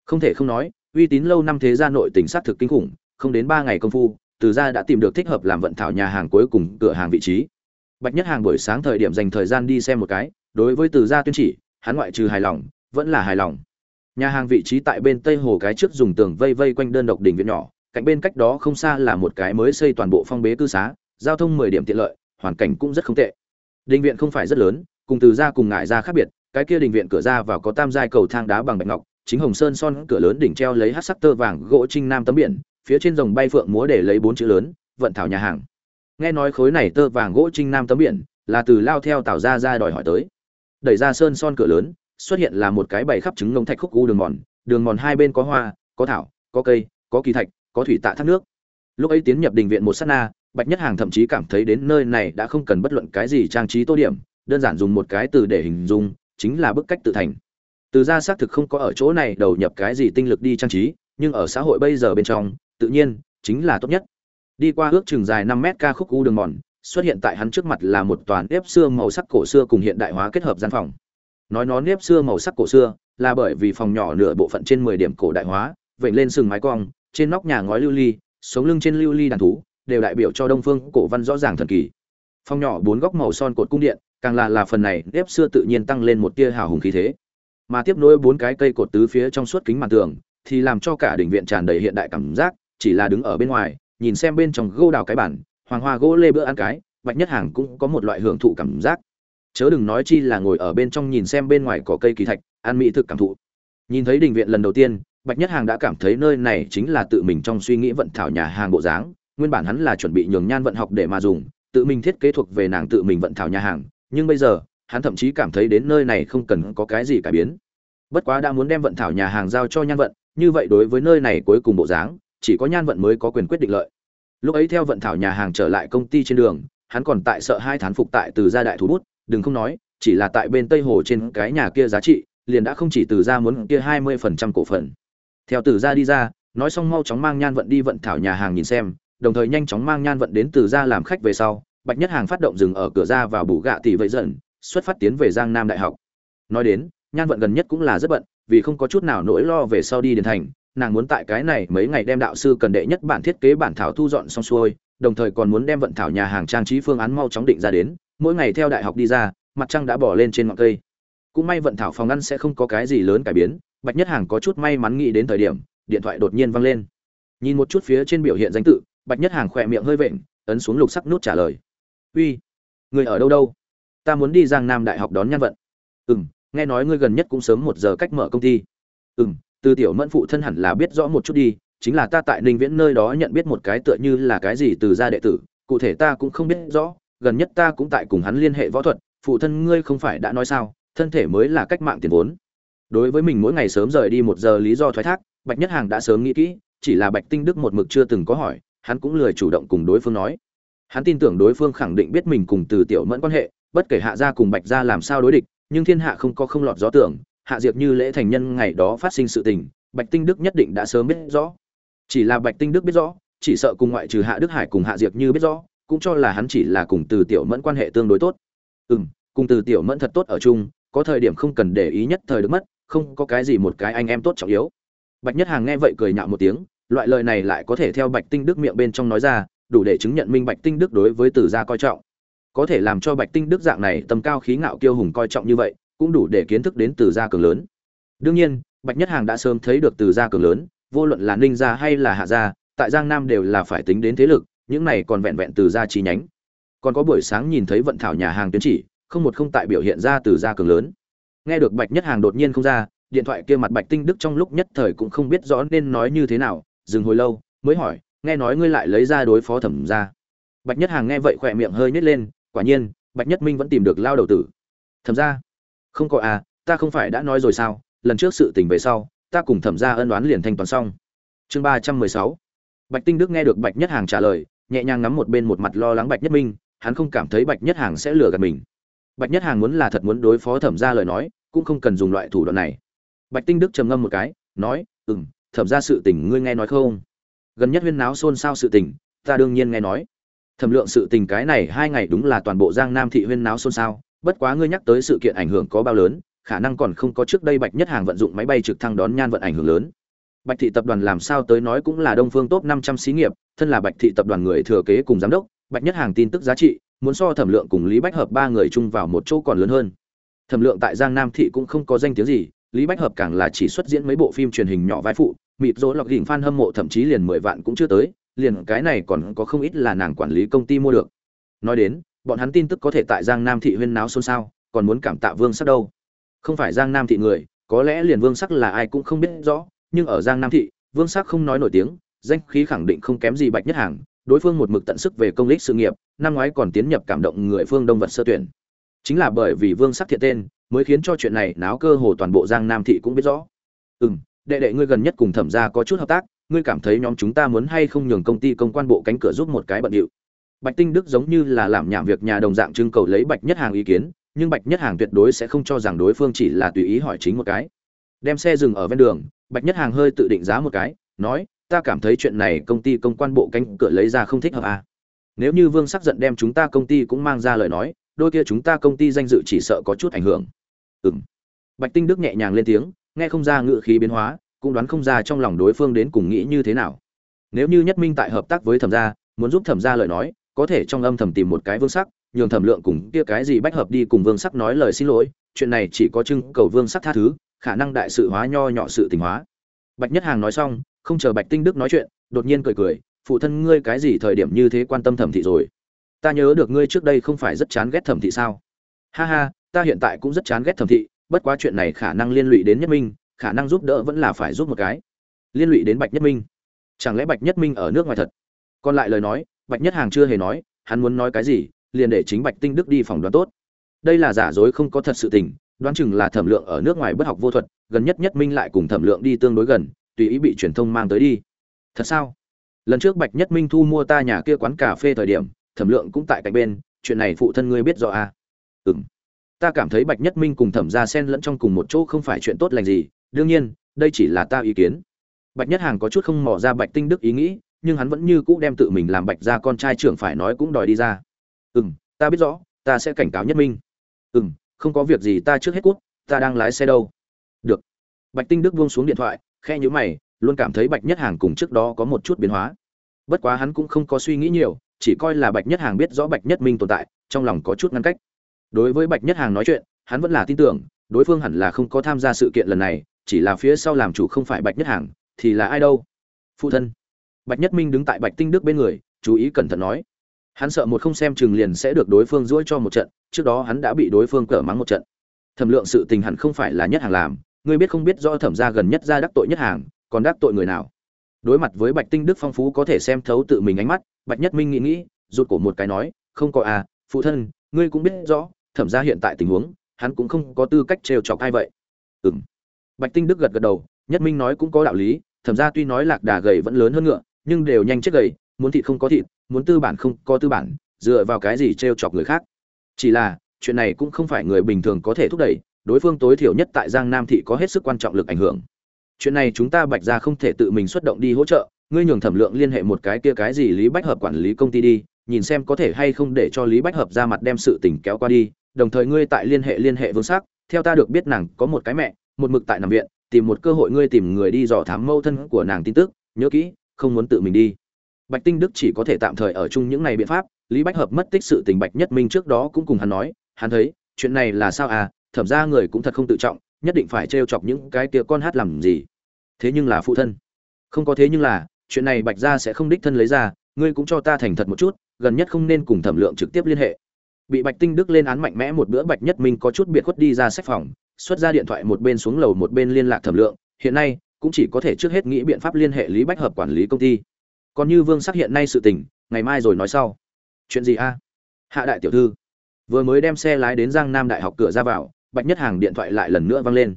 Không thể không nói uy tín lâu năm thế gia nội tỉnh sát thực kinh khủng, không đến ba ngày công phu, từ gia đã tìm được thích hợp làm vận thảo nhà hàng cuối cùng, cửa hàng vị trí. Bạch nhất hàng buổi sáng thời điểm dành thời gian đi xem một cái, đối với từ gia tuyên chỉ, hắn ngoại trừ hài lòng, vẫn là hài lòng. Nhà hàng vị trí tại bên tây hồ cái trước dùng tường vây vây quanh đơn độc đỉnh viện nhỏ, cạnh bên cách đó không xa là một cái mới xây toàn bộ phong bế cư xá, giao thông mười điểm tiện lợi, hoàn cảnh cũng rất không tệ. Đình viện không phải rất lớn, cùng từ ra cùng ngại ra khác biệt, cái kia đình viện cửa ra vào có tam giai cầu thang đá bằng bạch ngọc chính hồng sơn son cửa lớn đỉnh treo lấy hát sắc tơ vàng gỗ trinh nam tấm biển, phía trên dòng bay phượng múa để lấy bốn chữ lớn, vận thảo nhà hàng. Nghe nói khối này tơ vàng gỗ trinh nam tấm biển, là từ lao theo tảo ra ra đòi hỏi tới. Đẩy ra sơn son cửa lớn, xuất hiện là một cái bày khắp trứng ngông thạch khúc u đường mòn đường mòn hai bên có hoa, có thảo, có cây, có kỳ thạch, có thủy tạ thác nước. Lúc ấy tiến nhập đình viện một sát na, bạch nhất hàng thậm chí cảm thấy đến nơi này đã không cần bất luận cái gì trang trí tô điểm, đơn giản dùng một cái từ để hình dung, chính là bức cách tự thành từ ra xác thực không có ở chỗ này đầu nhập cái gì tinh lực đi trang trí, nhưng ở xã hội bây giờ bên trong, tự nhiên, chính là tốt nhất. Đi qua ước chừng dài năm mét ca khúc u đường mòn, xuất hiện tại hắn trước mặt là một toàn nếp xưa màu sắc cổ xưa cùng hiện đại hóa kết hợp gian phòng. Nói nó nếp xưa màu sắc cổ xưa, là bởi vì phòng nhỏ nửa bộ phận trên mười điểm cổ đại hóa, vểnh lên sừng mái cong, trên nóc nhà ngói lưu ly, sống lưng trên lưu ly đàn thú, đều đại biểu cho đông phương cổ văn rõ ràng thần kỳ. Phòng nhỏ bốn góc màu son cột cung điện, càng là là phần này nếp xưa tự nhiên tăng lên một tia hào hùng khí thế mà tiếp nối bốn cái cây cột tứ phía trong suốt kính màn tường, thì làm cho cả đỉnh viện tràn đầy hiện đại cảm giác, chỉ là đứng ở bên ngoài, nhìn xem bên trong gỗ đào cái bản hoàng hoa gỗ lê bữa ăn cái, bạch nhất hàng cũng có một loại hưởng thụ cảm giác. Chớ đừng nói chi là ngồi ở bên trong nhìn xem bên ngoài cỏ cây kỳ thạch, ăn mỹ thực cảm thụ. Nhìn thấy đình viện lần đầu tiên, bạch nhất hàng đã cảm thấy nơi này chính là tự mình trong suy nghĩ vận thảo nhà hàng bộ dáng, nguyên bản hắn là chuẩn bị nhường nhan vận học để mà dùng, tự mình thiết kế thuộc về nàng tự mình vận thảo nhà hàng, nhưng bây giờ hắn thậm chí cảm thấy đến nơi này không cần có cái gì cải biến. Bất quá đã muốn đem vận thảo nhà hàng giao cho nhan vận, như vậy đối với nơi này cuối cùng bộ dáng, chỉ có nhan vận mới có quyền quyết định lợi. Lúc ấy theo vận thảo nhà hàng trở lại công ty trên đường, hắn còn tại sợ hai thán phục tại từ gia đại thủ bút, đừng không nói, chỉ là tại bên tây hồ trên cái nhà kia giá trị, liền đã không chỉ từ gia muốn kia hai mươi phần trăm cổ phần. Theo từ gia đi ra, nói xong mau chóng mang nhan vận đi vận thảo nhà hàng nhìn xem, đồng thời nhanh chóng mang nhan vận đến từ gia làm khách về sau, bạch nhất hàng phát động dừng ở cửa ra vào bù gạ tỷ vậy dần xuất phát tiến về giang nam đại học. Nói đến, nhan vận gần nhất cũng là rất bận, vì không có chút nào nỗi lo về sau đi đến thành, nàng muốn tại cái này mấy ngày đem đạo sư cần đệ nhất bản thiết kế bản thảo thu dọn xong xuôi, đồng thời còn muốn đem vận thảo nhà hàng trang trí phương án mau chóng định ra đến, mỗi ngày theo đại học đi ra, mặt trăng đã bỏ lên trên ngọn cây. Cũng may vận thảo phòng ngăn sẽ không có cái gì lớn cải biến, bạch nhất hàng có chút may mắn nghĩ đến thời điểm, điện thoại đột nhiên văng lên. Nhìn một chút phía trên biểu hiện danh tự, bạch nhất hàng khỏe miệng hơi vện, ấn xuống lục sắc nút trả lời. Uy, người ở đâu đâu? Ta muốn đi giang nam đại học đón nhan vận. Ừ m nghe nói ngươi gần nhất cũng sớm một giờ cách mở công ty. Ừ m từ tiểu mẫn phụ thân hẳn là biết rõ một chút đi, chính là ta tại ninh viễn nơi đó nhận biết một cái tựa như là cái gì từ gia đệ tử, cụ thể ta cũng không biết rõ, gần nhất ta cũng tại cùng hắn liên hệ võ thuật, phụ thân ngươi không phải đã nói sao, thân thể mới là cách mạng tiền vốn. Đối với mình mỗi ngày sớm rời đi một giờ lý do thoái thác, bạch nhất hàng đã sớm nghĩ kỹ, chỉ là bạch tinh đức một mực chưa từng có hỏi, hắn cũng lười chủ động cùng đối phương nói. Hắn tin tưởng đối phương khẳng định biết mình cùng từ tiểu mẫn quan hệ bất kể hạ gia cùng bạch gia làm sao đối địch, nhưng thiên hạ không có không lọt gió tưởng, hạ diệp như lễ thành nhân ngày đó phát sinh sự tình, bạch tinh đức nhất định đã sớm biết rõ. Chỉ là bạch tinh đức biết rõ, chỉ sợ cùng ngoại trừ hạ đức hải cùng hạ diệp như biết rõ, cũng cho là hắn chỉ là cùng từ tiểu mẫn quan hệ tương đối tốt. Ừ m cùng từ tiểu mẫn thật tốt ở chung, có thời điểm không cần để ý nhất thời được mất, không có cái gì một cái anh em tốt trọng yếu. Bạch nhất hàng nghe vậy cười nhạo một tiếng, loại lời này lại có thể theo bạch tinh đức miệng bên trong nói ra, đủ để chứng nhận minh bạch tinh đức đối với từ gia coi trọng có thể làm cho bạch tinh đức dạng này tầm cao khí ngạo kiêu hùng coi trọng như vậy, cũng đủ để kiến thức đến từ gia cường lớn. Đương nhiên, bạch nhất hàng đã sớm thấy được từ gia cường lớn, vô luận là ninh gia hay là hạ gia, tại giang nam đều là phải tính đến thế lực, những này còn vẹn vẹn từ gia chi nhánh. Còn có buổi sáng nhìn thấy vận thảo nhà hàng tuyến chỉ, không một không tại biểu hiện ra từ gia cường lớn. Nghe được bạch nhất hàng đột nhiên không ra, điện thoại kia mặt bạch tinh đức trong lúc nhất thời cũng không biết rõ nên nói như thế nào, dừng hồi lâu, mới hỏi, nghe nói ngươi lại lấy ra đối phó thẩm ra bạch nhất hàng nghe vậy khỏe miệng hơi nhét lên quả nhiên, bạch nhất minh vẫn tìm được lao đầu tử. Thẩm ra không có à ta không phải đã nói rồi sao? Lần trước sự tình về sau, ta cùng thẩm ra ân đoán liền thanh toán xong. Chương ba trăm mười sáu. Bạch tinh đức nghe được bạch nhất hàng trả lời, nhẹ nhàng ngắm một bên một mặt lo lắng bạch nhất minh, hắn không cảm thấy bạch nhất hàng sẽ lừa gạt mình. Bạch nhất hàng muốn là thật muốn đối phó thẩm ra lời nói, cũng không cần dùng loại thủ đoạn này. Bạch tinh đức trầm ngâm một cái, nói ừ m thẩm ra sự tình ngươi nghe nói không? Gần nhất huyên náo xôn xao sự tình, ta đương nhiên nghe nói thẩm lượng sự tình cái này hai ngày đúng là toàn bộ giang nam thị huyên náo xôn xao, bất quá ngươi nhắc tới sự kiện ảnh hưởng có bao lớn, khả năng còn không có trước đây bạch nhất hàng vận dụng máy bay trực thăng đón nhan vận ảnh hưởng lớn. Bạch thị tập đoàn làm sao tới nói cũng là đông phương top năm trăm xí nghiệp, thân là bạch thị tập đoàn người thừa kế cùng giám đốc, bạch nhất hàng tin tức giá trị, muốn so thẩm lượng cùng lý bách hợp ba người chung vào một chỗ còn lớn hơn. Thẩm lượng tại giang nam thị cũng không có danh tiếng gì, lý bách hợp càng là chỉ xuất diễn mấy bộ phim truyền hình nhỏ vai phụ mịp rỗ lọc đỉnh fan hâm mộ thậm chí liền mười vạn cũng chưa tới liền cái này còn có không ít là nàng quản lý công ty mua được. Nói đến, bọn hắn tin tức có thể tại giang nam thị huyên náo xôn xao, còn muốn cảm tạ vương sắc đâu? Không phải giang nam thị người, có lẽ liền vương sắc là ai cũng không biết rõ, nhưng ở giang nam thị, vương sắc không nói nổi tiếng, danh khí khẳng định không kém gì bạch nhất hàng, đối phương một mực tận sức về công lịch sự nghiệp, năm ngoái còn tiến nhập cảm động người phương đông vật sơ tuyển. Chính là bởi vì vương sắc thiện tên, mới khiến cho chuyện này náo cơ hồ toàn bộ giang nam thị cũng biết rõ. Ừ m đệ đệ ngươi gần nhất cùng thẩm gia có chút hợp tác ngươi cảm thấy nhóm chúng ta muốn hay không nhường công ty công quan bộ cánh cửa giúp một cái bận điệu? Bạch tinh đức giống như là làm nhảm việc nhà đồng dạng trưng cầu lấy bạch nhất hàng ý kiến, nhưng bạch nhất hàng tuyệt đối sẽ không cho rằng đối phương chỉ là tùy ý hỏi chính một cái. Đem xe dừng ở ven đường, bạch nhất hàng hơi tự định giá một cái, nói, ta cảm thấy chuyện này công ty công quan bộ cánh cửa lấy ra không thích hợp à. nếu như vương sắc giận đem chúng ta công ty cũng mang ra lời nói, đôi kia chúng ta công ty danh dự chỉ sợ có chút ảnh hưởng. Ừng bạch tinh đức nhẹ nhàng lên tiếng, nghe không ra ngự khí biến hóa cũng đoán không ra trong lòng đối phương đến cùng nghĩ như thế nào. Nếu như nhất minh tại hợp tác với thẩm gia, muốn giúp thẩm gia lời nói, có thể trong âm thầm tìm một cái vương sắc, nhường thẩm lượng cùng kia cái gì bách hợp đi cùng vương sắc nói lời xin lỗi, chuyện này chỉ có trưng cầu vương sắc tha thứ, khả năng đại sự hóa nho nhỏ sự tình hóa. Bạch nhất hàng nói xong, không chờ bạch tinh đức nói chuyện, đột nhiên cười cười, phụ thân ngươi cái gì thời điểm như thế quan tâm thẩm thị rồi? Ta nhớ được ngươi trước đây không phải rất chán ghét thẩm thị sao? Ha ha, ta hiện tại cũng rất chán ghét thẩm thị, bất quá chuyện này khả năng liên lụy đến nhất minh khả năng giúp đỡ vẫn là phải giúp một cái. Liên lụy đến bạch nhất minh. Chẳng lẽ bạch nhất minh ở nước ngoài thật? Còn lại lời nói, bạch nhất hàng chưa hề nói, hắn muốn nói cái gì, liền để chính bạch tinh đức đi phòng đoán tốt. Đây là giả dối không có thật sự tình, đoán chừng là thẩm lượng ở nước ngoài bất học vô thuật, gần nhất nhất minh lại cùng thẩm lượng đi tương đối gần, tùy ý bị truyền thông mang tới đi. Thật sao? Lần trước bạch nhất minh thu mua ta nhà kia quán cà phê thời điểm, thẩm lượng cũng tại cạnh bên, chuyện này phụ thân ngươi biết rõ à? ừ m ta cảm thấy bạch nhất minh cùng thẩm gia sen lẫn trong cùng một chỗ không phải chuyện tốt lành gì đương nhiên, đây chỉ là ta ý kiến. Bạch nhất hàng có chút không mò ra bạch tinh đức ý nghĩ, nhưng hắn vẫn như cũ đem tự mình làm bạch gia con trai trưởng phải nói cũng đòi đi ra. Ừ m ta biết rõ, ta sẽ cảnh cáo nhất minh. Ừ m không có việc gì ta trước hết cút, ta đang lái xe đâu. Được. Bạch tinh đức buông xuống điện thoại, khe nhữ mày, luôn cảm thấy bạch nhất hàng cùng trước đó có một chút biến hóa. Bất quá hắn cũng không có suy nghĩ nhiều, chỉ coi là bạch nhất hàng biết rõ bạch nhất minh tồn tại, trong lòng có chút ngăn cách. Đối với bạch nhất hàng nói chuyện, hắn vẫn là tin tưởng, đối phương hẳn là không có tham gia sự kiện lần này chỉ là phía sau làm chủ không phải bạch nhất hàng, thì là ai đâu? Phụ thân. Bạch nhất minh đứng tại bạch tinh đức bên người, chú ý cẩn thận nói. Hắn sợ một không xem chừng liền sẽ được đối phương dỗi cho một trận, trước đó hắn đã bị đối phương cở mắng một trận. Thẩm lượng sự tình hẳn không phải là nhất hàng làm, ngươi biết không biết do thẩm gia gần nhất ra đắc tội nhất hàng, còn đắc tội người nào? Đối mặt với bạch tinh đức phong phú có thể xem thấu tự mình ánh mắt, bạch nhất minh nghĩ nghĩ, rụt cổ một cái nói, không có à phụ thân, ngươi cũng biết rõ, thẩm gia hiện tại tình huống, hắn cũng không có tư cách trêu chọc ai vậy. Ừng bạch tinh đức gật gật đầu, nhất minh nói cũng có đạo lý, thẩm ra tuy nói lạc đà gầy vẫn lớn hơn ngựa, nhưng đều nhanh chết gầy, muốn thịt không có thịt, muốn tư bản không có tư bản, dựa vào cái gì trêu chọc người khác. Chỉ là, chuyện này cũng không phải người bình thường có thể thúc đẩy, đối phương tối thiểu nhất tại giang nam thị có hết sức quan trọng lực ảnh hưởng. Chuyện này chúng ta bạch ra không thể tự mình xuất động đi hỗ trợ, ngươi nhường thẩm lượng liên hệ một cái kia cái gì lý bách hợp quản lý công ty đi, nhìn xem có thể hay không để cho lý bách hợp ra mặt đem sự tình kéo qua đi, đồng thời ngươi tại liên hệ liên hệ vương sắc theo ta được biết nàng có một cái mẹ một mực tại nằm viện, tìm một cơ hội ngươi tìm người đi dò thám mâu thân của nàng tin tức, nhớ kỹ, không muốn tự mình đi. Bạch tinh đức chỉ có thể tạm thời ở chung những ngày biện pháp, lý bách hợp mất tích sự tình bạch nhất minh trước đó cũng cùng hắn nói, hắn thấy, chuyện này là sao à thẩm ra người cũng thật không tự trọng, nhất định phải trêu chọc những cái kia con hát làm gì. Thế nhưng là phụ thân. Không có thế nhưng là, chuyện này bạch gia sẽ không đích thân lấy ra, ngươi cũng cho ta thành thật một chút, gần nhất không nên cùng thẩm lượng trực tiếp liên hệ. Bị bạch tinh đức lên án mạnh mẽ một bữa bạch nhất minh có chút biệt khuất đi ra sách phòng xuất ra điện thoại một bên xuống lầu một bên liên lạc thẩm lượng hiện nay cũng chỉ có thể trước hết nghĩ biện pháp liên hệ lý bách hợp quản lý công ty. Còn như vương sắc hiện nay sự tình ngày mai rồi nói sau. Chuyện gì a? Hạ đại tiểu thư. Vừa mới đem xe lái đến giang nam đại học cửa ra vào bạch nhất hàng điện thoại lại lần nữa vang lên.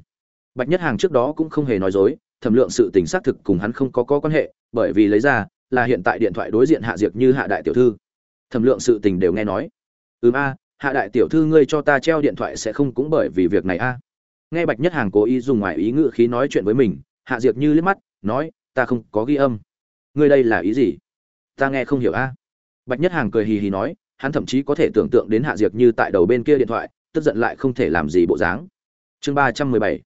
Bạch nhất hàng trước đó cũng không hề nói dối thẩm lượng sự tình xác thực cùng hắn không có, có quan hệ bởi vì lấy ra là hiện tại điện thoại đối diện hạ diệt như hạ đại tiểu thư. Thẩm lượng sự tình đều nghe nói. Ừm a hạ đại tiểu thư ngươi cho ta treo điện thoại sẽ không cũng bởi vì việc này a? Nghe bạch nhất hàng cố ý dùng ngoài ý ngữ khí nói chuyện với mình, hạ diệc như liếc mắt, nói, ta không có ghi âm. Ngươi đây là ý gì? Ta nghe không hiểu a. Bạch nhất hàng cười hì hì nói, hắn thậm chí có thể tưởng tượng đến hạ diệc như tại đầu bên kia điện thoại, tức giận lại không thể làm gì bộ dáng. Chương ba trăm mười bảy.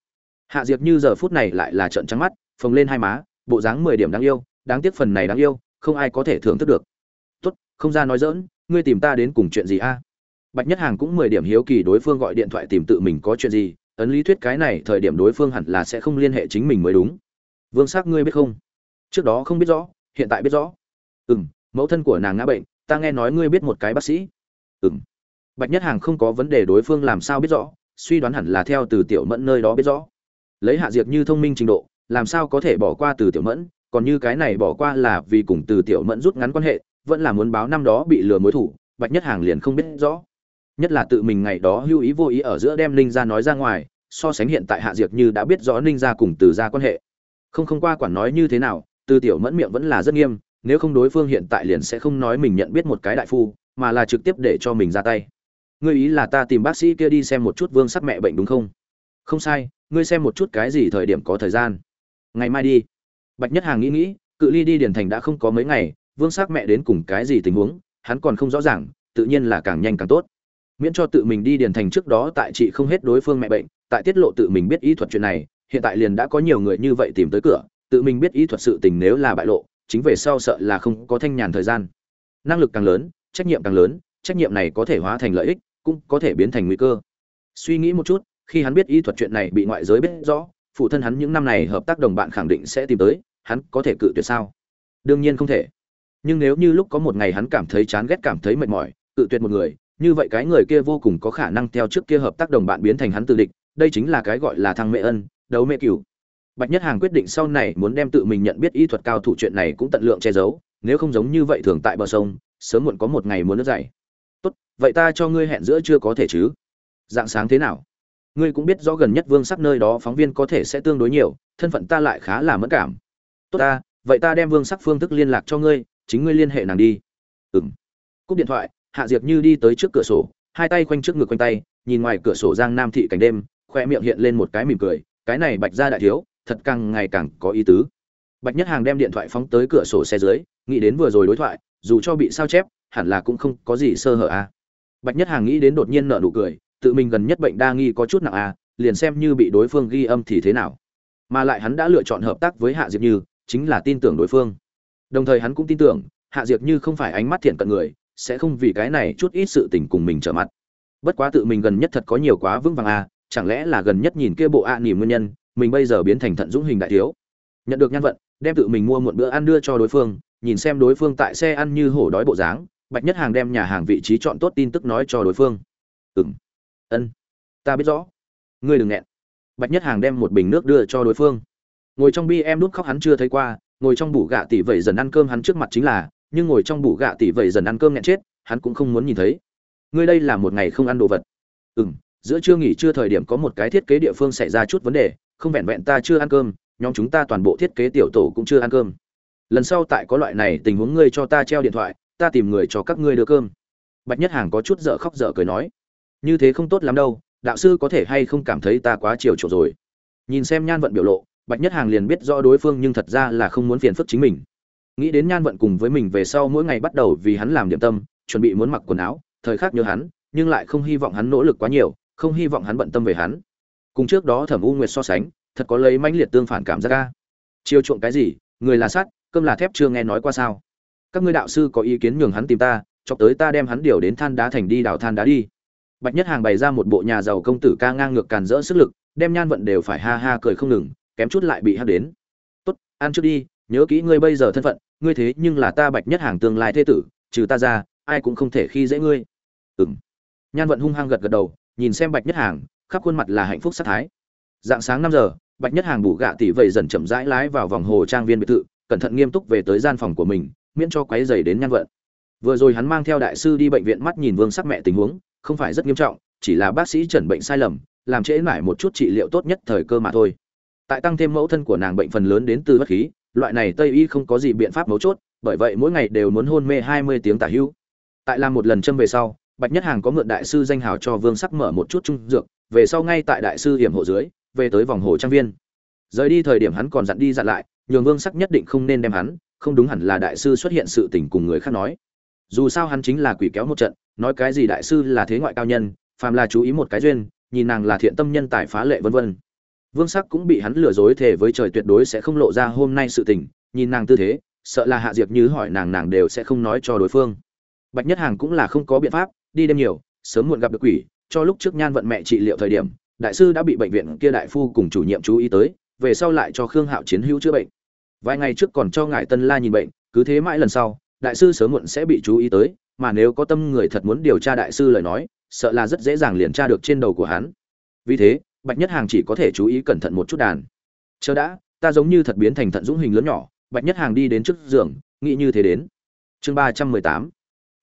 Hạ diệc như giờ phút này lại là trận trắng mắt, phồng lên hai má, bộ dáng mười điểm đáng yêu, đáng tiếc phần này đáng yêu, không ai có thể thưởng thức được. Tốt, không ra nói dỡn ngươi tìm ta đến cùng chuyện gì a? Bạch nhất hàng cũng mười điểm hiếu kỳ đối phương gọi điện thoại tìm tự mình có chuyện gì ấn lý thuyết cái này thời điểm đối phương hẳn là sẽ không liên hệ chính mình mới đúng. Vương sắc, ngươi biết không? Trước đó không biết rõ, hiện tại biết rõ. Ừ m mẫu thân của nàng ngã bệnh, ta nghe nói ngươi biết một cái bác sĩ. Ừ m bạch nhất hàng không có vấn đề đối phương làm sao biết rõ, suy đoán hẳn là theo từ tiểu mẫn nơi đó biết rõ. Lấy hạ diệt như thông minh trình độ, làm sao có thể bỏ qua từ tiểu mẫn, còn như cái này bỏ qua là vì cùng từ tiểu mẫn rút ngắn quan hệ, vẫn là muốn báo năm đó bị lừa mối thủ, bạch nhất hàng liền không biết rõ nhất là tự mình ngày đó hưu ý vô ý ở giữa đem ninh ra nói ra ngoài, so sánh hiện tại hạ diệt như đã biết rõ ninh ra cùng từ ra quan hệ. Không không qua quản nói như thế nào, từ tiểu mẫn miệng vẫn là rất nghiêm, nếu không đối phương hiện tại liền sẽ không nói mình nhận biết một cái đại phu, mà là trực tiếp để cho mình ra tay. Ngươi ý là ta tìm bác sĩ kia đi xem một chút vương sắc mẹ bệnh đúng không? Không sai, ngươi xem một chút cái gì thời điểm có thời gian. Ngày mai đi. Bạch nhất hàng nghĩ nghĩ, cự ly đi điển thành đã không có mấy ngày, vương sắc mẹ đến cùng cái gì tình huống, hắn còn không rõ ràng, tự nhiên là càng nhanh càng tốt miễn cho tự mình đi điền thành trước đó tại chị không hết đối phương mẹ bệnh, tại tiết lộ tự mình biết y thuật chuyện này, hiện tại liền đã có nhiều người như vậy tìm tới cửa, tự mình biết y thuật sự tình nếu là bại lộ, chính về sau sợ là không có thanh nhàn thời gian. Năng lực càng lớn, trách nhiệm càng lớn, trách nhiệm này có thể hóa thành lợi ích, cũng có thể biến thành nguy cơ. Suy nghĩ một chút, khi hắn biết y thuật chuyện này bị ngoại giới biết rõ, phụ thân hắn những năm này hợp tác đồng bạn khẳng định sẽ tìm tới, hắn có thể cự tuyệt sao? Đương nhiên không thể. Nhưng nếu như lúc có một ngày hắn cảm thấy chán ghét cảm thấy mệt mỏi, cự tuyệt một người như vậy cái người kia vô cùng có khả năng theo trước kia hợp tác đồng bạn biến thành hắn tự địch, đây chính là cái gọi là thăng mẹ ân, đấu mẹ cửu bạch nhất hàng quyết định sau này muốn đem tự mình nhận biết y thuật cao thủ chuyện này cũng tận lượng che giấu, nếu không giống như vậy thường tại bờ sông, sớm muộn có một ngày muốn nước dày tốt, vậy ta cho ngươi hẹn giữa chưa có thể chứ? Dạng sáng thế nào? Ngươi cũng biết rõ gần nhất vương sắc nơi đó phóng viên có thể sẽ tương đối nhiều, thân phận ta lại khá là mất cảm. Tốt ta, vậy ta đem vương sắc phương thức liên lạc cho ngươi, chính ngươi liên hệ nàng đi. Ừ m cúp điện thoại hạ diệp như đi tới trước cửa sổ hai tay quanh trước ngực quanh tay nhìn ngoài cửa sổ giang nam thị cảnh đêm khoe miệng hiện lên một cái mỉm cười cái này bạch ra đại thiếu thật càng ngày càng có ý tứ. Bạch nhất hàng đem điện thoại phóng tới cửa sổ xe dưới nghĩ đến vừa rồi đối thoại dù cho bị sao chép hẳn là cũng không có gì sơ hở a à. bạch nhất hàng nghĩ đến đột nhiên nợ nụ cười tự mình gần nhất bệnh đa nghi có chút nặng a à, liền xem như bị đối phương ghi âm thì thế nào. Mà lại hắn đã lựa chọn hợp tác với hạ diệp như chính là tin tưởng đối phương. Đồng thời hắn cũng tin tưởng hạ diệp như không phải ánh mắt thiện cận người sẽ không vì cái này chút ít sự tình cùng mình trở mặt. Bất quá tự mình gần nhất thật có nhiều quá vững vàng a à, chẳng lẽ là gần nhất nhìn kia bộ ạ à nỉ nguyên nhân mình bây giờ biến thành thận dũng hình đại thiếu. Nhận được nhân vận đem tự mình mua một bữa ăn đưa cho đối phương nhìn xem đối phương tại xe ăn như hổ đói bộ dáng bạch nhất hàng đem nhà hàng vị trí chọn tốt tin tức nói cho đối phương. Ừng ân. Ta biết rõ. Ngươi đừng nghẹn. Bạch nhất hàng đem một bình nước đưa cho đối phương. Ngồi trong bi em nút khóc hắn chưa thấy qua ngồi trong bủ gạ tỷ vẩy dần ăn cơm hắn trước mặt chính là nhưng ngồi trong bủ gạ tỷ vẩy dần ăn cơm nghẹn chết, hắn cũng không muốn nhìn thấy. Ngươi đây là một ngày không ăn đồ vật. Ừ m giữa trưa nghỉ trưa thời điểm có một cái thiết kế địa phương xảy ra chút vấn đề, không vẹn vẹn ta chưa ăn cơm, nhóm chúng ta toàn bộ thiết kế tiểu tổ cũng chưa ăn cơm. Lần sau tại có loại này tình huống ngươi cho ta treo điện thoại, ta tìm người cho các ngươi đưa cơm. Bạch nhất hàng có chút dở khóc dở cười nói. Như thế không tốt lắm đâu, đạo sư có thể hay không cảm thấy ta quá chiều chuộng rồi. Nhìn xem nhan vận biểu lộ, bạch nhất hàng liền biết rõ đối phương nhưng thật ra là không muốn phiền phức chính mình nghĩ đến nhan vận cùng với mình về sau mỗi ngày bắt đầu vì hắn làm điểm tâm, chuẩn bị muốn mặc quần áo, thời khắc nhớ hắn, nhưng lại không hy vọng hắn nỗ lực quá nhiều, không hy vọng hắn bận tâm về hắn. Cùng trước đó thẩm u nguyệt so sánh, thật có lấy mãnh liệt tương phản cảm giác ca chiêu chuộng cái gì, người là sắt, cơm là thép chưa nghe nói qua sao? Các ngươi đạo sư có ý kiến nhường hắn tìm ta cho tới ta đem hắn điều đến than đá thành đi đào than đá đi. Bạch nhất hàng bày ra một bộ nhà giàu công tử ca ngang ngược càn rỡ sức lực, đem nhan vận đều phải ha ha cười không ngừng, kém chút lại bị hắt đến. Tốt, ăn trước đi, nhớ kỹ ngươi bây giờ thân phận ngươi thế nhưng là ta bạch nhất hàng tương lai thế tử, trừ ta ra, ai cũng không thể khi dễ ngươi. Ừng nhan vận hung hăng gật gật đầu, nhìn xem bạch nhất hàng, khắp khuôn mặt là hạnh phúc sát thái. Dạng sáng năm giờ, bạch nhất hàng bù gạ tỷ vầy dần chậm rãi lái vào vòng hồ trang viên biệt thự, cẩn thận nghiêm túc về tới gian phòng của mình, miễn cho quấy dày đến nhan vận. Vừa rồi hắn mang theo đại sư đi bệnh viện mắt nhìn vương sắc mẹ tình huống, không phải rất nghiêm trọng, chỉ là bác sĩ chẩn bệnh sai lầm, làm trễ mãi một chút trị liệu tốt nhất thời cơ mà thôi. Tại tăng thêm mẫu thân của nàng bệnh phần lớn đến từ bất khí loại này tây y không có gì biện pháp mấu chốt, bởi vậy mỗi ngày đều muốn hôn mê hai mươi tiếng tả hữu tại làm một lần châm về sau, bạch nhất hàng có mượn đại sư danh hào cho vương sắc mở một chút trung dược, về sau ngay tại đại sư hiểm hộ dưới, về tới vòng hồ trang viên. Rời đi thời điểm hắn còn dặn đi dặn lại, nhường vương sắc nhất định không nên đem hắn, không đúng hẳn là đại sư xuất hiện sự tình cùng người khác nói. Dù sao hắn chính là quỷ kéo một trận, nói cái gì đại sư là thế ngoại cao nhân, phàm là chú ý một cái duyên, nhìn nàng là thiện tâm nhân tài phá lệ vân vân vương sắc cũng bị hắn lừa dối thề với trời tuyệt đối sẽ không lộ ra hôm nay sự tình, nhìn nàng tư thế, sợ là hạ diệp như hỏi nàng nàng đều sẽ không nói cho đối phương. Bạch nhất hàng cũng là không có biện pháp, đi đêm nhiều, sớm muộn gặp được quỷ, cho lúc trước nhan vận mẹ trị liệu thời điểm, đại sư đã bị bệnh viện kia đại phu cùng chủ nhiệm chú ý tới, về sau lại cho khương hạo chiến hữu chữa bệnh. Vài ngày trước còn cho ngài tân la nhìn bệnh, cứ thế mãi lần sau, đại sư sớm muộn sẽ bị chú ý tới, mà nếu có tâm người thật muốn điều tra đại sư lời nói, sợ là rất dễ dàng liền tra được trên đầu của hắn. Vì thế bạch nhất hàng chỉ có thể chú ý cẩn thận một chút đàn. Chờ đã, ta giống như thật biến thành thận dũng hình lớn nhỏ, bạch nhất hàng đi đến trước giường, nghĩ như thế đến. Chương ba trăm mười tám.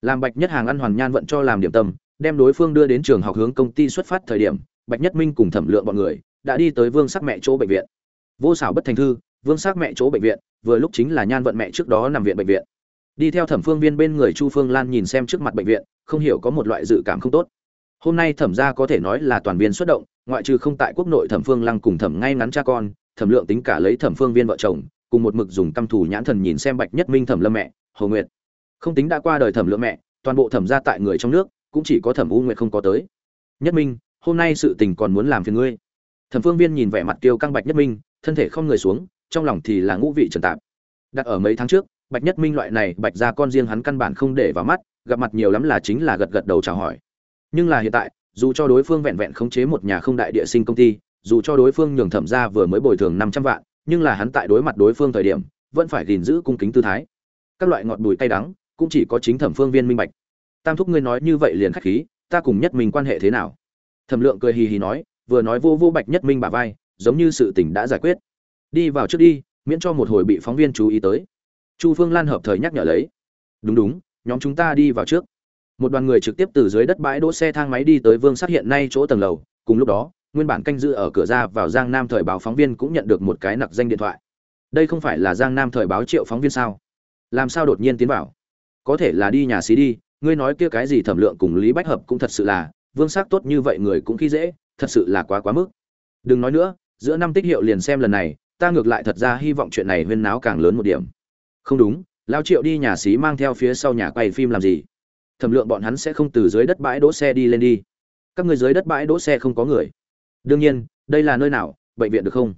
Làm bạch nhất hàng ăn hoàn nhan vận cho làm điểm tâm, đem đối phương đưa đến trường học hướng công ty xuất phát thời điểm, bạch nhất minh cùng thẩm lượng bọn người đã đi tới vương sắc mẹ chỗ bệnh viện. Vô xảo bất thành thư, vương sắc mẹ chỗ bệnh viện, vừa lúc chính là nhan vận mẹ trước đó nằm viện bệnh viện. Đi theo thẩm phương viên bên người chu phương lan nhìn xem trước mặt bệnh viện, không hiểu có một loại dự cảm không tốt. Hôm nay thẩm ra có thể nói là toàn viên xuất động ngoại trừ không tại quốc nội thẩm phương lăng cùng thẩm ngay ngắn cha con, thẩm lượng tính cả lấy thẩm phương viên vợ chồng, cùng một mực dùng căm thù nhãn thần nhìn xem bạch nhất minh thẩm lâm mẹ, hồ nguyệt. Không tính đã qua đời thẩm lượng mẹ, toàn bộ thẩm ra tại người trong nước, cũng chỉ có thẩm u nguyệt không có tới. Nhất minh, hôm nay sự tình còn muốn làm phiền ngươi. Thẩm phương viên nhìn vẻ mặt tiêu căng bạch nhất minh, thân thể không người xuống, trong lòng thì là ngũ vị trần tạp. Đặt ở mấy tháng trước, bạch nhất minh loại này bạch ra con riêng hắn căn bản không để vào mắt, gặp mặt nhiều lắm là chính là gật gật đầu chào hỏi. Nhưng là hiện tại dù cho đối phương vẹn vẹn khống chế một nhà không đại địa sinh công ty, dù cho đối phương nhường thẩm ra vừa mới bồi thường năm trăm vạn, nhưng là hắn tại đối mặt đối phương thời điểm, vẫn phải gìn giữ cung kính tư thái. Các loại ngọt bùi tay đắng, cũng chỉ có chính thẩm phương viên minh bạch. Tam thúc ngươi nói như vậy liền khách khí, ta cùng nhất minh quan hệ thế nào? Thẩm lượng cười hì hì nói, vừa nói vô vô bạch nhất minh bả vai, giống như sự tình đã giải quyết. Đi vào trước đi, miễn cho một hồi bị phóng viên chú ý tới. Chu phương lan hợp thời nhắc nhở lấy. Đúng đúng, nhóm chúng ta đi vào trước một đoàn người trực tiếp từ dưới đất bãi đỗ xe thang máy đi tới vương sắc hiện nay chỗ tầng lầu. Cùng lúc đó, nguyên bản canh giữ ở cửa ra vào giang nam thời báo phóng viên cũng nhận được một cái nặc danh điện thoại. Đây không phải là giang nam thời báo triệu phóng viên sao? Làm sao đột nhiên tiến vào? Có thể là đi nhà xí đi, ngươi nói kia cái gì thẩm lượng cùng lý bách hợp cũng thật sự là, vương sắc tốt như vậy người cũng khi dễ, thật sự là quá quá mức. Đừng nói nữa, giữa năm tích hiệu liền xem lần này, ta ngược lại thật ra hy vọng chuyện này huyên náo càng lớn một điểm. Không đúng, lao triệu đi nhà xí mang theo phía sau nhà quay phim làm gì? Thẩm lượng bọn hắn sẽ không từ dưới đất bãi đỗ xe đi lên đi. Các người dưới đất bãi đỗ xe không có người. Đương nhiên, đây là nơi nào, bệnh viện được không?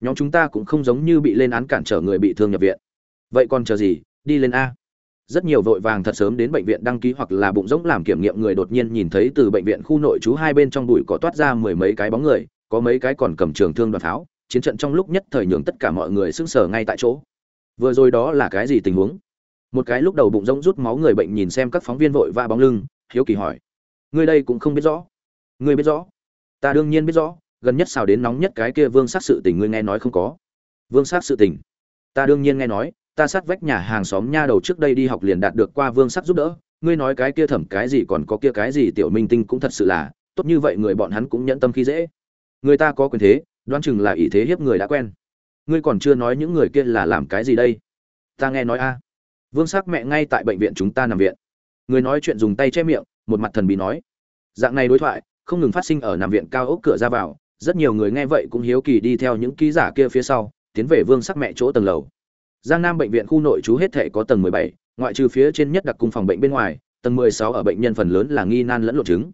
Nhóm chúng ta cũng không giống như bị lên án cản trở người bị thương nhập viện. Vậy còn chờ gì, đi lên a. Rất nhiều vội vàng thật sớm đến bệnh viện đăng ký hoặc là bụng rỗng làm kiểm nghiệm người đột nhiên nhìn thấy từ bệnh viện khu nội trú hai bên trong bụi có toát ra mười mấy cái bóng người, có mấy cái còn cầm trường thương đoạt pháo. Chiến trận trong lúc nhất thời nhường tất cả mọi người sững sờ ngay tại chỗ. Vừa rồi đó là cái gì tình huống? Một cái lúc đầu bụng rỗng rút máu người bệnh nhìn xem các phóng viên vội va bóng lưng, hiếu kỳ hỏi, ngươi đây cũng không biết rõ? Ngươi biết rõ? Ta đương nhiên biết rõ, gần nhất xào đến nóng nhất cái kia vương sát sự tình ngươi nghe nói không có. Vương sát sự tình? Ta đương nhiên nghe nói, ta sát vách nhà hàng xóm nha đầu trước đây đi học liền đạt được qua vương sát giúp đỡ, ngươi nói cái kia thẩm cái gì còn có kia cái gì tiểu minh tinh cũng thật sự là, tốt như vậy người bọn hắn cũng nhẫn tâm khi dễ. Người ta có quyền thế, đoán chừng là ý thế hiếp người đã quen. Ngươi còn chưa nói những người kia là làm cái gì đây? Ta nghe nói a vương sắc mẹ ngay tại bệnh viện chúng ta nằm viện. Người nói chuyện dùng tay che miệng một mặt thần bí nói. Dạng này đối thoại không ngừng phát sinh ở nằm viện cao ốc cửa ra vào. Rất nhiều người nghe vậy cũng hiếu kỳ đi theo những ký giả kia phía sau tiến về vương sắc mẹ chỗ tầng lầu. Giang nam bệnh viện khu nội trú hết thể có tầng 17, ngoại trừ phía trên nhất đặc cung phòng bệnh bên ngoài tầng 16 ở bệnh nhân phần lớn là nghi nan lẫn lộn chứng.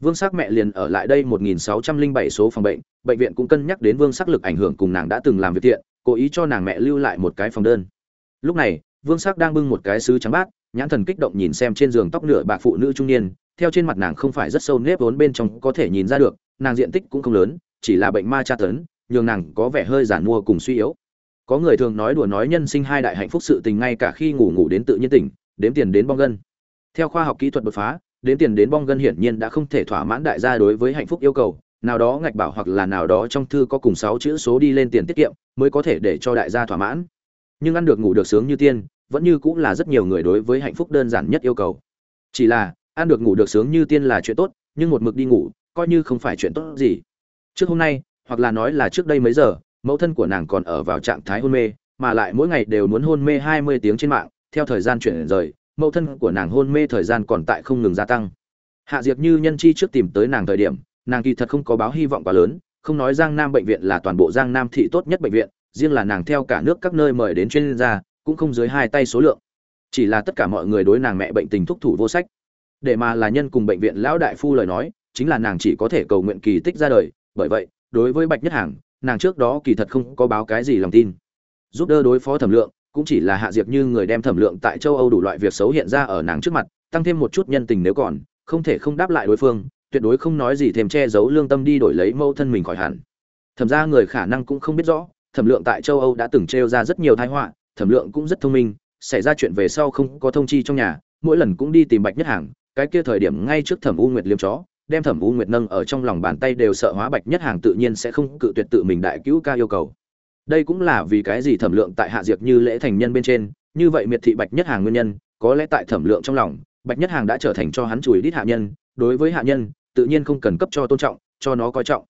Vương sắc mẹ liền ở lại đây 1607 số phòng bệnh bệnh viện cũng cân nhắc đến vương sắc lực ảnh hưởng cùng nàng đã từng làm việc thiện cố ý cho nàng mẹ lưu lại một cái phòng đơn. Lúc này vương sắc đang bưng một cái sứ trắng bát, nhãn thần kích động nhìn xem trên giường tóc nửa bạc phụ nữ trung niên, theo trên mặt nàng không phải rất sâu nếp vốn bên trong có thể nhìn ra được, nàng diện tích cũng không lớn, chỉ là bệnh ma tra tấn, nhường nàng có vẻ hơi giản mua cùng suy yếu. Có người thường nói đùa nói nhân sinh hai đại hạnh phúc sự tình ngay cả khi ngủ ngủ đến tự nhiên tỉnh, đếm tiền đến bong gân. Theo khoa học kỹ thuật đột phá, đếm tiền đến bong gân hiển nhiên đã không thể thỏa mãn đại gia đối với hạnh phúc yêu cầu, nào đó ngạch bảo hoặc là nào đó trong thư có cùng sáu chữ số đi lên tiền tiết kiệm, mới có thể để cho đại gia thỏa mãn nhưng ăn được ngủ được sướng như tiên, vẫn như cũng là rất nhiều người đối với hạnh phúc đơn giản nhất yêu cầu. Chỉ là, ăn được ngủ được sướng như tiên là chuyện tốt, nhưng một mực đi ngủ, coi như không phải chuyện tốt gì. Trước hôm nay, hoặc là nói là trước đây mấy giờ, mẫu thân của nàng còn ở vào trạng thái hôn mê, mà lại mỗi ngày đều muốn hôn mê hai mươi tiếng trên mạng, theo thời gian chuyển rời, mẫu thân của nàng hôn mê thời gian còn tại không ngừng gia tăng. Hạ diệt như nhân chi trước tìm tới nàng thời điểm, nàng kỳ thật không có báo hy vọng quá lớn, không nói giang nam bệnh viện là toàn bộ giang nam thị tốt nhất bệnh viện riêng là nàng theo cả nước các nơi mời đến chuyên gia, cũng không dưới hai tay số lượng. Chỉ là tất cả mọi người đối nàng mẹ bệnh tình thúc thủ vô sách. Để mà là nhân cùng bệnh viện lão đại phu lời nói, chính là nàng chỉ có thể cầu nguyện kỳ tích ra đời. Bởi vậy, đối với bạch nhất hàng, nàng trước đó kỳ thật không có báo cái gì lòng tin. Giúp đỡ đối phó thẩm lượng, cũng chỉ là hạ diệp như người đem thẩm lượng tại châu âu đủ loại việc xấu hiện ra ở nàng trước mặt, tăng thêm một chút nhân tình nếu còn, không thể không đáp lại đối phương, tuyệt đối không nói gì thêm che giấu lương tâm đi đổi lấy mâu thân mình khỏi hẳn. Thẩm ra người khả năng cũng không biết rõ thẩm lượng tại châu âu đã từng trêu ra rất nhiều tai họa, thẩm lượng cũng rất thông minh, xảy ra chuyện về sau không có thông chi trong nhà, mỗi lần cũng đi tìm bạch nhất hàng, cái kia thời điểm ngay trước thẩm u nguyệt liêm chó, đem thẩm u nguyệt nâng ở trong lòng bàn tay đều sợ hóa bạch nhất hàng tự nhiên sẽ không cự tuyệt tự mình đại cứu ca yêu cầu. Đây cũng là vì cái gì thẩm lượng tại hạ diệt như lễ thành nhân bên trên, như vậy miệt thị bạch nhất hàng nguyên nhân, có lẽ tại thẩm lượng trong lòng, bạch nhất hàng đã trở thành cho hắn chùi đít hạ nhân, đối với hạ nhân, tự nhiên không cần cấp cho tôn trọng, cho nó coi trọng.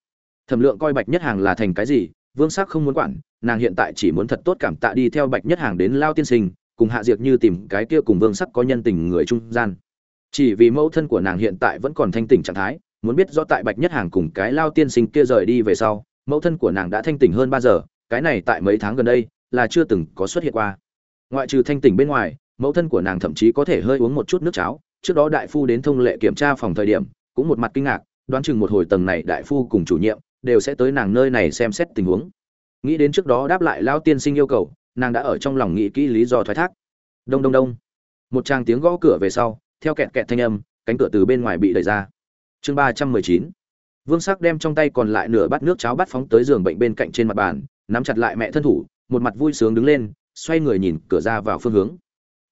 Thẩm lượng coi bạch nhất hàng là thành cái gì vương sắc không muốn quản, nàng hiện tại chỉ muốn thật tốt cảm tạ đi theo bạch nhất hàng đến lao tiên sinh, cùng hạ diệt như tìm cái kia cùng vương sắc có nhân tình người trung gian. Chỉ vì mẫu thân của nàng hiện tại vẫn còn thanh tỉnh trạng thái, muốn biết rõ tại bạch nhất hàng cùng cái lao tiên sinh kia rời đi về sau, mẫu thân của nàng đã thanh tỉnh hơn ba giờ, cái này tại mấy tháng gần đây, là chưa từng có xuất hiện qua. Ngoại trừ thanh tỉnh bên ngoài, mẫu thân của nàng thậm chí có thể hơi uống một chút nước cháo, trước đó đại phu đến thông lệ kiểm tra phòng thời điểm, cũng một mặt kinh ngạc, đoán chừng một hồi tầng này đại phu cùng chủ nhiệm đều sẽ tới nàng nơi này xem xét tình huống. Nghĩ đến trước đó đáp lại lao tiên sinh yêu cầu, nàng đã ở trong lòng nghĩ kỹ lý do thoái thác. Đông đông đông. Một tràng tiếng gõ cửa về sau, theo kẹt kẹt thanh âm, cánh cửa từ bên ngoài bị đẩy ra. Chương ba trăm mười chín. Vương sắc đem trong tay còn lại nửa bát nước cháo bắt phóng tới giường bệnh bên cạnh trên mặt bàn, nắm chặt lại mẹ thân thủ, một mặt vui sướng đứng lên, xoay người nhìn cửa ra vào phương hướng.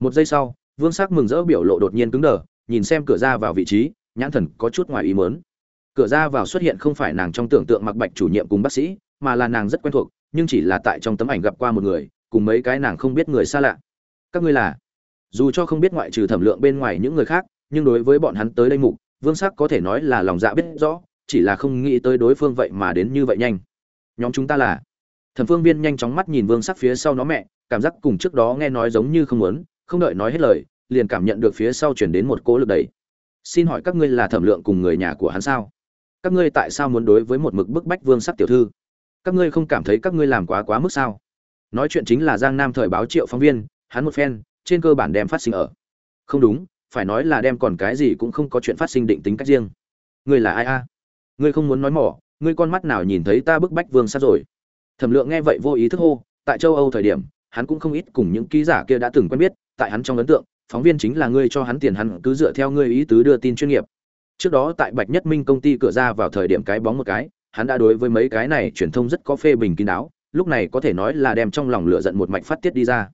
Một giây sau, vương sắc mừng rỡ biểu lộ đột nhiên cứng đờ, nhìn xem cửa ra vào vị trí, nhãn thần có chút ngoài ý mớn cửa ra vào xuất hiện không phải nàng trong tưởng tượng mặc bạch chủ nhiệm cùng bác sĩ, mà là nàng rất quen thuộc, nhưng chỉ là tại trong tấm ảnh gặp qua một người, cùng mấy cái nàng không biết người xa lạ. Các ngươi là? Dù cho không biết ngoại trừ thẩm lượng bên ngoài những người khác, nhưng đối với bọn hắn tới đây mục, vương sắc có thể nói là lòng dạ biết rõ, chỉ là không nghĩ tới đối phương vậy mà đến như vậy nhanh. Nhóm chúng ta là? Thẩm phương viên nhanh chóng mắt nhìn vương sắc phía sau nó mẹ, cảm giác cùng trước đó nghe nói giống như không muốn, không đợi nói hết lời, liền cảm nhận được phía sau chuyển đến một cỗ lực đẩy. Xin hỏi các ngươi là thẩm lượng cùng người nhà của hắn sao? Các ngươi tại sao muốn đối với một mực bức bách vương sắc tiểu thư? Các ngươi không cảm thấy các ngươi làm quá quá mức sao? Nói chuyện chính là giang nam thời báo triệu phóng viên, hắn một phen, trên cơ bản đem phát sinh ở. Không đúng, phải nói là đem còn cái gì cũng không có chuyện phát sinh định tính cách riêng. Ngươi là ai a? Ngươi không muốn nói mỏ, ngươi con mắt nào nhìn thấy ta bức bách vương sát rồi? Thẩm lượng nghe vậy vô ý thức hô, tại châu âu thời điểm, hắn cũng không ít cùng những ký giả kia đã từng quen biết, tại hắn trong ấn tượng, phóng viên chính là ngươi cho hắn tiền hắn cứ dựa theo ngươi ý tứ đưa tin chuyên nghiệp trước đó tại bạch nhất minh công ty cửa ra vào thời điểm cái bóng một cái, hắn đã đối với mấy cái này truyền thông rất có phê bình kín đáo, lúc này có thể nói là đem trong lòng lửa giận một mạch phát tiết đi ra.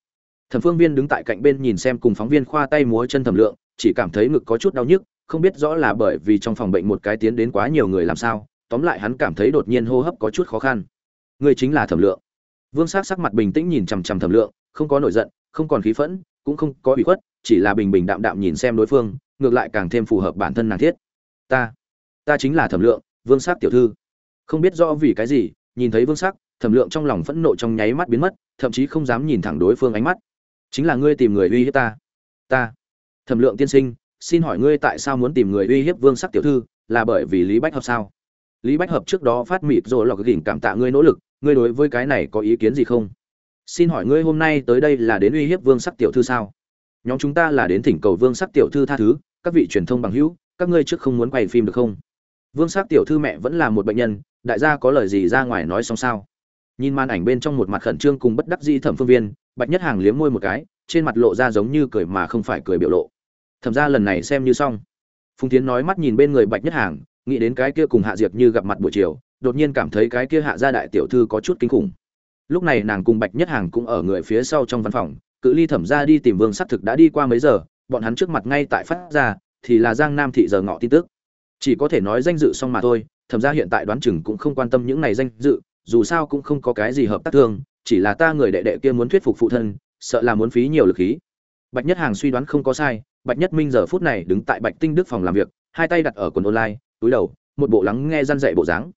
Thẩm phương viên đứng tại cạnh bên nhìn xem cùng phóng viên khoa tay múa chân thẩm lượng, chỉ cảm thấy ngực có chút đau nhức, không biết rõ là bởi vì trong phòng bệnh một cái tiến đến quá nhiều người làm sao, tóm lại hắn cảm thấy đột nhiên hô hấp có chút khó khăn. Người chính là thẩm lượng. Vương Sát sắc mặt bình tĩnh nhìn chằm chằm thẩm lượng, không có nổi giận, không còn khí phẫn, cũng không có bị khuất, chỉ là bình bình đạm đạm nhìn xem đối phương, ngược lại càng thêm phù hợp bản thân nàng thiết ta ta chính là thẩm lượng, vương sắc tiểu thư. Không biết rõ vì cái gì, nhìn thấy vương sắc, thẩm lượng trong lòng phẫn nộ trong nháy mắt biến mất, thậm chí không dám nhìn thẳng đối phương ánh mắt. Chính là ngươi tìm người uy hiếp ta. Ta. Thẩm lượng tiên sinh, xin hỏi ngươi tại sao muốn tìm người uy hiếp vương sắc tiểu thư, là bởi vì lý bách hợp sao? Lý bách hợp trước đó phát mịt rồi lọc gỉnh cảm tạ ngươi nỗ lực, ngươi đối với cái này có ý kiến gì không? Xin hỏi ngươi hôm nay tới đây là đến uy hiếp vương sắc tiểu thư sao? Nhóm chúng ta là đến thỉnh cầu vương sắc tiểu thư tha thứ, các vị truyền thông bằng hữu các ngươi trước không muốn quay phim được không? Vương sắc tiểu thư mẹ vẫn là một bệnh nhân, đại gia có lời gì ra ngoài nói xong sao? Nhìn màn ảnh bên trong một mặt khẩn trương cùng bất đắc dĩ thẩm phương viên, bạch nhất hàng liếm môi một cái, trên mặt lộ ra giống như cười mà không phải cười biểu lộ. Thẩm ra lần này xem như xong. Phùng tiến nói mắt nhìn bên người bạch nhất hàng, nghĩ đến cái kia cùng hạ diệp như gặp mặt buổi chiều, đột nhiên cảm thấy cái kia hạ gia đại tiểu thư có chút kinh khủng. Lúc này nàng cùng bạch nhất hàng cũng ở người phía sau trong văn phòng, cự ly thẩm ra đi tìm vương xác thực đã đi qua mấy giờ, bọn hắn trước mặt ngay tại phát ra thì là giang nam thị giờ ngọ tin tức. Chỉ có thể nói danh dự xong mà thôi thẩm ra hiện tại đoán chừng cũng không quan tâm những này danh dự, dù sao cũng không có cái gì hợp tác thương, chỉ là ta người đệ đệ kia muốn thuyết phục phụ thân, sợ là muốn phí nhiều lực khí. Bạch nhất hàng suy đoán không có sai, bạch nhất minh giờ phút này đứng tại bạch tinh đức phòng làm việc, hai tay đặt ở quần online, túi đầu, một bộ lắng nghe răn dạy bộ dáng.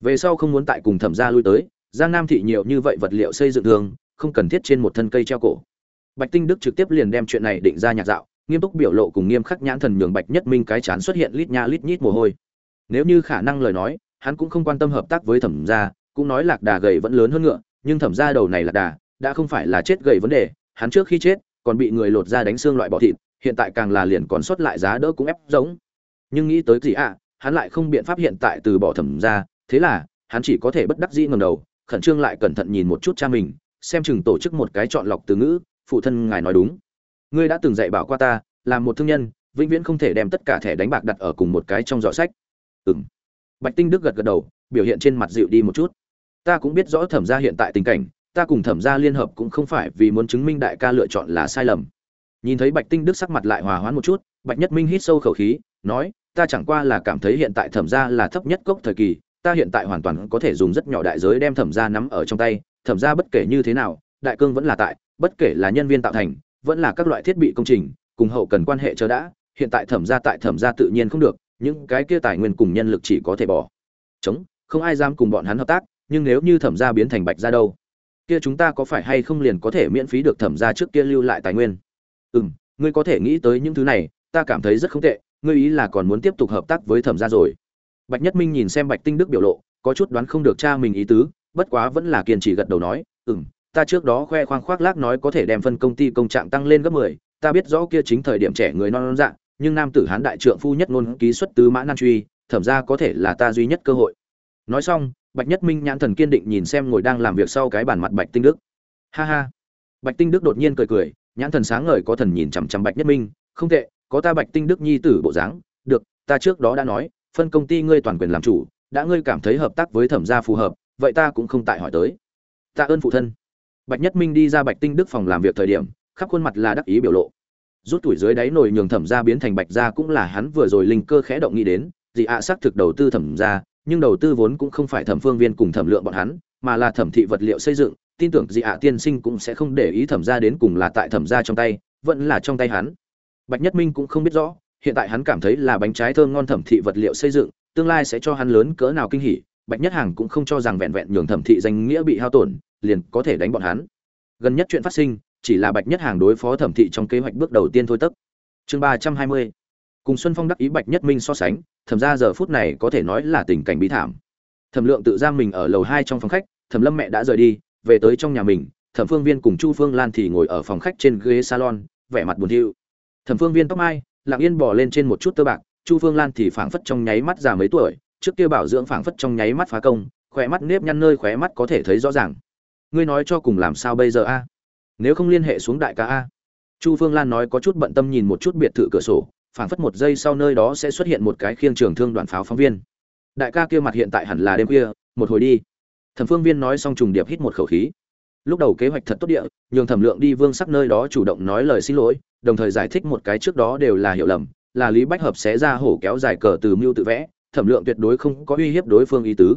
Về sau không muốn tại cùng thẩm gia lui tới, giang nam thị nhiều như vậy vật liệu xây dựng thường không cần thiết trên một thân cây treo cổ. Bạch tinh đức trực tiếp liền đem chuyện này định ra nhạc dạo nghiêm túc biểu lộ cùng nghiêm khắc nhãn thần nhường bạch nhất minh cái chán xuất hiện lít nha lít nhít mồ hôi. Nếu như khả năng lời nói, hắn cũng không quan tâm hợp tác với thẩm gia, cũng nói lạc đà gầy vẫn lớn hơn ngựa, nhưng thẩm gia đầu này lạc đà, đã không phải là chết gầy vấn đề, hắn trước khi chết, còn bị người lột ra đánh xương loại bỏ thịt, hiện tại càng là liền còn sót lại giá đỡ cũng ép giống. Nhưng nghĩ tới gì ạ, hắn lại không biện pháp hiện tại từ bỏ thẩm ra thế là, hắn chỉ có thể bất đắc dĩ ngầm đầu, khẩn trương lại cẩn thận nhìn một chút cha mình, xem chừng tổ chức một cái chọn lọc từ ngữ, phụ thân ngài nói đúng ngươi đã từng dạy bảo qua ta, là một thương nhân, vĩnh viễn không thể đem tất cả thẻ đánh bạc đặt ở cùng một cái trong giỏ sách. Ừng bạch tinh đức gật gật đầu, biểu hiện trên mặt dịu đi một chút. Ta cũng biết rõ thẩm gia hiện tại tình cảnh, ta cùng thẩm gia liên hợp cũng không phải vì muốn chứng minh đại ca lựa chọn là sai lầm. Nhìn thấy bạch tinh đức sắc mặt lại hòa hoãn một chút, bạch nhất minh hít sâu khẩu khí, nói, ta chẳng qua là cảm thấy hiện tại thẩm gia là thấp nhất cốc thời kỳ, ta hiện tại hoàn toàn có thể dùng rất nhỏ đại giới đem thẩm gia nắm ở trong tay, thẩm gia bất kể như thế nào, đại cương vẫn là tại, bất kể là nhân viên tạo thành vẫn là các loại thiết bị công trình, cùng hậu cần quan hệ chờ đã, hiện tại thẩm gia tại thẩm gia tự nhiên không được, những cái kia tài nguyên cùng nhân lực chỉ có thể bỏ. Chống, không ai dám cùng bọn hắn hợp tác, nhưng nếu như thẩm gia biến thành bạch gia đâu? Kia chúng ta có phải hay không liền có thể miễn phí được thẩm gia trước kia lưu lại tài nguyên? Ừ m ngươi có thể nghĩ tới những thứ này, ta cảm thấy rất không tệ, ngươi ý là còn muốn tiếp tục hợp tác với thẩm gia rồi. Bạch nhất minh nhìn xem bạch tinh đức biểu lộ, có chút đoán không được cha mình ý tứ, bất quá vẫn là kiên trì gật đầu nói ừ m ta trước đó khoe khoang khoác lác nói có thể đem phân công ty công trạng tăng lên gấp mười, ta biết rõ kia chính thời điểm trẻ người non non dạng nhưng nam tử hán đại trượng phu nhất ngôn ký xuất tứ mã nan truy, thẩm ra có thể là ta duy nhất cơ hội. Nói xong, bạch nhất minh nhãn thần kiên định nhìn xem ngồi đang làm việc sau cái bàn mặt bạch tinh đức. Ha ha. Bạch tinh đức đột nhiên cười cười, nhãn thần sáng ngời có thần nhìn chằm chằm bạch nhất minh, không tệ, có ta bạch tinh đức nhi tử bộ dáng, được, ta trước đó đã nói, phân công ty ngươi toàn quyền làm chủ, đã ngươi cảm thấy hợp tác với thẩm gia phù hợp, vậy ta cũng không tại hỏi tới. Ta ơn phụ thân bạch nhất minh đi ra bạch tinh đức phòng làm việc thời điểm, khắp khuôn mặt là đắc ý biểu lộ. Rút tuổi dưới đáy nồi nhường thẩm gia biến thành bạch gia cũng là hắn vừa rồi linh cơ khẽ động nghĩ đến, dị ạ xác thực đầu tư thẩm gia, nhưng đầu tư vốn cũng không phải thẩm phương viên cùng thẩm lượng bọn hắn, mà là thẩm thị vật liệu xây dựng, tin tưởng dị ạ tiên sinh cũng sẽ không để ý thẩm gia đến cùng là tại thẩm gia trong tay, vẫn là trong tay hắn. Bạch nhất minh cũng không biết rõ, hiện tại hắn cảm thấy là bánh trái thơm ngon thẩm thị vật liệu xây dựng, tương lai sẽ cho hắn lớn cỡ nào kinh hỉ, bạch nhất hàng cũng không cho rằng vẹn vẹn nhường thẩm thị danh nghĩa bị hao tổn liền có thể đánh bọn hắn. Gần nhất chuyện phát sinh, chỉ là bạch nhất hàng đối phó thẩm thị trong kế hoạch bước đầu tiên thôi tức chương ba trăm hai mươi. Cùng xuân phong đắc ý bạch nhất minh so sánh thẩm ra giờ phút này có thể nói là tình cảnh bí thảm. Thẩm lượng tự giam mình ở lầu hai trong phòng khách, thẩm lâm mẹ đã rời đi, về tới trong nhà mình, thẩm phương viên cùng chu phương lan thì ngồi ở phòng khách trên ghế salon, vẻ mặt buồn thiu. Thẩm phương viên tóc mai, lặng yên bỏ lên trên một chút tơ bạc, chu phương lan thì phảng phất trong nháy mắt già mấy tuổi, trước kia bảo dưỡng phảng phất trong nháy mắt phá công khỏe mắt nếp nhăn nơi khóe mắt có thể thấy rõ ràng ngươi nói cho cùng làm sao bây giờ a? Nếu không liên hệ xuống đại ca a? Chu phương lan nói có chút bận tâm nhìn một chút biệt thự cửa sổ, phảng phất một giây sau nơi đó sẽ xuất hiện một cái khiêng trường thương đoàn pháo phóng viên. Đại ca kia mặt hiện tại hẳn là đêm khuya, một hồi đi. Thẩm phương viên nói xong trùng điệp hít một khẩu khí. Lúc đầu kế hoạch thật tốt địa, nhường thẩm lượng đi vương sắc nơi đó chủ động nói lời xin lỗi, đồng thời giải thích một cái trước đó đều là hiểu lầm, là lý bách hợp sẽ ra hổ kéo dài cờ từ mưu tự vẽ, thẩm lượng tuyệt đối không có uy hiếp đối phương ý tứ.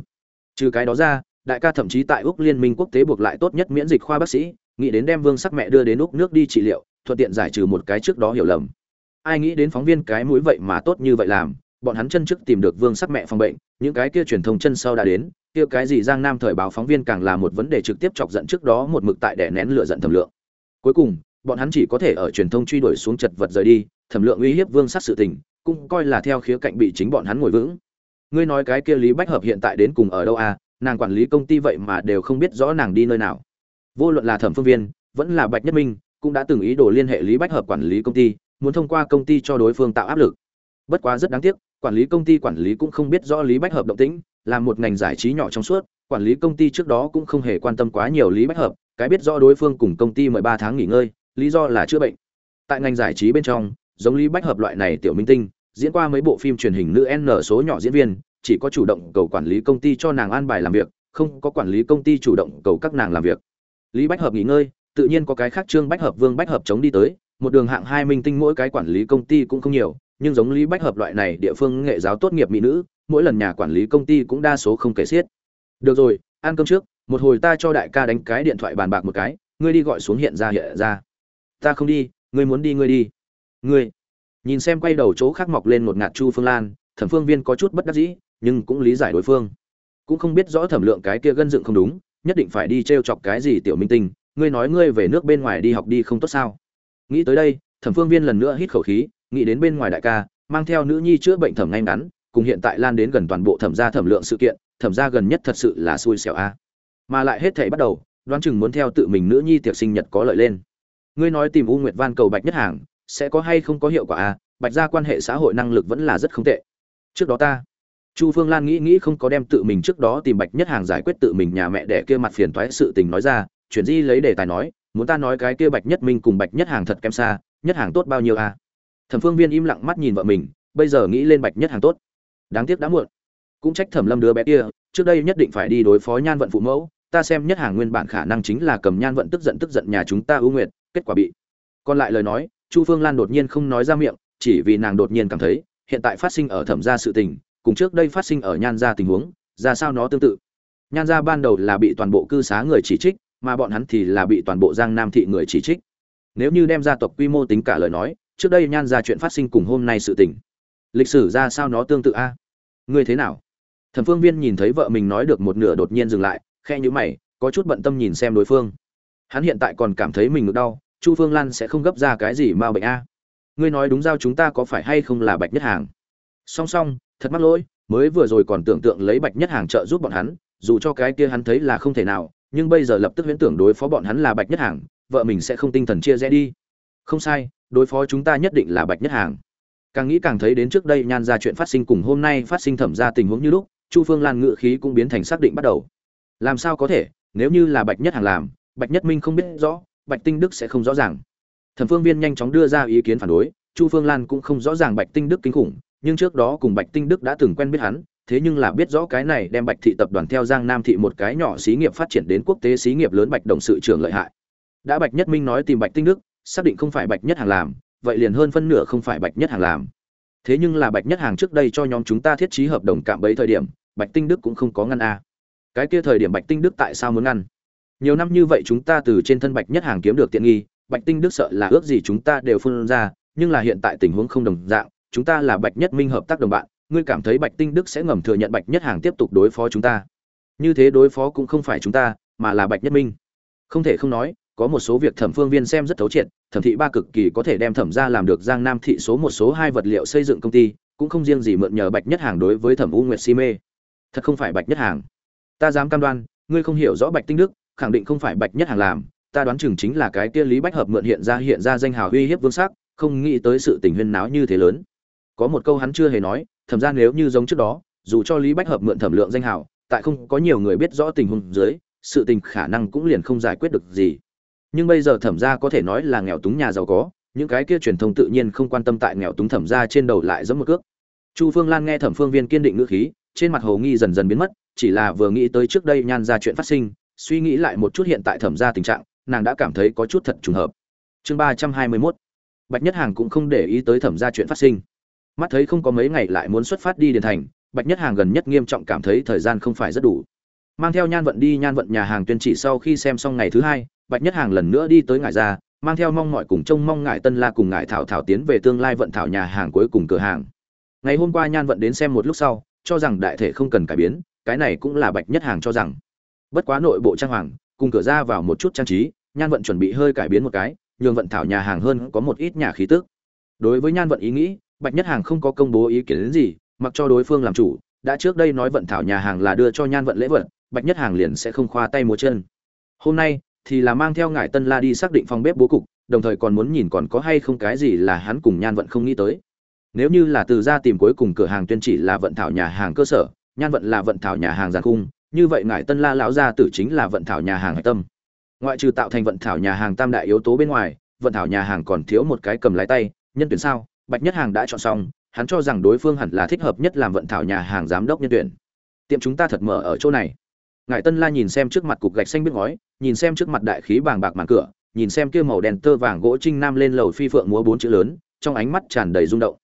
Trừ cái đó ra đại ca thậm chí tại úc liên minh quốc tế buộc lại tốt nhất miễn dịch khoa bác sĩ, nghĩ đến đem vương sắc mẹ đưa đến úc nước đi trị liệu, thuận tiện giải trừ một cái trước đó hiểu lầm. Ai nghĩ đến phóng viên cái mũi vậy mà tốt như vậy làm, bọn hắn chân trước tìm được vương sắc mẹ phòng bệnh, những cái kia truyền thông chân sau đã đến, kia cái gì giang nam thời báo phóng viên càng là một vấn đề trực tiếp chọc giận trước đó một mực tại đè nén lửa giận thẩm lượng. Cuối cùng, bọn hắn chỉ có thể ở truyền thông truy đuổi xuống chật vật rời đi, thẩm lượng uy hiếp vương sắc sự tình, cũng coi là theo khía cạnh bị chính bọn hắn ngồi vững. Ngươi nói cái kia lý bách hợp hiện tại đến cùng ở đâu à nàng quản lý công ty vậy mà đều không biết rõ nàng đi nơi nào. Vô luận là thẩm phương viên, vẫn là bạch nhất minh, cũng đã từng ý đồ liên hệ lý bách hợp quản lý công ty, muốn thông qua công ty cho đối phương tạo áp lực. Bất quá rất đáng tiếc, quản lý công ty quản lý cũng không biết rõ lý bách hợp động tĩnh, là một ngành giải trí nhỏ trong suốt, quản lý công ty trước đó cũng không hề quan tâm quá nhiều lý bách hợp, cái biết rõ đối phương cùng công ty mười ba tháng nghỉ ngơi, lý do là chữa bệnh. Tại ngành giải trí bên trong, giống lý bách hợp loại này tiểu minh tinh, diễn qua mấy bộ phim truyền hình nữ n số nhỏ diễn viên chỉ có chủ động cầu quản lý công ty cho nàng an bài làm việc, không có quản lý công ty chủ động cầu các nàng làm việc. Lý bách hợp nghỉ ngơi, tự nhiên có cái khác trương bách hợp, vương bách hợp chống đi tới, một đường hạng hai minh tinh mỗi cái quản lý công ty cũng không nhiều, nhưng giống lý bách hợp loại này địa phương nghệ giáo tốt nghiệp mỹ nữ, mỗi lần nhà quản lý công ty cũng đa số không kể xiết. Được rồi, ăn cơm trước, một hồi ta cho đại ca đánh cái điện thoại bàn bạc một cái, ngươi đi gọi xuống hiện ra hiện ra. Ta không đi, ngươi muốn đi ngươi đi. Ngươi. Nhìn xem quay đầu chỗ khác mọc lên một ngạt chu phương lan, thẩm phương viên có chút bất đắc dĩ nhưng cũng lý giải đối phương. Cũng không biết rõ thẩm lượng cái kia gân dựng không đúng, nhất định phải đi t r e o chọc cái gì tiểu minh tinh, ngươi nói ngươi về nước bên ngoài đi học đi không tốt sao? Nghĩ tới đây, thẩm phương viên lần nữa hít khẩu khí, nghĩ đến bên ngoài đại ca, mang theo nữ nhi chữa bệnh thẩm ngay ngắn, cùng hiện tại lan đến gần toàn bộ thẩm gia thẩm lượng sự kiện, thẩm gia gần nhất thật sự là xui xẻo a. Mà lại hết thảy bắt đầu, đoán chừng muốn theo tự mình nữ nhi tiệc sinh nhật có lợi lên. Ngươi nói tìm u nguyệt van cầu bạch nhất hàng, sẽ có hay không có hiệu quả a? Bạch gia quan hệ xã hội năng lực vẫn là rất không tệ. Trước đó ta chu phương lan nghĩ nghĩ không có đem tự mình trước đó tìm bạch nhất hàng giải quyết tự mình nhà mẹ đẻ kia mặt phiền toái sự tình nói ra, chuyển di lấy đề tài nói, muốn ta nói cái kia bạch nhất minh cùng bạch nhất hàng thật kém xa, nhất hàng tốt bao nhiêu à? thẩm phương viên im lặng mắt nhìn vợ mình, bây giờ nghĩ lên bạch nhất hàng tốt. Đáng tiếc đã muộn. Cũng trách thẩm lâm đứa bé kia, trước đây nhất định phải đi đối phó nhan vận phụ mẫu, ta xem nhất hàng nguyên bản khả năng chính là cầm nhan vận tức giận tức giận nhà chúng ta ưu nguyệt, kết quả bị. Còn lại lời nói, chu phương lan đột nhiên không nói ra miệng, chỉ vì nàng đột nhiên cảm thấy, hiện tại phát sinh ở thẩm gia sự tình cùng trước đây phát sinh ở nhan gia tình huống, ra sao nó tương tự. Nhan gia ban đầu là bị toàn bộ cư xá người chỉ trích, mà bọn hắn thì là bị toàn bộ giang nam thị người chỉ trích. Nếu như đem gia tộc quy mô tính cả lời nói, trước đây nhan ra chuyện phát sinh cùng hôm nay sự tình. Lịch sử ra sao nó tương tự a? Ngươi thế nào? Thẩm phương viên nhìn thấy vợ mình nói được một nửa đột nhiên dừng lại khe nhữ mày, có chút bận tâm nhìn xem đối phương. Hắn hiện tại còn cảm thấy mình ngực đau, chu phương lan sẽ không gấp ra cái gì mà bệnh a. Ngươi nói đúng giao chúng ta có phải hay không là bạch nhất hàng? Song song thật mắc lỗi, mới vừa rồi còn tưởng tượng lấy bạch nhất hàng trợ giúp bọn hắn, dù cho cái kia hắn thấy là không thể nào, nhưng bây giờ lập tức huyễn tưởng đối phó bọn hắn là bạch nhất hàng, vợ mình sẽ không tinh thần chia rẽ đi. Không sai, đối phó chúng ta nhất định là bạch nhất hàng. Càng nghĩ càng thấy đến trước đây nhan ra chuyện phát sinh cùng hôm nay phát sinh thẩm ra tình huống như lúc, chu phương lan ngự khí cũng biến thành xác định bắt đầu. Làm sao có thể, nếu như là bạch nhất hàng làm, bạch nhất minh không biết rõ, bạch tinh đức sẽ không rõ ràng. Thẩm phương viên nhanh chóng đưa ra ý kiến phản đối, chu phương lan cũng không rõ ràng bạch tinh đức kinh khủng nhưng trước đó cùng bạch tinh đức đã từng quen biết hắn, thế nhưng là biết rõ cái này đem bạch thị tập đoàn theo giang nam thị một cái nhỏ xí nghiệp phát triển đến quốc tế xí nghiệp lớn bạch đồng sự trưởng lợi hại. Đã bạch nhất minh nói tìm bạch tinh đức, xác định không phải bạch nhất hàng làm, vậy liền hơn phân nửa không phải bạch nhất hàng làm. Thế nhưng là bạch nhất hàng trước đây cho nhóm chúng ta thiết trí hợp đồng cạm bẫy thời điểm, bạch tinh đức cũng không có ngăn a. Cái kia thời điểm bạch tinh đức tại sao muốn ngăn? Nhiều năm như vậy chúng ta từ trên thân bạch nhất hàng kiếm được tiện nghi, bạch tinh đức sợ là ước gì chúng ta đều phun ra, nhưng là hiện tại tình huống không đồng dạng chúng ta là bạch nhất minh hợp tác đồng bạn, ngươi cảm thấy bạch tinh đức sẽ ngầm thừa nhận bạch nhất hàng tiếp tục đối phó chúng ta. Như thế đối phó cũng không phải chúng ta, mà là bạch nhất minh. Không thể không nói, có một số việc thẩm phương viên xem rất thấu triệt, thẩm thị ba cực kỳ có thể đem thẩm ra làm được giang nam thị số một số hai vật liệu xây dựng công ty, cũng không riêng gì mượn nhờ bạch nhất hàng đối với thẩm u nguyệt si mê. Thật không phải bạch nhất hàng. Ta dám cam đoan, ngươi không hiểu rõ bạch tinh đức, khẳng định không phải bạch nhất hàng làm, ta đoán chừng chính là cái kia lý bách hợp mượn hiện ra hiện ra danh hào uy hiếp vương sắc, không nghĩ tới sự tình huyên náo như thế lớn có một câu hắn chưa hề nói, thẩm ra nếu như giống trước đó, dù cho lý bách hợp mượn thẩm lượng danh hào, tại không có nhiều người biết rõ tình huống dưới, sự tình khả năng cũng liền không giải quyết được gì. Nhưng bây giờ thẩm gia có thể nói là nghèo túng nhà giàu có, những cái kia truyền thông tự nhiên không quan tâm tại nghèo túng thẩm gia trên đầu lại giẫm một cước. Chu phương lan nghe thẩm phương viên kiên định ngữ khí, trên mặt hồ nghi dần dần biến mất, chỉ là vừa nghĩ tới trước đây nhan ra chuyện phát sinh, suy nghĩ lại một chút hiện tại thẩm gia tình trạng, nàng đã cảm thấy có chút thật trùng hợp. Chương ba trăm hai mươi mốt. Bạch nhất hàng cũng không để ý tới thẩm gia chuyện phát sinh mắt thấy không có mấy ngày lại muốn xuất phát đi điền thành, bạch nhất hàng gần nhất nghiêm trọng cảm thấy thời gian không phải rất đủ. Mang theo nhan vận đi, nhan vận nhà hàng tuyên chỉ sau khi xem xong ngày thứ hai, bạch nhất hàng lần nữa đi tới ngải gia mang theo mong mọi cùng trông mong ngải tân la cùng ngải thảo thảo tiến về tương lai vận thảo nhà hàng cuối cùng cửa hàng. Ngày hôm qua nhan vận đến xem một lúc sau, cho rằng đại thể không cần cải biến, cái này cũng là bạch nhất hàng cho rằng. Bất quá nội bộ trang hoàng, cùng cửa ra vào một chút trang trí, nhan vận chuẩn bị hơi cải biến một cái, nhường vận thảo nhà hàng hơn có một ít nhà khí tức. Đối với nhan vận ý nghĩ bạch nhất hàng không có công bố ý kiến đến gì, mặc cho đối phương làm chủ, đã trước đây nói vận thảo nhà hàng là đưa cho nhan vận lễ vật, bạch nhất hàng liền sẽ không khoa tay múa chân. Hôm nay, thì là mang theo ngải tân la đi xác định phòng bếp bố cục, đồng thời còn muốn nhìn còn có hay không cái gì là hắn cùng nhan vận không nghĩ tới. Nếu như là từ ra tìm cuối cùng cửa hàng tuyên chỉ là vận thảo nhà hàng cơ sở, nhan vận là vận thảo nhà hàng giàn cung như vậy ngải tân la lão gia tử chính là vận thảo nhà hàng tâm. Ngoại trừ tạo thành vận thảo nhà hàng tam đại yếu tố bên ngoài, vận thảo nhà hàng còn thiếu một cái cầm lái tay, nhân tuyển sao? Bạch nhất hàng đã chọn xong hắn cho rằng đối phương hẳn là thích hợp nhất làm vận thảo nhà hàng giám đốc nhân tuyển. Tiệm chúng ta thật mở ở chỗ này. Ngải tân la nhìn xem trước mặt cục gạch xanh biết ngói nhìn xem trước mặt đại khí bàng bạc màn cửa nhìn xem kia màu đèn tơ vàng gỗ trinh nam lên lầu phi phượng múa bốn chữ lớn trong ánh mắt tràn đầy rung động.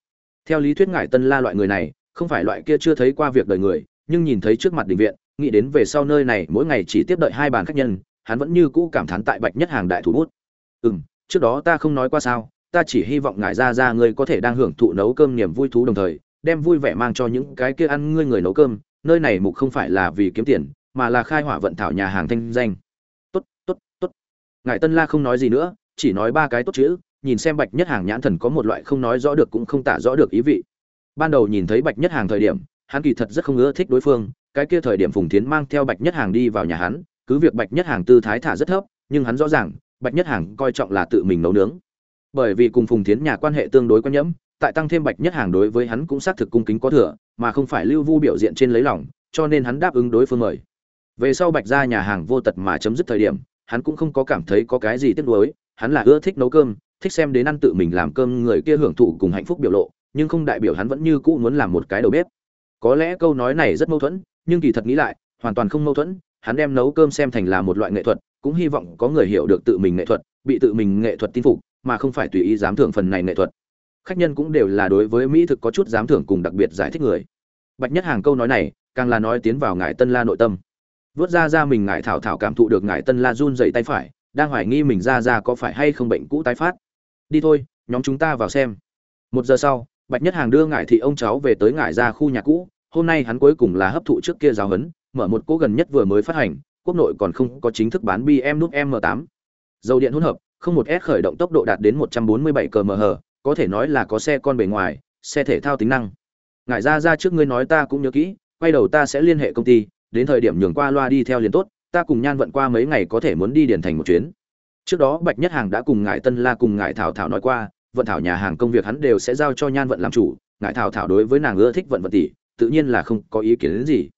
Theo lý thuyết Ngải tân la loại người này không phải loại kia chưa thấy qua việc đời người nhưng nhìn thấy trước mặt đình viện nghĩ đến về sau nơi này mỗi ngày chỉ tiếp đợi hai bàn khách nhân hắn vẫn như cũ cảm thán tại bạch nhất hàng đại thủ bút. Ừm, trước đó ta không nói qua sao ta chỉ hy vọng ngài ra ra ngươi có thể đang hưởng thụ nấu cơm niềm vui thú đồng thời, đem vui vẻ mang cho những cái kia ăn ngươi người nấu cơm, nơi này mục không phải là vì kiếm tiền, mà là khai hỏa vận thảo nhà hàng thanh danh. Tốt tốt tốt. Ngài tân la không nói gì nữa, chỉ nói ba cái tốt chữ, nhìn xem bạch nhất hàng nhãn thần có một loại không nói rõ được cũng không tả rõ được ý vị. Ban đầu nhìn thấy bạch nhất hàng thời điểm, hắn kỳ thật rất không ưa thích đối phương, cái kia thời điểm phùng tiến mang theo bạch nhất hàng đi vào nhà hắn, cứ việc bạch nhất hàng tư thái thả rất thấp, nhưng hắn rõ ràng, bạch nhất hàng coi trọng là tự mình nấu nướng bởi vì cùng phùng tiến nhà quan hệ tương đối quan nhẫm, tại tăng thêm bạch nhất hàng đối với hắn cũng xác thực cung kính có thừa, mà không phải lưu vu biểu diện trên lấy lòng, cho nên hắn đáp ứng đối phương mời. Về sau bạch ra nhà hàng vô tật mà chấm dứt thời điểm, hắn cũng không có cảm thấy có cái gì tiếc nuối, hắn là ưa thích nấu cơm, thích xem đến ăn tự mình làm cơm người kia hưởng thụ cùng hạnh phúc biểu lộ, nhưng không đại biểu hắn vẫn như cũ muốn làm một cái đầu bếp. Có lẽ câu nói này rất mâu thuẫn, nhưng kỳ thật nghĩ lại, hoàn toàn không mâu thuẫn, hắn đem nấu cơm xem thành là một loại nghệ thuật, cũng hy vọng có người hiểu được tự mình nghệ thuật, bị tự mình nghệ thuật tin phục mà không phải tùy ý dám thưởng phần này nghệ thuật. Khách nhân cũng đều là đối với mỹ thực có chút dám thưởng cùng đặc biệt giải thích người. Bạch nhất hàng câu nói này, càng là nói tiến vào ngải tân la nội tâm. Vớt ra ra mình ngải thảo thảo cảm thụ được ngải tân la run dậy tay phải, đang hoài nghi mình ra ra có phải hay không bệnh cũ tái phát. Đi thôi, nhóm chúng ta vào xem. Một giờ sau, bạch nhất hàng đưa ngải thị ông cháu về tới ngải ra khu nhà cũ. Hôm nay hắn cuối cùng là hấp thụ trước kia giáo huấn, mở một cỗ gần nhất vừa mới phát hành, quốc nội còn không có chính thức bán bm nút m 8 dầu điện hỗn hợp không một s khởi động tốc độ đạt đến 147 km/h có thể nói là có xe con bề ngoài, xe thể thao tính năng. Ngải ra ra trước ngươi nói ta cũng nhớ kỹ, quay đầu ta sẽ liên hệ công ty, đến thời điểm nhường qua loa đi theo liền tốt, ta cùng nhan vận qua mấy ngày có thể muốn đi điển thành một chuyến. Trước đó bạch nhất hàng đã cùng ngài tân la cùng ngài thảo thảo nói qua, vận thảo nhà hàng công việc hắn đều sẽ giao cho nhan vận làm chủ ngài thảo thảo đối với nàng ưa thích vận vận tỷ, tự nhiên là không có ý kiến đến gì.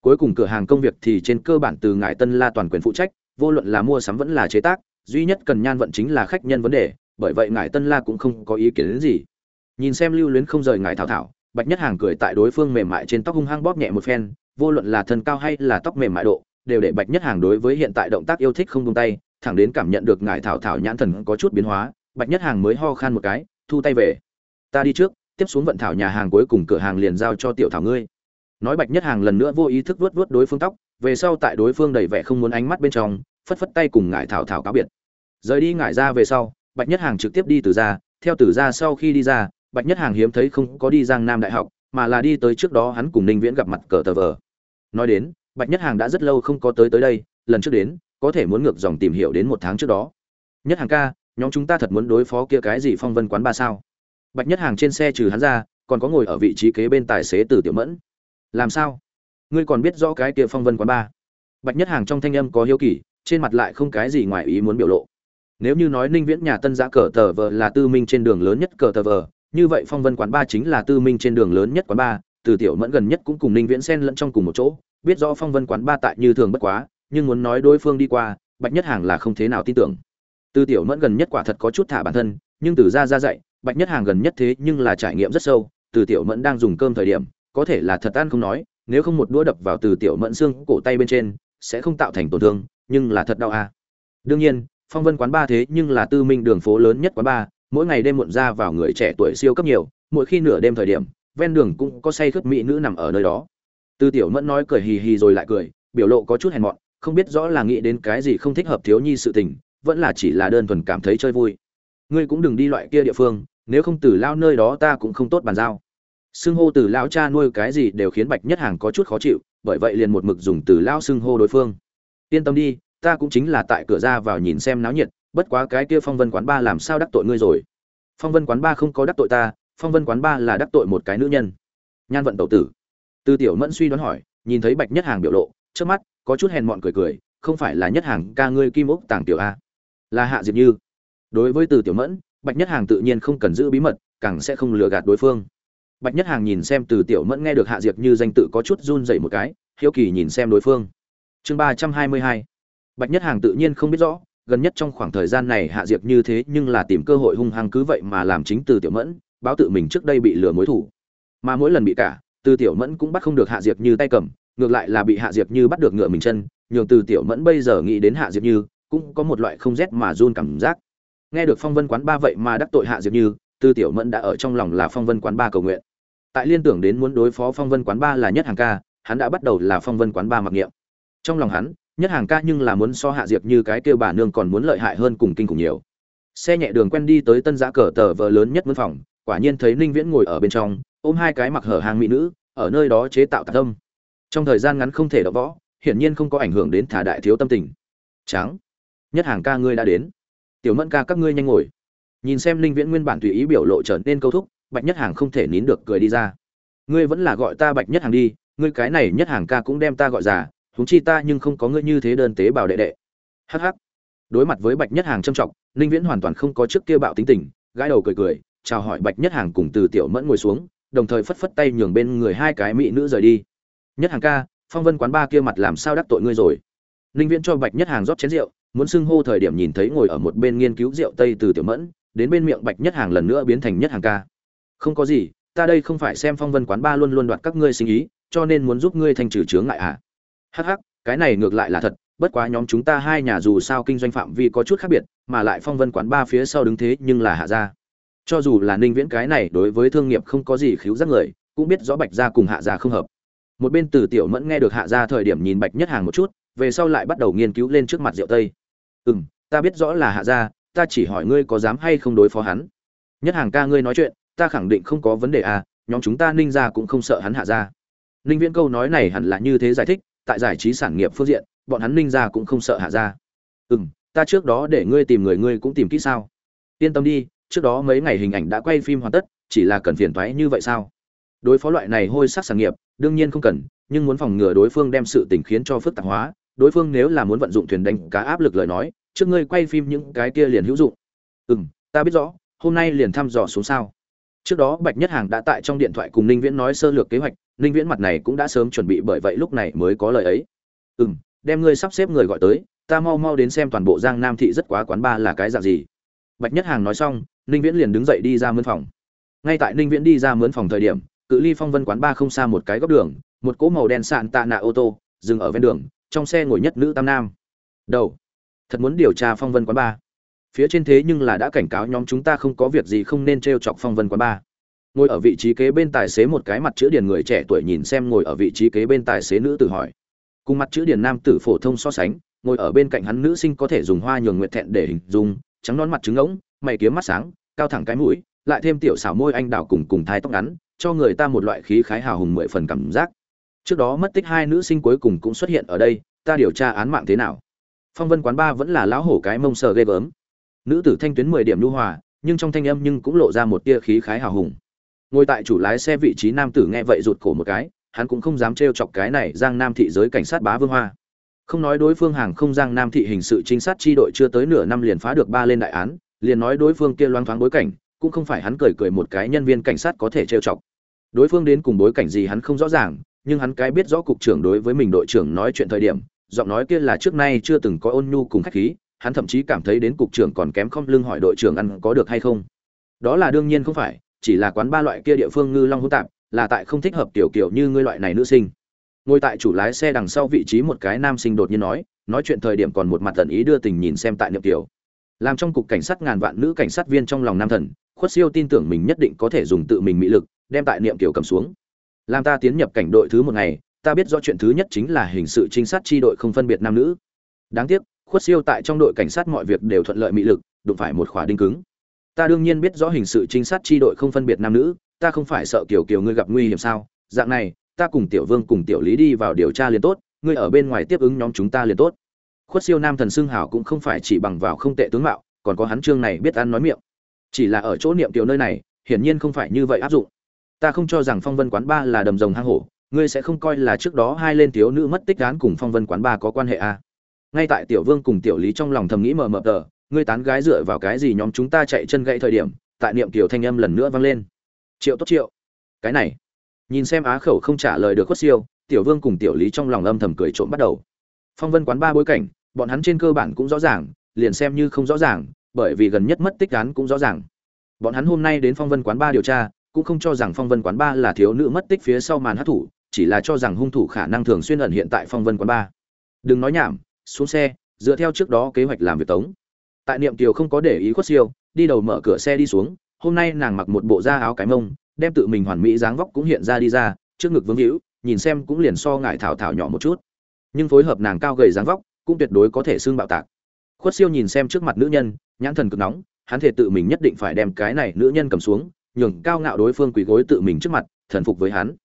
Cuối cùng cửa hàng công việc thì trên cơ bản từ ngài tân la toàn quyền phụ trách, vô luận là mua sắm vẫn là chế tác duy nhất cần nhan vận chính là khách nhân vấn đề, bởi vậy ngài tân la cũng không có ý kiến đến gì. Nhìn xem lưu luyến không rời ngài thảo thảo, bạch nhất hàng cười tại đối phương mềm mại trên tóc hung hăng bóp nhẹ một phen, vô luận là thân cao hay là tóc mềm mại độ, đều để bạch nhất hàng đối với hiện tại động tác yêu thích không tung tay, thẳng đến cảm nhận được ngài thảo thảo nhãn thần có chút biến hóa, bạch nhất hàng mới ho khan một cái, thu tay về. Ta đi trước, tiếp xuống vận thảo nhà hàng cuối cùng cửa hàng liền giao cho tiểu thảo ngươi. Nói bạch nhất hàng lần nữa vô ý thức vuốt vuốt đối phương tóc, về sau tại đối phương đầy vẻ không muốn ánh mắt bên trong, phất phất tay cùng ngài thảo thảo cáo biệt rời đi ngải ra về sau, bạch nhất hàng trực tiếp đi từ ra theo từ ra sau khi đi ra, bạch nhất hàng hiếm thấy không có đi giang nam đại học, mà là đi tới trước đó hắn cùng ninh viễn gặp mặt cờ tờ vờ. Nói đến, bạch nhất hàng đã rất lâu không có tới tới đây, lần trước đến, có thể muốn ngược dòng tìm hiểu đến một tháng trước đó. Nhất hàng ca, nhóm chúng ta thật muốn đối phó kia cái gì phong vân quán ba sao? Bạch nhất hàng trên xe trừ hắn ra, còn có ngồi ở vị trí kế bên tài xế từ tiểu mẫn. Làm sao? Ngươi còn biết rõ cái kia phong vân quán ba? Bạch nhất hàng trong thanh âm có hiếu kỳ, trên mặt lại không cái gì ngoài ý muốn biểu lộ nếu như nói ninh viễn nhà tân giã cờ tờ vờ là tư minh trên đường lớn nhất cờ tờ vờ, như vậy phong vân quán ba chính là tư minh trên đường lớn nhất quán ba, từ tiểu mẫn gần nhất cũng cùng ninh viễn xen lẫn trong cùng một chỗ, biết rõ phong vân quán ba tại như thường bất quá, nhưng muốn nói đối phương đi qua, bạch nhất hàng là không thế nào tin tưởng từ tiểu mẫn gần nhất quả thật có chút thả bản thân, nhưng từ ra ra dạy, bạch nhất hàng gần nhất thế nhưng là trải nghiệm rất sâu, từ tiểu mẫn đang dùng cơm thời điểm, có thể là thật ăn không nói, nếu không một đũa đập vào từ tiểu mẫn xương cổ tay bên trên, sẽ không tạo thành tổn thương, nhưng là thật đau à. đương nhiên phong vân quán ba thế nhưng là tư minh đường phố lớn nhất quán ba, mỗi ngày đêm muộn ra vào người trẻ tuổi siêu cấp nhiều, mỗi khi nửa đêm thời điểm, ven đường cũng có say khướt mỹ nữ nằm ở nơi đó. Tư tiểu mẫn nói cười hì hì rồi lại cười, biểu lộ có chút hèn mọn, không biết rõ là nghĩ đến cái gì không thích hợp thiếu nhi sự tình, vẫn là chỉ là đơn thuần cảm thấy chơi vui. Ngươi cũng đừng đi loại kia địa phương, nếu không từ lao nơi đó ta cũng không tốt bàn giao. Xưng hô từ lao cha nuôi cái gì đều khiến bạch nhất hàng có chút khó chịu, bởi vậy liền một mực dùng từ lao xưng hô đối phương. Yên tâm đi ta cũng chính là tại cửa ra vào nhìn xem náo nhiệt, bất quá cái kia phong vân quán ba làm sao đắc tội ngươi rồi? Phong vân quán ba không có đắc tội ta, phong vân quán ba là đắc tội một cái nữ nhân. Nhan vận tẩu tử. Tư tiểu mẫn suy đoán hỏi, nhìn thấy bạch nhất hàng biểu lộ, trước mắt, có chút hèn mọn cười cười, không phải là nhất hàng ca ngươi kim ốc tàng tiểu a. Là hạ diệp như. Đối với từ tiểu mẫn, bạch nhất hàng tự nhiên không cần giữ bí mật, càng sẽ không lừa gạt đối phương. Bạch nhất hàng nhìn xem từ tiểu mẫn nghe được hạ diệp như danh tự có chút run dậy một cái, hiếu kỳ nhìn xem đối phương. Chương ba trăm hai mươi hai bạch nhất hàng tự nhiên không biết rõ, gần nhất trong khoảng thời gian này hạ diệp như thế nhưng là tìm cơ hội hung hăng cứ vậy mà làm chính từ tiểu mẫn, báo tự mình trước đây bị lừa mối thủ. Mà mỗi lần bị cả, từ tiểu mẫn cũng bắt không được hạ diệp như tay cầm, ngược lại là bị hạ diệp như bắt được ngựa mình chân, nhường từ tiểu mẫn bây giờ nghĩ đến hạ diệp như, cũng có một loại không rét mà run cảm giác. Nghe được phong vân quán ba vậy mà đắc tội hạ diệp như, từ tiểu mẫn đã ở trong lòng là phong vân quán ba cầu nguyện. Tại liên tưởng đến muốn đối phó phong vân quán ba là nhất hàng ca, hắn đã bắt đầu là phong vân quán ba mặc niệm. Trong lòng hắn nhất hàng ca nhưng là muốn so hạ diệp như cái kêu bà nương còn muốn lợi hại hơn cùng kinh khủng nhiều. Xe nhẹ đường quen đi tới tân giã cờ tờ vợ lớn nhất mướn phòng, quả nhiên thấy ninh viễn ngồi ở bên trong, ôm hai cái mặc hở hàng mỹ nữ, ở nơi đó chế tạo tạc tâm. Trong thời gian ngắn không thể đọ võ, hiển nhiên không có ảnh hưởng đến thả đại thiếu tâm tình. Tráng, nhất hàng ca ngươi đã đến. Tiểu mẫn ca, các ngươi nhanh ngồi. Nhìn xem linh viễn nguyên bản tùy ý biểu lộ trở nên câu thúc, bạch nhất hàng không thể nín được cười đi ra. Ngươi vẫn là gọi ta bạch nhất hàng đi, ngươi cái này nhất hàng ca cũng đem ta gọi già huống chi ta nhưng không có ngươi như thế đơn tế bào đệ đệ. Hắc hắc. Đối mặt với bạch nhất hàng trâm trọng linh viễn hoàn toàn không có trước kia bạo tính tình, gãi đầu cười cười, chào hỏi bạch nhất hàng cùng từ tiểu mẫn ngồi xuống, đồng thời phất phất tay nhường bên người hai cái mỹ nữ rời đi. Nhất hàng ca, phong vân quán ba kia mặt làm sao đắc tội ngươi rồi? Linh viễn cho bạch nhất hàng rót chén rượu, muốn xưng hô thời điểm nhìn thấy ngồi ở một bên nghiên cứu rượu tây từ tiểu mẫn, đến bên miệng bạch nhất hàng lần nữa biến thành nhất hàng ca. Không có gì, ta đây không phải xem phong vân quán ba luôn luôn đoạt các ngươi sinh ý, cho nên muốn giúp ngươi thành trừ chướng ngại à hắc hắc, cái này ngược lại là thật, bất quá nhóm chúng ta hai nhà dù sao kinh doanh phạm vi có chút khác biệt, mà lại phong vân quán ba phía sau đứng thế nhưng là hạ gia. Cho dù là ninh viễn cái này đối với thương nghiệp không có gì khiếu giác người, cũng biết rõ bạch gia cùng hạ gia không hợp. Một bên từ tiểu mẫn nghe được hạ gia thời điểm nhìn bạch nhất hàng một chút, về sau lại bắt đầu nghiên cứu lên trước mặt rượu tây. Ừ m ta biết rõ là hạ gia, ta chỉ hỏi ngươi có dám hay không đối phó hắn. Nhất hàng ca ngươi nói chuyện, ta khẳng định không có vấn đề à nhóm chúng ta ninh ra cũng không sợ hắn hạ gia. Ninh viễn câu nói này hẳn là như thế giải thích tại giải trí sản nghiệp phương diện, bọn hắn ninh ra cũng không sợ hạ gia. Ừ m ta trước đó để ngươi tìm người, ngươi cũng tìm kỹ sao? Yên tâm đi, trước đó mấy ngày hình ảnh đã quay phim hoàn tất, chỉ là cần phiền thoái như vậy sao? Đối phó loại này hôi sắc sản nghiệp, đương nhiên không cần, nhưng muốn phòng ngừa đối phương đem sự tình khiến cho phức tạp hóa, đối phương nếu là muốn vận dụng thuyền đánh cá áp lực lời nói, trước ngươi quay phim những cái kia liền hữu dụng. Ừ m ta biết rõ, hôm nay liền thăm dò xuống sao trước đó bạch nhất hàng đã tại trong điện thoại cùng ninh viễn nói sơ lược kế hoạch, ninh viễn mặt này cũng đã sớm chuẩn bị bởi vậy lúc này mới có lời ấy. Ừ m đem ngươi sắp xếp người gọi tới, ta mau mau đến xem toàn bộ giang nam thị rất quá quán ba là cái dạng gì. Bạch nhất hàng nói xong, ninh viễn liền đứng dậy đi ra mướn phòng. Ngay tại ninh viễn đi ra mướn phòng thời điểm, cự ly phong vân quán ba không xa một cái góc đường, một cỗ màu đen sạn tạ nạ ô tô, dừng ở ven đường, trong xe ngồi nhất nữ tam nam. Đầu, thật muốn điều tra phong vân quán ba phía trên thế nhưng là đã cảnh cáo nhóm chúng ta không có việc gì không nên t r e o chọc phong vân quán ba. Ngồi ở vị trí kế bên tài xế một cái mặt chữ điền người trẻ tuổi nhìn xem ngồi ở vị trí kế bên tài xế nữ tử hỏi. Cùng mặt chữ điền nam tử phổ thông so sánh, ngồi ở bên cạnh hắn nữ sinh có thể dùng hoa nhường nguyện thẹn để hình dung, trắng non mặt trứng ngỗng, mày kiếm mắt sáng, cao thẳng cái mũi, lại thêm tiểu xảo môi anh đào cùng cùng thai tóc ngắn, cho người ta một loại khí khái hào hùng mười phần cảm giác. Trước đó mất tích hai nữ sinh cuối cùng cũng xuất hiện ở đây, ta điều tra án mạng thế nào? Phong vân quán ba vẫn là lão hổ cái mông sờ ghê gớm nữ tử thanh tuyến mười điểm lưu hòa, nhưng trong thanh âm nhưng cũng lộ ra một tia khí khái hào hùng. Ngồi tại chủ lái xe vị trí nam tử nghe vậy rụt cổ một cái, hắn cũng không dám trêu chọc cái này giang nam thị giới cảnh sát bá vương hoa. Không nói đối phương hàng không giang nam thị hình sự trinh sát chi đội chưa tới nửa năm liền phá được ba lên đại án, liền nói đối phương kia loáng thoáng bối cảnh, cũng không phải hắn cười cười một cái nhân viên cảnh sát có thể trêu chọc. Đối phương đến cùng bối cảnh gì hắn không rõ ràng, nhưng hắn cái biết rõ cục trưởng đối với mình đội trưởng nói chuyện thời điểm, giọng nói kia là trước nay chưa từng có ôn nhu cùng khách khí hắn thậm chí cảm thấy đến cục trưởng còn kém không lưng hỏi đội trưởng ăn có được hay không. Đó là đương nhiên không phải, chỉ là quán ba loại kia địa phương ngư long hỗn tạp, là tại không thích hợp tiểu kiểu như ngươi loại này nữ sinh. Ngồi tại chủ lái xe đằng sau vị trí một cái nam sinh đột nhiên nói nói chuyện thời điểm còn một mặt tần ý đưa tình nhìn xem tại niệm tiểu làm trong cục cảnh sát ngàn vạn nữ cảnh sát viên trong lòng nam thần, khuất siêu tin tưởng mình nhất định có thể dùng tự mình mỹ lực, đem tại niệm tiểu cầm xuống. Làm ta tiến nhập cảnh đội thứ một ngày, ta biết rõ chuyện thứ nhất chính là hình sự trinh sát tri đội không phân biệt nam nữ. Đáng tiếc khuất siêu tại trong đội cảnh sát mọi việc đều thuận lợi mỹ lực, đụng phải một khóa đinh cứng. Ta đương nhiên biết rõ hình sự trinh sát tri đội không phân biệt nam nữ, ta không phải sợ kiểu kiểu ngươi gặp nguy hiểm sao? Dạng này, ta cùng tiểu vương cùng tiểu lý đi vào điều tra liền tốt, ngươi ở bên ngoài tiếp ứng nhóm chúng ta liền tốt. Khuất siêu nam thần xưng hảo cũng không phải chỉ bằng vào không tệ tướng mạo, còn có hắn chương này biết ăn nói miệng. Chỉ là ở chỗ niệm tiểu nơi này, hiển nhiên không phải như vậy áp dụng. Ta không cho rằng phong vân quán ba là đầm rồng hang hổ, ngươi sẽ không coi là trước đó hai lên thiếu nữ mất tích án cùng phong vân quán ba có quan hệ à ngay tại tiểu vương cùng tiểu lý trong lòng thầm nghĩ mờ mờ tờ, ngươi tán gái dựa vào cái gì nhóm chúng ta chạy chân gãy thời điểm, tại niệm tiểu thanh âm lần nữa vang lên. Triệu tốt triệu. Cái này. Nhìn xem á khẩu không trả lời được khuất siêu, tiểu vương cùng tiểu lý trong lòng âm thầm cười trộm bắt đầu. Phong vân quán ba bối cảnh, bọn hắn trên cơ bản cũng rõ ràng, liền xem như không rõ ràng, bởi vì gần nhất mất tích án cũng rõ ràng. Bọn hắn hôm nay đến phong vân quán ba điều tra, cũng không cho rằng phong vân quán ba là thiếu nữ mất tích phía sau màn hát thủ, chỉ là cho rằng hung thủ khả năng thường xuyên ẩn hiện tại phong vân quán ba. Đừng nói nhảm xuống xe, dựa theo trước đó kế hoạch làm việc tống. Tại niệm kiều không có để ý khuất siêu, đi đầu mở cửa xe đi xuống, hôm nay nàng mặc một bộ da áo cái mông, đem tự mình hoàn mỹ dáng vóc cũng hiện ra đi ra, trước ngực vương hữu, nhìn xem cũng liền so ngại thảo thảo nhỏ một chút. Nhưng phối hợp nàng cao gầy dáng vóc, cũng tuyệt đối có thể xương bạo tạc. Khuất siêu nhìn xem trước mặt nữ nhân, nhãn thần cực nóng, hắn thể tự mình nhất định phải đem cái này nữ nhân cầm xuống, nhường cao ngạo đối phương quỳ gối tự mình trước mặt, thần phục với hắn.